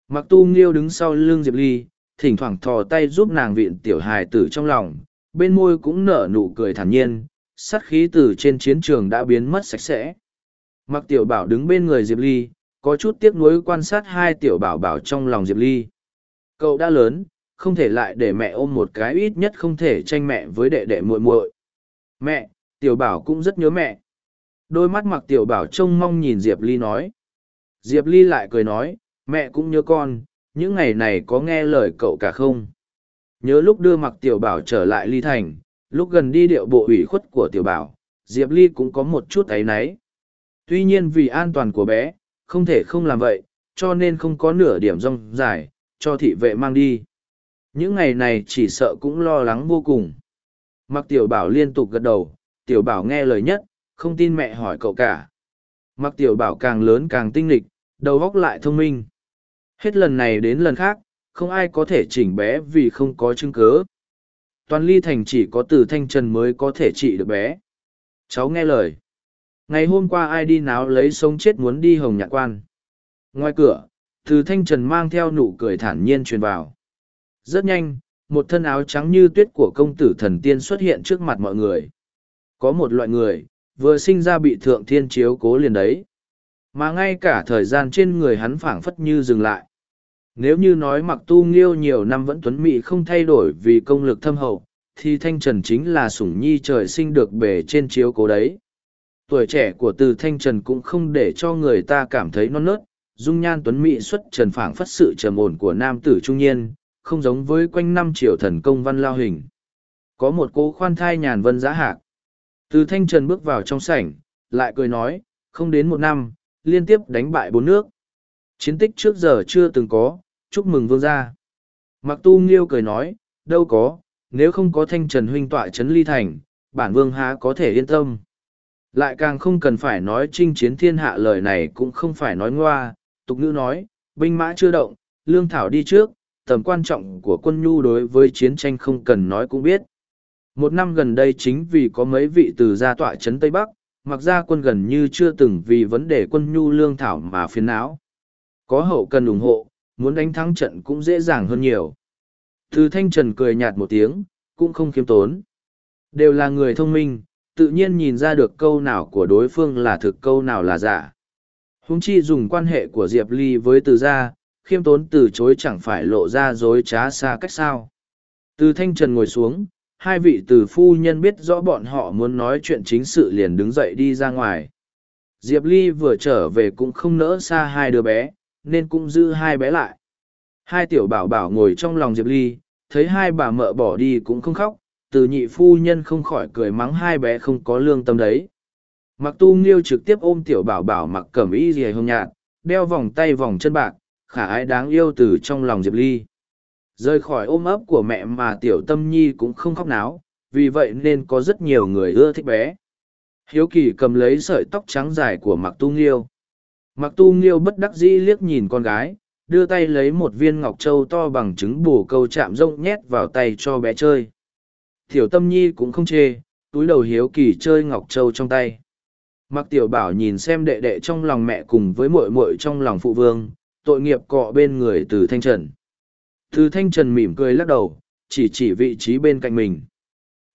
Mặc tu nghiêu đứng sau lưng diệp ly, thỉnh thoảng thò tay giúp nàng vịn tiểu hài tử trong lòng, bên môi cũng nở nụ cười thản nhiên sắt khí từ trên chiến trường đã biến mất sạch sẽ. Mặc tiểu bảo đứng bên người Diệp Ly, có chút tiếc nuối quan sát hai tiểu bảo bảo trong lòng Diệp Ly. Cậu đã lớn, không thể lại để mẹ ôm một cái ít nhất không thể tranh mẹ với đệ đệ muội muội. Mẹ, Tiểu bảo cũng rất nhớ mẹ. Đôi mắt mặc tiểu bảo trông mong nhìn Diệp Ly nói. Diệp Ly lại cười nói, mẹ cũng nhớ con, những ngày này có nghe lời cậu cả không? Nhớ lúc đưa mặc tiểu bảo trở lại Ly Thành, lúc gần đi điệu bộ ủy khuất của tiểu bảo, Diệp Ly cũng có một chút áy náy. Tuy nhiên vì an toàn của bé, không thể không làm vậy, cho nên không có nửa điểm rong dài, cho thị vệ mang đi. Những ngày này chỉ sợ cũng lo lắng vô cùng. Mặc tiểu bảo liên tục gật đầu, tiểu bảo nghe lời nhất, không tin mẹ hỏi cậu cả. Mặc tiểu bảo càng lớn càng tinh lịch, đầu óc lại thông minh. Hết lần này đến lần khác, không ai có thể chỉnh bé vì không có chứng cớ. Toàn ly thành chỉ có từ thanh trần mới có thể trị được bé. Cháu nghe lời. Ngày hôm qua ai đi náo lấy sống chết muốn đi hồng nhạc quan. Ngoài cửa, từ thanh trần mang theo nụ cười thản nhiên truyền vào. Rất nhanh, một thân áo trắng như tuyết của công tử thần tiên xuất hiện trước mặt mọi người. Có một loại người, vừa sinh ra bị thượng thiên chiếu cố liền đấy. Mà ngay cả thời gian trên người hắn phảng phất như dừng lại. Nếu như nói mặc tu nghiêu nhiều năm vẫn tuấn mỹ không thay đổi vì công lực thâm hậu, thì thanh trần chính là sủng nhi trời sinh được bể trên chiếu cố đấy. Tuổi trẻ của từ thanh trần cũng không để cho người ta cảm thấy non nớt, dung nhan tuấn mỹ xuất trần phảng phất sự trầm ổn của nam tử trung niên, không giống với quanh năm triệu thần công văn lao hình. Có một cố khoan thai nhàn vân giã hạc. Từ thanh trần bước vào trong sảnh, lại cười nói, không đến một năm, liên tiếp đánh bại bốn nước. Chiến tích trước giờ chưa từng có, chúc mừng vương gia. Mặc tu nghiêu cười nói, đâu có, nếu không có thanh trần huynh tọa trấn ly thành, bản vương há có thể yên tâm. Lại càng không cần phải nói chinh chiến thiên hạ lời này cũng không phải nói ngoa, tục ngữ nói, binh mã chưa động, lương thảo đi trước, tầm quan trọng của quân nhu đối với chiến tranh không cần nói cũng biết. Một năm gần đây chính vì có mấy vị từ gia tọa trấn Tây Bắc, mặc ra quân gần như chưa từng vì vấn đề quân nhu lương thảo mà phiền não. Có hậu cần ủng hộ, muốn đánh thắng trận cũng dễ dàng hơn nhiều. Từ thanh trần cười nhạt một tiếng, cũng không khiêm tốn. Đều là người thông minh, tự nhiên nhìn ra được câu nào của đối phương là thực câu nào là giả. Húng chi dùng quan hệ của Diệp Ly với từ gia, khiêm tốn từ chối chẳng phải lộ ra dối trá xa cách sao. Từ thanh trần ngồi xuống, hai vị từ phu nhân biết rõ bọn họ muốn nói chuyện chính sự liền đứng dậy đi ra ngoài. Diệp Ly vừa trở về cũng không nỡ xa hai đứa bé, nên cũng giữ hai bé lại. Hai tiểu bảo bảo ngồi trong lòng Diệp Ly, thấy hai bà mợ bỏ đi cũng không khóc, từ nhị phu nhân không khỏi cười mắng hai bé không có lương tâm đấy. Mặc tu nghiêu trực tiếp ôm tiểu bảo bảo mặc cẩm y dì hồng nhạt, đeo vòng tay vòng chân bạc, khả ái đáng yêu từ trong lòng Diệp Ly. Rời khỏi ôm ấp của mẹ mà tiểu tâm nhi cũng không khóc náo, vì vậy nên có rất nhiều người ưa thích bé. Hiếu kỳ cầm lấy sợi tóc trắng dài của mặc tu nghiêu. Mặc tu nghiêu bất đắc dĩ liếc nhìn con gái, đưa tay lấy một viên ngọc trâu to bằng trứng bù câu chạm rông nhét vào tay cho bé chơi. Tiểu tâm nhi cũng không chê, túi đầu hiếu kỳ chơi ngọc trâu trong tay. Mặc tiểu bảo nhìn xem đệ đệ trong lòng mẹ cùng với muội muội trong lòng phụ vương, tội nghiệp cọ bên người từ thanh trần. Từ thanh trần mỉm cười lắc đầu, chỉ chỉ vị trí bên cạnh mình.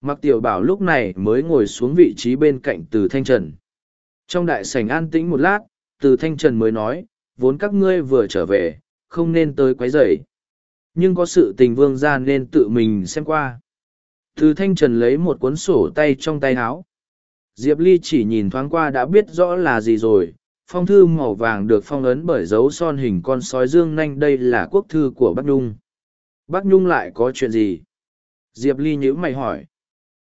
Mặc tiểu bảo lúc này mới ngồi xuống vị trí bên cạnh từ thanh trần. Trong đại sảnh an tĩnh một lát, từ thanh trần mới nói, vốn các ngươi vừa trở về, không nên tới quấy rầy. Nhưng có sự tình vương ra nên tự mình xem qua. Từ thanh trần lấy một cuốn sổ tay trong tay áo. Diệp Ly chỉ nhìn thoáng qua đã biết rõ là gì rồi. Phong thư màu vàng được phong ấn bởi dấu son hình con sói dương nanh đây là quốc thư của Bắc Nhung. Bắc Nhung lại có chuyện gì? Diệp Ly nhữ mày hỏi.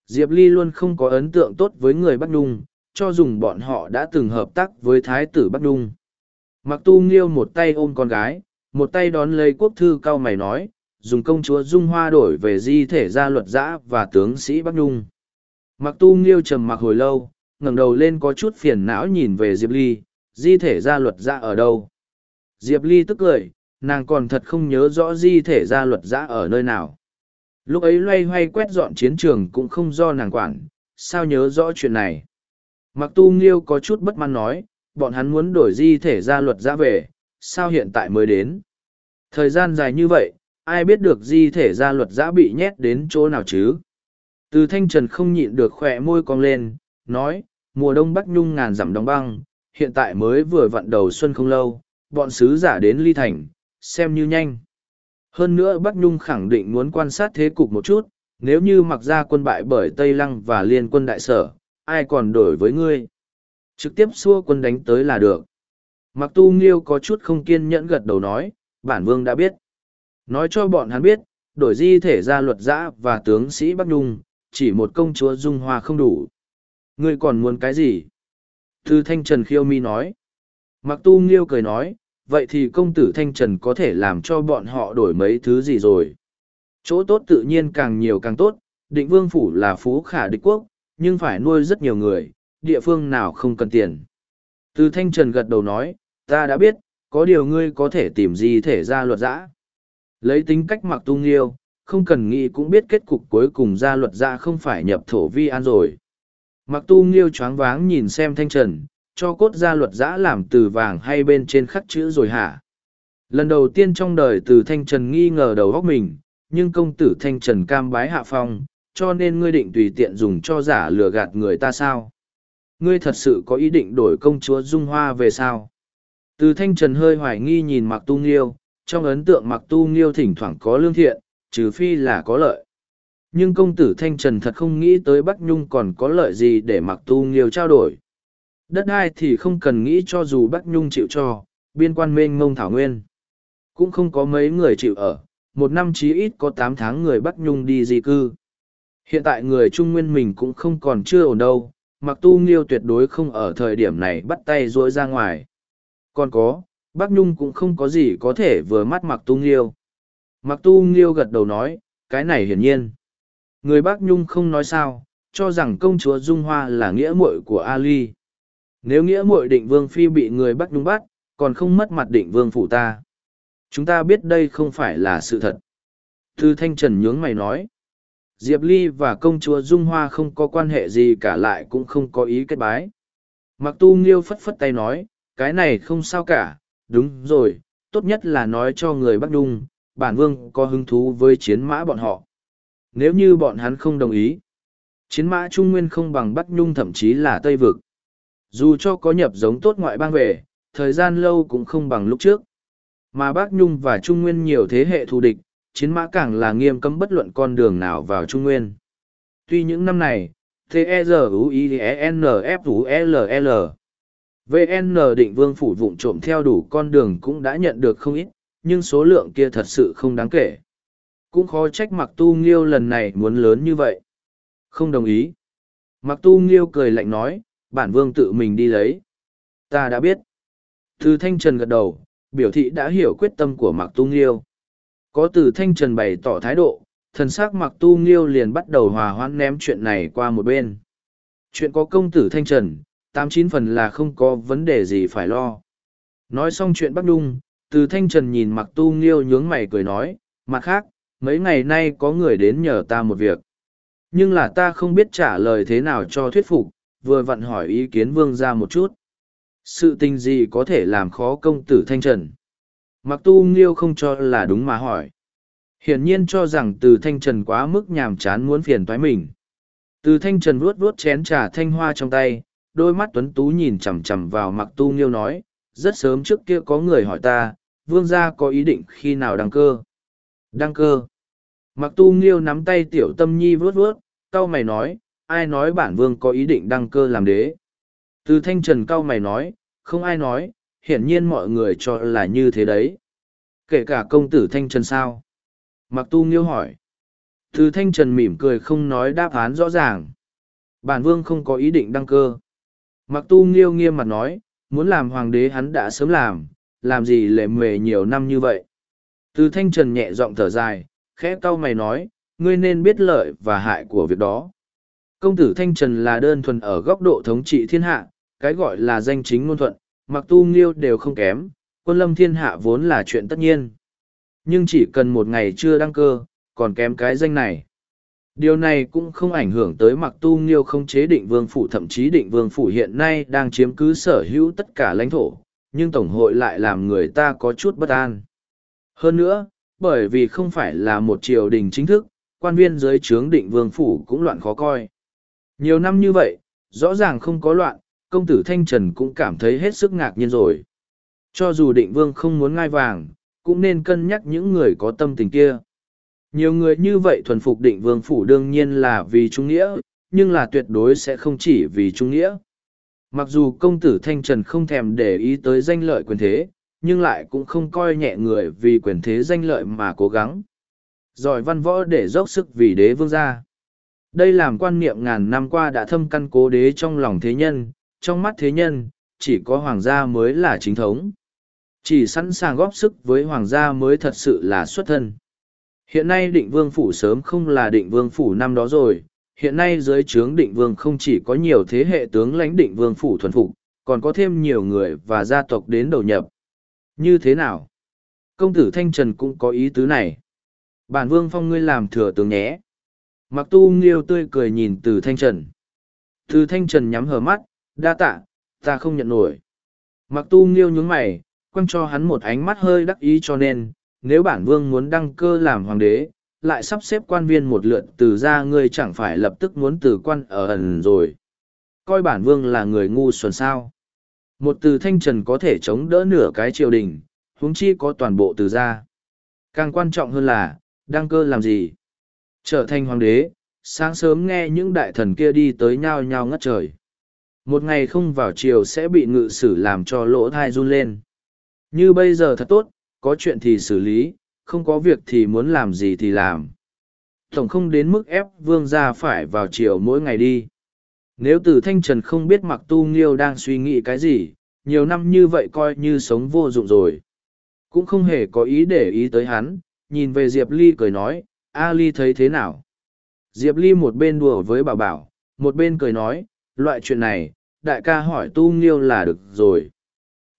Diệp Ly luôn không có ấn tượng tốt với người Bắc Nhung, cho dùng bọn họ đã từng hợp tác với Thái tử Bắc Nhung. Mặc tu nghiêu một tay ôm con gái, một tay đón lấy quốc thư cao mày nói, dùng công chúa Dung Hoa đổi về di thể gia luật giã và tướng sĩ Bắc Nhung. Mặc tu nghiêu trầm mặc hồi lâu, ngẩng đầu lên có chút phiền não nhìn về Diệp Ly, di thể gia luật giã ở đâu. Diệp Ly tức cười, nàng còn thật không nhớ rõ di thể gia luật giã ở nơi nào. Lúc ấy loay hoay quét dọn chiến trường cũng không do nàng quản, sao nhớ rõ chuyện này. Mặc tu nghiêu có chút bất mãn nói, bọn hắn muốn đổi di thể gia luật giã về, sao hiện tại mới đến. Thời gian dài như vậy, ai biết được di thể gia luật giã bị nhét đến chỗ nào chứ. Từ thanh trần không nhịn được khỏe môi cong lên, nói, mùa đông bắc nhung ngàn dặm đóng băng, hiện tại mới vừa vặn đầu xuân không lâu, bọn sứ giả đến ly thành, xem như nhanh. Hơn nữa Bắc Nhung khẳng định muốn quan sát thế cục một chút, nếu như mặc ra quân bại bởi Tây Lăng và liên quân đại sở, ai còn đổi với ngươi. Trực tiếp xua quân đánh tới là được. Mặc tu nghiêu có chút không kiên nhẫn gật đầu nói, bản vương đã biết. Nói cho bọn hắn biết, đổi di thể ra luật giã và tướng sĩ Bắc Nhung, chỉ một công chúa dung hoa không đủ. Ngươi còn muốn cái gì? Thư Thanh Trần khiêu mi nói. Mặc tu nghiêu cười nói, vậy thì công tử Thanh Trần có thể làm cho bọn họ đổi mấy thứ gì rồi? Chỗ tốt tự nhiên càng nhiều càng tốt, định vương phủ là phú khả địch quốc, nhưng phải nuôi rất nhiều người, địa phương nào không cần tiền. Từ Thanh Trần gật đầu nói, ta đã biết, có điều ngươi có thể tìm gì thể ra luật giã. Lấy tính cách mặc tu nghiêu, không cần nghĩ cũng biết kết cục cuối cùng ra luật ra không phải nhập thổ vi an rồi. Mặc tu nghiêu choáng váng nhìn xem Thanh Trần, cho cốt ra luật giã làm từ vàng hay bên trên khắc chữ rồi hả? Lần đầu tiên trong đời từ Thanh Trần nghi ngờ đầu góc mình, nhưng công tử Thanh Trần cam bái hạ phong, cho nên ngươi định tùy tiện dùng cho giả lừa gạt người ta sao? Ngươi thật sự có ý định đổi công chúa Dung Hoa về sao? Từ Thanh Trần hơi hoài nghi nhìn Mặc Tu Nghiêu, trong ấn tượng Mặc Tu Nghiêu thỉnh thoảng có lương thiện, trừ phi là có lợi. Nhưng công tử Thanh Trần thật không nghĩ tới Bắc Nhung còn có lợi gì để Mặc Tu Nghiêu trao đổi. Đất ai thì không cần nghĩ cho dù Bắc Nhung chịu cho, biên quan mênh ngông thảo nguyên. Cũng không có mấy người chịu ở, một năm chí ít có tám tháng người Bắc Nhung đi di cư. Hiện tại người Trung Nguyên mình cũng không còn chưa ổn đâu, mặc tu nghiêu tuyệt đối không ở thời điểm này bắt tay rỗi ra ngoài. Còn có, Bác Nhung cũng không có gì có thể vừa mắt mặc tu nghiêu. Mặc tu nghiêu gật đầu nói, cái này hiển nhiên. Người Bác Nhung không nói sao, cho rằng công chúa Dung Hoa là nghĩa muội của Ali. Nếu nghĩa muội định vương phi bị người Bác Nhung bắt, còn không mất mặt định vương phủ ta. Chúng ta biết đây không phải là sự thật. Thư Thanh Trần nhướng mày nói. Diệp Ly và công chúa Dung Hoa không có quan hệ gì cả lại cũng không có ý kết bái. Mặc tu nghiêu phất phất tay nói, cái này không sao cả, đúng rồi, tốt nhất là nói cho người Bắc Đung, bản vương có hứng thú với chiến mã bọn họ. Nếu như bọn hắn không đồng ý, chiến mã Trung Nguyên không bằng Bắc Nhung thậm chí là Tây Vực. Dù cho có nhập giống tốt ngoại bang về, thời gian lâu cũng không bằng lúc trước. Mà Bắc Nhung và Trung Nguyên nhiều thế hệ thù địch, chiến mã càng là nghiêm cấm bất luận con đường nào vào Trung Nguyên. Tuy những năm này, T-E-Z-U-I-N-F-U-L-L VN định vương phủ vụng trộm theo đủ con đường cũng đã nhận được không ít, nhưng số lượng kia thật sự không đáng kể. Cũng khó trách Mặc Tu Nghiêu lần này muốn lớn như vậy. Không đồng ý. Mặc Tu Nghiêu cười lạnh nói, bản vương tự mình đi lấy. Ta đã biết. Từ Thanh Trần gật đầu, biểu thị đã hiểu quyết tâm của Mặc Tu Nghiêu. Có từ thanh trần bày tỏ thái độ, thần sắc mặc tu nghiêu liền bắt đầu hòa hoãn ném chuyện này qua một bên. Chuyện có công tử thanh trần, tám chín phần là không có vấn đề gì phải lo. Nói xong chuyện Bắc Đung, từ thanh trần nhìn mặc tu nghiêu nhướng mày cười nói, mặt khác, mấy ngày nay có người đến nhờ ta một việc. Nhưng là ta không biết trả lời thế nào cho thuyết phục, vừa vặn hỏi ý kiến vương ra một chút. Sự tình gì có thể làm khó công tử thanh trần? Mặc tu nghiêu không cho là đúng mà hỏi. Hiển nhiên cho rằng từ thanh trần quá mức nhàm chán muốn phiền toái mình. Từ thanh trần vuốt vuốt chén trà thanh hoa trong tay, đôi mắt tuấn tú nhìn chằm chằm vào mặc tu nghiêu nói, rất sớm trước kia có người hỏi ta, vương gia có ý định khi nào đăng cơ. Đăng cơ. Mặc tu nghiêu nắm tay tiểu tâm nhi vuốt vuốt, cau mày nói, ai nói bản vương có ý định đăng cơ làm đế. Từ thanh trần cau mày nói, không ai nói, hiển nhiên mọi người cho là như thế đấy. Kể cả công tử Thanh Trần sao? Mặc tu nghiêu hỏi. Từ Thanh Trần mỉm cười không nói đáp án rõ ràng. Bản vương không có ý định đăng cơ. Mặc tu nghiêu nghiêm mặt nói, muốn làm hoàng đế hắn đã sớm làm, làm gì lệ mề nhiều năm như vậy. Từ Thanh Trần nhẹ giọng thở dài, khẽ cau mày nói, ngươi nên biết lợi và hại của việc đó. Công tử Thanh Trần là đơn thuần ở góc độ thống trị thiên hạ, cái gọi là danh chính ngôn thuận, mặc tu nghiêu đều không kém, quân lâm thiên hạ vốn là chuyện tất nhiên. Nhưng chỉ cần một ngày chưa đăng cơ, còn kém cái danh này. Điều này cũng không ảnh hưởng tới mặc tu nghiêu không chế định vương phủ thậm chí định vương phủ hiện nay đang chiếm cứ sở hữu tất cả lãnh thổ, nhưng Tổng hội lại làm người ta có chút bất an. Hơn nữa, bởi vì không phải là một triều đình chính thức, quan viên dưới trướng định vương phủ cũng loạn khó coi. Nhiều năm như vậy, rõ ràng không có loạn, công tử Thanh Trần cũng cảm thấy hết sức ngạc nhiên rồi. Cho dù định vương không muốn ngai vàng, cũng nên cân nhắc những người có tâm tình kia. Nhiều người như vậy thuần phục định vương phủ đương nhiên là vì trung nghĩa, nhưng là tuyệt đối sẽ không chỉ vì trung nghĩa. Mặc dù công tử Thanh Trần không thèm để ý tới danh lợi quyền thế, nhưng lại cũng không coi nhẹ người vì quyền thế danh lợi mà cố gắng. Giỏi văn võ để dốc sức vì đế vương gia. Đây làm quan niệm ngàn năm qua đã thâm căn cố đế trong lòng thế nhân, trong mắt thế nhân, chỉ có hoàng gia mới là chính thống. Chỉ sẵn sàng góp sức với hoàng gia mới thật sự là xuất thân. Hiện nay định vương phủ sớm không là định vương phủ năm đó rồi, hiện nay dưới trướng định vương không chỉ có nhiều thế hệ tướng lãnh định vương phủ thuần phục, còn có thêm nhiều người và gia tộc đến đầu nhập. Như thế nào? Công tử Thanh Trần cũng có ý tứ này. Bản vương phong ngươi làm thừa tướng nhé. Mặc tu nghiêu tươi cười nhìn từ Thanh Trần. Từ Thanh Trần nhắm hờ mắt, đa tạ, ta không nhận nổi. Mặc tu nghiêu nhướng mày, quăng cho hắn một ánh mắt hơi đắc ý cho nên, nếu bản vương muốn đăng cơ làm hoàng đế, lại sắp xếp quan viên một lượt từ ra ngươi chẳng phải lập tức muốn từ quan ở ẩn rồi. Coi bản vương là người ngu xuẩn sao. Một từ thanh trần có thể chống đỡ nửa cái triều đình, huống chi có toàn bộ từ ra. Càng quan trọng hơn là, đăng cơ làm gì? Trở thành hoàng đế, sáng sớm nghe những đại thần kia đi tới nhao nhao ngất trời. Một ngày không vào triều sẽ bị ngự sử làm cho lỗ thai run lên. Như bây giờ thật tốt, có chuyện thì xử lý, không có việc thì muốn làm gì thì làm. Tổng không đến mức ép vương gia phải vào chiều mỗi ngày đi. Nếu từ thanh trần không biết mặc tu nghiêu đang suy nghĩ cái gì, nhiều năm như vậy coi như sống vô dụng rồi. Cũng không hề có ý để ý tới hắn, nhìn về Diệp Ly cười nói, A Ly thấy thế nào? Diệp Ly một bên đùa với bảo bảo, một bên cười nói, loại chuyện này, đại ca hỏi tu nghiêu là được rồi.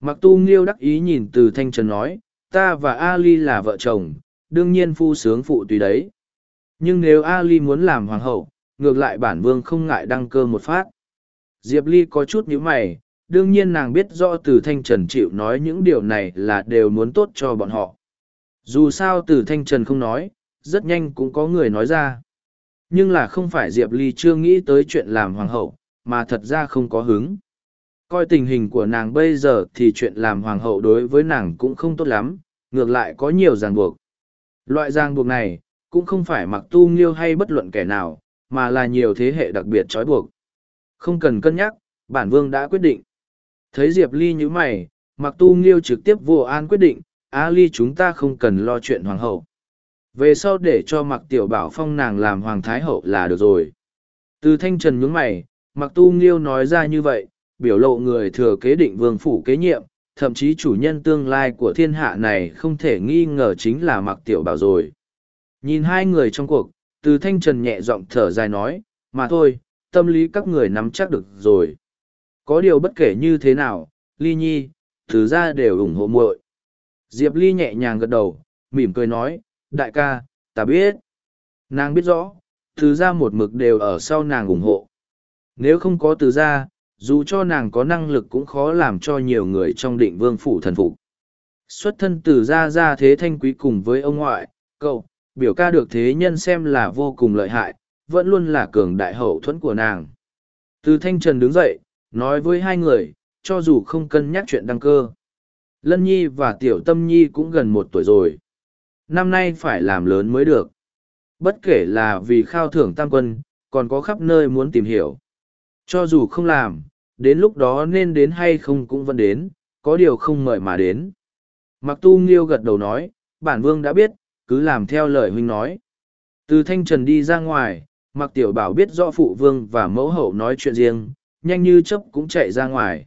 Mặc tu nghiêu đắc ý nhìn từ thanh trần nói, ta và Ali là vợ chồng, đương nhiên phu sướng phụ tùy đấy. Nhưng nếu Ali muốn làm hoàng hậu, ngược lại bản vương không ngại đăng cơ một phát. Diệp Ly có chút nhíu mày, đương nhiên nàng biết rõ từ thanh trần chịu nói những điều này là đều muốn tốt cho bọn họ. Dù sao từ thanh trần không nói, rất nhanh cũng có người nói ra. Nhưng là không phải Diệp Ly chưa nghĩ tới chuyện làm hoàng hậu, mà thật ra không có hứng coi tình hình của nàng bây giờ thì chuyện làm hoàng hậu đối với nàng cũng không tốt lắm, ngược lại có nhiều ràng buộc. Loại ràng buộc này cũng không phải mặc tu nghiêu hay bất luận kẻ nào, mà là nhiều thế hệ đặc biệt trói buộc. Không cần cân nhắc, bản vương đã quyết định. Thấy diệp ly nhữ mày, mặc tu nghiêu trực tiếp vô an quyết định, a ly, chúng ta không cần lo chuyện hoàng hậu. Về sau để cho mặc tiểu bảo phong nàng làm hoàng thái hậu là được rồi. Từ thanh trần nhướng mày, mặc tu nghiêu nói ra như vậy biểu lộ người thừa kế định vương phủ kế nhiệm, thậm chí chủ nhân tương lai của thiên hạ này không thể nghi ngờ chính là mặc tiểu bảo rồi. Nhìn hai người trong cuộc, từ thanh trần nhẹ giọng thở dài nói, mà thôi, tâm lý các người nắm chắc được rồi. Có điều bất kể như thế nào, ly nhi, thứ ra đều ủng hộ muội. Diệp ly nhẹ nhàng gật đầu, mỉm cười nói, đại ca, ta biết. Nàng biết rõ, từ ra một mực đều ở sau nàng ủng hộ. Nếu không có từ ra, dù cho nàng có năng lực cũng khó làm cho nhiều người trong định vương phủ thần phục. Xuất thân từ gia gia thế thanh quý cùng với ông ngoại, cậu, biểu ca được thế nhân xem là vô cùng lợi hại, vẫn luôn là cường đại hậu thuẫn của nàng. Từ thanh trần đứng dậy, nói với hai người, cho dù không cân nhắc chuyện đăng cơ, lân nhi và tiểu tâm nhi cũng gần một tuổi rồi. Năm nay phải làm lớn mới được. Bất kể là vì khao thưởng tam quân, còn có khắp nơi muốn tìm hiểu cho dù không làm, đến lúc đó nên đến hay không cũng vẫn đến, có điều không mời mà đến. Mặc tu nghiêu gật đầu nói, bản vương đã biết, cứ làm theo lời huynh nói. Từ thanh trần đi ra ngoài, mặc tiểu bảo biết rõ phụ vương và mẫu hậu nói chuyện riêng, nhanh như chấp cũng chạy ra ngoài.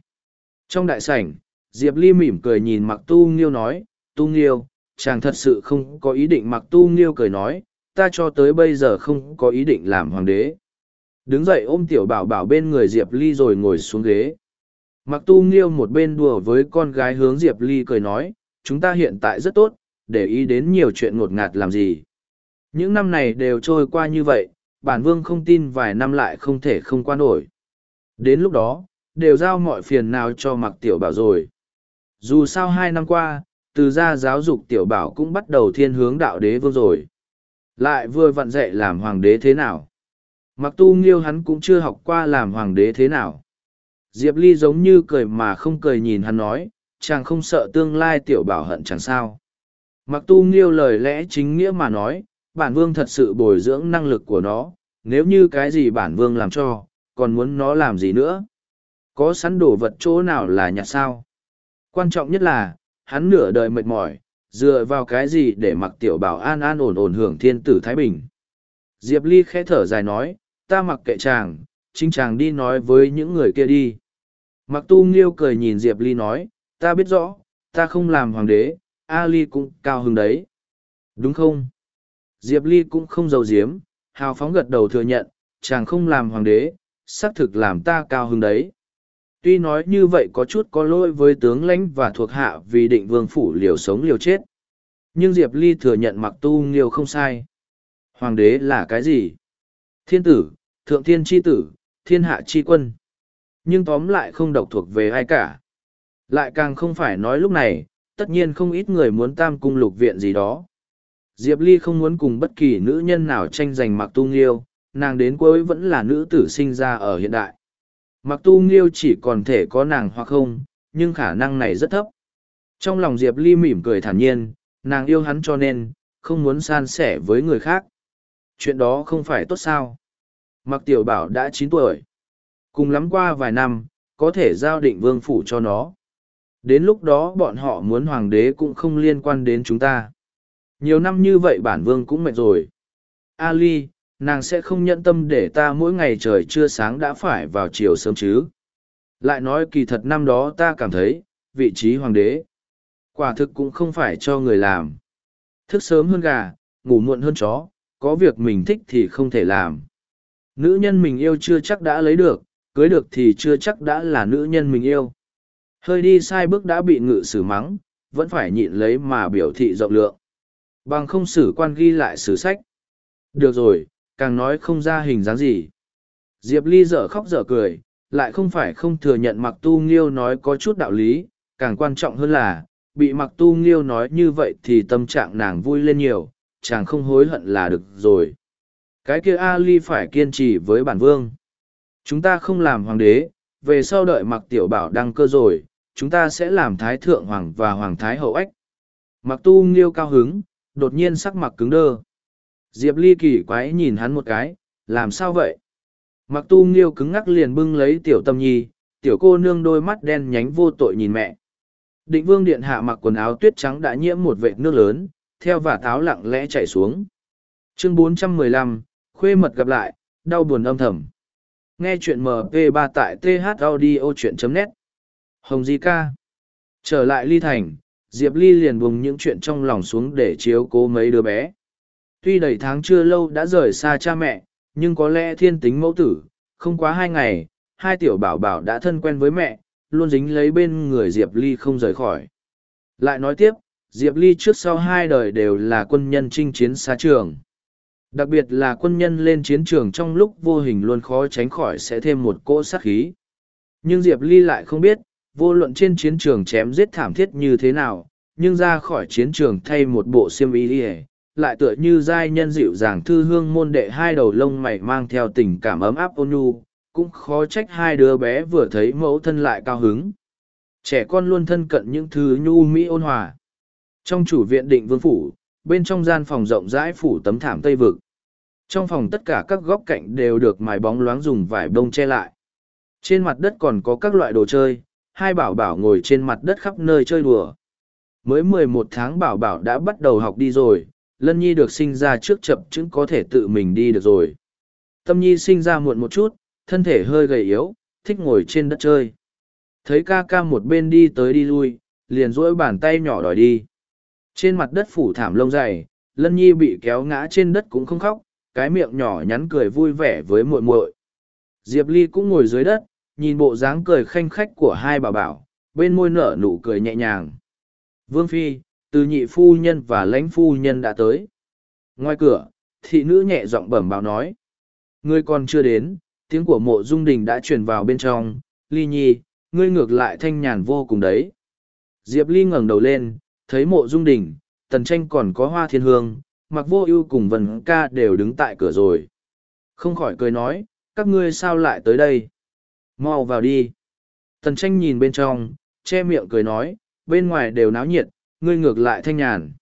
Trong đại sảnh, Diệp Ly mỉm cười nhìn mặc tu nghiêu nói, tu nghiêu, chàng thật sự không có ý định mặc tu nghiêu cười nói, ta cho tới bây giờ không có ý định làm hoàng đế. Đứng dậy ôm tiểu bảo bảo bên người Diệp Ly rồi ngồi xuống ghế. Mặc tu nghiêu một bên đùa với con gái hướng Diệp Ly cười nói, chúng ta hiện tại rất tốt, để ý đến nhiều chuyện ngột ngạt làm gì. Những năm này đều trôi qua như vậy, bản vương không tin vài năm lại không thể không qua nổi. Đến lúc đó, đều giao mọi phiền nào cho mặc tiểu bảo rồi. Dù sao hai năm qua, từ gia giáo dục tiểu bảo cũng bắt đầu thiên hướng đạo đế vương rồi. Lại vừa vặn dạy làm hoàng đế thế nào? Mặc tu nghiêu hắn cũng chưa học qua làm hoàng đế thế nào. Diệp Ly giống như cười mà không cười nhìn hắn nói, chàng không sợ tương lai tiểu bảo hận chẳng sao. Mặc tu nghiêu lời lẽ chính nghĩa mà nói, bản vương thật sự bồi dưỡng năng lực của nó, nếu như cái gì bản vương làm cho, còn muốn nó làm gì nữa? Có sẵn đồ vật chỗ nào là nhặt sao? Quan trọng nhất là, hắn nửa đời mệt mỏi, dựa vào cái gì để mặc tiểu bảo an an ổn ổn hưởng thiên tử Thái Bình. Diệp Ly khẽ thở dài nói, ta mặc kệ chàng, chính chàng đi nói với những người kia đi. Mặc tu nghiêu cười nhìn Diệp Ly nói, ta biết rõ, ta không làm hoàng đế, A Ly cũng cao hứng đấy. Đúng không? Diệp Ly cũng không giàu giếm, hào phóng gật đầu thừa nhận, chàng không làm hoàng đế, xác thực làm ta cao hứng đấy. Tuy nói như vậy có chút có lỗi với tướng lãnh và thuộc hạ vì định vương phủ liều sống liều chết. Nhưng Diệp Ly thừa nhận mặc tu nghiêu không sai. Hoàng đế là cái gì? Thiên tử, thượng thiên chi tử, thiên hạ chi quân. Nhưng tóm lại không độc thuộc về ai cả. Lại càng không phải nói lúc này, tất nhiên không ít người muốn tam cung lục viện gì đó. Diệp Ly không muốn cùng bất kỳ nữ nhân nào tranh giành mặc tu nghiêu, nàng đến cuối vẫn là nữ tử sinh ra ở hiện đại. Mặc tu nghiêu chỉ còn thể có nàng hoặc không, nhưng khả năng này rất thấp. Trong lòng Diệp Ly mỉm cười thản nhiên, nàng yêu hắn cho nên, không muốn san sẻ với người khác. Chuyện đó không phải tốt sao. Mặc tiểu bảo đã chín tuổi. Cùng lắm qua vài năm, có thể giao định vương phủ cho nó. Đến lúc đó bọn họ muốn hoàng đế cũng không liên quan đến chúng ta. Nhiều năm như vậy bản vương cũng mệt rồi. Ali, nàng sẽ không nhận tâm để ta mỗi ngày trời chưa sáng đã phải vào chiều sớm chứ. Lại nói kỳ thật năm đó ta cảm thấy, vị trí hoàng đế, quả thực cũng không phải cho người làm. Thức sớm hơn gà, ngủ muộn hơn chó, có việc mình thích thì không thể làm. Nữ nhân mình yêu chưa chắc đã lấy được, cưới được thì chưa chắc đã là nữ nhân mình yêu. Hơi đi sai bước đã bị ngự xử mắng, vẫn phải nhịn lấy mà biểu thị rộng lượng. Bằng không xử quan ghi lại sử sách. Được rồi, càng nói không ra hình dáng gì. Diệp Ly dở khóc dở cười, lại không phải không thừa nhận mặc tu nghiêu nói có chút đạo lý, càng quan trọng hơn là, bị mặc tu nghiêu nói như vậy thì tâm trạng nàng vui lên nhiều, chàng không hối hận là được rồi. Cái kia ali phải kiên trì với bản vương. Chúng ta không làm hoàng đế, về sau đợi mặc tiểu bảo đăng cơ rồi, chúng ta sẽ làm thái thượng hoàng và hoàng thái hậu ách. Mặc tu nghiêu cao hứng, đột nhiên sắc mặt cứng đơ. Diệp ly kỳ quái nhìn hắn một cái, làm sao vậy? Mặc tu nghiêu cứng ngắc liền bưng lấy tiểu tâm nhi, tiểu cô nương đôi mắt đen nhánh vô tội nhìn mẹ. Định vương điện hạ mặc quần áo tuyết trắng đã nhiễm một vệt nước lớn, theo và tháo lặng lẽ chảy xuống. Chương 415, khuê mật gặp lại, đau buồn âm thầm. Nghe chuyện MP3 tại thaudio.net Hồng Di Ca Trở lại ly thành, Diệp Ly liền buông những chuyện trong lòng xuống để chiếu cố mấy đứa bé. Tuy đầy tháng chưa lâu đã rời xa cha mẹ, nhưng có lẽ thiên tính mẫu tử, không quá hai ngày, hai tiểu bảo bảo đã thân quen với mẹ, luôn dính lấy bên người Diệp Ly không rời khỏi. Lại nói tiếp, Diệp Ly trước sau hai đời đều là quân nhân chinh chiến xa trường. Đặc biệt là quân nhân lên chiến trường trong lúc vô hình luôn khó tránh khỏi sẽ thêm một cỗ sát khí. Nhưng Diệp Ly lại không biết, vô luận trên chiến trường chém giết thảm thiết như thế nào, nhưng ra khỏi chiến trường thay một bộ xiêm y ỉa lại tựa như giai nhân dịu dàng thư hương môn đệ hai đầu lông mày mang theo tình cảm ấm áp ôn nhu, cũng khó trách hai đứa bé vừa thấy mẫu thân lại cao hứng. Trẻ con luôn thân cận những thứ nhu mỹ ôn hòa. Trong chủ viện định vương phủ, bên trong gian phòng rộng rãi phủ tấm thảm tây vực. Trong phòng tất cả các góc cạnh đều được mài bóng loáng dùng vải bông che lại. Trên mặt đất còn có các loại đồ chơi, hai bảo bảo ngồi trên mặt đất khắp nơi chơi đùa. Mới mười một tháng bảo bảo đã bắt đầu học đi rồi, Lân Nhi được sinh ra trước chập chứng có thể tự mình đi được rồi. Tâm Nhi sinh ra muộn một chút, thân thể hơi gầy yếu, thích ngồi trên đất chơi. Thấy ca ca một bên đi tới đi lui, liền duỗi bàn tay nhỏ đòi đi. Trên mặt đất phủ thảm lông dày, Lân Nhi bị kéo ngã trên đất cũng không khóc, cái miệng nhỏ nhắn cười vui vẻ với muội muội. Diệp Ly cũng ngồi dưới đất, nhìn bộ dáng cười khanh khách của hai bà bảo, bên môi nở nụ cười nhẹ nhàng. Vương Phi, từ nhị phu nhân và lãnh phu nhân đã tới. Ngoài cửa, thị nữ nhẹ giọng bẩm báo nói. Ngươi còn chưa đến, tiếng của mộ dung đình đã truyền vào bên trong. Ly nhi, ngươi ngược lại thanh nhàn vô cùng đấy. Diệp Ly ngẩng đầu lên, thấy mộ dung đình, tần tranh còn có hoa thiên hương, mặc vô ưu cùng vần ca đều đứng tại cửa rồi. Không khỏi cười nói, các ngươi sao lại tới đây? mau vào đi tần tranh nhìn bên trong che miệng cười nói bên ngoài đều náo nhiệt ngươi ngược lại thanh nhàn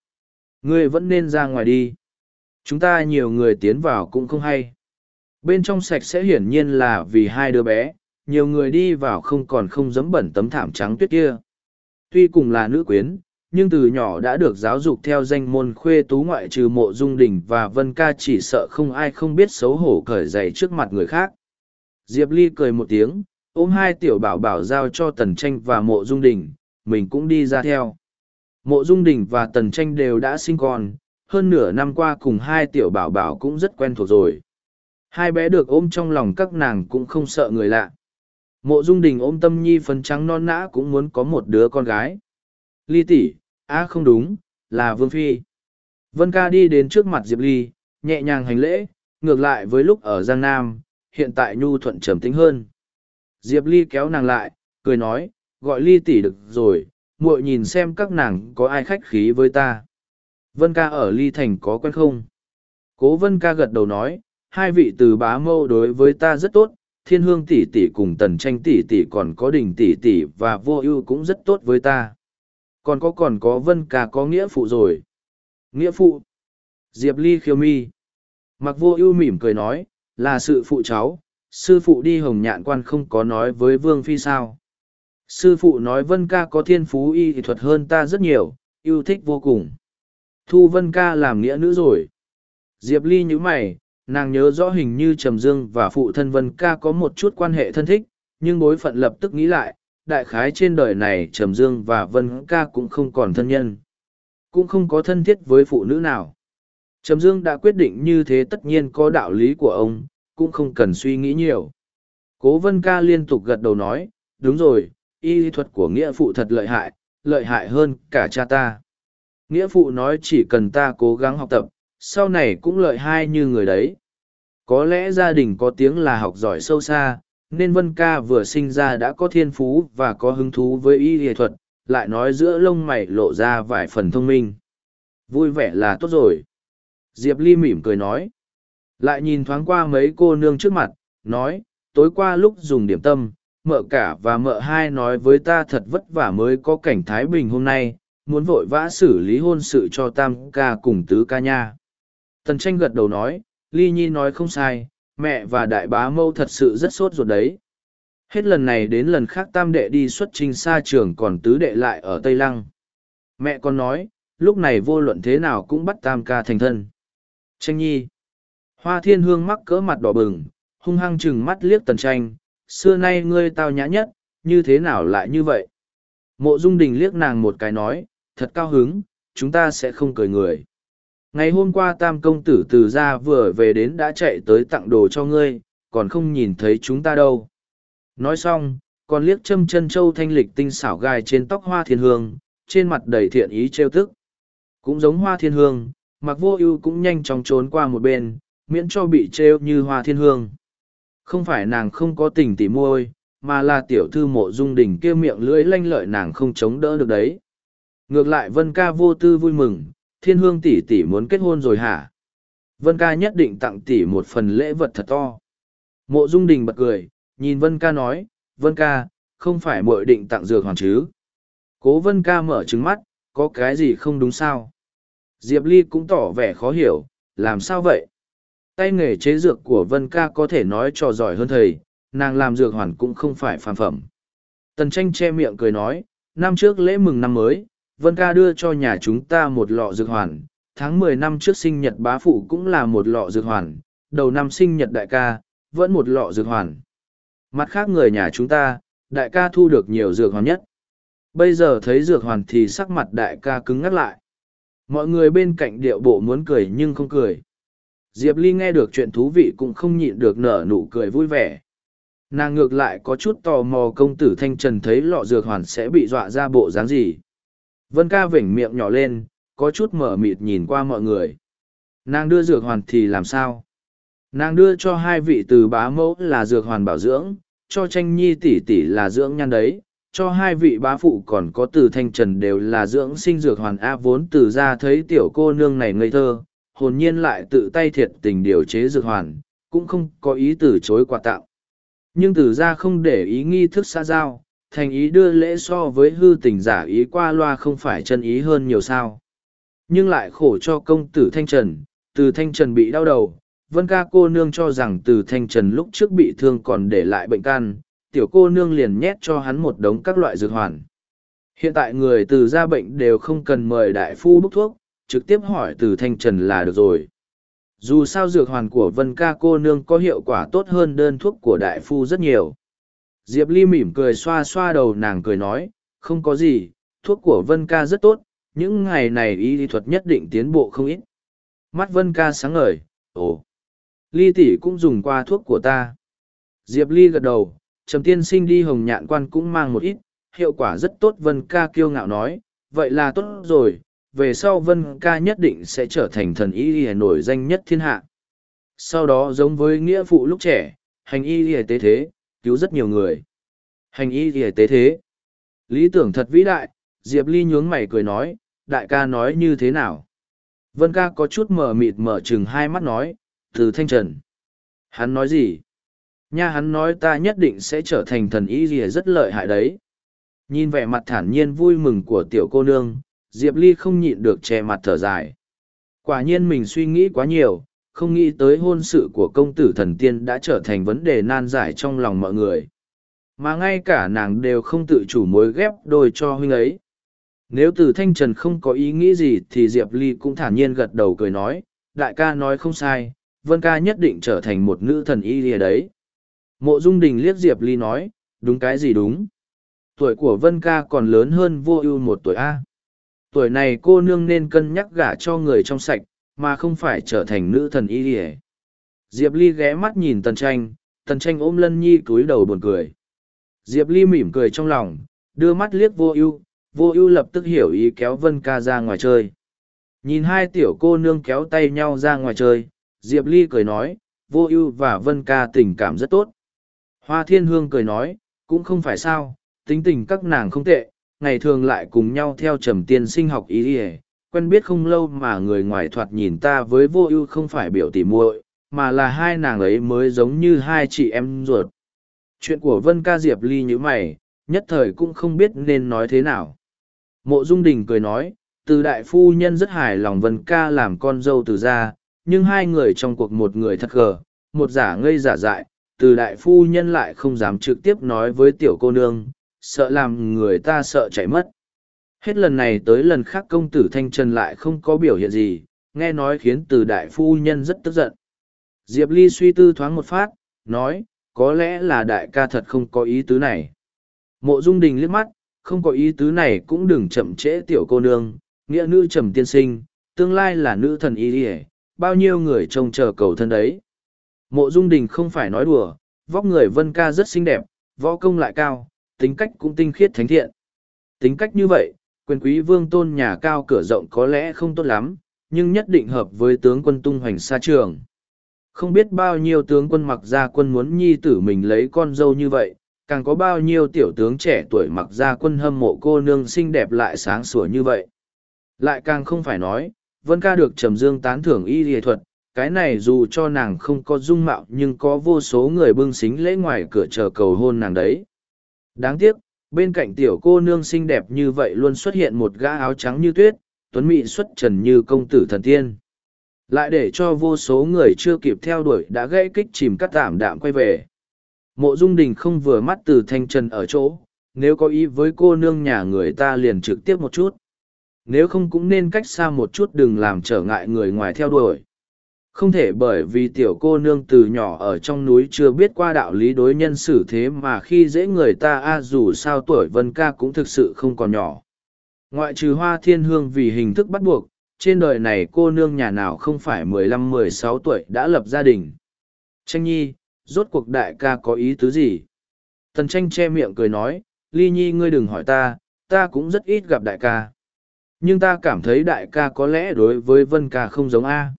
ngươi vẫn nên ra ngoài đi chúng ta nhiều người tiến vào cũng không hay Bên trong sạch sẽ hiển nhiên là vì hai đứa bé, nhiều người đi vào không còn không dấm bẩn tấm thảm trắng tuyết kia. Tuy cùng là nữ quyến, nhưng từ nhỏ đã được giáo dục theo danh môn khuê tú ngoại trừ mộ dung đình và vân ca chỉ sợ không ai không biết xấu hổ cởi giày trước mặt người khác. Diệp Ly cười một tiếng, ôm hai tiểu bảo bảo giao cho tần tranh và mộ dung đình, mình cũng đi ra theo. Mộ dung đình và tần tranh đều đã sinh con, hơn nửa năm qua cùng hai tiểu bảo bảo cũng rất quen thuộc rồi. Hai bé được ôm trong lòng các nàng cũng không sợ người lạ. Mộ dung đình ôm tâm nhi phấn trắng non nã cũng muốn có một đứa con gái. Ly tỷ, á không đúng, là Vương Phi. Vân ca đi đến trước mặt Diệp Ly, nhẹ nhàng hành lễ, ngược lại với lúc ở Giang Nam, hiện tại nhu thuận trầm tính hơn. Diệp Ly kéo nàng lại, cười nói, gọi Ly tỷ được rồi, muội nhìn xem các nàng có ai khách khí với ta. Vân ca ở Ly Thành có quen không? Cố Vân ca gật đầu nói, hai vị từ bá mâu đối với ta rất tốt, thiên hương tỷ tỷ cùng tần tranh tỷ tỷ còn có đình tỷ tỷ và vô ưu cũng rất tốt với ta. Còn có còn có Vân ca có nghĩa phụ rồi. Nghĩa phụ. Diệp Ly khiêu mi. Mặc vô ưu mỉm cười nói, là sự phụ cháu, sư phụ đi hồng nhạn quan không có nói với Vương Phi sao. Sư phụ nói Vân ca có thiên phú y thuật hơn ta rất nhiều, yêu thích vô cùng. Thu Vân ca làm nghĩa nữ rồi. Diệp Ly nhíu mày, nàng nhớ rõ hình như Trầm Dương và phụ thân Vân ca có một chút quan hệ thân thích, nhưng bối phận lập tức nghĩ lại, đại khái trên đời này Trầm Dương và Vân ca cũng không còn thân nhân. Cũng không có thân thiết với phụ nữ nào. Trầm Dương đã quyết định như thế tất nhiên có đạo lý của ông, cũng không cần suy nghĩ nhiều. Cố Vân ca liên tục gật đầu nói, đúng rồi, y thuật của nghĩa phụ thật lợi hại, lợi hại hơn cả cha ta. Nghĩa phụ nói chỉ cần ta cố gắng học tập, sau này cũng lợi hai như người đấy. Có lẽ gia đình có tiếng là học giỏi sâu xa, nên Vân ca vừa sinh ra đã có thiên phú và có hứng thú với y y thuật, lại nói giữa lông mày lộ ra vài phần thông minh. Vui vẻ là tốt rồi. Diệp Ly mỉm cười nói. Lại nhìn thoáng qua mấy cô nương trước mặt, nói, tối qua lúc dùng điểm tâm, mợ cả và mợ hai nói với ta thật vất vả mới có cảnh Thái Bình hôm nay, muốn vội vã xử lý hôn sự cho tam ca cùng tứ ca nha. Tần tranh gật đầu nói, Ly Nhi nói không sai, mẹ và đại bá mâu thật sự rất sốt ruột đấy. Hết lần này đến lần khác tam đệ đi xuất trình xa trường còn tứ đệ lại ở Tây Lăng. Mẹ còn nói, lúc này vô luận thế nào cũng bắt tam ca thành thân. Tranh nhi. Hoa thiên hương mắc cỡ mặt đỏ bừng, hung hăng chừng mắt liếc tần tranh, xưa nay ngươi tao nhã nhất, như thế nào lại như vậy? Mộ dung đình liếc nàng một cái nói, thật cao hứng, chúng ta sẽ không cười người. Ngày hôm qua tam công tử từ ra vừa về đến đã chạy tới tặng đồ cho ngươi, còn không nhìn thấy chúng ta đâu. Nói xong, còn liếc châm chân châu thanh lịch tinh xảo gai trên tóc hoa thiên hương, trên mặt đầy thiện ý trêu tức. Cũng giống hoa thiên hương, mặc vô ưu cũng nhanh chóng trốn qua một bên, miễn cho bị trêu như hoa thiên hương. Không phải nàng không có tình tỉ môi, mà là tiểu thư mộ dung đình kia miệng lưỡi lanh lợi nàng không chống đỡ được đấy. Ngược lại vân ca vô tư vui mừng, thiên hương tỷ tỷ muốn kết hôn rồi hả? Vân ca nhất định tặng tỷ một phần lễ vật thật to. Mộ dung đình bật cười, nhìn vân ca nói, vân ca, không phải muội định tặng dược hoàn chứ? Cố vân ca mở trứng mắt, có cái gì không đúng sao? Diệp Ly cũng tỏ vẻ khó hiểu, làm sao vậy? Tay nghề chế dược của Vân ca có thể nói trò giỏi hơn thầy, nàng làm dược hoàn cũng không phải phàm phẩm. Tần tranh che miệng cười nói, năm trước lễ mừng năm mới, Vân ca đưa cho nhà chúng ta một lọ dược hoàn, tháng mười năm trước sinh nhật bá phụ cũng là một lọ dược hoàn, đầu năm sinh nhật đại ca, vẫn một lọ dược hoàn. Mặt khác người nhà chúng ta, đại ca thu được nhiều dược hoàn nhất. Bây giờ thấy dược hoàn thì sắc mặt đại ca cứng ngắt lại. Mọi người bên cạnh điệu bộ muốn cười nhưng không cười. Diệp Ly nghe được chuyện thú vị cũng không nhịn được nở nụ cười vui vẻ. Nàng ngược lại có chút tò mò công tử Thanh Trần thấy lọ dược hoàn sẽ bị dọa ra bộ dáng gì. Vân ca vểnh miệng nhỏ lên, có chút mở mịt nhìn qua mọi người. Nàng đưa dược hoàn thì làm sao? Nàng đưa cho hai vị từ bá mẫu là dược hoàn bảo dưỡng, cho tranh nhi tỷ tỷ là dưỡng nhan đấy, cho hai vị bá phụ còn có từ thanh trần đều là dưỡng sinh dược hoàn A vốn từ ra thấy tiểu cô nương này ngây thơ, hồn nhiên lại tự tay thiệt tình điều chế dược hoàn, cũng không có ý từ chối quà tặng. Nhưng từ ra không để ý nghi thức xa giao, thành ý đưa lễ so với hư tình giả ý qua loa không phải chân ý hơn nhiều sao. Nhưng lại khổ cho công tử Thanh Trần, từ Thanh Trần bị đau đầu, vân ca cô nương cho rằng từ thanh trần lúc trước bị thương còn để lại bệnh can tiểu cô nương liền nhét cho hắn một đống các loại dược hoàn. Hiện tại người từ ra bệnh đều không cần mời đại phu bốc thuốc trực tiếp hỏi từ thanh trần là được rồi. Dù sao dược hoàn của vân ca cô nương có hiệu quả tốt hơn đơn thuốc của đại phu rất nhiều diệp ly mỉm cười xoa xoa đầu nàng cười nói, không có gì, thuốc của vân ca rất tốt, những ngày này y lý thuật nhất định tiến bộ không ít. Mắt vân ca sáng ngời, ồ, ly tỷ cũng dùng qua thuốc của ta. Diệp ly gật đầu, trầm tiên sinh đi hồng nhạn quan cũng mang một ít, hiệu quả rất tốt vân ca kiêu ngạo nói, vậy là tốt rồi, về sau vân ca nhất định sẽ trở thành thần y lý nổi danh nhất thiên hạ. Sau đó giống với nghĩa phụ lúc trẻ, hành y lý tế thế cứu rất nhiều người. Hành y thì tế thế. Lý tưởng thật vĩ đại, diệp ly nhướng mày cười nói, đại ca nói như thế nào? Vân ca có chút mờ mịt mở chừng hai mắt nói, từ thanh trần. Hắn nói gì? Nha hắn nói ta nhất định sẽ trở thành thần y gì rất lợi hại đấy. Nhìn vẻ mặt thản nhiên vui mừng của tiểu cô nương, diệp ly không nhịn được che mặt thở dài. Quả nhiên mình suy nghĩ quá nhiều không nghĩ tới hôn sự của công tử thần tiên đã trở thành vấn đề nan giải trong lòng mọi người. Mà ngay cả nàng đều không tự chủ mối ghép đôi cho huynh ấy. Nếu từ thanh trần không có ý nghĩ gì thì diệp ly cũng thản nhiên gật đầu cười nói, đại ca nói không sai, vân ca nhất định trở thành một nữ thần y lìa đấy. Mộ dung đình liếc diệp ly nói, đúng cái gì đúng? Tuổi của vân ca còn lớn hơn vô ưu một tuổi a. Tuổi này cô nương nên cân nhắc gả cho người trong sạch mà không phải trở thành nữ thần y ỉa diệp ly ghé mắt nhìn tần tranh tần tranh ôm lân nhi cúi đầu buồn cười. Diệp ly mỉm cười trong lòng, đưa mắt liếc vô ưu vô ưu lập tức hiểu ý kéo vân ca ra ngoài chơi. Nhìn hai tiểu cô nương kéo tay nhau ra ngoài chơi, diệp ly cười nói, vô ưu và vân ca tình cảm rất tốt. Hoa thiên hương cười nói, cũng không phải sao, tính tình các nàng không tệ, ngày thường lại cùng nhau theo trầm tiên sinh học ý ỉa quen biết không lâu mà người ngoài thoạt nhìn ta với vô ưu không phải biểu tỉ muội, mà là hai nàng ấy mới giống như hai chị em ruột chuyện của vân ca diệp ly như mày, nhất thời cũng không biết nên nói thế nào mộ dung đình cười nói, từ đại phu nhân rất hài lòng vân ca làm con dâu từ ra nhưng hai người trong cuộc một người thật gờ, một giả ngây giả dại, từ đại phu nhân lại không dám trực tiếp nói với tiểu cô nương, sợ làm người ta sợ chạy mất. Hết lần này tới lần khác công tử Thanh Trần lại không có biểu hiện gì, nghe nói khiến từ đại phu nhân rất tức giận. Diệp Ly suy tư thoáng một phát, nói, có lẽ là đại ca thật không có ý tứ này. Mộ Dung Đình liếc mắt, không có ý tứ này cũng đừng chậm trễ tiểu cô nương, nghĩa nữ trầm tiên sinh, tương lai là nữ thần y đi bao nhiêu người trông chờ cầu thân đấy. Mộ Dung Đình không phải nói đùa, vóc người vân ca rất xinh đẹp, võ công lại cao, tính cách cũng tinh khiết thánh thiện. Tính cách như vậy, quyền quý vương tôn nhà cao cửa rộng có lẽ không tốt lắm, nhưng nhất định hợp với tướng quân tung hoành xa trường. Không biết bao nhiêu tướng quân mặc ra quân muốn nhi tử mình lấy con dâu như vậy, càng có bao nhiêu tiểu tướng trẻ tuổi mặc ra quân hâm mộ cô nương xinh đẹp lại sáng sủa như vậy. Lại càng không phải nói, Vân ca được Trầm Dương tán thưởng y lìa thuật, cái này dù cho nàng không có dung mạo nhưng có vô số người bưng xính lễ ngoài cửa chờ cầu hôn nàng đấy. Đáng tiếc, bên cạnh tiểu cô nương xinh đẹp như vậy luôn xuất hiện một gã áo trắng như tuyết, tuấn mỹ xuất trần như công tử thần tiên. Lại để cho vô số người chưa kịp theo đuổi đã gãy kích chìm cắt tạm đạm quay về. Mộ Dung Đình không vừa mắt từ thanh trần ở chỗ, nếu có ý với cô nương nhà người ta liền trực tiếp một chút. Nếu không cũng nên cách xa một chút đừng làm trở ngại người ngoài theo đuổi. Không thể bởi vì tiểu cô nương từ nhỏ ở trong núi chưa biết qua đạo lý đối nhân xử thế mà khi dễ người ta a dù sao tuổi vân ca cũng thực sự không còn nhỏ. Ngoại trừ hoa thiên hương vì hình thức bắt buộc, trên đời này cô nương nhà nào không phải mười lăm mười sáu tuổi đã lập gia đình. Tranh nhi, rốt cuộc đại ca có ý tứ gì? Tần tranh che miệng cười nói, ly nhi ngươi đừng hỏi ta, ta cũng rất ít gặp đại ca. Nhưng ta cảm thấy đại ca có lẽ đối với vân ca không giống A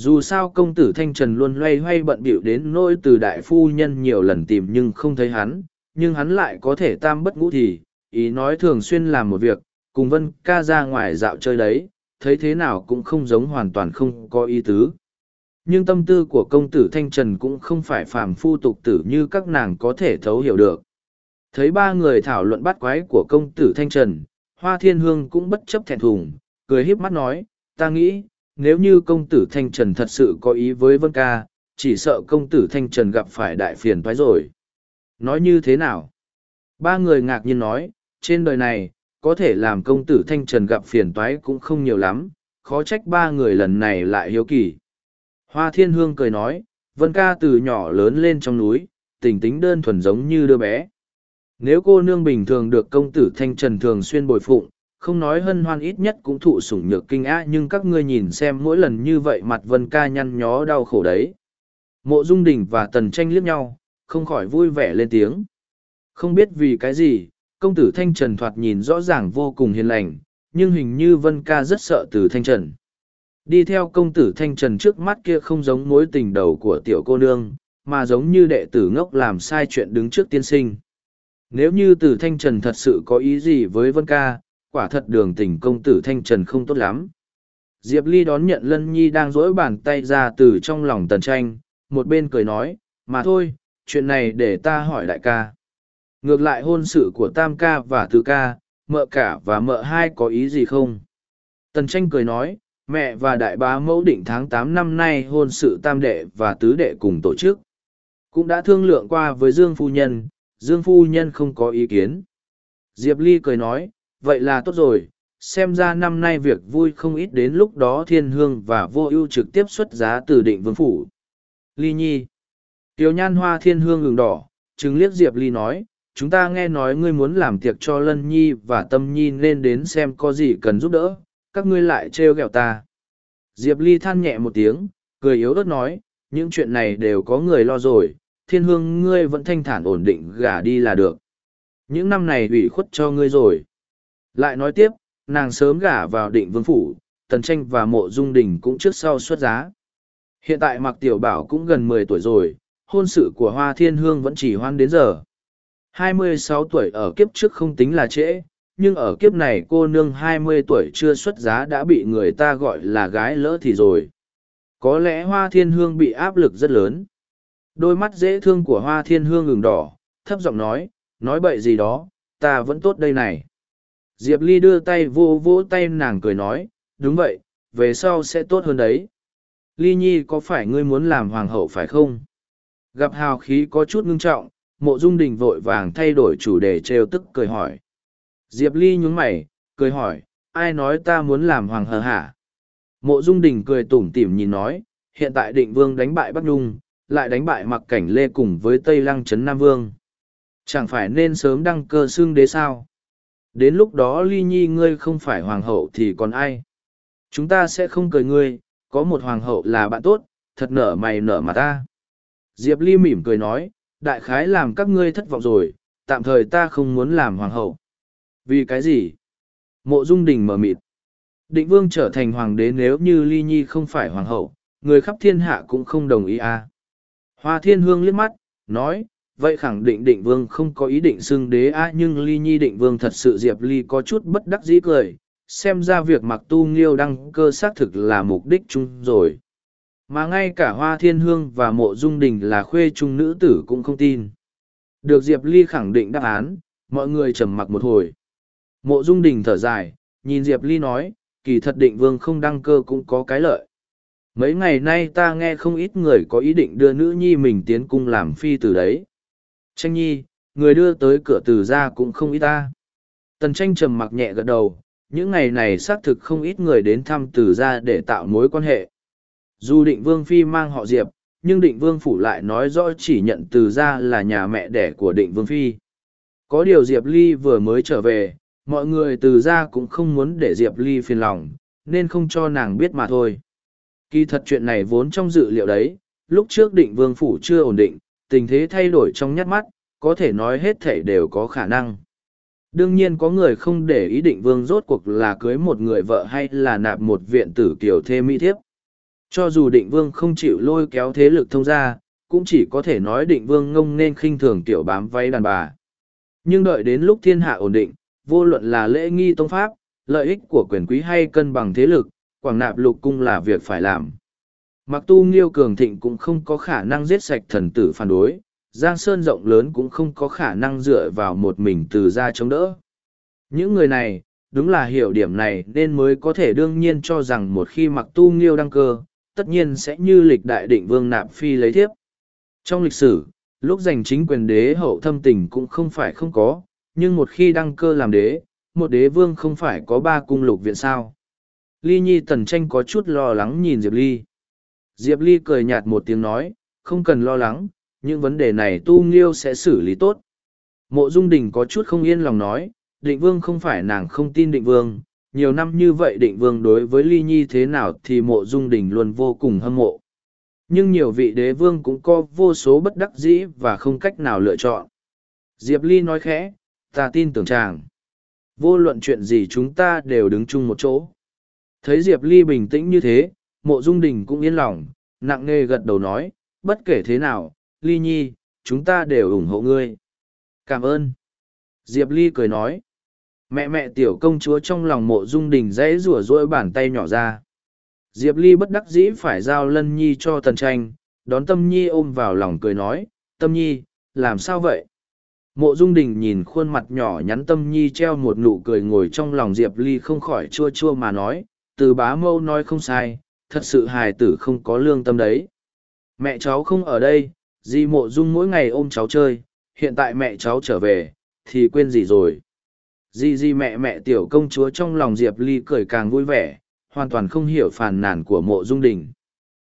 dù sao công tử thanh trần luôn loay hoay bận bịu đến nỗi từ đại phu nhân nhiều lần tìm nhưng không thấy hắn, nhưng hắn lại có thể tam bất ngũ thì, ý nói thường xuyên làm một việc, cùng vân ca ra ngoài dạo chơi đấy, thấy thế nào cũng không giống hoàn toàn không có ý tứ. Nhưng tâm tư của công tử thanh trần cũng không phải phàm phu tục tử như các nàng có thể thấu hiểu được. Thấy ba người thảo luận bắt quái của công tử thanh trần, hoa thiên hương cũng bất chấp thẹn thùng, cười híp mắt nói, ta nghĩ nếu như công tử Thanh Trần thật sự có ý với Vân Ca, chỉ sợ công tử Thanh Trần gặp phải đại phiền toái rồi. Nói như thế nào? Ba người ngạc nhiên nói, trên đời này, có thể làm công tử Thanh Trần gặp phiền toái cũng không nhiều lắm, khó trách ba người lần này lại hiếu kỳ. Hoa Thiên Hương cười nói, Vân Ca từ nhỏ lớn lên trong núi, tình tính đơn thuần giống như đứa bé. Nếu cô nương bình thường được công tử Thanh Trần thường xuyên bồi phụng, không nói hân hoan ít nhất cũng thụ sủng nhược kinh á nhưng các ngươi nhìn xem mỗi lần như vậy mặt Vân Ca nhăn nhó đau khổ đấy. Mộ Dung Đình và Tần Tranh liếc nhau, không khỏi vui vẻ lên tiếng. Không biết vì cái gì, công tử Thanh Trần thoạt nhìn rõ ràng vô cùng hiền lành, nhưng hình như Vân Ca rất sợ từ Thanh Trần. Đi theo công tử Thanh Trần trước mắt kia không giống mối tình đầu của tiểu cô nương, mà giống như đệ tử ngốc làm sai chuyện đứng trước tiên sinh. Nếu như Từ Thanh Trần thật sự có ý gì với Vân Ca, quả thật đường tình công tử Thanh Trần không tốt lắm. Diệp Ly đón nhận Lân Nhi đang dỗi bàn tay ra từ trong lòng tần tranh, một bên cười nói, mà thôi, chuyện này để ta hỏi đại ca. Ngược lại hôn sự của Tam ca và Tứ ca, mợ cả và mợ hai có ý gì không? Tần tranh cười nói, mẹ và đại bá mẫu định tháng tám năm nay hôn sự tam đệ và tứ đệ cùng tổ chức. Cũng đã thương lượng qua với Dương Phu Nhân, Dương Phu Nhân không có ý kiến. Diệp Ly cười nói, vậy là tốt rồi, xem ra năm nay việc vui không ít đến lúc đó thiên hương và vô ưu trực tiếp xuất giá từ định vương phủ. Ly Nhi Tiểu nhan hoa thiên hương ngừng đỏ, chứng liếc Diệp Ly nói, chúng ta nghe nói ngươi muốn làm tiệc cho Lân Nhi và Tâm Nhi nên đến xem có gì cần giúp đỡ, các ngươi lại trêu ghẹo ta. Diệp Ly than nhẹ một tiếng, cười yếu ớt nói, những chuyện này đều có người lo rồi, thiên hương ngươi vẫn thanh thản ổn định gả đi là được. Những năm này ủy khuất cho ngươi rồi. Lại nói tiếp, nàng sớm gả vào định vương phủ, tần tranh và mộ dung đình cũng trước sau xuất giá. Hiện tại mặc tiểu bảo cũng gần mười tuổi rồi, hôn sự của hoa thiên hương vẫn chỉ hoan đến giờ. hai mươi sáu tuổi ở kiếp trước không tính là trễ, nhưng ở kiếp này cô nương hai mươi tuổi chưa xuất giá đã bị người ta gọi là gái lỡ thì rồi. Có lẽ hoa thiên hương bị áp lực rất lớn. Đôi mắt dễ thương của hoa thiên hương ngừng đỏ, thấp giọng nói, nói bậy gì đó, ta vẫn tốt đây này. Diệp Ly đưa tay vô vỗ tay nàng cười nói, đúng vậy, về sau sẽ tốt hơn đấy. Ly Nhi có phải ngươi muốn làm hoàng hậu phải không? Gặp hào khí có chút ngưng trọng, mộ dung đình vội vàng thay đổi chủ đề trêu tức cười hỏi. Diệp Ly nhún mày, cười hỏi, ai nói ta muốn làm hoàng hờ hả? Mộ dung đình cười tủm tỉm nhìn nói, hiện tại định vương đánh bại Bắc Nhung, lại đánh bại mặc cảnh lê cùng với Tây Lăng Trấn Nam Vương. Chẳng phải nên sớm đăng cơ xương đế sao? Đến lúc đó ly nhi ngươi không phải hoàng hậu thì còn ai? Chúng ta sẽ không cười ngươi, có một hoàng hậu là bạn tốt, thật nở mày nở mà ta. Diệp Ly mỉm cười nói, đại khái làm các ngươi thất vọng rồi, tạm thời ta không muốn làm hoàng hậu. Vì cái gì? Mộ Dung Đình mở mịt. Định Vương trở thành hoàng đế nếu như Ly Nhi không phải hoàng hậu, người khắp thiên hạ cũng không đồng ý à. Hoa Thiên Hương liếc mắt, nói, vậy khẳng định Định Vương không có ý định xưng đế à nhưng Ly Nhi Định Vương thật sự Diệp Ly có chút bất đắc dĩ cười, xem ra việc mặc tu nghiêu đăng cơ xác thực là mục đích chung rồi. Mà ngay cả Hoa Thiên Hương và Mộ Dung Đình là khuê trung nữ tử cũng không tin. Được Diệp Ly khẳng định đáp án, mọi người trầm mặc một hồi. Mộ Dung Đình thở dài, nhìn Diệp Ly nói, kỳ thật định vương không đăng cơ cũng có cái lợi. Mấy ngày nay ta nghe không ít người có ý định đưa nữ nhi mình tiến cung làm phi từ đấy. Tranh nhi, người đưa tới cửa từ ra cũng không ít ta. Tần tranh trầm mặc nhẹ gật đầu, những ngày này xác thực không ít người đến thăm từ ra để tạo mối quan hệ. Dù định vương phi mang họ Diệp, nhưng định vương phủ lại nói rõ chỉ nhận từ ra là nhà mẹ đẻ của định vương phi. Có điều Diệp Ly vừa mới trở về, mọi người từ ra cũng không muốn để diệp ly phiền lòng nên không cho nàng biết mà thôi kỳ thật chuyện này vốn trong dự liệu đấy lúc trước định vương phủ chưa ổn định tình thế thay đổi trong nhát mắt có thể nói hết thể đều có khả năng. Đương nhiên có người không để ý định vương rốt cuộc là cưới một người vợ hay là nạp một viện tử kiểu thê mỹ thiếp. Cho dù định vương không chịu lôi kéo thế lực thông ra cũng chỉ có thể nói định vương ngông nên khinh thường tiểu bám váy đàn bà. Nhưng đợi đến lúc thiên hạ ổn định vô luận là lễ nghi tông pháp, lợi ích của quyền quý hay cân bằng thế lực, quảng nạp lục cung là việc phải làm. Mặc tu nghiêu cường thịnh cũng không có khả năng giết sạch thần tử phản đối, Giang Sơn rộng lớn cũng không có khả năng dựa vào một mình từ ra chống đỡ. Những người này, đúng là hiểu điểm này nên mới có thể đương nhiên cho rằng một khi mặc tu nghiêu đăng cơ, tất nhiên sẽ như lịch đại định vương nạp phi lấy thiếp. Trong lịch sử, lúc giành chính quyền đế hậu thâm tình cũng không phải không có, nhưng một khi đăng cơ làm đế, một đế vương không phải có ba cung lục viện sao. Ly Nhi tần tranh có chút lo lắng nhìn Diệp Ly. Diệp Ly cười nhạt một tiếng nói, không cần lo lắng, những vấn đề này tu nghiêu sẽ xử lý tốt. Mộ Dung Đình có chút không yên lòng nói, định vương không phải nàng không tin định vương, nhiều năm như vậy định vương đối với Ly Nhi thế nào thì mộ Dung Đình luôn vô cùng hâm mộ. Nhưng nhiều vị đế vương cũng có vô số bất đắc dĩ và không cách nào lựa chọn. Diệp Ly nói khẽ, ta tin tưởng chàng. Vô luận chuyện gì chúng ta đều đứng chung một chỗ. Thấy Diệp Ly bình tĩnh như thế, mộ dung đình cũng yên lòng, nặng nề gật đầu nói, bất kể thế nào, Ly Nhi, chúng ta đều ủng hộ ngươi. Cảm ơn. Diệp Ly cười nói. Mẹ mẹ tiểu công chúa trong lòng mộ dung đình dãy rủa rỗi bàn tay nhỏ ra. Diệp Ly bất đắc dĩ phải giao lân nhi cho tần tranh, đón tâm nhi ôm vào lòng cười nói, tâm nhi, làm sao vậy? Mộ Dung Đình nhìn khuôn mặt nhỏ nhắn tâm nhi treo một nụ cười ngồi trong lòng Diệp Ly không khỏi chua chua mà nói, từ bá mâu nói không sai, thật sự hài tử không có lương tâm đấy. Mẹ cháu không ở đây, di mộ dung mỗi ngày ôm cháu chơi, hiện tại mẹ cháu trở về, thì quên gì rồi. Di di mẹ mẹ tiểu công chúa trong lòng Diệp Ly cười càng vui vẻ, hoàn toàn không hiểu phàn nàn của mộ dung đình.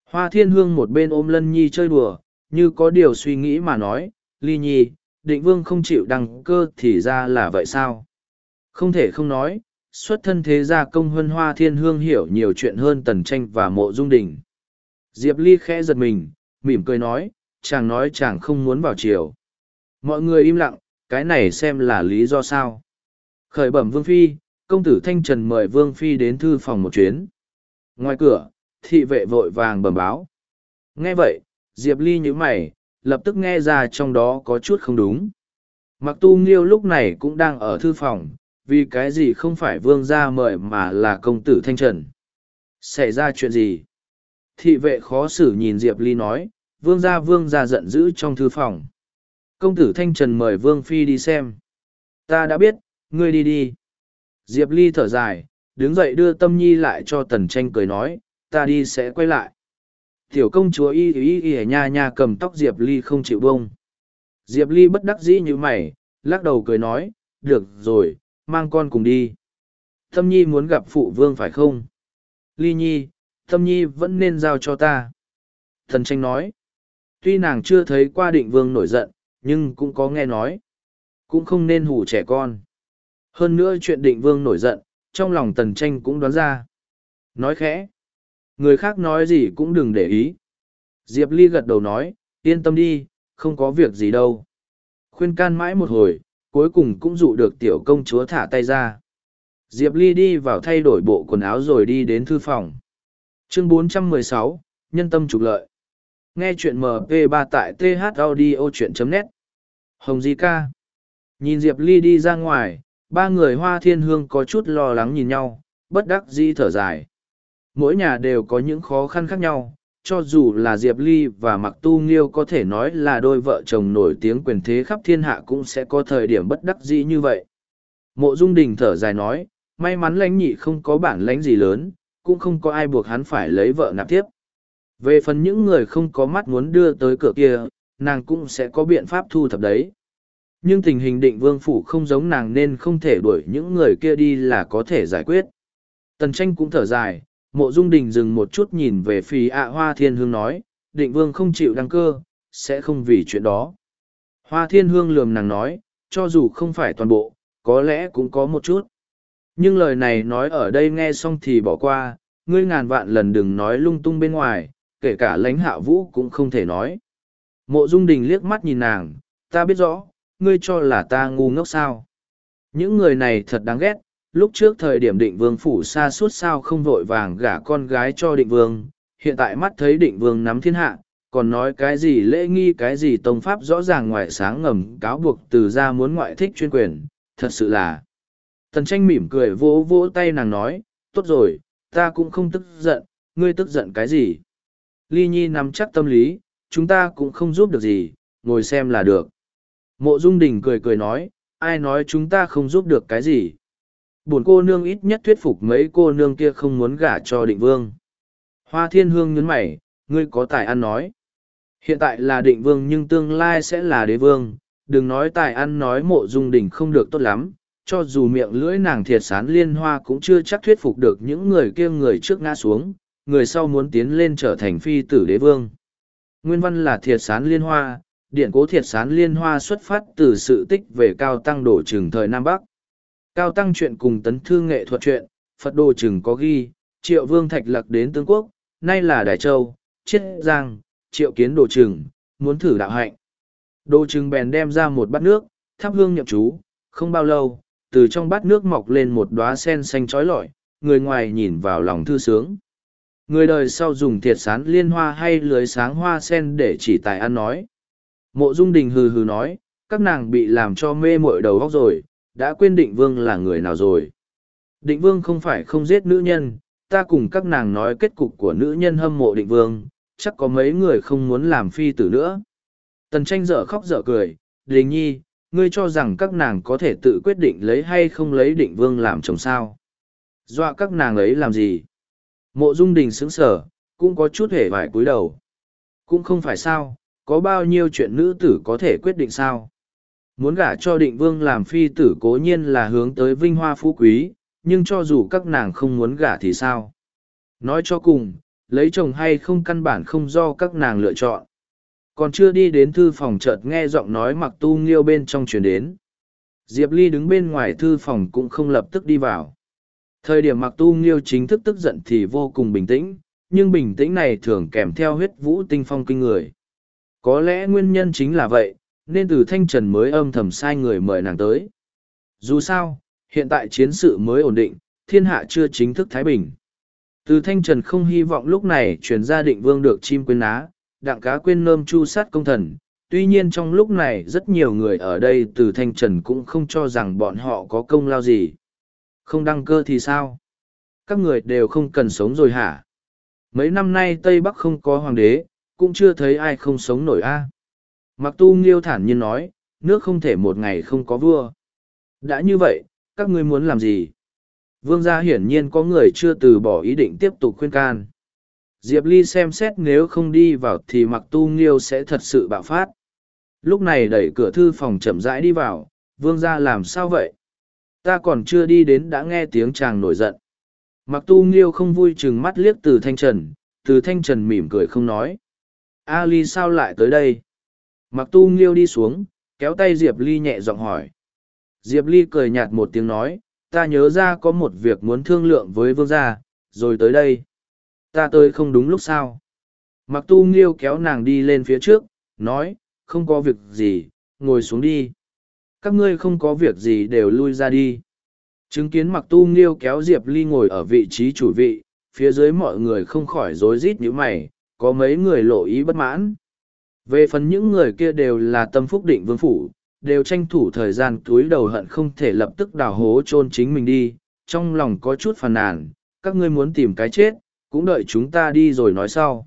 Hoa thiên hương một bên ôm lân nhi chơi đùa, như có điều suy nghĩ mà nói, Ly nhi, định vương không chịu đăng cơ thì ra là vậy sao? Không thể không nói, xuất thân thế gia công huân hoa thiên hương hiểu nhiều chuyện hơn tần tranh và mộ dung đình. Diệp Ly khẽ giật mình, mỉm cười nói, chàng nói chàng không muốn vào chiều. Mọi người im lặng, cái này xem là lý do sao. Khởi bẩm Vương Phi, công tử Thanh Trần mời Vương Phi đến thư phòng một chuyến. Ngoài cửa, thị vệ vội vàng bẩm báo. Nghe vậy, Diệp Ly nhíu mày, lập tức nghe ra trong đó có chút không đúng. Mặc tu nghiêu lúc này cũng đang ở thư phòng, vì cái gì không phải vương gia mời mà là công tử thanh trần. Xảy ra chuyện gì? Thị vệ khó xử nhìn Diệp Ly nói, vương gia vương gia giận dữ trong thư phòng. Công tử thanh trần mời vương phi đi xem. Ta đã biết, ngươi đi đi. Diệp Ly thở dài, đứng dậy đưa tâm nhi lại cho tần tranh cười nói, ta đi sẽ quay lại. Tiểu công chúa y y y nha nha cầm tóc Diệp Ly không chịu bông. Diệp Ly bất đắc dĩ như mày, lắc đầu cười nói, được rồi, mang con cùng đi. Tâm nhi muốn gặp phụ vương phải không? Ly nhi, tâm nhi vẫn nên giao cho ta. Thần tranh nói, tuy nàng chưa thấy qua định vương nổi giận, nhưng cũng có nghe nói. Cũng không nên hủ trẻ con. Hơn nữa chuyện định vương nổi giận, trong lòng tần tranh cũng đoán ra. Nói khẽ. Người khác nói gì cũng đừng để ý. Diệp Ly gật đầu nói, yên tâm đi, không có việc gì đâu. Khuyên can mãi một hồi, cuối cùng cũng dụ được tiểu công chúa thả tay ra. Diệp Ly đi vào thay đổi bộ quần áo rồi đi đến thư phòng. Chương 416, Nhân tâm trục lợi. Nghe chuyện MP3 tại thaudio.net. Hồng Di Ca. Nhìn Diệp Ly đi ra ngoài, ba người hoa thiên hương có chút lo lắng nhìn nhau, bất đắc di thở dài. Mỗi nhà đều có những khó khăn khác nhau, cho dù là Diệp Ly và Mặc Tu Nghiêu có thể nói là đôi vợ chồng nổi tiếng quyền thế khắp thiên hạ cũng sẽ có thời điểm bất đắc dĩ như vậy. Mộ Dung Đình thở dài nói, may mắn lãnh nhị không có bản lãnh gì lớn, cũng không có ai buộc hắn phải lấy vợ nạp tiếp. Về phần những người không có mắt muốn đưa tới cửa kia, nàng cũng sẽ có biện pháp thu thập đấy. Nhưng tình hình định vương phủ không giống nàng nên không thể đuổi những người kia đi là có thể giải quyết. Tần tranh cũng thở dài, mộ dung đình dừng một chút nhìn về phì ạ hoa thiên hương nói, định vương không chịu đăng cơ, sẽ không vì chuyện đó. Hoa thiên hương lườm nàng nói, cho dù không phải toàn bộ, có lẽ cũng có một chút. Nhưng lời này nói ở đây nghe xong thì bỏ qua, ngươi ngàn vạn lần đừng nói lung tung bên ngoài, kể cả lãnh hạ vũ cũng không thể nói. Mộ dung đình liếc mắt nhìn nàng, ta biết rõ, ngươi cho là ta ngu ngốc sao? Những người này thật đáng ghét lúc trước thời điểm định vương phủ xa suốt sao không vội vàng gả con gái cho định vương, hiện tại mắt thấy định vương nắm thiên hạ, còn nói cái gì lễ nghi cái gì tông pháp rõ ràng ngoài sáng ngầm cáo buộc từ ra muốn ngoại thích chuyên quyền, thật sự là. Tần tranh mỉm cười vỗ vỗ tay nàng nói, tốt rồi, ta cũng không tức giận, ngươi tức giận cái gì. Ly Nhi nắm chắc tâm lý, chúng ta cũng không giúp được gì, ngồi xem là được. Mộ Dung Đình cười cười nói, ai nói chúng ta không giúp được cái gì buồn cô nương ít nhất thuyết phục mấy cô nương kia không muốn gả cho định vương. Hoa thiên hương nhấn mày, ngươi có tài ăn nói. Hiện tại là định vương nhưng tương lai sẽ là đế vương, đừng nói tài ăn nói mộ dung đình không được tốt lắm, cho dù miệng lưỡi nàng thiệt sán liên hoa cũng chưa chắc thuyết phục được những người kia người trước ngã xuống, người sau muốn tiến lên trở thành phi tử đế vương. Nguyên văn là thiệt sán liên hoa, điện cố thiệt sán liên hoa xuất phát từ sự tích về cao tăng đổ trừng thời Nam Bắc. Cao tăng chuyện cùng tấn thư nghệ thuật chuyện, Phật đồ chừng có ghi, triệu vương thạch lạc đến tương quốc, nay là Đại Châu, Chiết Giang, triệu kiến đồ chừng, muốn thử đạo hạnh. Đồ chừng bèn đem ra một bát nước, thắp hương nhậm chú, không bao lâu, từ trong bát nước mọc lên một đóa sen xanh trói lọi, người ngoài nhìn vào lòng thư sướng. Người đời sau dùng thiệt sán liên hoa hay lưới sáng hoa sen để chỉ tài ăn nói. Mộ Dung Đình hừ hừ nói, các nàng bị làm cho mê mội đầu óc rồi, đã quên định vương là người nào rồi. Định vương không phải không giết nữ nhân, ta cùng các nàng nói kết cục của nữ nhân hâm mộ định vương, chắc có mấy người không muốn làm phi tử nữa. Tần tranh dở khóc dở cười, Đình Nhi, ngươi cho rằng các nàng có thể tự quyết định lấy hay không lấy định vương làm chồng sao. Dọa các nàng ấy làm gì? Mộ Dung Đình sững sở, cũng có chút hề vải cúi đầu. Cũng không phải sao, có bao nhiêu chuyện nữ tử có thể quyết định sao? Muốn gả cho định vương làm phi tử cố nhiên là hướng tới vinh hoa phú quý, nhưng cho dù các nàng không muốn gả thì sao? Nói cho cùng, lấy chồng hay không căn bản không do các nàng lựa chọn. Còn chưa đi đến thư phòng chợt nghe giọng nói mặc tu nghiêu bên trong truyền đến. Diệp Ly đứng bên ngoài thư phòng cũng không lập tức đi vào. Thời điểm mặc tu nghiêu chính thức tức giận thì vô cùng bình tĩnh, nhưng bình tĩnh này thường kèm theo huyết vũ tinh phong kinh người. Có lẽ nguyên nhân chính là vậy, nên từ thanh trần mới âm thầm sai người mời nàng tới. Dù sao, hiện tại chiến sự mới ổn định, thiên hạ chưa chính thức thái bình. Từ thanh trần không hy vọng lúc này chuyển gia định vương được chim quên á, đặng cá quên nơm chu sát công thần. Tuy nhiên trong lúc này rất nhiều người ở đây từ thanh trần cũng không cho rằng bọn họ có công lao gì. Không đăng cơ thì sao? Các người đều không cần sống rồi hả? Mấy năm nay Tây Bắc không có hoàng đế, cũng chưa thấy ai không sống nổi a. Mặc tu nghiêu thản nhiên nói, nước không thể một ngày không có vua. Đã như vậy, các ngươi muốn làm gì? Vương gia hiển nhiên có người chưa từ bỏ ý định tiếp tục khuyên can. Diệp Ly xem xét nếu không đi vào thì mặc tu nghiêu sẽ thật sự bạo phát. Lúc này đẩy cửa thư phòng chậm rãi đi vào, vương gia làm sao vậy? Ta còn chưa đi đến đã nghe tiếng chàng nổi giận. Mặc tu nghiêu không vui chừng mắt liếc từ thanh trần, từ thanh trần mỉm cười không nói. A Ly sao lại tới đây? Mặc tu nghiêu đi xuống, kéo tay Diệp Ly nhẹ giọng hỏi. Diệp Ly cười nhạt một tiếng nói, ta nhớ ra có một việc muốn thương lượng với vương gia, rồi tới đây. Ta tới không đúng lúc sao. Mặc tu nghiêu kéo nàng đi lên phía trước, nói, không có việc gì, ngồi xuống đi. Các ngươi không có việc gì đều lui ra đi. Chứng kiến mặc tu nghiêu kéo Diệp Ly ngồi ở vị trí chủ vị, phía dưới mọi người không khỏi rối rít như mày, có mấy người lộ ý bất mãn. Về phần những người kia đều là tâm phúc định vương phủ, đều tranh thủ thời gian túi đầu hận không thể lập tức đào hố chôn chính mình đi, trong lòng có chút phàn nàn, các ngươi muốn tìm cái chết, cũng đợi chúng ta đi rồi nói sau.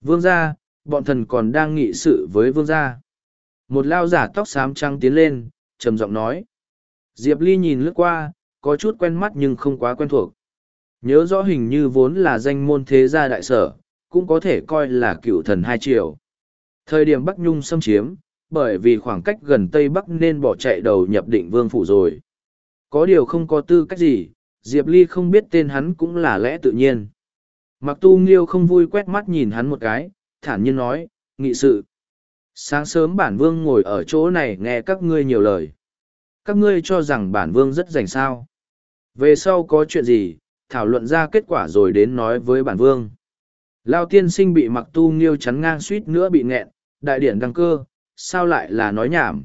Vương gia, bọn thần còn đang nghị sự với vương gia. Một lao giả tóc xám trăng tiến lên, trầm giọng nói. Diệp Ly nhìn lướt qua, có chút quen mắt nhưng không quá quen thuộc. Nhớ rõ hình như vốn là danh môn thế gia đại sở, cũng có thể coi là cựu thần hai triều. Thời điểm Bắc Nhung xâm chiếm, bởi vì khoảng cách gần Tây Bắc nên bỏ chạy đầu nhập định vương phủ rồi. Có điều không có tư cách gì, Diệp Ly không biết tên hắn cũng là lẽ tự nhiên. Mặc tu nghiêu không vui quét mắt nhìn hắn một cái, thản nhiên nói, nghị sự. Sáng sớm bản vương ngồi ở chỗ này nghe các ngươi nhiều lời. Các ngươi cho rằng bản vương rất rảnh sao. Về sau có chuyện gì, thảo luận ra kết quả rồi đến nói với bản vương. Lao tiên sinh bị mặc tu nghiêu chắn ngang suýt nữa bị nghẹn, đại điển đăng cơ, sao lại là nói nhảm.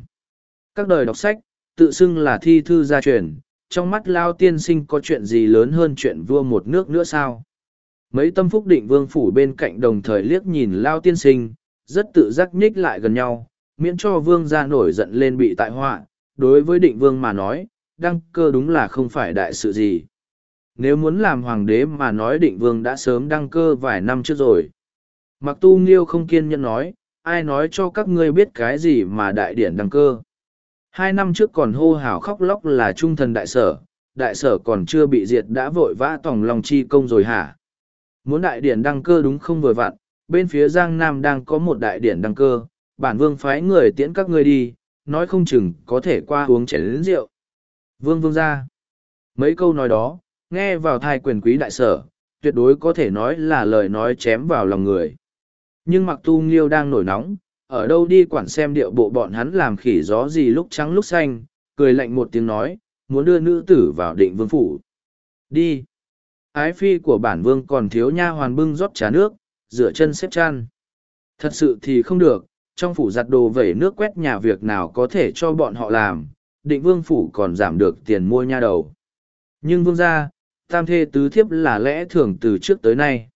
Các đời đọc sách, tự xưng là thi thư gia truyền, trong mắt Lao tiên sinh có chuyện gì lớn hơn chuyện vua một nước nữa sao? Mấy tâm phúc định vương phủ bên cạnh đồng thời liếc nhìn Lao tiên sinh, rất tự giác nhích lại gần nhau, miễn cho vương gia nổi giận lên bị tại họa. Đối với định vương mà nói, đăng cơ đúng là không phải đại sự gì. Nếu muốn làm hoàng đế mà nói định vương đã sớm đăng cơ vài năm trước rồi. Mặc tu nghiêu không kiên nhẫn nói, ai nói cho các ngươi biết cái gì mà đại điển đăng cơ. Hai năm trước còn hô hào khóc lóc là trung thần đại sở, đại sở còn chưa bị diệt đã vội vã tòng lòng chi công rồi hả? Muốn đại điển đăng cơ đúng không vừa vặn, bên phía Giang Nam đang có một đại điển đăng cơ, bản vương phái người tiễn các ngươi đi, nói không chừng có thể qua uống chén lớn rượu. Vương vương ra. Mấy câu nói đó, nghe vào thai quyền quý đại sở, tuyệt đối có thể nói là lời nói chém vào lòng người. Nhưng mặc tu nghiêu đang nổi nóng, ở đâu đi quản xem điệu bộ bọn hắn làm khỉ gió gì lúc trắng lúc xanh, cười lạnh một tiếng nói, muốn đưa nữ tử vào định vương phủ. Đi. Ái phi của bản vương còn thiếu nha hoàn bưng rót trà nước, rửa chân xếp chăn. Thật sự thì không được, trong phủ giặt đồ vẩy nước quét nhà việc nào có thể cho bọn họ làm, định vương phủ còn giảm được tiền mua nha đầu. Nhưng vương gia, tam thê tứ thiếp là lẽ thường từ trước tới nay.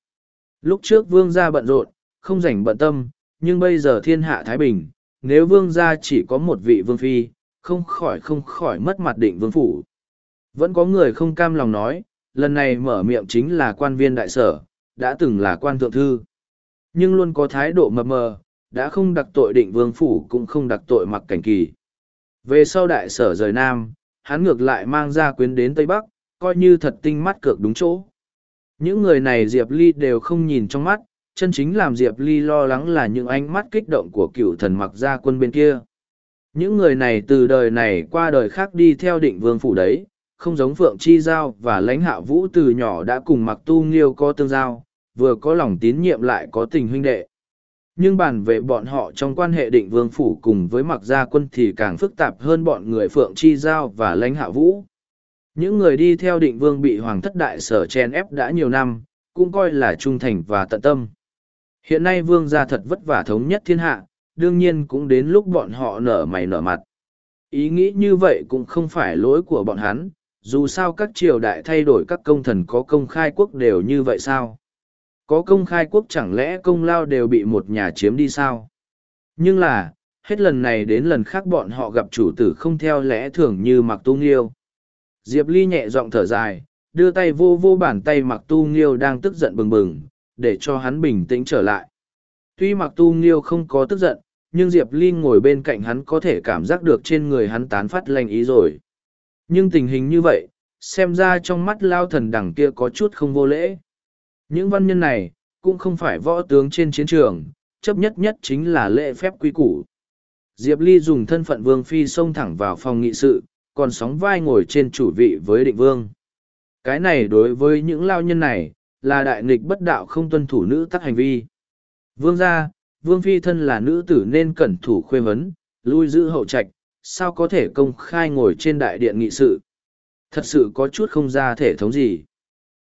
Lúc trước vương gia bận rộn, không rảnh bận tâm, nhưng bây giờ thiên hạ Thái Bình, nếu vương gia chỉ có một vị vương phi, không khỏi không khỏi mất mặt định vương phủ. Vẫn có người không cam lòng nói, lần này mở miệng chính là quan viên đại sở, đã từng là quan thượng thư. Nhưng luôn có thái độ mập mờ, đã không đặc tội định vương phủ cũng không đặc tội mặc cảnh kỳ. Về sau đại sở rời Nam, hắn ngược lại mang ra quyến đến Tây Bắc, coi như thật tinh mắt cược đúng chỗ. Những người này Diệp Ly đều không nhìn trong mắt, chân chính làm Diệp Ly lo lắng là những ánh mắt kích động của cựu thần mặc gia quân bên kia. Những người này từ đời này qua đời khác đi theo định vương phủ đấy, không giống Phượng Chi Giao và lãnh hạ vũ từ nhỏ đã cùng mặc tu nghiêu có tương giao, vừa có lòng tín nhiệm lại có tình huynh đệ. Nhưng bàn về bọn họ trong quan hệ định vương phủ cùng với mặc gia quân thì càng phức tạp hơn bọn người Phượng Chi Giao và lãnh hạ vũ. Những người đi theo định vương bị hoàng thất đại sở chen ép đã nhiều năm, cũng coi là trung thành và tận tâm. Hiện nay vương gia thật vất vả thống nhất thiên hạ, đương nhiên cũng đến lúc bọn họ nở mày nở mặt. Ý nghĩ như vậy cũng không phải lỗi của bọn hắn, dù sao các triều đại thay đổi các công thần có công khai quốc đều như vậy sao? Có công khai quốc chẳng lẽ công lao đều bị một nhà chiếm đi sao? Nhưng là, hết lần này đến lần khác bọn họ gặp chủ tử không theo lẽ thường như mặc tu nghiêu. Diệp Ly nhẹ giọng thở dài, đưa tay vô vô bàn tay mặc tu nghiêu đang tức giận bừng bừng, để cho hắn bình tĩnh trở lại. Tuy mặc tu nghiêu không có tức giận, nhưng Diệp Ly ngồi bên cạnh hắn có thể cảm giác được trên người hắn tán phát lành ý rồi. Nhưng tình hình như vậy, xem ra trong mắt lao thần đằng kia có chút không vô lễ. Những văn nhân này, cũng không phải võ tướng trên chiến trường, chấp nhất nhất chính là lễ phép quy củ. Diệp Ly dùng thân phận vương phi xông thẳng vào phòng nghị sự, còn sóng vai ngồi trên chủ vị với định vương. Cái này đối với những lao nhân này, là đại nghịch bất đạo không tuân thủ nữ tắc hành vi. Vương gia, vương phi thân là nữ tử nên cẩn thủ khuê vấn, lui giữ hậu trạch, sao có thể công khai ngồi trên đại điện nghị sự. Thật sự có chút không ra thể thống gì.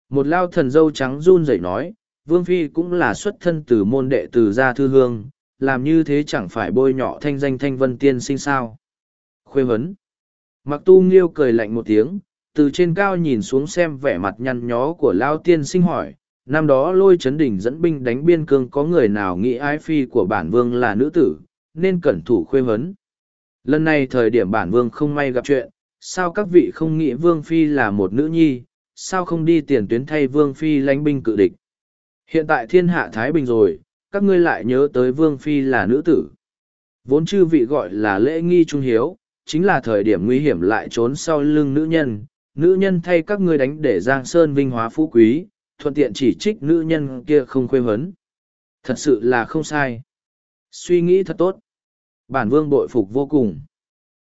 Một lao thần dâu trắng run rẩy nói, vương phi cũng là xuất thân từ môn đệ từ gia thư hương, làm như thế chẳng phải bôi nhọ thanh danh thanh vân tiên sinh sao. Khuê vấn. Mặc tu nghiêu cười lạnh một tiếng, từ trên cao nhìn xuống xem vẻ mặt nhăn nhó của lao tiên sinh hỏi, năm đó lôi chấn đỉnh dẫn binh đánh biên cương có người nào nghĩ ái phi của bản vương là nữ tử, nên cẩn thủ khuê vấn. Lần này thời điểm bản vương không may gặp chuyện, sao các vị không nghĩ vương phi là một nữ nhi, sao không đi tiền tuyến thay vương phi lánh binh cự địch. Hiện tại thiên hạ Thái Bình rồi, các ngươi lại nhớ tới vương phi là nữ tử. Vốn chư vị gọi là lễ nghi trung hiếu, chính là thời điểm nguy hiểm lại trốn sau lưng nữ nhân, nữ nhân thay các ngươi đánh để giang sơn vinh hóa phú quý, thuận tiện chỉ trích nữ nhân kia không khuê hấn. Thật sự là không sai. Suy nghĩ thật tốt. Bản vương bội phục vô cùng.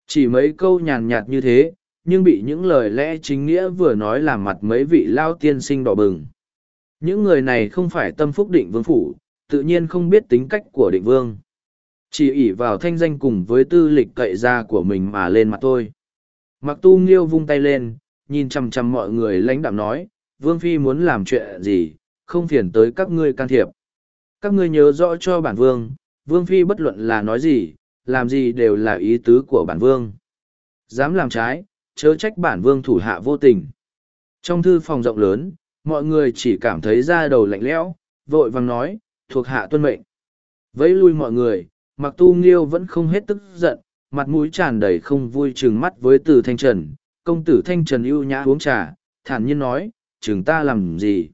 Chỉ mấy câu nhàn nhạt như thế, nhưng bị những lời lẽ chính nghĩa vừa nói làm mặt mấy vị lao tiên sinh đỏ bừng. Những người này không phải tâm phúc định vương phủ, tự nhiên không biết tính cách của định vương. Chỉ ỷ vào thanh danh cùng với tư lịch cậy ra của mình mà lên mặt tôi. Mặc tu nghiêu vung tay lên, nhìn chằm chằm mọi người lãnh đạm nói, Vương Phi muốn làm chuyện gì, không phiền tới các ngươi can thiệp. Các ngươi nhớ rõ cho bản Vương, Vương Phi bất luận là nói gì, làm gì đều là ý tứ của bản Vương. Dám làm trái, chớ trách bản Vương thủ hạ vô tình. Trong thư phòng rộng lớn, mọi người chỉ cảm thấy da đầu lạnh lẽo, vội vàng nói, thuộc hạ tuân mệnh. Vẫy lui mọi người, mặc tu nghiêu vẫn không hết tức giận, mặt mũi tràn đầy không vui chừng mắt với từ thanh trần. Công tử thanh trần ưu nhã uống trà, thản nhiên nói, chừng ta làm gì?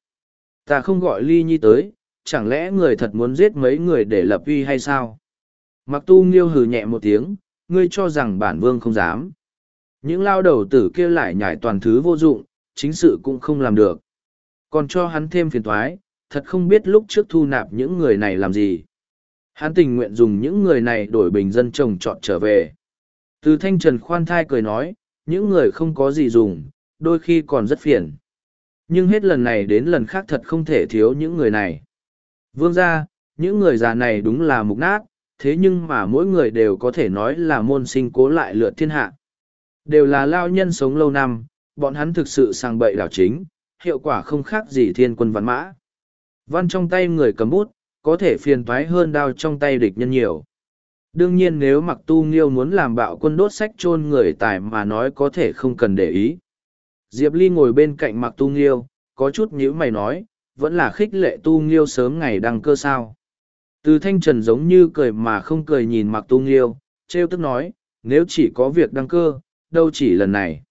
Ta không gọi ly nhi tới, chẳng lẽ người thật muốn giết mấy người để lập uy hay sao? Mặc tu nghiêu hừ nhẹ một tiếng, ngươi cho rằng bản vương không dám. Những lao đầu tử kia lại nhảy toàn thứ vô dụng, chính sự cũng không làm được. Còn cho hắn thêm phiền thoái, thật không biết lúc trước thu nạp những người này làm gì. Hắn tình nguyện dùng những người này đổi bình dân trồng trọt trở về. Từ thanh trần khoan thai cười nói, những người không có gì dùng, đôi khi còn rất phiền. Nhưng hết lần này đến lần khác thật không thể thiếu những người này. Vương ra, những người già này đúng là mục nát, thế nhưng mà mỗi người đều có thể nói là môn sinh cố lại lượt thiên hạ. Đều là lao nhân sống lâu năm, bọn hắn thực sự sang bậy đảo chính, hiệu quả không khác gì thiên quân văn mã. Văn trong tay người cầm bút, có thể phiền toái hơn đao trong tay địch nhân nhiều. Đương nhiên nếu mặc tu nghiêu muốn làm bạo quân đốt sách chôn người tài mà nói có thể không cần để ý. Diệp Ly ngồi bên cạnh mặc tu nghiêu, có chút nhíu mày nói, vẫn là khích lệ tu nghiêu sớm ngày đăng cơ sao. Từ thanh trần giống như cười mà không cười nhìn mặc tu nghiêu, trêu tức nói, nếu chỉ có việc đăng cơ, đâu chỉ lần này.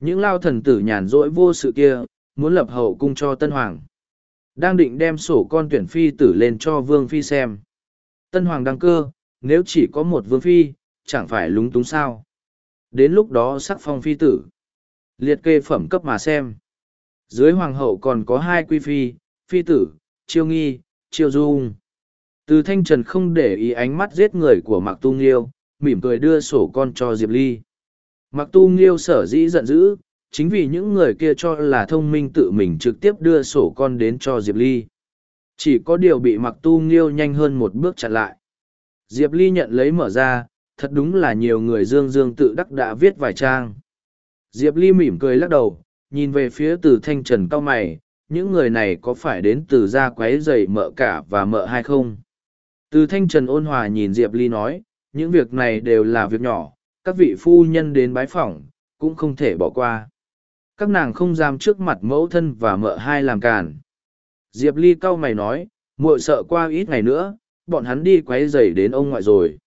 Những lao thần tử nhàn rỗi vô sự kia, muốn lập hậu cung cho Tân Hoàng. Đang định đem sổ con tuyển phi tử lên cho Vương Phi xem. Tân Hoàng đăng cơ, nếu chỉ có một Vương Phi, chẳng phải lúng túng sao. Đến lúc đó sắc phong phi tử. Liệt kê phẩm cấp mà xem. Dưới Hoàng hậu còn có hai quy phi, phi tử, chiêu nghi, chiêu dung. Từ thanh trần không để ý ánh mắt giết người của Mạc Tu Nghiêu, mỉm cười đưa sổ con cho Diệp Ly. Mạc Tu Nghiêu sở dĩ giận dữ, chính vì những người kia cho là thông minh tự mình trực tiếp đưa sổ con đến cho Diệp Ly. Chỉ có điều bị Mạc Tu Nghiêu nhanh hơn một bước chặn lại. Diệp Ly nhận lấy mở ra, thật đúng là nhiều người dương dương tự đắc đã viết vài trang. Diệp Ly mỉm cười lắc đầu, nhìn về phía từ thanh trần cao mày, những người này có phải đến từ gia quái dày mợ cả và mợ hai không? Từ thanh trần ôn hòa nhìn Diệp Ly nói, những việc này đều là việc nhỏ, các vị phu nhân đến bái phỏng, cũng không thể bỏ qua. Các nàng không dám trước mặt mẫu thân và mợ hai làm càn. Diệp Ly cau mày nói, muội sợ qua ít ngày nữa, bọn hắn đi quấy rầy đến ông ngoại rồi.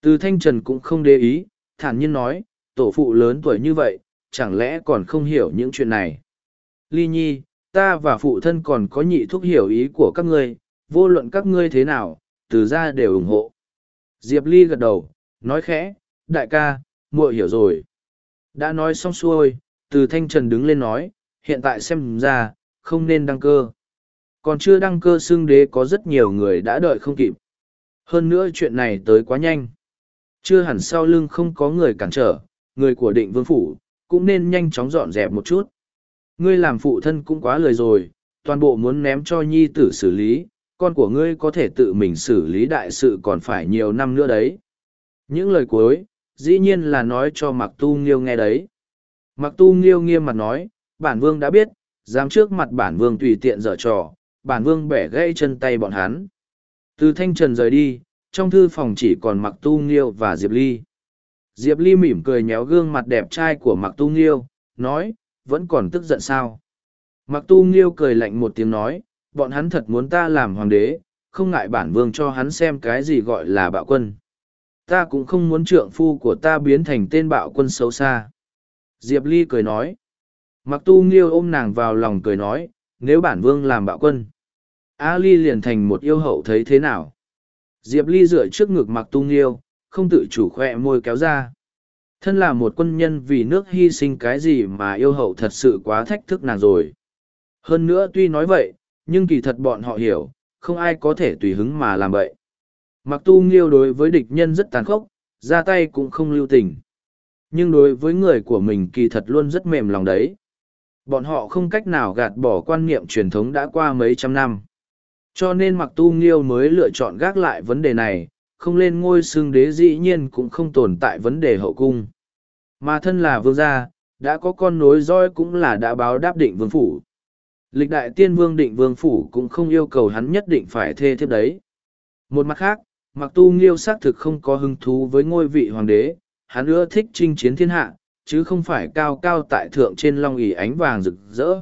Từ thanh trần cũng không để ý, thản nhiên nói, tổ phụ lớn tuổi như vậy, chẳng lẽ còn không hiểu những chuyện này. Ly nhi, ta và phụ thân còn có nhị thúc hiểu ý của các ngươi, vô luận các ngươi thế nào, từ ra đều ủng hộ. Diệp Ly gật đầu, nói khẽ, đại ca, muội hiểu rồi. Đã nói xong xuôi, từ thanh trần đứng lên nói, hiện tại xem ra, không nên đăng cơ. Còn chưa đăng cơ xưng đế có rất nhiều người đã đợi không kịp. Hơn nữa chuyện này tới quá nhanh. Chưa hẳn sau lưng không có người cản trở, người của định vương phủ, cũng nên nhanh chóng dọn dẹp một chút. Ngươi làm phụ thân cũng quá lời rồi, toàn bộ muốn ném cho nhi tử xử lý, con của ngươi có thể tự mình xử lý đại sự còn phải nhiều năm nữa đấy. Những lời cuối, dĩ nhiên là nói cho Mặc Tu Nghiêu nghe đấy. Mặc Tu Nghiêu nghiêm mặt nói, bản vương đã biết, dám trước mặt bản vương tùy tiện dở trò, bản vương bẻ gãy chân tay bọn hắn. Từ thanh trần rời đi, trong thư phòng chỉ còn Mặc Tu Nghiêu và Diệp Ly. Diệp Ly mỉm cười nhéo gương mặt đẹp trai của Mặc Tu Nghiêu, nói, vẫn còn tức giận sao. Mặc Tu Nghiêu cười lạnh một tiếng nói, bọn hắn thật muốn ta làm hoàng đế, không ngại bản vương cho hắn xem cái gì gọi là bạo quân. Ta cũng không muốn trượng phu của ta biến thành tên bạo quân xấu xa. Diệp Ly cười nói. Mặc tu nghiêu ôm nàng vào lòng cười nói, nếu bản vương làm bạo quân. A Ly liền thành một yêu hậu thấy thế nào. Diệp Ly dựa trước ngực mặc tu nghiêu, không tự chủ khỏe môi kéo ra. Thân là một quân nhân vì nước hy sinh cái gì mà yêu hậu thật sự quá thách thức nàng rồi. Hơn nữa tuy nói vậy, nhưng kỳ thật bọn họ hiểu, không ai có thể tùy hứng mà làm vậy. Mặc tu nghiêu đối với địch nhân rất tàn khốc, ra tay cũng không lưu tình. Nhưng đối với người của mình kỳ thật luôn rất mềm lòng đấy. Bọn họ không cách nào gạt bỏ quan niệm truyền thống đã qua mấy trăm năm. Cho nên mặc tu nghiêu mới lựa chọn gác lại vấn đề này, không lên ngôi xương đế dĩ nhiên cũng không tồn tại vấn đề hậu cung. Mà thân là vương gia, đã có con nối roi cũng là đã báo đáp định vương phủ. Lịch đại tiên vương định vương phủ cũng không yêu cầu hắn nhất định phải thê thiếp đấy. Một mặt khác, mặc tu nghiêu xác thực không có hứng thú với ngôi vị hoàng đế, hắn ưa thích chinh chiến thiên hạ, chứ không phải cao cao tại thượng trên long ỉ ánh vàng rực rỡ.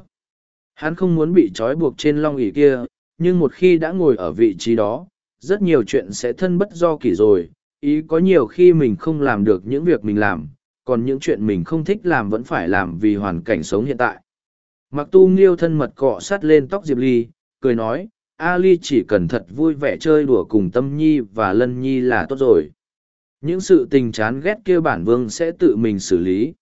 Hắn không muốn bị trói buộc trên long ỉ kia, nhưng một khi đã ngồi ở vị trí đó, rất nhiều chuyện sẽ thân bất do kỷ rồi, ý có nhiều khi mình không làm được những việc mình làm, còn những chuyện mình không thích làm vẫn phải làm vì hoàn cảnh sống hiện tại. Mặc tu nghiêu thân mật cọ sát lên tóc Diệp Ly, cười nói, A Ly chỉ cần thật vui vẻ chơi đùa cùng Tâm Nhi và Lân Nhi là tốt rồi. Những sự tình chán ghét kia bản vương sẽ tự mình xử lý.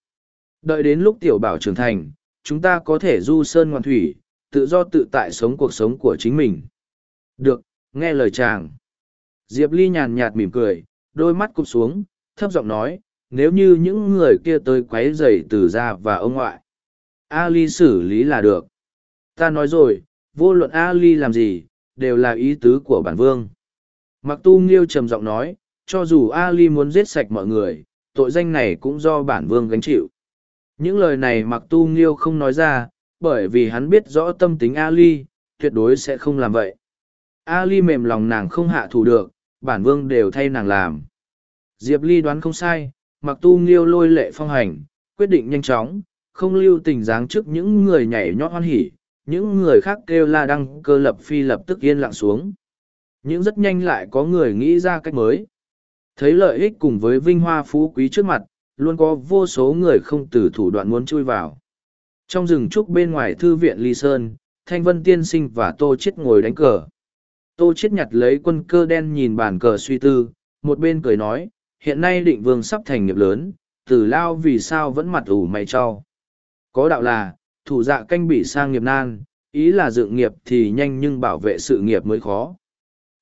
Đợi đến lúc tiểu bảo trưởng thành, chúng ta có thể du sơn ngoan thủy, tự do tự tại sống cuộc sống của chính mình. Được, nghe lời chàng. Diệp Ly nhàn nhạt mỉm cười, đôi mắt cụp xuống, thấp giọng nói, nếu như những người kia tới quấy rầy từ gia và ông ngoại. A Ly xử lý là được. Ta nói rồi, vô luận A Ly làm gì, đều là ý tứ của bản vương. Mặc tu nghiêu trầm giọng nói, cho dù Ali muốn giết sạch mọi người, tội danh này cũng do bản vương gánh chịu. Những lời này mặc tu nghiêu không nói ra, bởi vì hắn biết rõ tâm tính Ali, tuyệt đối sẽ không làm vậy. Ali mềm lòng nàng không hạ thủ được, bản vương đều thay nàng làm. Diệp Ly đoán không sai, mặc tu nghiêu lôi lệ phong hành, quyết định nhanh chóng, không lưu tình dáng trước những người nhảy nhót hoan hỉ, những người khác kêu la đăng cơ lập phi lập tức yên lặng xuống. Nhưng rất nhanh lại có người nghĩ ra cách mới. Thấy lợi ích cùng với vinh hoa phú quý trước mặt, luôn có vô số người không từ thủ đoạn muốn chui vào. Trong rừng trúc bên ngoài thư viện Ly Sơn, Thanh Vân Tiên Sinh và Tô Chiết ngồi đánh cờ. Tô Chiết nhặt lấy quân cơ đen nhìn bàn cờ suy tư, một bên cười nói, hiện nay định vương sắp thành nghiệp lớn, tử lao vì sao vẫn mặt ủ mày cho. Có đạo là, thủ dạ canh bị sang nghiệp nan, ý là dựng nghiệp thì nhanh nhưng bảo vệ sự nghiệp mới khó.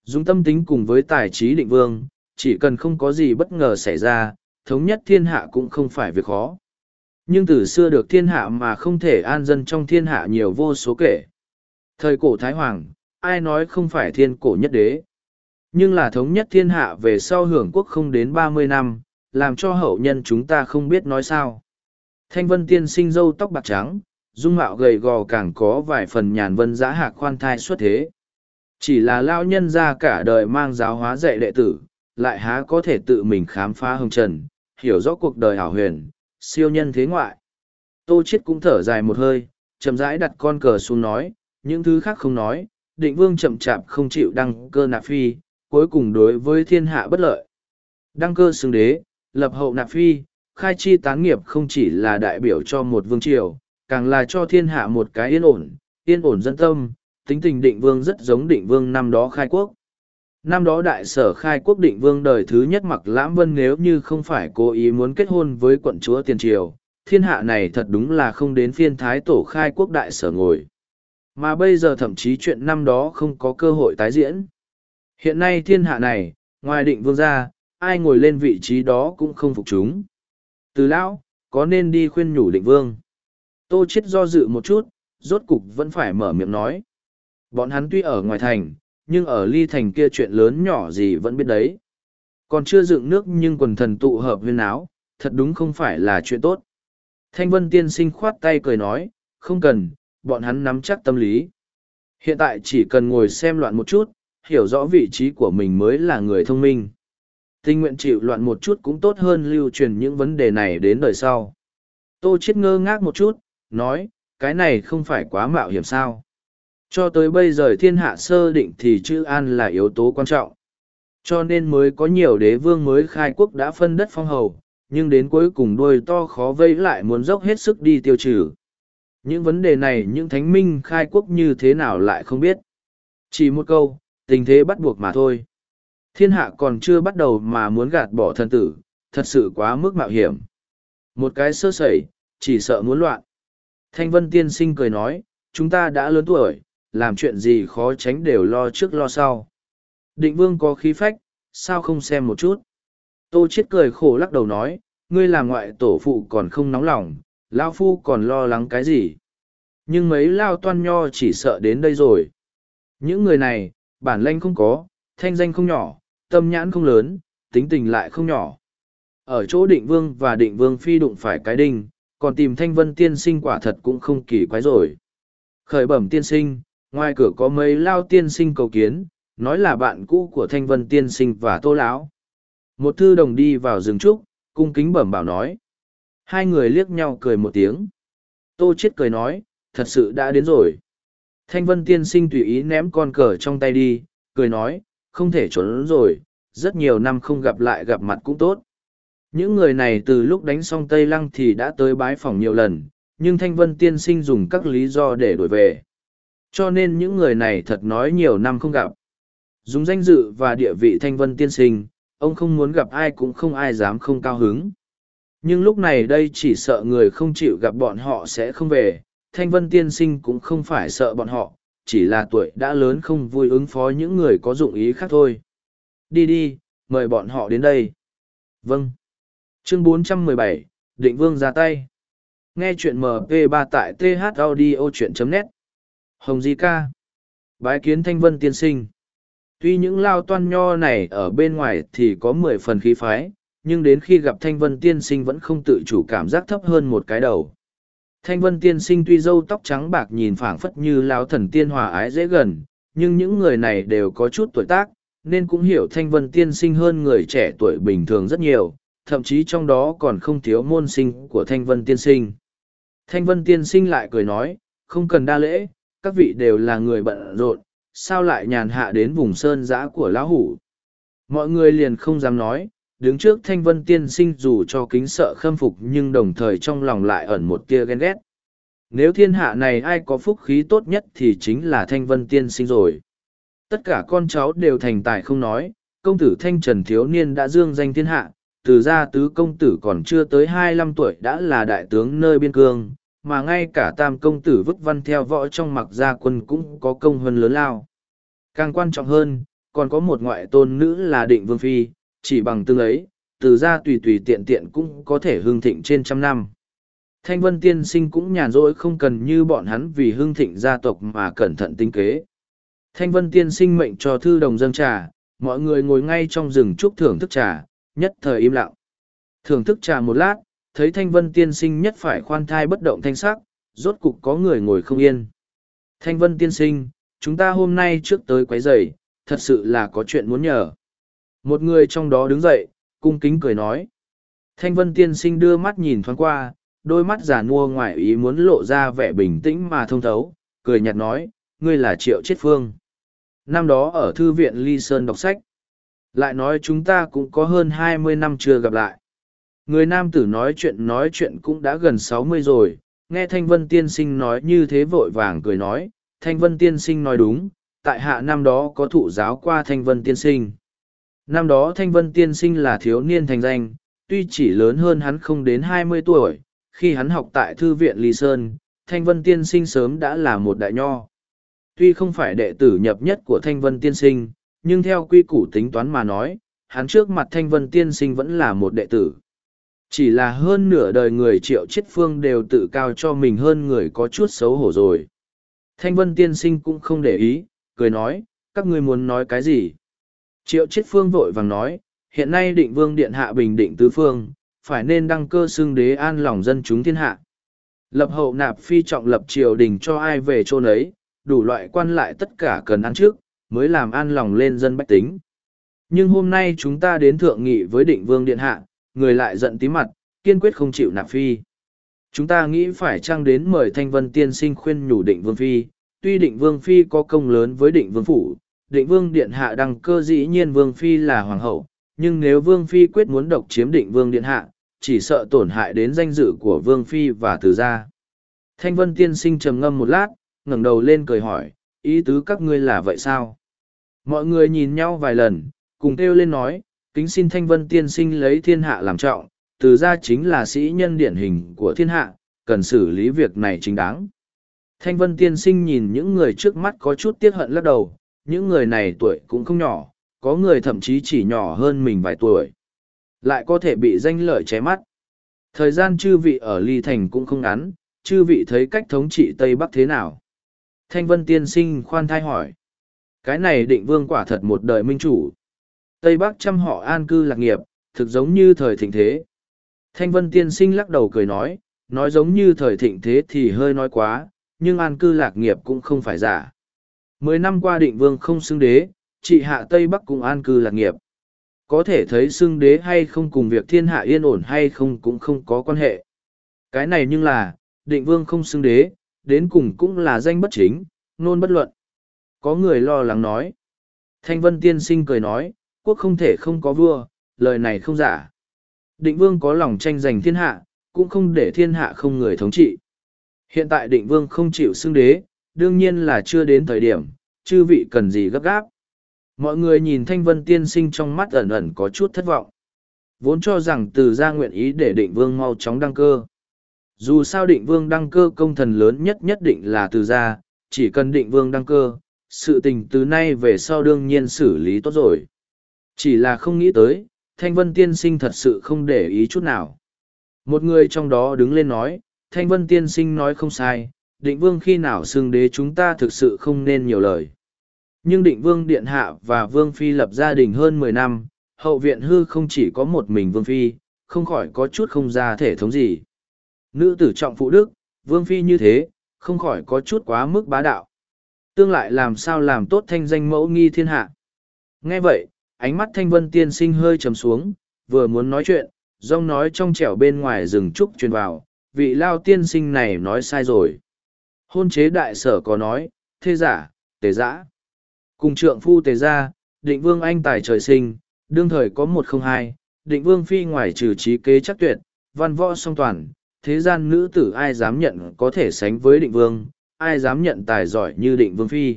Dùng tâm tính cùng với tài trí định vương, chỉ cần không có gì bất ngờ xảy ra, thống nhất thiên hạ cũng không phải việc khó. Nhưng từ xưa được thiên hạ mà không thể an dân trong thiên hạ nhiều vô số kể. Thời cổ Thái Hoàng, ai nói không phải thiên cổ nhất đế. Nhưng là thống nhất thiên hạ về sau hưởng quốc không đến ba mươi năm, làm cho hậu nhân chúng ta không biết nói sao. Thanh vân tiên sinh dâu tóc bạc trắng, dung mạo gầy gò càng có vài phần nhàn vân giã hạc khoan thai xuất thế. Chỉ là lao nhân ra cả đời mang giáo hóa dạy đệ tử, lại há có thể tự mình khám phá hồng trần, hiểu rõ cuộc đời hảo huyền, siêu nhân thế ngoại. Tô Chiết cũng thở dài một hơi, chậm rãi đặt con cờ xuống nói, những thứ khác không nói, định vương chậm chạp không chịu đăng cơ nạp phi, cuối cùng đối với thiên hạ bất lợi. Đăng cơ xứng đế, lập hậu nạp phi, khai chi tán nghiệp không chỉ là đại biểu cho một vương triều, càng là cho thiên hạ một cái yên ổn, yên ổn dân tâm, tính tình định vương rất giống định vương năm đó khai quốc. Năm đó đại sở khai quốc định vương đời thứ nhất mặc lãm vân nếu như không phải cố ý muốn kết hôn với quận chúa tiền triều, thiên hạ này thật đúng là không đến phiên thái tổ khai quốc đại sở ngồi. Mà bây giờ thậm chí chuyện năm đó không có cơ hội tái diễn. Hiện nay thiên hạ này, ngoài định vương ra, ai ngồi lên vị trí đó cũng không phục chúng. Từ lão, có nên đi khuyên nhủ định vương. Tô chết do dự một chút, rốt cục vẫn phải mở miệng nói. Bọn hắn tuy ở ngoài thành, nhưng ở ly thành kia chuyện lớn nhỏ gì vẫn biết đấy. Còn chưa dựng nước nhưng quần thần tụ hợp huyên áo, thật đúng không phải là chuyện tốt. Thanh vân tiên sinh khoát tay cười nói, không cần, bọn hắn nắm chắc tâm lý. Hiện tại chỉ cần ngồi xem loạn một chút, hiểu rõ vị trí của mình mới là người thông minh. Tinh nguyện chịu loạn một chút cũng tốt hơn lưu truyền những vấn đề này đến đời sau. Tô chết ngơ ngác một chút, nói, cái này không phải quá mạo hiểm sao. Cho tới bây giờ thiên hạ sơ định thì chữ an là yếu tố quan trọng. Cho nên mới có nhiều đế vương mới khai quốc đã phân đất phong hầu, nhưng đến cuối cùng đuôi to khó vây lại muốn dốc hết sức đi tiêu trừ. Những vấn đề này những thánh minh khai quốc như thế nào lại không biết. Chỉ một câu, tình thế bắt buộc mà thôi. Thiên hạ còn chưa bắt đầu mà muốn gạt bỏ thân tử, thật sự quá mức mạo hiểm. Một cái sơ sẩy, chỉ sợ muốn loạn. Thanh Vân Tiên Sinh cười nói, chúng ta đã lớn tuổi, làm chuyện gì khó tránh đều lo trước lo sau. Định vương có khí phách, sao không xem một chút. Tô chết cười khổ lắc đầu nói, ngươi là ngoại tổ phụ còn không nóng lòng, lao phu còn lo lắng cái gì. Nhưng mấy lao toan nho chỉ sợ đến đây rồi. Những người này, bản lanh không có, thanh danh không nhỏ, tâm nhãn không lớn, tính tình lại không nhỏ. Ở chỗ định vương và định vương phi đụng phải cái đinh, còn tìm thanh vân tiên sinh quả thật cũng không kỳ quái rồi. Khởi bẩm tiên sinh, ngoài cửa có mấy lao tiên sinh cầu kiến, nói là bạn cũ của thanh vân tiên sinh và tô lão. Một thư đồng đi vào rừng trúc, cung kính bẩm bảo nói. Hai người liếc nhau cười một tiếng. Tô chết cười nói, thật sự đã đến rồi. Thanh vân tiên sinh tùy ý ném con cờ trong tay đi, cười nói, không thể trốn rồi, rất nhiều năm không gặp lại gặp mặt cũng tốt. Những người này từ lúc đánh xong Tây Lăng thì đã tới bái phòng nhiều lần, nhưng Thanh Vân Tiên Sinh dùng các lý do để đổi về. Cho nên những người này thật nói nhiều năm không gặp. Dùng danh dự và địa vị Thanh Vân Tiên Sinh, ông không muốn gặp ai cũng không ai dám không cao hứng. nhưng lúc này đây chỉ sợ người không chịu gặp bọn họ sẽ không về thanh vân tiên sinh cũng không phải sợ bọn họ chỉ là tuổi đã lớn không vui ứng phó những người có dụng ý khác thôi. Đi đi mời bọn họ đến đây. Vâng. Chương 417, định vương ra tay. Nghe chuyện mp 3 tại th audio chuyện net hồng di ca. Bái kiến thanh vân tiên sinh. Tuy những lao toan nho này ở bên ngoài thì có mười phần khí phái, nhưng đến khi gặp thanh vân tiên sinh vẫn không tự chủ cảm giác thấp hơn một cái đầu. Thanh vân tiên sinh tuy râu tóc trắng bạc nhìn phảng phất như lao thần tiên hòa ái dễ gần, nhưng những người này đều có chút tuổi tác, nên cũng hiểu thanh vân tiên sinh hơn người trẻ tuổi bình thường rất nhiều, thậm chí trong đó còn không thiếu môn sinh của thanh vân tiên sinh. Thanh vân tiên sinh lại cười nói, không cần đa lễ các vị đều là người bận rộn, sao lại nhàn hạ đến vùng sơn giã của lão hủ? Mọi người liền không dám nói, đứng trước thanh vân tiên sinh dù cho kính sợ khâm phục nhưng đồng thời trong lòng lại ẩn một tia ghen ghét. Nếu thiên hạ này ai có phúc khí tốt nhất thì chính là thanh vân tiên sinh rồi. Tất cả con cháu đều thành tài không nói, công tử thanh trần thiếu niên đã dương danh thiên hạ, từ gia tứ công tử còn chưa tới hai mươi lăm tuổi đã là đại tướng nơi biên cương mà ngay cả tam công tử vức văn theo võ trong mặc gia quân cũng có công hơn lớn lao. Càng quan trọng hơn, còn có một ngoại tôn nữ là định vương phi, chỉ bằng tương ấy, từ ra tùy tùy tiện tiện cũng có thể hương thịnh trên trăm năm. Thanh vân tiên sinh cũng nhàn rỗi không cần như bọn hắn vì hương thịnh gia tộc mà cẩn thận tinh kế. Thanh vân tiên sinh mệnh cho thư đồng dân trà, mọi người ngồi ngay trong rừng trúc thưởng thức trà, nhất thời im lặng. Thưởng thức trà một lát, thấy thanh vân tiên sinh nhất phải khoan thai bất động thanh sắc, rốt cục có người ngồi không yên. Thanh vân tiên sinh, chúng ta hôm nay trước tới quấy rầy, thật sự là có chuyện muốn nhờ. Một người trong đó đứng dậy, cung kính cười nói. Thanh vân tiên sinh đưa mắt nhìn thoáng qua, đôi mắt giả nua ngoài ý muốn lộ ra vẻ bình tĩnh mà thông thấu, cười nhạt nói, ngươi là triệu chết phương. Năm đó ở thư viện Ly Sơn đọc sách, lại nói chúng ta cũng có hơn hai mươi năm chưa gặp lại. Người nam tử nói chuyện nói chuyện cũng đã gần sáu mươi rồi, nghe Thanh Vân Tiên Sinh nói như thế vội vàng cười nói, Thanh Vân Tiên Sinh nói đúng, tại hạ năm đó có thụ giáo qua Thanh Vân Tiên Sinh. Năm đó Thanh Vân Tiên Sinh là thiếu niên thành danh, tuy chỉ lớn hơn hắn không đến hai mươi tuổi, khi hắn học tại Thư viện Lý Sơn, Thanh Vân Tiên Sinh sớm đã là một đại nho. Tuy không phải đệ tử nhập nhất của Thanh Vân Tiên Sinh, nhưng theo quy củ tính toán mà nói, hắn trước mặt Thanh Vân Tiên Sinh vẫn là một đệ tử. Chỉ là hơn nửa đời người triệu chiết phương đều tự cao cho mình hơn người có chút xấu hổ rồi. Thanh vân tiên sinh cũng không để ý, cười nói, các ngươi muốn nói cái gì? Triệu chiết phương vội vàng nói, hiện nay định vương điện hạ bình định tứ phương, phải nên đăng cơ xưng đế an lòng dân chúng thiên hạ. Lập hậu nạp phi trọng lập triều đình cho ai về chôn ấy, đủ loại quan lại tất cả cần ăn trước, mới làm an lòng lên dân bách tính. Nhưng hôm nay chúng ta đến thượng nghị với định vương điện hạ, người lại giận tí mặt, kiên quyết không chịu nạp phi. Chúng ta nghĩ phải trang đến mời Thanh Vân tiên sinh khuyên nhủ định vương phi, tuy định vương phi có công lớn với định vương phủ, định vương điện hạ đăng cơ dĩ nhiên vương phi là hoàng hậu, nhưng nếu vương phi quyết muốn độc chiếm định vương điện hạ, chỉ sợ tổn hại đến danh dự của vương phi và từ gia. Thanh Vân tiên sinh trầm ngâm một lát, ngẩng đầu lên cười hỏi, ý tứ các ngươi là vậy sao? Mọi người nhìn nhau vài lần, cùng kêu lên nói, kính xin thanh vân tiên sinh lấy thiên hạ làm trọng, từ ra chính là sĩ nhân điển hình của thiên hạ, cần xử lý việc này chính đáng. Thanh vân tiên sinh nhìn những người trước mắt có chút tiếc hận lắc đầu, những người này tuổi cũng không nhỏ, có người thậm chí chỉ nhỏ hơn mình vài tuổi. Lại có thể bị danh lợi ché mắt. Thời gian chư vị ở Ly Thành cũng không ngắn, chư vị thấy cách thống trị Tây Bắc thế nào? Thanh vân tiên sinh khoan thai hỏi. Cái này định vương quả thật một đời minh chủ. Tây Bắc chăm họ an cư lạc nghiệp, thực giống như thời thịnh thế. Thanh Vân Tiên Sinh lắc đầu cười nói, nói giống như thời thịnh thế thì hơi nói quá, nhưng an cư lạc nghiệp cũng không phải giả. Mười năm qua định vương không xưng đế, trị hạ Tây Bắc cũng an cư lạc nghiệp. Có thể thấy xưng đế hay không cùng việc thiên hạ yên ổn hay không cũng không có quan hệ. Cái này nhưng là, định vương không xưng đế, đến cùng cũng là danh bất chính, nôn bất luận. Có người lo lắng nói. Thanh Vân Tiên Sinh cười nói, quốc không thể không có vua, lời này không giả. Định vương có lòng tranh giành thiên hạ, cũng không để thiên hạ không người thống trị. Hiện tại định vương không chịu xưng đế, đương nhiên là chưa đến thời điểm, chư vị cần gì gấp gáp. Mọi người nhìn thanh vân tiên sinh trong mắt ẩn ẩn có chút thất vọng. Vốn cho rằng từ gia nguyện ý để định vương mau chóng đăng cơ. Dù sao định vương đăng cơ công thần lớn nhất nhất định là từ gia, chỉ cần định vương đăng cơ, sự tình từ nay về sau đương nhiên xử lý tốt rồi. Chỉ là không nghĩ tới, Thanh Vân Tiên Sinh thật sự không để ý chút nào. Một người trong đó đứng lên nói, Thanh Vân Tiên Sinh nói không sai, định vương khi nào xưng đế chúng ta thực sự không nên nhiều lời. Nhưng định vương Điện Hạ và Vương Phi lập gia đình hơn mười năm, hậu viện hư không chỉ có một mình Vương Phi, không khỏi có chút không ra thể thống gì. Nữ tử trọng phụ đức, Vương Phi như thế, không khỏi có chút quá mức bá đạo. Tương lại làm sao làm tốt thanh danh mẫu nghi thiên hạ. Nghe vậy, ánh mắt thanh vân tiên sinh hơi trầm xuống, vừa muốn nói chuyện, giọng nói trong trẻo bên ngoài rừng trúc truyền vào, vị lao tiên sinh này nói sai rồi. Hôn chế đại sở có nói, thế giả, tề giã. Cùng trượng phu tề gia, định vương anh tài trời sinh, đương thời có một không hai, định vương phi ngoài trừ trí kế chắc tuyệt, văn võ song toàn, thế gian nữ tử ai dám nhận có thể sánh với định vương, ai dám nhận tài giỏi như định vương phi.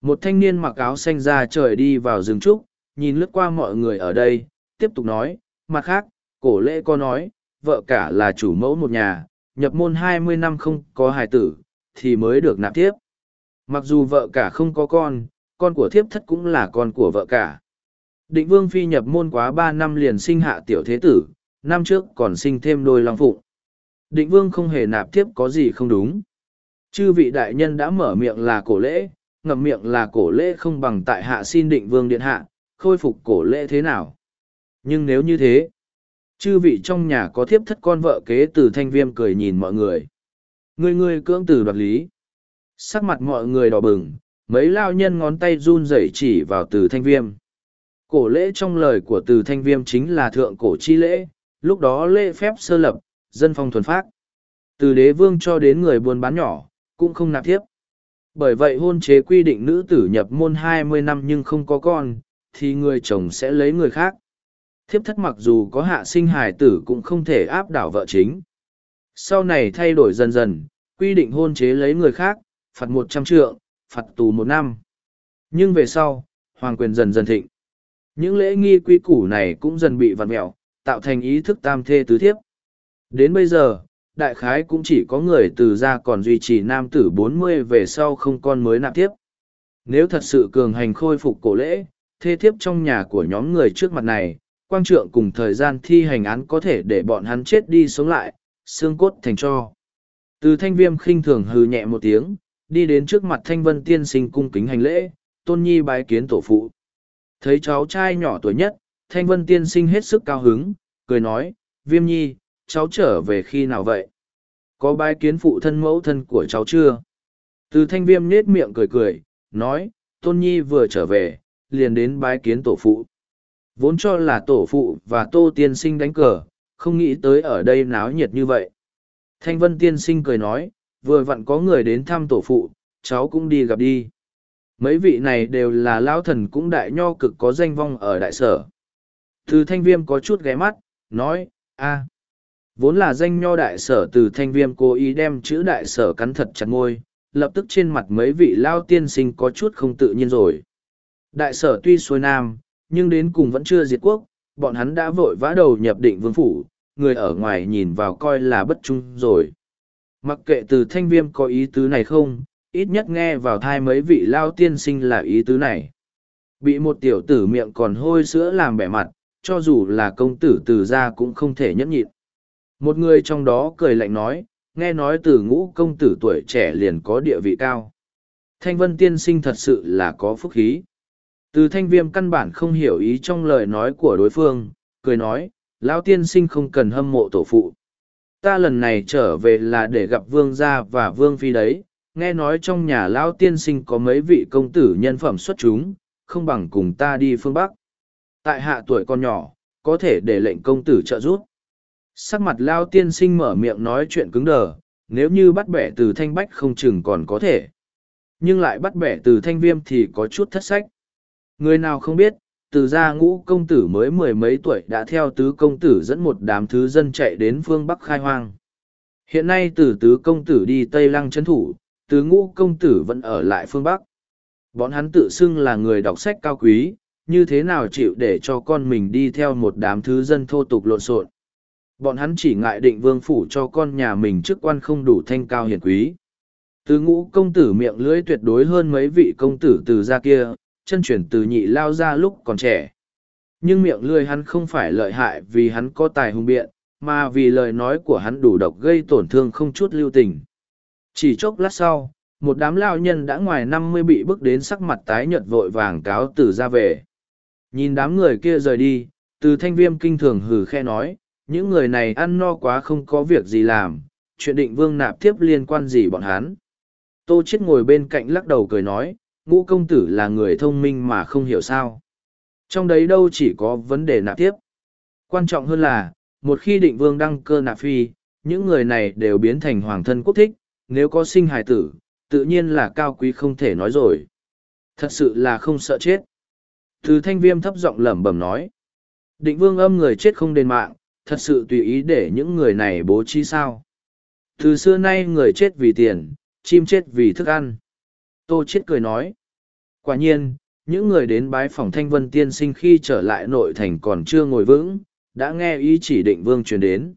Một thanh niên mặc áo xanh ra trời đi vào rừng trúc, nhìn lướt qua mọi người ở đây, tiếp tục nói, mặt khác, cổ lễ có nói, vợ cả là chủ mẫu một nhà, nhập môn hai mươi năm không có hài tử, thì mới được nạp tiếp. Mặc dù vợ cả không có con, con của thiếp thất cũng là con của vợ cả. Định vương phi nhập môn quá ba năm liền sinh hạ tiểu thế tử, năm trước còn sinh thêm đôi long phụng. Định vương không hề nạp tiếp có gì không đúng. Chư vị đại nhân đã mở miệng là cổ lễ, ngậm miệng là cổ lễ không bằng tại hạ xin định vương điện hạ, khôi phục cổ lễ thế nào. Nhưng nếu như thế, chư vị trong nhà có thiếp thất con vợ kế từ thanh viêm cười nhìn mọi người. Người người cưỡng từ đoạt lý. Sắc mặt mọi người đỏ bừng, mấy lao nhân ngón tay run rẩy chỉ vào từ thanh viêm. Cổ lễ trong lời của từ thanh viêm chính là thượng cổ chi lễ, lúc đó lễ phép sơ lập, dân phong thuần phát. Từ đế vương cho đến người buôn bán nhỏ, cũng không nạp tiếp. Bởi vậy hôn chế quy định nữ tử nhập môn hai mươi năm nhưng không có con, thì người chồng sẽ lấy người khác. Thiếp thất mặc dù có hạ sinh hài tử cũng không thể áp đảo vợ chính. Sau này thay đổi dần dần, quy định hôn chế lấy người khác, phạt một trăm trượng, phạt tù một năm. Nhưng về sau, hoàng quyền dần dần thịnh. Những lễ nghi quy củ này cũng dần bị vặn mẹo, tạo thành ý thức tam thê tứ thiếp. Đến bây giờ, đại khái cũng chỉ có người từ gia còn duy trì nam tử bốn mươi về sau không con mới nạp tiếp. Nếu thật sự cường hành khôi phục cổ lễ, thê thiếp trong nhà của nhóm người trước mặt này, quang trượng cùng thời gian thi hành án có thể để bọn hắn chết đi sống lại, xương cốt thành cho. Từ thanh viêm khinh thường hừ nhẹ một tiếng, đi đến trước mặt thanh vân tiên sinh cung kính hành lễ, tôn nhi bái kiến tổ phụ. Thấy cháu trai nhỏ tuổi nhất, thanh vân tiên sinh hết sức cao hứng, cười nói, viêm nhi, cháu trở về khi nào vậy? Có bái kiến phụ thân mẫu thân của cháu chưa? Từ thanh viêm nết miệng cười cười, nói, tôn nhi vừa trở về, liền đến bái kiến tổ phụ. Vốn cho là tổ phụ và tô tiên sinh đánh cờ, không nghĩ tới ở đây náo nhiệt như vậy. Thanh vân tiên sinh cười nói, vừa vặn có người đến thăm tổ phụ, cháu cũng đi gặp đi. Mấy vị này đều là lão thần cũng đại nho cực có danh vong ở đại sở. Từ thanh viêm có chút ghé mắt, nói, a Vốn là danh nho đại sở từ thanh viêm cố ý đem chữ đại sở cắn thật chặt ngôi, lập tức trên mặt mấy vị lao tiên sinh có chút không tự nhiên rồi. Đại sở tuy xuôi nam, nhưng đến cùng vẫn chưa diệt quốc, bọn hắn đã vội vã đầu nhập định vương phủ, người ở ngoài nhìn vào coi là bất trung rồi. Mặc kệ từ thanh viêm có ý tứ này không, ít nhất nghe vào thai mấy vị lao tiên sinh là ý tứ này. Bị một tiểu tử miệng còn hôi sữa làm bẻ mặt, cho dù là công tử từ ra cũng không thể nhẫn nhịn. Một người trong đó cười lạnh nói, nghe nói từ ngũ công tử tuổi trẻ liền có địa vị cao. Thanh vân tiên sinh thật sự là có phúc khí. Từ thanh viêm căn bản không hiểu ý trong lời nói của đối phương, cười nói, lão tiên sinh không cần hâm mộ tổ phụ. Ta lần này trở về là để gặp vương gia và vương phi đấy, nghe nói trong nhà lão tiên sinh có mấy vị công tử nhân phẩm xuất chúng, không bằng cùng ta đi phương Bắc. Tại hạ tuổi con nhỏ, có thể để lệnh công tử trợ giúp. Sắc mặt lao tiên sinh mở miệng nói chuyện cứng đờ, nếu như bắt bẻ từ thanh bách không chừng còn có thể. Nhưng lại bắt bẻ từ thanh viêm thì có chút thất sách. Người nào không biết, từ gia ngũ công tử mới mười mấy tuổi đã theo tứ công tử dẫn một đám thứ dân chạy đến phương Bắc khai hoang. Hiện nay từ tứ công tử đi Tây Lăng chấn thủ, tứ ngũ công tử vẫn ở lại phương Bắc. Bọn hắn tự xưng là người đọc sách cao quý, như thế nào chịu để cho con mình đi theo một đám thứ dân thô tục lộn xộn. Bọn hắn chỉ ngại định vương phủ cho con nhà mình chức quan không đủ thanh cao hiển quý. Từ ngũ công tử miệng lưỡi tuyệt đối hơn mấy vị công tử từ ra kia, chân chuyển từ nhị lao ra lúc còn trẻ. Nhưng miệng lưỡi hắn không phải lợi hại vì hắn có tài hùng biện, mà vì lời nói của hắn đủ độc gây tổn thương không chút lưu tình. Chỉ chốc lát sau, một đám lao nhân đã ngoài năm mươi bị bước đến sắc mặt tái nhợt vội vàng cáo từ ra về. Nhìn đám người kia rời đi, từ thanh viêm kinh thường hừ khe nói, những người này ăn no quá không có việc gì làm, chuyện định vương nạp tiếp liên quan gì bọn hắn. Tô chết ngồi bên cạnh lắc đầu cười nói, ngũ công tử là người thông minh mà không hiểu sao. Trong đấy đâu chỉ có vấn đề nạp tiếp. Quan trọng hơn là, một khi định vương đăng cơ nạp phi, những người này đều biến thành hoàng thân quốc thích, nếu có sinh hài tử, tự nhiên là cao quý không thể nói rồi. Thật sự là không sợ chết. Từ thanh viêm thấp giọng lẩm bẩm nói. Định vương âm người chết không đền mạng, thật sự tùy ý để những người này bố trí sao. Từ xưa nay người chết vì tiền, chim chết vì thức ăn. Tô Chiết cười nói. Quả nhiên, những người đến bái phòng thanh vân tiên sinh khi trở lại nội thành còn chưa ngồi vững, đã nghe ý chỉ định vương truyền đến.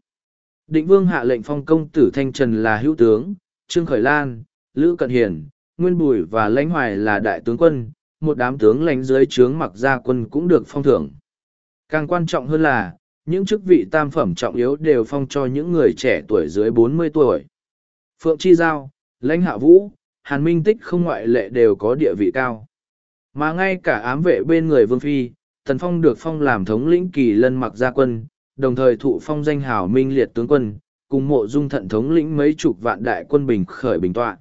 Định vương hạ lệnh phong công tử thanh trần là hữu tướng, Trương Khởi Lan, Lữ Cận Hiền, Nguyên Bùi và Lãnh Hoài là đại tướng quân, một đám tướng lãnh dưới trướng mặc gia quân cũng được phong thưởng. Càng quan trọng hơn là, những chức vị tam phẩm trọng yếu đều phong cho những người trẻ tuổi dưới bốn mươi tuổi. Phượng Chi Giao, Lãnh Hạ Vũ, Hàn Minh Tích không ngoại lệ đều có địa vị cao. Mà ngay cả ám vệ bên người Vương Phi, Tần Phong được phong làm thống lĩnh kỳ lân mặc gia quân, đồng thời thụ phong danh hào minh liệt tướng quân, cùng mộ dung thận thống lĩnh mấy chục vạn đại quân bình khởi bình tọa.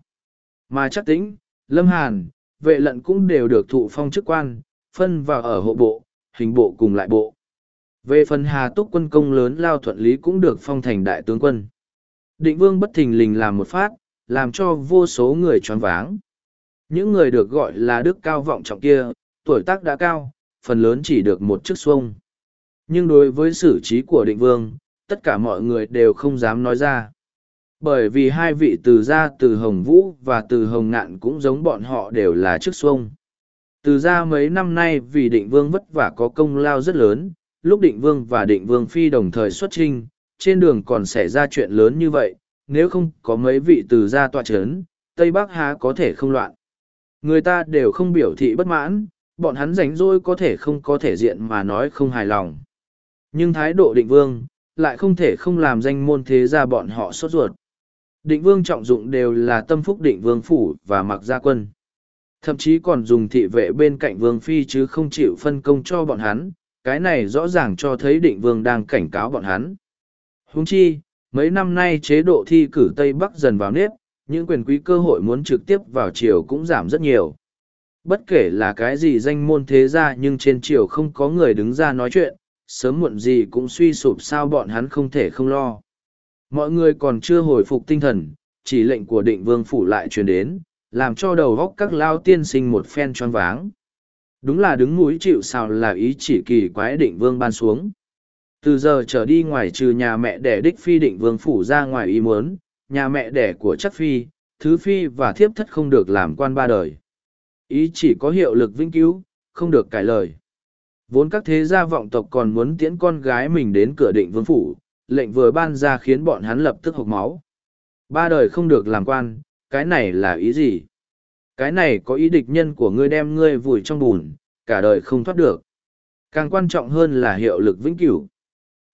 Mà chắc tĩnh, Lâm Hàn, vệ lận cũng đều được thụ phong chức quan, phân vào ở hộ bộ, hình bộ cùng lại bộ. Về phần Hà Túc quân công lớn Lao Thuận Lý cũng được phong thành đại tướng quân. Định vương bất thình lình làm một phát, làm cho vô số người choáng váng. Những người được gọi là đức cao vọng trọng kia, tuổi tác đã cao, phần lớn chỉ được một chức xuông. Nhưng đối với xử trí của định vương, tất cả mọi người đều không dám nói ra. Bởi vì hai vị từ gia từ Hồng Vũ và từ Hồng Ngạn cũng giống bọn họ đều là chức xuông. Từ gia mấy năm nay vì định vương vất vả có công lao rất lớn, lúc định vương và định vương phi đồng thời xuất trinh, trên đường còn xảy ra chuyện lớn như vậy, nếu không có mấy vị từ gia tọa chấn, Tây Bắc há có thể không loạn. Người ta đều không biểu thị bất mãn, bọn hắn rảnh rỗi có thể không có thể diện mà nói không hài lòng. Nhưng thái độ định vương, lại không thể không làm danh môn thế gia bọn họ sốt ruột. Định vương trọng dụng đều là tâm phúc định vương phủ và mặc gia quân. Thậm chí còn dùng thị vệ bên cạnh vương phi chứ không chịu phân công cho bọn hắn, cái này rõ ràng cho thấy định vương đang cảnh cáo bọn hắn. Huống chi, mấy năm nay chế độ thi cử Tây Bắc dần vào nếp, những quyền quý cơ hội muốn trực tiếp vào triều cũng giảm rất nhiều. Bất kể là cái gì danh môn thế gia nhưng trên triều không có người đứng ra nói chuyện, sớm muộn gì cũng suy sụp sao bọn hắn không thể không lo. Mọi người còn chưa hồi phục tinh thần, chỉ lệnh của định vương phủ lại truyền đến, làm cho đầu góc các lao tiên sinh một phen choáng váng. Đúng là đứng núi chịu sao là ý chỉ kỳ quái định vương ban xuống. Từ giờ trở đi ngoài trừ nhà mẹ đẻ đích phi định vương phủ ra ngoài ý muốn, nhà mẹ đẻ của chắc phi, thứ phi và thiếp thất không được làm quan ba đời. Ý chỉ có hiệu lực vĩnh cứu, không được cải lời. Vốn các thế gia vọng tộc còn muốn tiễn con gái mình đến cửa định vương phủ, lệnh vừa ban ra khiến bọn hắn lập tức hộc máu. Ba đời không được làm quan, cái này là ý gì? Cái này có ý địch nhân của ngươi đem ngươi vùi trong bùn, cả đời không thoát được. Càng quan trọng hơn là hiệu lực vĩnh cửu.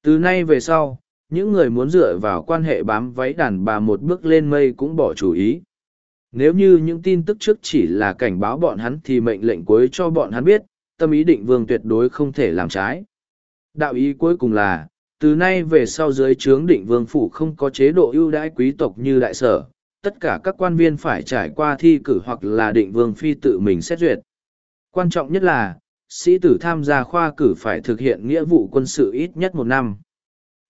Từ nay về sau, những người muốn dựa vào quan hệ bám váy đàn bà một bước lên mây cũng bỏ chủ ý. Nếu như những tin tức trước chỉ là cảnh báo bọn hắn thì mệnh lệnh cuối cho bọn hắn biết, tâm ý định vương tuyệt đối không thể làm trái. Đạo ý cuối cùng là, từ nay về sau dưới trướng định vương phủ không có chế độ ưu đãi quý tộc như đại sở, tất cả các quan viên phải trải qua thi cử hoặc là định vương phi tự mình xét duyệt. Quan trọng nhất là, sĩ tử tham gia khoa cử phải thực hiện nghĩa vụ quân sự ít nhất một năm.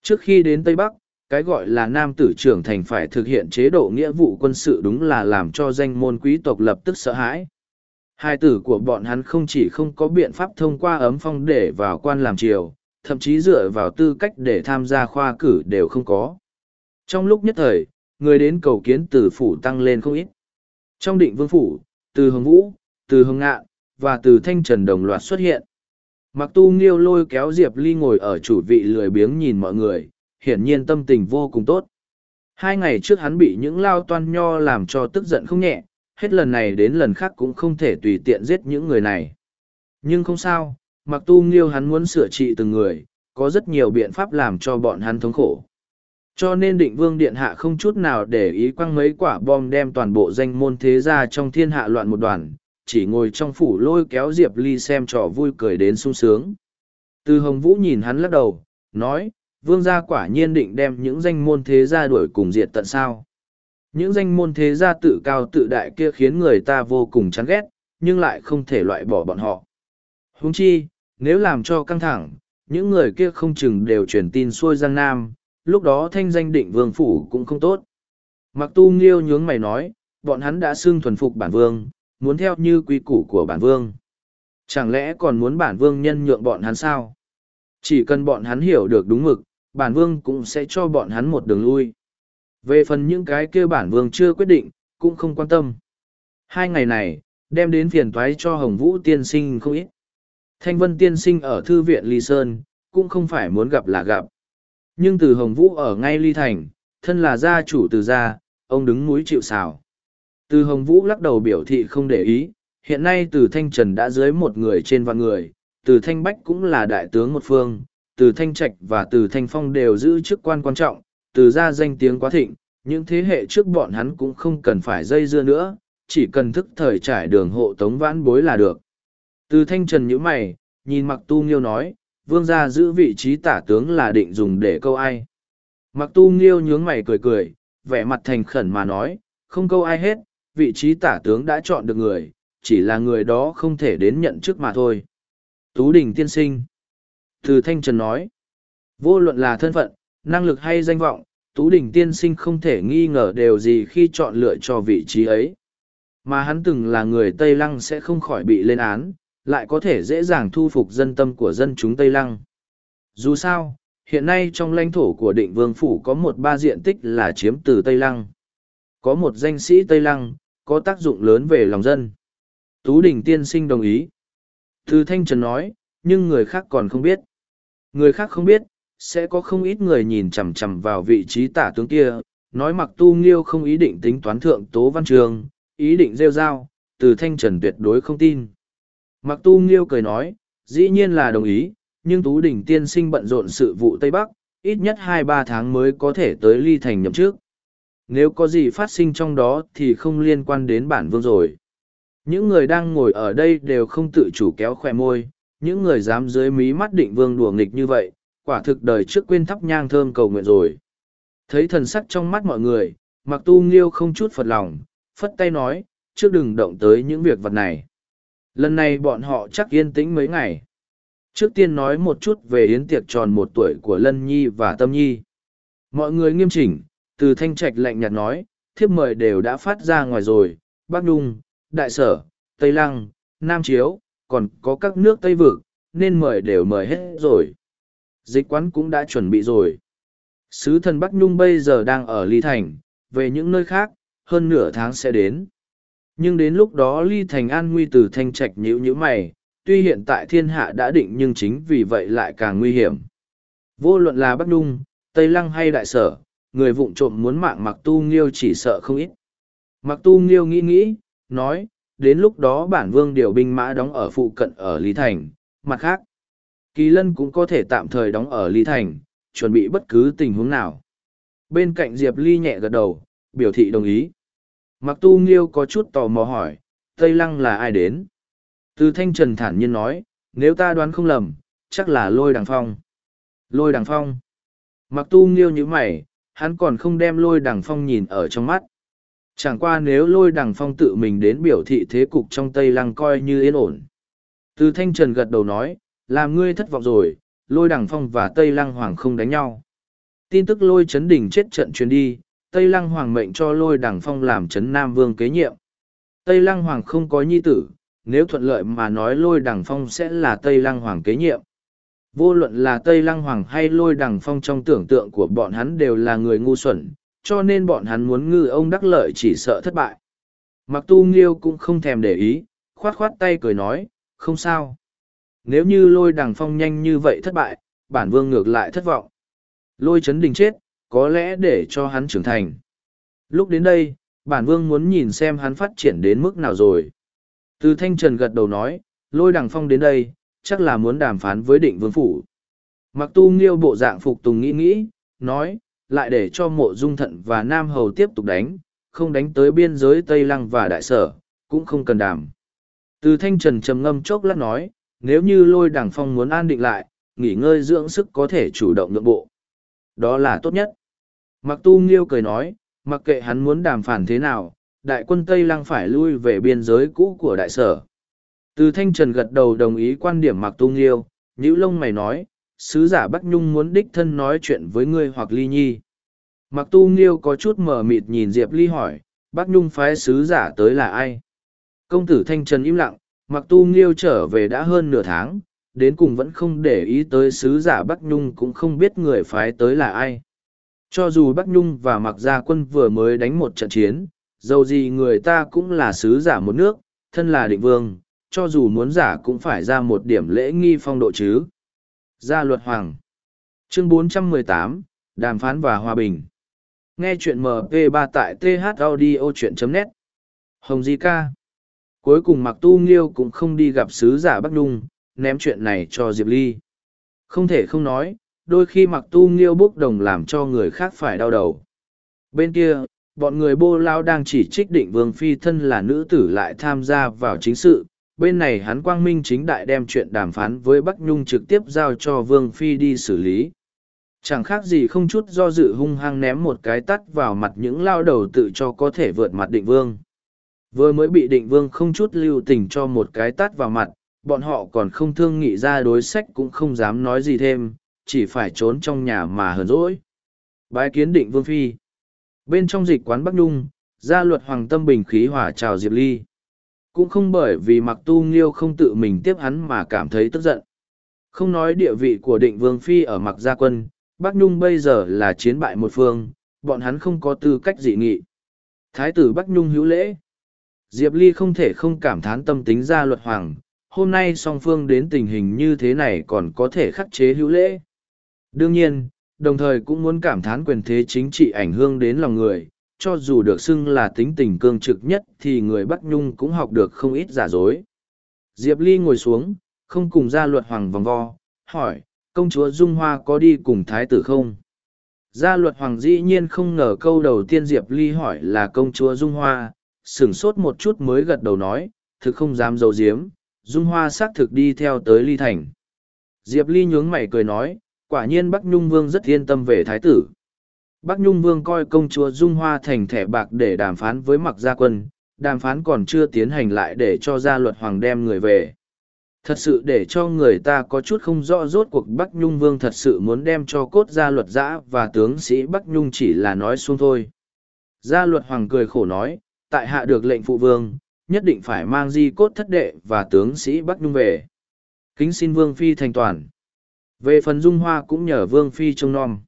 Trước khi đến Tây Bắc, cái gọi là nam tử trưởng thành phải thực hiện chế độ nghĩa vụ quân sự đúng là làm cho danh môn quý tộc lập tức sợ hãi. Hai tử của bọn hắn không chỉ không có biện pháp thông qua ấm phong để vào quan làm triều, thậm chí dựa vào tư cách để tham gia khoa cử đều không có. Trong lúc nhất thời, người đến cầu kiến từ phủ tăng lên không ít. Trong định vương phủ, từ hồng vũ, từ hồng ngạn, và từ thanh trần đồng loạt xuất hiện. mặc tu nghiêu lôi kéo diệp ly ngồi ở chủ vị lười biếng nhìn mọi người hiển nhiên tâm tình vô cùng tốt. Hai ngày trước hắn bị những lao toan nho làm cho tức giận không nhẹ hết lần này đến lần khác cũng không thể tùy tiện giết những người này. Nhưng không sao mặc tu nghiêu hắn muốn sửa trị từng người có rất nhiều biện pháp làm cho bọn hắn thống khổ. Cho nên định vương điện hạ không chút nào để ý quăng mấy quả bom đem toàn bộ danh môn thế gia trong thiên hạ loạn một đoàn, chỉ ngồi trong phủ lôi kéo Diệp Ly xem trò vui cười đến sung sướng. Từ hồng vũ nhìn hắn lắc đầu, nói, vương gia quả nhiên định đem những danh môn thế gia đuổi cùng diệt tận sao. Những danh môn thế gia tự cao tự đại kia khiến người ta vô cùng chán ghét, nhưng lại không thể loại bỏ bọn họ. Huống chi, nếu làm cho căng thẳng, những người kia không chừng đều truyền tin xuôi Giang Nam, lúc đó thanh danh định vương phủ cũng không tốt. Mặc tu nghiêu nhướng mày nói, bọn hắn đã xưng thuần phục bản vương, muốn theo như quy củ của bản vương. Chẳng lẽ còn muốn bản vương nhân nhượng bọn hắn sao? Chỉ cần bọn hắn hiểu được đúng mực, bản vương cũng sẽ cho bọn hắn một đường lui. Về phần những cái kia bản vương chưa quyết định, cũng không quan tâm. Hai ngày này, đem đến phiền toái cho Hồng Vũ tiên sinh không ít. Thanh Vân tiên sinh ở thư viện Ly Sơn, cũng không phải muốn gặp là gặp. Nhưng từ Hồng Vũ ở ngay Ly Thành, thân là gia chủ từ gia, ông đứng núi chịu xào. Từ Hồng Vũ lắc đầu biểu thị không để ý, hiện nay từ Thanh Trần đã dưới một người trên vạn người, từ Thanh Bách cũng là đại tướng một phương, từ Thanh Trạch và từ Thanh Phong đều giữ chức quan quan trọng, từ gia danh tiếng quá thịnh, những thế hệ trước bọn hắn cũng không cần phải dây dưa nữa, chỉ cần thức thời trải đường hộ tống vãn bối là được. Từ Thanh Trần nhíu mày, nhìn mặc tu nghiêu nói, vương gia giữ vị trí tả tướng là định dùng để câu ai. Mặc tu nghiêu nhướng mày cười cười, vẻ mặt thành khẩn mà nói, không câu ai hết, vị trí tả tướng đã chọn được người, chỉ là người đó không thể đến nhận chức mà thôi. Tú Đình tiên sinh. Từ Thanh Trần nói, vô luận là thân phận, năng lực hay danh vọng, Tú Đình tiên sinh không thể nghi ngờ điều gì khi chọn lựa cho vị trí ấy. Mà hắn từng là người Tây Lăng sẽ không khỏi bị lên án, lại có thể dễ dàng thu phục dân tâm của dân chúng Tây Lăng. Dù sao, hiện nay trong lãnh thổ của định vương phủ có một ba diện tích là chiếm từ Tây Lăng. Có một danh sĩ Tây Lăng, có tác dụng lớn về lòng dân. Tú Đình tiên sinh đồng ý. Thư Thanh Trần nói, nhưng người khác còn không biết. Người khác không biết, sẽ có không ít người nhìn chằm chằm vào vị trí tả tướng kia, nói mặc tu nghiêu không ý định tính toán thượng tố văn trường, ý định rêu rao, từ Thanh Trần tuyệt đối không tin. Mặc tu nghiêu cười nói, dĩ nhiên là đồng ý, nhưng Tú Đình tiên sinh bận rộn sự vụ Tây Bắc, ít nhất hai ba tháng mới có thể tới ly thành nhậm trước. Nếu có gì phát sinh trong đó thì không liên quan đến bản vương rồi. Những người đang ngồi ở đây đều không tự chủ kéo khoe môi, những người dám dưới mí mắt định vương đùa nghịch như vậy, quả thực đời trước quên thắp nhang thơm cầu nguyện rồi. Thấy thần sắc trong mắt mọi người, mặc tu nghiêu không chút phật lòng, phất tay nói, trước đừng động tới những việc vật này. Lần này bọn họ chắc yên tĩnh mấy ngày. Trước tiên nói một chút về yến tiệc tròn một tuổi của Lân Nhi và Tâm Nhi. Mọi người nghiêm chỉnh, từ thanh trạch lạnh nhạt nói, thiếp mời đều đã phát ra ngoài rồi, Bắc Nung, Đại Sở, Tây Lăng, Nam Chiếu, còn có các nước Tây Vực, nên mời đều mời hết rồi. Dịch quán cũng đã chuẩn bị rồi. Sứ thần Bắc Nhung bây giờ đang ở Ly Thành, về những nơi khác, hơn nửa tháng sẽ đến. Nhưng đến lúc đó Ly Thành an nguy từ thanh trạch nhữ nhữ mày, tuy hiện tại thiên hạ đã định nhưng chính vì vậy lại càng nguy hiểm. Vô luận là Bắc Nhung, Tây Lăng hay Đại Sở, người vụng trộm muốn mạng Mặc Tu Nghiêu chỉ sợ không ít. Mặc Tu Nghiêu nghĩ nghĩ, nói, đến lúc đó bản vương điều binh mã đóng ở phụ cận ở Lý Thành, mặt khác. Kỳ Lân cũng có thể tạm thời đóng ở Lý Thành, chuẩn bị bất cứ tình huống nào. Bên cạnh Diệp Ly nhẹ gật đầu, biểu thị đồng ý. Mặc tu nghiêu có chút tò mò hỏi, Tây Lăng là ai đến? Từ thanh trần thản nhiên nói, nếu ta đoán không lầm, chắc là lôi đằng phong. Lôi đằng phong. Mặc tu nghiêu nhữ mày, hắn còn không đem lôi đằng phong nhìn ở trong mắt. Chẳng qua nếu lôi đằng phong tự mình đến biểu thị thế cục trong Tây Lăng coi như yên ổn. Từ thanh trần gật đầu nói, làm ngươi thất vọng rồi, lôi đằng phong và Tây Lăng Hoàng không đánh nhau. Tin tức lôi chấn đỉnh chết trận truyền đi, Tây Lăng Hoàng mệnh cho lôi đằng phong làm chấn Nam Vương kế nhiệm. Tây Lăng Hoàng không có nhi tử, nếu thuận lợi mà nói lôi đằng phong sẽ là Tây Lăng Hoàng kế nhiệm. Vô luận là Tây Lăng Hoàng hay lôi đằng phong trong tưởng tượng của bọn hắn đều là người ngu xuẩn, cho nên bọn hắn muốn ngư ông đắc lợi chỉ sợ thất bại. Mặc tu nghiêu cũng không thèm để ý, khoát khoát tay cười nói, không sao. nếu như lôi đằng phong nhanh như vậy thất bại, bản vương ngược lại thất vọng. Lôi chấn đình chết, có lẽ để cho hắn trưởng thành. Lúc đến đây, bản vương muốn nhìn xem hắn phát triển đến mức nào rồi. Từ thanh trần gật đầu nói, lôi đằng phong đến đây, chắc là muốn đàm phán với định vương phủ. Mặc tu nghiêu bộ dạng phục tùng nghĩ nghĩ, nói, lại để cho mộ dung thận và nam hầu tiếp tục đánh, không đánh tới biên giới Tây Lăng và Đại Sở, cũng không cần đàm. Từ thanh trần trầm ngâm chốc lát nói, nếu như lôi đảng phong muốn an định lại, nghỉ ngơi dưỡng sức có thể chủ động nhượng bộ. Đó là tốt nhất. Mặc tu nghiêu cười nói, mặc kệ hắn muốn đàm phản thế nào, đại quân Tây Lăng phải lui về biên giới cũ của đại sở. Từ thanh trần gật đầu đồng ý quan điểm mặc tu nghiêu, nhữ lông mày nói, sứ giả Bắc Nhung muốn đích thân nói chuyện với ngươi hoặc ly nhi. Mặc tu nghiêu có chút mờ mịt nhìn Diệp Ly hỏi, Bắc Nhung phái sứ giả tới là ai? Công tử Thanh Trần im lặng, mặc tu nghiêu trở về đã hơn nửa tháng, đến cùng vẫn không để ý tới sứ giả Bắc Nhung cũng không biết người phái tới là ai. Cho dù Bắc Nhung và mặc gia quân vừa mới đánh một trận chiến, dầu gì người ta cũng là sứ giả một nước, thân là định vương, cho dù muốn giả cũng phải ra một điểm lễ nghi phong độ chứ. Gia luật hoàng Chương 418, Đàm phán và Hòa bình Nghe chuyện MP3 tại thaudio.net Hồng Di Ca Cuối cùng Mặc Tu Nghiêu cũng không đi gặp sứ giả Bắc Nhung, ném chuyện này cho Diệp Ly. Không thể không nói, đôi khi Mặc Tu Nghiêu bốc đồng làm cho người khác phải đau đầu. Bên kia, bọn người bô lao đang chỉ trích định vương phi thân là nữ tử lại tham gia vào chính sự. Bên này hắn quang minh chính đại đem chuyện đàm phán với Bắc Nhung trực tiếp giao cho vương phi đi xử lý. Chẳng khác gì không chút do dự hung hăng ném một cái tắt vào mặt những lao đầu tự cho có thể vượt mặt định vương. Vừa mới bị định vương không chút lưu tình cho một cái tắt vào mặt, bọn họ còn không thương nghị ra đối sách cũng không dám nói gì thêm, chỉ phải trốn trong nhà mà hờn rỗi. Bái kiến định vương phi. Bên trong dịch quán Bắc Nhung, gia luật hoàng tâm bình khí hỏa chào Diệp Ly. Cũng không bởi vì mặc tu nghiêu không tự mình tiếp hắn mà cảm thấy tức giận. Không nói địa vị của định vương phi ở mặc gia quân, Bắc Nhung bây giờ là chiến bại một phương, bọn hắn không có tư cách dị nghị. Thái tử Bắc Nhung hữu lễ. Diệp Ly không thể không cảm thán tâm tính gia luật hoàng, hôm nay song phương đến tình hình như thế này còn có thể khắc chế hữu lễ. Đương nhiên, đồng thời cũng muốn cảm thán quyền thế chính trị ảnh hưởng đến lòng người, cho dù được xưng là tính tình cương trực nhất thì người Bắc Nhung cũng học được không ít giả dối. Diệp Ly ngồi xuống, không cùng gia luật hoàng vòng vo, hỏi, công chúa Dung Hoa có đi cùng thái tử không? Gia luật hoàng dĩ nhiên không ngờ câu đầu tiên Diệp Ly hỏi là công chúa Dung Hoa, sửng sốt một chút mới gật đầu nói, thực không dám giấu giếm, Dung Hoa xác thực đi theo tới Ly Thành. Diệp Ly nhướng mày cười nói, quả nhiên Bắc Nhung Vương rất yên tâm về thái tử. Bắc Nhung Vương coi công chúa Dung Hoa thành thẻ bạc để đàm phán với mặc gia quân, đàm phán còn chưa tiến hành lại để cho gia luật hoàng đem người về. Thật sự để cho người ta có chút không rõ rốt cuộc Bắc Nhung Vương thật sự muốn đem cho cốt gia luật giã và tướng sĩ Bắc Nhung chỉ là nói xuông thôi. Gia luật hoàng cười khổ nói, tại hạ được lệnh phụ vương, nhất định phải mang di cốt thất đệ và tướng sĩ Bắc Nhung về. Kính xin vương phi thành toàn. Về phần dung hoa cũng nhờ vương phi trông nom.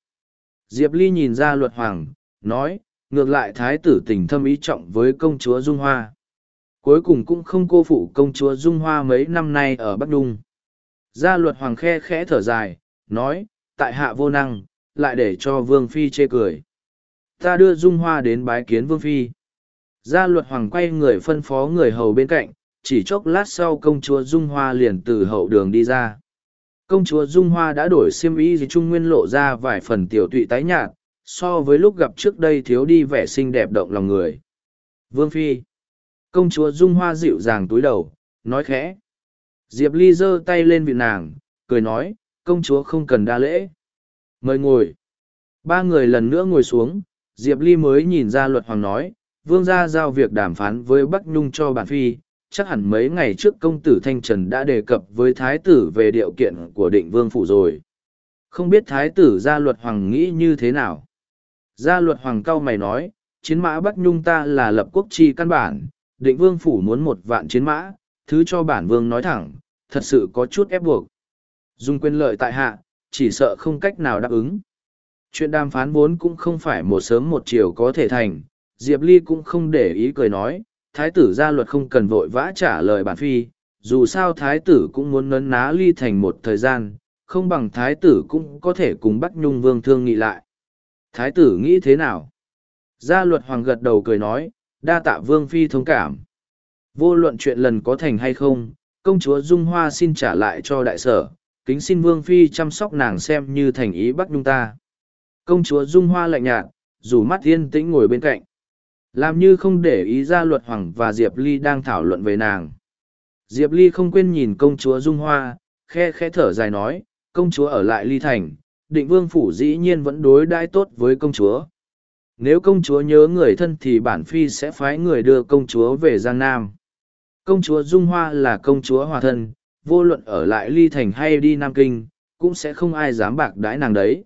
Diệp Ly nhìn ra luật hoàng, nói, ngược lại thái tử tình thâm ý trọng với công chúa dung hoa. Cuối cùng cũng không cô phụ công chúa dung hoa mấy năm nay ở Bắc Đung. Gia luật hoàng khe khẽ thở dài, nói, tại hạ vô năng, lại để cho vương phi chê cười. Ta đưa dung hoa đến bái kiến vương phi. Gia luật hoàng quay người phân phó người hầu bên cạnh, chỉ chốc lát sau công chúa Dung Hoa liền từ hậu đường đi ra. Công chúa Dung Hoa đã đổi xiêm y gì trung nguyên lộ ra vài phần tiểu tụy tái nhạt, so với lúc gặp trước đây thiếu đi vẻ xinh đẹp động lòng người. Vương Phi Công chúa Dung Hoa dịu dàng túi đầu, nói khẽ. Diệp Ly giơ tay lên vị nàng, cười nói, công chúa không cần đa lễ. Mời ngồi. Ba người lần nữa ngồi xuống, Diệp Ly mới nhìn ra luật hoàng nói, vương gia giao việc đàm phán với Bắc Nhung cho bản phi, chắc hẳn mấy ngày trước công tử Thanh Trần đã đề cập với thái tử về điều kiện của định vương phủ rồi. Không biết thái tử gia luật hoàng nghĩ như thế nào? Gia luật hoàng cao mày nói, chiến mã Bắc Nhung ta là lập quốc chi căn bản, định vương phủ muốn một vạn chiến mã, thứ cho bản vương nói thẳng, thật sự có chút ép buộc. Dùng quyền lợi tại hạ, chỉ sợ không cách nào đáp ứng. Chuyện đàm phán vốn cũng không phải một sớm một chiều có thể thành, Diệp Ly cũng không để ý cười nói, thái tử gia luật không cần vội vã trả lời bản phi, dù sao thái tử cũng muốn nấn ná ly thành một thời gian, không bằng thái tử cũng có thể cùng Bắc Nhung Vương thương nghị lại. Thái tử nghĩ thế nào? Gia luật hoàng gật đầu cười nói, đa tạ Vương Phi thông cảm. Vô luận chuyện lần có thành hay không, công chúa Dung Hoa xin trả lại cho đại sở, kính xin Vương Phi chăm sóc nàng xem như thành ý Bắc Nhung ta. Công chúa Dung Hoa lạnh nhạt, dù mắt yên tĩnh ngồi bên cạnh. Làm như không để ý ra luật hoàng và Diệp Ly đang thảo luận về nàng. Diệp Ly không quên nhìn công chúa Dung Hoa, khe khẽ thở dài nói, công chúa ở lại Ly Thành, định vương phủ dĩ nhiên vẫn đối đãi tốt với công chúa. Nếu công chúa nhớ người thân thì bản phi sẽ phái người đưa công chúa về Giang Nam. Công chúa Dung Hoa là công chúa hòa thân, vô luận ở lại Ly Thành hay đi Nam Kinh, cũng sẽ không ai dám bạc đãi nàng đấy.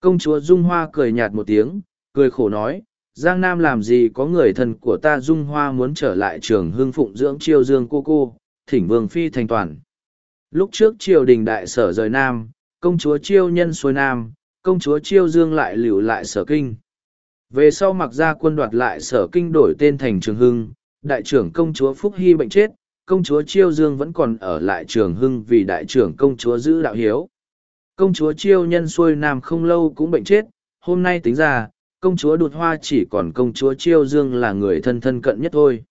Công chúa Dung Hoa cười nhạt một tiếng, cười khổ nói, Giang Nam làm gì có người thân của ta Dung Hoa muốn trở lại trường hương phụng dưỡng chiêu dương cô cô, thỉnh vương phi thành toàn. Lúc trước triều đình đại sở rời Nam, công chúa chiêu nhân xuôi Nam, công chúa chiêu dương lại lưu lại sở kinh. Về sau mặc ra quân đoạt lại sở kinh đổi tên thành trường hưng, đại trưởng công chúa Phúc Hy bệnh chết, công chúa chiêu dương vẫn còn ở lại trường hưng vì đại trưởng công chúa giữ đạo hiếu. Công chúa chiêu nhân xuôi Nam không lâu cũng bệnh chết, hôm nay tính ra, công chúa đột hoa chỉ còn công chúa chiêu dương là người thân thân cận nhất thôi.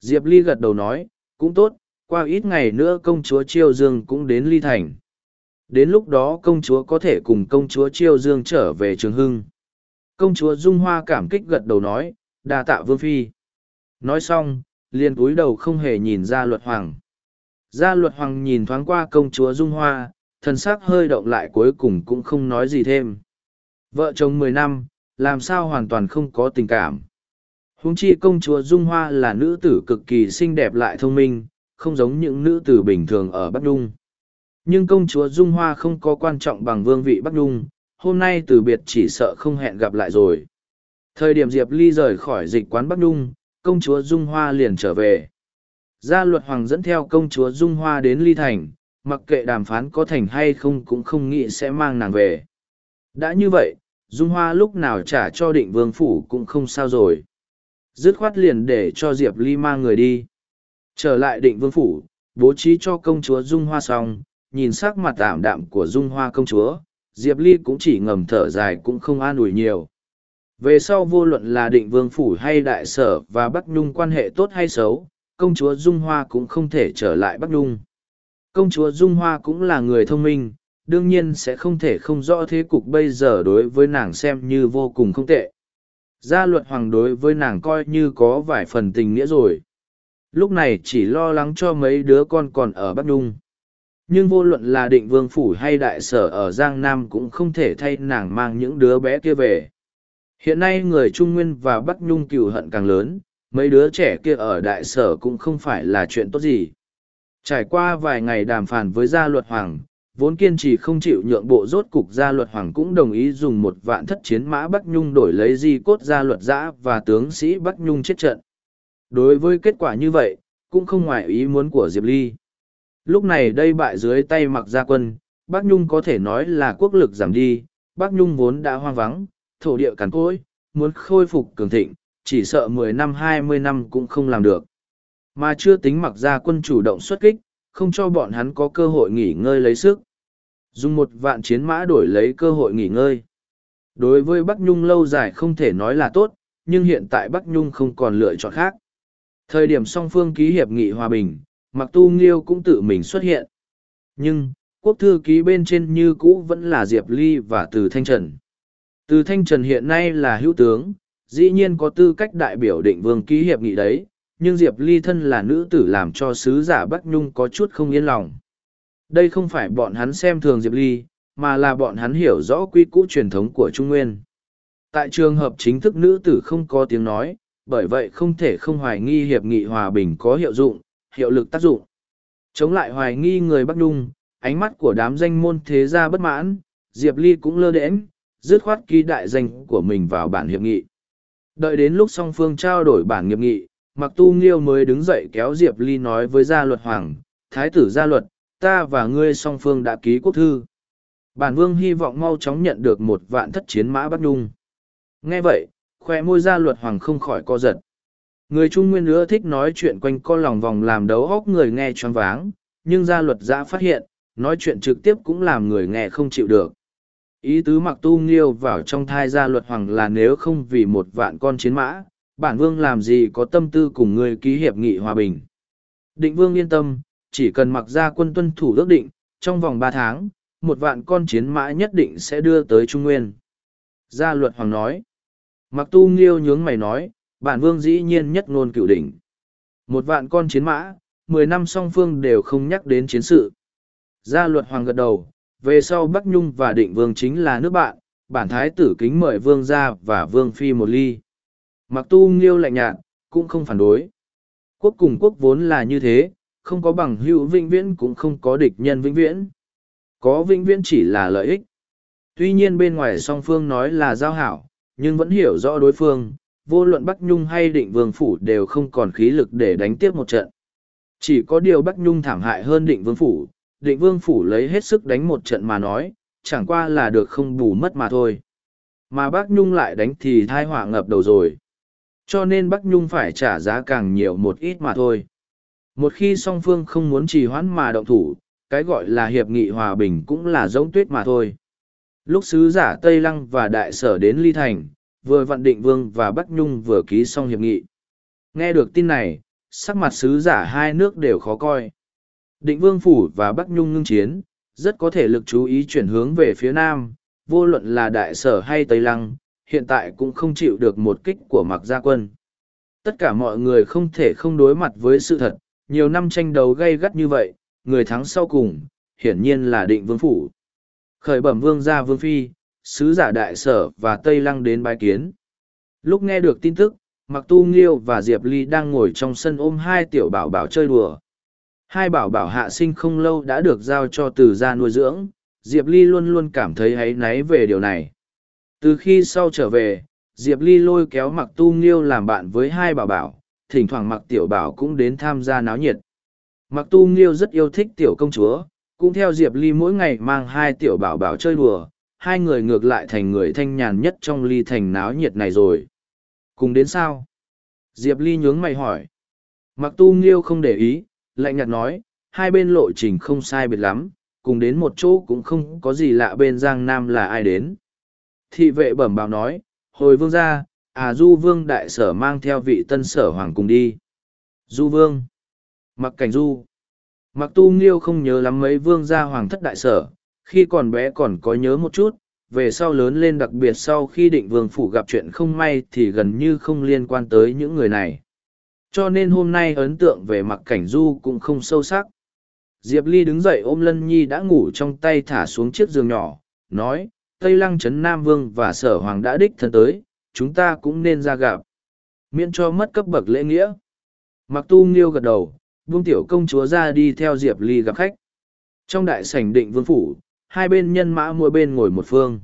Diệp Ly gật đầu nói, cũng tốt, qua ít ngày nữa công chúa chiêu dương cũng đến ly thành. Đến lúc đó công chúa có thể cùng công chúa chiêu dương trở về trường hưng. Công chúa dung hoa cảm kích gật đầu nói đa tạ vương phi. Nói xong liền cúi đầu không hề nhìn ra luật hoàng. Gia luật hoàng nhìn thoáng qua công chúa dung hoa thân xác hơi động lại cuối cùng cũng không nói gì thêm. Vợ chồng mười năm làm sao hoàn toàn không có tình cảm huống chi công chúa dung hoa là nữ tử cực kỳ xinh đẹp lại thông minh không giống những nữ tử bình thường ở Bắc Đung. Nhưng công chúa Dung Hoa không có quan trọng bằng vương vị Bắc Đung, hôm nay từ biệt chỉ sợ không hẹn gặp lại rồi. Thời điểm Diệp Ly rời khỏi dịch quán Bắc Đung, công chúa Dung Hoa liền trở về. Gia luật hoàng dẫn theo công chúa Dung Hoa đến Ly Thành, mặc kệ đàm phán có thành hay không cũng không nghĩ sẽ mang nàng về. Đã như vậy, Dung Hoa lúc nào trả cho định vương phủ cũng không sao rồi. Dứt khoát liền để cho Diệp Ly mang người đi. Trở lại định vương phủ, bố trí cho công chúa Dung Hoa xong, nhìn sắc mặt tạm đạm của Dung Hoa công chúa, Diệp Ly cũng chỉ ngầm thở dài cũng không an ủi nhiều. Về sau vô luận là định vương phủ hay đại sở và Bắc Nhung quan hệ tốt hay xấu, công chúa Dung Hoa cũng không thể trở lại Bắc Nhung. Công chúa Dung Hoa cũng là người thông minh, đương nhiên sẽ không thể không rõ thế cục bây giờ đối với nàng xem như vô cùng không tệ. Gia luật hoàng đối với nàng coi như có vài phần tình nghĩa rồi lúc này chỉ lo lắng cho mấy đứa con còn ở Bắc Nhung. Nhưng vô luận là định vương phủ hay đại sở ở Giang Nam cũng không thể thay nàng mang những đứa bé kia về. Hiện nay người Trung Nguyên và Bắc Nhung cừu hận càng lớn, mấy đứa trẻ kia ở đại sở cũng không phải là chuyện tốt gì. Trải qua vài ngày đàm phán với gia luật hoàng, vốn kiên trì không chịu nhượng bộ rốt cục gia luật hoàng cũng đồng ý dùng một vạn thất chiến mã Bắc Nhung đổi lấy di cốt gia luật giã và tướng sĩ Bắc Nhung chết trận. Đối với kết quả như vậy, cũng không ngoài ý muốn của Diệp Ly. Lúc này đây bại dưới tay mặc gia quân, Bắc Nhung có thể nói là quốc lực giảm đi, Bắc Nhung vốn đã hoang vắng, thổ địa cằn cỗi, muốn khôi phục cường thịnh, chỉ sợ mười năm hai mươi năm cũng không làm được. Mà chưa tính mặc gia quân chủ động xuất kích, không cho bọn hắn có cơ hội nghỉ ngơi lấy sức. Dùng một vạn chiến mã đổi lấy cơ hội nghỉ ngơi. Đối với Bắc Nhung lâu dài không thể nói là tốt, nhưng hiện tại Bắc Nhung không còn lựa chọn khác. Thời điểm song phương ký hiệp nghị hòa bình, Mặc Tu Nghiêu cũng tự mình xuất hiện. Nhưng, quốc thư ký bên trên như cũ vẫn là Diệp Ly và Từ Thanh Trần. Từ Thanh Trần hiện nay là hữu tướng, dĩ nhiên có tư cách đại biểu định vương ký hiệp nghị đấy, nhưng Diệp Ly thân là nữ tử làm cho sứ giả Bắc Nhung có chút không yên lòng. Đây không phải bọn hắn xem thường Diệp Ly, mà là bọn hắn hiểu rõ quy cũ truyền thống của Trung Nguyên. Tại trường hợp chính thức nữ tử không có tiếng nói, bởi vậy không thể không hoài nghi hiệp nghị hòa bình có hiệu dụng, hiệu lực tác dụng. Chống lại hoài nghi người Bắc Nhung, ánh mắt của đám danh môn thế gia bất mãn, Diệp Ly cũng lơ đễnh, dứt khoát ký đại danh của mình vào bản hiệp nghị. Đợi đến lúc song phương trao đổi bản nghiệp nghị, Mặc Tu Nghiêu mới đứng dậy kéo Diệp Ly nói với gia luật hoàng, Thái tử gia luật, ta và ngươi song phương đã ký quốc thư. Bản vương hy vọng mau chóng nhận được một vạn thất chiến mã bắt Nhung. Nghe vậy, khoe môi gia luật hoàng không khỏi co giật. Người Trung Nguyên nữa thích nói chuyện quanh co lòng vòng làm đấu óc người nghe choáng váng, nhưng gia luật giã phát hiện, nói chuyện trực tiếp cũng làm người nghe không chịu được. Ý tứ mặc tu nghiêu vào trong thai gia luật hoàng là nếu không vì một vạn con chiến mã, bản vương làm gì có tâm tư cùng người ký hiệp nghị hòa bình. Định vương yên tâm, chỉ cần mặc ra quân tuân thủ ước định, trong vòng ba tháng, một vạn con chiến mã nhất định sẽ đưa tới Trung Nguyên. Gia luật hoàng nói. Mặc tu nghiêu nhướng mày nói, bản vương dĩ nhiên nhất ngôn cựu đỉnh. Một vạn con chiến mã, mười năm song phương đều không nhắc đến chiến sự. Gia luật hoàng gật đầu, về sau Bắc Nhung và Định Vương chính là nước bạn, bản thái tử kính mời Vương gia và Vương Phi một ly. Mặc tu nghiêu lạnh nhạt, cũng không phản đối. Quốc cùng quốc vốn là như thế, không có bằng hữu vĩnh viễn cũng không có địch nhân vĩnh viễn. Có vĩnh viễn chỉ là lợi ích. Tuy nhiên bên ngoài song phương nói là giao hảo, nhưng vẫn hiểu rõ đối phương, vô luận Bắc Nhung hay định vương phủ đều không còn khí lực để đánh tiếp một trận. Chỉ có điều Bắc Nhung thảm hại hơn định vương phủ, định vương phủ lấy hết sức đánh một trận mà nói, chẳng qua là được không bù mất mà thôi. Mà Bắc Nhung lại đánh thì thai họa ngập đầu rồi. Cho nên Bắc Nhung phải trả giá càng nhiều một ít mà thôi. Một khi song phương không muốn trì hoãn mà động thủ, cái gọi là hiệp nghị hòa bình cũng là giống tuyết mà thôi. Lúc sứ giả Tây Lăng và đại sở đến Ly Thành, vừa vận định vương và Bắc Nhung vừa ký xong hiệp nghị. Nghe được tin này, sắc mặt sứ giả hai nước đều khó coi. Định vương phủ và Bắc Nhung ngưng chiến, rất có thể lực chú ý chuyển hướng về phía nam, vô luận là đại sở hay Tây Lăng, hiện tại cũng không chịu được một kích của mặc gia quân. Tất cả mọi người không thể không đối mặt với sự thật, nhiều năm tranh đấu gay gắt như vậy, người thắng sau cùng, hiển nhiên là định vương phủ. Khởi bẩm vương gia vương phi, sứ giả đại sở và Tây Lăng đến bái kiến. Lúc nghe được tin tức, Mặc Tu Nghiêu và Diệp Ly đang ngồi trong sân ôm hai tiểu bảo bảo chơi đùa. Hai bảo bảo hạ sinh không lâu đã được giao cho từ gia nuôi dưỡng, Diệp Ly luôn luôn cảm thấy háy náy về điều này. Từ khi sau trở về, Diệp Ly lôi kéo Mặc Tu Nghiêu làm bạn với hai bảo bảo, thỉnh thoảng Mặc Tiểu Bảo cũng đến tham gia náo nhiệt. Mặc Tu Nghiêu rất yêu thích Tiểu Công Chúa, cũng theo Diệp Ly mỗi ngày mang hai Tiểu Bảo bảo chơi đùa, hai người ngược lại thành người thanh nhàn nhất trong ly thành náo nhiệt này rồi. Cùng đến sao? Diệp Ly nhướng mày hỏi. Mặc tu nghiêu không để ý, lạnh nhạt nói, hai bên lộ trình không sai biệt lắm, cùng đến một chỗ cũng không có gì lạ bên Giang Nam là ai đến. Thị vệ bẩm bảo nói, hồi vương gia à du vương đại sở mang theo vị tân sở hoàng cùng đi. Du vương. Mặc cảnh du. Mặc tu nghiêu không nhớ lắm mấy vương gia hoàng thất đại sở, khi còn bé còn có nhớ một chút, về sau lớn lên đặc biệt sau khi định vương phủ gặp chuyện không may thì gần như không liên quan tới những người này. Cho nên hôm nay ấn tượng về mặc cảnh du cũng không sâu sắc. Diệp Ly đứng dậy ôm Lân Nhi đã ngủ trong tay thả xuống chiếc giường nhỏ, nói, Tây Lăng Trấn Nam Vương và Sở Hoàng đã đích thân tới, chúng ta cũng nên ra gặp. Miễn cho mất cấp bậc lễ nghĩa. Mặc tu nghiêu gật đầu, vương tiểu công chúa ra đi theo Diệp Ly gặp khách. Trong đại sảnh định vương phủ, hai bên nhân mã mỗi bên ngồi một phương.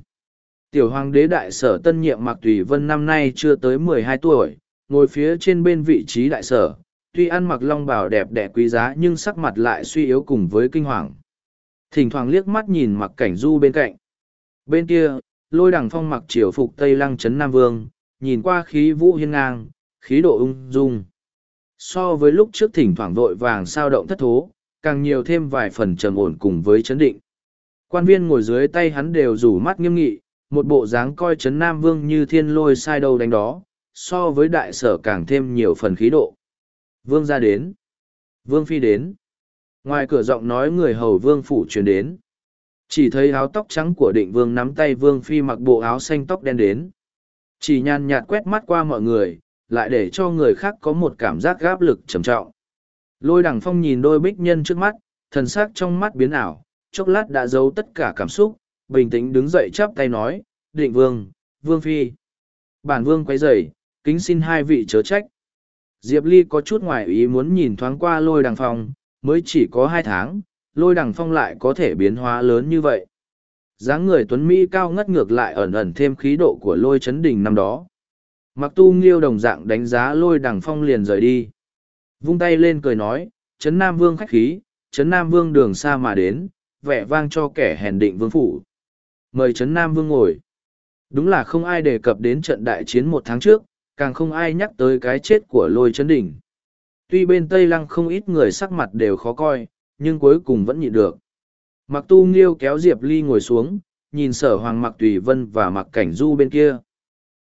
Tiểu hoàng đế đại sở tân nhiệm Mạc Tùy Vân năm nay chưa tới mười hai tuổi, ngồi phía trên bên vị trí đại sở, tuy ăn mặc long bào đẹp đẽ quý giá nhưng sắc mặt lại suy yếu cùng với kinh hoàng. Thỉnh thoảng liếc mắt nhìn mặc cảnh du bên cạnh. Bên kia, lôi đằng phong mặc triều phục Tây Lăng Trấn Nam Vương, nhìn qua khí vũ hiên ngang, khí độ ung dung. So với lúc trước thỉnh thoảng vội vàng sao động thất thố, càng nhiều thêm vài phần trầm ổn cùng với chấn định. Quan viên ngồi dưới tay hắn đều rủ mắt nghiêm nghị, một bộ dáng coi chấn Nam Vương như thiên lôi sai đâu đánh đó, so với đại sở càng thêm nhiều phần khí độ. Vương ra đến. Vương phi đến. Ngoài cửa giọng nói người hầu vương phủ truyền đến. Chỉ thấy áo tóc trắng của định vương nắm tay vương phi mặc bộ áo xanh tóc đen đến. Chỉ nhàn nhạt quét mắt qua mọi người, lại để cho người khác có một cảm giác gáp lực trầm trọng. Lôi đằng phong nhìn đôi bích nhân trước mắt, thần sắc trong mắt biến ảo, chốc lát đã giấu tất cả cảm xúc, bình tĩnh đứng dậy chắp tay nói, định vương, vương phi. Bản vương quay dậy, kính xin hai vị chớ trách. Diệp Ly có chút ngoài ý muốn nhìn thoáng qua lôi đằng phong, mới chỉ có hai tháng, lôi đằng phong lại có thể biến hóa lớn như vậy. dáng người tuấn Mỹ cao ngất ngược lại ẩn ẩn thêm khí độ của lôi chấn đình năm đó. Mặc tu nghiêu đồng dạng đánh giá lôi đằng phong liền rời đi. Vung tay lên cười nói, chấn Nam Vương khách khí, chấn Nam Vương đường xa mà đến, vẻ vang cho kẻ hèn định vương phủ. Mời chấn Nam Vương ngồi. Đúng là không ai đề cập đến trận đại chiến một tháng trước, càng không ai nhắc tới cái chết của lôi chấn đỉnh. Tuy bên Tây Lăng không ít người sắc mặt đều khó coi, nhưng cuối cùng vẫn nhịn được. Mặc tu nghiêu kéo Diệp Ly ngồi xuống, nhìn sở hoàng mặc tùy vân và mặc cảnh du bên kia.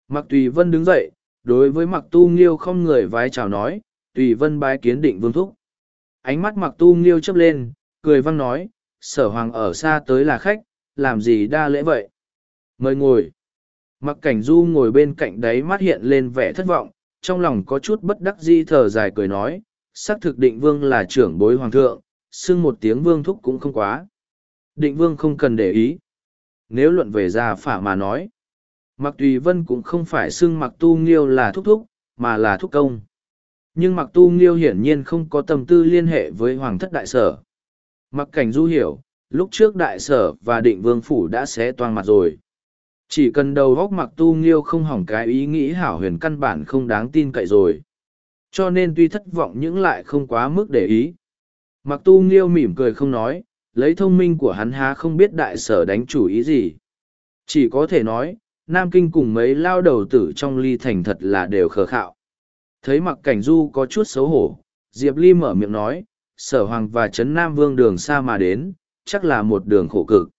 Mặc tùy vân đứng dậy, đối với mặc tu nghiêu không người vái chào nói, tùy vân bái kiến định vương thúc. Ánh mắt mặc tu nghiêu chớp lên, cười văng nói, sở hoàng ở xa tới là khách, làm gì đa lễ vậy? Mời ngồi. Mặc cảnh du ngồi bên cạnh đấy mắt hiện lên vẻ thất vọng, trong lòng có chút bất đắc di thở dài cười nói, xác thực định vương là trưởng bối hoàng thượng, xưng một tiếng vương thúc cũng không quá. Định vương không cần để ý. Nếu luận về gia phả mà nói, mặc tùy vân cũng không phải xưng mặc tu nghiêu là thúc thúc, mà là thúc công. Nhưng mặc tu nghiêu hiển nhiên không có tâm tư liên hệ với hoàng thất đại sở. Mặc cảnh du hiểu, lúc trước đại sở và định vương phủ đã xé toang mặt rồi. Chỉ cần đầu góc mặc tu nghiêu không hỏng cái ý nghĩ hảo huyền căn bản không đáng tin cậy rồi. Cho nên tuy thất vọng nhưng lại không quá mức để ý. Mặc tu nghiêu mỉm cười không nói, lấy thông minh của hắn há không biết đại sở đánh chủ ý gì. Chỉ có thể nói, Nam Kinh cùng mấy lao đầu tử trong ly thành thật là đều khờ khạo. Thấy mặc cảnh du có chút xấu hổ, Diệp Ly mở miệng nói, sở hoàng và Trấn Nam Vương đường xa mà đến, chắc là một đường khổ cực.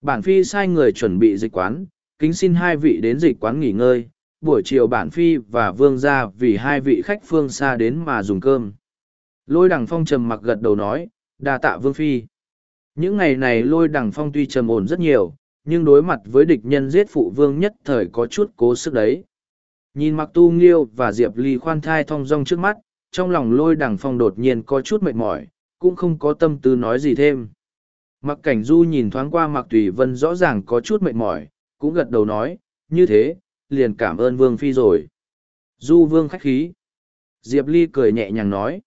Bản phi sai người chuẩn bị dịch quán, kính xin hai vị đến dịch quán nghỉ ngơi, buổi chiều bản phi và vương ra vì hai vị khách phương xa đến mà dùng cơm. Lôi đằng phong trầm mặc gật đầu nói, đa tạ vương phi. Những ngày này lôi đằng phong tuy trầm ổn rất nhiều, nhưng đối mặt với địch nhân giết phụ vương nhất thời có chút cố sức đấy. Nhìn mặc tu nghiêu và diệp ly khoan thai thong dong trước mắt, trong lòng lôi đằng phong đột nhiên có chút mệt mỏi, cũng không có tâm tư nói gì thêm. Mặc cảnh du nhìn thoáng qua mặc tùy vân rõ ràng có chút mệt mỏi, cũng gật đầu nói, như thế, liền cảm ơn vương phi rồi. Du vương khách khí. Diệp ly cười nhẹ nhàng nói.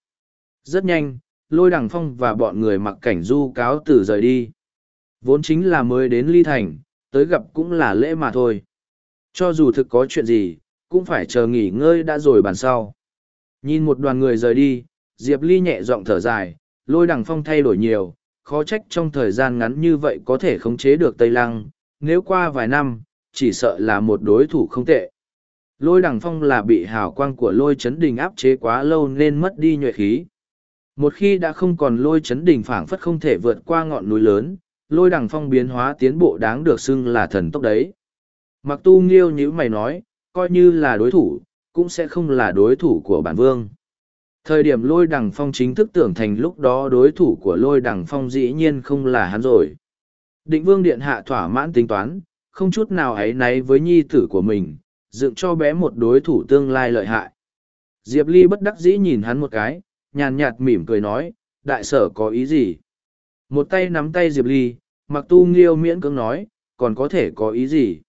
Rất nhanh, lôi đằng phong và bọn người mặc cảnh du cáo từ rời đi. Vốn chính là mới đến ly thành, tới gặp cũng là lễ mà thôi. Cho dù thực có chuyện gì, cũng phải chờ nghỉ ngơi đã rồi bàn sau. Nhìn một đoàn người rời đi, Diệp Ly nhẹ giọng thở dài, lôi đằng phong thay đổi nhiều, khó trách trong thời gian ngắn như vậy có thể khống chế được Tây Lăng, nếu qua vài năm, chỉ sợ là một đối thủ không tệ. Lôi đằng phong là bị hào quang của lôi chấn đình áp chế quá lâu nên mất đi nhuệ khí. Một khi đã không còn lôi chấn đình phảng phất không thể vượt qua ngọn núi lớn, lôi đằng phong biến hóa tiến bộ đáng được xưng là thần tốc đấy. Mặc tu nghiêu như mày nói, coi như là đối thủ, cũng sẽ không là đối thủ của bản vương. Thời điểm lôi đằng phong chính thức tưởng thành lúc đó đối thủ của lôi đằng phong dĩ nhiên không là hắn rồi. Định vương điện hạ thỏa mãn tính toán, không chút nào ấy náy với nhi tử của mình, dựng cho bé một đối thủ tương lai lợi hại. Diệp Ly bất đắc dĩ nhìn hắn một cái, nhàn nhạt mỉm cười nói, đại sở có ý gì? Một tay nắm tay Diệp Ly, mặc tu nghiêu miễn cưỡng nói, còn có thể có ý gì?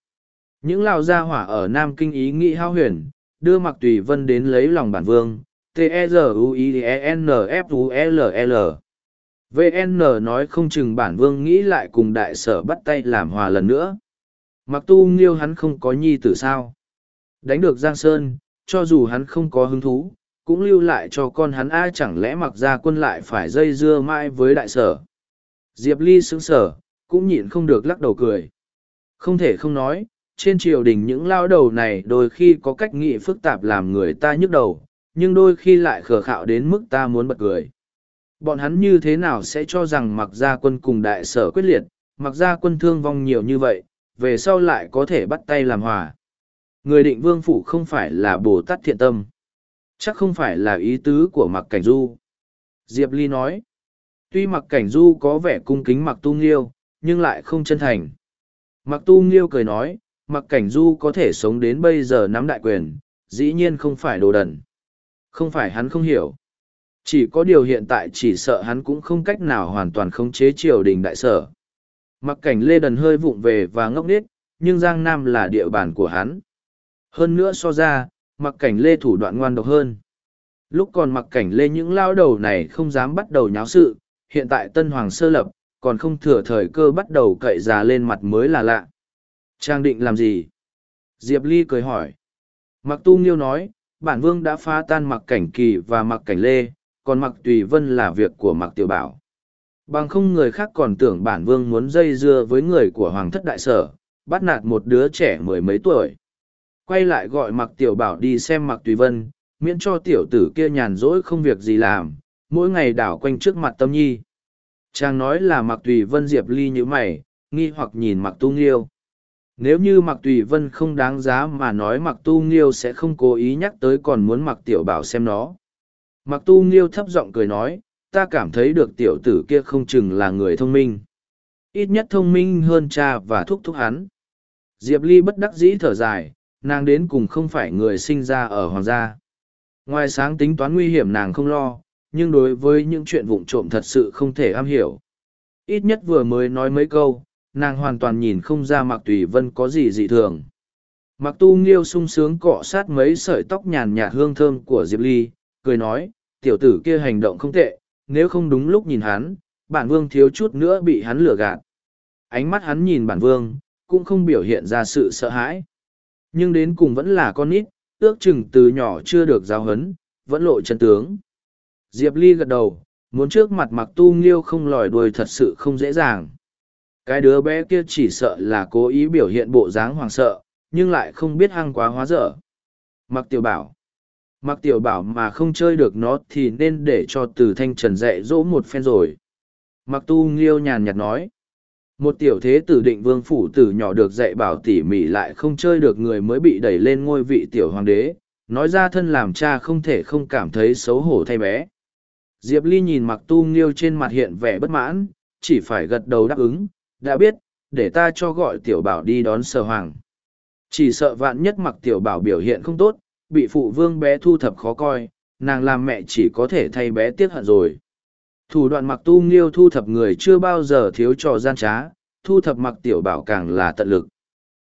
Những lao gia hỏa ở Nam Kinh ý nghĩ hao huyền, đưa mặc tùy vân đến lấy lòng bản vương, T-E-Z-U-I-N-F-U-L-L. VN nói không chừng bản vương nghĩ lại cùng đại sở bắt tay làm hòa lần nữa. Mặc tu nghiêu hắn không có nhi tử sao. Đánh được Giang Sơn, cho dù hắn không có hứng thú, cũng lưu lại cho con hắn ai chẳng lẽ mặc ra quân lại phải dây dưa mãi với đại sở. Diệp Ly sững sở, cũng nhịn không được lắc đầu cười. Không thể không nói, trên triều đình những lao đầu này đôi khi có cách nghị phức tạp làm người ta nhức đầu, nhưng đôi khi lại khờ khạo đến mức ta muốn bật cười. Bọn hắn như thế nào sẽ cho rằng mặc gia quân cùng đại sở quyết liệt, mặc gia quân thương vong nhiều như vậy, về sau lại có thể bắt tay làm hòa. Người định vương phủ không phải là Bồ Tát thiện tâm. Chắc không phải là ý tứ của mặc cảnh du. Diệp Ly nói, tuy mặc cảnh du có vẻ cung kính mặc tu nghiêu, nhưng lại không chân thành. Mặc tu nghiêu cười nói, mặc cảnh du có thể sống đến bây giờ nắm đại quyền, dĩ nhiên không phải đồ đần. Không phải hắn không hiểu. Chỉ có điều hiện tại chỉ sợ hắn cũng không cách nào hoàn toàn khống chế triều đình đại sở. Mặc cảnh Lê Đần hơi vụng về và ngốc nghếch, nhưng Giang Nam là địa bàn của hắn. Hơn nữa so ra, mặc cảnh Lê thủ đoạn ngoan độc hơn. Lúc còn mặc cảnh Lê những lao đầu này không dám bắt đầu nháo sự, hiện tại Tân Hoàng sơ lập, còn không thừa thời cơ bắt đầu cậy già lên mặt mới là lạ. Trang định làm gì? Diệp Ly cười hỏi. Mặc tu nghiêu nói, bản vương đã phá tan mặc cảnh kỳ và mặc cảnh lê, còn mặc tùy vân là việc của mặc tiểu bảo. Bằng không người khác còn tưởng bản vương muốn dây dưa với người của hoàng thất đại sở, bắt nạt một đứa trẻ mười mấy tuổi quay lại gọi mặc tiểu bảo đi xem mặc tùy vân, miễn cho tiểu tử kia nhàn rỗi không việc gì làm, mỗi ngày đảo quanh trước mặt tâm nhi. Chàng nói là mặc tùy vân diệp ly nhữ mày, nghi hoặc nhìn mặc tu nghiêu. Nếu như mặc tùy vân không đáng giá mà nói mặc tu nghiêu sẽ không cố ý nhắc tới còn muốn mặc tiểu bảo xem nó. Mặc tu nghiêu thấp giọng cười nói, ta cảm thấy được tiểu tử kia không chừng là người thông minh. Ít nhất thông minh hơn cha và thúc thúc hắn. Diệp ly bất đắc dĩ thở dài nàng đến cùng không phải người sinh ra ở hoàng gia. Ngoài sáng tính toán nguy hiểm nàng không lo, nhưng đối với những chuyện vụng trộm thật sự không thể am hiểu. Ít nhất vừa mới nói mấy câu, nàng hoàn toàn nhìn không ra mặc tùy vân có gì dị thường. Mặc tu nghiêu sung sướng cọ sát mấy sợi tóc nhàn nhạt hương thơm của diệp ly, cười nói, tiểu tử kia hành động không tệ, nếu không đúng lúc nhìn hắn, bản vương thiếu chút nữa bị hắn lừa gạt. Ánh mắt hắn nhìn bản vương, cũng không biểu hiện ra sự sợ hãi nhưng đến cùng vẫn là con nít, ước chừng từ nhỏ chưa được giáo huấn, vẫn lộ chân tướng. Diệp ly gật đầu, muốn trước mặt mặc tu nghiêu không lòi đuôi thật sự không dễ dàng. Cái đứa bé kia chỉ sợ là cố ý biểu hiện bộ dáng hoàng sợ, nhưng lại không biết hăng quá hóa dở. Mặc tiểu bảo. Mặc tiểu bảo mà không chơi được nó thì nên để cho từ thanh trần dạy dỗ một phen rồi. Mặc tu nghiêu nhàn nhạt nói một tiểu thế tử định vương phủ tử nhỏ được dạy bảo tỉ mỉ lại không chơi được người mới bị đẩy lên ngôi vị tiểu hoàng đế, nói ra thân làm cha không thể không cảm thấy xấu hổ thay bé. Diệp ly nhìn mặc tu nghiêu trên mặt hiện vẻ bất mãn, chỉ phải gật đầu đáp ứng, đã biết, để ta cho gọi tiểu bảo đi đón sở hoàng. Chỉ sợ vạn nhất mặc tiểu bảo biểu hiện không tốt, bị phụ vương bé thu thập khó coi, nàng làm mẹ chỉ có thể thay bé tiếc hận rồi thủ đoạn mặc tu nghiêu thu thập người chưa bao giờ thiếu trò gian trá thu thập mặc tiểu bảo càng là tận lực.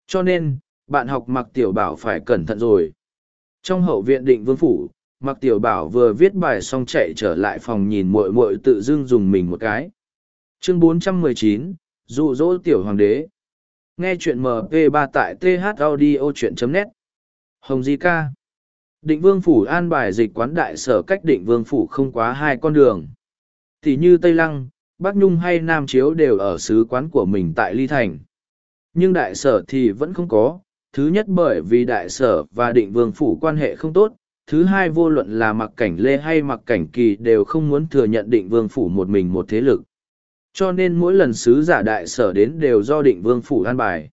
Cho nên bạn học mặc tiểu bảo phải cẩn thận rồi. Trong hậu viện định vương phủ mặc tiểu bảo vừa viết bài xong chạy trở lại phòng nhìn muội muội tự dưng dùng mình một cái. Chương 419, dụ dỗ tiểu hoàng đế. Nghe chuyện mp 3 tại th audio chuyện net. Hồng di ca. Định vương phủ an bài dịch quán đại sở cách định vương phủ không quá hai con đường tỉ như tây lăng bắc nhung hay nam chiếu đều ở sứ quán của mình tại ly thành nhưng đại sở thì vẫn không có thứ nhất bởi vì đại sở và định vương phủ quan hệ không tốt thứ hai vô luận là mặc cảnh lê hay mặc cảnh kỳ đều không muốn thừa nhận định vương phủ một mình một thế lực cho nên mỗi lần sứ giả đại sở đến đều do định vương phủ an bài.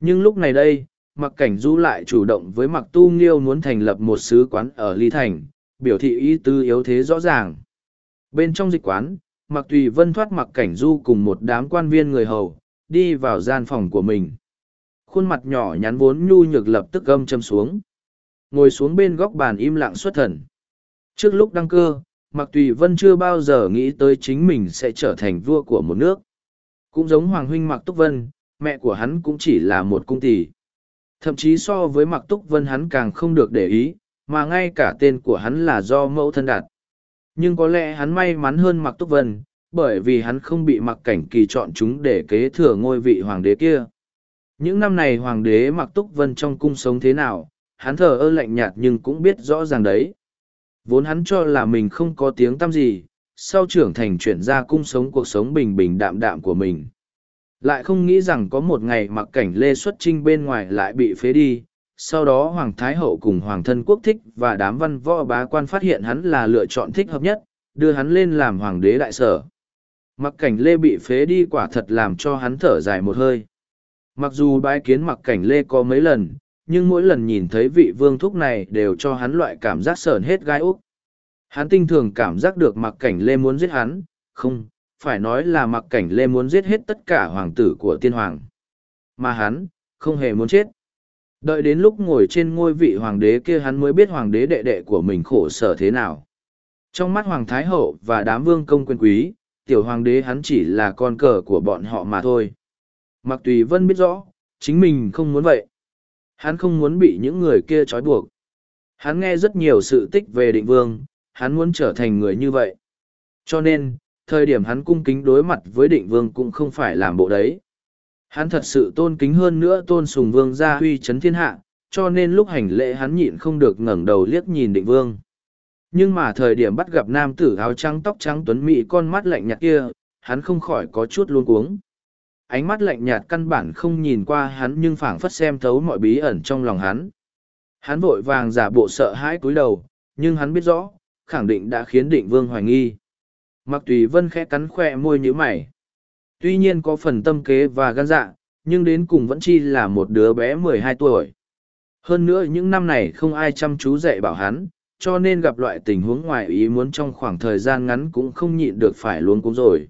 Nhưng lúc này đây, mặc cảnh du lại chủ động với mặc tu nghiêu muốn thành lập một sứ quán ở Ly Thành, biểu thị ý tư yếu thế rõ ràng. Bên trong dịch quán, mặc tùy vân thoát mặc cảnh du cùng một đám quan viên người hầu, đi vào gian phòng của mình. Khuôn mặt nhỏ nhắn vốn nhu nhược lập tức gâm châm xuống. Ngồi xuống bên góc bàn im lặng xuất thần. Trước lúc đăng cơ, Mạc Tùy Vân chưa bao giờ nghĩ tới chính mình sẽ trở thành vua của một nước. Cũng giống Hoàng huynh Mạc Túc Vân, mẹ của hắn cũng chỉ là một cung tỷ. Thậm chí so với Mạc Túc Vân hắn càng không được để ý, mà ngay cả tên của hắn là do mẫu thân đặt. Nhưng có lẽ hắn may mắn hơn Mặc Túc Vân, bởi vì hắn không bị Mặc Cảnh Kỳ chọn chúng để kế thừa ngôi vị hoàng đế kia. Những năm này hoàng đế Mặc Túc Vân trong cung sống thế nào, hắn thờ ơ lạnh nhạt nhưng cũng biết rõ ràng đấy. Vốn hắn cho là mình không có tiếng tăm gì, sau trưởng thành chuyển ra cung sống cuộc sống bình bình đạm đạm của mình. Lại không nghĩ rằng có một ngày mặc cảnh Lê Xuất Trinh bên ngoài lại bị phế đi, sau đó Hoàng Thái Hậu cùng Hoàng thân quốc thích và đám văn võ bá quan phát hiện hắn là lựa chọn thích hợp nhất, đưa hắn lên làm Hoàng đế đại sở. Mặc cảnh Lê bị phế đi quả thật làm cho hắn thở dài một hơi. Mặc dù bái kiến mặc cảnh Lê có mấy lần, nhưng mỗi lần nhìn thấy vị vương thúc này đều cho hắn loại cảm giác sờn hết gai úc. Hắn tinh thường cảm giác được mặc cảnh lê muốn giết hắn, không, phải nói là mặc cảnh lê muốn giết hết tất cả hoàng tử của tiên hoàng. Mà hắn, không hề muốn chết. Đợi đến lúc ngồi trên ngôi vị hoàng đế kia hắn mới biết hoàng đế đệ đệ của mình khổ sở thế nào. Trong mắt hoàng thái hậu và đám vương công quyền quý, tiểu hoàng đế hắn chỉ là con cờ của bọn họ mà thôi. Mặc tùy vân biết rõ, chính mình không muốn vậy. Hắn không muốn bị những người kia trói buộc. Hắn nghe rất nhiều sự tích về định vương, hắn muốn trở thành người như vậy. Cho nên, thời điểm hắn cung kính đối mặt với định vương cũng không phải làm bộ đấy. Hắn thật sự tôn kính hơn nữa tôn sùng vương gia huy chấn thiên hạ, cho nên lúc hành lễ hắn nhịn không được ngẩng đầu liếc nhìn định vương. Nhưng mà thời điểm bắt gặp nam tử áo trắng tóc trắng tuấn mỹ con mắt lạnh nhạt kia, hắn không khỏi có chút luôn cuống ánh mắt lạnh nhạt căn bản không nhìn qua hắn nhưng phảng phất xem thấu mọi bí ẩn trong lòng hắn Hắn vội vàng giả bộ sợ hãi cúi đầu, nhưng hắn biết rõ, khẳng định đã khiến định vương hoài nghi. Mặc tùy vân khẽ cắn khoe môi như mày. Tuy nhiên có phần tâm kế và gan dạ, nhưng đến cùng vẫn chi là một đứa bé mười hai tuổi. Hơn nữa những năm này không ai chăm chú dạy bảo hắn, cho nên gặp loại tình huống ngoài ý muốn trong khoảng thời gian ngắn cũng không nhịn được phải luôn cúng rồi.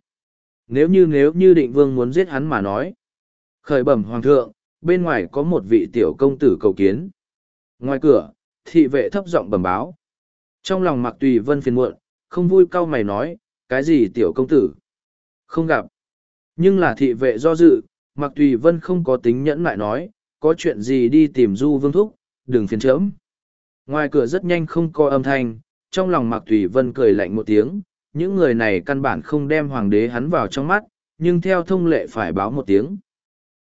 Nếu như nếu như định vương muốn giết hắn mà nói. Khởi bẩm hoàng thượng, bên ngoài có một vị tiểu công tử cầu kiến. Ngoài cửa, thị vệ thấp giọng bẩm báo. Trong lòng mặc tùy vân phiền muộn, không vui cau mày nói, cái gì tiểu công tử? Không gặp. Nhưng là thị vệ do dự, mặc tùy vân không có tính nhẫn lại nói, có chuyện gì đi tìm du vương thúc, đừng phiền chớm. Ngoài cửa rất nhanh không có âm thanh, trong lòng mặc tùy vân cười lạnh một tiếng, những người này căn bản không đem hoàng đế hắn vào trong mắt, nhưng theo thông lệ phải báo một tiếng.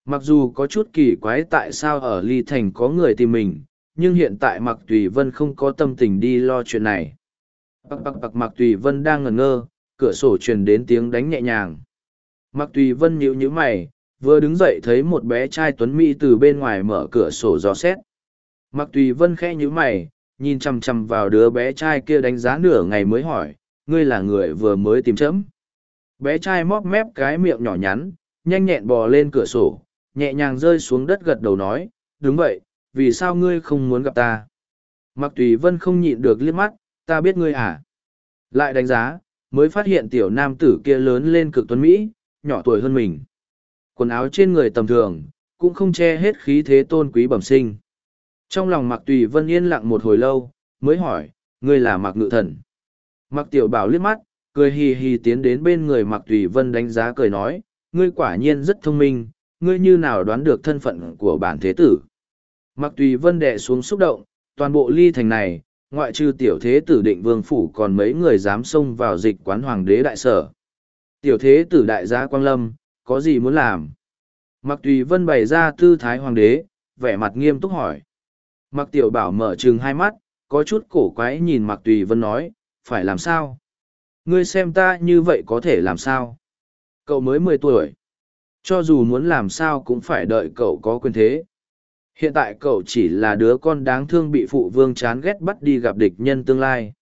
Mặc dù có chút kỳ quái tại sao ở Ly Thành có người tìm mình, nhưng hiện tại Mặc Tùy Vân không có tâm tình đi lo chuyện này. Bạc bạc bạc Mặc Tùy Vân đang ngẩn ngơ, cửa sổ truyền đến tiếng đánh nhẹ nhàng. Mặc Tùy Vân nhíu nhíu mày, vừa đứng dậy thấy một bé trai tuấn mỹ từ bên ngoài mở cửa sổ gió xét. Mặc Tùy Vân khẽ nhíu mày, nhìn chằm chằm vào đứa bé trai kia đánh giá nửa ngày mới hỏi, ngươi là người vừa mới tìm chấm. Bé trai móc mép cái miệng nhỏ nhắn, nhanh nhẹn bò lên cửa sổ, nhẹ nhàng rơi xuống đất gật đầu nói, đúng vậy, vì sao ngươi không muốn gặp ta? Mặc tùy vân không nhịn được liếc mắt, ta biết ngươi à? Lại đánh giá, mới phát hiện tiểu nam tử kia lớn lên cực tuấn Mỹ, nhỏ tuổi hơn mình. Quần áo trên người tầm thường, cũng không che hết khí thế tôn quý bẩm sinh. Trong lòng mặc tùy vân yên lặng một hồi lâu, mới hỏi, ngươi là mặc ngự thần. Mặc tiểu bảo liếc mắt, cười hì hì tiến đến bên người mặc tùy vân đánh giá cười nói, ngươi quả nhiên rất thông minh, ngươi như nào đoán được thân phận của bản thế tử. Mặc tùy vân đệ xuống xúc động, toàn bộ ly thành này, ngoại trừ tiểu thế tử định vương phủ còn mấy người dám xông vào dịch quán hoàng đế đại sở. Tiểu thế tử đại gia Quang Lâm, có gì muốn làm? Mặc tùy vân bày ra tư thái hoàng đế, vẻ mặt nghiêm túc hỏi. Mặc tiểu bảo mở trừng hai mắt, có chút cổ quái nhìn mặc tùy vân nói, phải làm sao? Ngươi xem ta như vậy có thể làm sao? Cậu mới mười tuổi. Cho dù muốn làm sao cũng phải đợi cậu có quyền thế. Hiện tại cậu chỉ là đứa con đáng thương bị phụ vương chán ghét bắt đi gặp địch nhân tương lai.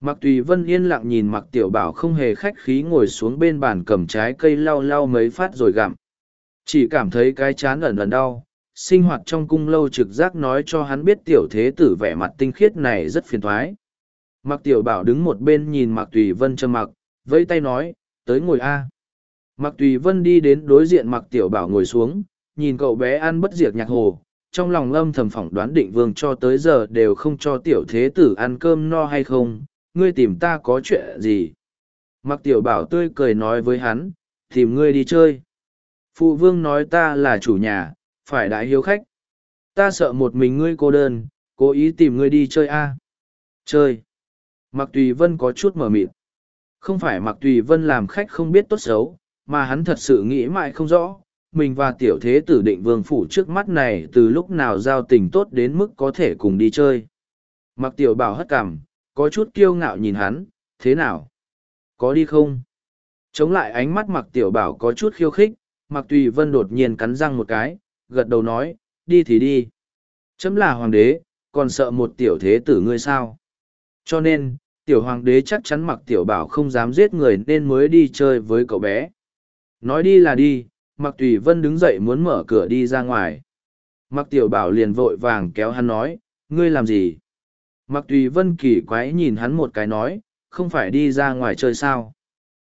Mặc tùy vân yên lặng nhìn mặc tiểu bảo không hề khách khí ngồi xuống bên bàn cầm trái cây lau lau mấy phát rồi gặm. Chỉ cảm thấy cái chán ẩn ẩn đau, sinh hoạt trong cung lâu trực giác nói cho hắn biết tiểu thế tử vẻ mặt tinh khiết này rất phiền thoái. Mặc tiểu bảo đứng một bên nhìn mặc tùy vân trầm mặc, vẫy tay nói, tới ngồi A. Mặc tùy vân đi đến đối diện mặc tiểu bảo ngồi xuống, nhìn cậu bé ăn bất diệt nhạc hồ, trong lòng lâm thầm phỏng đoán định vương cho tới giờ đều không cho tiểu thế tử ăn cơm no hay không, ngươi tìm ta có chuyện gì. Mặc tiểu bảo tươi cười nói với hắn, tìm ngươi đi chơi. Phụ vương nói ta là chủ nhà, phải đại hiếu khách. Ta sợ một mình ngươi cô đơn, cố ý tìm ngươi đi chơi a. Chơi. Mặc tùy vân có chút mở mịt. Không phải mặc tùy vân làm khách không biết tốt xấu, mà hắn thật sự nghĩ mãi không rõ, mình và tiểu thế tử định vương phủ trước mắt này từ lúc nào giao tình tốt đến mức có thể cùng đi chơi. Mặc tiểu bảo hất cằm, có chút kiêu ngạo nhìn hắn, thế nào? Có đi không? Chống lại ánh mắt mặc tiểu bảo có chút khiêu khích, mặc tùy vân đột nhiên cắn răng một cái, gật đầu nói, đi thì đi. Chấm là hoàng đế, còn sợ một tiểu thế tử ngươi sao? Cho nên, tiểu hoàng đế chắc chắn mặc tiểu bảo không dám giết người nên mới đi chơi với cậu bé. Nói đi là đi, Mặc Tùy Vân đứng dậy muốn mở cửa đi ra ngoài. Mặc Tiểu Bảo liền vội vàng kéo hắn nói, ngươi làm gì? Mặc Tùy Vân kỳ quái nhìn hắn một cái nói, không phải đi ra ngoài chơi sao?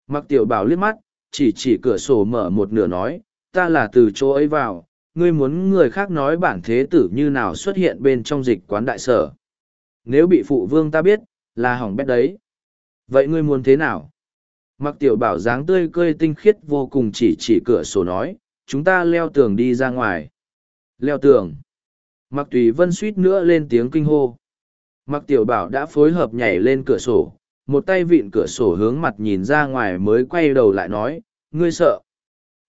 Mặc Tiểu Bảo liếc mắt, chỉ chỉ cửa sổ mở một nửa nói, ta là từ chỗ ấy vào, ngươi muốn người khác nói bản thế tử như nào xuất hiện bên trong dịch quán đại sở. Nếu bị phụ vương ta biết, là hỏng bét đấy. Vậy ngươi muốn thế nào? Mặc tiểu bảo dáng tươi cười tinh khiết vô cùng chỉ chỉ cửa sổ nói, chúng ta leo tường đi ra ngoài. Leo tường. Mặc tùy vân suýt nữa lên tiếng kinh hô. Mặc tiểu bảo đã phối hợp nhảy lên cửa sổ, một tay vịn cửa sổ hướng mặt nhìn ra ngoài mới quay đầu lại nói, ngươi sợ.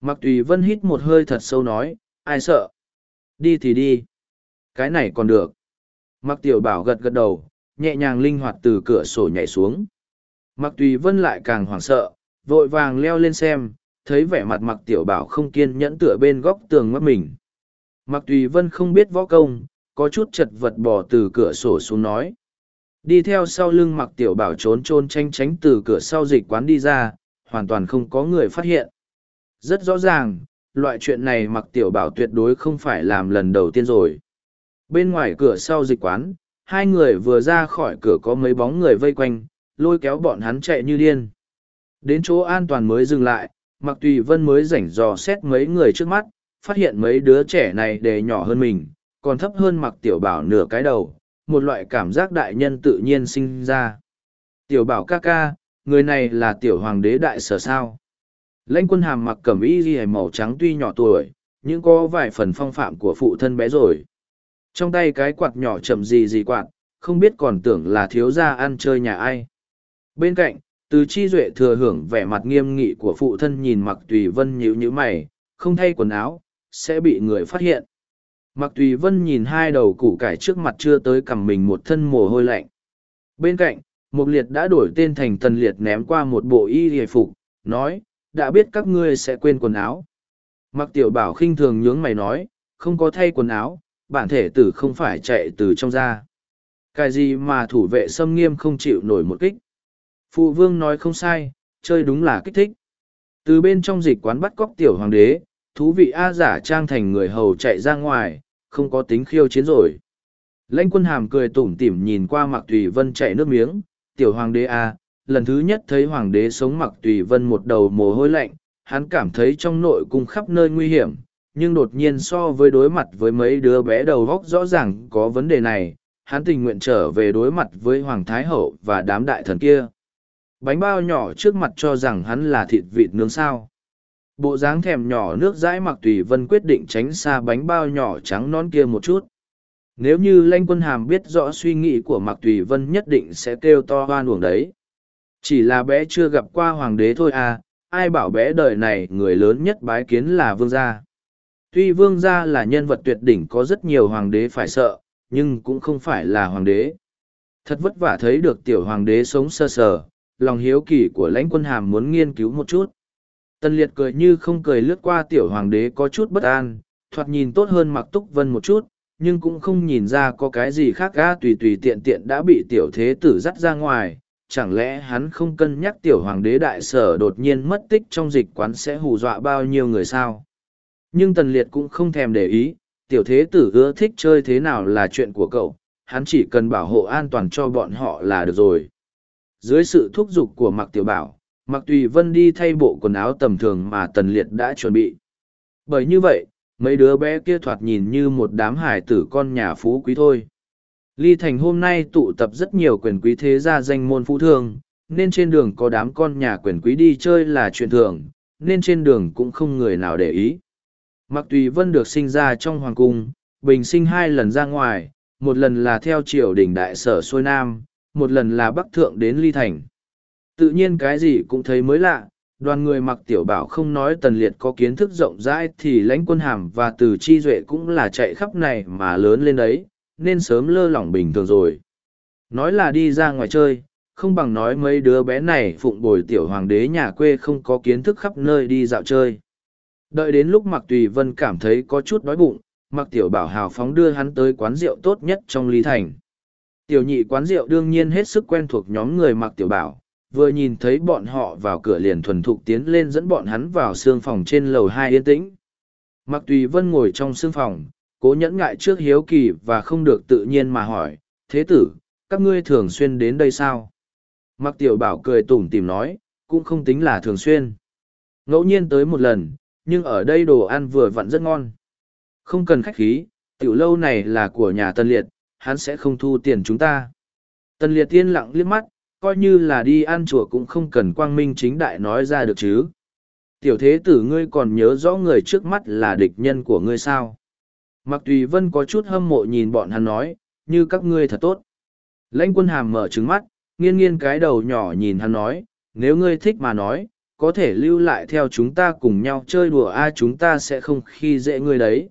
Mặc tùy vân hít một hơi thật sâu nói, ai sợ? Đi thì đi. Cái này còn được. Mặc tiểu bảo gật gật đầu, nhẹ nhàng linh hoạt từ cửa sổ nhảy xuống. Mặc tùy vân lại càng hoảng sợ, vội vàng leo lên xem, thấy vẻ mặt mặc tiểu bảo không kiên nhẫn tựa bên góc tường mất mình. Mặc tùy vân không biết võ công, có chút chật vật bỏ từ cửa sổ xuống nói. Đi theo sau lưng mặc tiểu bảo trốn trôn tranh tránh từ cửa sau dịch quán đi ra, hoàn toàn không có người phát hiện. Rất rõ ràng, loại chuyện này mặc tiểu bảo tuyệt đối không phải làm lần đầu tiên rồi. Bên ngoài cửa sau dịch quán, hai người vừa ra khỏi cửa có mấy bóng người vây quanh, lôi kéo bọn hắn chạy như điên. Đến chỗ an toàn mới dừng lại, mặc tùy vân mới rảnh dò xét mấy người trước mắt, phát hiện mấy đứa trẻ này đề nhỏ hơn mình còn thấp hơn mặc tiểu bảo nửa cái đầu, một loại cảm giác đại nhân tự nhiên sinh ra. Tiểu bảo ca ca, người này là tiểu hoàng đế đại sở sao? Lãnh quân hàm mặc cẩm y ghi màu trắng tuy nhỏ tuổi, nhưng có vài phần phong phạm của phụ thân bé rồi. Trong tay cái quạt nhỏ chậm gì gì quạt, không biết còn tưởng là thiếu gia ăn chơi nhà ai. Bên cạnh, từ chi duệ thừa hưởng vẻ mặt nghiêm nghị của phụ thân nhìn mặc tùy vân nhíu nhíu mày, không thay quần áo, sẽ bị người phát hiện mặc tùy vân nhìn hai đầu củ cải trước mặt chưa tới cầm mình một thân mồ hôi lạnh. Bên cạnh mục liệt đã đổi tên thành tần liệt ném qua một bộ y hề phục, nói, đã biết các ngươi sẽ quên quần áo. Mặc tiểu bảo khinh thường nhướng mày nói, không có thay quần áo, bản thể tử không phải chạy từ trong ra. Cái gì mà thủ vệ xâm nghiêm không chịu nổi một kích? Phụ vương nói không sai, chơi đúng là kích thích. Từ bên trong dịch quán bắt cóc tiểu hoàng đế thú vị a giả trang thành người hầu chạy ra ngoài, không có tính khiêu chiến rồi. Lãnh quân hàm cười tủm tỉm nhìn qua mặc tùy vân chạy nước miếng, tiểu hoàng đế a, lần thứ nhất thấy hoàng đế sống mặc tùy vân một đầu mồ hôi lạnh, hắn cảm thấy trong nội cung khắp nơi nguy hiểm, nhưng đột nhiên so với đối mặt với mấy đứa bé đầu góc rõ ràng có vấn đề này, hắn tình nguyện trở về đối mặt với hoàng thái hậu và đám đại thần kia. Bánh bao nhỏ trước mặt cho rằng hắn là thịt vịt nướng sao bộ dáng thèm nhỏ nước dãi mặc tùy vân quyết định tránh xa bánh bao nhỏ trắng non kia một chút. Nếu như lanh quân hàm biết rõ suy nghĩ của mặc tùy vân nhất định sẽ kêu to hoan uổng đấy. Chỉ là bé chưa gặp qua hoàng đế thôi à ai bảo bé đời này người lớn nhất bái kiến là vương gia. Tuy vương gia là nhân vật tuyệt đỉnh có rất nhiều hoàng đế phải sợ, nhưng cũng không phải là hoàng đế. Thật vất vả thấy được tiểu hoàng đế sống sơ sờ, lòng hiếu kỳ của lãnh quân hàm muốn nghiên cứu một chút. Tần liệt cười như không cười lướt qua tiểu hoàng đế có chút bất an, thoạt nhìn tốt hơn mặc túc vân một chút, nhưng cũng không nhìn ra có cái gì khác ga tùy tùy tiện tiện đã bị tiểu thế tử dắt ra ngoài. Chẳng lẽ hắn không cân nhắc tiểu hoàng đế đại sở đột nhiên mất tích trong dịch quán sẽ hù dọa bao nhiêu người sao? Nhưng tần liệt cũng không thèm để ý, tiểu thế tử ưa thích chơi thế nào là chuyện của cậu, hắn chỉ cần bảo hộ an toàn cho bọn họ là được rồi. Dưới sự thúc giục của mặc tiểu bảo, mặc tùy vân đi thay bộ quần áo tầm thường mà tần liệt đã chuẩn bị. Bởi như vậy, mấy đứa bé kia thoạt nhìn như một đám hải tử con nhà phú quý thôi. Ly thành hôm nay tụ tập rất nhiều quyền quý thế gia danh môn phú thương, nên trên đường có đám con nhà quyền quý đi chơi là chuyện thường, nên trên đường cũng không người nào để ý. Mặc tùy vân được sinh ra trong hoàng cung, bình sinh hai lần ra ngoài, một lần là theo triều đình đại sở xuôi nam, một lần là bắc thượng đến ly thành. Tự nhiên cái gì cũng thấy mới lạ, đoàn người mặc tiểu bảo không nói tần liệt có kiến thức rộng rãi thì lãnh quân hàm và từ chi duệ cũng là chạy khắp này mà lớn lên đấy, nên sớm lơ lỏng bình thường rồi. Nói là đi ra ngoài chơi, không bằng nói mấy đứa bé này phụng bồi tiểu hoàng đế nhà quê không có kiến thức khắp nơi đi dạo chơi. Đợi đến lúc Mặc Tùy Vân cảm thấy có chút đói bụng, Mặc Tiểu Bảo hào phóng đưa hắn tới quán rượu tốt nhất trong Ly Thành. Tiểu nhị quán rượu đương nhiên hết sức quen thuộc nhóm người Mặc Tiểu Bảo, vừa nhìn thấy bọn họ vào cửa liền thuần thục tiến lên dẫn bọn hắn vào xương phòng trên lầu hai yên tĩnh. Mặc tùy vân ngồi trong xương phòng, cố nhẫn ngại trước hiếu kỳ và không được tự nhiên mà hỏi, thế tử, các ngươi thường xuyên đến đây sao? Mặc tiểu bảo cười tủm tìm nói, cũng không tính là thường xuyên. Ngẫu nhiên tới một lần, nhưng ở đây đồ ăn vừa vặn rất ngon. Không cần khách khí, tiểu lâu này là của nhà tân liệt, hắn sẽ không thu tiền chúng ta. Tân liệt tiên lặng liếc mắt coi như là đi ăn chùa cũng không cần quang minh chính đại nói ra được chứ. Tiểu thế tử ngươi còn nhớ rõ người trước mắt là địch nhân của ngươi sao? Mặc tùy vân có chút hâm mộ nhìn bọn hắn nói, như các ngươi thật tốt. Lãnh quân hàm mở trứng mắt, nghiêng nghiêng cái đầu nhỏ nhìn hắn nói, nếu ngươi thích mà nói, có thể lưu lại theo chúng ta cùng nhau chơi đùa a chúng ta sẽ không khi dễ ngươi đấy.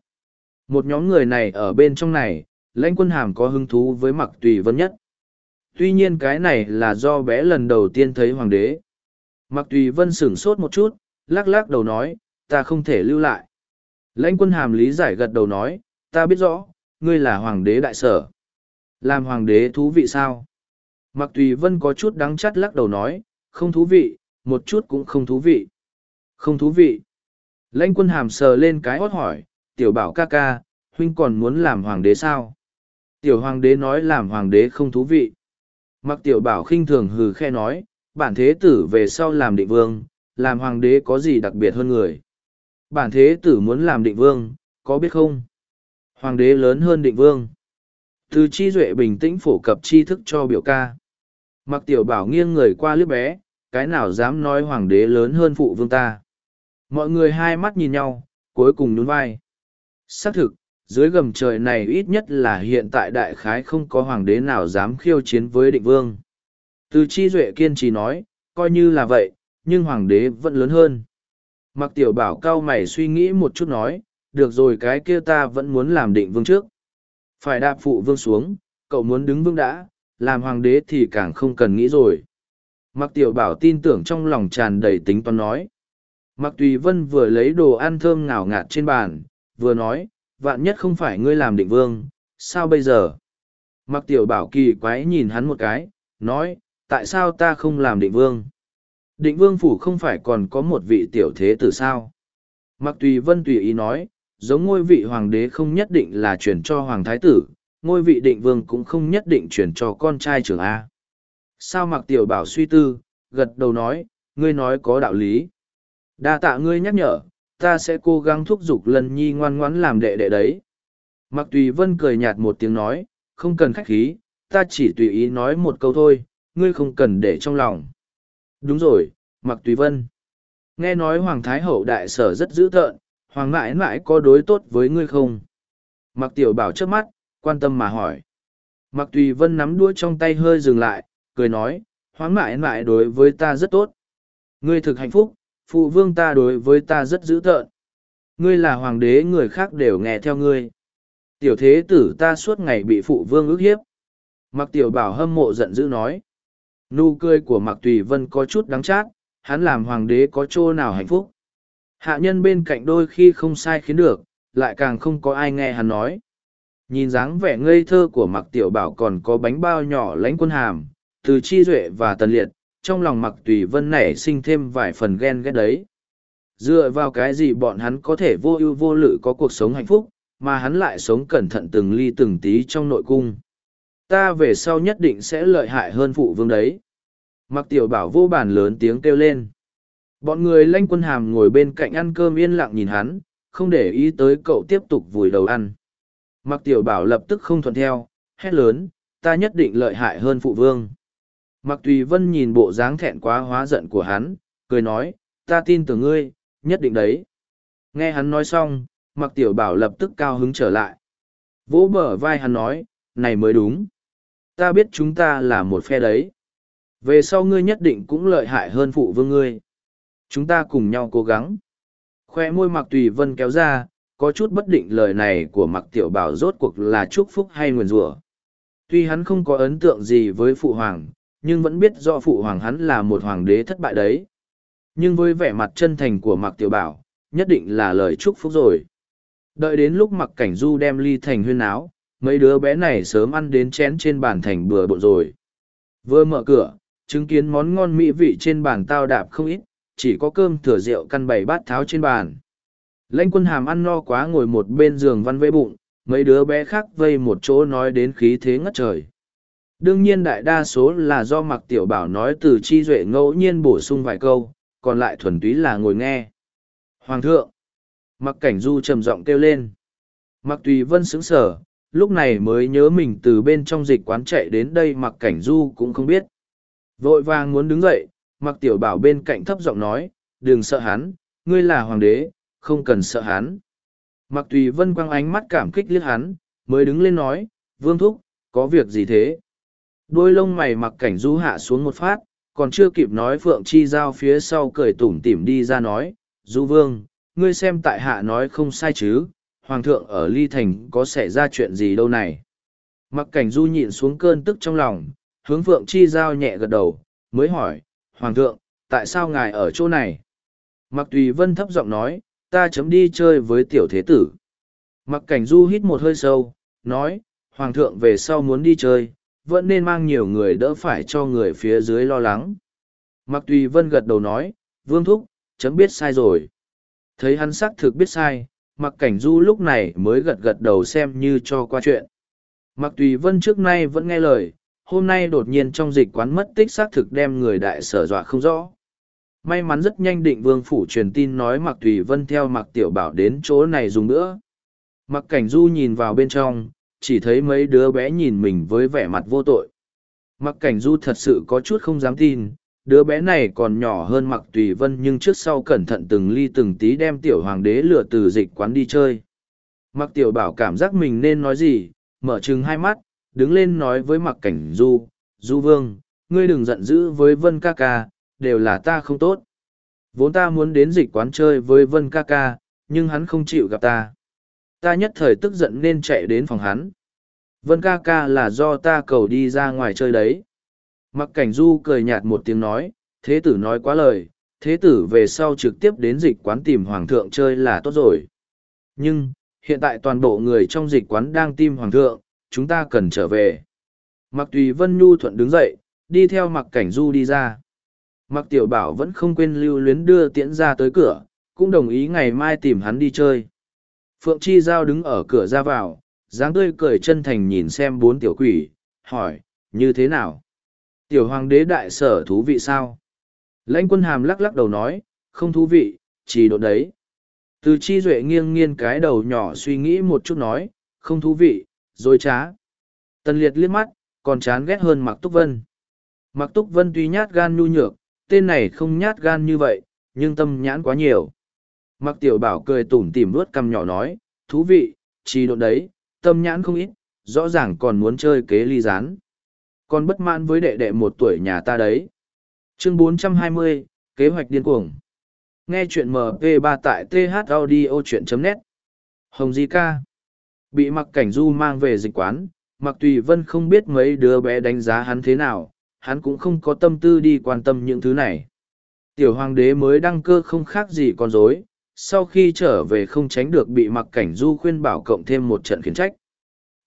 Một nhóm người này ở bên trong này, lãnh quân hàm có hứng thú với mặc tùy vân nhất tuy nhiên cái này là do bé lần đầu tiên thấy hoàng đế mặc tùy vân sửng sốt một chút lắc lắc đầu nói ta không thể lưu lại lãnh quân hàm lý giải gật đầu nói ta biết rõ ngươi là hoàng đế đại sở. Làm hoàng đế thú vị sao? Mặc tùy vân có chút đắng chắt lắc đầu nói, không thú vị, một chút cũng không thú vị. Không thú vị. Lãnh quân hàm sờ lên cái hót hỏi, tiểu bảo ca ca, huynh còn muốn làm hoàng đế sao? Tiểu hoàng đế nói làm hoàng đế không thú vị. Mặc tiểu bảo khinh thường hừ khe nói, bản thế tử về sau làm định vương, làm hoàng đế có gì đặc biệt hơn người. Bản thế tử muốn làm định vương, có biết không? Hoàng đế lớn hơn định vương. Từ chi duệ bình tĩnh phổ cập tri thức cho biểu ca. Mặc tiểu bảo nghiêng người qua lướt bé, cái nào dám nói hoàng đế lớn hơn phụ vương ta. Mọi người hai mắt nhìn nhau, cuối cùng nhún vai. Xác thực, dưới gầm trời này ít nhất là hiện tại đại khái không có hoàng đế nào dám khiêu chiến với định vương. Từ chi duệ kiên trì nói, coi như là vậy, nhưng hoàng đế vẫn lớn hơn. Mặc tiểu bảo cao mày suy nghĩ một chút nói, được rồi cái kia ta vẫn muốn làm định vương trước. Phải đạp phụ vương xuống, cậu muốn đứng vương đã, làm hoàng đế thì càng không cần nghĩ rồi. Mặc tiểu bảo tin tưởng trong lòng tràn đầy tính toán nói. Mặc tùy vân vừa lấy đồ ăn thơm ngào ngạt trên bàn, vừa nói, vạn nhất không phải ngươi làm định vương, sao bây giờ? Mặc tiểu bảo kỳ quái nhìn hắn một cái, nói, tại sao ta không làm định vương? Định vương phủ không phải còn có một vị tiểu thế tử sao? Mặc tùy vân tùy ý nói, giống ngôi vị hoàng đế không nhất định là chuyển cho hoàng thái tử, ngôi vị định vương cũng không nhất định chuyển cho con trai trưởng A. Sao mặc tiểu bảo suy tư, gật đầu nói, ngươi nói có đạo lý. đa tạ ngươi nhắc nhở, ta sẽ cố gắng thúc giục lân nhi ngoan ngoãn làm đệ đệ đấy. Mặc tùy vân cười nhạt một tiếng nói, không cần khách khí, ta chỉ tùy ý nói một câu thôi, ngươi không cần để trong lòng. Đúng rồi, mặc tùy vân. Nghe nói Hoàng Thái Hậu đại sở rất dữ tợn, Hoàng mãi mãi có đối tốt với ngươi không? Mặc tiểu bảo trước mắt, quan tâm mà hỏi. Mặc tùy vân nắm đuôi trong tay hơi dừng lại, cười nói, Hoàng mãi mãi đối với ta rất tốt. Ngươi thực hạnh phúc, phụ vương ta đối với ta rất dữ tợn. Ngươi là hoàng đế người khác đều nghe theo ngươi. Tiểu thế tử ta suốt ngày bị phụ vương ức hiếp. Mặc tiểu bảo hâm mộ giận dữ nói. Nụ cười của Mặc Tùy Vân có chút đắng chát, hắn làm hoàng đế có chỗ nào hạnh phúc. Hạ nhân bên cạnh đôi khi không sai khiến được, lại càng không có ai nghe hắn nói. Nhìn dáng vẻ ngây thơ của Mặc Tiểu Bảo còn có bánh bao nhỏ lánh quân hàm, từ chi duệ và tần liệt, trong lòng mặc Tùy Vân nảy sinh thêm vài phần ghen ghét đấy. Dựa vào cái gì bọn hắn có thể vô ưu vô lự có cuộc sống hạnh phúc, mà hắn lại sống cẩn thận từng ly từng tí trong nội cung? Ta về sau nhất định sẽ lợi hại hơn phụ vương đấy. Mặc tiểu bảo vô bàn lớn tiếng kêu lên. Bọn người lanh quân hàm ngồi bên cạnh ăn cơm yên lặng nhìn hắn không để ý tới cậu tiếp tục vùi đầu ăn. Mặc tiểu bảo lập tức không thuận theo hét lớn ta nhất định lợi hại hơn phụ vương mặc tùy vân nhìn bộ dáng thẹn quá hóa giận của hắn, cười nói, ta tin tưởng ngươi, nhất định đấy. Nghe hắn nói xong, mặc tiểu bảo lập tức cao hứng trở lại. Vỗ bờ vai hắn nói, này mới đúng. Ta biết chúng ta là một phe đấy. Về sau ngươi nhất định cũng lợi hại hơn phụ vương ngươi. Chúng ta cùng nhau cố gắng. Khoe môi mặc tùy vân kéo ra, có chút bất định lời này của mặc tiểu bảo rốt cuộc là chúc phúc hay nguyền rủa. Tuy hắn không có ấn tượng gì với phụ hoàng nhưng vẫn biết do phụ hoàng hắn là một hoàng đế thất bại đấy. Nhưng với vẻ mặt chân thành của mặc tiểu bảo, nhất định là lời chúc phúc rồi. Đợi đến lúc mặc cảnh du đem ly thành huyên áo, mấy đứa bé này sớm ăn đến chén trên bàn thành bừa bộn rồi. Vừa mở cửa, chứng kiến món ngon mỹ vị trên bàn tao đạp không ít, chỉ có cơm thừa rượu căn bày bát tháo trên bàn. Lãnh quân hàm ăn no quá ngồi một bên giường văn vây bụng, mấy đứa bé khác vây một chỗ nói đến khí thế ngất trời đương nhiên đại đa số là do mặc tiểu bảo nói từ chi duệ ngẫu nhiên bổ sung vài câu còn lại thuần túy là ngồi nghe hoàng thượng mặc cảnh du trầm giọng kêu lên mặc tùy vân xứng sở lúc này mới nhớ mình từ bên trong dịch quán chạy đến đây mặc cảnh du cũng không biết. Vội vàng muốn đứng dậy, mặc tiểu bảo bên cạnh thấp giọng nói, đừng sợ hắn, ngươi là hoàng đế, không cần sợ hắn. Mặc tùy vân quăng ánh mắt cảm kích liếc hắn, mới đứng lên nói, vương thúc, có việc gì thế? Đôi lông mày mặc cảnh du hạ xuống một phát, còn chưa kịp nói phượng chi giao phía sau cười tủm tỉm đi ra nói, du vương, ngươi xem tại hạ nói không sai chứ, hoàng thượng ở ly thành có xảy ra chuyện gì đâu này? Mặc cảnh du nhịn xuống cơn tức trong lòng hướng phượng chi giao nhẹ gật đầu mới hỏi hoàng thượng tại sao ngài ở chỗ này? Mặc tùy vân thấp giọng nói ta chấm đi chơi với tiểu thế tử. Mặc cảnh du hít một hơi sâu nói, Hoàng thượng về sau muốn đi chơi, vẫn nên mang nhiều người đỡ phải cho người phía dưới lo lắng. Mặc tùy vân gật đầu nói, Vương Thúc, chấm biết sai rồi. Thấy hắn xác thực biết sai, mặc cảnh du lúc này mới gật gật đầu xem như cho qua chuyện. Mặc tùy vân trước nay vẫn nghe lời, hôm nay đột nhiên trong dịch quán mất tích xác thực đem người đại sở dọa không rõ. May mắn rất nhanh định vương phủ truyền tin nói mặc tùy vân theo mặc tiểu bảo đến chỗ này dùng nữa. Mặc cảnh du nhìn vào bên trong, chỉ thấy mấy đứa bé nhìn mình với vẻ mặt vô tội. Mặc cảnh du thật sự có chút không dám tin, đứa bé này còn nhỏ hơn mặc tùy vân nhưng trước sau cẩn thận từng ly từng tí đem tiểu hoàng đế lừa từ dịch quán đi chơi. Mặc tiểu bảo cảm giác mình nên nói gì, mở trừng hai mắt, đứng lên nói với mặc cảnh du, du vương, ngươi đừng giận dữ với vân ca ca, đều là ta không tốt. Vốn ta muốn đến dịch quán chơi với vân ca ca, nhưng hắn không chịu gặp ta. Ta nhất thời tức giận nên chạy đến phòng hắn. Vân ca ca là do ta cầu đi ra ngoài chơi đấy. Mặc cảnh du cười nhạt một tiếng nói, thế tử nói quá lời, thế tử về sau trực tiếp đến dịch quán tìm hoàng thượng chơi là tốt rồi. Nhưng, hiện tại toàn bộ người trong dịch quán đang tìm hoàng thượng, chúng ta cần trở về. Mặc tùy vân nhu thuận đứng dậy, đi theo mặc cảnh du đi ra. Mặc tiểu bảo vẫn không quên lưu luyến đưa tiễn ra tới cửa, cũng đồng ý ngày mai tìm hắn đi chơi. Phượng Chi Giao đứng ở cửa ra vào, dáng tươi cười chân thành nhìn xem bốn tiểu quỷ, hỏi, như thế nào? Tiểu hoàng đế đại sở thú vị sao? Lãnh quân hàm lắc lắc đầu nói, không thú vị, chỉ độ đấy. Từ chi duệ nghiêng nghiêng cái đầu nhỏ suy nghĩ một chút nói, không thú vị, dối trá. Tần liệt liếc mắt, còn chán ghét hơn Mạc Túc Vân. Mạc Túc Vân tuy nhát gan nhu nhược, tên này không nhát gan như vậy, nhưng tâm nhãn quá nhiều. Mặc Tiểu Bảo cười tủm tỉm vuốt cằm nhỏ nói, thú vị, chi độ đấy, tâm nhãn không ít, rõ ràng còn muốn chơi kế ly gián. Còn bất mãn với đệ đệ một tuổi nhà ta đấy. Chương 420, Kế hoạch điên cuồng. Nghe chuyện MP3 tại thaudio.net. Hồng Di Ca. Bị mặc cảnh du mang về dịch quán, mặc tùy vân không biết mấy đứa bé đánh giá hắn thế nào, hắn cũng không có tâm tư đi quan tâm những thứ này. Tiểu hoàng đế mới đăng cơ không khác gì con rối sau khi trở về không tránh được bị mặc cảnh du khuyên bảo cộng thêm một trận khiển trách.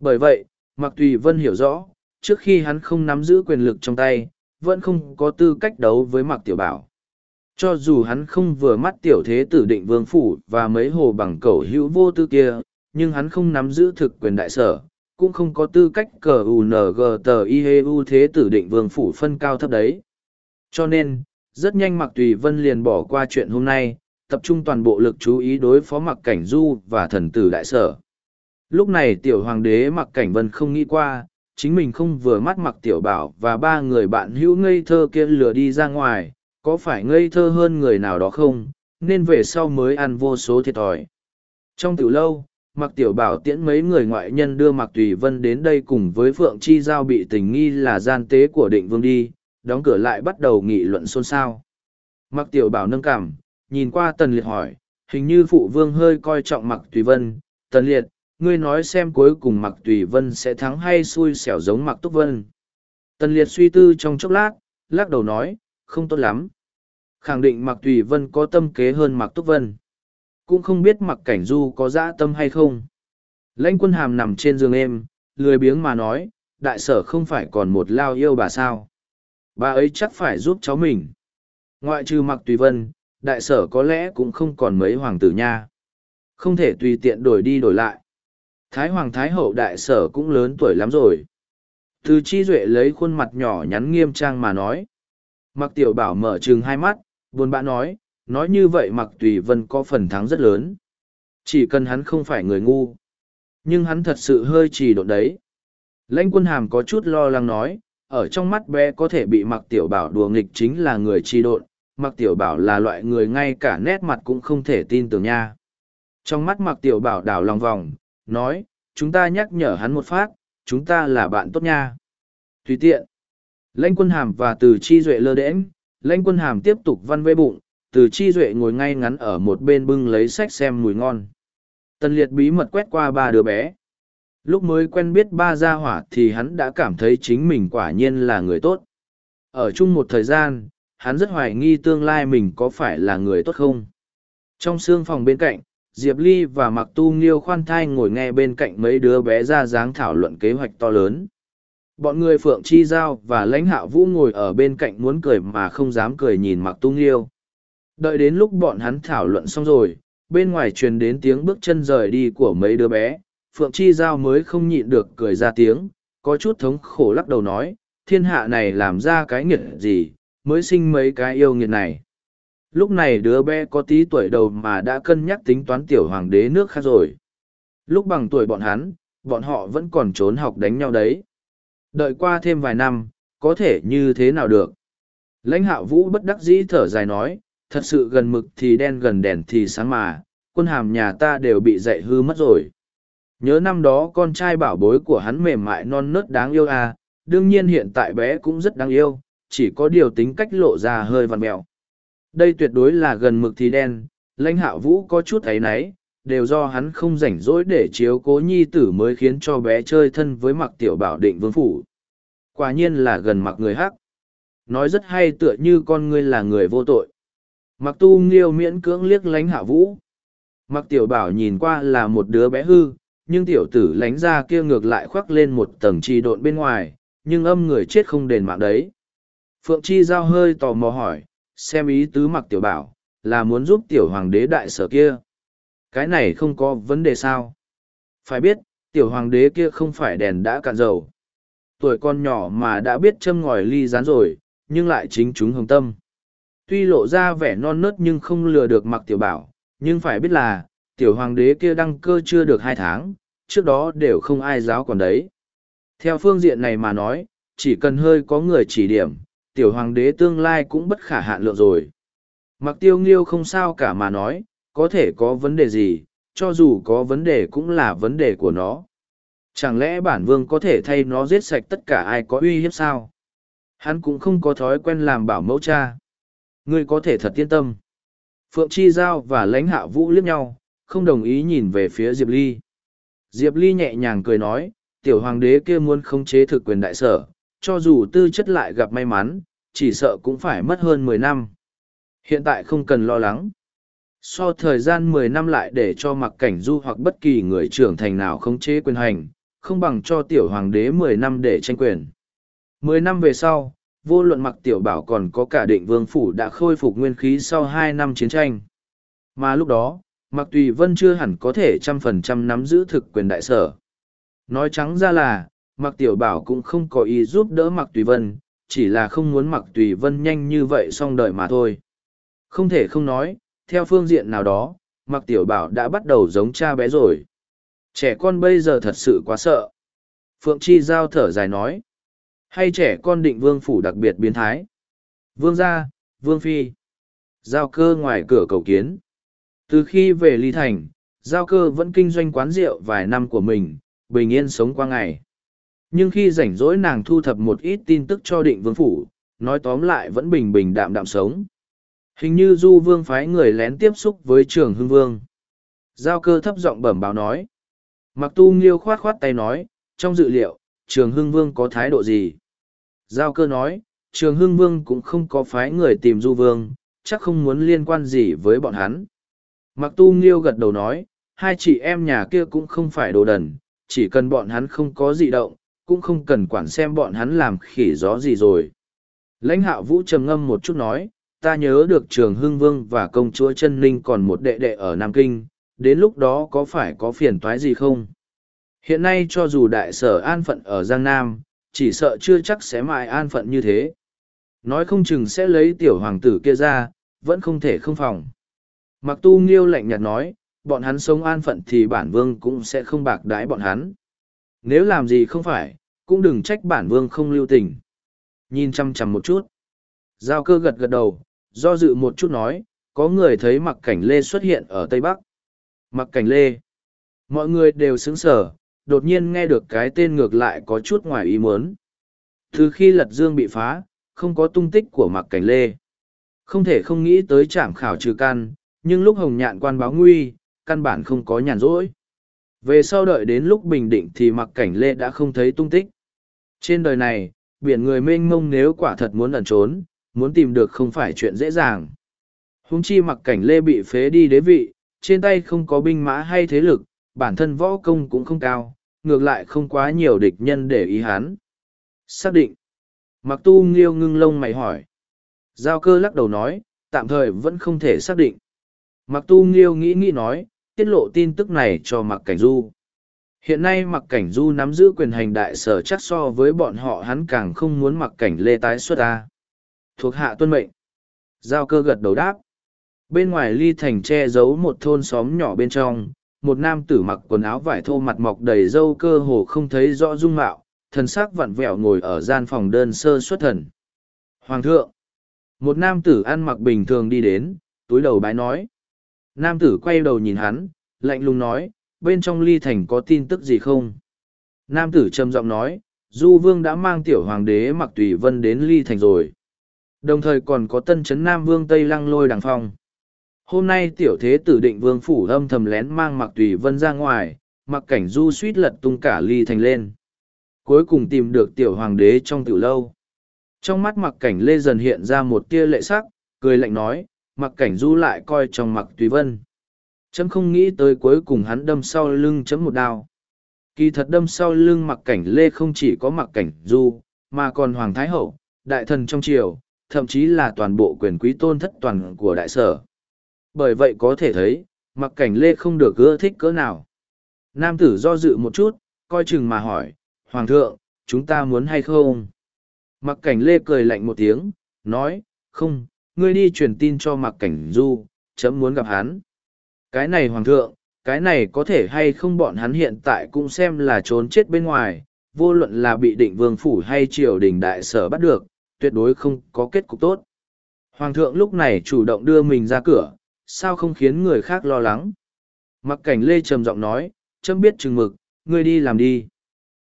Bởi vậy, mặc tùy vân hiểu rõ, trước khi hắn không nắm giữ quyền lực trong tay, vẫn không có tư cách đấu với mặc tiểu bảo. Cho dù hắn không vừa mắt tiểu thế tử định vương phủ và mấy hồ bằng cầu hữu vô tư kia, nhưng hắn không nắm giữ thực quyền đại sở, cũng không có tư cách cờ UNG tờ IHU thế tử định vương phủ phân cao thấp đấy. Cho nên, rất nhanh Mặc Tùy Vân liền bỏ qua chuyện hôm nay, tập trung toàn bộ lực chú ý đối phó Mặc Cảnh Du và thần tử đại sở. Lúc này tiểu hoàng đế Mặc Cảnh Vân không nghĩ qua, chính mình không vừa mắt Mặc Tiểu Bảo và ba người bạn hữu ngây thơ kia lừa đi ra ngoài, có phải ngây thơ hơn người nào đó không, nên về sau mới ăn vô số thiệt thòi. Trong tiểu lâu, Mặc Tiểu Bảo tiễn mấy người ngoại nhân đưa Mặc Tùy Vân đến đây cùng với Phượng Chi Giao bị tình nghi là gian tế của định vương đi, đóng cửa lại bắt đầu nghị luận xôn xao. Mặc Tiểu Bảo nâng cảm, nhìn qua Tần Liệt hỏi, hình như Phụ Vương hơi coi trọng Mặc Tùy Vân, Tần Liệt, ngươi nói xem cuối cùng Mặc Tùy Vân sẽ thắng hay xui xẻo giống Mặc Túc Vân. Tần Liệt suy tư trong chốc lát, lắc đầu nói, không tốt lắm. Khẳng định Mặc Tùy Vân có tâm kế hơn Mặc Túc Vân. Cũng không biết mặc cảnh du có dã tâm hay không. Lãnh quân hàm nằm trên giường êm lười biếng mà nói đại sở không phải còn một lao yêu bà sao? Bà ấy chắc phải giúp cháu mình. Ngoại trừ mặc tùy vân đại sở có lẽ cũng không còn mấy hoàng tử nha. Không thể tùy tiện đổi đi đổi lại. Thái hoàng thái hậu đại sở cũng lớn tuổi lắm rồi. Từ chi duệ lấy khuôn mặt nhỏ nhắn nghiêm trang mà nói. Mặc tiểu bảo mở trừng hai mắt, buồn bã nói nói như vậy mặc tùy vân có phần thắng rất lớn. Chỉ cần hắn không phải người ngu. Nhưng hắn thật sự hơi trì độn đấy. Lãnh quân hàm có chút lo lắng nói, ở trong mắt bé có thể bị mặc tiểu bảo đùa nghịch chính là người trì độn mặc tiểu bảo là loại người ngay cả nét mặt cũng không thể tin tưởng nha. Trong mắt mặc tiểu bảo đảo lòng vòng, nói, chúng ta nhắc nhở hắn một phát, chúng ta là bạn tốt nha. Tùy tiện, lãnh quân hàm và từ chi duệ lơ đễnh, lãnh quân hàm tiếp tục văn vê bụng, từ chi duệ ngồi ngay ngắn ở một bên bưng lấy sách xem mùi ngon. Tần liệt bí mật quét qua ba đứa bé. Lúc mới quen biết ba gia hỏa thì hắn đã cảm thấy chính mình quả nhiên là người tốt. Ở chung một thời gian hắn rất hoài nghi tương lai mình có phải là người tốt không. Trong xương phòng bên cạnh, diệp ly và mặc tu nghiêu khoan thai ngồi nghe bên cạnh mấy đứa bé ra dáng thảo luận kế hoạch to lớn. Bọn người phượng chi giao và lãnh hạ vũ ngồi ở bên cạnh muốn cười mà không dám cười nhìn mặc tu nghiêu. Đợi đến lúc bọn hắn thảo luận xong rồi, bên ngoài truyền đến tiếng bước chân rời đi của mấy đứa bé. Phượng chi giao mới không nhịn được cười ra tiếng, có chút thống khổ lắc đầu nói, thiên hạ này làm ra cái nghiệt gì mới sinh mấy cái yêu nghiệt này. Lúc này đứa bé có tí tuổi đầu mà đã cân nhắc tính toán tiểu hoàng đế nước khác rồi. Lúc bằng tuổi bọn hắn, bọn họ vẫn còn trốn học đánh nhau đấy. Đợi qua thêm vài năm, có thể như thế nào được? Lãnh hạo vũ bất đắc dĩ thở dài nói, thật sự gần mực thì đen gần đèn thì sáng mà, quân hàm nhà ta đều bị dạy hư mất rồi. Nhớ năm đó con trai bảo bối của hắn mềm mại non nớt đáng yêu à đương nhiên hiện tại bé cũng rất đáng yêu chỉ có điều tính cách lộ ra hơi vằn mẹo. Đây tuyệt đối là gần mực thì đen, lãnh hạ vũ có chút ấy náy, đều do hắn không rảnh rỗi để chiếu cố nhi tử mới khiến cho bé chơi thân với mặc tiểu bảo định vương phủ. Quả nhiên là gần mặc người hắc. Nói rất hay tựa như con ngươi là người vô tội. Mặc tu nghiêu miễn cưỡng liếc lánh hạ vũ. Mặc tiểu bảo nhìn qua là một đứa bé hư, nhưng tiểu tử lánh ra kia ngược lại khoác lên một tầng trì độn bên ngoài, nhưng âm người chết không đền mạng đấy phượng chi giao hơi tò mò hỏi, xem ý tứ mặc tiểu bảo, là muốn giúp tiểu hoàng đế đại sở kia. Cái này không có vấn đề sao? Phải biết, tiểu hoàng đế kia không phải đèn đã cạn dầu. Tuổi con nhỏ mà đã biết châm ngòi ly rán rồi, nhưng lại chính chúng hồng tâm. Tuy lộ ra vẻ non nớt nhưng không lừa được mặc tiểu bảo, nhưng phải biết là, tiểu hoàng đế kia đăng cơ chưa được hai tháng, trước đó đều không ai giáo còn đấy. Theo phương diện này mà nói, chỉ cần hơi có người chỉ điểm tiểu hoàng đế tương lai cũng bất khả hạn lượng rồi. Mặc tiêu nghiêu không sao cả mà nói, có thể có vấn đề gì, cho dù có vấn đề cũng là vấn đề của nó. Chẳng lẽ bản vương có thể thay nó giết sạch tất cả ai có uy hiếp sao? Hắn cũng không có thói quen làm bảo mẫu cha. Ngươi có thể thật yên tâm. Phượng chi giao và lãnh hạ vũ liếc nhau, không đồng ý nhìn về phía diệp ly. Diệp ly nhẹ nhàng cười nói, tiểu hoàng đế kia muốn khống chế thực quyền đại sở cho dù tư chất lại gặp may mắn, chỉ sợ cũng phải mất hơn mười năm. Hiện tại không cần lo lắng. So thời gian mười năm lại để cho mặc cảnh du hoặc bất kỳ người trưởng thành nào khống chế quyền hành, không bằng cho tiểu hoàng đế mười năm để tranh quyền. Mười năm về sau, vô luận mặc tiểu bảo còn có cả định vương phủ đã khôi phục nguyên khí sau hai năm chiến tranh. Mà lúc đó, mặc tùy vân chưa hẳn có thể trăm phần trăm nắm giữ thực quyền đại sở. Nói trắng ra là mặc tiểu bảo cũng không có ý giúp đỡ mặc tùy vân, chỉ là không muốn mặc tùy vân nhanh như vậy xong đời mà thôi. Không thể không nói, theo phương diện nào đó mặc tiểu bảo đã bắt đầu giống cha bé rồi. Trẻ con bây giờ thật sự quá sợ. Phượng chi giao thở dài nói, hay trẻ con định vương phủ đặc biệt biến thái? Vương gia, vương phi. Giao cơ ngoài cửa cầu kiến. Từ khi về ly thành, giao cơ vẫn kinh doanh quán rượu vài năm của mình, bình yên sống qua ngày nhưng khi rảnh rỗi nàng thu thập một ít tin tức cho định vương phủ, nói tóm lại vẫn bình bình đạm đạm sống. Hình như du vương phái người lén tiếp xúc với trường hưng vương. Giao cơ thấp giọng bẩm báo nói. Mặc tu nghiêu khoát khoát tay nói, trong dự liệu, trường hưng vương có thái độ gì? Giao cơ nói, trường hưng vương cũng không có phái người tìm du vương, chắc không muốn liên quan gì với bọn hắn. Mặc tu nghiêu gật đầu nói, hai chị em nhà kia cũng không phải đồ đần, chỉ cần bọn hắn không có gì động cũng không cần quản xem bọn hắn làm khỉ gió gì rồi. Lãnh hạo vũ trầm ngâm một chút nói, ta nhớ được trường hưng vương và công chúa chân ninh còn một đệ đệ ở nam kinh, đến lúc đó có phải có phiền toái gì không? Hiện nay cho dù đại sở an phận ở giang nam, chỉ sợ chưa chắc sẽ mãi an phận như thế. Nói không chừng sẽ lấy tiểu hoàng tử kia ra, vẫn không thể không phòng. Mặc tu nghiêu lạnh nhạt nói, bọn hắn sống an phận thì bản vương cũng sẽ không bạc đái bọn hắn nếu làm gì không phải, cũng đừng trách bản vương không lưu tình. Nhìn chăm chăm một chút. Giao cơ gật gật đầu, do dự một chút nói, có người thấy mặc cảnh lê xuất hiện ở tây bắc. Mặc cảnh lê. Mọi người đều xứng sở đột nhiên nghe được cái tên ngược lại có chút ngoài ý muốn. Từ khi lật dương bị phá, không có tung tích của mặc cảnh lê. Không thể không nghĩ tới trảm khảo trừ căn, nhưng lúc hồng nhạn quan báo nguy, căn bản không có nhàn rỗi về sau đợi đến lúc bình định thì mặc cảnh lê đã không thấy tung tích trên đời này biển người mênh mông nếu quả thật muốn ẩn trốn muốn tìm được không phải chuyện dễ dàng húng chi mặc cảnh lê bị phế đi đế vị trên tay không có binh mã hay thế lực, bản thân võ công cũng không cao, ngược lại không quá nhiều địch nhân để ý hắn. Xác định. Mặc tu nghiêu ngưng lông mày hỏi. Giao cơ lắc đầu nói, tạm thời vẫn không thể xác định. Mặc tu nghiêu nghĩ nghĩ nói, tiết lộ tin tức này cho mặc cảnh du. Hiện nay mặc cảnh du nắm giữ quyền hành đại sở chắc so với bọn họ hắn càng không muốn mặc cảnh lê tái xuất ta. Thuộc hạ tuân mệnh. Giao cơ gật đầu đáp. Bên ngoài ly thành che giấu một thôn xóm nhỏ bên trong, một nam tử mặc quần áo vải thô mặt mọc đầy râu cơ hồ không thấy rõ dung mạo, thần sắc vặn vẹo ngồi ở gian phòng đơn sơ xuất thần. Hoàng thượng! Một nam tử ăn mặc bình thường đi đến, túi đầu bái nói. Nam tử quay đầu nhìn hắn, lạnh lùng nói, bên trong ly thành có tin tức gì không? Nam tử trầm giọng nói, Du Vương đã mang tiểu hoàng đế mặc tùy vân đến ly thành rồi. Đồng thời còn có tân chấn Nam Vương Tây Lăng lôi đằng phong. Hôm nay tiểu thế tử định vương phủ âm thầm lén mang mặc tùy vân ra ngoài, mặc cảnh du suýt lật tung cả ly thành lên. Cuối cùng tìm được tiểu hoàng đế trong tiểu lâu. Trong mắt mặc cảnh lê dần hiện ra một tia lệ sắc, cười lạnh nói, mặc cảnh du lại coi trong mặc tùy vân. Chấm không nghĩ tới cuối cùng hắn đâm sau lưng chấm một đao. Kỳ thật đâm sau lưng mặc cảnh lê không chỉ có mặc cảnh du, mà còn hoàng thái hậu, đại thần trong triều, thậm chí là toàn bộ quyền quý tôn thất toàn của đại sở. Bởi vậy có thể thấy, mặc cảnh lê không được gỡ thích cỡ nào. Nam tử do dự một chút, coi chừng mà hỏi, Hoàng thượng, chúng ta muốn hay không? Mặc cảnh lê cười lạnh một tiếng, nói, không, ngươi đi truyền tin cho mặc cảnh du, chấm muốn gặp hắn. Cái này Hoàng thượng, cái này có thể hay không bọn hắn hiện tại cũng xem là trốn chết bên ngoài, vô luận là bị định vương phủ hay triều đình đại sở bắt được, tuyệt đối không có kết cục tốt. Hoàng thượng lúc này chủ động đưa mình ra cửa, sao không khiến người khác lo lắng. Mặc cảnh lê trầm giọng nói, chấm biết chừng mực, ngươi đi làm đi.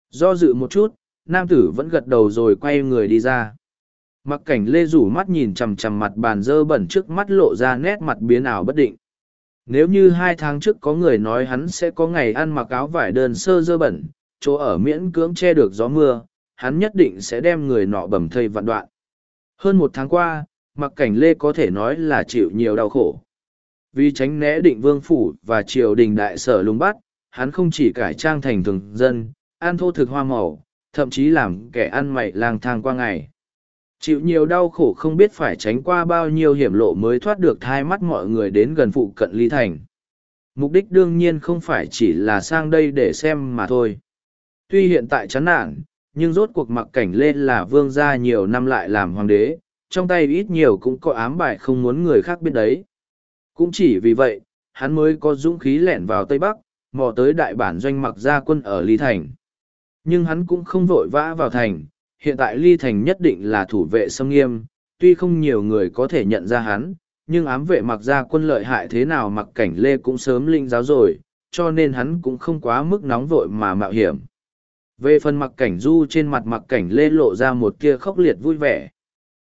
Do dự một chút, nam tử vẫn gật đầu rồi quay người đi ra. Mặc cảnh lê rủ mắt nhìn chằm chằm mặt bàn dơ bẩn trước mắt lộ ra nét mặt biến ảo bất định. Nếu như hai tháng trước có người nói hắn sẽ có ngày ăn mặc áo vải đơn sơ dơ bẩn, chỗ ở miễn cưỡng che được gió mưa, hắn nhất định sẽ đem người nọ bầm thây vạn đoạn. Hơn một tháng qua, mặc cảnh lê có thể nói là chịu nhiều đau khổ. Vì tránh né định vương phủ và triều đình đại sở lùng bắt, hắn không chỉ cải trang thành thường dân, ăn thô thực hoa màu, thậm chí làm kẻ ăn mày lang thang qua ngày. Chịu nhiều đau khổ không biết phải tránh qua bao nhiêu hiểm lộ mới thoát được thai mắt mọi người đến gần phụ cận ly thành. Mục đích đương nhiên không phải chỉ là sang đây để xem mà thôi. Tuy hiện tại chán nản, nhưng rốt cuộc mặc cảnh lên là vương gia nhiều năm lại làm hoàng đế, trong tay ít nhiều cũng có ám bài không muốn người khác biết đấy. Cũng chỉ vì vậy, hắn mới có dũng khí lẻn vào Tây Bắc, mò tới đại bản doanh mặc gia quân ở Ly Thành. Nhưng hắn cũng không vội vã vào thành, hiện tại Ly Thành nhất định là thủ vệ sâm nghiêm, tuy không nhiều người có thể nhận ra hắn, nhưng ám vệ mặc ra quân lợi hại thế nào mặc cảnh lê cũng sớm linh giáo rồi, cho nên hắn cũng không quá mức nóng vội mà mạo hiểm. Về phần mặc cảnh du trên mặt mặc cảnh lê lộ ra một tia khốc liệt vui vẻ.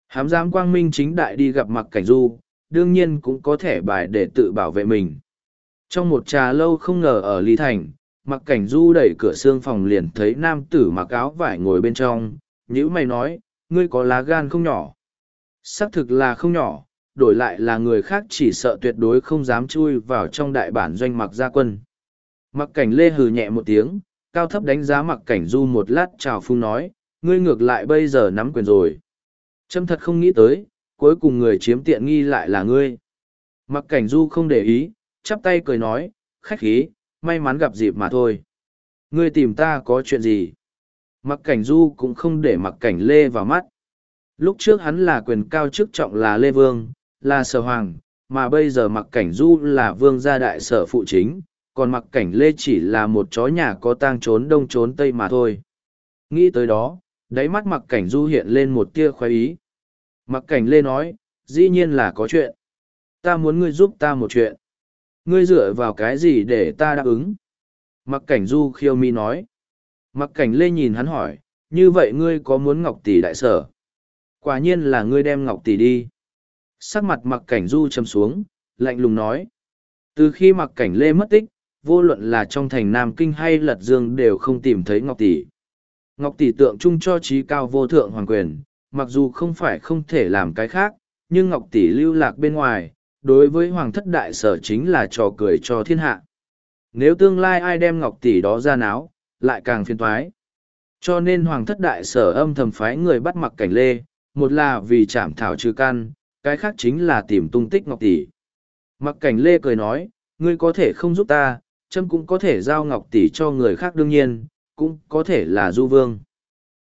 Hám giám quang minh chính đại đi gặp mặc cảnh du, đương nhiên cũng có thể bài để tự bảo vệ mình. Trong một trà lâu không ngờ ở Lý Thành, mặc cảnh du đẩy cửa xương phòng liền thấy nam tử mặc áo vải ngồi bên trong, nhữ mày nói, ngươi có lá gan không nhỏ. Xác thực là không nhỏ, đổi lại là người khác chỉ sợ tuyệt đối không dám chui vào trong đại bản doanh mặc gia quân. Mặc cảnh lê hừ nhẹ một tiếng, cao thấp đánh giá mặc cảnh du một lát chào phung nói, ngươi ngược lại bây giờ nắm quyền rồi. Trâm thật không nghĩ tới, cuối cùng người chiếm tiện nghi lại là ngươi. Mặc cảnh du không để ý, chắp tay cười nói, khách khí, may mắn gặp dịp mà thôi. Ngươi tìm ta có chuyện gì? Mặc cảnh du cũng không để mặc cảnh lê vào mắt. Lúc trước hắn là quyền cao chức trọng là Lê Vương, là sở hoàng, mà bây giờ mặc cảnh du là vương gia đại sở phụ chính, còn mặc cảnh lê chỉ là một chó nhà có tang trốn đông trốn tây mà thôi. Nghĩ tới đó, đáy mắt mặc cảnh du hiện lên một tia khoái ý. Mặc cảnh lê nói, dĩ nhiên là có chuyện. Ta muốn ngươi giúp ta một chuyện. Ngươi dựa vào cái gì để ta đáp ứng? Mặc cảnh du khiêu mi nói. Mặc cảnh lê nhìn hắn hỏi, như vậy ngươi có muốn ngọc tỷ đại sở? Quả nhiên là ngươi đem ngọc tỷ đi. Sắc mặt mặc cảnh du chầm xuống, lạnh lùng nói. Từ khi mặc cảnh lê mất tích, vô luận là trong thành Nam Kinh hay Lật Dương đều không tìm thấy ngọc tỷ. Ngọc tỷ tượng trưng cho trí cao vô thượng hoàng quyền, mặc dù không phải không thể làm cái khác, nhưng Ngọc Tỷ lưu lạc bên ngoài, đối với hoàng thất đại sở chính là trò cười cho thiên hạ. Nếu tương lai ai đem ngọc tỷ đó ra náo, lại càng phiền toái. Cho nên hoàng thất đại sở âm thầm phái người bắt mặc cảnh lê, một là vì chảm thảo trừ căn, cái khác chính là tìm tung tích ngọc tỷ. Mặc cảnh lê cười nói, ngươi có thể không giúp ta, trâm cũng có thể giao ngọc tỷ cho người khác đương nhiên, cũng có thể là du vương.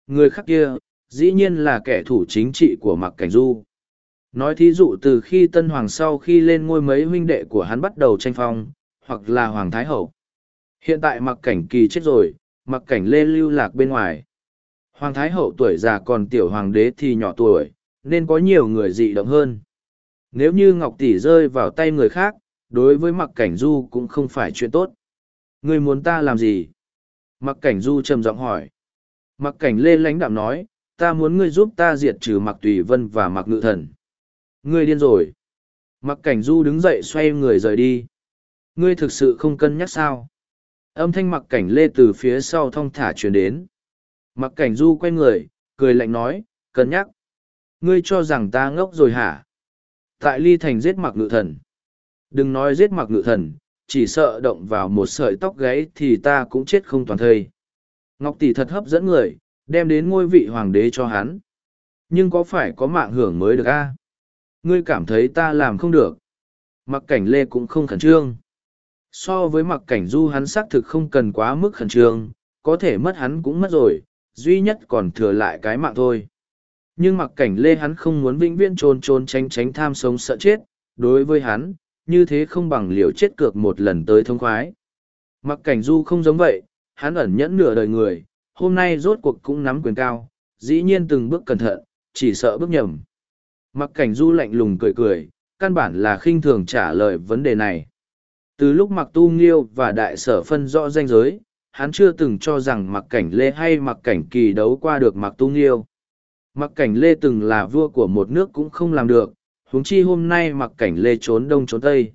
Người khác kia, dĩ nhiên là kẻ thủ chính trị của mặc cảnh du. Nói thí dụ từ khi Tân Hoàng sau khi lên ngôi mấy huynh đệ của hắn bắt đầu tranh phong, hoặc là Hoàng Thái Hậu. Hiện tại mặc cảnh kỳ chết rồi, mặc cảnh lê lưu lạc bên ngoài. Hoàng Thái Hậu tuổi già còn tiểu hoàng đế thì nhỏ tuổi, nên có nhiều người dị động hơn. Nếu như Ngọc Tỷ rơi vào tay người khác, đối với mặc cảnh du cũng không phải chuyện tốt. Người muốn ta làm gì? Mặc cảnh du trầm giọng hỏi. Mặc cảnh lê lãnh đạm nói, ta muốn ngươi giúp ta diệt trừ mặc tùy vân và mặc ngự thần. Ngươi điên rồi. Mặc cảnh du đứng dậy xoay người rời đi. Ngươi thực sự không cân nhắc sao? Âm thanh mặc cảnh lê từ phía sau thong thả truyền đến. Mặc cảnh du quay người, cười lạnh nói, cân nhắc. Ngươi cho rằng ta ngốc rồi hả? Tại ly thành giết mặc ngự thần. Đừng nói giết mặc ngự thần, chỉ sợ động vào một sợi tóc gáy thì ta cũng chết không toàn thây. Ngọc tỷ thật hấp dẫn người, đem đến ngôi vị hoàng đế cho hắn. Nhưng có phải có mạng hưởng mới được a? Ngươi cảm thấy ta làm không được. Mặc cảnh lê cũng không khẩn trương. So với mặc cảnh du hắn xác thực không cần quá mức khẩn trương, có thể mất hắn cũng mất rồi, duy nhất còn thừa lại cái mạng thôi. Nhưng mặc cảnh lê hắn không muốn vĩnh viễn trôn trôn tránh tránh tham sống sợ chết, đối với hắn, như thế không bằng liều chết cược một lần tới thông khoái. Mặc cảnh du không giống vậy, hắn ẩn nhẫn nửa đời người, hôm nay rốt cuộc cũng nắm quyền cao, dĩ nhiên từng bước cẩn thận, chỉ sợ bước nhầm. Mặc cảnh du lạnh lùng cười cười, căn bản là khinh thường trả lời vấn đề này. Từ lúc mặc tu nghiêu và đại sở phân rõ danh giới, hắn chưa từng cho rằng mặc cảnh lê hay mặc cảnh kỳ đấu qua được mặc tu nghiêu. Mặc cảnh lê từng là vua của một nước cũng không làm được, huống chi hôm nay mặc cảnh lê trốn đông trốn tây.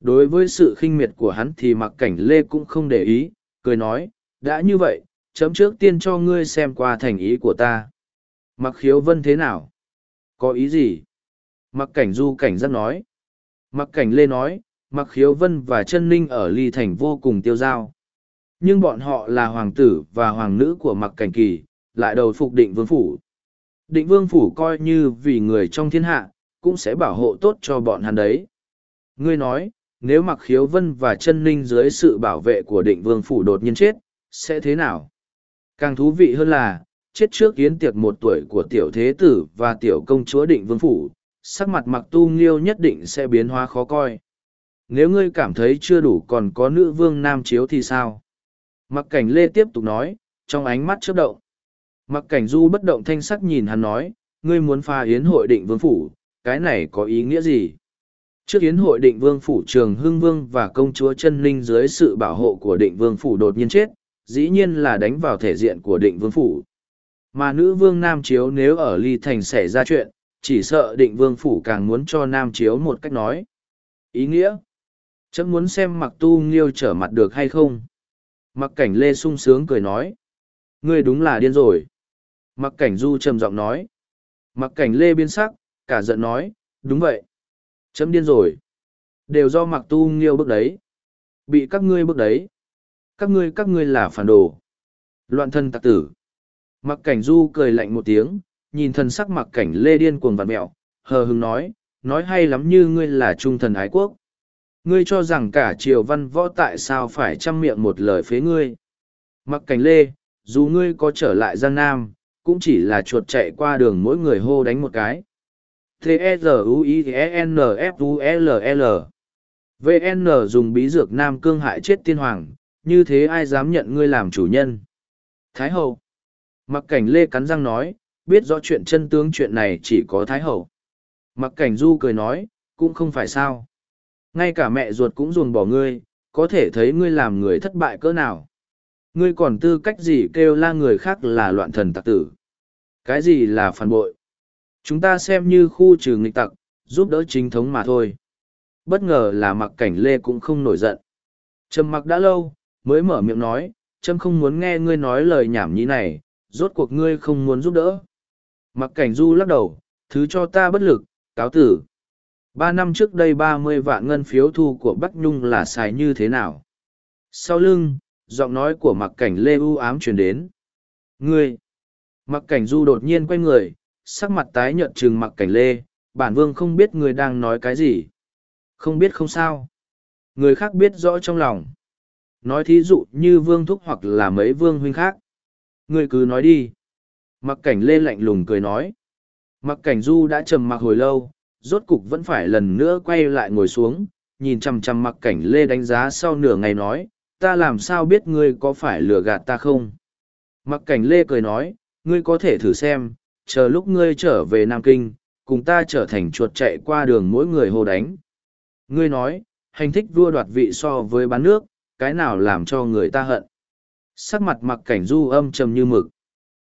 Đối với sự khinh miệt của hắn thì mặc cảnh lê cũng không để ý, cười nói, đã như vậy, chấm trước tiên cho ngươi xem qua thành ý của ta. Mặc khiếu vân thế nào? Có ý gì? Mặc cảnh du cảnh giác nói. Mặc cảnh lê nói, mặc khiếu vân và chân ninh ở ly thành vô cùng tiêu dao. Nhưng bọn họ là hoàng tử và hoàng nữ của mặc cảnh kỳ, lại đầu phục định vương phủ. Định vương phủ coi như vì người trong thiên hạ, cũng sẽ bảo hộ tốt cho bọn hắn đấy. Ngươi nói, nếu mặc khiếu vân và chân ninh dưới sự bảo vệ của định vương phủ đột nhiên chết, sẽ thế nào? Càng thú vị hơn là, chết trước yến tiệc một tuổi của tiểu thế tử và tiểu công chúa định vương phủ, sắc mặt mặc tu nghiêu nhất định sẽ biến hóa khó coi nếu ngươi cảm thấy chưa đủ còn có nữ vương nam chiếu thì sao? Mặc cảnh lê tiếp tục nói, trong ánh mắt chớp động. Mặc cảnh du bất động thanh sắc nhìn hắn nói, ngươi muốn pha yến hội định vương phủ, cái này có ý nghĩa gì? Trước yến hội định vương phủ trường hưng vương và công chúa chân linh dưới sự bảo hộ của định vương phủ đột nhiên chết, dĩ nhiên là đánh vào thể diện của định vương phủ. Mà nữ vương nam chiếu nếu ở ly thành xảy ra chuyện, chỉ sợ định vương phủ càng muốn cho nam chiếu một cách nói. Ý nghĩa? Chấm muốn xem mặc tu nghiêu trở mặt được hay không? Mặc cảnh lê sung sướng cười nói. Ngươi đúng là điên rồi. Mặc cảnh du trầm giọng nói. Mặc cảnh lê biến sắc, cả giận nói. Đúng vậy. Chấm điên rồi. Đều do mặc tu nghiêu bước đấy. Bị các ngươi bước đấy. Các ngươi các ngươi là phản đồ. Loạn thân tạc tử. Mặc cảnh du cười lạnh một tiếng, nhìn thân sắc mặc cảnh lê điên cuồng vặt mẹo, hờ hừng nói. Nói hay lắm như ngươi là trung thần ái quốc ngươi cho rằng cả triều văn võ tại sao phải chăm miệng một lời phế ngươi? Mặc cảnh lê, dù ngươi có trở lại giang nam, cũng chỉ là chuột chạy qua đường mỗi người hô đánh một cái. T e r u i e n f u l l. Vn dùng bí dược nam cương hại chết tiên hoàng, như thế ai dám nhận ngươi làm chủ nhân? Thái hậu. Mặc cảnh lê cắn răng nói, biết rõ chuyện chân tướng chuyện này chỉ có thái hậu. Mặc cảnh du cười nói, cũng không phải sao ngay cả mẹ ruột cũng dồn bỏ ngươi, có thể thấy ngươi làm người thất bại cỡ nào. Ngươi còn tư cách gì kêu la người khác là loạn thần tặc tử. Cái gì là phản bội? Chúng ta xem như khu trừ nghịch tặc, giúp đỡ chính thống mà thôi. Bất ngờ là mặc cảnh lê cũng không nổi giận. Trầm mặc đã lâu, mới mở miệng nói, trâm không muốn nghe ngươi nói lời nhảm nhí này, rốt cuộc ngươi không muốn giúp đỡ. Mặc cảnh du lắc đầu, thứ cho ta bất lực, cáo tử ba năm trước đây ba mươi vạn ngân phiếu thu của bắc nhung là xài như thế nào? Sau lưng, giọng nói của mặc cảnh lê u ám truyền đến. Ngươi! Mặc cảnh du đột nhiên quay người, sắc mặt tái nhợt chừng mặc cảnh lê, bản vương không biết người đang nói cái gì. Không biết không sao. Người khác biết rõ trong lòng. Nói thí dụ như vương thúc hoặc là mấy vương huynh khác. Ngươi cứ nói đi. Mặc cảnh lê lạnh lùng cười nói. Mặc cảnh du đã trầm mặc hồi lâu rốt cục vẫn phải lần nữa quay lại ngồi xuống, nhìn chằm chằm mặc cảnh lê đánh giá sau nửa ngày nói, ta làm sao biết ngươi có phải lừa gạt ta không? Mặc cảnh lê cười nói, ngươi có thể thử xem, chờ lúc ngươi trở về nam kinh, cùng ta trở thành chuột chạy qua đường mỗi người hô đánh. Ngươi nói, hành thích vua đoạt vị so với bán nước, cái nào làm cho người ta hận? Sắc mặt mặc cảnh du âm trầm như mực.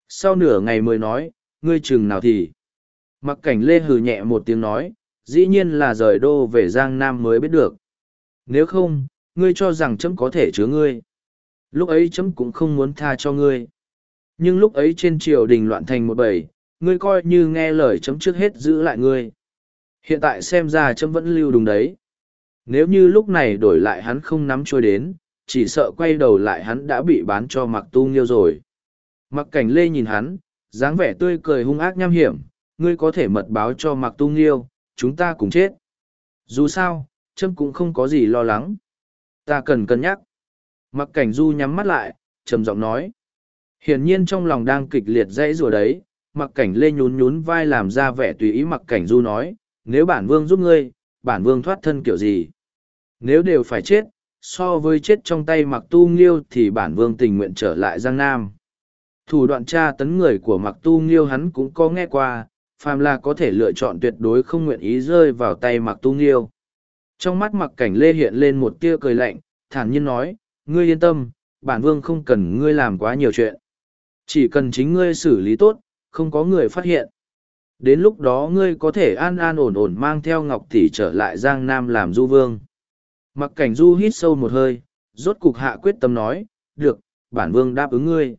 Sau nửa ngày mới nói, ngươi chừng nào thì? Mặc cảnh lê hừ nhẹ một tiếng nói, dĩ nhiên là rời đô về giang nam mới biết được. Nếu không, ngươi cho rằng chấm có thể chứa ngươi. Lúc ấy chấm cũng không muốn tha cho ngươi. Nhưng lúc ấy trên triều đình loạn thành một bầy, ngươi coi như nghe lời chấm trước hết giữ lại ngươi. Hiện tại xem ra chấm vẫn lưu đúng đấy. Nếu như lúc này đổi lại hắn không nắm trôi đến, chỉ sợ quay đầu lại hắn đã bị bán cho mặc tu nghiêu rồi. Mặc cảnh lê nhìn hắn, dáng vẻ tươi cười hung ác nham hiểm ngươi có thể mật báo cho mặc tu nghiêu, chúng ta cùng chết. Dù sao, trâm cũng không có gì lo lắng. Ta cần cân nhắc. Mặc cảnh du nhắm mắt lại, trầm giọng nói. Hiển nhiên trong lòng đang kịch liệt dãy rủa đấy mặc cảnh lê nhún nhún vai làm ra vẻ tùy ý mặc cảnh du nói, nếu bản vương giúp ngươi, bản vương thoát thân kiểu gì? Nếu đều phải chết, so với chết trong tay mặc tu nghiêu thì bản vương tình nguyện trở lại giang nam. Thủ đoạn tra tấn người của mặc tu nghiêu hắn cũng có nghe qua phàm là có thể lựa chọn tuyệt đối không nguyện ý rơi vào tay mặc tu nghiêu. Trong mắt mặc cảnh lê hiện lên một tia cười lạnh, thản nhiên nói, ngươi yên tâm, bản vương không cần ngươi làm quá nhiều chuyện. Chỉ cần chính ngươi xử lý tốt, không có người phát hiện. Đến lúc đó ngươi có thể an an ổn ổn mang theo ngọc tỷ trở lại giang nam làm du vương. Mặc cảnh du hít sâu một hơi, rốt cục hạ quyết tâm nói, được, bản vương đáp ứng ngươi.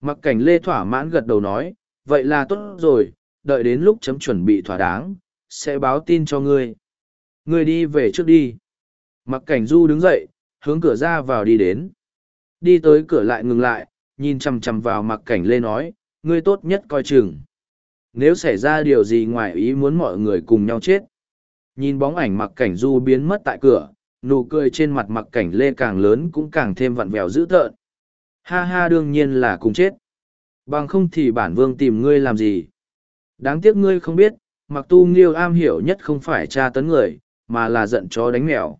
Mặc cảnh lê thỏa mãn gật đầu nói, vậy là tốt rồi đợi đến lúc chấm chuẩn bị thỏa đáng, sẽ báo tin cho ngươi. Ngươi đi về trước đi. Mặc cảnh du đứng dậy, hướng cửa ra vào đi đến. Đi tới cửa lại ngừng lại, nhìn chằm chằm vào mặc cảnh lê nói, ngươi tốt nhất coi chừng. Nếu xảy ra điều gì ngoài ý muốn mọi người cùng nhau chết. Nhìn bóng ảnh mặc cảnh du biến mất tại cửa, nụ cười trên mặt mặc cảnh lê càng lớn cũng càng thêm vặn vẹo dữ tợn. Ha ha, đương nhiên là cùng chết. Bằng không thì bản vương tìm ngươi làm gì đáng tiếc ngươi không biết mặc tu nghiêu am hiểu nhất không phải tra tấn người mà là giận chó đánh mèo.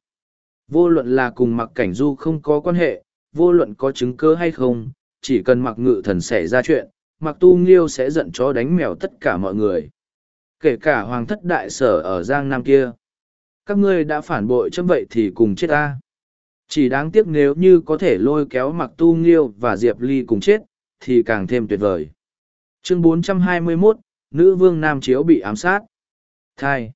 Vô luận là cùng mặc cảnh du không có quan hệ vô luận có chứng cơ hay không chỉ cần mặc ngự thần xảy ra chuyện mặc tu nghiêu sẽ giận chó đánh mèo tất cả mọi người. Kể cả hoàng thất đại sở ở giang nam kia. Các ngươi đã phản bội chấm vậy thì cùng chết ta. Chỉ đáng tiếc nếu như có thể lôi kéo mặc tu nghiêu và diệp ly cùng chết thì càng thêm tuyệt vời. Chương 421, nữ vương nam chiếu bị ám sát. Thai.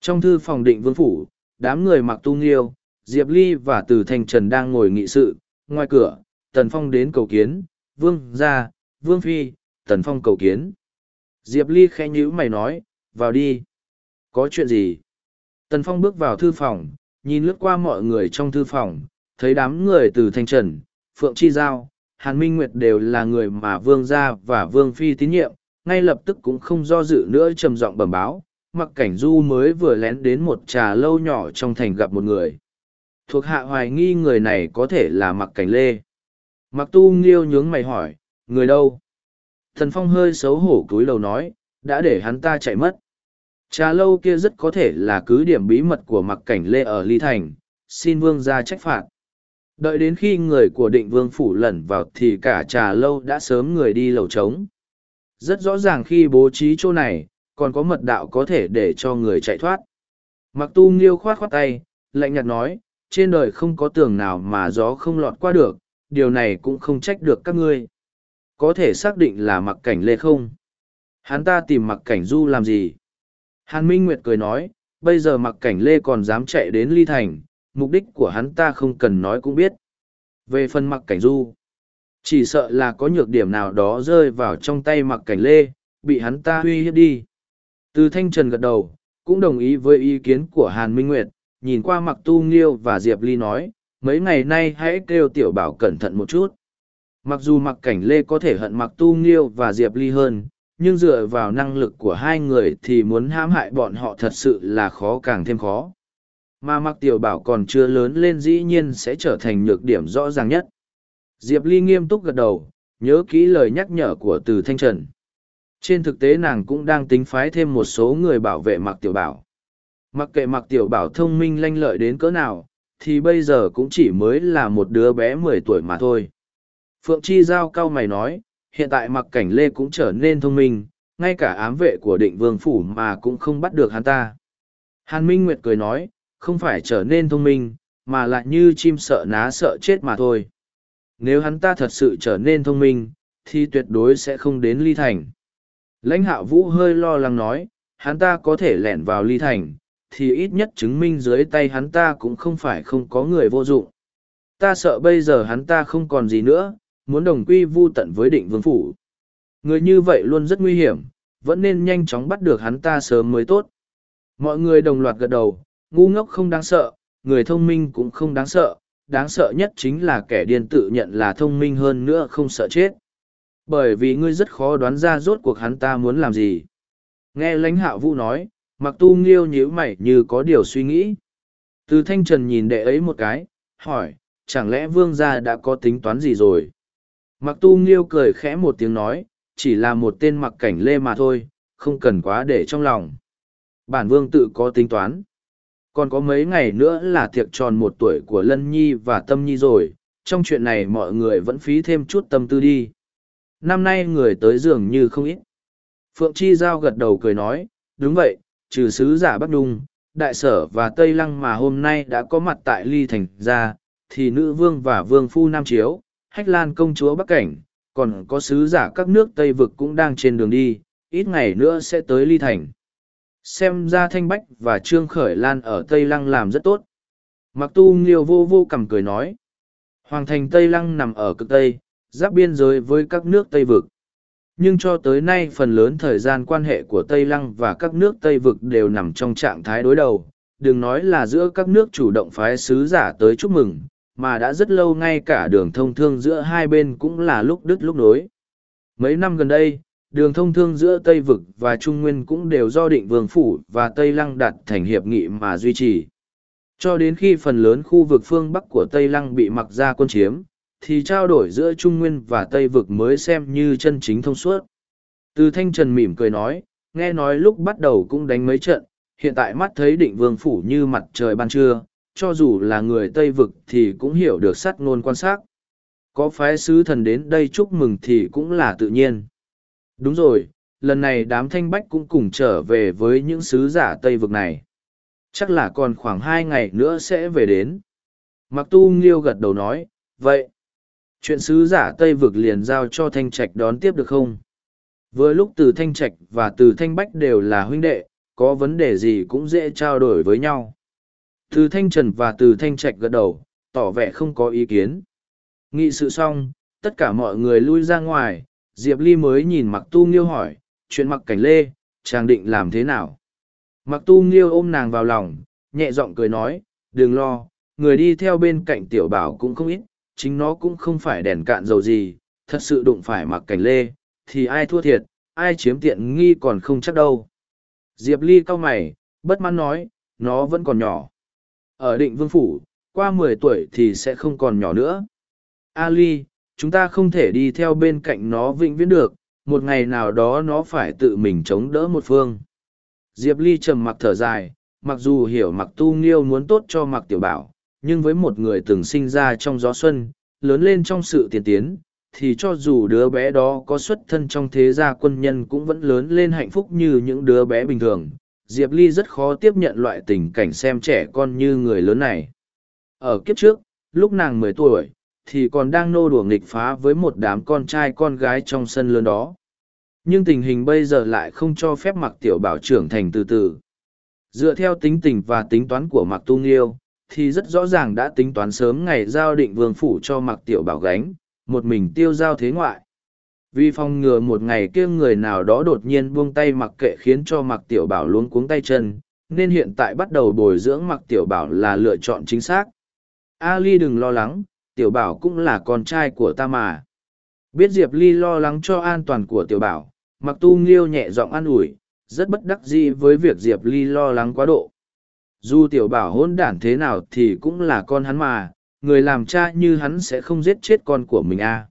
Trong thư phòng định vương phủ, đám người mặc tu nghiêu, diệp ly và từ thanh trần đang ngồi nghị sự. Ngoài cửa, tần phong đến cầu kiến. Vương gia, vương phi, tần phong cầu kiến. Diệp ly khẽ nhíu mày nói, vào đi. Có chuyện gì? Tần phong bước vào thư phòng, nhìn lướt qua mọi người trong thư phòng, thấy đám người từ thanh trần, phượng chi giao, hàn minh nguyệt đều là người mà vương gia và vương phi tín nhiệm ngay lập tức cũng không do dự nữa trầm giọng bẩm báo, mặc cảnh du mới vừa lén đến một trà lâu nhỏ trong thành gặp một người. Thuộc hạ hoài nghi người này có thể là mặc cảnh lê. Mặc tu nghiêu nhướng mày hỏi, người đâu? Thần phong hơi xấu hổ cúi đầu nói, đã để hắn ta chạy mất. Trà lâu kia rất có thể là cứ điểm bí mật của mặc cảnh lê ở ly thành, xin vương ra trách phạt. Đợi đến khi người của định vương phủ lẩn vào thì cả trà lâu đã sớm người đi lầu trống rất rõ ràng khi bố trí chỗ này, còn có mật đạo có thể để cho người chạy thoát. Mặc tu nghiêu khoát khoát tay, lạnh nhạt nói, trên đời không có tường nào mà gió không lọt qua được, điều này cũng không trách được các ngươi. Có thể xác định là mặc cảnh lê không? Hắn ta tìm mặc cảnh du làm gì? Hàn minh nguyệt cười nói, bây giờ mặc cảnh lê còn dám chạy đến ly thành, mục đích của hắn ta không cần nói cũng biết. Về phần mặc cảnh du chỉ sợ là có nhược điểm nào đó rơi vào trong tay mặc cảnh lê bị hắn ta uy hiếp đi từ thanh trần gật đầu cũng đồng ý với ý kiến của Hàn Minh Nguyệt, nhìn qua mặc tu nghiêu và Diệp Ly nói, mấy ngày nay hãy kêu tiểu bảo cẩn thận một chút. Mặc dù mặc cảnh lê có thể hận mặc tu nghiêu và Diệp Ly hơn, nhưng dựa vào năng lực của hai người thì muốn hãm hại bọn họ thật sự là khó càng thêm khó. Mà mặc tiểu bảo còn chưa lớn lên dĩ nhiên sẽ trở thành nhược điểm rõ ràng nhất. Diệp Ly nghiêm túc gật đầu, nhớ kỹ lời nhắc nhở của từ Thanh Trần. Trên thực tế nàng cũng đang tính phái thêm một số người bảo vệ mặc tiểu bảo. Mặc kệ mặc tiểu bảo thông minh lanh lợi đến cỡ nào, thì bây giờ cũng chỉ mới là một đứa bé mười tuổi mà thôi. Phượng Chi Giao cao mày nói, hiện tại mặc cảnh lê cũng trở nên thông minh, ngay cả ám vệ của định vương phủ mà cũng không bắt được hắn ta. Hàn Minh Nguyệt cười nói, không phải trở nên thông minh, mà lại như chim sợ ná sợ chết mà thôi. Nếu hắn ta thật sự trở nên thông minh, thì tuyệt đối sẽ không đến ly thành. Lãnh hạ vũ hơi lo lắng nói, hắn ta có thể lẻn vào ly thành, thì ít nhất chứng minh dưới tay hắn ta cũng không phải không có người vô dụng. Ta sợ bây giờ hắn ta không còn gì nữa, muốn đồng quy vu tận với định vương phủ. Người như vậy luôn rất nguy hiểm, vẫn nên nhanh chóng bắt được hắn ta sớm mới tốt. Mọi người đồng loạt gật đầu, ngu ngốc không đáng sợ, người thông minh cũng không đáng sợ, đáng sợ nhất chính là kẻ điên tự nhận là thông minh hơn nữa không sợ chết. Bởi vì ngươi rất khó đoán ra rốt cuộc hắn ta muốn làm gì. Nghe lãnh hạ vũ nói, mặc tu nghiêu nhíu mày như có điều suy nghĩ. Từ thanh trần nhìn đệ ấy một cái, hỏi, chẳng lẽ vương gia đã có tính toán gì rồi? Mặc tu nghiêu cười khẽ một tiếng nói, chỉ là một tên mặc cảnh lê mà thôi, không cần quá để trong lòng. Bản vương tự có tính toán. Còn có mấy ngày nữa là tiệc tròn một tuổi của Lân Nhi và Tâm Nhi rồi, trong chuyện này mọi người vẫn phí thêm chút tâm tư đi. Năm nay người tới dường như không ít. Phượng Chi Giao gật đầu cười nói, đúng vậy, trừ sứ giả Bắc Đung, Đại Sở và Tây Lăng mà hôm nay đã có mặt tại Ly Thành ra, thì nữ vương và vương phu Nam Chiếu, Hách Lan công chúa Bắc Cảnh, còn có sứ giả các nước Tây Vực cũng đang trên đường đi, ít ngày nữa sẽ tới Ly Thành. Xem ra Thanh Bách và Trương Khởi Lan ở Tây Lăng làm rất tốt. Mặc tu nghiêu vô vô cầm cười nói. Hoàng thành Tây Lăng nằm ở cực Tây, giáp biên giới với các nước Tây Vực. Nhưng cho tới nay phần lớn thời gian quan hệ của Tây Lăng và các nước Tây Vực đều nằm trong trạng thái đối đầu. Đừng nói là giữa các nước chủ động phái sứ giả tới chúc mừng, mà đã rất lâu ngay cả đường thông thương giữa hai bên cũng là lúc đứt lúc nối. Mấy năm gần đây, đường thông thương giữa Tây Vực và Trung Nguyên cũng đều do định vương phủ và Tây Lăng đặt thành hiệp nghị mà duy trì. Cho đến khi phần lớn khu vực phương Bắc của Tây Lăng bị mặc ra quân chiếm, thì trao đổi giữa Trung Nguyên và Tây Vực mới xem như chân chính thông suốt. Từ Thanh Trần mỉm cười nói, nghe nói lúc bắt đầu cũng đánh mấy trận, hiện tại mắt thấy định vương phủ như mặt trời ban trưa, cho dù là người Tây Vực thì cũng hiểu được sắt ngôn quan sát. Có phái sứ thần đến đây chúc mừng thì cũng là tự nhiên. Đúng rồi, lần này đám thanh bách cũng cùng trở về với những sứ giả Tây Vực này. Chắc là còn khoảng hai ngày nữa sẽ về đến. Mặc tu nghiêu gật đầu nói, vậy, chuyện sứ giả Tây Vực liền giao cho Thanh Trạch đón tiếp được không? Vừa lúc từ Thanh Trạch và từ Thanh Bách đều là huynh đệ, có vấn đề gì cũng dễ trao đổi với nhau. Từ Thanh Trần và từ Thanh Trạch gật đầu, tỏ vẻ không có ý kiến. Nghị sự xong, tất cả mọi người lui ra ngoài, Diệp Ly mới nhìn Mặc Tu Nghiêu hỏi, chuyện Mặc Cảnh Lê, chàng định làm thế nào? Mặc Tu Nghiêu ôm nàng vào lòng, nhẹ giọng cười nói, đừng lo, người đi theo bên cạnh tiểu bảo cũng không ít, chính nó cũng không phải đèn cạn dầu gì, thật sự đụng phải Mặc Cảnh Lê, thì ai thua thiệt, ai chiếm tiện nghi còn không chắc đâu. Diệp Ly cau mày, bất mãn nói, nó vẫn còn nhỏ. Ở định vương phủ, qua mười tuổi thì sẽ không còn nhỏ nữa. A Ly, chúng ta không thể đi theo bên cạnh nó vĩnh viễn được, một ngày nào đó nó phải tự mình chống đỡ một phương. Diệp Ly trầm mặc thở dài, mặc dù hiểu mặc tu nghiêu muốn tốt cho mặc tiểu bảo, nhưng với một người từng sinh ra trong gió xuân, lớn lên trong sự tiến tiến, thì cho dù đứa bé đó có xuất thân trong thế gia quân nhân cũng vẫn lớn lên hạnh phúc như những đứa bé bình thường. Diệp Ly rất khó tiếp nhận loại tình cảnh xem trẻ con như người lớn này. Ở kiếp trước, lúc nàng mười tuổi, thì còn đang nô đùa nghịch phá với một đám con trai con gái trong sân lớn đó. Nhưng tình hình bây giờ lại không cho phép mặc tiểu bảo trưởng thành từ từ. Dựa theo tính tình và tính toán của mặc tu nghiêu, thì rất rõ ràng đã tính toán sớm ngày giao định vương phủ cho mặc tiểu bảo gánh, một mình tiêu giao thế ngoại. Vì phòng ngừa một ngày kia người nào đó đột nhiên buông tay mặc kệ khiến cho mặc tiểu bảo luống cuống tay chân, nên hiện tại bắt đầu bồi dưỡng mặc tiểu bảo là lựa chọn chính xác. Ali đừng lo lắng, tiểu bảo cũng là con trai của ta mà. Biết Diệp Ly lo lắng cho an toàn của tiểu bảo, mặc tu nghiêu nhẹ giọng an ủi, rất bất đắc dĩ với việc Diệp Ly lo lắng quá độ. Dù tiểu bảo hôn đản thế nào thì cũng là con hắn mà, người làm cha như hắn sẽ không giết chết con của mình à.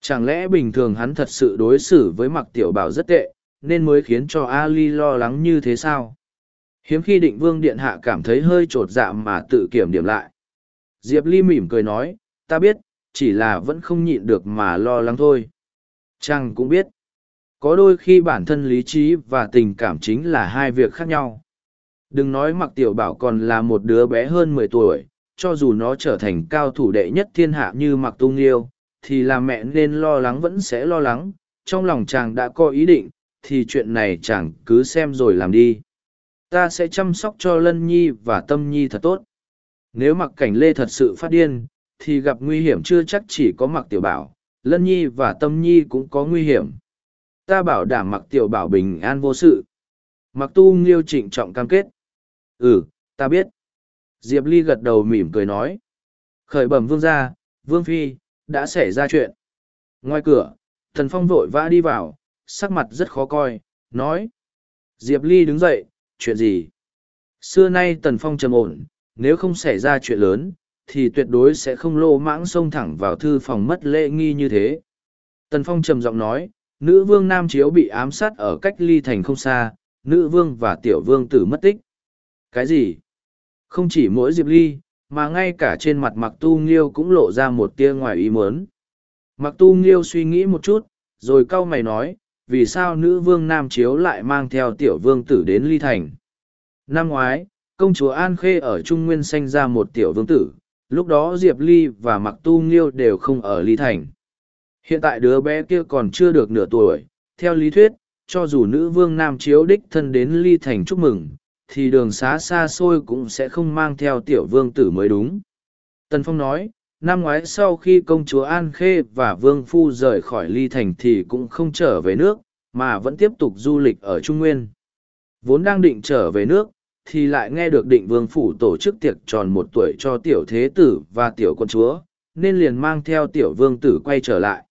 Chẳng lẽ bình thường hắn thật sự đối xử với mặc tiểu bảo rất tệ, nên mới khiến cho Ali lo lắng như thế sao? Hiếm khi định vương điện hạ cảm thấy hơi trột dạ mà tự kiểm điểm lại. Diệp Ly mỉm cười nói, ta biết, chỉ là vẫn không nhịn được mà lo lắng thôi. Chàng cũng biết, có đôi khi bản thân lý trí và tình cảm chính là hai việc khác nhau. Đừng nói mặc tiểu bảo còn là một đứa bé hơn mười tuổi, cho dù nó trở thành cao thủ đệ nhất thiên hạ như mặc tung yêu, thì là mẹ nên lo lắng vẫn sẽ lo lắng. Trong lòng chàng đã có ý định, thì chuyện này chàng cứ xem rồi làm đi. Ta sẽ chăm sóc cho Lân Nhi và Tâm Nhi thật tốt. Nếu mặc cảnh lê thật sự phát điên, thì gặp nguy hiểm chưa chắc chỉ có mặc tiểu bảo, Lân Nhi và Tâm Nhi cũng có nguy hiểm. Ta bảo đảm mặc tiểu bảo bình an vô sự. Mặc tu nghiêu trịnh trọng cam kết. Ừ, ta biết. Diệp Ly gật đầu mỉm cười nói. Khởi bẩm vương gia, vương phi, đã xảy ra chuyện. Ngoài cửa, thần phong vội vã đi vào, sắc mặt rất khó coi, nói. Diệp Ly đứng dậy, chuyện gì? Xưa nay tần phong trầm ổn, nếu không xảy ra chuyện lớn, thì tuyệt đối sẽ không lô mãng xông thẳng vào thư phòng mất lễ nghi như thế. Tần phong trầm giọng nói, nữ vương Nam Chiếu bị ám sát ở cách ly thành không xa, nữ vương và tiểu vương tử mất tích. Cái gì? Không chỉ mỗi Diệp Ly, mà ngay cả trên mặt mặc tu nghiêu cũng lộ ra một tia ngoài ý muốn. Mặc tu nghiêu suy nghĩ một chút, rồi cau mày nói, vì sao nữ vương Nam Chiếu lại mang theo tiểu vương tử đến Ly Thành. Năm ngoái, công chúa An Khê ở Trung Nguyên sanh ra một tiểu vương tử, lúc đó Diệp Ly và Mặc Tu Nghiêu đều không ở Ly Thành. Hiện tại đứa bé kia còn chưa được nửa tuổi, theo lý thuyết, cho dù nữ vương Nam Chiếu đích thân đến Ly Thành chúc mừng, thì đường xá xa xôi cũng sẽ không mang theo tiểu vương tử mới đúng. Tần Phong nói, năm ngoái sau khi công chúa An Khê và Vương Phu rời khỏi Ly Thành thì cũng không trở về nước, mà vẫn tiếp tục du lịch ở Trung Nguyên. Vốn đang định trở về nước, thì lại nghe được định Vương Phủ tổ chức tiệc tròn một tuổi cho tiểu thế tử và tiểu con chúa, nên liền mang theo tiểu vương tử quay trở lại.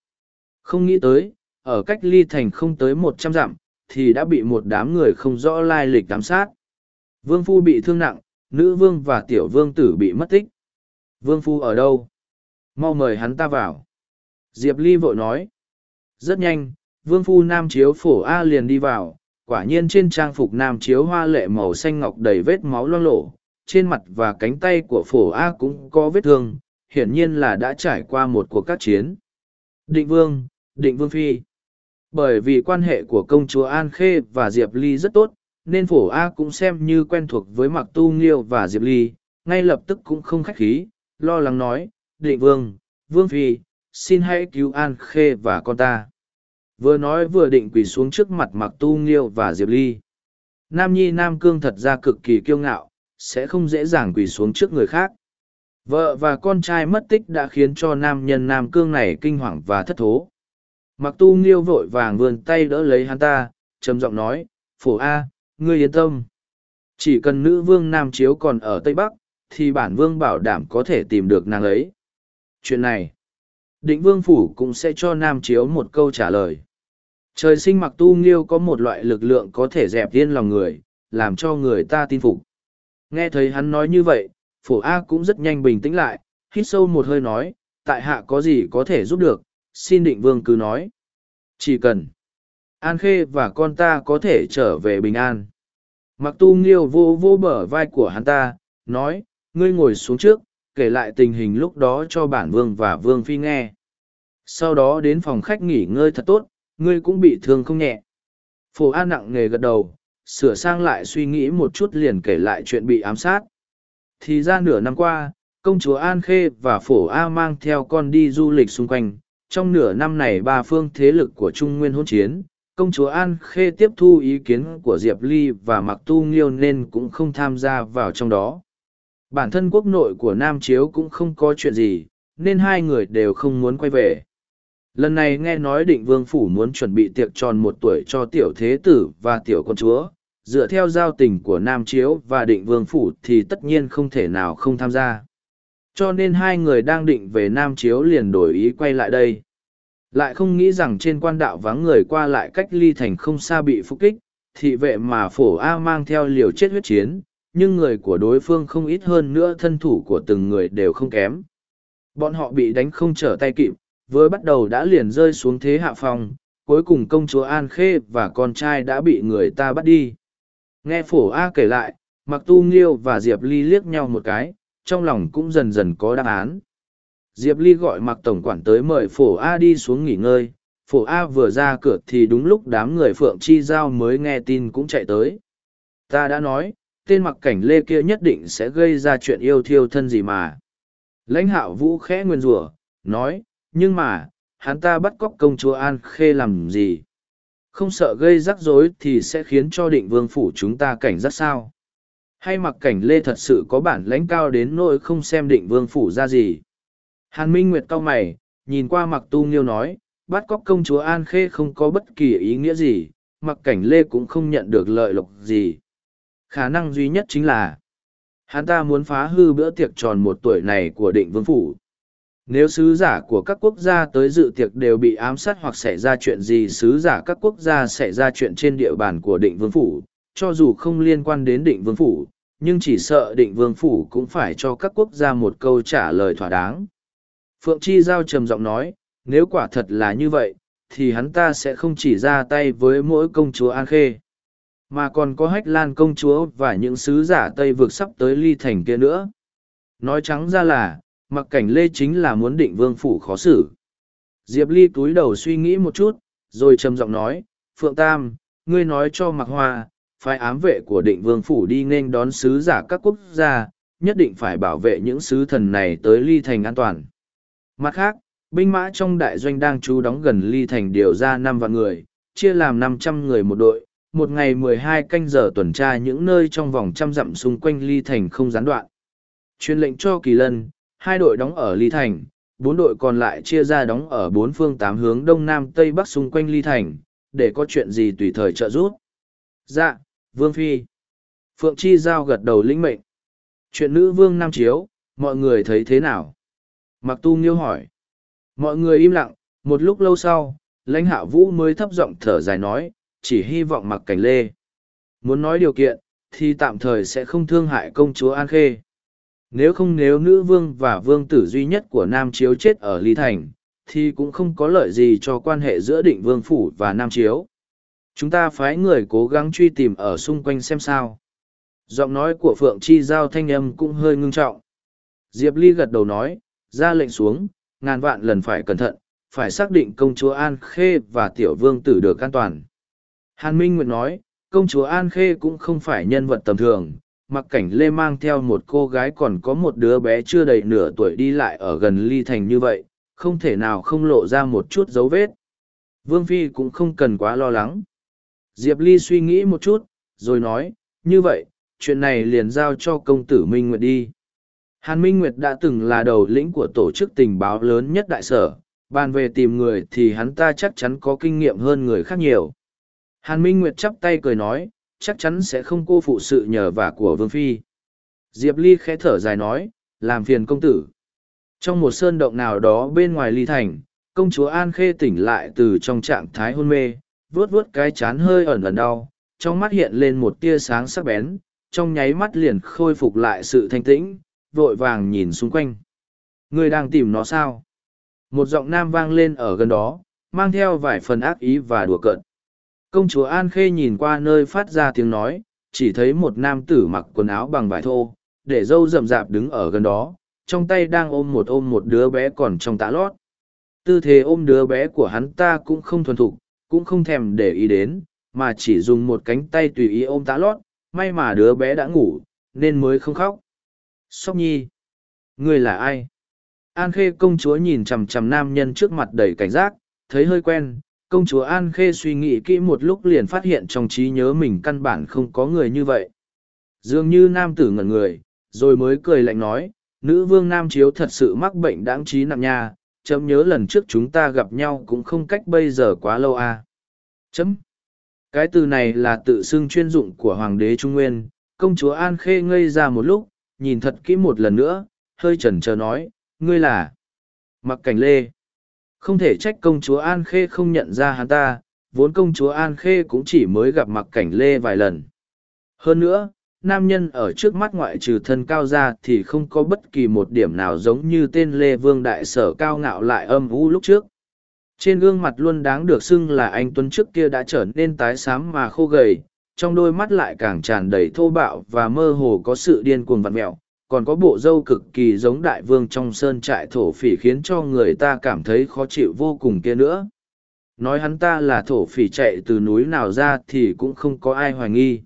Không nghĩ tới, ở cách Ly Thành không tới một trăm dặm, thì đã bị một đám người không rõ lai lịch giám sát. Vương Phu bị thương nặng, nữ vương và tiểu vương tử bị mất tích. Vương Phu ở đâu? mau mời hắn ta vào diệp ly vội nói rất nhanh vương phu nam chiếu phổ a liền đi vào quả nhiên trên trang phục nam chiếu hoa lệ màu xanh ngọc đầy vết máu loang lộ trên mặt và cánh tay của phổ a cũng có vết thương hiển nhiên là đã trải qua một cuộc các chiến định vương định vương phi bởi vì quan hệ của công chúa an khê và diệp ly rất tốt nên phổ a cũng xem như quen thuộc với mặc tu nghiêu và diệp ly ngay lập tức cũng không khách khí lo lắng nói định vương, vương phi, xin hãy cứu An Khê và con ta. Vừa nói vừa định quỳ xuống trước mặt Mặc Tu Nghiêu và Diệp Ly. Nam Nhi Nam Cương thật ra cực kỳ kiêu ngạo, sẽ không dễ dàng quỳ xuống trước người khác. Vợ và con trai mất tích đã khiến cho nam nhân Nam Cương này kinh hoàng và thất thố. Mặc tu nghiêu vội vàng vươn tay đỡ lấy hắn ta, trầm giọng nói, phổ A, ngươi yên tâm. Chỉ cần nữ vương Nam Chiếu còn ở Tây Bắc, thì bản vương bảo đảm có thể tìm được nàng ấy chuyện này định vương phủ cũng sẽ cho nam chiếu một câu trả lời. Trời sinh mặc tu nghiêu có một loại lực lượng có thể dẹp yên lòng người, làm cho người ta tin phục. Nghe thấy hắn nói như vậy, phổ a cũng rất nhanh bình tĩnh lại, hít sâu một hơi nói, tại hạ có gì có thể giúp được? Xin định vương cứ nói. Chỉ cần an khê và con ta có thể trở về bình an. Mặc tu nghiêu vô vô bờ vai của hắn ta, nói, ngươi ngồi xuống trước kể lại tình hình lúc đó cho bản vương và vương phi nghe. Sau đó đến phòng khách nghỉ ngơi thật tốt, ngươi cũng bị thương không nhẹ. Phổ An nặng nghề gật đầu, sửa sang lại suy nghĩ một chút liền kể lại chuyện bị ám sát. Thì ra nửa năm qua, công chúa An Khê và Phổ A mang theo con đi du lịch xung quanh. Trong nửa năm này ba phương thế lực của Trung Nguyên hỗn chiến, công chúa An Khê tiếp thu ý kiến của Diệp Ly và Mặc Tu Nghiêu nên cũng không tham gia vào trong đó bản thân quốc nội của Nam Chiếu cũng không có chuyện gì, nên hai người đều không muốn quay về. Lần này nghe nói định vương phủ muốn chuẩn bị tiệc tròn một tuổi cho tiểu thế tử và tiểu con chúa, dựa theo giao tình của Nam Chiếu và định vương phủ thì tất nhiên không thể nào không tham gia. Cho nên hai người đang định về Nam Chiếu liền đổi ý quay lại đây. Lại không nghĩ rằng trên quan đạo vắng người qua lại cách ly thành không xa bị phục kích, thị vệ mà phổ A mang theo liều chết huyết chiến, nhưng người của đối phương không ít hơn nữa thân thủ của từng người đều không kém. Bọn họ bị đánh không trở tay kịp, vừa bắt đầu đã liền rơi xuống thế hạ phong, cuối cùng công chúa An Khê và con trai đã bị người ta bắt đi. Nghe phổ A kể lại, Mặc Tu Nghiêu và Diệp Ly liếc nhau một cái, trong lòng cũng dần dần có đáp án. Diệp Ly gọi Mặc Tổng quản tới mời phổ A đi xuống nghỉ ngơi, phổ A vừa ra cửa thì đúng lúc đám người Phượng Chi Giao mới nghe tin cũng chạy tới. Ta đã nói, tên mặc cảnh lê kia nhất định sẽ gây ra chuyện yêu thiêu thân gì mà. Lãnh hạo vũ khẽ nguyên rủa nói, nhưng mà, hắn ta bắt cóc công chúa An Khê làm gì? Không sợ gây rắc rối thì sẽ khiến cho định vương phủ chúng ta cảnh giác sao? Hay mặc cảnh lê thật sự có bản lãnh cao đến nỗi không xem định vương phủ ra gì? Hàn Minh Nguyệt cau mày, nhìn qua mặc tu nghiêu nói, bắt cóc công chúa An Khê không có bất kỳ ý nghĩa gì, mặc cảnh lê cũng không nhận được lợi lộc gì. Khả năng duy nhất chính là, hắn ta muốn phá hư bữa tiệc tròn một tuổi này của định vương phủ. Nếu sứ giả của các quốc gia tới dự tiệc đều bị ám sát hoặc xảy ra chuyện gì sứ giả các quốc gia xảy ra chuyện trên địa bàn của định vương phủ, cho dù không liên quan đến định vương phủ, nhưng chỉ sợ định vương phủ cũng phải cho các quốc gia một câu trả lời thỏa đáng. Phượng Chi Giao trầm giọng nói, nếu quả thật là như vậy, thì hắn ta sẽ không chỉ ra tay với mỗi công chúa An Khê, mà còn có hách lan công chúa và những sứ giả Tây vực sắp tới ly thành kia nữa. Nói trắng ra là, mặc cảnh lê chính là muốn định vương phủ khó xử. Diệp Ly túi đầu suy nghĩ một chút, rồi trầm giọng nói, Phượng Tam, ngươi nói cho mặc hoa, phải ám vệ của định vương phủ đi nên đón sứ giả các quốc gia, nhất định phải bảo vệ những sứ thần này tới ly thành an toàn. Mặt khác, binh mã trong đại doanh đang trú đóng gần ly thành điều ra năm vạn người, chia làm năm trăm người một đội, một ngày mười hai canh giờ tuần tra những nơi trong vòng trăm dặm xung quanh ly thành không gián đoạn. Truyền lệnh cho Kỳ Lân, hai đội đóng ở ly thành, bốn đội còn lại chia ra đóng ở bốn phương tám hướng đông nam tây bắc xung quanh ly thành, để có chuyện gì tùy thời trợ giúp. Dạ, Vương Phi. Phượng Chi Giao gật đầu lĩnh mệnh. Chuyện nữ vương Nam Chiếu, mọi người thấy thế nào? Mặc tu nghiêu hỏi. Mọi người im lặng, một lúc lâu sau, lãnh hạ vũ mới thấp giọng thở dài nói, chỉ hy vọng mặc cảnh lê. Muốn nói điều kiện, thì tạm thời sẽ không thương hại công chúa An Khê. Nếu không nếu nữ vương và vương tử duy nhất của Nam Chiếu chết ở Ly Thành, thì cũng không có lợi gì cho quan hệ giữa định vương phủ và Nam Chiếu. Chúng ta phái người cố gắng truy tìm ở xung quanh xem sao. Giọng nói của Phượng Chi Giao thanh âm cũng hơi ngưng trọng. Diệp Ly gật đầu nói, ra lệnh xuống, ngàn vạn lần phải cẩn thận, phải xác định công chúa An Khê và tiểu vương tử được an toàn. Hàn Minh Nguyệt nói, công chúa An Khê cũng không phải nhân vật tầm thường, mặc cảnh Lê mang theo một cô gái còn có một đứa bé chưa đầy nửa tuổi đi lại ở gần ly thành như vậy, không thể nào không lộ ra một chút dấu vết. Vương Phi cũng không cần quá lo lắng. Diệp Ly suy nghĩ một chút, rồi nói, như vậy, chuyện này liền giao cho công tử Minh Nguyệt đi. Hàn Minh Nguyệt đã từng là đầu lĩnh của tổ chức tình báo lớn nhất đại sở, bàn về tìm người thì hắn ta chắc chắn có kinh nghiệm hơn người khác nhiều. Hàn Minh Nguyệt chắp tay cười nói, chắc chắn sẽ không cô phụ sự nhờ vả của Vương Phi. Diệp Ly khẽ thở dài nói, làm phiền công tử. Trong một sơn động nào đó bên ngoài Ly Thành, công chúa An Khê tỉnh lại từ trong trạng thái hôn mê, vuốt vuốt cái chán hơi ẩn ẩn đau, trong mắt hiện lên một tia sáng sắc bén, trong nháy mắt liền khôi phục lại sự thanh tĩnh, vội vàng nhìn xung quanh. Người đang tìm nó sao? Một giọng nam vang lên ở gần đó, mang theo vài phần ác ý và đùa cợt. Công chúa An Khê nhìn qua nơi phát ra tiếng nói, chỉ thấy một nam tử mặc quần áo bằng vải thô, để dâu rậm rạp đứng ở gần đó, trong tay đang ôm một ôm một đứa bé còn trong tã lót. Tư thế ôm đứa bé của hắn ta cũng không thuần thục, cũng không thèm để ý đến, mà chỉ dùng một cánh tay tùy ý ôm tã lót, may mà đứa bé đã ngủ, nên mới không khóc. Sóc nhi, ngươi là ai? An Khê công chúa nhìn chằm chằm nam nhân trước mặt đầy cảnh giác, thấy hơi quen, công chúa An Khê suy nghĩ kỹ một lúc liền phát hiện trong trí nhớ mình căn bản không có người như vậy. Dường như nam tử ngẩn người, rồi mới cười lạnh nói, nữ vương nam chiếu thật sự mắc bệnh đáng trí nặng nha, chấm nhớ lần trước chúng ta gặp nhau cũng không cách bây giờ quá lâu à. Chấm. Cái từ này là tự xưng chuyên dụng của Hoàng đế Trung Nguyên, công chúa An Khê ngây ra một lúc, nhìn thật kỹ một lần nữa, hơi chần chờ nói, ngươi là Mặc Cảnh Lê. Không thể trách công chúa An Khê không nhận ra hắn ta, vốn công chúa An Khê cũng chỉ mới gặp Mặc Cảnh Lê vài lần. Hơn nữa, nam nhân ở trước mắt ngoại trừ thân cao ra thì không có bất kỳ một điểm nào giống như tên Lê Vương Đại Sở cao ngạo lại âm u lúc trước. Trên gương mặt luôn đáng được xưng là anh Tuấn trước kia đã trở nên tái xám mà khô gầy, trong đôi mắt lại càng tràn đầy thô bạo và mơ hồ có sự điên cuồng vặn mẹo, còn có bộ râu cực kỳ giống đại vương trong sơn trại thổ phỉ khiến cho người ta cảm thấy khó chịu vô cùng kia nữa. Nói hắn ta là thổ phỉ chạy từ núi nào ra thì cũng không có ai hoài nghi.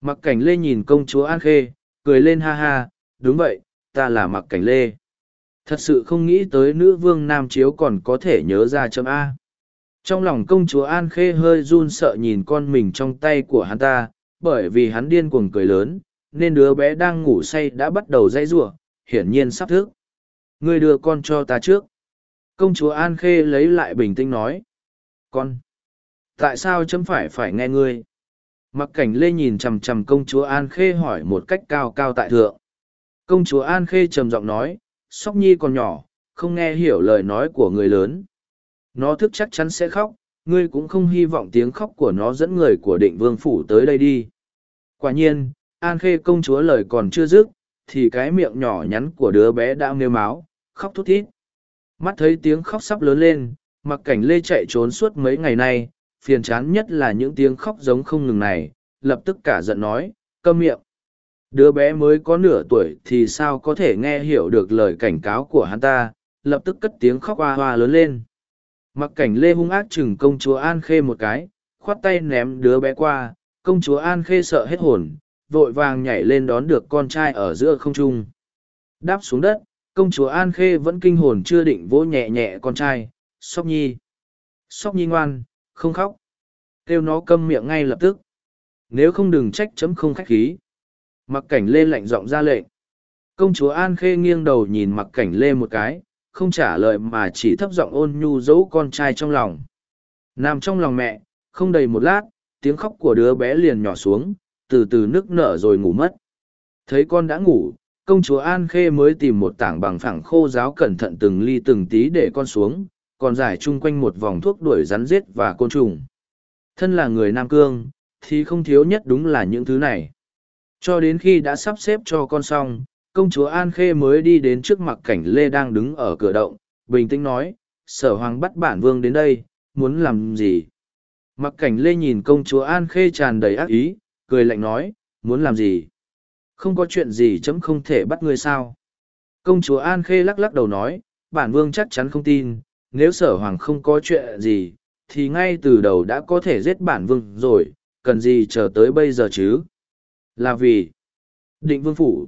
Mặc cảnh lê nhìn công chúa An Khê, cười lên ha ha, đúng vậy, ta là mặc cảnh lê. Thật sự không nghĩ tới nữ vương Nam Chiếu còn có thể nhớ ra chấm A. Trong lòng công chúa An Khê hơi run sợ nhìn con mình trong tay của hắn ta, bởi vì hắn điên cuồng cười lớn, nên đứa bé đang ngủ say đã bắt đầu dãy rủa hiển nhiên sắp thức. Ngươi đưa con cho ta trước. Công chúa An Khê lấy lại bình tĩnh nói. Con! Tại sao chấm phải phải nghe ngươi? Mặc cảnh lê nhìn chằm chằm công chúa An Khê hỏi một cách cao cao tại thượng. Công chúa An Khê trầm giọng nói, Sóc Nhi còn nhỏ, không nghe hiểu lời nói của người lớn. Nó thức chắc chắn sẽ khóc, ngươi cũng không hy vọng tiếng khóc của nó dẫn người của định vương phủ tới đây đi. Quả nhiên, An Khê công chúa lời còn chưa dứt, thì cái miệng nhỏ nhắn của đứa bé đã mêu máu, khóc thút thít. Mắt thấy tiếng khóc sắp lớn lên, mặc cảnh lê chạy trốn suốt mấy ngày nay, phiền chán nhất là những tiếng khóc giống không ngừng này, lập tức cả giận nói, câm miệng. Đứa bé mới có nửa tuổi thì sao có thể nghe hiểu được lời cảnh cáo của hắn ta, lập tức cất tiếng khóc hoa hoa lớn lên. Mặc cảnh lê hung ác chừng công chúa An Khê một cái, khoát tay ném đứa bé qua, công chúa An Khê sợ hết hồn, vội vàng nhảy lên đón được con trai ở giữa không trung. Đáp xuống đất, công chúa An Khê vẫn kinh hồn chưa định vỗ nhẹ nhẹ con trai, Sóc Nhi. Sóc Nhi ngoan, không khóc. Kêu nó câm miệng ngay lập tức. Nếu không đừng trách chấm không khách khí. Mặc cảnh lê lạnh giọng ra lệnh. Công chúa An Khê nghiêng đầu nhìn mặc cảnh lê một cái, không trả lời mà chỉ thấp giọng ôn nhu dỗ con trai trong lòng. Nằm trong lòng mẹ, không đầy một lát, tiếng khóc của đứa bé liền nhỏ xuống, từ từ nước nở rồi ngủ mất. Thấy con đã ngủ, công chúa An Khê mới tìm một tảng bằng phẳng khô giáo cẩn thận từng ly từng tí để con xuống, còn giải chung quanh một vòng thuốc đuổi rắn giết và côn trùng. Thân là người Nam Cương, thì không thiếu nhất đúng là những thứ này. Cho đến khi đã sắp xếp cho con xong, công chúa An Khê mới đi đến trước mặt cảnh Lê đang đứng ở cửa động, bình tĩnh nói, sở hoàng bắt bản vương đến đây, muốn làm gì? Mặc cảnh Lê nhìn công chúa An Khê tràn đầy ác ý, cười lạnh nói, muốn làm gì? Không có chuyện gì chấm không thể bắt ngươi sao? Công chúa An Khê lắc lắc đầu nói, bản vương chắc chắn không tin, nếu sở hoàng không có chuyện gì, thì ngay từ đầu đã có thể giết bản vương rồi, cần gì chờ tới bây giờ chứ? Là vì định vương phủ.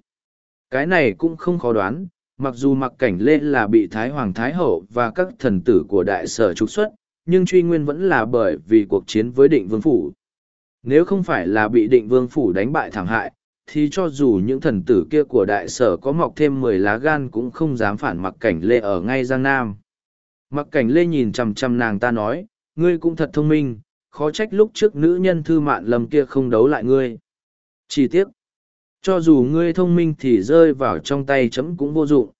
Cái này cũng không khó đoán, mặc dù mặc cảnh lê là bị Thái Hoàng Thái Hậu và các thần tử của đại sở trục xuất, nhưng truy nguyên vẫn là bởi vì cuộc chiến với định vương phủ. Nếu không phải là bị định vương phủ đánh bại thảm hại, thì cho dù những thần tử kia của đại sở có mọc thêm mười lá gan cũng không dám phản mặc cảnh lê ở ngay Giang Nam. Mặc cảnh lê nhìn chằm chằm nàng ta nói, ngươi cũng thật thông minh, khó trách lúc trước nữ nhân thư mạn lầm kia không đấu lại ngươi. Chỉ tiếc, cho dù ngươi thông minh thì rơi vào trong tay chấm cũng vô dụng.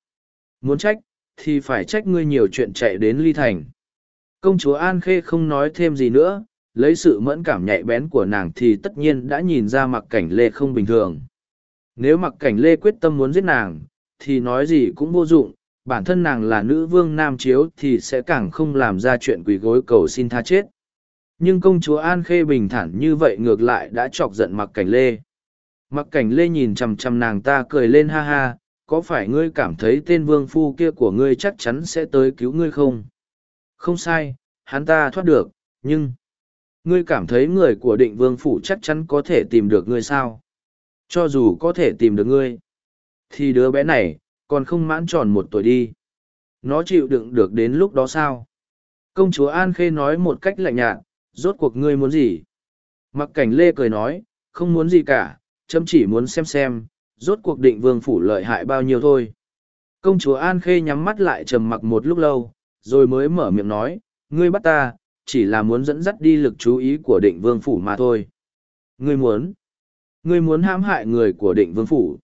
Muốn trách, thì phải trách ngươi nhiều chuyện chạy đến ly thành. Công chúa An Khê không nói thêm gì nữa, lấy sự mẫn cảm nhạy bén của nàng thì tất nhiên đã nhìn ra mặc cảnh lê không bình thường. Nếu mặc cảnh lê quyết tâm muốn giết nàng, thì nói gì cũng vô dụng, bản thân nàng là nữ vương nam chiếu thì sẽ càng không làm ra chuyện quỳ gối cầu xin tha chết. Nhưng công chúa An Khê bình thản như vậy ngược lại đã chọc giận mặc cảnh lê. Mặc cảnh lê nhìn chằm chằm nàng ta cười lên ha ha, có phải ngươi cảm thấy tên vương phu kia của ngươi chắc chắn sẽ tới cứu ngươi không? Không sai, hắn ta thoát được, nhưng... Ngươi cảm thấy người của định vương phủ chắc chắn có thể tìm được ngươi sao? Cho dù có thể tìm được ngươi, thì đứa bé này, còn không mãn tròn một tuổi đi. Nó chịu đựng được đến lúc đó sao? Công chúa An Khê nói một cách lạnh nhạt, rốt cuộc ngươi muốn gì? Mặc cảnh lê cười nói, không muốn gì cả, chấm chỉ muốn xem xem, rốt cuộc định vương phủ lợi hại bao nhiêu thôi. Công chúa An Khê nhắm mắt lại trầm mặc một lúc lâu, rồi mới mở miệng nói, ngươi bắt ta, chỉ là muốn dẫn dắt đi lực chú ý của định vương phủ mà thôi. Ngươi muốn, ngươi muốn hãm hại người của định vương phủ.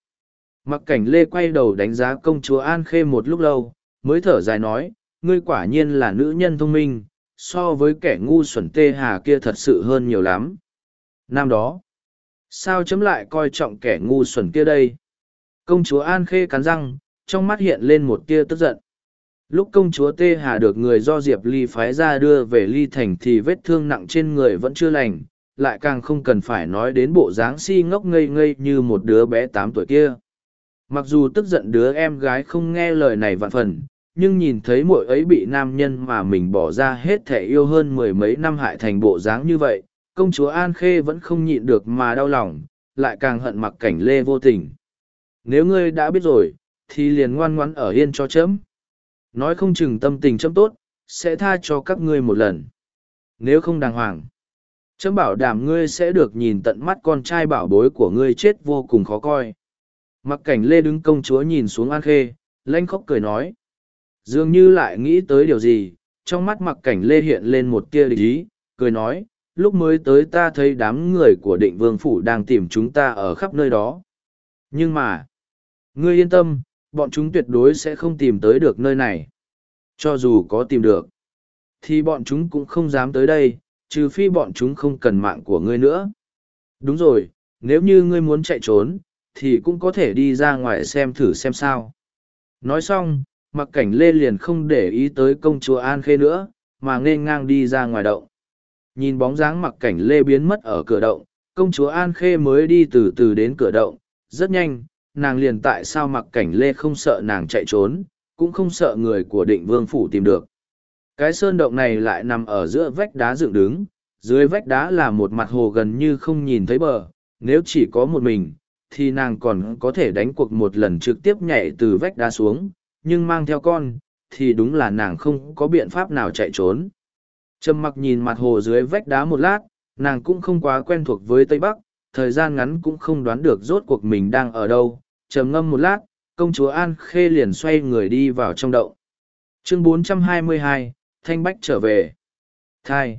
Mặc cảnh lê quay đầu đánh giá công chúa An Khê một lúc lâu, mới thở dài nói, ngươi quả nhiên là nữ nhân thông minh, so với kẻ ngu xuẩn tê hà kia thật sự hơn nhiều lắm. Năm đó, sao chấm lại coi trọng kẻ ngu xuẩn kia đây? Công chúa An Khê cắn răng, trong mắt hiện lên một tia tức giận. Lúc công chúa Tê Hà được người do Diệp Ly phái ra đưa về Ly Thành thì vết thương nặng trên người vẫn chưa lành, lại càng không cần phải nói đến bộ dáng si ngốc ngây ngây như một đứa bé tám tuổi kia. Mặc dù tức giận đứa em gái không nghe lời này vạn phần, nhưng nhìn thấy mỗi ấy bị nam nhân mà mình bỏ ra hết thể yêu hơn mười mấy năm hại thành bộ dáng như vậy, công chúa An Khê vẫn không nhịn được mà đau lòng, lại càng hận mặc cảnh lê vô tình. Nếu ngươi đã biết rồi, thì liền ngoan ngoãn ở yên cho chấm. Nói không chừng tâm tình chấm tốt, sẽ tha cho các ngươi một lần. Nếu không đàng hoàng, chấm bảo đảm ngươi sẽ được nhìn tận mắt con trai bảo bối của ngươi chết vô cùng khó coi. Mặc cảnh lê đứng công chúa nhìn xuống An Khê, lanh khóc cười nói. Dường như lại nghĩ tới điều gì, trong mắt mặc cảnh lê hiện lên một tia địch ý, cười nói, lúc mới tới ta thấy đám người của định vương phủ đang tìm chúng ta ở khắp nơi đó. Nhưng mà, ngươi yên tâm, bọn chúng tuyệt đối sẽ không tìm tới được nơi này. Cho dù có tìm được, thì bọn chúng cũng không dám tới đây, trừ phi bọn chúng không cần mạng của ngươi nữa. Đúng rồi, nếu như ngươi muốn chạy trốn, thì cũng có thể đi ra ngoài xem thử xem sao. Nói xong, mặc cảnh lê liền không để ý tới công chúa An Khê nữa, mà nên ngang đi ra ngoài động. Nhìn bóng dáng mặc cảnh lê biến mất ở cửa động, công chúa An Khê mới đi từ từ đến cửa động, rất nhanh, nàng liền tại sao mặc cảnh lê không sợ nàng chạy trốn, cũng không sợ người của định vương phủ tìm được. Cái sơn động này lại nằm ở giữa vách đá dựng đứng, dưới vách đá là một mặt hồ gần như không nhìn thấy bờ, nếu chỉ có một mình, thì nàng còn có thể đánh cuộc một lần trực tiếp nhảy từ vách đá xuống, nhưng mang theo con, thì đúng là nàng không có biện pháp nào chạy trốn. Trầm mặc nhìn mặt hồ dưới vách đá một lát, nàng cũng không quá quen thuộc với Tây Bắc, thời gian ngắn cũng không đoán được rốt cuộc mình đang ở đâu. Trầm ngâm một lát, công chúa An Khê liền xoay người đi vào trong động. Chương 422, Thanh Bách trở về. Thai.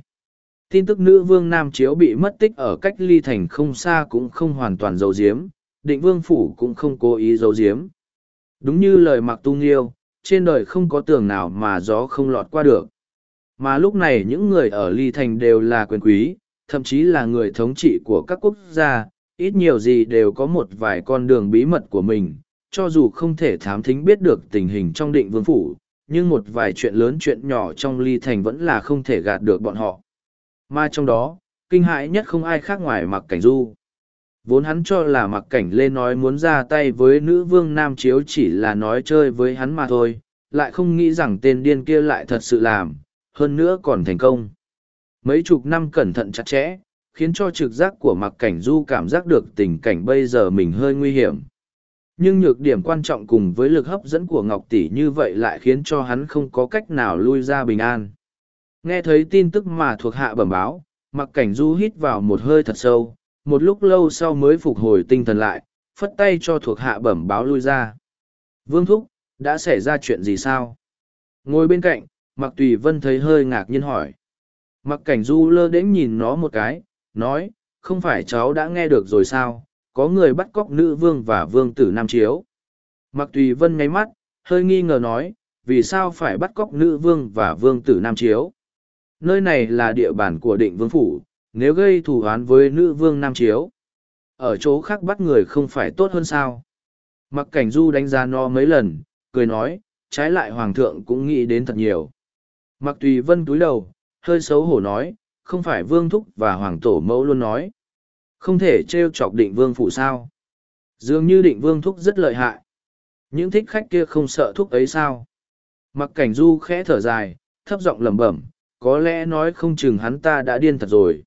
Tin tức nữ vương Nam Chiếu bị mất tích ở cách ly thành không xa cũng không hoàn toàn giấu giếm, định vương phủ cũng không cố ý giấu giếm. Đúng như lời mặc tu nghiêu, trên đời không có tường nào mà gió không lọt qua được. Mà lúc này những người ở ly thành đều là quyền quý, thậm chí là người thống trị của các quốc gia, ít nhiều gì đều có một vài con đường bí mật của mình, cho dù không thể thám thính biết được tình hình trong định vương phủ, nhưng một vài chuyện lớn chuyện nhỏ trong ly thành vẫn là không thể gạt được bọn họ. Mà trong đó, kinh hãi nhất không ai khác ngoài mặc cảnh du. Vốn hắn cho là mặc cảnh lên nói muốn ra tay với nữ vương Nam Chiếu chỉ là nói chơi với hắn mà thôi, lại không nghĩ rằng tên điên kia lại thật sự làm, hơn nữa còn thành công. Mấy chục năm cẩn thận chặt chẽ, khiến cho trực giác của mặc cảnh du cảm giác được tình cảnh bây giờ mình hơi nguy hiểm. Nhưng nhược điểm quan trọng cùng với lực hấp dẫn của Ngọc Tỷ như vậy lại khiến cho hắn không có cách nào lui ra bình an. Nghe thấy tin tức mà thuộc hạ bẩm báo, mặc cảnh du hít vào một hơi thật sâu, một lúc lâu sau mới phục hồi tinh thần lại, phất tay cho thuộc hạ bẩm báo lui ra. Vương Thúc, đã xảy ra chuyện gì sao? Ngồi bên cạnh, Mặc Tùy Vân thấy hơi ngạc nhiên hỏi. Mặc cảnh du lơ đễnh nhìn nó một cái, nói, không phải cháu đã nghe được rồi sao, có người bắt cóc nữ vương và vương tử Nam Chiếu. Mặc Tùy Vân nháy mắt, hơi nghi ngờ nói, vì sao phải bắt cóc nữ vương và vương tử Nam Chiếu? Nơi này là địa bàn của định vương phủ, nếu gây thù oán với nữ vương Nam Chiếu. Ở chỗ khác bắt người không phải tốt hơn sao? Mặc cảnh du đánh giá nó mấy lần, cười nói, trái lại hoàng thượng cũng nghĩ đến thật nhiều. Mặc tùy vân túi đầu, hơi xấu hổ nói, không phải vương thúc và hoàng tổ mẫu luôn nói. Không thể trêu chọc định vương phụ sao. Dường như định vương thúc rất lợi hại. Những thích khách kia không sợ thúc ấy sao. Mặc cảnh du khẽ thở dài, thấp giọng lẩm bẩm, có lẽ nói không chừng hắn ta đã điên thật rồi.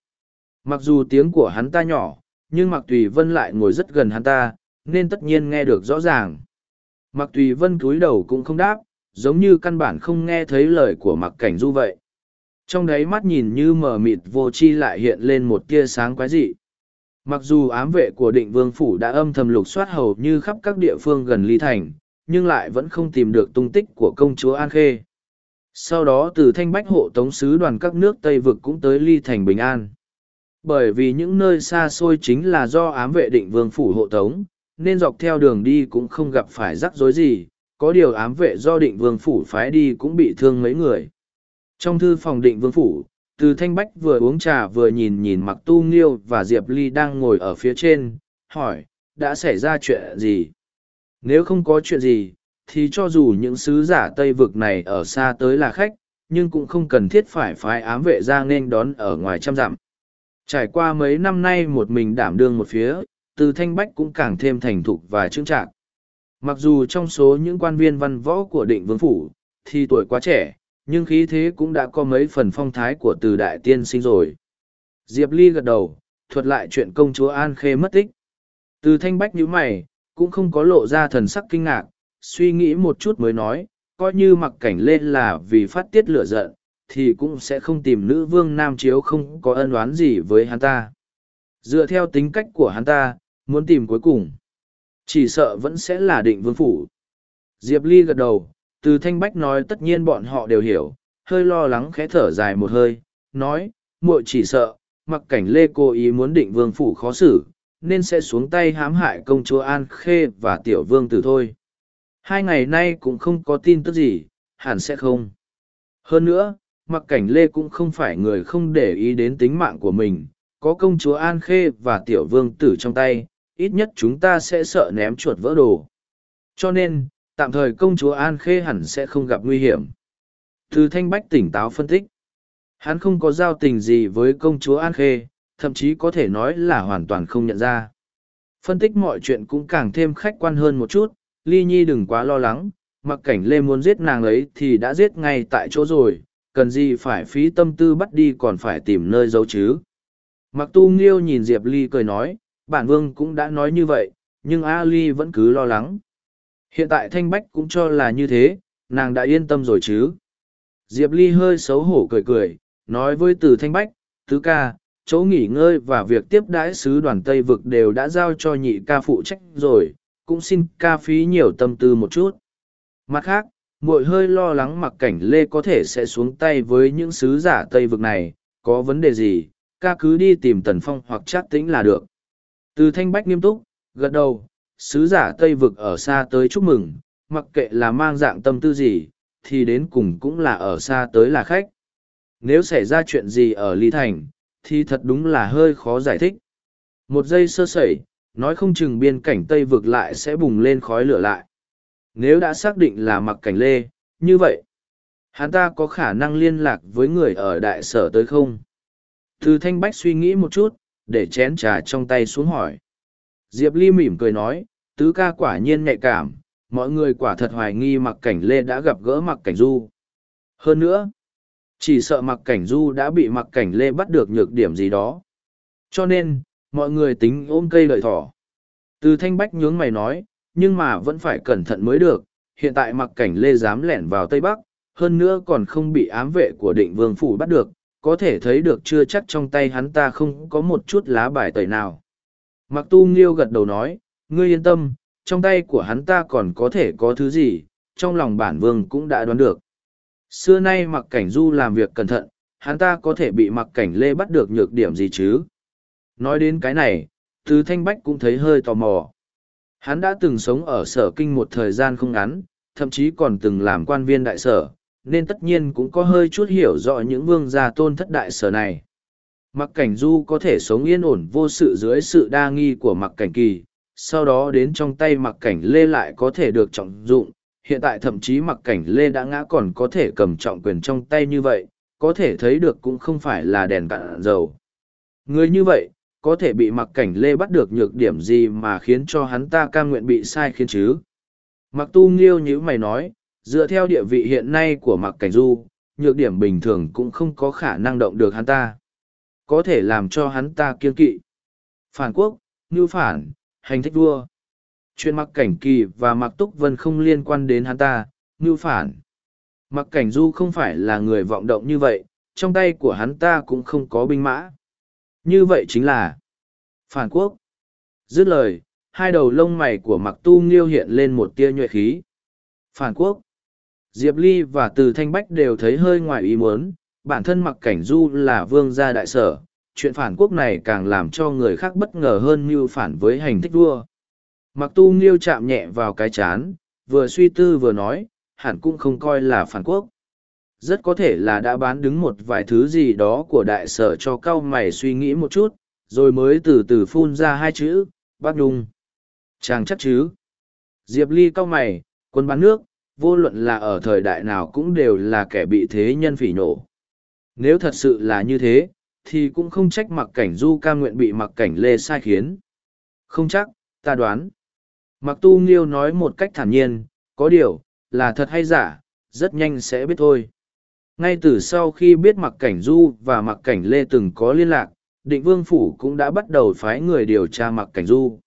Mặc dù tiếng của hắn ta nhỏ, nhưng Mặc Tùy Vân lại ngồi rất gần hắn ta, nên tất nhiên nghe được rõ ràng. Mặc Tùy Vân cúi đầu cũng không đáp, giống như căn bản không nghe thấy lời của Mặc Cảnh Du vậy. Trong đấy mắt nhìn như mờ mịt vô chi lại hiện lên một tia sáng quái dị. Mặc dù ám vệ của định vương phủ đã âm thầm lục soát hầu như khắp các địa phương gần Ly Thành, nhưng lại vẫn không tìm được tung tích của công chúa An Khê. Sau đó từ thanh bách hộ tống sứ đoàn các nước Tây Vực cũng tới ly thành bình an. Bởi vì những nơi xa xôi chính là do ám vệ định vương phủ hộ tống, nên dọc theo đường đi cũng không gặp phải rắc rối gì, có điều ám vệ do định vương phủ phái đi cũng bị thương mấy người. Trong thư phòng định vương phủ, từ thanh bách vừa uống trà vừa nhìn nhìn mặc tu nghiêu và diệp ly đang ngồi ở phía trên hỏi đã xảy ra chuyện gì? Nếu không có chuyện gì thì cho dù những sứ giả tây vực này ở xa tới là khách nhưng cũng không cần thiết phải phái ám vệ ra nên đón ở ngoài trăm dặm. Trải qua mấy năm nay một mình đảm đương một phía từ thanh bách cũng càng thêm thành thục và trưng trạc mặc dù trong số những quan viên văn võ của định vương phủ thì tuổi quá trẻ nhưng khí thế cũng đã có mấy phần phong thái của từ đại tiên sinh rồi. Diệp Ly gật đầu, thuật lại chuyện công chúa An Khê mất tích. Từ thanh bách nhíu mày, cũng không có lộ ra thần sắc kinh ngạc, suy nghĩ một chút mới nói, coi như mặc cảnh lên là vì phát tiết lửa giận, thì cũng sẽ không tìm nữ vương nam chiếu không có ân oán gì với hắn ta. Dựa theo tính cách của hắn ta, muốn tìm cuối cùng, chỉ sợ vẫn sẽ là định vương phủ. Diệp Ly gật đầu, từ thanh bách nói tất nhiên bọn họ đều hiểu, hơi lo lắng khẽ thở dài một hơi, nói, muội chỉ sợ, mặc cảnh lê cô ý muốn định vương phủ khó xử, nên sẽ xuống tay hãm hại công chúa An Khê và tiểu vương tử thôi. Hai ngày nay cũng không có tin tức gì, hẳn sẽ không. Hơn nữa, mặc cảnh lê cũng không phải người không để ý đến tính mạng của mình, có công chúa An Khê và tiểu vương tử trong tay, ít nhất chúng ta sẽ sợ ném chuột vỡ đồ. Cho nên, tạm thời công chúa An Khê hẳn sẽ không gặp nguy hiểm. Từ thanh bách tỉnh táo phân tích. Hắn không có giao tình gì với công chúa An Khê, thậm chí có thể nói là hoàn toàn không nhận ra. Phân tích mọi chuyện cũng càng thêm khách quan hơn một chút, Ly Nhi đừng quá lo lắng, mặc cảnh Lê muốn giết nàng ấy thì đã giết ngay tại chỗ rồi, cần gì phải phí tâm tư bắt đi còn phải tìm nơi giấu chứ. Mặc tu nghiêu nhìn Diệp Ly cười nói, bản vương cũng đã nói như vậy, nhưng A Ly vẫn cứ lo lắng. Hiện tại Thanh Bách cũng cho là như thế, nàng đã yên tâm rồi chứ. Diệp Ly hơi xấu hổ cười cười, nói với từ Thanh Bách, tứ ca, chỗ nghỉ ngơi và việc tiếp đãi sứ đoàn Tây Vực đều đã giao cho nhị ca phụ trách rồi, cũng xin ca phí nhiều tâm tư một chút. Mặt khác, muội hơi lo lắng mặc cảnh Lê có thể sẽ xuống tay với những sứ giả Tây Vực này, có vấn đề gì, ca cứ đi tìm Tần Phong hoặc Trát Tĩnh là được. Từ Thanh Bách nghiêm túc, gật đầu, sứ giả Tây Vực ở xa tới chúc mừng, mặc kệ là mang dạng tâm tư gì, thì đến cùng cũng là ở xa tới là khách. Nếu xảy ra chuyện gì ở Lý Thành, thì thật đúng là hơi khó giải thích. Một giây sơ sẩy, nói không chừng biên cảnh Tây Vực lại sẽ bùng lên khói lửa lại. Nếu đã xác định là mặc cảnh lê, như vậy, hắn ta có khả năng liên lạc với người ở đại sở tới không? Từ thanh bách suy nghĩ một chút, để chén trà trong tay xuống hỏi. Diệp Ly mỉm cười nói, tứ ca quả nhiên nhạy cảm, mọi người quả thật hoài nghi mặc cảnh lê đã gặp gỡ mặc cảnh du. Hơn nữa, chỉ sợ mặc cảnh du đã bị mặc cảnh lê bắt được nhược điểm gì đó. Cho nên, mọi người tính ôm cây lợi thỏ. Từ thanh bách nhướng mày nói, nhưng mà vẫn phải cẩn thận mới được, hiện tại mặc cảnh lê dám lẻn vào Tây Bắc, hơn nữa còn không bị ám vệ của định vương phủ bắt được, có thể thấy được chưa chắc trong tay hắn ta không có một chút lá bài tẩy nào. Mặc tu nghiêu gật đầu nói, ngươi yên tâm, trong tay của hắn ta còn có thể có thứ gì, trong lòng bản vương cũng đã đoán được. Xưa nay mặc cảnh du làm việc cẩn thận, hắn ta có thể bị mặc cảnh lê bắt được nhược điểm gì chứ? Nói đến cái này, thứ Thanh Bách cũng thấy hơi tò mò. Hắn đã từng sống ở sở kinh một thời gian không ngắn, thậm chí còn từng làm quan viên đại sở, nên tất nhiên cũng có hơi chút hiểu rõ những vương gia tôn thất đại sở này. Mặc cảnh du có thể sống yên ổn vô sự dưới sự đa nghi của mặc cảnh kỳ, sau đó đến trong tay mặc cảnh lê lại có thể được trọng dụng. Hiện tại thậm chí mặc cảnh lê đã ngã còn có thể cầm trọng quyền trong tay như vậy, có thể thấy được cũng không phải là đèn cạn dầu. Người như vậy, có thể bị mặc cảnh lê bắt được nhược điểm gì mà khiến cho hắn ta ca nguyện bị sai khiến chứ. Mặc tu nghiêu như mày nói, dựa theo địa vị hiện nay của mặc cảnh du, nhược điểm bình thường cũng không có khả năng động được hắn ta có thể làm cho hắn ta kiên kỵ. Phản quốc, ngưu phản, hành thích vua. Chuyện mặc cảnh kỳ và mặc túc vân không liên quan đến hắn ta, ngưu phản. Mặc cảnh du không phải là người vọng động như vậy, trong tay của hắn ta cũng không có binh mã. Như vậy chính là phản quốc. Dứt lời, hai đầu lông mày của mặc tu nghiêu hiện lên một tia nhuệ khí. Phản quốc. Diệp Ly và Từ Thanh Bách đều thấy hơi ngoài ý muốn, bản thân mặc cảnh du là vương gia đại sở, chuyện phản quốc này càng làm cho người khác bất ngờ hơn như phản với hành thích vua. Mặc tu nghiêu chạm nhẹ vào cái chán, vừa suy tư vừa nói, hẳn cũng không coi là phản quốc. Rất có thể là đã bán đứng một vài thứ gì đó của đại sở cho cao mày suy nghĩ một chút, rồi mới từ từ phun ra hai chữ, bác nhung. Chàng chắc chứ. Diệp Ly cao mày, quân bán nước, vô luận là ở thời đại nào cũng đều là kẻ bị thế nhân phỉ nổ. Nếu thật sự là như thế, thì cũng không trách mặc cảnh du ca nguyện bị mặc cảnh lê sai khiến. Không chắc, ta đoán. Mặc tu nghiêu nói một cách thản nhiên, có điều, là thật hay giả, rất nhanh sẽ biết thôi. Ngay từ sau khi biết mặc cảnh du và mặc cảnh lê từng có liên lạc, định vương phủ cũng đã bắt đầu phái người điều tra mặc cảnh du.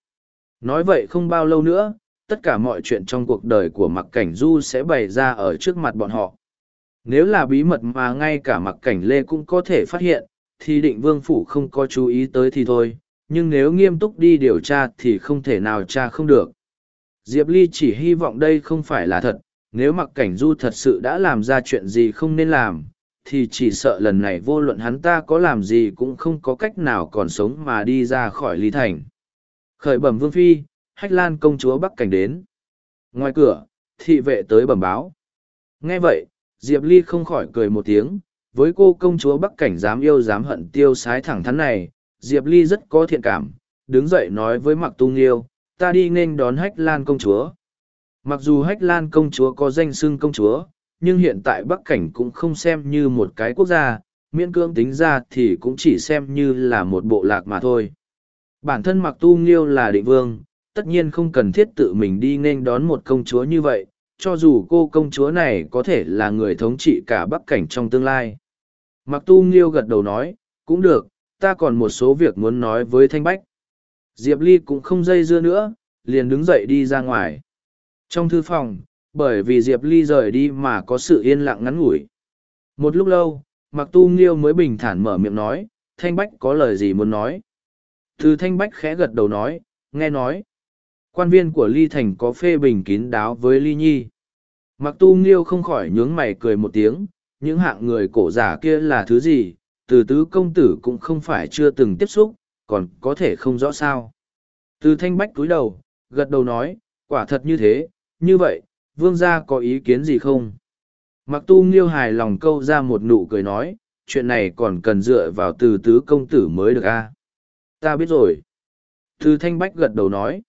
Nói vậy không bao lâu nữa, tất cả mọi chuyện trong cuộc đời của mặc cảnh du sẽ bày ra ở trước mặt bọn họ. Nếu là bí mật mà ngay cả mặc cảnh lê cũng có thể phát hiện, thì định vương phủ không có chú ý tới thì thôi, nhưng nếu nghiêm túc đi điều tra thì không thể nào tra không được. Diệp Ly chỉ hy vọng đây không phải là thật, nếu mặc cảnh du thật sự đã làm ra chuyện gì không nên làm, thì chỉ sợ lần này vô luận hắn ta có làm gì cũng không có cách nào còn sống mà đi ra khỏi ly thành. Khởi bẩm vương phi, hách lan công chúa bắc cảnh đến. Ngoài cửa, thị vệ tới bẩm báo. Nghe vậy, Diệp Ly không khỏi cười một tiếng, với cô công chúa bắc cảnh dám yêu dám hận tiêu sái thẳng thắn này, Diệp Ly rất có thiện cảm, đứng dậy nói với mặc tung Nghiêu: ta đi nên đón hách lan công chúa. Mặc dù hách lan công chúa có danh xưng công chúa, nhưng hiện tại Bắc Cảnh cũng không xem như một cái quốc gia, miễn cưỡng tính ra thì cũng chỉ xem như là một bộ lạc mà thôi. Bản thân mặc tu nghiêu là định vương, tất nhiên không cần thiết tự mình đi nên đón một công chúa như vậy, cho dù cô công chúa này có thể là người thống trị cả Bắc Cảnh trong tương lai. Mặc tu nghiêu gật đầu nói, cũng được, ta còn một số việc muốn nói với Thanh Bách. Diệp Ly cũng không dây dưa nữa, liền đứng dậy đi ra ngoài. Trong thư phòng, bởi vì Diệp Ly rời đi mà có sự yên lặng ngắn ngủi. Một lúc lâu, Mặc Tu Nghiêu mới bình thản mở miệng nói, Thanh Bách có lời gì muốn nói. Thư Thanh Bách khẽ gật đầu nói, nghe nói. Quan viên của Ly Thành có phê bình kín đáo với Ly Nhi. Mặc Tu Nghiêu không khỏi nhướng mày cười một tiếng, những hạng người cổ giả kia là thứ gì, từ tứ công tử cũng không phải chưa từng tiếp xúc, còn có thể không rõ sao. Từ Thanh Bách cúi đầu, gật đầu nói, quả thật như thế, như vậy, vương gia có ý kiến gì không? Mặc tu nghiêu hài lòng câu ra một nụ cười nói, chuyện này còn cần dựa vào từ tứ công tử mới được a Ta biết rồi. Từ Thanh Bách gật đầu nói.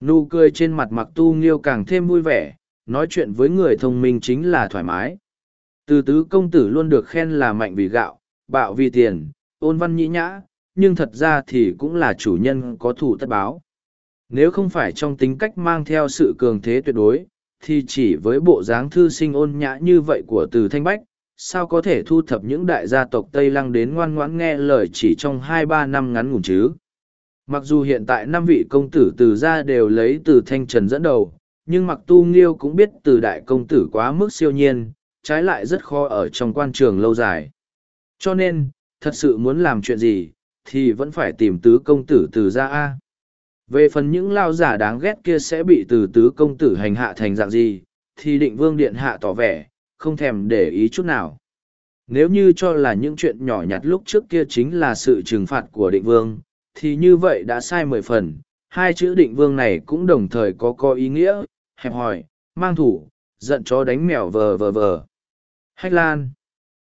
Nụ cười trên mặt mặc tu nghiêu càng thêm vui vẻ, nói chuyện với người thông minh chính là thoải mái. Từ tứ công tử luôn được khen là mạnh vì gạo, bạo vì tiền, ôn văn nhĩ nhã, nhưng thật ra thì cũng là chủ nhân có thủ tất báo. Nếu không phải trong tính cách mang theo sự cường thế tuyệt đối, thì chỉ với bộ dáng thư sinh ôn nhã như vậy của từ Thanh Bách, sao có thể thu thập những đại gia tộc Tây Lăng đến ngoan ngoãn nghe lời chỉ trong hai ba năm ngắn ngủn chứ. Mặc dù hiện tại năm vị công tử từ gia đều lấy từ Thanh Trần dẫn đầu, nhưng mặc tu nghiêu cũng biết từ đại công tử quá mức siêu nhiên, trái lại rất khó ở trong quan trường lâu dài. Cho nên, thật sự muốn làm chuyện gì, thì vẫn phải tìm tứ công tử từ gia A. Về phần những lao giả đáng ghét kia sẽ bị từ tứ công tử hành hạ thành dạng gì, thì định vương điện hạ tỏ vẻ, không thèm để ý chút nào. Nếu như cho là những chuyện nhỏ nhặt lúc trước kia chính là sự trừng phạt của định vương, thì như vậy đã sai mười phần. Hai chữ định vương này cũng đồng thời có có ý nghĩa, hẹp hòi, mang thủ, giận chó đánh mèo vờ vờ vờ. Hách Lan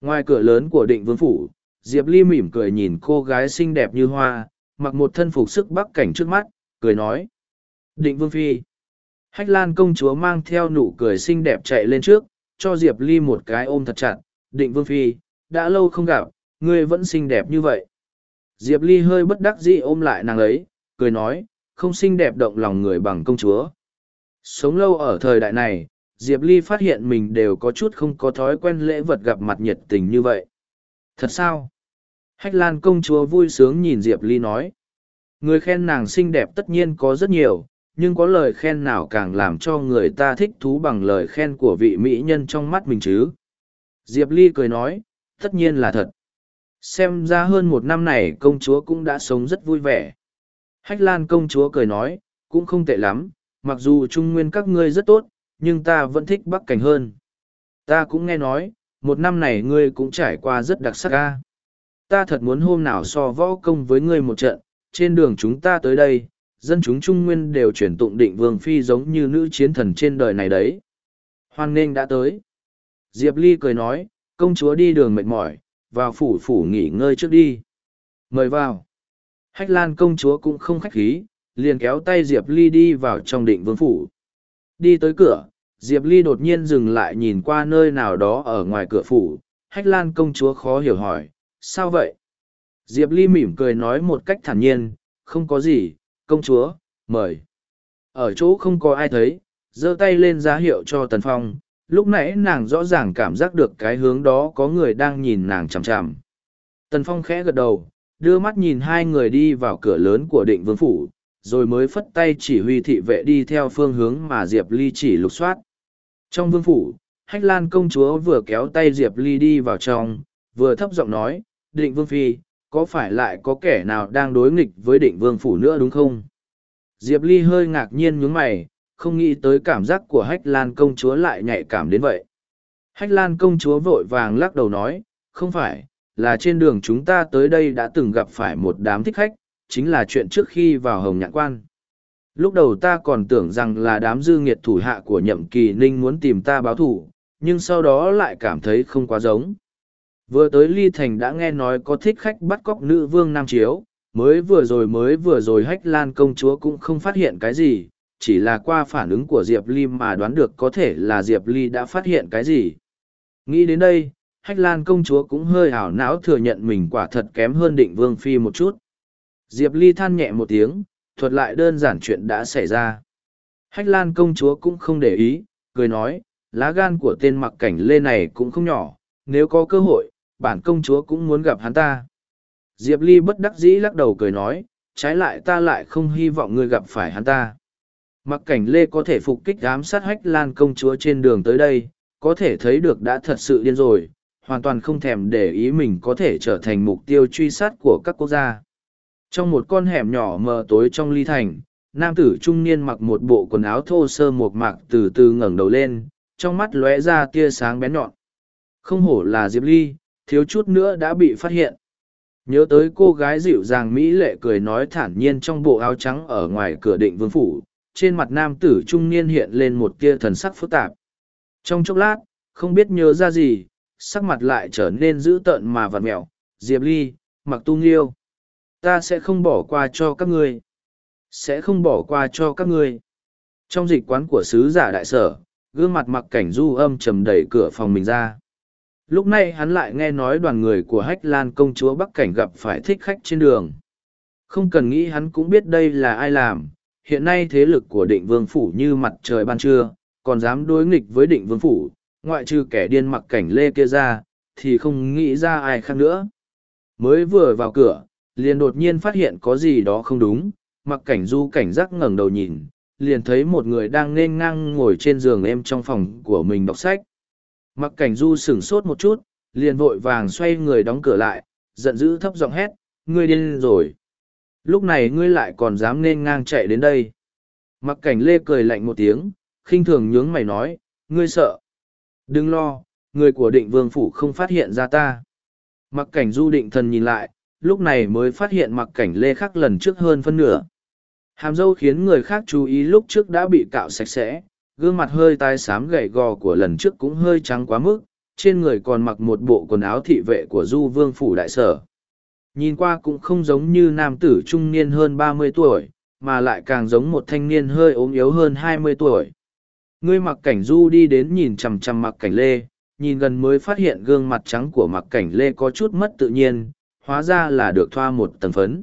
Ngoài cửa lớn của định vương phủ, Diệp Ly mỉm cười nhìn cô gái xinh đẹp như hoa, mặc một thân phục sức bắc cảnh trước mắt, cười nói. Định Vương Phi. Hách Lan công chúa mang theo nụ cười xinh đẹp chạy lên trước, cho Diệp Ly một cái ôm thật chặt. Định Vương Phi, đã lâu không gặp, ngươi vẫn xinh đẹp như vậy. Diệp Ly hơi bất đắc dĩ ôm lại nàng ấy, cười nói, không xinh đẹp động lòng người bằng công chúa. Sống lâu ở thời đại này, Diệp Ly phát hiện mình đều có chút không có thói quen lễ vật gặp mặt nhiệt tình như vậy. Thật sao? Hách Lan công chúa vui sướng nhìn Diệp Ly nói. Người khen nàng xinh đẹp tất nhiên có rất nhiều, nhưng có lời khen nào càng làm cho người ta thích thú bằng lời khen của vị mỹ nhân trong mắt mình chứ. Diệp Ly cười nói, tất nhiên là thật. Xem ra hơn một năm này công chúa cũng đã sống rất vui vẻ. Hách Lan công chúa cười nói, cũng không tệ lắm, mặc dù trung nguyên các ngươi rất tốt, nhưng ta vẫn thích Bắc Cảnh hơn. Ta cũng nghe nói, một năm này ngươi cũng trải qua rất đặc sắc ca. Ta thật muốn hôm nào so võ công với ngươi một trận, trên đường chúng ta tới đây, dân chúng Trung Nguyên đều chuyển tụng định Vương Phi giống như nữ chiến thần trên đời này đấy. Hoan nghênh đã tới. Diệp Ly cười nói, công chúa đi đường mệt mỏi, vào phủ phủ nghỉ ngơi trước đi. Mời vào. Hách Lan công chúa cũng không khách khí, liền kéo tay Diệp Ly đi vào trong định vương phủ. Đi tới cửa, Diệp Ly đột nhiên dừng lại nhìn qua nơi nào đó ở ngoài cửa phủ. Hách Lan công chúa khó hiểu hỏi, sao vậy? Diệp Ly mỉm cười nói một cách thản nhiên, không có gì, công chúa, mời. Ở chỗ không có ai thấy, giơ tay lên giá hiệu cho Tần Phong, lúc nãy nàng rõ ràng cảm giác được cái hướng đó có người đang nhìn nàng chằm chằm. Tần Phong khẽ gật đầu, đưa mắt nhìn hai người đi vào cửa lớn của định vương phủ, rồi mới phất tay chỉ huy thị vệ đi theo phương hướng mà Diệp Ly chỉ lục soát. Trong vương phủ, Hách Lan công chúa vừa kéo tay Diệp Ly đi vào trong, vừa thấp giọng nói, định vương phi, có phải lại có kẻ nào đang đối nghịch với định vương phủ nữa đúng không? Diệp Ly hơi ngạc nhiên nhướng mày, không nghĩ tới cảm giác của Hách Lan công chúa lại nhạy cảm đến vậy. Hách Lan công chúa vội vàng lắc đầu nói, không phải, là trên đường chúng ta tới đây đã từng gặp phải một đám thích khách, chính là chuyện trước khi vào Hồng Nhạn Quan. Lúc đầu ta còn tưởng rằng là đám dư nghiệt thủ hạ của nhậm kỳ ninh muốn tìm ta báo thù, nhưng sau đó lại cảm thấy không quá giống. Vừa tới Ly Thành đã nghe nói có thích khách bắt cóc nữ vương Nam Chiếu, mới vừa rồi mới vừa rồi hách lan công chúa cũng không phát hiện cái gì, chỉ là qua phản ứng của Diệp Ly mà đoán được có thể là Diệp Ly đã phát hiện cái gì. Nghĩ đến đây, hách lan công chúa cũng hơi ảo não thừa nhận mình quả thật kém hơn định vương phi một chút. Diệp Ly than nhẹ một tiếng, thuật lại đơn giản chuyện đã xảy ra. Hách lan công chúa cũng không để ý, cười nói, lá gan của tên mặc cảnh lê này cũng không nhỏ, nếu có cơ hội, bản công chúa cũng muốn gặp hắn ta. Diệp Ly bất đắc dĩ lắc đầu cười nói, trái lại ta lại không hy vọng ngươi gặp phải hắn ta. Mặc cảnh Lê có thể phục kích ám sát hách lan công chúa trên đường tới đây, có thể thấy được đã thật sự điên rồi, hoàn toàn không thèm để ý mình có thể trở thành mục tiêu truy sát của các quốc gia. Trong một con hẻm nhỏ mờ tối trong ly thành, nam tử trung niên mặc một bộ quần áo thô sơ mộc mạc từ từ ngẩng đầu lên, trong mắt lóe ra tia sáng bén nhọn. Không hổ là Diệp Ly, thiếu chút nữa đã bị phát hiện. Nhớ tới cô gái dịu dàng Mỹ lệ cười nói thản nhiên trong bộ áo trắng ở ngoài cửa định vương phủ, trên mặt nam tử trung niên hiện lên một tia thần sắc phức tạp. Trong chốc lát, không biết nhớ ra gì, sắc mặt lại trở nên dữ tợn mà vặt mẹo. Diệp Ly, mặc tu nghiêu. Ta sẽ không bỏ qua cho các ngươi. Sẽ không bỏ qua cho các ngươi. Trong dịch quán của sứ giả đại sở, gương mặt mặc cảnh du âm trầm đẩy cửa phòng mình ra. Lúc này hắn lại nghe nói đoàn người của Hách Lan công chúa Bắc Cảnh gặp phải thích khách trên đường. Không cần nghĩ hắn cũng biết đây là ai làm, hiện nay thế lực của định vương phủ như mặt trời ban trưa, còn dám đối nghịch với định vương phủ, ngoại trừ kẻ điên mặc cảnh lê kia ra, thì không nghĩ ra ai khác nữa. Mới vừa vào cửa, liền đột nhiên phát hiện có gì đó không đúng, mặc cảnh du cảnh giác ngẩng đầu nhìn, liền thấy một người đang nên ngang ngồi trên giường em trong phòng của mình đọc sách. Mặc cảnh du sửng sốt một chút, liền vội vàng xoay người đóng cửa lại, giận dữ thấp giọng hét, ngươi điên rồi. Lúc này ngươi lại còn dám nên ngang chạy đến đây. Mặc cảnh lê cười lạnh một tiếng, khinh thường nhướng mày nói, ngươi sợ. Đừng lo, người của định vương phủ không phát hiện ra ta. Mặc cảnh du định thần nhìn lại, lúc này mới phát hiện mặc cảnh lê khắc lần trước hơn phân nửa. Hàm dâu khiến người khác chú ý lúc trước đã bị cạo sạch sẽ, gương mặt hơi tai xám gầy gò của lần trước cũng hơi trắng quá mức, trên người còn mặc một bộ quần áo thị vệ của du vương phủ đại sở. Nhìn qua cũng không giống như nam tử trung niên hơn ba mươi tuổi, mà lại càng giống một thanh niên hơi ốm yếu hơn hai mươi tuổi. Ngươi mặc cảnh du đi đến nhìn chằm chằm mặc cảnh lê, nhìn gần mới phát hiện gương mặt trắng của mặc cảnh lê có chút mất tự nhiên, hóa ra là được thoa một tầng phấn.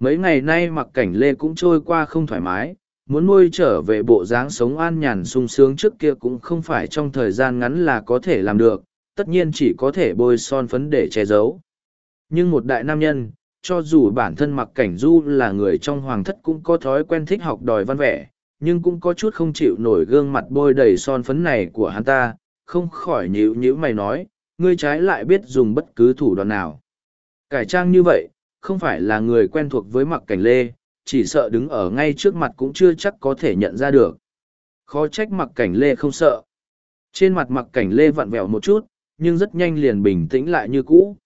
Mấy ngày nay mặc cảnh lê cũng trôi qua không thoải mái, muốn nuôi trở về bộ dáng sống an nhàn sung sướng trước kia cũng không phải trong thời gian ngắn là có thể làm được, tất nhiên chỉ có thể bôi son phấn để che giấu. Nhưng một đại nam nhân, cho dù bản thân mặc cảnh du là người trong hoàng thất cũng có thói quen thích học đòi văn vẻ, nhưng cũng có chút không chịu nổi gương mặt bôi đầy son phấn này của hắn ta, không khỏi nhíu nhíu mày nói, ngươi trái lại biết dùng bất cứ thủ đoạn nào. Cải trang như vậy, không phải là người quen thuộc với mặc cảnh lê, chỉ sợ đứng ở ngay trước mặt cũng chưa chắc có thể nhận ra được. Khó trách mặc cảnh lê không sợ. Trên mặt mặc cảnh lê vặn vẹo một chút, nhưng rất nhanh liền bình tĩnh lại như cũ.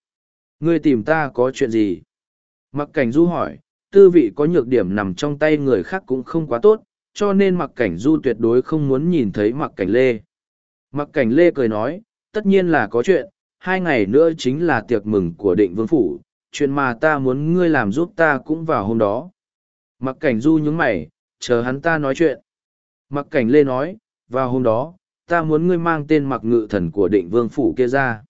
Ngươi tìm ta có chuyện gì? Mặc cảnh du hỏi, tư vị có nhược điểm nằm trong tay người khác cũng không quá tốt, cho nên mặc cảnh du tuyệt đối không muốn nhìn thấy mặc cảnh lê. Mặc cảnh lê cười nói, tất nhiên là có chuyện, hai ngày nữa chính là tiệc mừng của định vương phủ, chuyện mà ta muốn ngươi làm giúp ta cũng vào hôm đó. Mặc cảnh du nhướng mày, chờ hắn ta nói chuyện. Mặc cảnh lê nói, vào hôm đó, ta muốn ngươi mang tên mặc ngự thần của định vương phủ kia ra.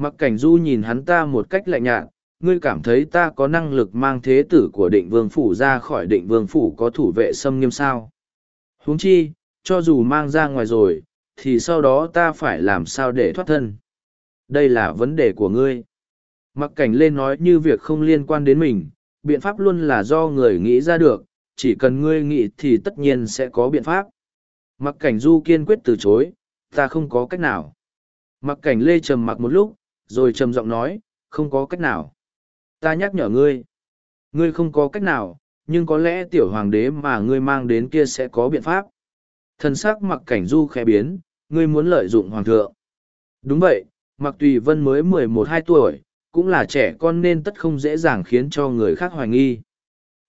Mặc cảnh du nhìn hắn ta một cách lạnh nhạt, ngươi cảm thấy ta có năng lực mang thế tử của định vương phủ ra khỏi định vương phủ có thủ vệ xâm nghiêm sao. huống chi, cho dù mang ra ngoài rồi, thì sau đó ta phải làm sao để thoát thân. Đây là vấn đề của ngươi. Mặc cảnh lên nói như việc không liên quan đến mình, biện pháp luôn là do người nghĩ ra được, chỉ cần ngươi nghĩ thì tất nhiên sẽ có biện pháp. Mặc cảnh du kiên quyết từ chối, ta không có cách nào. Mặc cảnh lê trầm mặc một lúc, rồi trầm giọng nói, không có cách nào. Ta nhắc nhở ngươi. Ngươi không có cách nào, nhưng có lẽ tiểu hoàng đế mà ngươi mang đến kia sẽ có biện pháp. Thần sắc mặc cảnh du khẽ biến, ngươi muốn lợi dụng hoàng thượng. Đúng vậy, mặc tùy vân mới mười một hai tuổi, cũng là trẻ con nên tất không dễ dàng khiến cho người khác hoài nghi.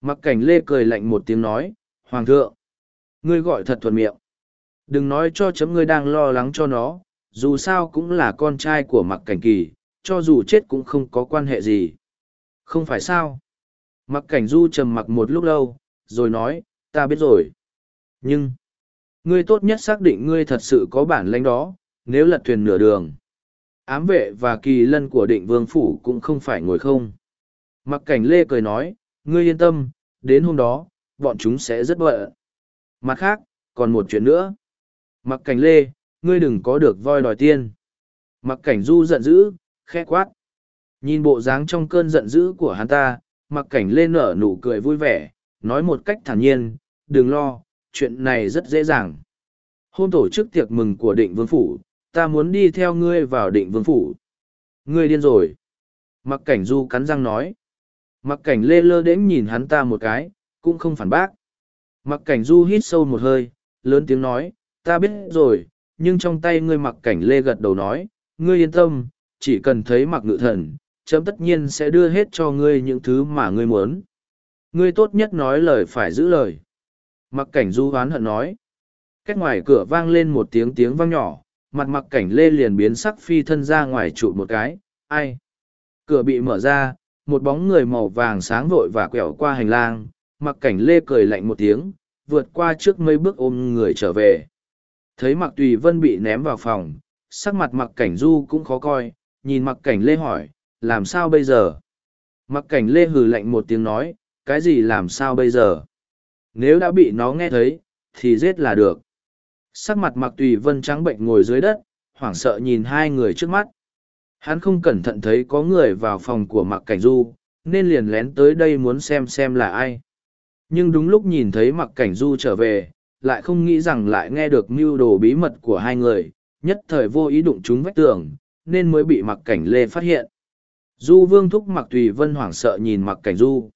Mặc cảnh lê cười lạnh một tiếng nói, Hoàng thượng, ngươi gọi thật thuận miệng. Đừng nói cho chấm ngươi đang lo lắng cho nó, dù sao cũng là con trai của mặc cảnh kỳ, cho dù chết cũng không có quan hệ gì. Không phải sao? Mặc cảnh du trầm mặc một lúc lâu, rồi nói, ta biết rồi. Nhưng, ngươi tốt nhất xác định ngươi thật sự có bản lãnh đó, nếu lật thuyền nửa đường. Ám vệ và kỳ lân của định vương phủ cũng không phải ngồi không. Mặc cảnh lê cười nói, ngươi yên tâm, đến hôm đó, bọn chúng sẽ rất bận. Mặt khác, còn một chuyện nữa. Mặc cảnh lê, ngươi đừng có được voi đòi tiên. Mặc cảnh du giận dữ, khẽ quát. Nhìn bộ dáng trong cơn giận dữ của hắn ta, mặc cảnh lên nở nụ cười vui vẻ, nói một cách thản nhiên, đừng lo, chuyện này rất dễ dàng. Hôm tổ chức tiệc mừng của định vương phủ, ta muốn đi theo ngươi vào định vương phủ. Ngươi điên rồi. Mặc cảnh du cắn răng nói. Mặc cảnh lê lơ đến nhìn hắn ta một cái, cũng không phản bác. Mặc cảnh du hít sâu một hơi, lớn tiếng nói, ta biết rồi, nhưng trong tay ngươi mặc cảnh lê gật đầu nói, ngươi yên tâm, chỉ cần thấy mặc ngự thần, chấm tất nhiên sẽ đưa hết cho ngươi những thứ mà ngươi muốn. Ngươi tốt nhất nói lời phải giữ lời. Mặc cảnh du hoán hận nói. Cách ngoài cửa vang lên một tiếng tiếng vang nhỏ, mặt mặc cảnh lê liền biến sắc phi thân ra ngoài trụ một cái, ai? Cửa bị mở ra, một bóng người màu vàng sáng vội và quẹo qua hành lang, mặc cảnh lê cười lạnh một tiếng, vượt qua trước mấy bước ôm người trở về. Thấy mặc tùy vân bị ném vào phòng, sắc mặt mặc cảnh du cũng khó coi, nhìn mặc cảnh lê hỏi, làm sao bây giờ? Mặc cảnh lê hừ lạnh một tiếng nói, cái gì làm sao bây giờ? Nếu đã bị nó nghe thấy, thì giết là được. Sắc mặt mặc tùy vân trắng bệnh ngồi dưới đất, hoảng sợ nhìn hai người trước mắt. Hắn không cẩn thận thấy có người vào phòng của mặc cảnh du, nên liền lén tới đây muốn xem xem là ai. Nhưng đúng lúc nhìn thấy mặc cảnh du trở về, lại không nghĩ rằng lại nghe được mưu đồ bí mật của hai người, nhất thời vô ý đụng chúng vách tường, nên mới bị mặc cảnh lê phát hiện. Du vương thúc mặc tùy vân hoảng sợ nhìn mặc cảnh du.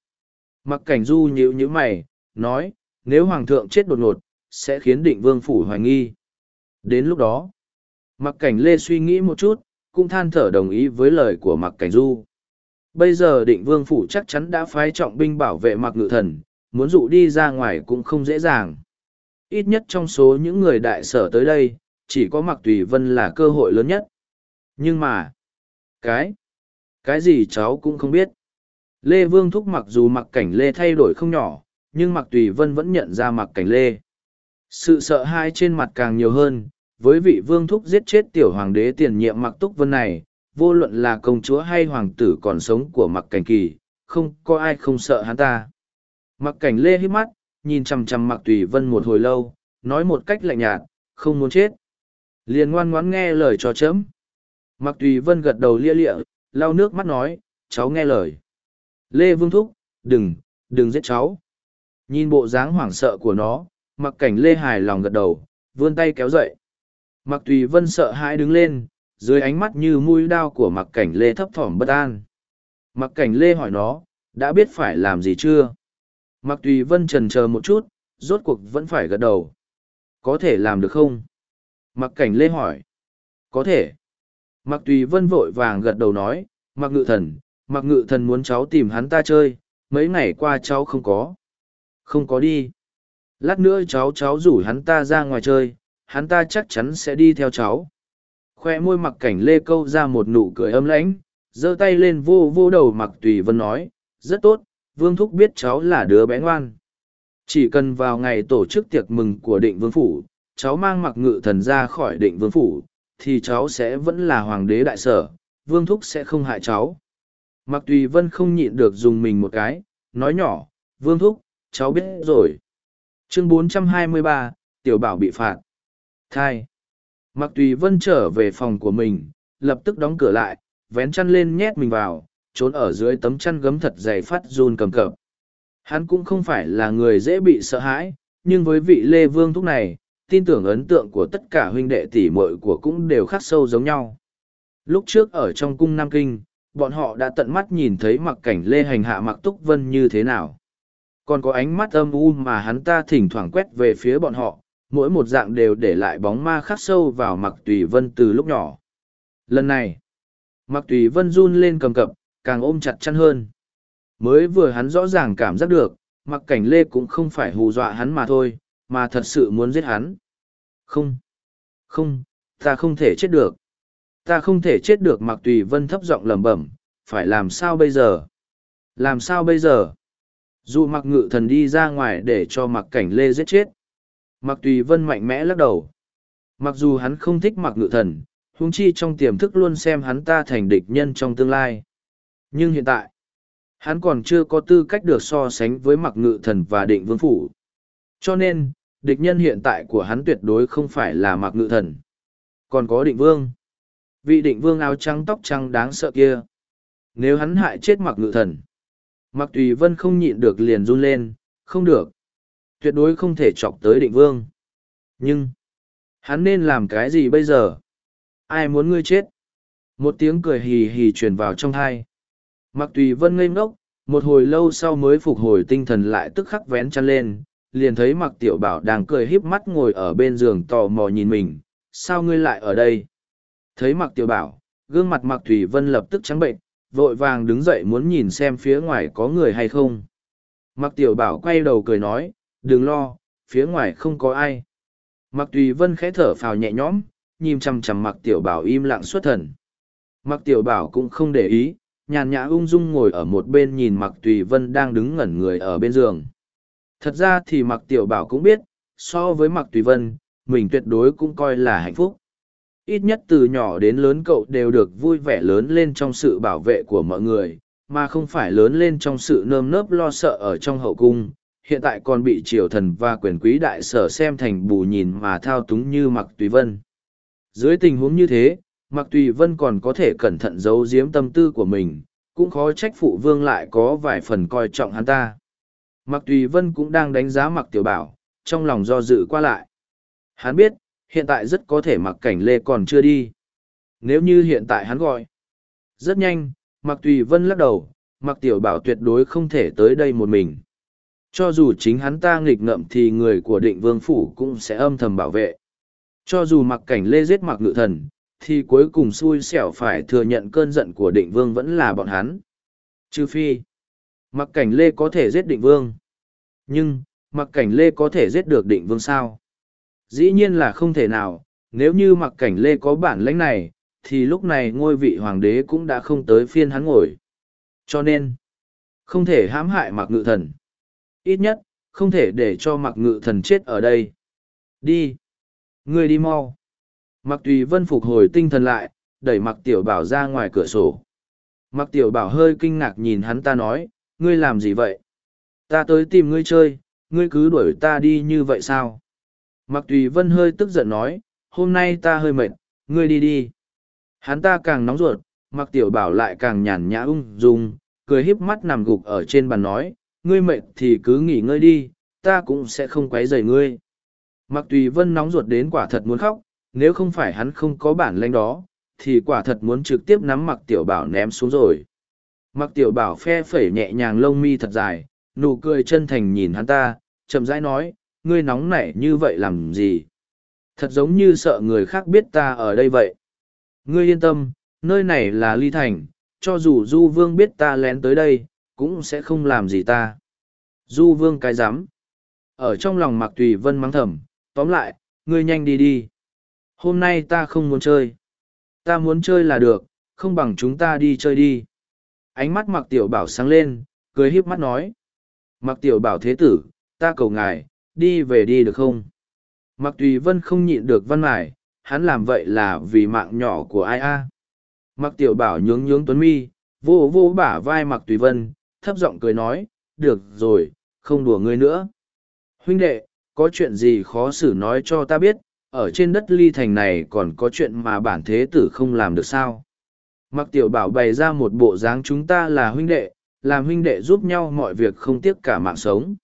Mặc cảnh du nhíu nhíu mày, nói, nếu hoàng thượng chết đột ngột, sẽ khiến định vương phủ hoài nghi. Đến lúc đó, mặc cảnh lê suy nghĩ một chút, cũng than thở đồng ý với lời của mặc cảnh du. Bây giờ định vương phủ chắc chắn đã phái trọng binh bảo vệ mặc ngự thần, muốn dụ đi ra ngoài cũng không dễ dàng. Ít nhất trong số những người đại sở tới đây, chỉ có mặc tùy vân là cơ hội lớn nhất. Nhưng mà, cái, cái gì cháu cũng không biết. Lê Vương Thúc mặc dù mặc cảnh Lê thay đổi không nhỏ, nhưng mặc tùy vân vẫn nhận ra mặc cảnh Lê. Sự sợ hãi trên mặt càng nhiều hơn, với vị vương thúc giết chết tiểu hoàng đế tiền nhiệm mặc túc vân này, vô luận là công chúa hay hoàng tử còn sống của mặc cảnh kỳ, không có ai không sợ hắn ta. Mặc cảnh lê hít mắt, nhìn chằm chằm mặc tùy vân một hồi lâu, nói một cách lạnh nhạt, không muốn chết. Liền ngoan ngoãn nghe lời cho chấm. Mặc tùy vân gật đầu lia lịa, lau nước mắt nói, cháu nghe lời. Lê Vương Thúc, đừng, đừng giết cháu. Nhìn bộ dáng hoảng sợ của nó, mặc cảnh lê hài lòng gật đầu vươn tay kéo dậy mặc tùy vân sợ hãi đứng lên dưới ánh mắt như mũi đao của mặc cảnh lê thấp thỏm bất an mặc cảnh lê hỏi nó đã biết phải làm gì chưa mặc tùy vân trần chờ một chút rốt cuộc vẫn phải gật đầu có thể làm được không Mặc cảnh lê hỏi. Có thể. Mặc tùy vân vội vàng gật đầu nói, mặc ngự thần, mặc ngự thần muốn cháu tìm hắn ta chơi, mấy ngày qua cháu không có. Không có đi. Lát nữa cháu cháu rủ hắn ta ra ngoài chơi, hắn ta chắc chắn sẽ đi theo cháu. Khoe môi mặc cảnh lê câu ra một nụ cười âm lãnh, giơ tay lên vô vô đầu mặc tùy vân nói, rất tốt, vương thúc biết cháu là đứa bé ngoan. Chỉ cần vào ngày tổ chức tiệc mừng của định vương phủ, cháu mang mặc ngự thần ra khỏi định vương phủ, thì cháu sẽ vẫn là hoàng đế đại sở, vương thúc sẽ không hại cháu. Mặc tùy vân không nhịn được dùng mình một cái, nói nhỏ, vương thúc, cháu biết rồi. Chương 423, Tiểu Bảo bị phạt. Thai. Mặc tùy vân trở về phòng của mình, lập tức đóng cửa lại, vén chăn lên nhét mình vào, trốn ở dưới tấm chăn gấm thật dày phát run cầm cập. Hắn cũng không phải là người dễ bị sợ hãi, nhưng với vị Lê Vương thúc này, tin tưởng ấn tượng của tất cả huynh đệ tỷ muội của cũng đều khắc sâu giống nhau. Lúc trước ở trong cung Nam Kinh, bọn họ đã tận mắt nhìn thấy mặc cảnh Lê hành hạ mặc túc vân như thế nào. Còn có ánh mắt âm u mà hắn ta thỉnh thoảng quét về phía bọn họ, mỗi một dạng đều để lại bóng ma khắc sâu vào mặc tùy vân từ lúc nhỏ. Lần này, mặc tùy vân run lên cầm cập, càng ôm chặt chăn hơn. Mới vừa hắn rõ ràng cảm giác được, mặc cảnh lê cũng không phải hù dọa hắn mà thôi, mà thật sự muốn giết hắn. Không, không, ta không thể chết được. Ta không thể chết được mặc tùy vân thấp giọng lẩm bẩm, phải làm sao bây giờ? Làm sao bây giờ? Dù mặc ngự thần đi ra ngoài để cho mặc cảnh lê giết chết. Mặc tùy vân mạnh mẽ lắc đầu. Mặc dù hắn không thích mặc ngự thần, huống chi trong tiềm thức luôn xem hắn ta thành địch nhân trong tương lai. Nhưng hiện tại, hắn còn chưa có tư cách được so sánh với mặc ngự thần và định vương phủ. Cho nên, địch nhân hiện tại của hắn tuyệt đối không phải là mặc ngự thần. Còn có định vương. Vị định vương áo trắng tóc trắng đáng sợ kia. Nếu hắn hại chết mặc ngự thần. Mặc tùy vân không nhịn được liền run lên, không được. Tuyệt đối không thể chọc tới định vương. Nhưng, hắn nên làm cái gì bây giờ? Ai muốn ngươi chết? Một tiếng cười hì hì truyền vào trong thai. Mặc tùy vân ngây ngốc, một hồi lâu sau mới phục hồi tinh thần lại tức khắc vén chăn lên, liền thấy mặc tiểu bảo đang cười híp mắt ngồi ở bên giường tò mò nhìn mình. Sao ngươi lại ở đây? Thấy mặc tiểu bảo, gương mặt mặc thủy vân lập tức trắng bệnh, vội vàng đứng dậy muốn nhìn xem phía ngoài có người hay không. Mặc tiểu bảo quay đầu cười nói, đừng lo, phía ngoài không có ai. Mặc tùy vân khẽ thở phào nhẹ nhõm, nhìn chằm chằm mặc tiểu bảo im lặng xuất thần. Mặc tiểu bảo cũng không để ý, nhàn nhã ung dung ngồi ở một bên nhìn mặc tùy vân đang đứng ngẩn người ở bên giường. Thật ra thì mặc tiểu bảo cũng biết, so với mặc tùy vân, mình tuyệt đối cũng coi là hạnh phúc. Ít nhất từ nhỏ đến lớn cậu đều được vui vẻ lớn lên trong sự bảo vệ của mọi người, mà không phải lớn lên trong sự nơm nớp lo sợ ở trong hậu cung, hiện tại còn bị triều thần và quyền quý đại sở xem thành bù nhìn mà thao túng như mặc tùy vân. Dưới tình huống như thế, mặc tùy vân còn có thể cẩn thận giấu giếm tâm tư của mình, cũng khó trách phụ vương lại có vài phần coi trọng hắn ta. Mặc tùy vân cũng đang đánh giá mặc tiểu bảo, trong lòng do dự qua lại. Hắn biết, hiện tại rất có thể mặc cảnh lê còn chưa đi. Nếu như hiện tại hắn gọi. Rất nhanh, mặc tùy vân lắc đầu, mặc tiểu bảo tuyệt đối không thể tới đây một mình. Cho dù chính hắn ta nghịch ngợm thì người của định vương phủ cũng sẽ âm thầm bảo vệ. Cho dù mặc cảnh lê giết mặc ngự thần, thì cuối cùng xui xẻo phải thừa nhận cơn giận của định vương vẫn là bọn hắn. Trừ phi, mặc cảnh lê có thể giết định vương. Nhưng, mặc cảnh lê có thể giết được định vương sao? Dĩ nhiên là không thể nào, nếu như mặc cảnh lê có bản lãnh này, thì lúc này ngôi vị hoàng đế cũng đã không tới phiên hắn ngồi. Cho nên, không thể hãm hại mặc ngự thần ít nhất không thể để cho mặc ngự thần chết ở đây đi ngươi đi mau mặc tùy vân phục hồi tinh thần lại đẩy mặc tiểu bảo ra ngoài cửa sổ. Mặc tiểu bảo hơi kinh ngạc nhìn hắn ta nói ngươi làm gì vậy? Ta tới tìm ngươi chơi ngươi cứ đuổi ta đi như vậy sao? Mặc tùy vân hơi tức giận nói hôm nay ta hơi mệt ngươi đi đi. Hắn ta càng nóng ruột mặc tiểu bảo lại càng nhàn nhã ung dung cười híp mắt nằm gục ở trên bàn nói ngươi mệt thì cứ nghỉ ngơi đi, ta cũng sẽ không quấy rầy ngươi. Mặc tùy vân nóng ruột đến quả thật muốn khóc, nếu không phải hắn không có bản lĩnh đó, thì quả thật muốn trực tiếp nắm mặc tiểu bảo ném xuống rồi. Mặc tiểu bảo phe phẩy nhẹ nhàng lông mi thật dài, nụ cười chân thành nhìn hắn ta, chậm rãi nói, ngươi nóng nảy như vậy làm gì? Thật giống như sợ người khác biết ta ở đây vậy. Ngươi yên tâm, nơi này là ly thành, cho dù Du Vương biết ta lén tới đây, cũng sẽ không làm gì ta. Du Vương cái rắm Ở trong lòng mặc Tùy Vân mắng thầm, tóm lại, ngươi nhanh đi đi. Hôm nay ta không muốn chơi. Ta muốn chơi là được, không bằng chúng ta đi chơi đi. Ánh mắt Mặc Tiểu Bảo sáng lên, cười híp mắt nói. Mặc Tiểu Bảo thế tử, ta cầu ngài, đi về đi được không? Mặc Tùy Vân không nhịn được văn mải, hắn làm vậy là vì mạng nhỏ của ai a? Mặc Tiểu Bảo nhướng nhướng Tuấn Mi, vô vô bả vai Mặc Tùy Vân, thấp giọng cười nói, được rồi, không đùa ngươi nữa. Huynh đệ, có chuyện gì khó xử nói cho ta biết, ở trên đất ly thành này còn có chuyện mà bản thế tử không làm được sao. Mặc tiểu bảo bày ra một bộ dáng chúng ta là huynh đệ, làm huynh đệ giúp nhau mọi việc không tiếc cả mạng sống.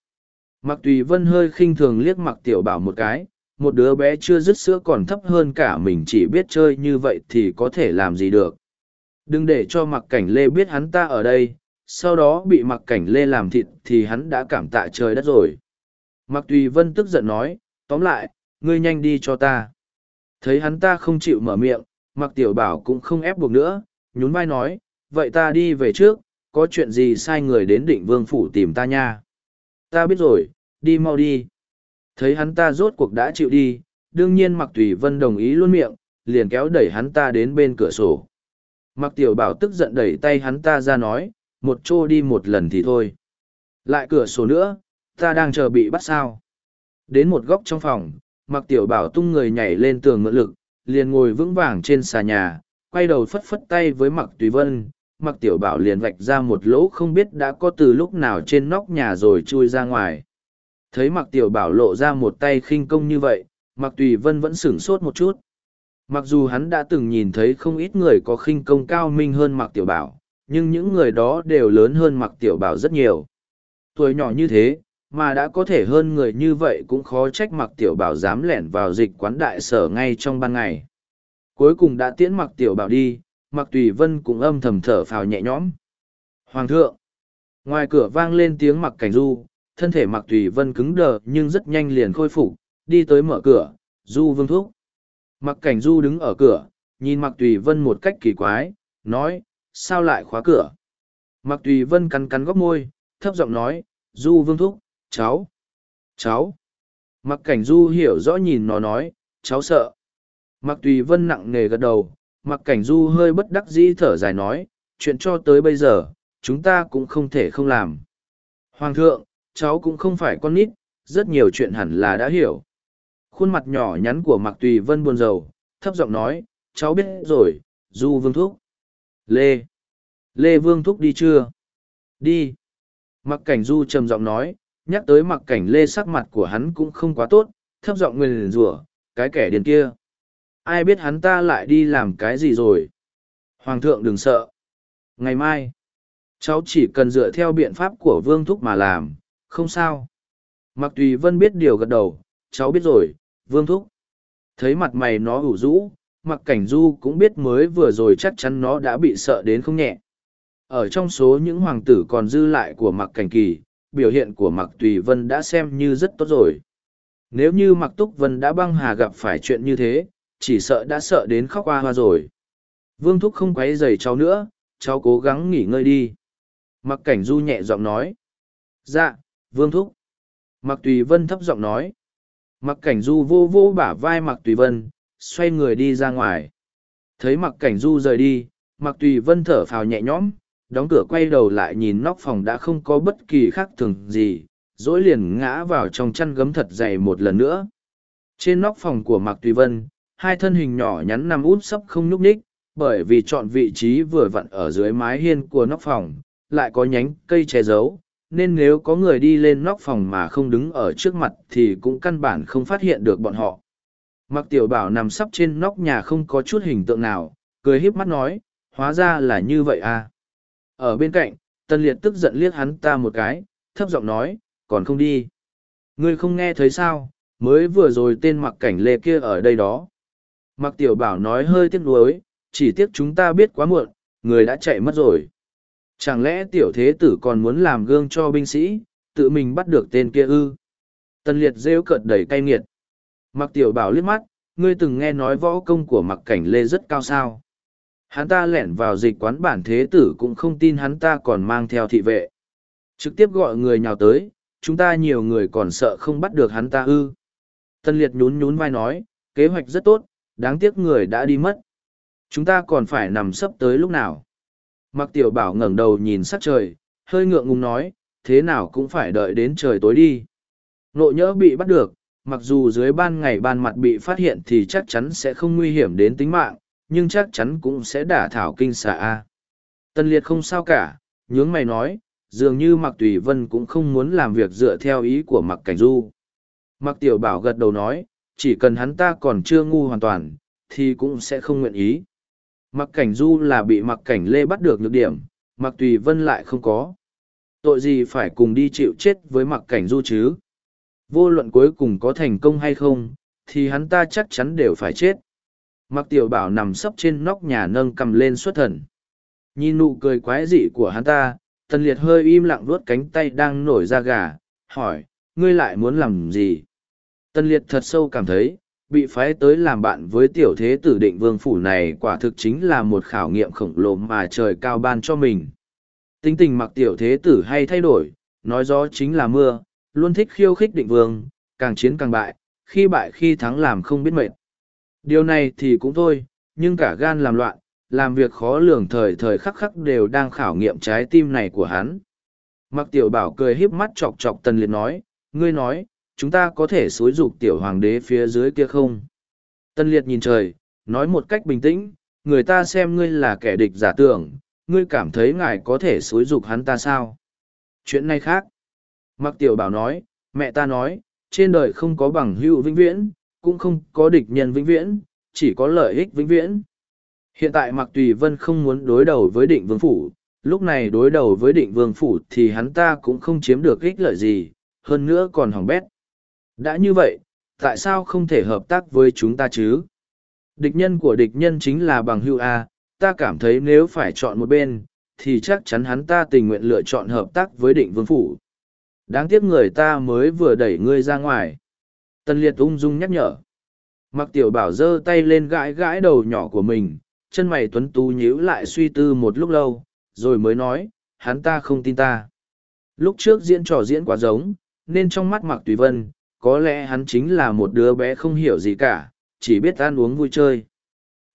Mặc tùy vân hơi khinh thường liếc mặc tiểu bảo một cái, một đứa bé chưa dứt sữa còn thấp hơn cả mình chỉ biết chơi như vậy thì có thể làm gì được. Đừng để cho mặc cảnh lê biết hắn ta ở đây, sau đó bị mặc cảnh lê làm thịt thì hắn đã cảm tạ trời đất rồi. Mặc tùy vân tức giận nói, tóm lại, ngươi nhanh đi cho ta. Thấy hắn ta không chịu mở miệng, mặc tiểu bảo cũng không ép buộc nữa, nhún vai nói, vậy ta đi về trước, có chuyện gì sai người đến định vương phủ tìm ta nha. Ta biết rồi, đi mau đi. Thấy hắn ta rốt cuộc đã chịu đi, đương nhiên mặc tùy vân đồng ý luôn miệng, liền kéo đẩy hắn ta đến bên cửa sổ. Mặc tiểu bảo tức giận đẩy tay hắn ta ra nói, một chỗ đi một lần thì thôi. Lại cửa sổ nữa, ta đang chờ bị bắt sao. Đến một góc trong phòng, mặc tiểu bảo tung người nhảy lên tường ngựa lực, liền ngồi vững vàng trên xà nhà, quay đầu phất phất tay với mặc tùy vân. Mặc tiểu bảo liền vạch ra một lỗ không biết đã có từ lúc nào trên nóc nhà rồi chui ra ngoài. Thấy mặc tiểu bảo lộ ra một tay khinh công như vậy, mặc tùy vân vẫn sửng sốt một chút. Mặc dù hắn đã từng nhìn thấy không ít người có khinh công cao minh hơn mặc tiểu bảo, nhưng những người đó đều lớn hơn mặc tiểu bảo rất nhiều. Tuổi nhỏ như thế, mà đã có thể hơn người như vậy cũng khó trách mặc tiểu bảo dám lẻn vào dịch quán đại sở ngay trong ban ngày. Cuối cùng đã tiễn mặc tiểu bảo đi, mặc tùy vân cũng âm thầm thở phào nhẹ nhõm. Hoàng thượng! Ngoài cửa vang lên tiếng mặc cảnh du, thân thể mặc tùy vân cứng đờ nhưng rất nhanh liền khôi phục, đi tới mở cửa, du vương thúc. Mặc cảnh du đứng ở cửa, nhìn mặc tùy vân một cách kỳ quái, nói, sao lại khóa cửa? Mặc tùy vân cắn cắn góc môi, thấp giọng nói, du vương thúc, cháu, cháu. Mặc cảnh du hiểu rõ nhìn nó nói, cháu sợ. Mặc tùy vân nặng nề gật đầu, mặc cảnh du hơi bất đắc dĩ thở dài nói, chuyện cho tới bây giờ, chúng ta cũng không thể không làm. Hoàng thượng, cháu cũng không phải con nít, rất nhiều chuyện hẳn là đã hiểu. Khuôn mặt nhỏ nhắn của mặc Tùy Vân buồn rầu, thấp giọng nói, cháu biết rồi, Du Vương Thúc. Lê. Lê Vương Thúc đi chưa? Đi. Mặc cảnh Du trầm giọng nói, nhắc tới mặc cảnh Lê sắc mặt của hắn cũng không quá tốt, thấp giọng nguyền rủa cái kẻ điên kia. Ai biết hắn ta lại đi làm cái gì rồi? Hoàng thượng đừng sợ. Ngày mai, cháu chỉ cần dựa theo biện pháp của Vương Thúc mà làm, không sao. Mặc Tùy Vân biết điều gật đầu, cháu biết rồi, Vương Thúc. Thấy mặt mày nó ủ rũ, mặc cảnh du cũng biết mới vừa rồi chắc chắn nó đã bị sợ đến không nhẹ. Ở trong số những hoàng tử còn dư lại của mặc cảnh kỳ, biểu hiện của mặc tùy vân đã xem như rất tốt rồi. Nếu như mặc túc vân đã băng hà gặp phải chuyện như thế, chỉ sợ đã sợ đến khóc hoa hoa rồi. Vương Thúc không quấy rầy cháu nữa, cháu cố gắng nghỉ ngơi đi. Mặc cảnh du nhẹ giọng nói. Dạ, Vương Thúc. Mặc tùy vân thấp giọng nói. Mặc cảnh du vô vô bả vai mặc tùy vân, xoay người đi ra ngoài. Thấy mặc cảnh du rời đi, mặc tùy vân thở phào nhẹ nhõm, đóng cửa quay đầu lại nhìn nóc phòng đã không có bất kỳ khác thường gì, dỗi liền ngã vào trong chăn gấm thật dày một lần nữa. Trên nóc phòng của Mạc Tùy Vân, hai thân hình nhỏ nhắn nằm út sấp không nhúc nhích, bởi vì chọn vị trí vừa vặn ở dưới mái hiên của nóc phòng, lại có nhánh cây che giấu, nên nếu có người đi lên nóc phòng mà không đứng ở trước mặt thì cũng căn bản không phát hiện được bọn họ. Mặc tiểu bảo nằm sắp trên nóc nhà không có chút hình tượng nào, cười híp mắt nói, hóa ra là như vậy à. Ở bên cạnh, Tân Liệt tức giận liếc hắn ta một cái, thấp giọng nói, còn không đi. Ngươi không nghe thấy sao, mới vừa rồi tên mặc cảnh lê kia ở đây đó. Mặc tiểu bảo nói hơi tiếc nuối, chỉ tiếc chúng ta biết quá muộn, người đã chạy mất rồi. Chẳng lẽ tiểu thế tử còn muốn làm gương cho binh sĩ, tự mình bắt được tên kia ư? Tân liệt rêu cợt đầy cay nghiệt. Mặc tiểu bảo liếc mắt, ngươi từng nghe nói võ công của mặc cảnh lê rất cao sao hắn ta lẻn vào dịch quán bản thế tử cũng không tin hắn ta còn mang theo thị vệ. Trực tiếp gọi người nhào tới, chúng ta nhiều người còn sợ không bắt được hắn ta ư. Tân liệt nhún nhún vai nói, kế hoạch rất tốt, đáng tiếc người đã đi mất. Chúng ta còn phải nằm sấp tới lúc nào? Mặc tiểu bảo ngẩng đầu nhìn sắc trời, hơi ngượng ngùng nói, thế nào cũng phải đợi đến trời tối đi. Nộ nhỡ bị bắt được, mặc dù dưới ban ngày ban mặt bị phát hiện thì chắc chắn sẽ không nguy hiểm đến tính mạng nhưng chắc chắn cũng sẽ đả thảo kinh xà a. Tân liệt không sao cả, nhướng mày nói, dường như mặc tùy vân cũng không muốn làm việc dựa theo ý của mặc cảnh du. Mặc tiểu bảo gật đầu nói, chỉ cần hắn ta còn chưa ngu hoàn toàn, thì cũng sẽ không nguyện ý. Mặc cảnh du là bị mặc cảnh lê bắt được nhược điểm mặc tùy vân lại không có. Tội gì phải cùng đi chịu chết với mặc cảnh du chứ? Vô luận cuối cùng có thành công hay không, thì hắn ta chắc chắn đều phải chết mặc tiểu bảo nằm sấp trên nóc nhà nâng cầm lên xuất thần. Nhìn nụ cười quái dị của hắn ta, tần liệt hơi im lặng vuốt cánh tay đang nổi ra gà, hỏi, ngươi lại muốn làm gì? Tần liệt thật sâu cảm thấy, bị phái tới làm bạn với tiểu thế tử định vương phủ này quả thực chính là một khảo nghiệm khổng lồ mà trời cao ban cho mình. Tính tình mặc tiểu thế tử hay thay đổi, nói gió chính là mưa, luôn thích khiêu khích định vương, càng chiến càng bại, khi bại khi thắng làm không biết mệt điều này thì cũng thôi, nhưng cả gan làm loạn, làm việc khó lường thời thời khắc khắc đều đang khảo nghiệm trái tim này của hắn. Mặc tiểu bảo cười híp mắt chọc chọc tần liệt nói, ngươi nói, chúng ta có thể xúi dục tiểu hoàng đế phía dưới kia không? Tân liệt nhìn trời, nói một cách bình tĩnh, người ta xem ngươi là kẻ địch giả tưởng, ngươi cảm thấy ngài có thể xúi dục hắn ta sao? Chuyện này khác. Mặc tiểu bảo nói, mẹ ta nói, trên đời không có bằng hữu vĩnh viễn cũng không có địch nhân vĩnh viễn, chỉ có lợi ích vĩnh viễn. Hiện tại mặc tùy vân không muốn đối đầu với định vương phủ, lúc này đối đầu với định vương phủ thì hắn ta cũng không chiếm được ích lợi gì, hơn nữa còn hỏng bét. Đã như vậy, tại sao không thể hợp tác với chúng ta chứ? Địch nhân của địch nhân chính là bằng Hưu a, ta cảm thấy nếu phải chọn một bên, thì chắc chắn hắn ta tình nguyện lựa chọn hợp tác với định vương phủ. Đáng tiếc người ta mới vừa đẩy ngươi ra ngoài. Tần liệt ung dung nhắc nhở. Mặc tiểu bảo giơ tay lên gãi gãi đầu nhỏ của mình, chân mày tuấn tú nhíu lại suy tư một lúc lâu, rồi mới nói, hắn ta không tin ta. Lúc trước diễn trò diễn quá giống, nên trong mắt mặc tùy vân, có lẽ hắn chính là một đứa bé không hiểu gì cả, chỉ biết ăn uống vui chơi.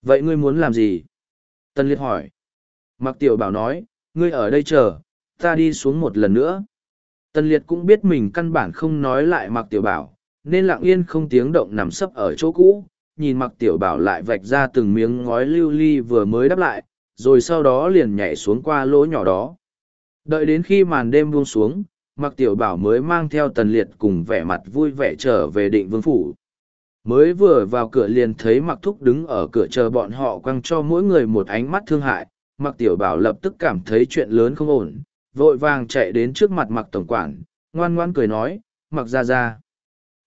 Vậy ngươi muốn làm gì? Tân liệt hỏi. Mặc tiểu bảo nói, ngươi ở đây chờ, ta đi xuống một lần nữa. Tân liệt cũng biết mình căn bản không nói lại mặc tiểu bảo nên lặng yên không tiếng động nằm sấp ở chỗ cũ, nhìn mặc tiểu bảo lại vạch ra từng miếng ngói lưu ly vừa mới đắp lại, rồi sau đó liền nhảy xuống qua lỗ nhỏ đó. Đợi đến khi màn đêm buông xuống, mặc tiểu bảo mới mang theo tần liệt cùng vẻ mặt vui vẻ trở về định vương phủ. Mới vừa vào cửa liền thấy mặc thúc đứng ở cửa chờ bọn họ quăng cho mỗi người một ánh mắt thương hại, mặc tiểu bảo lập tức cảm thấy chuyện lớn không ổn, vội vàng chạy đến trước mặt mặc tổng quản, ngoan ngoan cười nói, mặc ra ra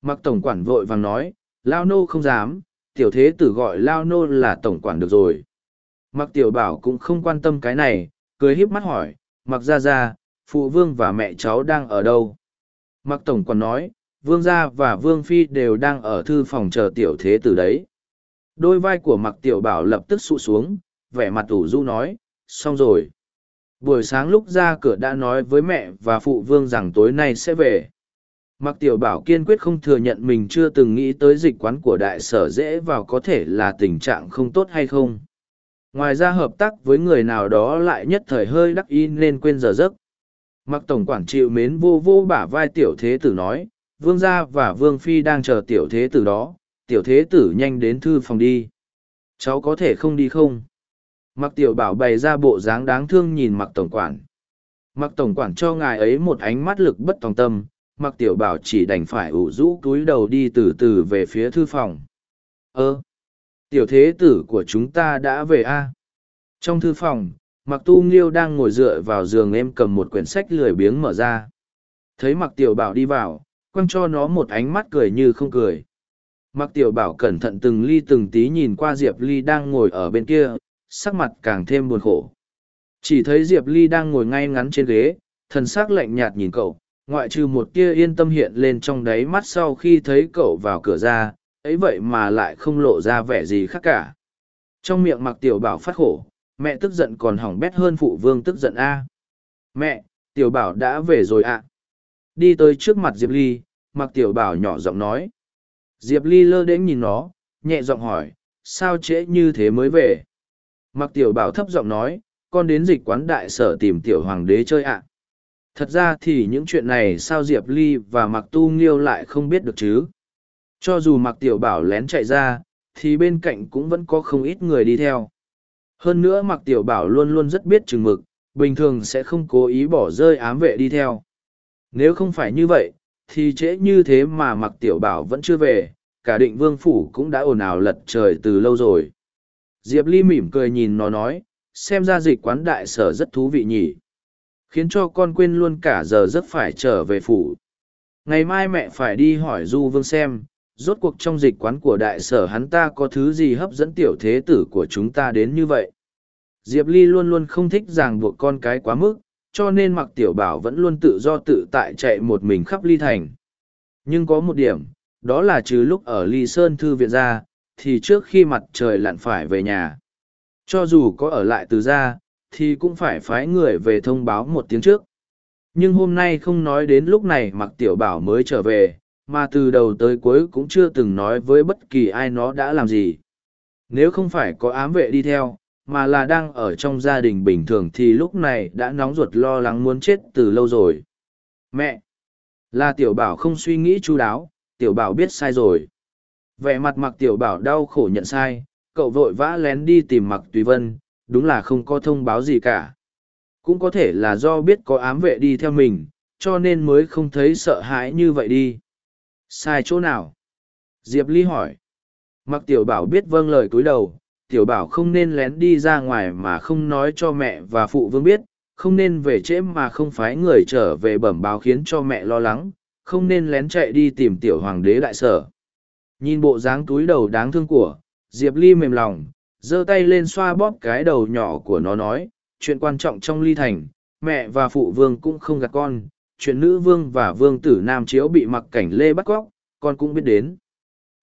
mặc tổng quản vội vàng nói, lao nô không dám, tiểu thế tử gọi lao nô là tổng quản được rồi. Mặc tiểu bảo cũng không quan tâm cái này, cười híp mắt hỏi, mặc ra ra phụ vương và mẹ cháu đang ở đâu? Mặc tổng quản nói, vương gia và vương phi đều đang ở thư phòng chờ tiểu thế tử đấy. Đôi vai của mặc tiểu bảo lập tức sụ xuống, vẻ mặt ủ du nói, xong rồi. Buổi sáng lúc ra cửa đã nói với mẹ và phụ vương rằng tối nay sẽ về mặc tiểu bảo kiên quyết không thừa nhận mình chưa từng nghĩ tới dịch quán của đại sở dễ vào có thể là tình trạng không tốt hay không. Ngoài ra hợp tác với người nào đó lại nhất thời hơi đắc ý nên quên giờ giấc. Mặc tổng quản chịu mến vô vô bả vai tiểu thế tử nói, vương gia và vương phi đang chờ tiểu thế tử đó, tiểu thế tử nhanh đến thư phòng đi. Cháu có thể không đi không? Mặc tiểu bảo bày ra bộ dáng đáng thương nhìn mặc tổng quản. Mặc tổng quản cho ngài ấy một ánh mắt lực bất tòng tâm mặc tiểu bảo chỉ đành phải ủ rũ túi đầu đi từ từ về phía thư phòng. Ơ, tiểu thế tử của chúng ta đã về a? Trong thư phòng, mặc tu nghiêu đang ngồi dựa vào giường em cầm một quyển sách lười biếng mở ra. Thấy mặc tiểu bảo đi vào, quăng cho nó một ánh mắt cười như không cười. Mặc tiểu bảo cẩn thận từng ly từng tí nhìn qua diệp ly đang ngồi ở bên kia, sắc mặt càng thêm buồn khổ. Chỉ thấy diệp ly đang ngồi ngay ngắn trên ghế, thần s ắ c lạnh nhạt nhìn cậu ngoại trừ một tia yên tâm hiện lên trong đáy mắt sau khi thấy cậu vào cửa ra ấy vậy mà lại không lộ ra vẻ gì khác cả. Trong miệng mặc tiểu bảo phát khổ, mẹ tức giận còn hỏng bét hơn phụ vương tức giận a. Mẹ, tiểu bảo đã về rồi ạ. Đi tới trước mặt Diệp Ly, mặc tiểu bảo nhỏ giọng nói. Diệp Ly lơ đễnh nhìn nó, nhẹ giọng hỏi, sao trễ như thế mới về? Mặc tiểu bảo thấp giọng nói, con đến dịch quán đại sở tìm tiểu hoàng đế chơi ạ. Thật ra thì những chuyện này sao Diệp Ly và Mặc Tu Nghiêu lại không biết được chứ? Cho dù Mặc Tiểu Bảo lén chạy ra, thì bên cạnh cũng vẫn có không ít người đi theo. Hơn nữa Mặc Tiểu Bảo luôn luôn rất biết chừng mực, bình thường sẽ không cố ý bỏ rơi ám vệ đi theo. Nếu không phải như vậy, thì trễ như thế mà Mặc Tiểu Bảo vẫn chưa về, cả định vương phủ cũng đã ồn ào lật trời từ lâu rồi. Diệp Ly mỉm cười nhìn nó nói, xem ra dịch quán đại sở rất thú vị nhỉ khiến cho con quên luôn cả giờ giấc phải trở về phủ. Ngày mai mẹ phải đi hỏi du vương xem, rốt cuộc trong dịch quán của đại sở hắn ta có thứ gì hấp dẫn tiểu thế tử của chúng ta đến như vậy? Diệp ly luôn luôn không thích ràng buộc con cái quá mức, cho nên mặc tiểu bảo vẫn luôn tự do tự tại chạy một mình khắp ly thành. Nhưng có một điểm, đó là trừ lúc ở ly sơn thư viện ra, thì trước khi mặt trời lặn phải về nhà, cho dù có ở lại từ ra thì cũng phải phái người về thông báo một tiếng trước. Nhưng hôm nay không nói đến lúc này mặc tiểu bảo mới trở về, mà từ đầu tới cuối cũng chưa từng nói với bất kỳ ai nó đã làm gì. Nếu không phải có ám vệ đi theo, mà là đang ở trong gia đình bình thường thì lúc này đã nóng ruột lo lắng muốn chết từ lâu rồi. Mẹ! Là tiểu bảo không suy nghĩ chu đáo, tiểu bảo biết sai rồi. Vẻ mặt mặc tiểu bảo đau khổ nhận sai, cậu vội vã lén đi tìm mặc tùy vân, đúng là không có thông báo gì cả. Cũng có thể là do biết có ám vệ đi theo mình, cho nên mới không thấy sợ hãi như vậy đi. Sai chỗ nào? Diệp Ly hỏi. Mặc tiểu bảo biết vâng lời cúi đầu, tiểu bảo không nên lén đi ra ngoài mà không nói cho mẹ và phụ vương biết, không nên về trễ mà không phái người trở về bẩm báo khiến cho mẹ lo lắng, không nên lén chạy đi tìm tiểu hoàng đế đại sở. Nhìn bộ dáng túi đầu đáng thương của, Diệp Ly mềm lòng, giơ tay lên xoa bóp cái đầu nhỏ của nó nói, chuyện quan trọng trong ly thành, mẹ và phụ vương cũng không gạt con, chuyện nữ vương và vương tử nam chiếu bị mặc cảnh lê bắt cóc, con cũng biết đến.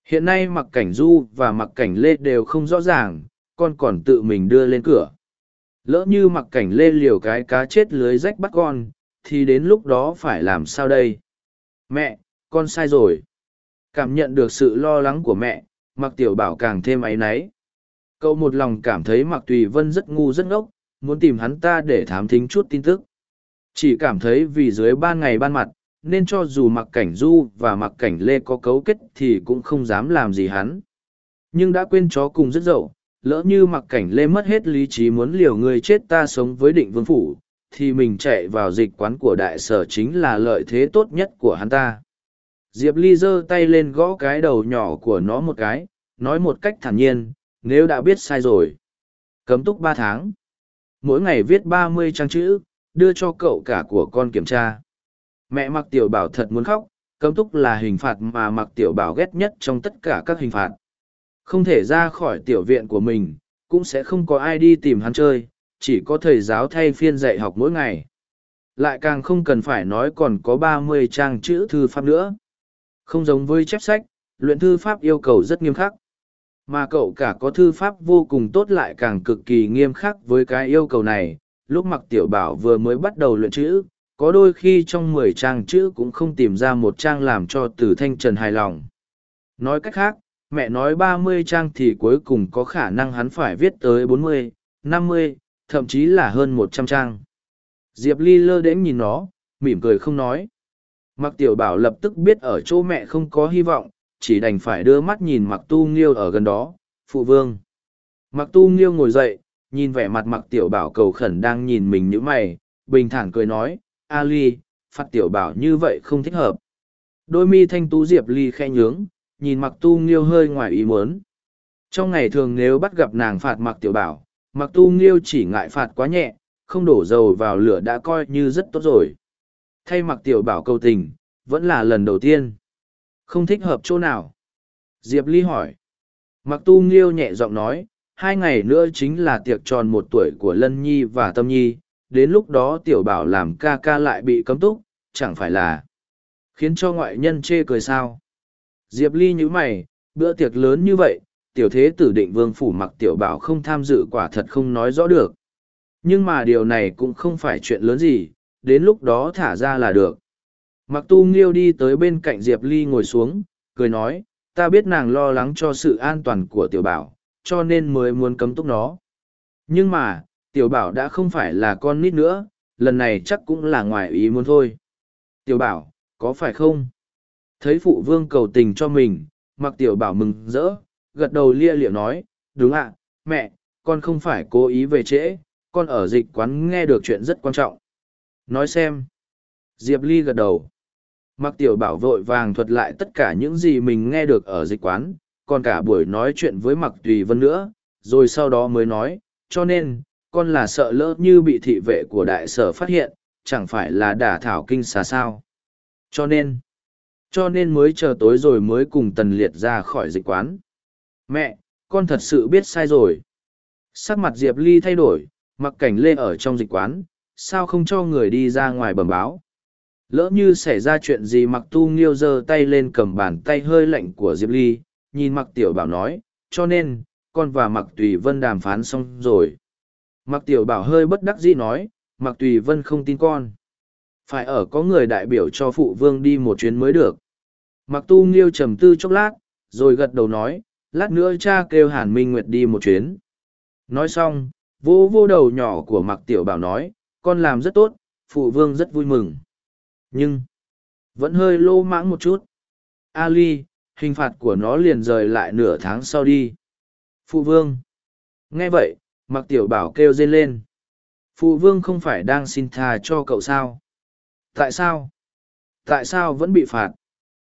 Hiện nay mặc cảnh du và mặc cảnh lê đều không rõ ràng, con còn tự mình đưa lên cửa. Lỡ như mặc cảnh lê liều cái cá chết lưới rách bắt con, thì đến lúc đó phải làm sao đây? Mẹ, con sai rồi. Cảm nhận được sự lo lắng của mẹ, mặc tiểu bảo càng thêm áy náy. Cậu một lòng cảm thấy Mạc Tùy Vân rất ngu rất ngốc, muốn tìm hắn ta để thám thính chút tin tức. Chỉ cảm thấy vì dưới ban ngày ban mặt, nên cho dù Mạc Cảnh Du và Mạc Cảnh Lê có cấu kết thì cũng không dám làm gì hắn. Nhưng đã quên chó cùng rất dậu, lỡ như Mạc Cảnh Lê mất hết lý trí muốn liều người chết ta sống với định vương phủ, thì mình chạy vào dịch quán của đại sở chính là lợi thế tốt nhất của hắn ta. Diệp Ly giơ tay lên gõ cái đầu nhỏ của nó một cái, nói một cách thản nhiên, nếu đã biết sai rồi. Cấm túc ba tháng. Mỗi ngày viết ba mươi trang chữ, đưa cho cậu cả của con kiểm tra. Mẹ mặc tiểu bảo thật muốn khóc, cấm túc là hình phạt mà mặc tiểu bảo ghét nhất trong tất cả các hình phạt. Không thể ra khỏi tiểu viện của mình, cũng sẽ không có ai đi tìm hắn chơi, chỉ có thầy giáo thay phiên dạy học mỗi ngày. Lại càng không cần phải nói còn có ba mươi trang chữ thư pháp nữa. Không giống với chép sách, luyện thư pháp yêu cầu rất nghiêm khắc mà cậu cả có thư pháp vô cùng tốt lại càng cực kỳ nghiêm khắc với cái yêu cầu này. Lúc mặc tiểu bảo vừa mới bắt đầu luyện chữ, có đôi khi trong mười trang chữ cũng không tìm ra một trang làm cho từ thanh trần hài lòng. Nói cách khác, mẹ nói ba mươi trang thì cuối cùng có khả năng hắn phải viết tới bốn mươi, năm mươi, thậm chí là hơn một trăm trang. Diệp ly lơ đễnh nhìn nó, mỉm cười không nói. Mặc tiểu bảo lập tức biết ở chỗ mẹ không có hy vọng chỉ đành phải đưa mắt nhìn mặc tu nghiêu ở gần đó, phụ vương. Mặc tu nghiêu ngồi dậy, nhìn vẻ mặt mặc tiểu bảo cầu khẩn đang nhìn mình như mày, bình thản cười nói, ali phạt tiểu bảo như vậy không thích hợp. Đôi mi thanh tú diệp ly khe nhướng, nhìn mặc tu nghiêu hơi ngoài ý muốn. Trong ngày thường nếu bắt gặp nàng phạt mặc tiểu bảo mặc tu nghiêu chỉ ngại phạt quá nhẹ, không đổ dầu vào lửa đã coi như rất tốt rồi. Thay mặc tiểu bảo cầu tình, vẫn là lần đầu tiên không thích hợp chỗ nào. Diệp Ly hỏi. Mặc tu nghiêu nhẹ giọng nói, hai ngày nữa chính là tiệc tròn một tuổi của Lân Nhi và Tâm Nhi, đến lúc đó tiểu bảo làm ca ca lại bị cấm túc, chẳng phải là khiến cho ngoại nhân chê cười sao. Diệp Ly nhữ mày, Bữa tiệc lớn như vậy, tiểu thế tử định vương phủ mặc tiểu bảo không tham dự quả thật không nói rõ được. Nhưng mà điều này cũng không phải chuyện lớn gì, đến lúc đó thả ra là được. Mặc tu nghiêu đi tới bên cạnh Diệp Ly ngồi xuống, cười nói, ta biết nàng lo lắng cho sự an toàn của tiểu bảo, cho nên mới muốn cấm túc nó. Nhưng mà, tiểu bảo đã không phải là con nít nữa, lần này chắc cũng là ngoài ý muốn thôi. Tiểu bảo, có phải không? Thấy phụ vương cầu tình cho mình, mặc tiểu bảo mừng rỡ, gật đầu lia liệu nói, đúng ạ, mẹ, con không phải cố ý về trễ, con ở dịch quán nghe được chuyện rất quan trọng. Nói xem. Diệp Ly gật đầu. Mặc tiểu bảo vội vàng thuật lại tất cả những gì mình nghe được ở dịch quán, còn cả buổi nói chuyện với mặc tùy vân nữa, rồi sau đó mới nói, cho nên, con là sợ lỡ như bị thị vệ của đại sở phát hiện, chẳng phải là đả thảo kinh xà sao. Cho nên, cho nên mới chờ tối rồi mới cùng tần liệt ra khỏi dịch quán. Mẹ, con thật sự biết sai rồi. Sắc mặt Diệp Ly thay đổi, mặc cảnh lê ở trong dịch quán, sao không cho người đi ra ngoài bẩm báo. Lỡ như xảy ra chuyện gì mặc tu nghiêu giơ tay lên cầm bàn tay hơi lạnh của Diệp Ly, nhìn mặc tiểu bảo nói, cho nên, con và mặc tùy vân đàm phán xong rồi. Mặc tiểu bảo hơi bất đắc dĩ nói, mặc tùy vân không tin con. Phải ở có người đại biểu cho phụ vương đi một chuyến mới được. Mặc tu nghiêu trầm tư chốc lát, rồi gật đầu nói, lát nữa cha kêu hàn minh nguyệt đi một chuyến. Nói xong, vô vô đầu nhỏ của mặc tiểu bảo nói, con làm rất tốt, phụ vương rất vui mừng. Nhưng, vẫn hơi lô mãng một chút. Ali, hình phạt của nó liền rời lại nửa tháng sau đi. Phụ vương. Nghe vậy, mặc tiểu bảo kêu rên lên. Phụ vương không phải đang xin tha cho cậu sao? Tại sao? Tại sao vẫn bị phạt?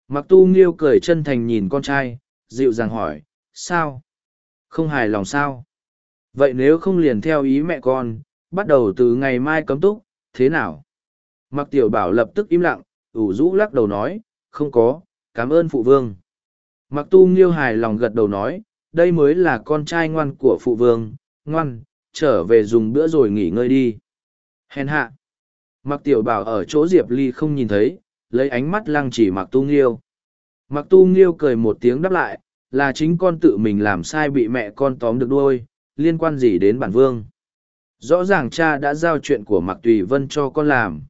Mặc tu nghiêu cười chân thành nhìn con trai, dịu dàng hỏi, sao? Không hài lòng sao? Vậy nếu không liền theo ý mẹ con, bắt đầu từ ngày mai cấm túc, thế nào? Mặc tiểu bảo lập tức im lặng, ủ rũ lắc đầu nói, không có, cảm ơn phụ vương. Mặc tu nghiêu hài lòng gật đầu nói, đây mới là con trai ngoan của phụ vương, ngoan, trở về dùng bữa rồi nghỉ ngơi đi. Hèn hạ. Mặc tiểu bảo ở chỗ Diệp Ly không nhìn thấy, lấy ánh mắt lăng chỉ mặc tu nghiêu. Mặc tu nghiêu cười một tiếng đáp lại, là chính con tự mình làm sai bị mẹ con tóm được đuôi, liên quan gì đến bản vương. Rõ ràng cha đã giao chuyện của Mặc Tùy Vân cho con làm.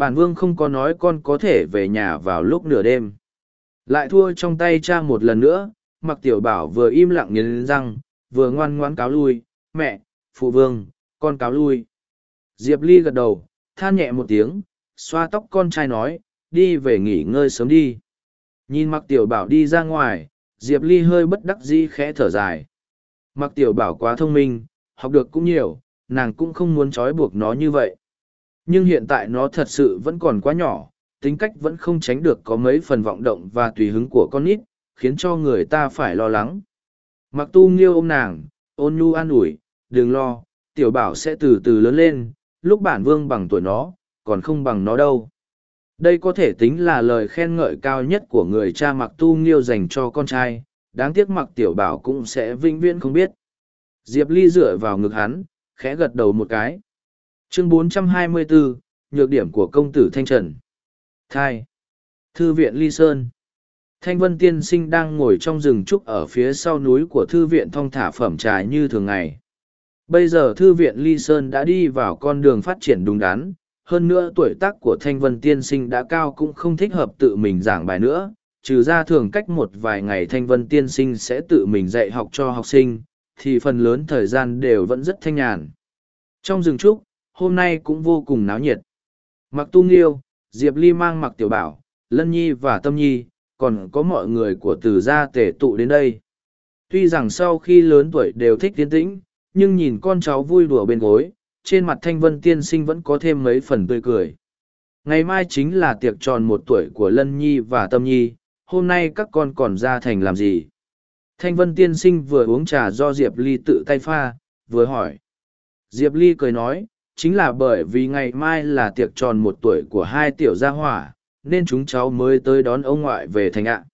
Bản vương không có nói con có thể về nhà vào lúc nửa đêm. Lại thua trong tay cha một lần nữa, Mặc Tiểu Bảo vừa im lặng nghiến răng, vừa ngoan ngoãn cáo lui, mẹ, phụ vương, con cáo lui. Diệp Ly gật đầu, than nhẹ một tiếng, xoa tóc con trai nói, đi về nghỉ ngơi sớm đi. Nhìn Mặc Tiểu Bảo đi ra ngoài, Diệp Ly hơi bất đắc dĩ khẽ thở dài. Mặc Tiểu Bảo quá thông minh, học được cũng nhiều, nàng cũng không muốn trói buộc nó như vậy nhưng hiện tại nó thật sự vẫn còn quá nhỏ, tính cách vẫn không tránh được có mấy phần vọng động và tùy hứng của con nít, khiến cho người ta phải lo lắng mặc tu nghiêu ôm nàng, ôn nhu an ủi, đừng lo, tiểu bảo sẽ từ từ lớn lên, lúc bản vương bằng tuổi nó, còn không bằng nó đâu đây có thể tính là lời khen ngợi cao nhất của người cha mặc tu nghiêu dành cho con trai, đáng tiếc mặc tiểu bảo cũng sẽ vĩnh viễn không biết diệp ly dựa vào ngực hắn, khẽ gật đầu một cái. Chương 424, Nhược điểm của công tử Thanh Trần. Thai. Thư viện Ly Sơn. Thanh Vân Tiên Sinh đang ngồi trong rừng trúc ở phía sau núi của thư viện thong thả phẩm trà như thường ngày. Bây giờ thư viện Ly Sơn đã đi vào con đường phát triển đúng đắn, hơn nữa tuổi tác của Thanh Vân Tiên Sinh đã cao cũng không thích hợp tự mình giảng bài nữa, trừ ra thường cách một vài ngày Thanh Vân Tiên Sinh sẽ tự mình dạy học cho học sinh, thì phần lớn thời gian đều vẫn rất thanh nhàn. Trong rừng trúc, hôm nay cũng vô cùng náo nhiệt. Mặc tu nghiêu, Diệp Ly mang mặc tiểu bảo, Lân Nhi và Tâm Nhi, còn có mọi người của từ gia tể tụ đến đây. Tuy rằng sau khi lớn tuổi đều thích tiến tĩnh, nhưng nhìn con cháu vui đùa bên gối, trên mặt thanh vân tiên sinh vẫn có thêm mấy phần tươi cười. Ngày mai chính là tiệc tròn một tuổi của Lân Nhi và Tâm Nhi, hôm nay các con còn ra thành làm gì? Thanh vân tiên sinh vừa uống trà do Diệp Ly tự tay pha, vừa hỏi. Diệp Ly cười nói, chính là bởi vì ngày mai là tiệc tròn một tuổi của hai tiểu gia hỏa, nên chúng cháu mới tới đón ông ngoại về thành ạ.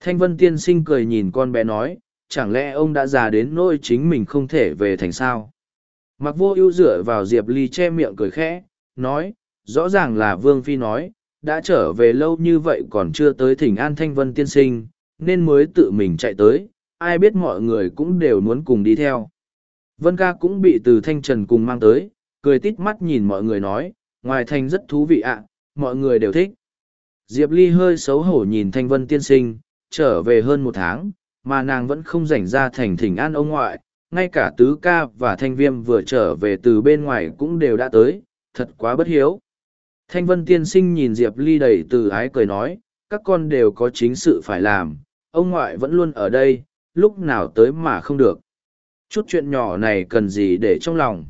Thanh Vân Tiên Sinh cười nhìn con bé nói, chẳng lẽ ông đã già đến nỗi chính mình không thể về thành sao? Mặc vô ưu dựa vào Diệp Ly che miệng cười khẽ, nói, rõ ràng là Vương Phi nói, đã trở về lâu như vậy còn chưa tới thỉnh an Thanh Vân Tiên Sinh, nên mới tự mình chạy tới, ai biết mọi người cũng đều muốn cùng đi theo. Vân ca cũng bị từ thanh trần cùng mang tới, cười tít mắt nhìn mọi người nói, ngoài thành rất thú vị ạ, mọi người đều thích. Diệp Ly hơi xấu hổ nhìn thanh vân tiên sinh, trở về hơn một tháng, mà nàng vẫn không rảnh ra thành thỉnh an ông ngoại, ngay cả tứ ca và thanh viêm vừa trở về từ bên ngoài cũng đều đã tới, thật quá bất hiếu. Thanh vân tiên sinh nhìn Diệp Ly đầy từ ái cười nói, các con đều có chính sự phải làm, ông ngoại vẫn luôn ở đây, lúc nào tới mà không được. Chút chuyện nhỏ này cần gì để trong lòng.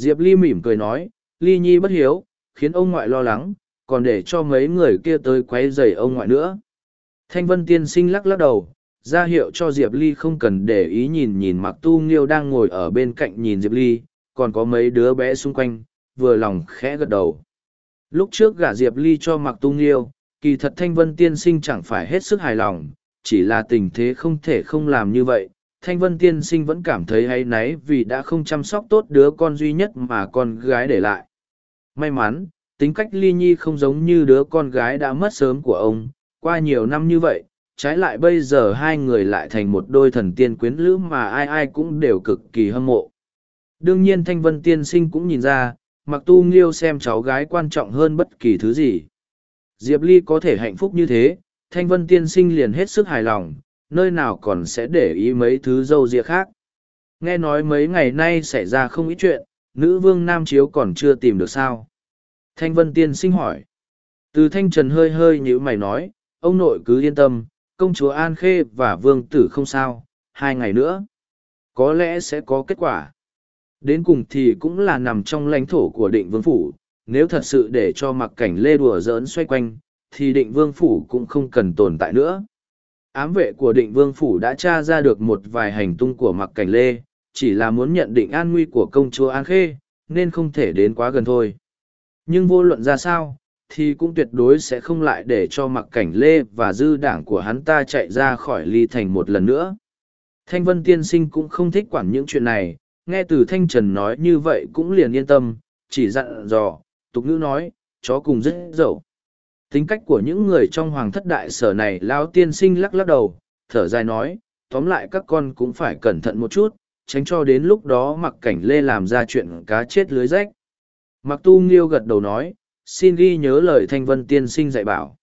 Diệp Ly mỉm cười nói, Ly Nhi bất hiếu, khiến ông ngoại lo lắng, còn để cho mấy người kia tới quấy rầy ông ngoại nữa. Thanh Vân Tiên Sinh lắc lắc đầu, ra hiệu cho Diệp Ly không cần để ý nhìn nhìn Mặc Tu Nghiêu đang ngồi ở bên cạnh nhìn Diệp Ly, còn có mấy đứa bé xung quanh, vừa lòng khẽ gật đầu. Lúc trước gả Diệp Ly cho Mặc Tu Nghiêu, kỳ thật Thanh Vân Tiên Sinh chẳng phải hết sức hài lòng, chỉ là tình thế không thể không làm như vậy. Thanh Vân Tiên Sinh vẫn cảm thấy hay náy vì đã không chăm sóc tốt đứa con duy nhất mà con gái để lại. May mắn, tính cách Ly Nhi không giống như đứa con gái đã mất sớm của ông, qua nhiều năm như vậy, trái lại bây giờ hai người lại thành một đôi thần tiên quyến lữ mà ai ai cũng đều cực kỳ hâm mộ. Đương nhiên Thanh Vân Tiên Sinh cũng nhìn ra, mặc tu nghiêu xem cháu gái quan trọng hơn bất kỳ thứ gì. Diệp Ly có thể hạnh phúc như thế, Thanh Vân Tiên Sinh liền hết sức hài lòng, nơi nào còn sẽ để ý mấy thứ dâu dịa khác. Nghe nói mấy ngày nay xảy ra không ít chuyện, nữ vương Nam Chiếu còn chưa tìm được sao. Thanh Vân Tiên Sinh hỏi. Từ Thanh Trần hơi hơi như mày nói, ông nội cứ yên tâm, công chúa An Khê và vương tử không sao, hai ngày nữa. Có lẽ sẽ có kết quả. Đến cùng thì cũng là nằm trong lãnh thổ của định vương phủ, nếu thật sự để cho mặc cảnh lê đùa giỡn xoay quanh, thì định vương phủ cũng không cần tồn tại nữa. Ám vệ của định vương phủ đã tra ra được một vài hành tung của mặc cảnh lê, chỉ là muốn nhận định an nguy của công chúa An Khê, nên không thể đến quá gần thôi. Nhưng vô luận ra sao, thì cũng tuyệt đối sẽ không lại để cho mặc cảnh lê và dư đảng của hắn ta chạy ra khỏi ly thành một lần nữa. Thanh Vân Tiên Sinh cũng không thích quản những chuyện này, nghe từ Thanh Trần nói như vậy cũng liền yên tâm, chỉ dặn dò, tục ngữ nói, chó cùng rất dậu. Tính cách của những người trong hoàng thất đại sở này lao tiên sinh lắc lắc đầu, thở dài nói, tóm lại các con cũng phải cẩn thận một chút, tránh cho đến lúc đó mặc cảnh lê làm ra chuyện cá chết lưới rách. Mặc tu nghiêu gật đầu nói, xin ghi nhớ lời thanh vân tiên sinh dạy bảo.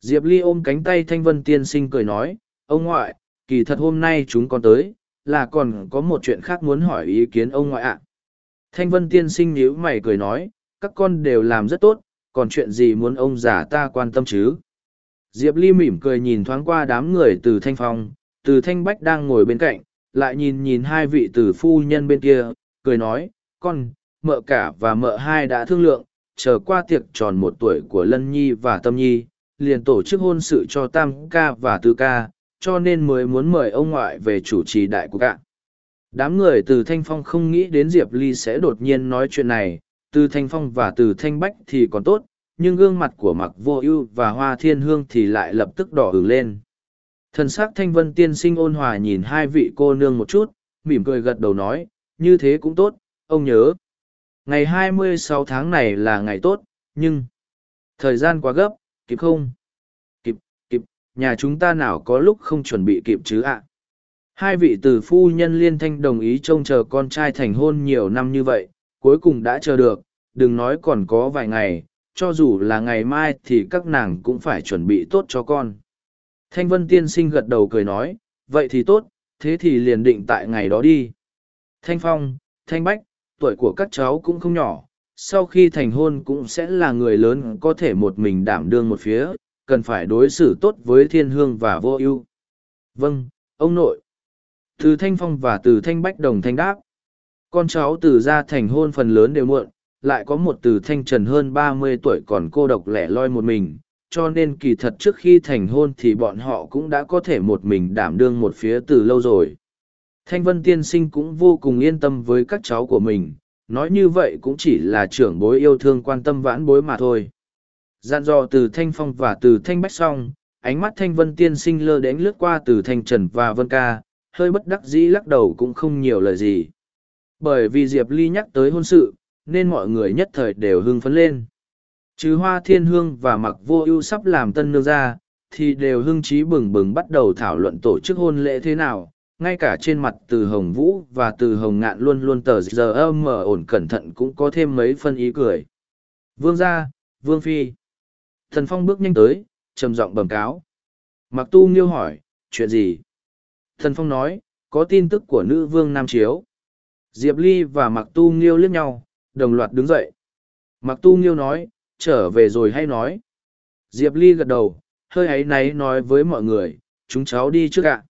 Diệp Ly ôm cánh tay thanh vân tiên sinh cười nói, ông ngoại, kỳ thật hôm nay chúng con tới, là còn có một chuyện khác muốn hỏi ý kiến ông ngoại ạ. Thanh vân tiên sinh nhíu mày cười nói, các con đều làm rất tốt, còn chuyện gì muốn ông già ta quan tâm chứ? Diệp Ly mỉm cười nhìn thoáng qua đám người từ thanh phong, từ thanh bách đang ngồi bên cạnh, lại nhìn nhìn hai vị từ phu nhân bên kia, cười nói, con, mợ cả và mợ hai đã thương lượng, chờ qua tiệc tròn một tuổi của Lân Nhi và Tâm Nhi, liền tổ chức hôn sự cho Tam ca và Tư ca, cho nên mới muốn mời ông ngoại về chủ trì đại của cả. Đám người từ Thanh Phong không nghĩ đến Diệp Ly sẽ đột nhiên nói chuyện này, từ Thanh Phong và từ Thanh Bách thì còn tốt, nhưng gương mặt của Mặc Vô Ưu và Hoa Thiên Hương thì lại lập tức đỏ ửng lên. Thần sắc Thanh Vân tiên sinh ôn hòa nhìn hai vị cô nương một chút, mỉm cười gật đầu nói, như thế cũng tốt, ông nhớ. Ngày 26 tháng này là ngày tốt nhưng thời gian quá gấp kịp không? Kịp kịp nhà chúng ta nào có lúc không chuẩn bị kịp chứ ạ? Hai vị từ phu nhân liên thanh đồng ý trông chờ con trai thành hôn nhiều năm như vậy cuối cùng đã chờ được đừng nói còn có vài ngày cho dù là ngày mai thì các nàng cũng phải chuẩn bị tốt cho con thanh vân tiên sinh gật đầu cười nói vậy thì tốt thế thì liền định tại ngày đó đi thanh phong thanh bách tuổi của các cháu cũng không nhỏ, sau khi thành hôn cũng sẽ là người lớn có thể một mình đảm đương một phía, cần phải đối xử tốt với thiên hương và vô ưu. Vâng, ông nội. Từ Thanh Phong và từ Thanh Bách đồng thanh đáp. Con cháu từ gia thành hôn phần lớn đều muộn, lại có một từ Thanh Trần hơn ba mươi tuổi còn cô độc lẻ loi một mình, cho nên kỳ thật trước khi thành hôn thì bọn họ cũng đã có thể một mình đảm đương một phía từ lâu rồi. Thanh Vân Tiên Sinh cũng vô cùng yên tâm với các cháu của mình, nói như vậy cũng chỉ là trưởng bối yêu thương quan tâm vãn bối mà thôi. Dặn dò từ Thanh Phong và từ Thanh Bách xong, ánh mắt Thanh Vân Tiên Sinh lơ đánh lướt qua từ Thanh Trần và Vân Ca, hơi bất đắc dĩ lắc đầu cũng không nhiều lời gì. Bởi vì Diệp Ly nhắc tới hôn sự, nên mọi người nhất thời đều hưng phấn lên. Chứ hoa thiên hương và mặc vô ưu sắp làm tân nương ra, thì đều hưng trí bừng bừng bắt đầu thảo luận tổ chức hôn lễ thế nào ngay cả trên mặt từ hồng vũ và từ hồng ngạn luôn luôn tờ giờ âm mở ổn cẩn thận cũng có thêm mấy phân ý cười. Vương gia vương phi. Thần phong bước nhanh tới trầm giọng bẩm cáo. Mặc tu nghiêu hỏi chuyện gì? Thần phong nói có tin tức của nữ vương nam chiếu diệp ly và mặc tu nghiêu liếc nhau, đồng loạt đứng dậy. Mặc tu nghiêu nói, trở về rồi hay nói? Diệp ly gật đầu, hơi ấy náy nói với mọi người, chúng cháu đi trước ạ.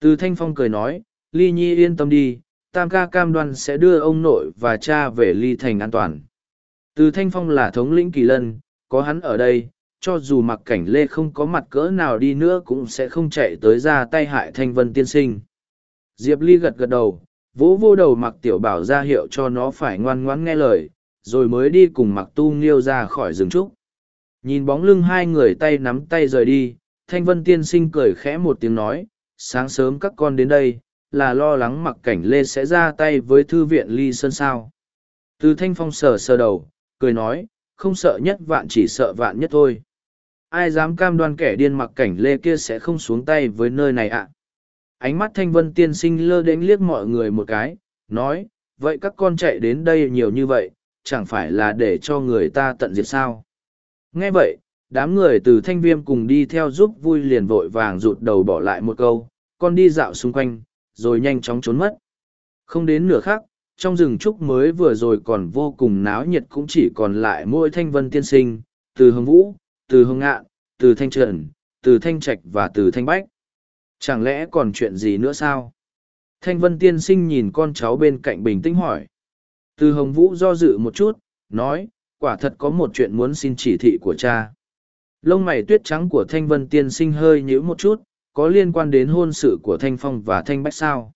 Từ thanh phong cười nói, ly nhi yên tâm đi, tam ca cam đoan sẽ đưa ông nội và cha về ly thành an toàn. Từ thanh phong là thống lĩnh kỳ lân, có hắn ở đây, cho dù mặc cảnh lê không có mặt cỡ nào đi nữa cũng sẽ không chạy tới ra tay hại thanh vân tiên sinh. Diệp ly gật gật đầu vỗ vô đầu mặc tiểu bảo ra hiệu cho nó phải ngoan ngoãn nghe lời, rồi mới đi cùng mặc tu nghiêu ra khỏi rừng trúc. Nhìn bóng lưng hai người tay nắm tay rời đi, thanh vân tiên sinh cười khẽ một tiếng nói, sáng sớm các con đến đây, là lo lắng mặc cảnh lê sẽ ra tay với thư viện ly sơn sao. Từ thanh phong sờ sờ đầu, cười nói, không sợ nhất vạn chỉ sợ vạn nhất thôi. Ai dám cam đoan kẻ điên mặc cảnh lê kia sẽ không xuống tay với nơi này ạ? Ánh mắt thanh vân tiên sinh lơ đến liếc mọi người một cái, nói, vậy các con chạy đến đây nhiều như vậy, chẳng phải là để cho người ta tận diệt sao? Nghe vậy, đám người từ thanh viêm cùng đi theo giúp vui liền vội vàng rụt đầu bỏ lại một câu, con đi dạo xung quanh, rồi nhanh chóng trốn mất. Không đến nửa khắc, trong rừng trúc mới vừa rồi còn vô cùng náo nhiệt cũng chỉ còn lại mỗi thanh vân tiên sinh, từ hồng vũ, từ hồng ngạn, từ thanh trần, từ thanh trạch và từ thanh bách chẳng lẽ còn chuyện gì nữa sao? Thanh vân tiên sinh nhìn con cháu bên cạnh bình tĩnh hỏi. Từ hồng vũ do dự một chút, nói, quả thật có một chuyện muốn xin chỉ thị của cha. Lông mày tuyết trắng của thanh vân tiên sinh hơi nhíu một chút, có liên quan đến hôn sự của thanh phong và thanh bách sao?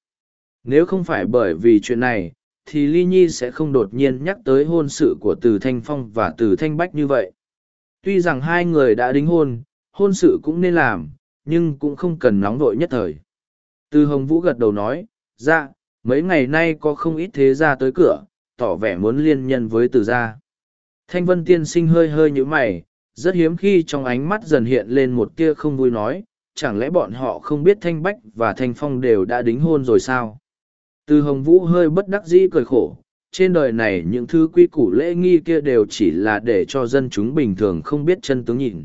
Nếu không phải bởi vì chuyện này, thì ly nhi sẽ không đột nhiên nhắc tới hôn sự của từ thanh phong và từ thanh bách như vậy. Tuy rằng hai người đã đính hôn hôn sự cũng nên làm nhưng cũng không cần nóng vội nhất thời. Từ hồng vũ gật đầu nói ra mấy ngày nay có không ít thế gia tới cửa, tỏ vẻ muốn liên nhân với từ gia. Thanh vân tiên sinh hơi hơi như mày, rất hiếm khi trong ánh mắt dần hiện lên một tia không vui nói, chẳng lẽ bọn họ không biết thanh bách và thanh phong đều đã đính hôn rồi sao? Từ hồng vũ hơi bất đắc dĩ cười khổ, trên đời này những thứ quy củ lễ nghi kia đều chỉ là để cho dân chúng bình thường không biết chân tướng nhìn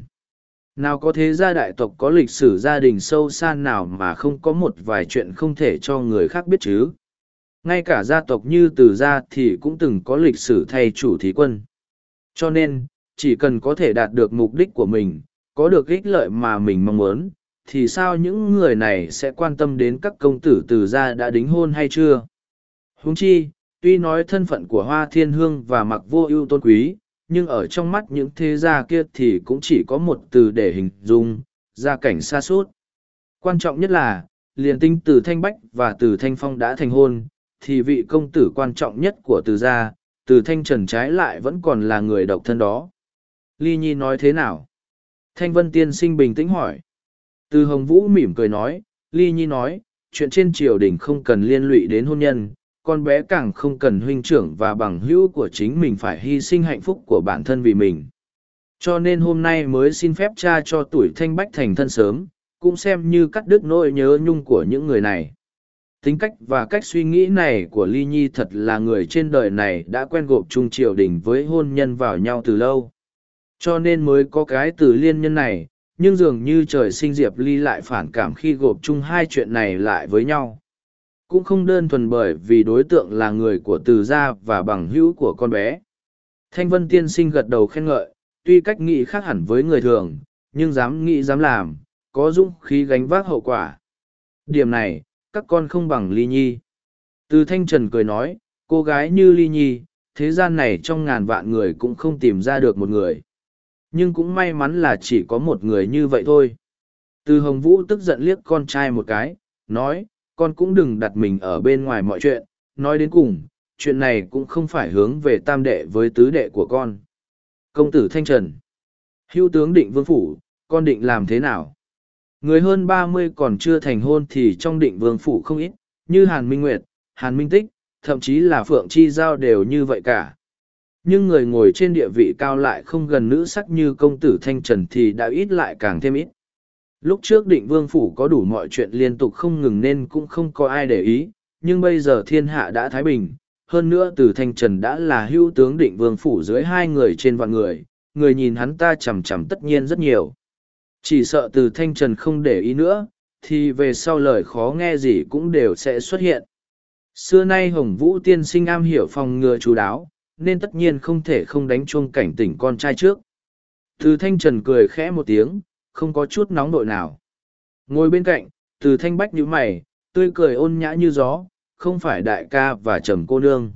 nào có thế gia đại tộc có lịch sử gia đình sâu xa nào mà không có một vài chuyện không thể cho người khác biết chứ? Ngay cả gia tộc như từ gia thì cũng từng có lịch sử thay chủ thí quân. Cho nên, chỉ cần có thể đạt được mục đích của mình, có được ích lợi mà mình mong muốn, thì sao những người này sẽ quan tâm đến các công tử từ gia đã đính hôn hay chưa? Huống chi, tuy nói thân phận của hoa thiên hương và mặc vô ưu tôn quý nhưng ở trong mắt những thế gia kia thì cũng chỉ có một từ để hình dung, gia cảnh xa suốt. Quan trọng nhất là, liền tinh từ thanh bách và từ thanh phong đã thành hôn, thì vị công tử quan trọng nhất của từ gia, từ thanh trần trái lại vẫn còn là người độc thân đó. Ly nhi nói thế nào? Thanh vân tiên sinh bình tĩnh hỏi. Từ hồng vũ mỉm cười nói, ly nhi nói, chuyện trên triều đình không cần liên lụy đến hôn nhân con bé càng không cần huynh trưởng và bằng hữu của chính mình phải hy sinh hạnh phúc của bản thân vì mình. Cho nên hôm nay mới xin phép cha cho tuổi thanh bách thành thân sớm, cũng xem như cắt đứt nỗi nhớ nhung của những người này. Tính cách và cách suy nghĩ này của ly nhi thật là người trên đời này đã quen gộp chung triều đình với hôn nhân vào nhau từ lâu. Cho nên mới có cái từ liên nhân này, nhưng dường như trời sinh diệp ly lại phản cảm khi gộp chung hai chuyện này lại với nhau cũng không đơn thuần bởi vì đối tượng là người của từ gia và bằng hữu của con bé. Thanh vân tiên sinh gật đầu khen ngợi, tuy cách nghĩ khác hẳn với người thường, nhưng dám nghĩ dám làm, có dũng khí gánh vác hậu quả. Điểm này, các con không bằng ly nhi. Từ thanh trần cười nói, cô gái như ly nhi, thế gian này trong ngàn vạn người cũng không tìm ra được một người. Nhưng cũng may mắn là chỉ có một người như vậy thôi. Từ hồng vũ tức giận liếc con trai một cái, nói con cũng đừng đặt mình ở bên ngoài mọi chuyện, nói đến cùng, chuyện này cũng không phải hướng về tam đệ với tứ đệ của con. Công tử thanh trần hưu tướng định vương phủ, con định làm thế nào? Người hơn ba mươi còn chưa thành hôn thì trong định vương phủ không ít, như hàn minh nguyệt, hàn minh tích, thậm chí là phượng chi giao đều như vậy cả. Nhưng người ngồi trên địa vị cao lại không gần nữ sắc như công tử thanh trần thì đã ít lại càng thêm ít. Lúc trước định vương phủ có đủ mọi chuyện liên tục không ngừng nên cũng không có ai để ý, nhưng bây giờ thiên hạ đã thái bình. Hơn nữa từ thanh trần đã là hữu tướng định vương phủ dưới hai người trên vạn người, người nhìn hắn ta chằm chằm tất nhiên rất nhiều. Chỉ sợ từ thanh trần không để ý nữa, thì về sau lời khó nghe gì cũng đều sẽ xuất hiện. Xưa nay Hồng Vũ tiên sinh am hiểu phòng ngừa chú đáo, nên tất nhiên không thể không đánh chuông cảnh tỉnh con trai trước. Từ thanh trần cười khẽ một tiếng, không có chút nóng đội nào. Ngồi bên cạnh, từ thanh bách như mày, tươi cười ôn nhã như gió, không phải đại ca và trầm cô nương.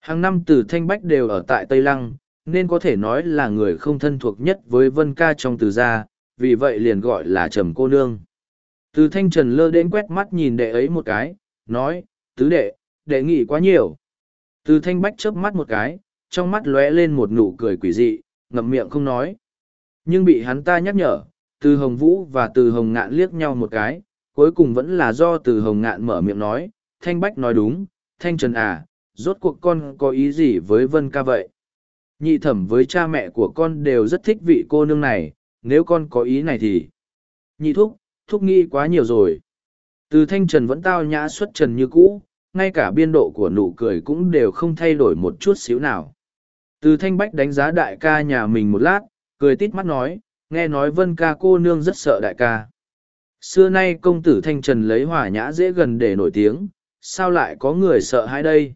Hàng năm từ thanh bách đều ở tại Tây Lăng, nên có thể nói là người không thân thuộc nhất với vân ca trong từ gia, vì vậy liền gọi là trầm cô nương. Từ thanh trần lơ đến quét mắt nhìn đệ ấy một cái, nói, tứ đệ, đệ nghĩ quá nhiều. Từ thanh bách chớp mắt một cái, trong mắt lóe lên một nụ cười quỷ dị, ngậm miệng không nói. Nhưng bị hắn ta nhắc nhở, từ hồng vũ và từ hồng ngạn liếc nhau một cái, cuối cùng vẫn là do từ hồng ngạn mở miệng nói, thanh bách nói đúng, thanh trần à, rốt cuộc con có ý gì với vân ca vậy? Nhị thẩm với cha mẹ của con đều rất thích vị cô nương này, nếu con có ý này thì... Nhị thúc, thúc nghĩ quá nhiều rồi. Từ thanh trần vẫn tao nhã xuất trần như cũ, ngay cả biên độ của nụ cười cũng đều không thay đổi một chút xíu nào. Từ thanh bách đánh giá đại ca nhà mình một lát, cười tít mắt nói, nghe nói vân ca cô nương rất sợ đại ca. Xưa nay công tử thanh trần lấy hỏa nhã dễ gần để nổi tiếng, sao lại có người sợ hãi đây?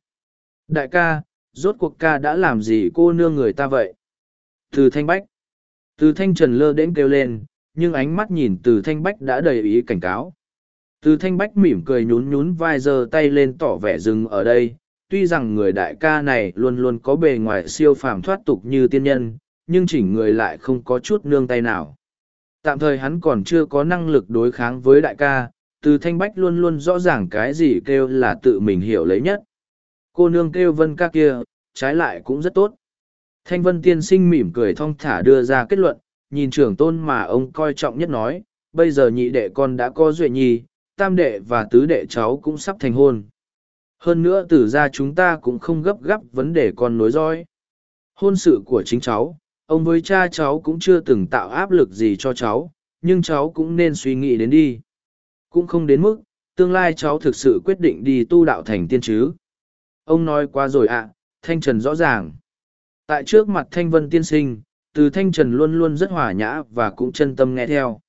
Đại ca, rốt cuộc ca đã làm gì cô nương người ta vậy? Từ thanh bách. Từ thanh trần lơ đến kêu lên, nhưng ánh mắt nhìn từ thanh bách đã đầy ý cảnh cáo. Từ thanh bách mỉm cười nhún nhún vai giơ tay lên tỏ vẻ dừng ở đây. Tuy rằng người đại ca này luôn luôn có bề ngoài siêu phàm thoát tục như tiên nhân, nhưng chỉnh người lại không có chút nương tay nào. Tạm thời hắn còn chưa có năng lực đối kháng với đại ca, từ thanh bách luôn luôn rõ ràng cái gì kêu là tự mình hiểu lấy nhất. Cô nương kêu vân ca kia, trái lại cũng rất tốt. Thanh vân tiên sinh mỉm cười thong thả đưa ra kết luận, nhìn trưởng tôn mà ông coi trọng nhất nói, bây giờ nhị đệ con đã có duệ nhi, tam đệ và tứ đệ cháu cũng sắp thành hôn. Hơn nữa từ ra chúng ta cũng không gấp gáp vấn đề con nối dõi. Hôn sự của chính cháu, ông với cha cháu cũng chưa từng tạo áp lực gì cho cháu, nhưng cháu cũng nên suy nghĩ đến đi. Cũng không đến mức, tương lai cháu thực sự quyết định đi tu đạo thành tiên chứ. Ông nói qua rồi ạ, Thanh Trần rõ ràng. Tại trước mặt Thanh Vân tiên sinh, từ Thanh Trần luôn luôn rất hòa nhã và cũng chân tâm nghe theo.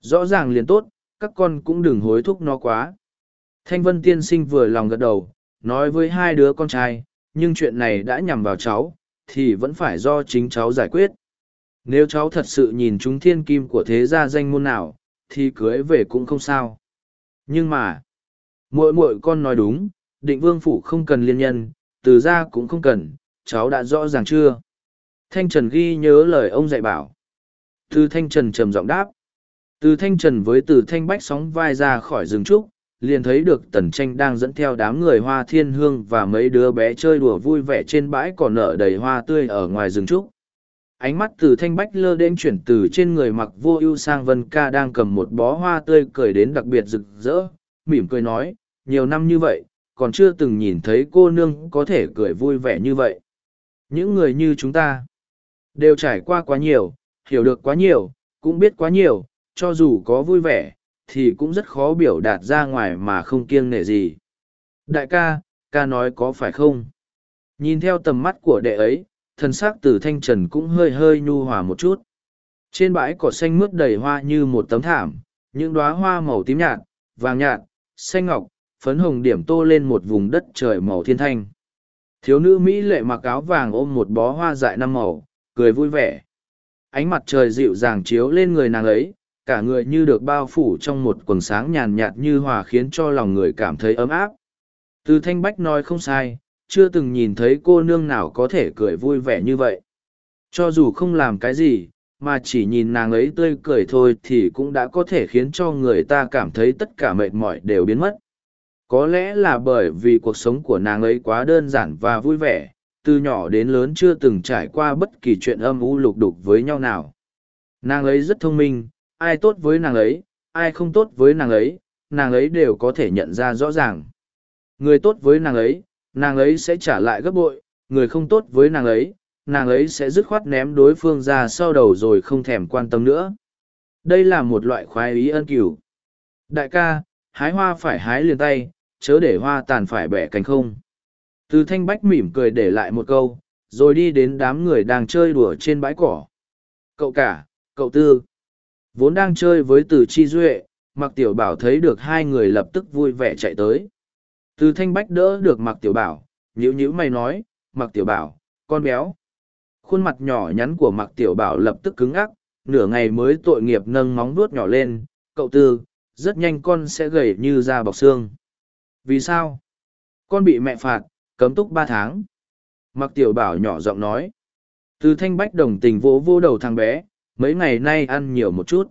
Rõ ràng liền tốt, các con cũng đừng hối thúc nó quá. Thanh Vân tiên sinh vừa lòng gật đầu, nói với hai đứa con trai, nhưng chuyện này đã nhằm vào cháu, thì vẫn phải do chính cháu giải quyết. Nếu cháu thật sự nhìn chúng thiên kim của thế gia danh môn nào, thì cưới về cũng không sao. Nhưng mà, muội muội con nói đúng, định vương phủ không cần liên nhân, từ gia cũng không cần, cháu đã rõ ràng chưa? Thanh Trần ghi nhớ lời ông dạy bảo. Từ Thanh Trần trầm giọng đáp. Từ Thanh Trần với từ Thanh Bách sóng vai ra khỏi rừng trúc, liền thấy được tần tranh đang dẫn theo đám người hoa thiên hương và mấy đứa bé chơi đùa vui vẻ trên bãi cỏ nở đầy hoa tươi ở ngoài rừng trúc. Ánh mắt từ thanh bách lơ đen chuyển từ trên người mặc vô ưu sang vân ca đang cầm một bó hoa tươi cười đến đặc biệt rực rỡ, mỉm cười nói, nhiều năm như vậy, còn chưa từng nhìn thấy cô nương có thể cười vui vẻ như vậy. Những người như chúng ta đều trải qua quá nhiều, hiểu được quá nhiều, cũng biết quá nhiều, cho dù có vui vẻ thì cũng rất khó biểu đạt ra ngoài mà không kiêng nể gì. Đại ca, ca nói có phải không? Nhìn theo tầm mắt của đệ ấy, thần sắc tử thanh trần cũng hơi hơi nhu hòa một chút. Trên bãi cỏ xanh mướt đầy hoa như một tấm thảm, những đóa hoa màu tím nhạt, vàng nhạt, xanh ngọc, phấn hồng điểm tô lên một vùng đất trời màu thiên thanh. Thiếu nữ Mỹ lệ mặc áo vàng ôm một bó hoa dại năm màu, cười vui vẻ. Ánh mặt trời dịu dàng chiếu lên người nàng ấy, cả người như được bao phủ trong một quần sáng nhàn nhạt như hòa khiến cho lòng người cảm thấy ấm áp. Từ thanh bách nói không sai, chưa từng nhìn thấy cô nương nào có thể cười vui vẻ như vậy. Cho dù không làm cái gì, mà chỉ nhìn nàng ấy tươi cười thôi thì cũng đã có thể khiến cho người ta cảm thấy tất cả mệt mỏi đều biến mất. Có lẽ là bởi vì cuộc sống của nàng ấy quá đơn giản và vui vẻ, từ nhỏ đến lớn chưa từng trải qua bất kỳ chuyện âm u lục đục với nhau nào. Nàng ấy rất thông minh, ai tốt với nàng ấy, ai không tốt với nàng ấy, nàng ấy đều có thể nhận ra rõ ràng. Người tốt với nàng ấy, nàng ấy sẽ trả lại gấp bội, người không tốt với nàng ấy, nàng ấy sẽ dứt khoát ném đối phương ra sau đầu rồi không thèm quan tâm nữa. Đây là một loại khoái ý ân cửu. Đại ca, hái hoa phải hái liền tay, chớ để hoa tàn phải bẻ cánh không. Từ thanh bách mỉm cười để lại một câu, rồi đi đến đám người đang chơi đùa trên bãi cỏ. Cậu cả, cậu tư. Vốn đang chơi với từ chi duệ, mặc tiểu bảo thấy được hai người lập tức vui vẻ chạy tới. Từ thanh bách đỡ được mặc tiểu bảo, nhữ nhữ mày nói, mặc tiểu bảo, con béo. Khuôn mặt nhỏ nhắn của mặc tiểu bảo lập tức cứng ắc, nửa ngày mới tội nghiệp nâng móng vuốt nhỏ lên, cậu tư, rất nhanh con sẽ gầy như da bọc xương. Vì sao? Con bị mẹ phạt, cấm túc ba tháng. Mặc tiểu bảo nhỏ giọng nói. Từ thanh bách đồng tình vỗ vô đầu thằng bé, mấy ngày nay ăn nhiều một chút.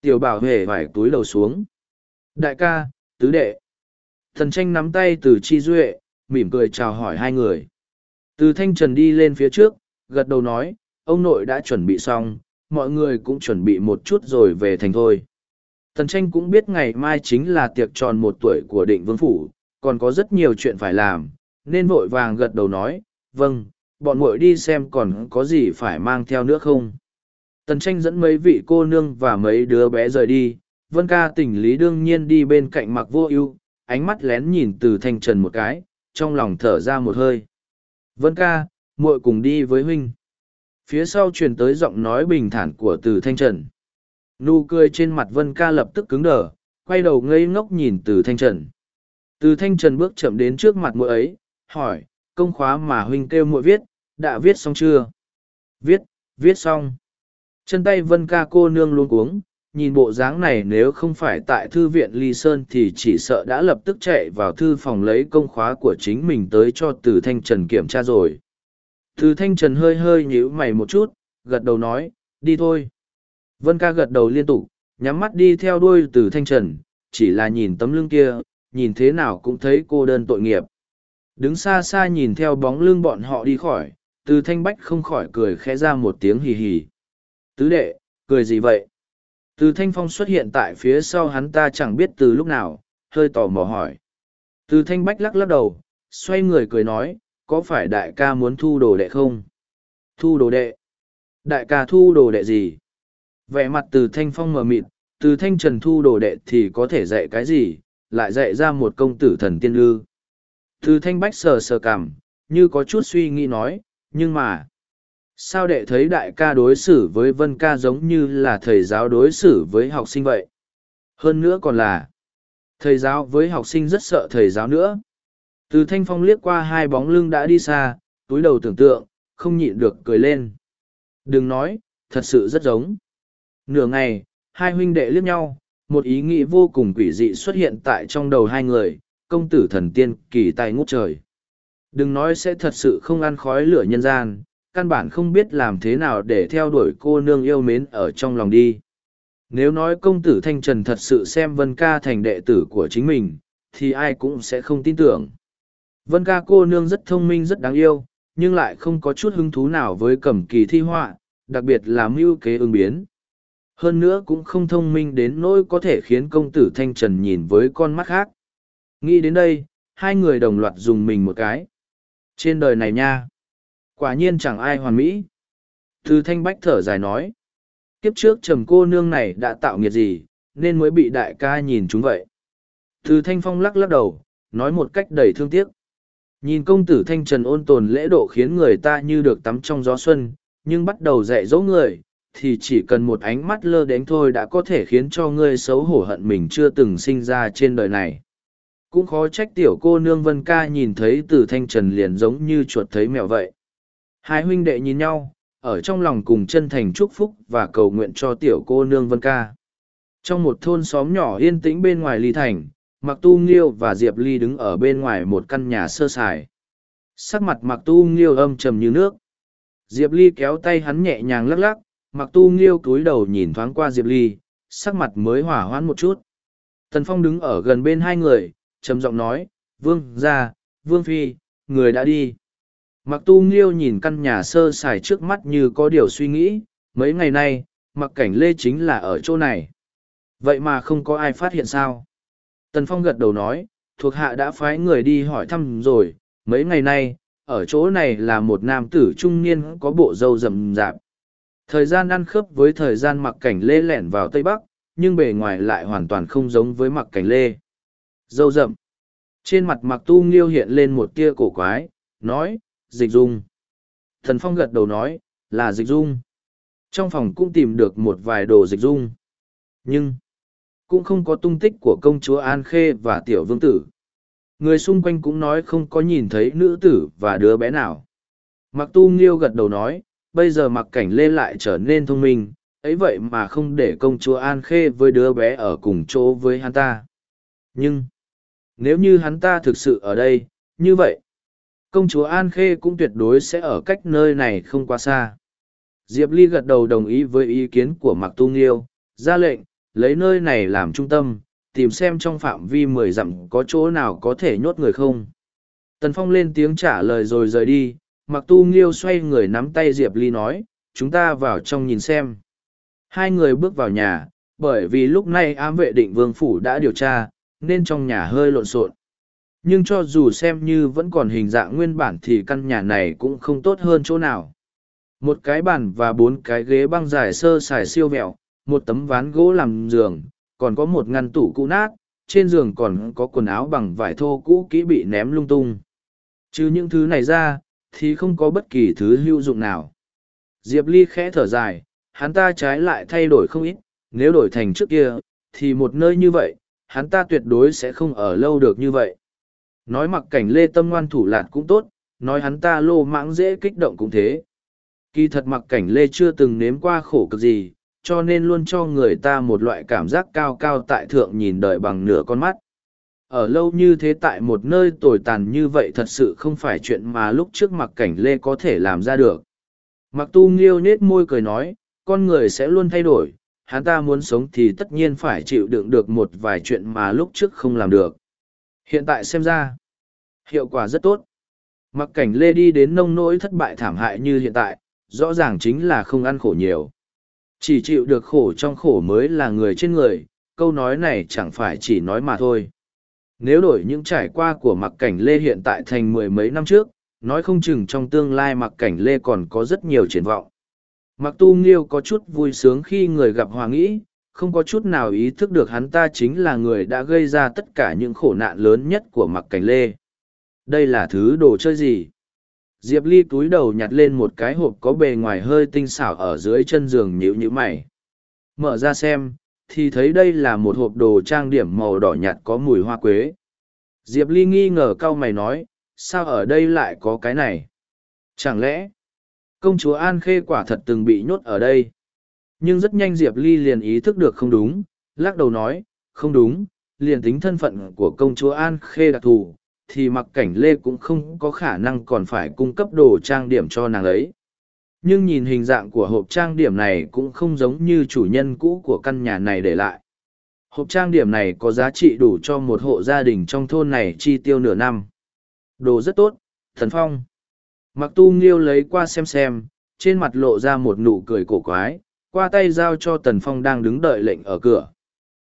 Tiểu bảo hề vải túi đầu xuống. Đại ca, tứ đệ. Thần tranh nắm tay từ chi duệ, mỉm cười chào hỏi hai người. Từ thanh trần đi lên phía trước, gật đầu nói, ông nội đã chuẩn bị xong, mọi người cũng chuẩn bị một chút rồi về thành thôi. Tần tranh cũng biết ngày mai chính là tiệc tròn một tuổi của định vương phủ, còn có rất nhiều chuyện phải làm, nên vội vàng gật đầu nói, vâng, bọn muội đi xem còn có gì phải mang theo nữa không. Tần tranh dẫn mấy vị cô nương và mấy đứa bé rời đi, vân ca tỉnh lý đương nhiên đi bên cạnh mặc vô ưu ánh mắt lén nhìn từ thanh trần một cái, trong lòng thở ra một hơi. Vân ca, muội cùng đi với huynh. Phía sau truyền tới giọng nói bình thản của từ thanh trần. Nụ cười trên mặt Vân ca lập tức cứng đờ, quay đầu ngây ngốc nhìn từ thanh trần. Từ thanh trần bước chậm đến trước mặt muội ấy, hỏi, công khóa mà huynh kêu muội viết, đã viết xong chưa? Viết, viết xong. Chân tay Vân ca cô nương luôn cuống, nhìn bộ dáng này nếu không phải tại thư viện ly sơn thì chỉ sợ đã lập tức chạy vào thư phòng lấy công khóa của chính mình tới cho từ thanh trần kiểm tra rồi. Từ thanh trần hơi hơi nhíu mày một chút gật đầu nói đi thôi. Vân ca gật đầu liên tục nhắm mắt đi theo đuôi từ thanh trần chỉ là nhìn tấm lưng kia nhìn thế nào cũng thấy cô đơn tội nghiệp. Đứng xa xa nhìn theo bóng lưng bọn họ đi khỏi từ thanh bách không khỏi cười khẽ ra một tiếng hì hì tứ đệ cười gì vậy từ thanh phong xuất hiện tại phía sau hắn ta chẳng biết từ lúc nào, hơi tò mò hỏi. Từ thanh bách lắc lắc đầu, xoay người cười nói, có phải đại ca muốn thu đồ đệ không? Thu đồ đệ? Đại ca thu đồ đệ gì? Vẻ mặt từ thanh phong mờ mịt, từ thanh trần thu đồ đệ thì có thể dạy cái gì, lại dạy ra một công tử thần tiên lư. Từ thanh bách sờ sờ cảm, như có chút suy nghĩ nói, nhưng mà, sao đệ thấy đại ca đối xử với vân ca giống như là thầy giáo đối xử với học sinh vậy? Hơn nữa còn là, thầy giáo với học sinh rất sợ thầy giáo nữa. Từ thanh phong liếc qua hai bóng lưng đã đi xa, túi đầu tưởng tượng, không nhịn được cười lên. Đừng nói, thật sự rất giống. Nửa ngày, hai huynh đệ liếc nhau, một ý nghĩ vô cùng quỷ dị xuất hiện tại trong đầu hai người, công tử thần tiên kỳ tài ngút trời. Đừng nói sẽ thật sự không ăn khói lửa nhân gian căn bản không biết làm thế nào để theo đuổi cô nương yêu mến ở trong lòng đi. Nếu nói công tử Thanh Trần thật sự xem Vân Ca thành đệ tử của chính mình, thì ai cũng sẽ không tin tưởng. Vân Ca cô nương rất thông minh rất đáng yêu, nhưng lại không có chút hứng thú nào với cẩm kỳ thi họa, đặc biệt là mưu kế ứng biến. Hơn nữa cũng không thông minh đến nỗi có thể khiến công tử Thanh Trần nhìn với con mắt khác. Nghĩ đến đây, hai người đồng loạt dùng mình một cái. Trên đời này nha, Quả nhiên chẳng ai hoàn mỹ. Từ thanh bách thở dài nói. Kiếp trước trầm cô nương này đã tạo nghiệt gì, nên mới bị đại ca nhìn chúng vậy. Từ thanh phong lắc lắc đầu, nói một cách đầy thương tiếc. Nhìn công tử thanh trần ôn tồn lễ độ khiến người ta như được tắm trong gió xuân, nhưng bắt đầu dạy dỗ người, thì chỉ cần một ánh mắt lơ đến thôi đã có thể khiến cho ngươi xấu hổ hận mình chưa từng sinh ra trên đời này. Cũng khó trách tiểu cô nương Vân Ca nhìn thấy từ thanh trần liền giống như chuột thấy mèo vậy. Hai huynh đệ nhìn nhau, ở trong lòng cùng chân thành chúc phúc và cầu nguyện cho tiểu cô nương Vân Ca. Trong một thôn xóm nhỏ yên tĩnh bên ngoài Ly Thành, Mặc Tu Nghiêu và Diệp Ly đứng ở bên ngoài một căn nhà sơ sài. Sắc mặt Mặc Tu Nghiêu âm trầm như nước. Diệp Ly kéo tay hắn nhẹ nhàng lắc lắc, Mặc Tu Nghiêu cúi đầu nhìn thoáng qua Diệp Ly, sắc mặt mới hỏa hoãn một chút. Tần Phong đứng ở gần bên hai người, trầm giọng nói, Vương, ra, Vương Phi, người đã đi. Mặc tu nghiêu nhìn căn nhà sơ sài trước mắt như có điều suy nghĩ, mấy ngày nay, mặc cảnh lê chính là ở chỗ này. Vậy mà không có ai phát hiện sao? Tần Phong gật đầu nói, thuộc hạ đã phái người đi hỏi thăm rồi, mấy ngày nay, ở chỗ này là một nam tử trung niên có bộ râu rậm rạp. Thời gian ăn khớp với thời gian mặc cảnh lê lẻn vào Tây Bắc, nhưng bề ngoài lại hoàn toàn không giống với mặc cảnh lê. Râu rậm. Trên mặt mặc tu nghiêu hiện lên một tia cổ quái, nói, dịch dung. Thần Phong gật đầu nói, là dịch dung. Trong phòng cũng tìm được một vài đồ dịch dung. Nhưng, cũng không có tung tích của công chúa An Khê và tiểu vương tử. Người xung quanh cũng nói không có nhìn thấy nữ tử và đứa bé nào. Mặc tu nghiêu gật đầu nói, bây giờ mặc cảnh lê lại trở nên thông minh, ấy vậy mà không để công chúa An Khê với đứa bé ở cùng chỗ với hắn ta. Nhưng, nếu như hắn ta thực sự ở đây, như vậy, công chúa An Khê cũng tuyệt đối sẽ ở cách nơi này không quá xa. Diệp Ly gật đầu đồng ý với ý kiến của Mạc Tu Nghiêu, ra lệnh, lấy nơi này làm trung tâm, tìm xem trong phạm vi mười dặm có chỗ nào có thể nhốt người không. Tần Phong lên tiếng trả lời rồi rời đi, Mạc Tu Nghiêu xoay người nắm tay Diệp Ly nói, chúng ta vào trong nhìn xem. Hai người bước vào nhà, bởi vì lúc này ám vệ định vương phủ đã điều tra, nên trong nhà hơi lộn xộn. Nhưng cho dù xem như vẫn còn hình dạng nguyên bản thì căn nhà này cũng không tốt hơn chỗ nào. Một cái bàn và bốn cái ghế băng dài sơ sài siêu vẹo, một tấm ván gỗ làm giường, còn có một ngăn tủ cũ nát, trên giường còn có quần áo bằng vải thô cũ kỹ bị ném lung tung. Chứ những thứ này ra, thì không có bất kỳ thứ hữu dụng nào. Diệp Ly khẽ thở dài, hắn ta trái lại thay đổi không ít, nếu đổi thành trước kia, thì một nơi như vậy, hắn ta tuyệt đối sẽ không ở lâu được như vậy. Nói mặc cảnh lê tâm ngoan thủ lạt cũng tốt, nói hắn ta lô mãng dễ kích động cũng thế. Kỳ thật mặc cảnh lê chưa từng nếm qua khổ cực gì, cho nên luôn cho người ta một loại cảm giác cao cao tại thượng nhìn đời bằng nửa con mắt. Ở lâu như thế tại một nơi tồi tàn như vậy thật sự không phải chuyện mà lúc trước mặc cảnh lê có thể làm ra được. Mặc tu nghiêu nết môi cười nói, con người sẽ luôn thay đổi, hắn ta muốn sống thì tất nhiên phải chịu đựng được một vài chuyện mà lúc trước không làm được. Hiện tại xem ra, hiệu quả rất tốt. Mặc cảnh lê đi đến nông nỗi thất bại thảm hại như hiện tại, rõ ràng chính là không ăn khổ nhiều. Chỉ chịu được khổ trong khổ mới là người trên người, câu nói này chẳng phải chỉ nói mà thôi. Nếu đổi những trải qua của mặc cảnh lê hiện tại thành mười mấy năm trước, nói không chừng trong tương lai mặc cảnh lê còn có rất nhiều triển vọng. Mặc tu nghiêu có chút vui sướng khi người gặp hòa nghĩ, không có chút nào ý thức được hắn ta chính là người đã gây ra tất cả những khổ nạn lớn nhất của mặc cảnh lê. Đây là thứ đồ chơi gì? Diệp Ly túi đầu nhặt lên một cái hộp có bề ngoài hơi tinh xảo ở dưới chân giường nhịu nhữ mày. Mở ra xem, thì thấy đây là một hộp đồ trang điểm màu đỏ nhạt có mùi hoa quế. Diệp Ly nghi ngờ cau mày nói, sao ở đây lại có cái này? Chẳng lẽ, công chúa An Khê quả thật từng bị nhốt ở đây? Nhưng rất nhanh Diệp Ly liền ý thức được không đúng, lắc đầu nói, không đúng, liền tính thân phận của công chúa An Khê đặc thù, thì mặc cảnh lê cũng không có khả năng còn phải cung cấp đồ trang điểm cho nàng ấy. Nhưng nhìn hình dạng của hộp trang điểm này cũng không giống như chủ nhân cũ của căn nhà này để lại. Hộp trang điểm này có giá trị đủ cho một hộ gia đình trong thôn này chi tiêu nửa năm. Đồ rất tốt thần phong. Mặc tu nghiêu lấy qua xem xem trên mặt lộ ra một nụ cười cổ quái qua tay giao cho tần phong đang đứng đợi lệnh ở cửa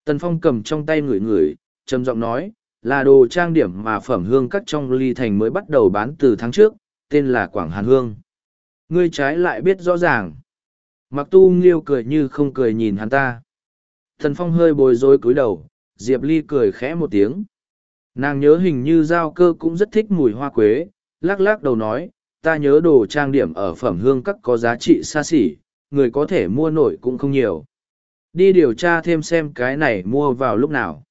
tần phong cầm trong tay ngửi ngửi trầm giọng nói là đồ trang điểm mà phẩm hương cắt trong ly thành mới bắt đầu bán từ tháng trước, tên là Quảng Hàn Hương. Ngươi trái lại biết rõ ràng. Mặc tu nghiêu cười như không cười nhìn hắn ta. tần Phong hơi bồi rối cúi đầu, Diệp Ly cười khẽ một tiếng. Nàng nhớ hình như giao cơ cũng rất thích mùi hoa quế, lắc lắc đầu nói, ta nhớ đồ trang điểm ở phẩm hương các có giá trị xa xỉ, người có thể mua nổi cũng không nhiều. Đi điều tra thêm xem cái này mua vào lúc nào.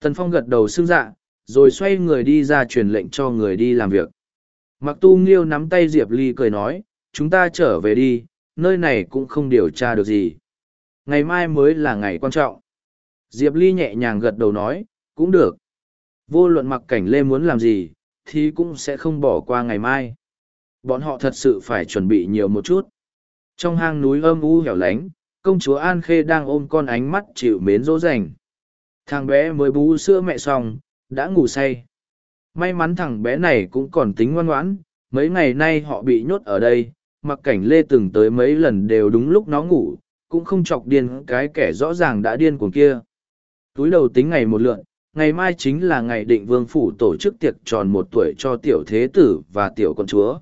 Tần Phong gật đầu xưng dạ, rồi xoay người đi ra truyền lệnh cho người đi làm việc. Mặc tu nghiêu nắm tay Diệp Ly cười nói, chúng ta trở về đi, nơi này cũng không điều tra được gì. Ngày mai mới là ngày quan trọng. Diệp Ly nhẹ nhàng gật đầu nói, cũng được. Vô luận mặc cảnh lê muốn làm gì, thì cũng sẽ không bỏ qua ngày mai. Bọn họ thật sự phải chuẩn bị nhiều một chút. Trong hang núi âm u hẻo lánh, công chúa An Khê đang ôm con ánh mắt chịu mến dỗ dành. Thằng bé mới bú sữa mẹ xong, đã ngủ say. May mắn thằng bé này cũng còn tính ngoan ngoãn, mấy ngày nay họ bị nhốt ở đây, mặc cảnh lê từng tới mấy lần đều đúng lúc nó ngủ, cũng không chọc điên cái kẻ rõ ràng đã điên cuồng kia. Túi đầu tính ngày một lượn, ngày mai chính là ngày định vương phủ tổ chức tiệc tròn một tuổi cho tiểu thế tử và tiểu con chúa.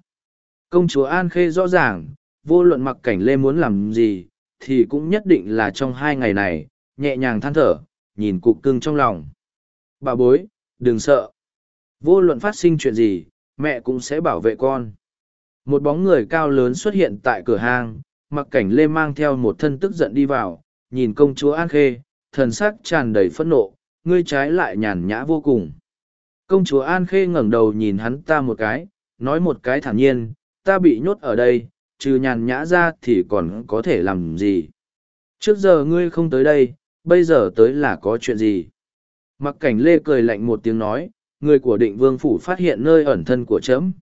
Công chúa An Khê rõ ràng, vô luận mặc cảnh lê muốn làm gì, thì cũng nhất định là trong hai ngày này, nhẹ nhàng than thở, nhìn cục cưng trong lòng. Bà bối, đừng sợ. Vô luận phát sinh chuyện gì, mẹ cũng sẽ bảo vệ con. Một bóng người cao lớn xuất hiện tại cửa hàng, mặc cảnh lê mang theo một thân tức giận đi vào, nhìn công chúa An Khê, thần sắc tràn đầy phẫn nộ, ngươi trái lại nhàn nhã vô cùng. Công chúa An Khê ngẩng đầu nhìn hắn ta một cái, nói một cái thản nhiên, ta bị nhốt ở đây, trừ nhàn nhã ra thì còn có thể làm gì. Trước giờ ngươi không tới đây, bây giờ tới là có chuyện gì. Mặc cảnh lê cười lạnh một tiếng nói, người của định vương phủ phát hiện nơi ẩn thân của trẫm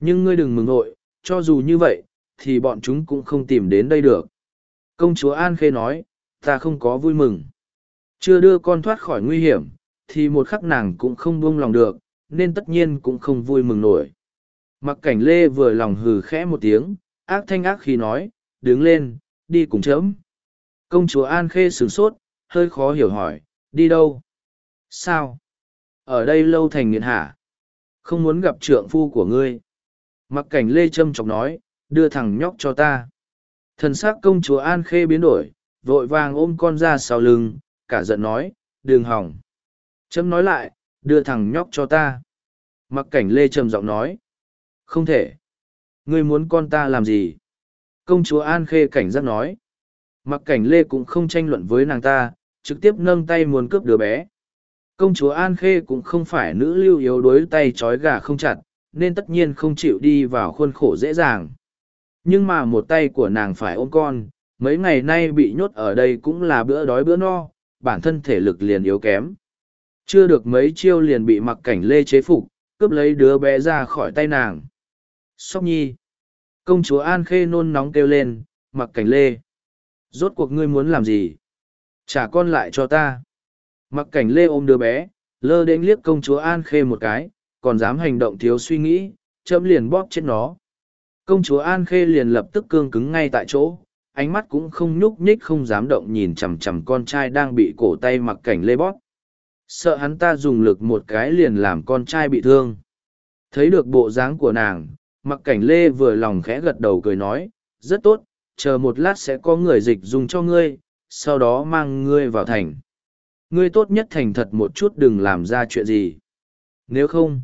nhưng ngươi đừng mừng nội cho dù như vậy thì bọn chúng cũng không tìm đến đây được công chúa an khê nói ta không có vui mừng chưa đưa con thoát khỏi nguy hiểm thì một khắc nàng cũng không buông lòng được nên tất nhiên cũng không vui mừng nổi mặc cảnh lê vừa lòng hừ khẽ một tiếng ác thanh ác khi nói, đứng lên, đi cùng chấm. công chúa an khê sửng sốt, hơi khó hiểu hỏi, đi đâu? Sao? Ở đây lâu thành nghiện hả? Không muốn gặp trượng phu của ngươi. Mặc cảnh lê trâm chọc nói, đưa thằng nhóc cho ta. Thần sắc công chúa an khê biến đổi, vội vàng ôm con ra sau lưng, cả giận nói đường hỏng. Trâm nói lại, đưa thằng nhóc cho ta. Mặc cảnh lê trầm giọng nói, không thể ngươi muốn con ta làm gì công chúa an khê cảnh giác nói mặc cảnh lê cũng không tranh luận với nàng ta trực tiếp nâng tay muốn cướp đứa bé công chúa An Khê cũng không phải nữ lưu yếu đuối tay trói gà không chặt, nên tất nhiên không chịu đi vào khuôn khổ dễ dàng. Nhưng mà một tay của nàng phải ôm con, mấy ngày nay bị nhốt ở đây cũng là bữa đói bữa no, bản thân thể lực liền yếu kém. Chưa được mấy chiêu liền bị mặc cảnh lê chế phục, cướp lấy đứa bé ra khỏi tay nàng. Sóc nhi. Công chúa An Khê nôn nóng kêu lên, mặc cảnh lê. Rốt cuộc ngươi muốn làm gì? Trả con lại cho ta. Mặc cảnh lê ôm đứa bé, lơ đến liếc công chúa An Khê một cái, còn dám hành động thiếu suy nghĩ, chấm liền bóp chết nó. Công chúa An Khê liền lập tức cương cứng ngay tại chỗ, ánh mắt cũng không nhúc nhích không dám động nhìn chằm chằm con trai đang bị cổ tay mặc cảnh lê bóp. Sợ hắn ta dùng lực một cái liền làm con trai bị thương. Thấy được bộ dáng của nàng, mặc cảnh lê vừa lòng khẽ gật đầu cười nói, rất tốt, chờ một lát sẽ có người dịch dùng cho ngươi, sau đó mang ngươi vào thành ngươi tốt nhất thành thật một chút đừng làm ra chuyện gì. Nếu không,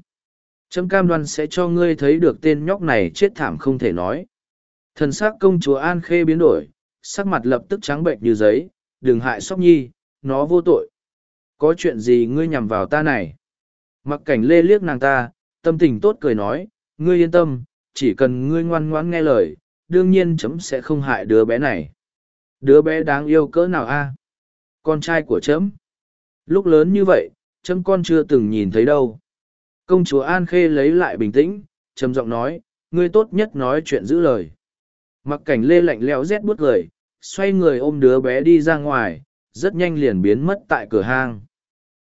Trâm cam đoan sẽ cho ngươi thấy được tên nhóc này chết thảm không thể nói. Thần sắc công chúa An Khê biến đổi, sắc mặt lập tức trắng bệnh như giấy, đừng hại sóc nhi, nó vô tội. Có chuyện gì ngươi nhằm vào ta này? Mặc cảnh lê liếc nàng ta, tâm tình tốt cười nói, ngươi yên tâm, chỉ cần ngươi ngoan ngoãn nghe lời, đương nhiên chấm sẽ không hại đứa bé này. Đứa bé đáng yêu cỡ nào a? Con trai của chấm. Lúc lớn như vậy, chấm con chưa từng nhìn thấy đâu. Công chúa An Khê lấy lại bình tĩnh, trầm giọng nói, ngươi tốt nhất nói chuyện giữ lời. Mặc cảnh lê lạnh lẽo rét buốt cười, xoay người ôm đứa bé đi ra ngoài, rất nhanh liền biến mất tại cửa hang.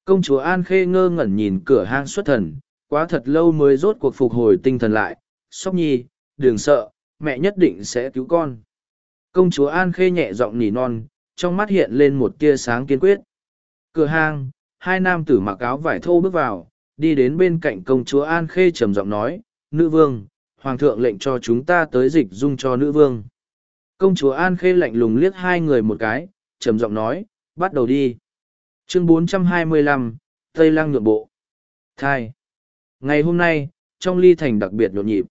Công chúa An Khê ngơ ngẩn nhìn cửa hang xuất thần, quá thật lâu mới rốt cuộc phục hồi tinh thần lại. Sóc nhi, đừng sợ, mẹ nhất định sẽ cứu con. Công chúa An Khê nhẹ giọng nỉ non, trong mắt hiện lên một tia sáng kiên quyết cửa hang hai nam tử mặc áo vải thô bước vào đi đến bên cạnh công chúa an khê trầm giọng nói nữ vương hoàng thượng lệnh cho chúng ta tới dịch dung cho nữ vương công chúa an khê lạnh lùng liếc hai người một cái trầm giọng nói bắt đầu đi chương 425, tây lăng nhượng bộ thai ngày hôm nay trong ly thành đặc biệt nhộn nhịp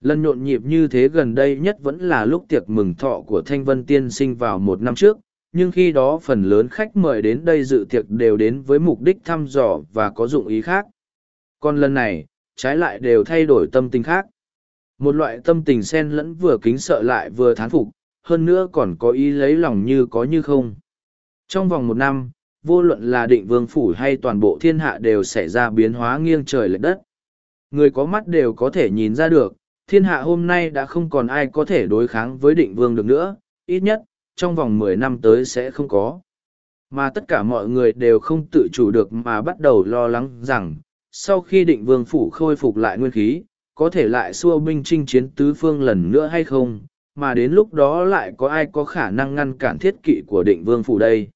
lần nhộn nhịp như thế gần đây nhất vẫn là lúc tiệc mừng thọ của thanh vân tiên sinh vào một năm trước nhưng khi đó phần lớn khách mời đến đây dự tiệc đều đến với mục đích thăm dò và có dụng ý khác. Còn lần này, trái lại đều thay đổi tâm tình khác. Một loại tâm tình xen lẫn vừa kính sợ lại vừa thán phục, hơn nữa còn có ý lấy lòng như có như không. Trong vòng một năm, vô luận là định vương phủ hay toàn bộ thiên hạ đều xảy ra biến hóa nghiêng trời lệch đất. Người có mắt đều có thể nhìn ra được, thiên hạ hôm nay đã không còn ai có thể đối kháng với định vương được nữa, ít nhất, trong vòng mười năm tới sẽ không có. Mà tất cả mọi người đều không tự chủ được mà bắt đầu lo lắng rằng, sau khi định vương phủ khôi phục lại nguyên khí, có thể lại xua binh chinh chiến tứ phương lần nữa hay không, mà đến lúc đó lại có ai có khả năng ngăn cản thiết kỵ của định vương phủ đây.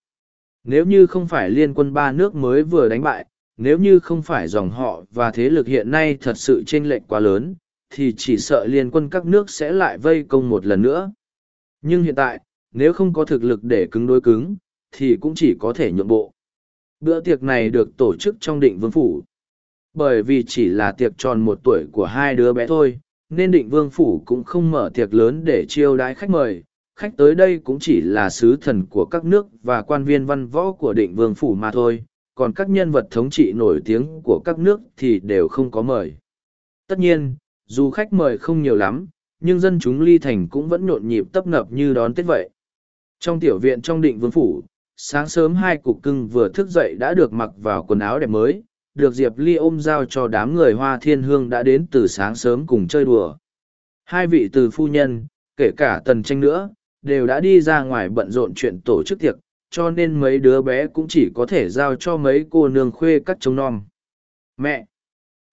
Nếu như không phải liên quân ba nước mới vừa đánh bại, nếu như không phải dòng họ và thế lực hiện nay thật sự chênh lệch quá lớn, thì chỉ sợ liên quân các nước sẽ lại vây công một lần nữa. Nhưng hiện tại, nếu không có thực lực để cứng đối cứng, thì cũng chỉ có thể nhượng bộ. Bữa tiệc này được tổ chức trong định vương phủ. Bởi vì chỉ là tiệc tròn một tuổi của hai đứa bé thôi, nên định vương phủ cũng không mở tiệc lớn để chiêu đãi khách mời. Khách tới đây cũng chỉ là sứ thần của các nước và quan viên văn võ của định vương phủ mà thôi, còn các nhân vật thống trị nổi tiếng của các nước thì đều không có mời. Tất nhiên, dù khách mời không nhiều lắm, nhưng dân chúng ly thành cũng vẫn nhộn nhịp tấp nập như đón Tết vậy. Trong tiểu viện trong định vương phủ, sáng sớm hai cục cưng vừa thức dậy đã được mặc vào quần áo đẹp mới, được Diệp Ly ôm giao cho đám người hoa thiên hương đã đến từ sáng sớm cùng chơi đùa. Hai vị từ phu nhân, kể cả tần tranh nữa, đều đã đi ra ngoài bận rộn chuyện tổ chức tiệc, cho nên mấy đứa bé cũng chỉ có thể giao cho mấy cô nương khuê cắt trông non. Mẹ!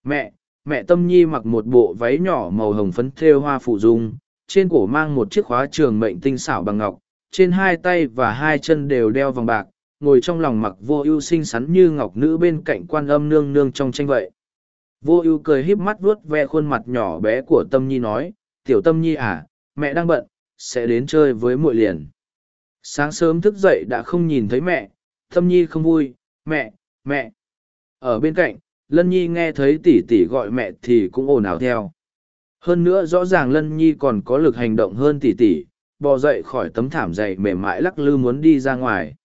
Mẹ! Mẹ Tâm Nhi mặc một bộ váy nhỏ màu hồng phấn thêu hoa phụ dung, trên cổ mang một chiếc khóa trường mệnh tinh xảo bằng ngọc, trên hai tay và hai chân đều đeo vòng bạc, ngồi trong lòng mặc vô ưu xinh xắn như ngọc nữ bên cạnh quan âm nương nương trong tranh vậy. Vô ưu cười híp mắt vuốt ve khuôn mặt nhỏ bé của Tâm Nhi nói, tiểu Tâm Nhi à, mẹ đang bận, sẽ đến chơi với muội liền. Sáng sớm thức dậy đã không nhìn thấy mẹ, Thâm Nhi không vui, mẹ, mẹ. Ở bên cạnh, Lân Nhi nghe thấy tỷ tỷ gọi mẹ thì cũng ồn ào theo. Hơn nữa rõ ràng Lân Nhi còn có lực hành động hơn tỷ tỷ, bò dậy khỏi tấm thảm dày mềm mại lắc lư muốn đi ra ngoài.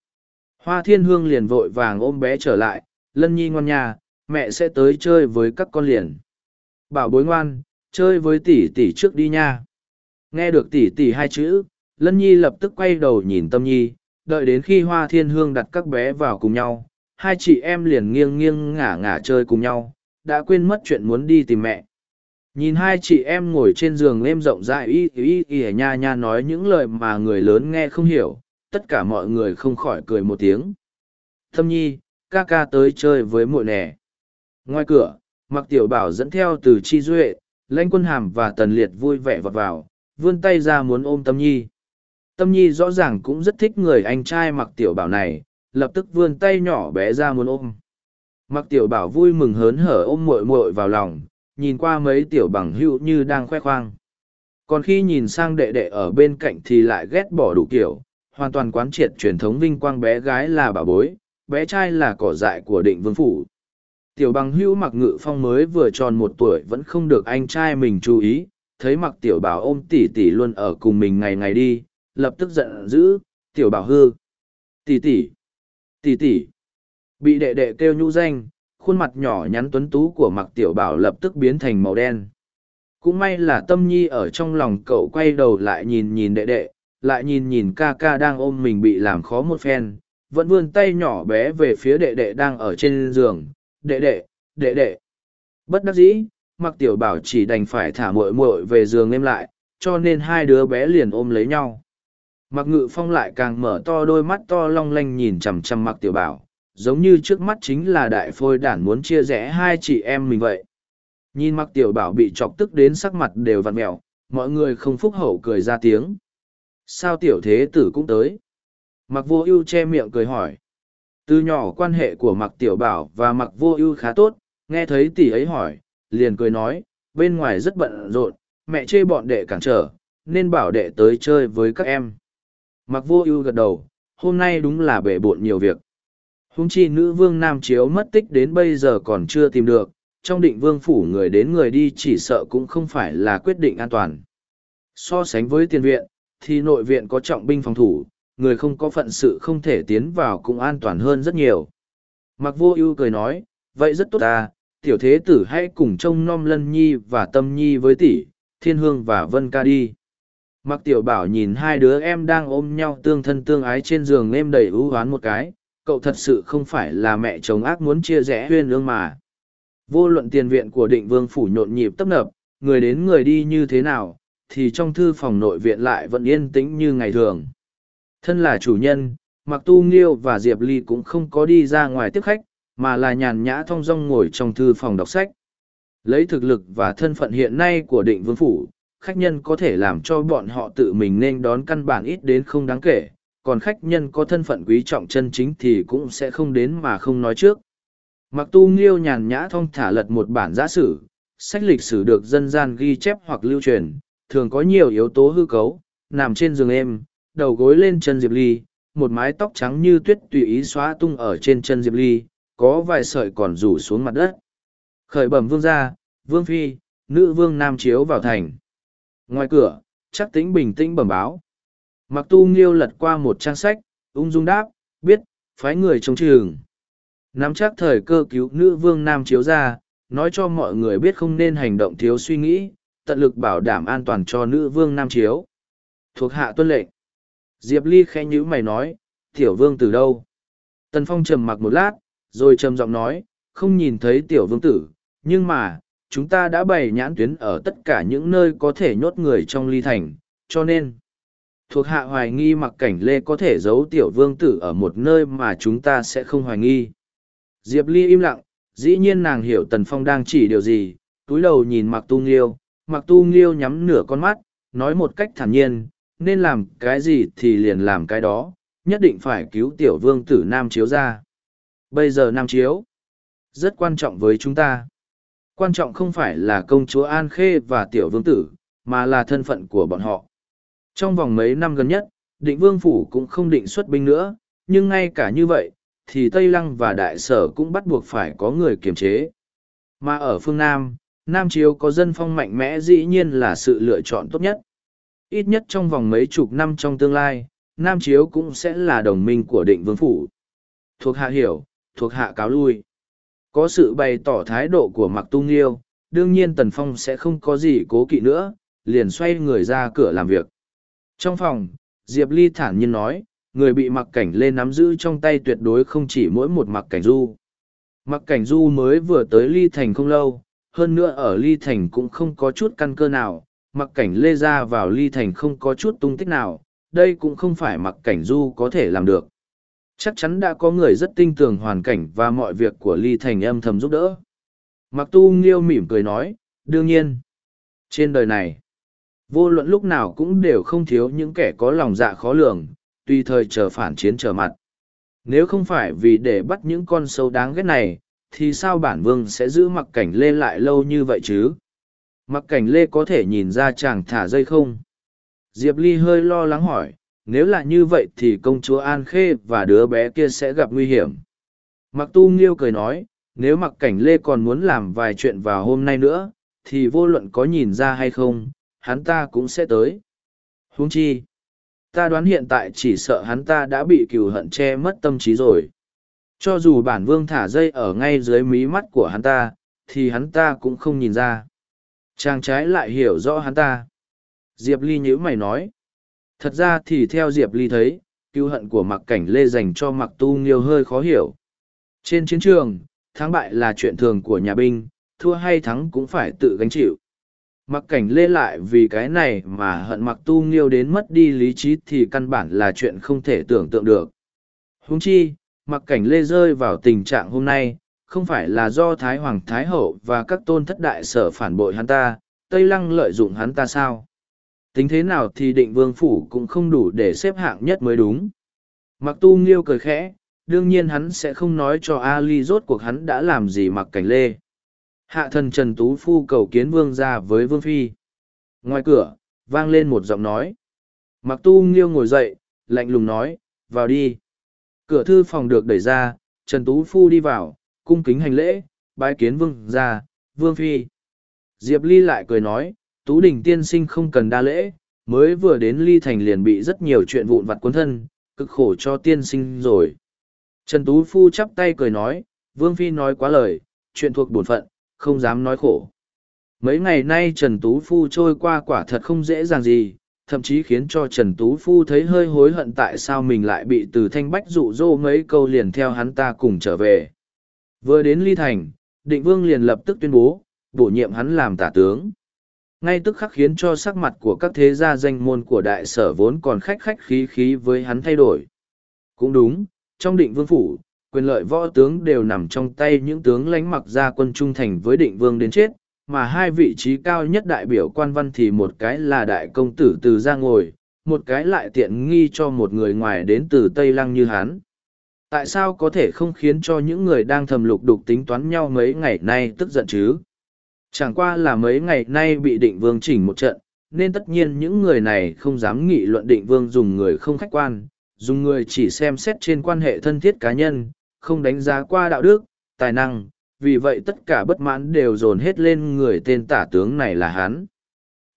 Hoa thiên hương liền vội vàng ôm bé trở lại, Lân Nhi ngoan nhà, mẹ sẽ tới chơi với các con liền. Bảo bối ngoan, chơi với tỷ tỷ trước đi nha. Nghe được tỷ tỷ hai chữ, Lân Nhi lập tức quay đầu nhìn Tâm Nhi, đợi đến khi Hoa Thiên Hương đặt các bé vào cùng nhau, hai chị em liền nghiêng nghiêng ngả ngả chơi cùng nhau, đã quên mất chuyện muốn đi tìm mẹ. Nhìn hai chị em ngồi trên giường êm rộng rãi y y y nha nha nói những lời mà người lớn nghe không hiểu, tất cả mọi người không khỏi cười một tiếng. Thâm nhi, ca ca tới chơi với muội nè. Ngoài cửa, mặc tiểu bảo dẫn theo từ chi duệ, lãnh quân hàm và tần liệt vui vẻ vọt vào, vươn tay ra muốn ôm tâm nhi. Tâm nhi rõ ràng cũng rất thích người anh trai mặc tiểu bảo này, lập tức vươn tay nhỏ bé ra muốn ôm. Mặc tiểu bảo vui mừng hớn hở ôm muội muội vào lòng, nhìn qua mấy tiểu bằng hữu như đang khoe khoang. Còn khi nhìn sang đệ đệ ở bên cạnh thì lại ghét bỏ đủ kiểu, hoàn toàn quán triệt truyền thống vinh quang bé gái là bà bối, bé trai là cỏ dại của định vương phủ. Tiểu bằng hữu mặc ngự phong mới vừa tròn một tuổi vẫn không được anh trai mình chú ý, thấy mặc tiểu bảo ôm tỷ tỷ luôn ở cùng mình ngày ngày đi, lập tức giận dữ, tiểu bảo hư. Tỷ tỷ, tỷ tỷ, bị đệ đệ kêu nhũ danh, khuôn mặt nhỏ nhắn tuấn tú của mặc tiểu bảo lập tức biến thành màu đen. Cũng may là tâm nhi ở trong lòng cậu quay đầu lại nhìn nhìn đệ đệ, lại nhìn nhìn ca ca đang ôm mình bị làm khó một phen, vẫn vươn tay nhỏ bé về phía đệ đệ đang ở trên giường. Đệ đệ, đệ đệ. Bất đắc dĩ, mặc tiểu bảo chỉ đành phải thả muội muội về giường êm lại, cho nên hai đứa bé liền ôm lấy nhau. Mặc ngự phong lại càng mở to đôi mắt to long lanh nhìn chằm chằm mặc tiểu bảo, giống như trước mắt chính là đại phôi đản muốn chia rẽ hai chị em mình vậy. Nhìn mặc tiểu bảo bị chọc tức đến sắc mặt đều vặn mẹo, mọi người không phúc hậu cười ra tiếng. Sao tiểu thế tử cũng tới? Mặc vô ưu che miệng cười hỏi. Từ nhỏ quan hệ của mặc tiểu bảo và mặc vô ưu khá tốt, nghe thấy tỷ ấy hỏi, liền cười nói, bên ngoài rất bận rộn, mẹ chê bọn đệ cản trở, nên bảo đệ tới chơi với các em. Mặc vô ưu gật đầu, hôm nay đúng là bể bộn nhiều việc. Húng chi nữ vương Nam Chiếu mất tích đến bây giờ còn chưa tìm được, trong định vương phủ người đến người đi chỉ sợ cũng không phải là quyết định an toàn. So sánh với tiền viện, thì nội viện có trọng binh phòng thủ, người không có phận sự không thể tiến vào cũng an toàn hơn rất nhiều. Mặc vô ưu cười nói, vậy rất tốt ta, tiểu thế tử hãy cùng trông nom lân nhi và tâm nhi với tỷ, thiên hương và vân ca đi. Mặc tiểu bảo nhìn hai đứa em đang ôm nhau tương thân tương ái trên giường êm đầy ưu oán một cái, cậu thật sự không phải là mẹ chồng ác muốn chia rẽ huyên ương mà. Vô luận tiền viện của định vương phủ nhộn nhịp tấp nập, người đến người đi như thế nào, thì trong thư phòng nội viện lại vẫn yên tĩnh như ngày thường. Thân là chủ nhân, Mặc Tu Nghiêu và Diệp Ly cũng không có đi ra ngoài tiếp khách, mà là nhàn nhã thong dong ngồi trong thư phòng đọc sách. Lấy thực lực và thân phận hiện nay của định vương phủ, khách nhân có thể làm cho bọn họ tự mình nên đón căn bản ít đến không đáng kể, còn khách nhân có thân phận quý trọng chân chính thì cũng sẽ không đến mà không nói trước. Mặc tu nghiêu nhàn nhã thong thả lật một bản giả sử, sách lịch sử được dân gian ghi chép hoặc lưu truyền, thường có nhiều yếu tố hư cấu, nằm trên giường êm, đầu gối lên chân Diệp Ly, một mái tóc trắng như tuyết tùy ý xóa tung ở trên chân Diệp Ly, có vài sợi còn rủ xuống mặt đất. Khởi bẩm vương gia, vương phi, nữ vương nam chiếu vào thành. Ngoài cửa, chắc tính bình tĩnh bẩm báo. Mặc tu nghiêu lật qua một trang sách, ung dung đáp, biết, phái người chống trường. Nắm chắc thời cơ cứu nữ vương nam chiếu ra, nói cho mọi người biết không nên hành động thiếu suy nghĩ, tận lực bảo đảm an toàn cho nữ vương nam chiếu. Thuộc hạ tuân lệnh. Diệp Ly khẽ nhữ mày nói, tiểu vương từ đâu? Tần Phong trầm mặc một lát, rồi trầm giọng nói, không nhìn thấy tiểu vương tử, nhưng mà, chúng ta đã bày nhãn tuyến ở tất cả những nơi có thể nhốt người trong ly thành, cho nên, thuộc hạ hoài nghi mặc cảnh lê có thể giấu tiểu vương tử ở một nơi mà chúng ta sẽ không hoài nghi. Diệp Ly im lặng, dĩ nhiên nàng hiểu Tần Phong đang chỉ điều gì, túi đầu nhìn mặc tu nghiêu, mặc tu nghiêu nhắm nửa con mắt, nói một cách thản nhiên, nên làm cái gì thì liền làm cái đó, nhất định phải cứu tiểu vương tử Nam Chiếu ra. Bây giờ Nam Chiếu, rất quan trọng với chúng ta. Quan trọng không phải là công chúa An Khê và tiểu vương tử, mà là thân phận của bọn họ. Trong vòng mấy năm gần nhất, định vương phủ cũng không định xuất binh nữa, nhưng ngay cả như vậy, thì Tây Lăng và Đại Sở cũng bắt buộc phải có người kiềm chế. Mà ở phương Nam, Nam Chiếu có dân phong mạnh mẽ dĩ nhiên là sự lựa chọn tốt nhất. Ít nhất trong vòng mấy chục năm trong tương lai, Nam Chiếu cũng sẽ là đồng minh của định vương phủ. Thuộc hạ hiểu, thuộc hạ cáo lui. Có sự bày tỏ thái độ của Mạc Tu Nghiêu, đương nhiên Tần Phong sẽ không có gì cố kỵ nữa, liền xoay người ra cửa làm việc. Trong phòng, Diệp Ly thản nhiên nói, người bị mặc cảnh lên nắm giữ trong tay tuyệt đối không chỉ mỗi một mặc cảnh du. Mặc cảnh du mới vừa tới Ly Thành không lâu, hơn nữa ở Ly Thành cũng không có chút căn cơ nào, mặc cảnh lê ra vào Ly Thành không có chút tung tích nào, đây cũng không phải mặc cảnh du có thể làm được. Chắc chắn đã có người rất tinh tường hoàn cảnh và mọi việc của Ly Thành âm thầm giúp đỡ. Mặc tu nghiêu mỉm cười nói, đương nhiên, trên đời này, vô luận lúc nào cũng đều không thiếu những kẻ có lòng dạ khó lường, tùy thời chờ phản chiến trở mặt. Nếu không phải vì để bắt những con sâu đáng ghét này, thì sao bản vương sẽ giữ mặc cảnh lê lại lâu như vậy chứ? Mặc cảnh lê có thể nhìn ra chàng thả dây không? Diệp Ly hơi lo lắng hỏi, nếu là như vậy thì công chúa An Khê và đứa bé kia sẽ gặp nguy hiểm. Mặc tu nghiêu cười nói, nếu mặc cảnh lê còn muốn làm vài chuyện vào hôm nay nữa, thì vô luận có nhìn ra hay không, hắn ta cũng sẽ tới. Huống chi, ta đoán hiện tại chỉ sợ hắn ta đã bị cừu hận che mất tâm trí rồi. Cho dù bản vương thả dây ở ngay dưới mí mắt của hắn ta, thì hắn ta cũng không nhìn ra. Chàng trái lại hiểu rõ hắn ta. Diệp Ly nhữ mày nói. Thật ra thì theo Diệp Ly thấy, cứu hận của mặc cảnh lê dành cho mặc tu nghiêu hơi khó hiểu. Trên chiến trường, thắng bại là chuyện thường của nhà binh, thua hay thắng cũng phải tự gánh chịu. Mặc cảnh lê lại vì cái này mà hận mặc tu nghiêu đến mất đi lý trí thì căn bản là chuyện không thể tưởng tượng được. Húng chi, mặc cảnh lê rơi vào tình trạng hôm nay, không phải là do Thái Hoàng Thái Hậu và các tôn thất đại sở phản bội hắn ta, Tây Lăng lợi dụng hắn ta sao? Tính thế nào thì định vương phủ cũng không đủ để xếp hạng nhất mới đúng. Mặc tu nghiêu cười khẽ, đương nhiên hắn sẽ không nói cho Ali rốt cuộc hắn đã làm gì mặc cảnh lê. Hạ thần Trần Tú Phu cầu kiến vương ra với vương phi. Ngoài cửa, vang lên một giọng nói. Mặc tu nghiêu ngồi dậy, lạnh lùng nói, vào đi. Cửa thư phòng được đẩy ra, Trần Tú Phu đi vào, cung kính hành lễ, bái kiến vương ra, vương phi. Diệp Ly lại cười nói, Tú Đình tiên sinh không cần đa lễ, mới vừa đến Ly Thành liền bị rất nhiều chuyện vụn vặt cuốn thân, cực khổ cho tiên sinh rồi. Trần Tú Phu chắp tay cười nói, Vương Phi nói quá lời, chuyện thuộc bổn phận, không dám nói khổ. Mấy ngày nay Trần Tú Phu trôi qua quả thật không dễ dàng gì, thậm chí khiến cho Trần Tú Phu thấy hơi hối hận tại sao mình lại bị từ thanh bách dụ dỗ mấy câu liền theo hắn ta cùng trở về. Vừa đến Ly Thành, định vương liền lập tức tuyên bố, bổ nhiệm hắn làm tả tướng. Ngay tức khắc khiến cho sắc mặt của các thế gia danh môn của đại sở vốn còn khách khách khí khí với hắn thay đổi. Cũng đúng, trong định vương phủ, quyền lợi võ tướng đều nằm trong tay những tướng lánh mặc gia quân trung thành với định vương đến chết, mà hai vị trí cao nhất đại biểu quan văn thì một cái là đại công tử từ ra ngồi, một cái lại tiện nghi cho một người ngoài đến từ Tây Lăng như hắn. Tại sao có thể không khiến cho những người đang thầm lục đục tính toán nhau mấy ngày nay tức giận chứ? Chẳng qua là mấy ngày nay bị định vương chỉnh một trận, nên tất nhiên những người này không dám nghị luận định vương dùng người không khách quan, dùng người chỉ xem xét trên quan hệ thân thiết cá nhân, không đánh giá qua đạo đức, tài năng, vì vậy tất cả bất mãn đều dồn hết lên người tên tả tướng này là hắn.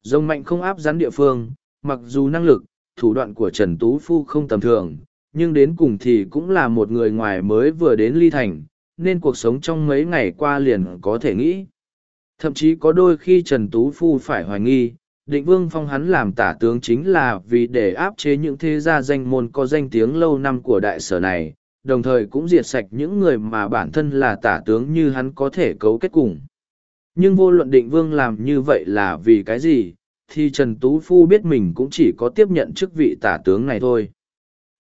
Dông mạnh không áp rắn địa phương, mặc dù năng lực, thủ đoạn của Trần Tú Phu không tầm thường, nhưng đến cùng thì cũng là một người ngoài mới vừa đến ly thành, nên cuộc sống trong mấy ngày qua liền có thể nghĩ. Thậm chí có đôi khi Trần Tú Phu phải hoài nghi, định vương phong hắn làm tả tướng chính là vì để áp chế những thế gia danh môn có danh tiếng lâu năm của đại sở này, đồng thời cũng diệt sạch những người mà bản thân là tả tướng như hắn có thể cấu kết cùng. Nhưng vô luận định vương làm như vậy là vì cái gì, thì Trần Tú Phu biết mình cũng chỉ có tiếp nhận chức vị tả tướng này thôi.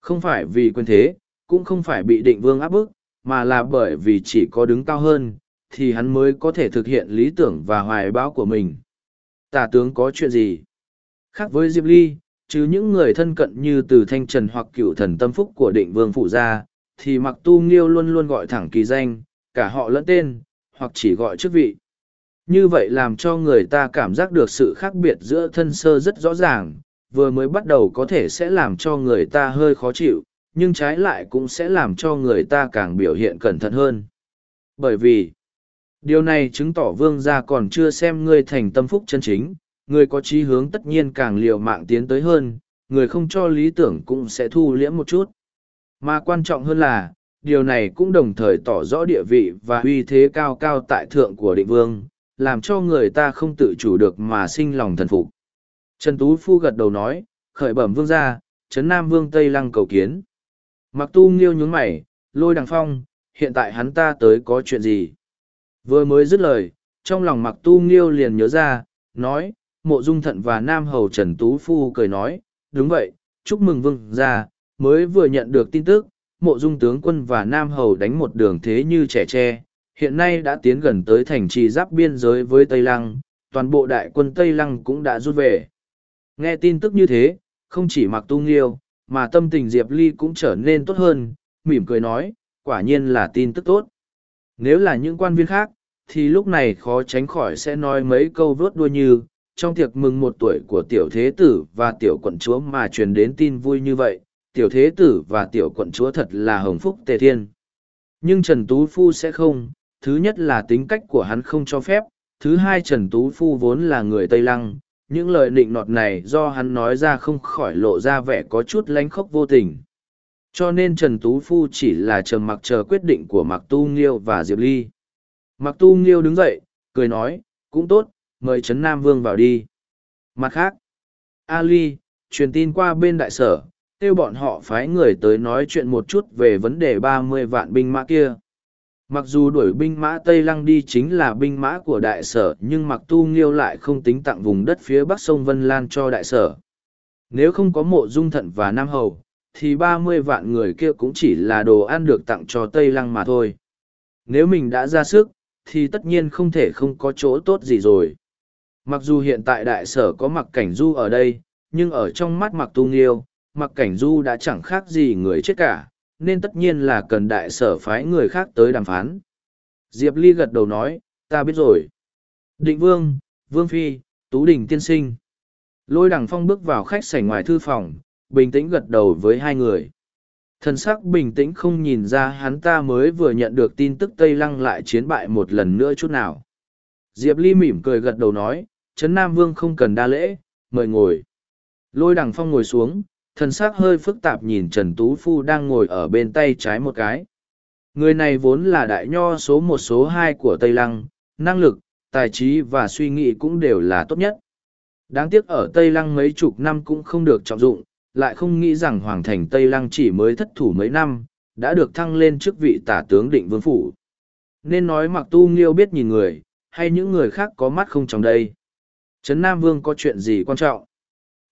Không phải vì quyền thế, cũng không phải bị định vương áp bức, mà là bởi vì chỉ có đứng cao hơn, thì hắn mới có thể thực hiện lý tưởng và hoài bão của mình. Tả tướng có chuyện gì? Khác với Diệp Ly, chứ những người thân cận như từ Thanh Trần hoặc cựu thần tâm phúc của định vương phụ gia, thì mặc tu nghiêu luôn luôn gọi thẳng kỳ danh, cả họ lẫn tên, hoặc chỉ gọi chức vị. Như vậy làm cho người ta cảm giác được sự khác biệt giữa thân sơ rất rõ ràng, vừa mới bắt đầu có thể sẽ làm cho người ta hơi khó chịu, nhưng trái lại cũng sẽ làm cho người ta càng biểu hiện cẩn thận hơn. Bởi vì, điều này chứng tỏ vương gia còn chưa xem ngươi thành tâm phúc chân chính, người có chí hướng tất nhiên càng liều mạng tiến tới hơn, người không cho lý tưởng cũng sẽ thu liễm một chút. Mà quan trọng hơn là, điều này cũng đồng thời tỏ rõ địa vị và uy thế cao cao tại thượng của định vương, làm cho người ta không tự chủ được mà sinh lòng thần phục. Trần Tú Phu gật đầu nói, khởi bẩm vương gia, Trấn Nam Vương Tây Lăng cầu kiến. Mặc tu nghiêu nhướng mày, lôi đằng phong, hiện tại hắn ta tới có chuyện gì? Vừa mới dứt lời, trong lòng mặc tu nghiêu liền nhớ ra, nói, mộ dung thận và Nam Hầu Trần Tú Phu cười nói, đúng vậy, chúc mừng vương gia, mới vừa nhận được tin tức, mộ dung tướng quân và Nam Hầu đánh một đường thế như trẻ tre, hiện nay đã tiến gần tới thành trì giáp biên giới với Tây Lăng, toàn bộ đại quân Tây Lăng cũng đã rút về. Nghe tin tức như thế, không chỉ mặc tu nghiêu, mà tâm tình Diệp Ly cũng trở nên tốt hơn, mỉm cười nói, quả nhiên là tin tức tốt. Nếu là những quan viên khác, thì lúc này khó tránh khỏi sẽ nói mấy câu vớt đuôi như, trong tiệc mừng một tuổi của tiểu thế tử và tiểu quận chúa mà truyền đến tin vui như vậy, tiểu thế tử và tiểu quận chúa thật là hồng phúc tề thiên. Nhưng Trần Tú Phu sẽ không, thứ nhất là tính cách của hắn không cho phép, thứ hai Trần Tú Phu vốn là người Tây Lăng, những lời định nọt này do hắn nói ra không khỏi lộ ra vẻ có chút lánh khóc vô tình. Cho nên Trần Tú Phu chỉ là chờ mặc chờ quyết định của Mạc Tu Nghiêu và Diệp Ly. Mạc Tu Nghiêu đứng dậy, cười nói, cũng tốt, mời Trấn Nam Vương vào đi. Mặt khác, Ali, truyền tin qua bên đại sở, kêu bọn họ phái người tới nói chuyện một chút về vấn đề ba mươi vạn binh mã kia. Mặc dù đuổi binh mã Tây Lăng đi chính là binh mã của đại sở nhưng mặc tu nghiêu lại không tính tặng vùng đất phía bắc sông Vân Lan cho đại sở. Nếu không có mộ dung thận và Nam Hầu, thì ba mươi vạn người kia cũng chỉ là đồ ăn được tặng cho Tây Lăng mà thôi. Nếu mình đã ra sức, thì tất nhiên không thể không có chỗ tốt gì rồi. Mặc dù hiện tại đại sở có mặc cảnh du ở đây, nhưng ở trong mắt mặc tu nghiêu, mặc cảnh du đã chẳng khác gì người chết cả, nên tất nhiên là cần đại sở phái người khác tới đàm phán. Diệp Ly gật đầu nói, ta biết rồi. Định Vương, Vương Phi, Tú Đình tiên sinh. Lôi đằng phong bước vào khách sảnh ngoài thư phòng, bình tĩnh gật đầu với hai người. Thần sắc bình tĩnh không nhìn ra hắn ta mới vừa nhận được tin tức Tây Lăng lại chiến bại một lần nữa chút nào. Diệp Ly mỉm cười gật đầu nói, Trấn Nam Vương không cần đa lễ, mời ngồi. Lôi đằng phong ngồi xuống, thần sắc hơi phức tạp nhìn trần tú phu đang ngồi ở bên tay trái một cái người này vốn là đại nho số một số hai của tây lăng năng lực tài trí và suy nghĩ cũng đều là tốt nhất đáng tiếc ở tây lăng mấy chục năm cũng không được trọng dụng lại không nghĩ rằng hoàng thành tây lăng chỉ mới thất thủ mấy năm đã được thăng lên chức vị tả tướng định vương phủ nên nói mặc tu nghiêu biết nhìn người hay những người khác có mắt không trong đây trấn nam vương có chuyện gì quan trọng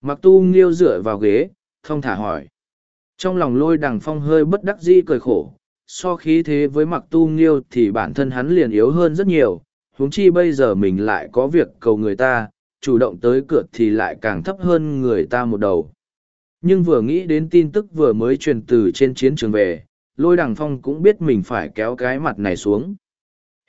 mặc tu nghiêu dựa vào ghế thông thả hỏi. Trong lòng lôi đằng phong hơi bất đắc dĩ cười khổ, so khí thế với mặc tu nghiêu thì bản thân hắn liền yếu hơn rất nhiều, huống chi bây giờ mình lại có việc cầu người ta, chủ động tới cửa thì lại càng thấp hơn người ta một đầu. Nhưng vừa nghĩ đến tin tức vừa mới truyền từ trên chiến trường về, lôi đằng phong cũng biết mình phải kéo cái mặt này xuống.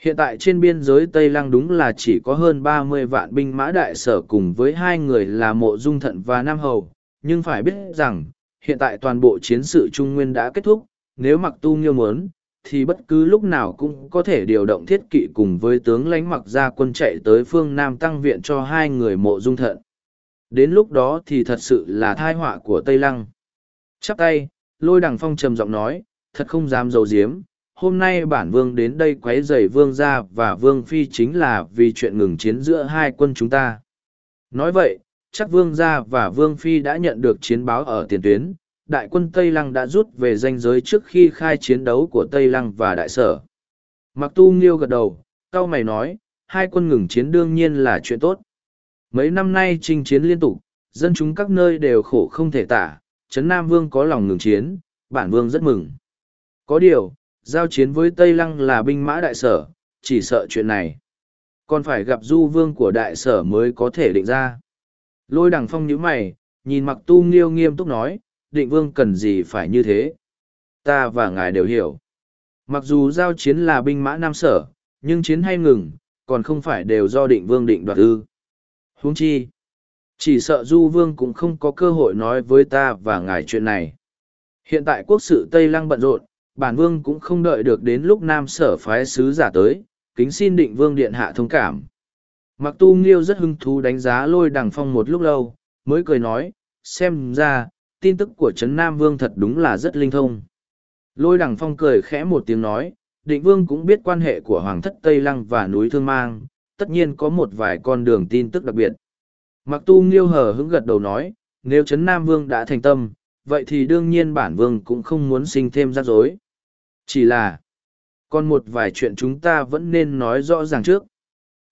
Hiện tại trên biên giới Tây Lăng đúng là chỉ có hơn ba mươi vạn binh mã đại sở cùng với hai người là mộ dung thận và Nam Hầu, nhưng phải biết rằng, hiện tại toàn bộ chiến sự Trung Nguyên đã kết thúc, nếu mặc tu nghiêu muốn, thì bất cứ lúc nào cũng có thể điều động thiết kỵ cùng với tướng lãnh mặc ra quân chạy tới phương Nam tăng viện cho hai người mộ dung thận. Đến lúc đó thì thật sự là thai họa của Tây Lăng. Chắp tay, lôi đằng phong trầm giọng nói, thật không dám dầu diếm, hôm nay bản vương đến đây quấy rầy vương gia và vương phi chính là vì chuyện ngừng chiến giữa hai quân chúng ta. Nói vậy, chắc vương gia và vương phi đã nhận được chiến báo ở tiền tuyến, đại quân Tây Lăng đã rút về danh giới trước khi khai chiến đấu của Tây Lăng và đại sở. Mặc tu nghiêu gật đầu, cao mày nói, hai quân ngừng chiến đương nhiên là chuyện tốt. Mấy năm nay chinh chiến liên tục, dân chúng các nơi đều khổ không thể tả, Trấn Nam Vương có lòng ngừng chiến, bản vương rất mừng. Có điều, giao chiến với Tây Lăng là binh mã đại sở, chỉ sợ chuyện này. Còn phải gặp du vương của đại sở mới có thể định ra. Lôi đằng phong nhíu mày, nhìn mặc tu nghiêu nghiêm túc nói, định vương cần gì phải như thế. Ta và ngài đều hiểu. Mặc dù giao chiến là binh mã nam sở, nhưng chiến hay ngừng, còn không phải đều do định vương định đoạt ư. Huống chi, chỉ sợ du vương cũng không có cơ hội nói với ta và ngài chuyện này. Hiện tại quốc sự Tây Lăng bận rộn, bản vương cũng không đợi được đến lúc nam sở phái sứ giả tới, kính xin định vương điện hạ thông cảm. Mặc tu nghiêu rất hứng thú đánh giá lôi đằng phong một lúc lâu, mới cười nói, xem ra, tin tức của Trấn Nam Vương thật đúng là rất linh thông. Lôi đằng phong cười khẽ một tiếng nói, định vương cũng biết quan hệ của Hoàng thất Tây Lăng và núi Thương Mang, tất nhiên có một vài con đường tin tức đặc biệt. Mặc tu nghiêu hờ hững gật đầu nói, nếu Trấn Nam Vương đã thành tâm, vậy thì đương nhiên bản vương cũng không muốn sinh thêm rắc rối. Chỉ là, còn một vài chuyện chúng ta vẫn nên nói rõ ràng trước.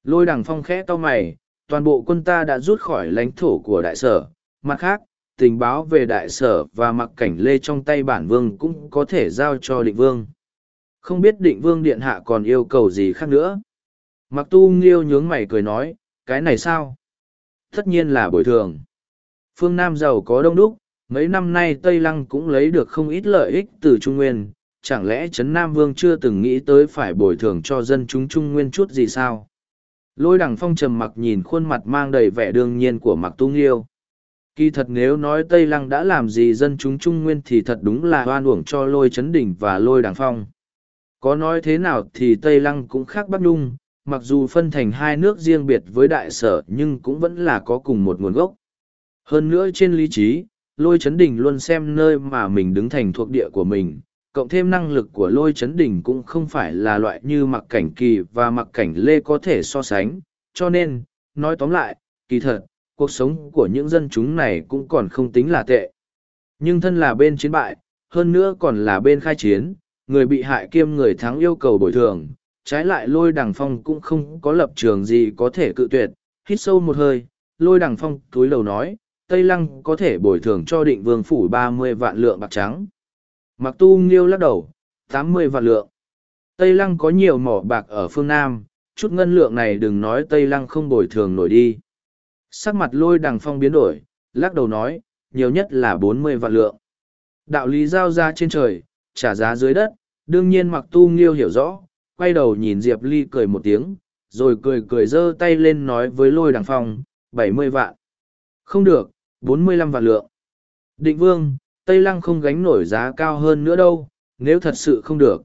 Lôi đằng phong khẽ to mày, toàn bộ quân ta đã rút khỏi lãnh thổ của đại sở. Mặt khác, tình báo về đại sở và mặc cảnh lê trong tay bản vương cũng có thể giao cho định vương. Không biết định vương điện hạ còn yêu cầu gì khác nữa. Mặc tu nghiêu nhướng mày cười nói, cái này sao? Tất nhiên là bồi thường. Phương Nam giàu có đông đúc, mấy năm nay Tây Lăng cũng lấy được không ít lợi ích từ Trung Nguyên, chẳng lẽ Trấn Nam Vương chưa từng nghĩ tới phải bồi thường cho dân chúng Trung Nguyên chút gì sao? Lôi đằng phong trầm mặc nhìn khuôn mặt mang đầy vẻ đương nhiên của mặc tu nghiêu. Kỳ thật nếu nói Tây Lăng đã làm gì dân chúng Trung Nguyên thì thật đúng là oan uổng cho lôi chấn đỉnh và lôi đằng phong. Có nói thế nào thì Tây Lăng cũng khác Bắc Nhung, mặc dù phân thành hai nước riêng biệt với đại sở nhưng cũng vẫn là có cùng một nguồn gốc. Hơn nữa trên lý trí, lôi chấn đỉnh luôn xem nơi mà mình đứng thành thuộc địa của mình, cộng thêm năng lực của lôi chấn đỉnh cũng không phải là loại như mặc cảnh kỳ và mặc cảnh lê có thể so sánh, cho nên, nói tóm lại, kỳ thật, cuộc sống của những dân chúng này cũng còn không tính là tệ. Nhưng thân là bên chiến bại, hơn nữa còn là bên khai chiến, người bị hại kiêm người thắng yêu cầu bồi thường, trái lại lôi đằng phong cũng không có lập trường gì có thể cự tuyệt, hít sâu một hơi, lôi đằng phong túi lầu nói, Tây Lăng có thể bồi thường cho định vương phủ ba mươi vạn lượng bạc trắng. Mặc tu nghiêu lắc đầu, tám mươi vạn lượng. Tây Lăng có nhiều mỏ bạc ở phương Nam, chút ngân lượng này đừng nói Tây Lăng không bồi thường nổi đi. Sắc mặt lôi đằng phong biến đổi, lắc đầu nói, nhiều nhất là bốn mươi vạn lượng. Đạo lý giao ra trên trời, trả giá dưới đất, đương nhiên mặc tu nghiêu hiểu rõ, quay đầu nhìn Diệp Ly cười một tiếng, rồi cười cười giơ tay lên nói với lôi đằng phong, bảy mươi vạn. Không được, bốn mươi lăm vạn lượng. Định vương, Tây Lăng không gánh nổi giá cao hơn nữa đâu, nếu thật sự không được.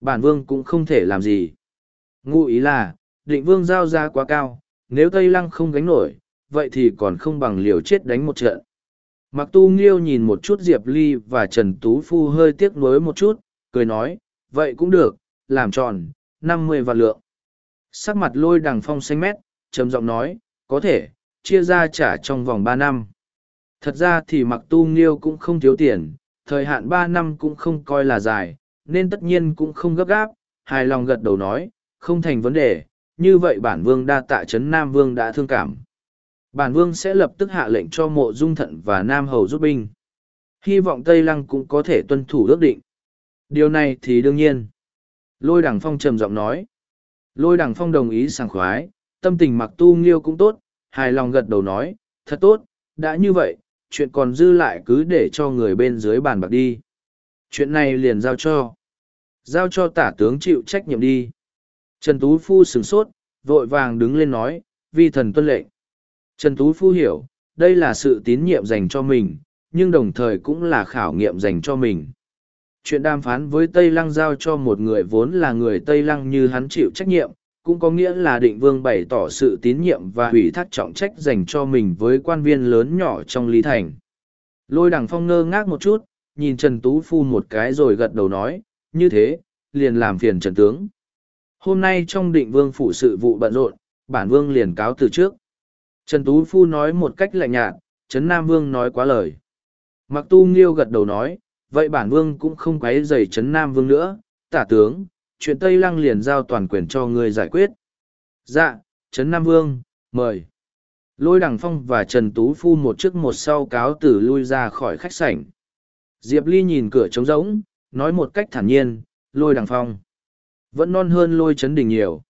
Bản vương cũng không thể làm gì. Ngụ ý là, định vương giao giá quá cao, nếu Tây Lăng không gánh nổi, vậy thì còn không bằng liều chết đánh một trận. Mặc tu nghiêu nhìn một chút Diệp Ly và Trần Tú Phu hơi tiếc nuối một chút, cười nói, vậy cũng được, làm tròn, năm mươi vạn lượng. Sắc mặt lôi đằng phong xanh mét, trầm giọng nói, có thể, chia ra trả trong vòng ba năm. Thật ra thì mặc tu nghiêu cũng không thiếu tiền, thời hạn ba năm cũng không coi là dài, nên tất nhiên cũng không gấp gáp, hài lòng gật đầu nói, không thành vấn đề, như vậy bản vương đa tạ trấn Nam Vương đã thương cảm. Bản vương sẽ lập tức hạ lệnh cho mộ dung thận và Nam Hầu rút binh. Hy vọng Tây Lăng cũng có thể tuân thủ ước định. Điều này thì đương nhiên. Lôi đằng phong trầm giọng nói. Lôi đằng phong đồng ý sảng khoái, tâm tình mặc tu nghiêu cũng tốt, hài lòng gật đầu nói, thật tốt, đã như vậy, chuyện còn dư lại cứ để cho người bên dưới bàn bạc đi. Chuyện này liền giao cho. Giao cho tả tướng chịu trách nhiệm đi. Trần Tú Phu sửng sốt, vội vàng đứng lên nói, vi thần tuân lệnh. Trần Tú Phu hiểu, đây là sự tín nhiệm dành cho mình, nhưng đồng thời cũng là khảo nghiệm dành cho mình. Chuyện đàm phán với Tây Lăng giao cho một người vốn là người Tây Lăng như hắn chịu trách nhiệm, cũng có nghĩa là định vương bày tỏ sự tín nhiệm và ủy thác trọng trách dành cho mình với quan viên lớn nhỏ trong Lý Thành. Lôi đằng phong ngơ ngác một chút, nhìn Trần Tú Phu một cái rồi gật đầu nói, như thế, liền làm phiền Trần Tướng. Hôm nay trong định vương phụ sự vụ bận rộn, bản vương liền cáo từ trước. Trần Tú Phu nói một cách lạnh nhạt, Trấn Nam Vương nói quá lời. Mặc tu nghiêu gật đầu nói, vậy bản vương cũng không quấy dày Trấn Nam Vương nữa, tả tướng, chuyện Tây Lăng liền giao toàn quyền cho ngươi giải quyết. Dạ, Trấn Nam Vương, mời. Lôi Đằng Phong và Trần Tú Phu một trước một sau cáo tử lui ra khỏi khách sảnh. Diệp Ly nhìn cửa trống rỗng, nói một cách thản nhiên, lôi Đằng Phong. Vẫn non hơn lôi chấn đình nhiều.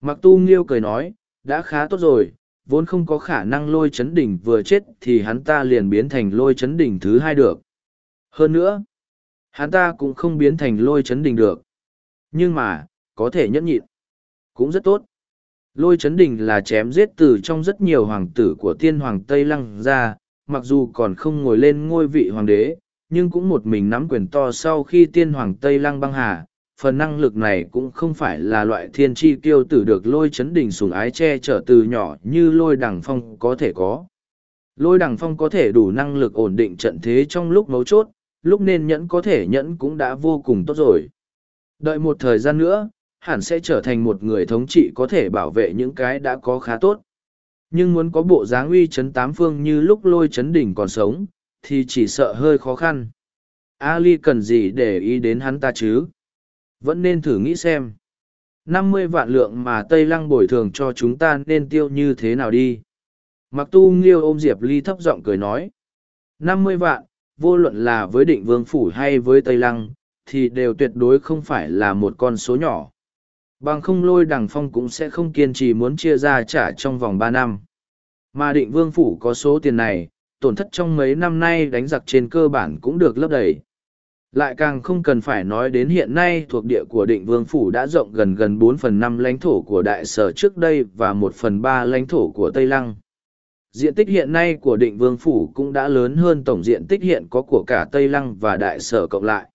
Mặc tu nghiêu cười nói, đã khá tốt rồi, vốn không có khả năng lôi chấn đỉnh vừa chết thì hắn ta liền biến thành lôi chấn đỉnh thứ hai được. Hơn nữa, hắn ta cũng không biến thành lôi chấn đỉnh được. Nhưng mà, có thể nhẫn nhịn. Cũng rất tốt. Lôi chấn đỉnh là chém giết từ trong rất nhiều hoàng tử của tiên hoàng Tây Lăng ra, mặc dù còn không ngồi lên ngôi vị hoàng đế, nhưng cũng một mình nắm quyền to sau khi tiên hoàng Tây Lăng băng hà, phần năng lực này cũng không phải là loại thiên tri kiêu tử được lôi chấn đỉnh sùng ái che chở từ nhỏ như lôi đằng phong có thể có. Lôi đằng phong có thể đủ năng lực ổn định trận thế trong lúc mấu chốt, lúc nên nhẫn có thể nhẫn cũng đã vô cùng tốt rồi. Đợi một thời gian nữa, hẳn sẽ trở thành một người thống trị có thể bảo vệ những cái đã có khá tốt. Nhưng muốn có bộ dáng uy chấn tám phương như lúc lôi chấn đỉnh còn sống, thì chỉ sợ hơi khó khăn. Ali cần gì để ý đến hắn ta chứ? Vẫn nên thử nghĩ xem. năm mươi vạn lượng mà Tây Lăng bồi thường cho chúng ta nên tiêu như thế nào đi. Mặc tu nghiêu ôm Diệp Ly thấp giọng cười nói. năm mươi vạn, vô luận là với định vương phủ hay với Tây Lăng, thì đều tuyệt đối không phải là một con số nhỏ. Bằng không lôi đằng phong cũng sẽ không kiên trì muốn chia ra trả trong vòng ba năm. Mà định vương phủ có số tiền này, tổn thất trong mấy năm nay đánh giặc trên cơ bản cũng được lấp đầy. Lại càng không cần phải nói đến hiện nay thuộc địa của định vương phủ đã rộng gần gần bốn phần năm lãnh thổ của đại sở trước đây và một phần ba lãnh thổ của Tây Lăng. Diện tích hiện nay của định vương phủ cũng đã lớn hơn tổng diện tích hiện có của cả Tây Lăng và đại sở cộng lại.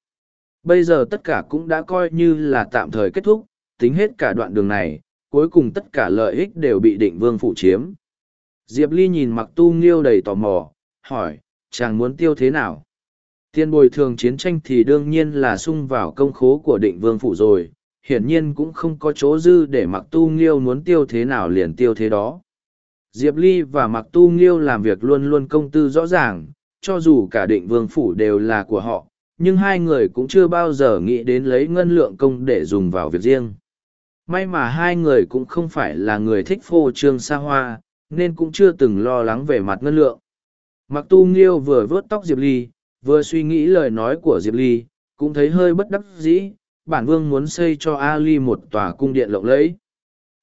Bây giờ tất cả cũng đã coi như là tạm thời kết thúc, tính hết cả đoạn đường này, cuối cùng tất cả lợi ích đều bị định vương phủ chiếm. Diệp Ly nhìn mặc tu nghiêu đầy tò mò, hỏi, chàng muốn tiêu thế nào? Tiền bồi thường chiến tranh thì đương nhiên là sung vào công khố của định vương phủ rồi, hiển nhiên cũng không có chỗ dư để mặc tu nghiêu muốn tiêu thế nào liền tiêu thế đó. Diệp Ly và mặc tu nghiêu làm việc luôn luôn công tư rõ ràng, cho dù cả định vương phủ đều là của họ, nhưng hai người cũng chưa bao giờ nghĩ đến lấy ngân lượng công để dùng vào việc riêng. May mà hai người cũng không phải là người thích phô trương xa hoa, nên cũng chưa từng lo lắng về mặt ngân lượng. Mặc tu nghiêu vừa vớt tóc Diệp Ly, vừa suy nghĩ lời nói của diệp ly cũng thấy hơi bất đắc dĩ bản vương muốn xây cho ali một tòa cung điện lộng lẫy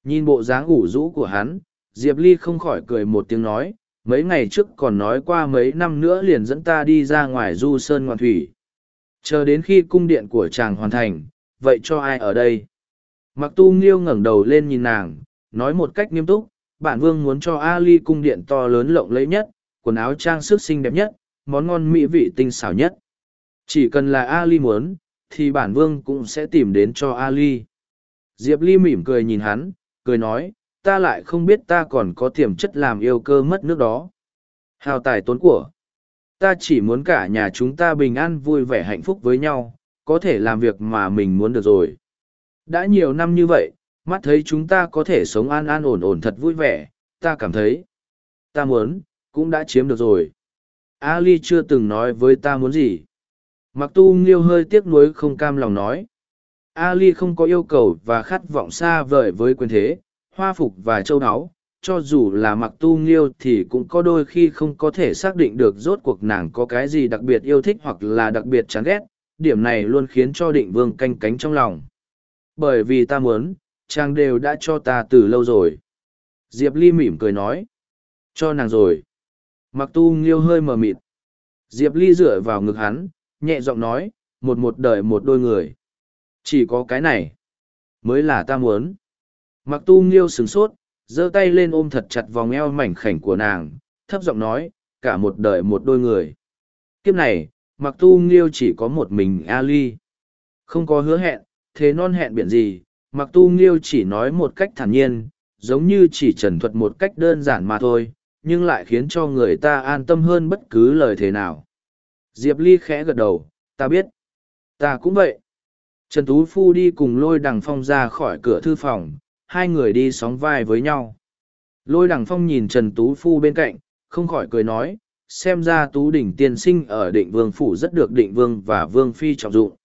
nhìn bộ dáng ủ rũ của hắn diệp ly không khỏi cười một tiếng nói mấy ngày trước còn nói qua mấy năm nữa liền dẫn ta đi ra ngoài du sơn ngoạn thủy chờ đến khi cung điện của chàng hoàn thành vậy cho ai ở đây mặc tu nghiêu ngẩng đầu lên nhìn nàng nói một cách nghiêm túc bản vương muốn cho ali cung điện to lớn lộng lẫy nhất quần áo trang sức xinh đẹp nhất món ngon mỹ vị tinh xảo nhất. Chỉ cần là Ali muốn, thì bản vương cũng sẽ tìm đến cho Ali. Diệp Ly mỉm cười nhìn hắn, cười nói, ta lại không biết ta còn có tiềm chất làm yêu cơ mất nước đó. Hào tài tốn của. Ta chỉ muốn cả nhà chúng ta bình an vui vẻ hạnh phúc với nhau, có thể làm việc mà mình muốn được rồi. Đã nhiều năm như vậy, mắt thấy chúng ta có thể sống an an ổn ổn thật vui vẻ, ta cảm thấy. Ta muốn, cũng đã chiếm được rồi. Ali chưa từng nói với ta muốn gì. Mặc tu nghiêu hơi tiếc nuối không cam lòng nói. Ali không có yêu cầu và khát vọng xa vời với quyền thế, hoa phục và châu đáo, Cho dù là mặc tu nghiêu thì cũng có đôi khi không có thể xác định được rốt cuộc nàng có cái gì đặc biệt yêu thích hoặc là đặc biệt chán ghét. Điểm này luôn khiến cho định vương canh cánh trong lòng. Bởi vì ta muốn, chàng đều đã cho ta từ lâu rồi. Diệp Ly mỉm cười nói. Cho nàng rồi. Mặc tu nghiêu hơi mờ mịt. Diệp Ly dựa vào ngực hắn, nhẹ giọng nói, một một đời một đôi người. Chỉ có cái này, mới là ta muốn. Mặc tu nghiêu sửng sốt, giơ tay lên ôm thật chặt vòng eo mảnh khảnh của nàng, thấp giọng nói, cả một đời một đôi người. Kiếp này, mặc tu nghiêu chỉ có một mình Ali. Không có hứa hẹn, thế non hẹn biển gì, mặc tu nghiêu chỉ nói một cách thản nhiên, giống như chỉ trần thuật một cách đơn giản mà thôi, nhưng lại khiến cho người ta an tâm hơn bất cứ lời thế nào. Diệp Ly khẽ gật đầu, ta biết. Ta cũng vậy. Trần Tú Phu đi cùng lôi đằng phong ra khỏi cửa thư phòng, hai người đi sóng vai với nhau. Lôi đằng phong nhìn Trần Tú Phu bên cạnh, không khỏi cười nói, xem ra Tú Đỉnh tiên sinh ở định vương phủ rất được định vương và vương phi trọng dụng.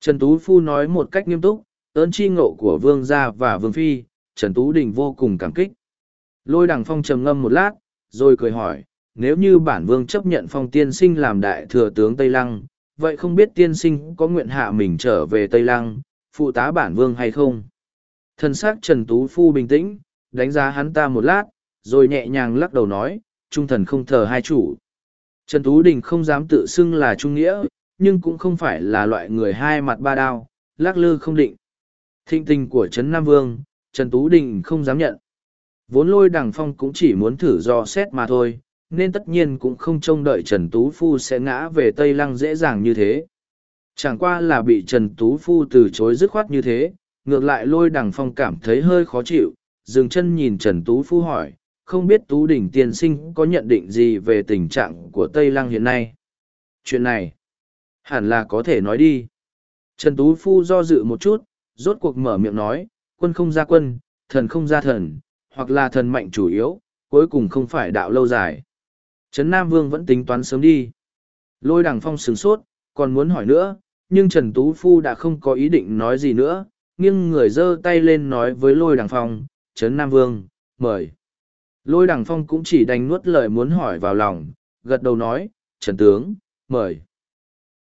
Trần Tú Phu nói một cách nghiêm túc, ơn chi ngộ của vương gia và vương phi, Trần Tú đỉnh vô cùng cảm kích. Lôi đằng phong trầm ngâm một lát, rồi cười hỏi, nếu như bản vương chấp nhận phong tiên sinh làm đại thừa tướng Tây Lăng, vậy không biết tiên sinh có nguyện hạ mình trở về Tây Lăng, phụ tá bản vương hay không? Thân xác Trần Tú Phu bình tĩnh, đánh giá hắn ta một lát, rồi nhẹ nhàng lắc đầu nói, trung thần không thờ hai chủ. Trần Tú Đình không dám tự xưng là trung nghĩa, nhưng cũng không phải là loại người hai mặt ba đao, lắc lư không định. Thịnh tình của Trấn Nam Vương, Trần Tú Đình không dám nhận. Vốn lôi đằng phong cũng chỉ muốn thử do xét mà thôi, nên tất nhiên cũng không trông đợi Trần Tú Phu sẽ ngã về Tây Lăng dễ dàng như thế. Chẳng qua là bị Trần Tú Phu từ chối dứt khoát như thế, ngược lại lôi đằng phong cảm thấy hơi khó chịu, dừng chân nhìn Trần Tú Phu hỏi, không biết Tú Đỉnh tiên sinh có nhận định gì về tình trạng của Tây Lăng hiện nay. Chuyện này, hẳn là có thể nói đi. Trần Tú Phu do dự một chút, rốt cuộc mở miệng nói, quân không ra quân, thần không ra thần, hoặc là thần mạnh chủ yếu, cuối cùng không phải đạo lâu dài. Trấn Nam Vương vẫn tính toán sớm đi. Lôi đằng phong sửng sốt, còn muốn hỏi nữa, nhưng Trần Tú Phu đã không có ý định nói gì nữa, nghiêng người giơ tay lên nói với lôi đằng phong, Trấn Nam Vương, mời. Lôi đằng phong cũng chỉ đành nuốt lời muốn hỏi vào lòng, gật đầu nói, Trần Tướng, mời.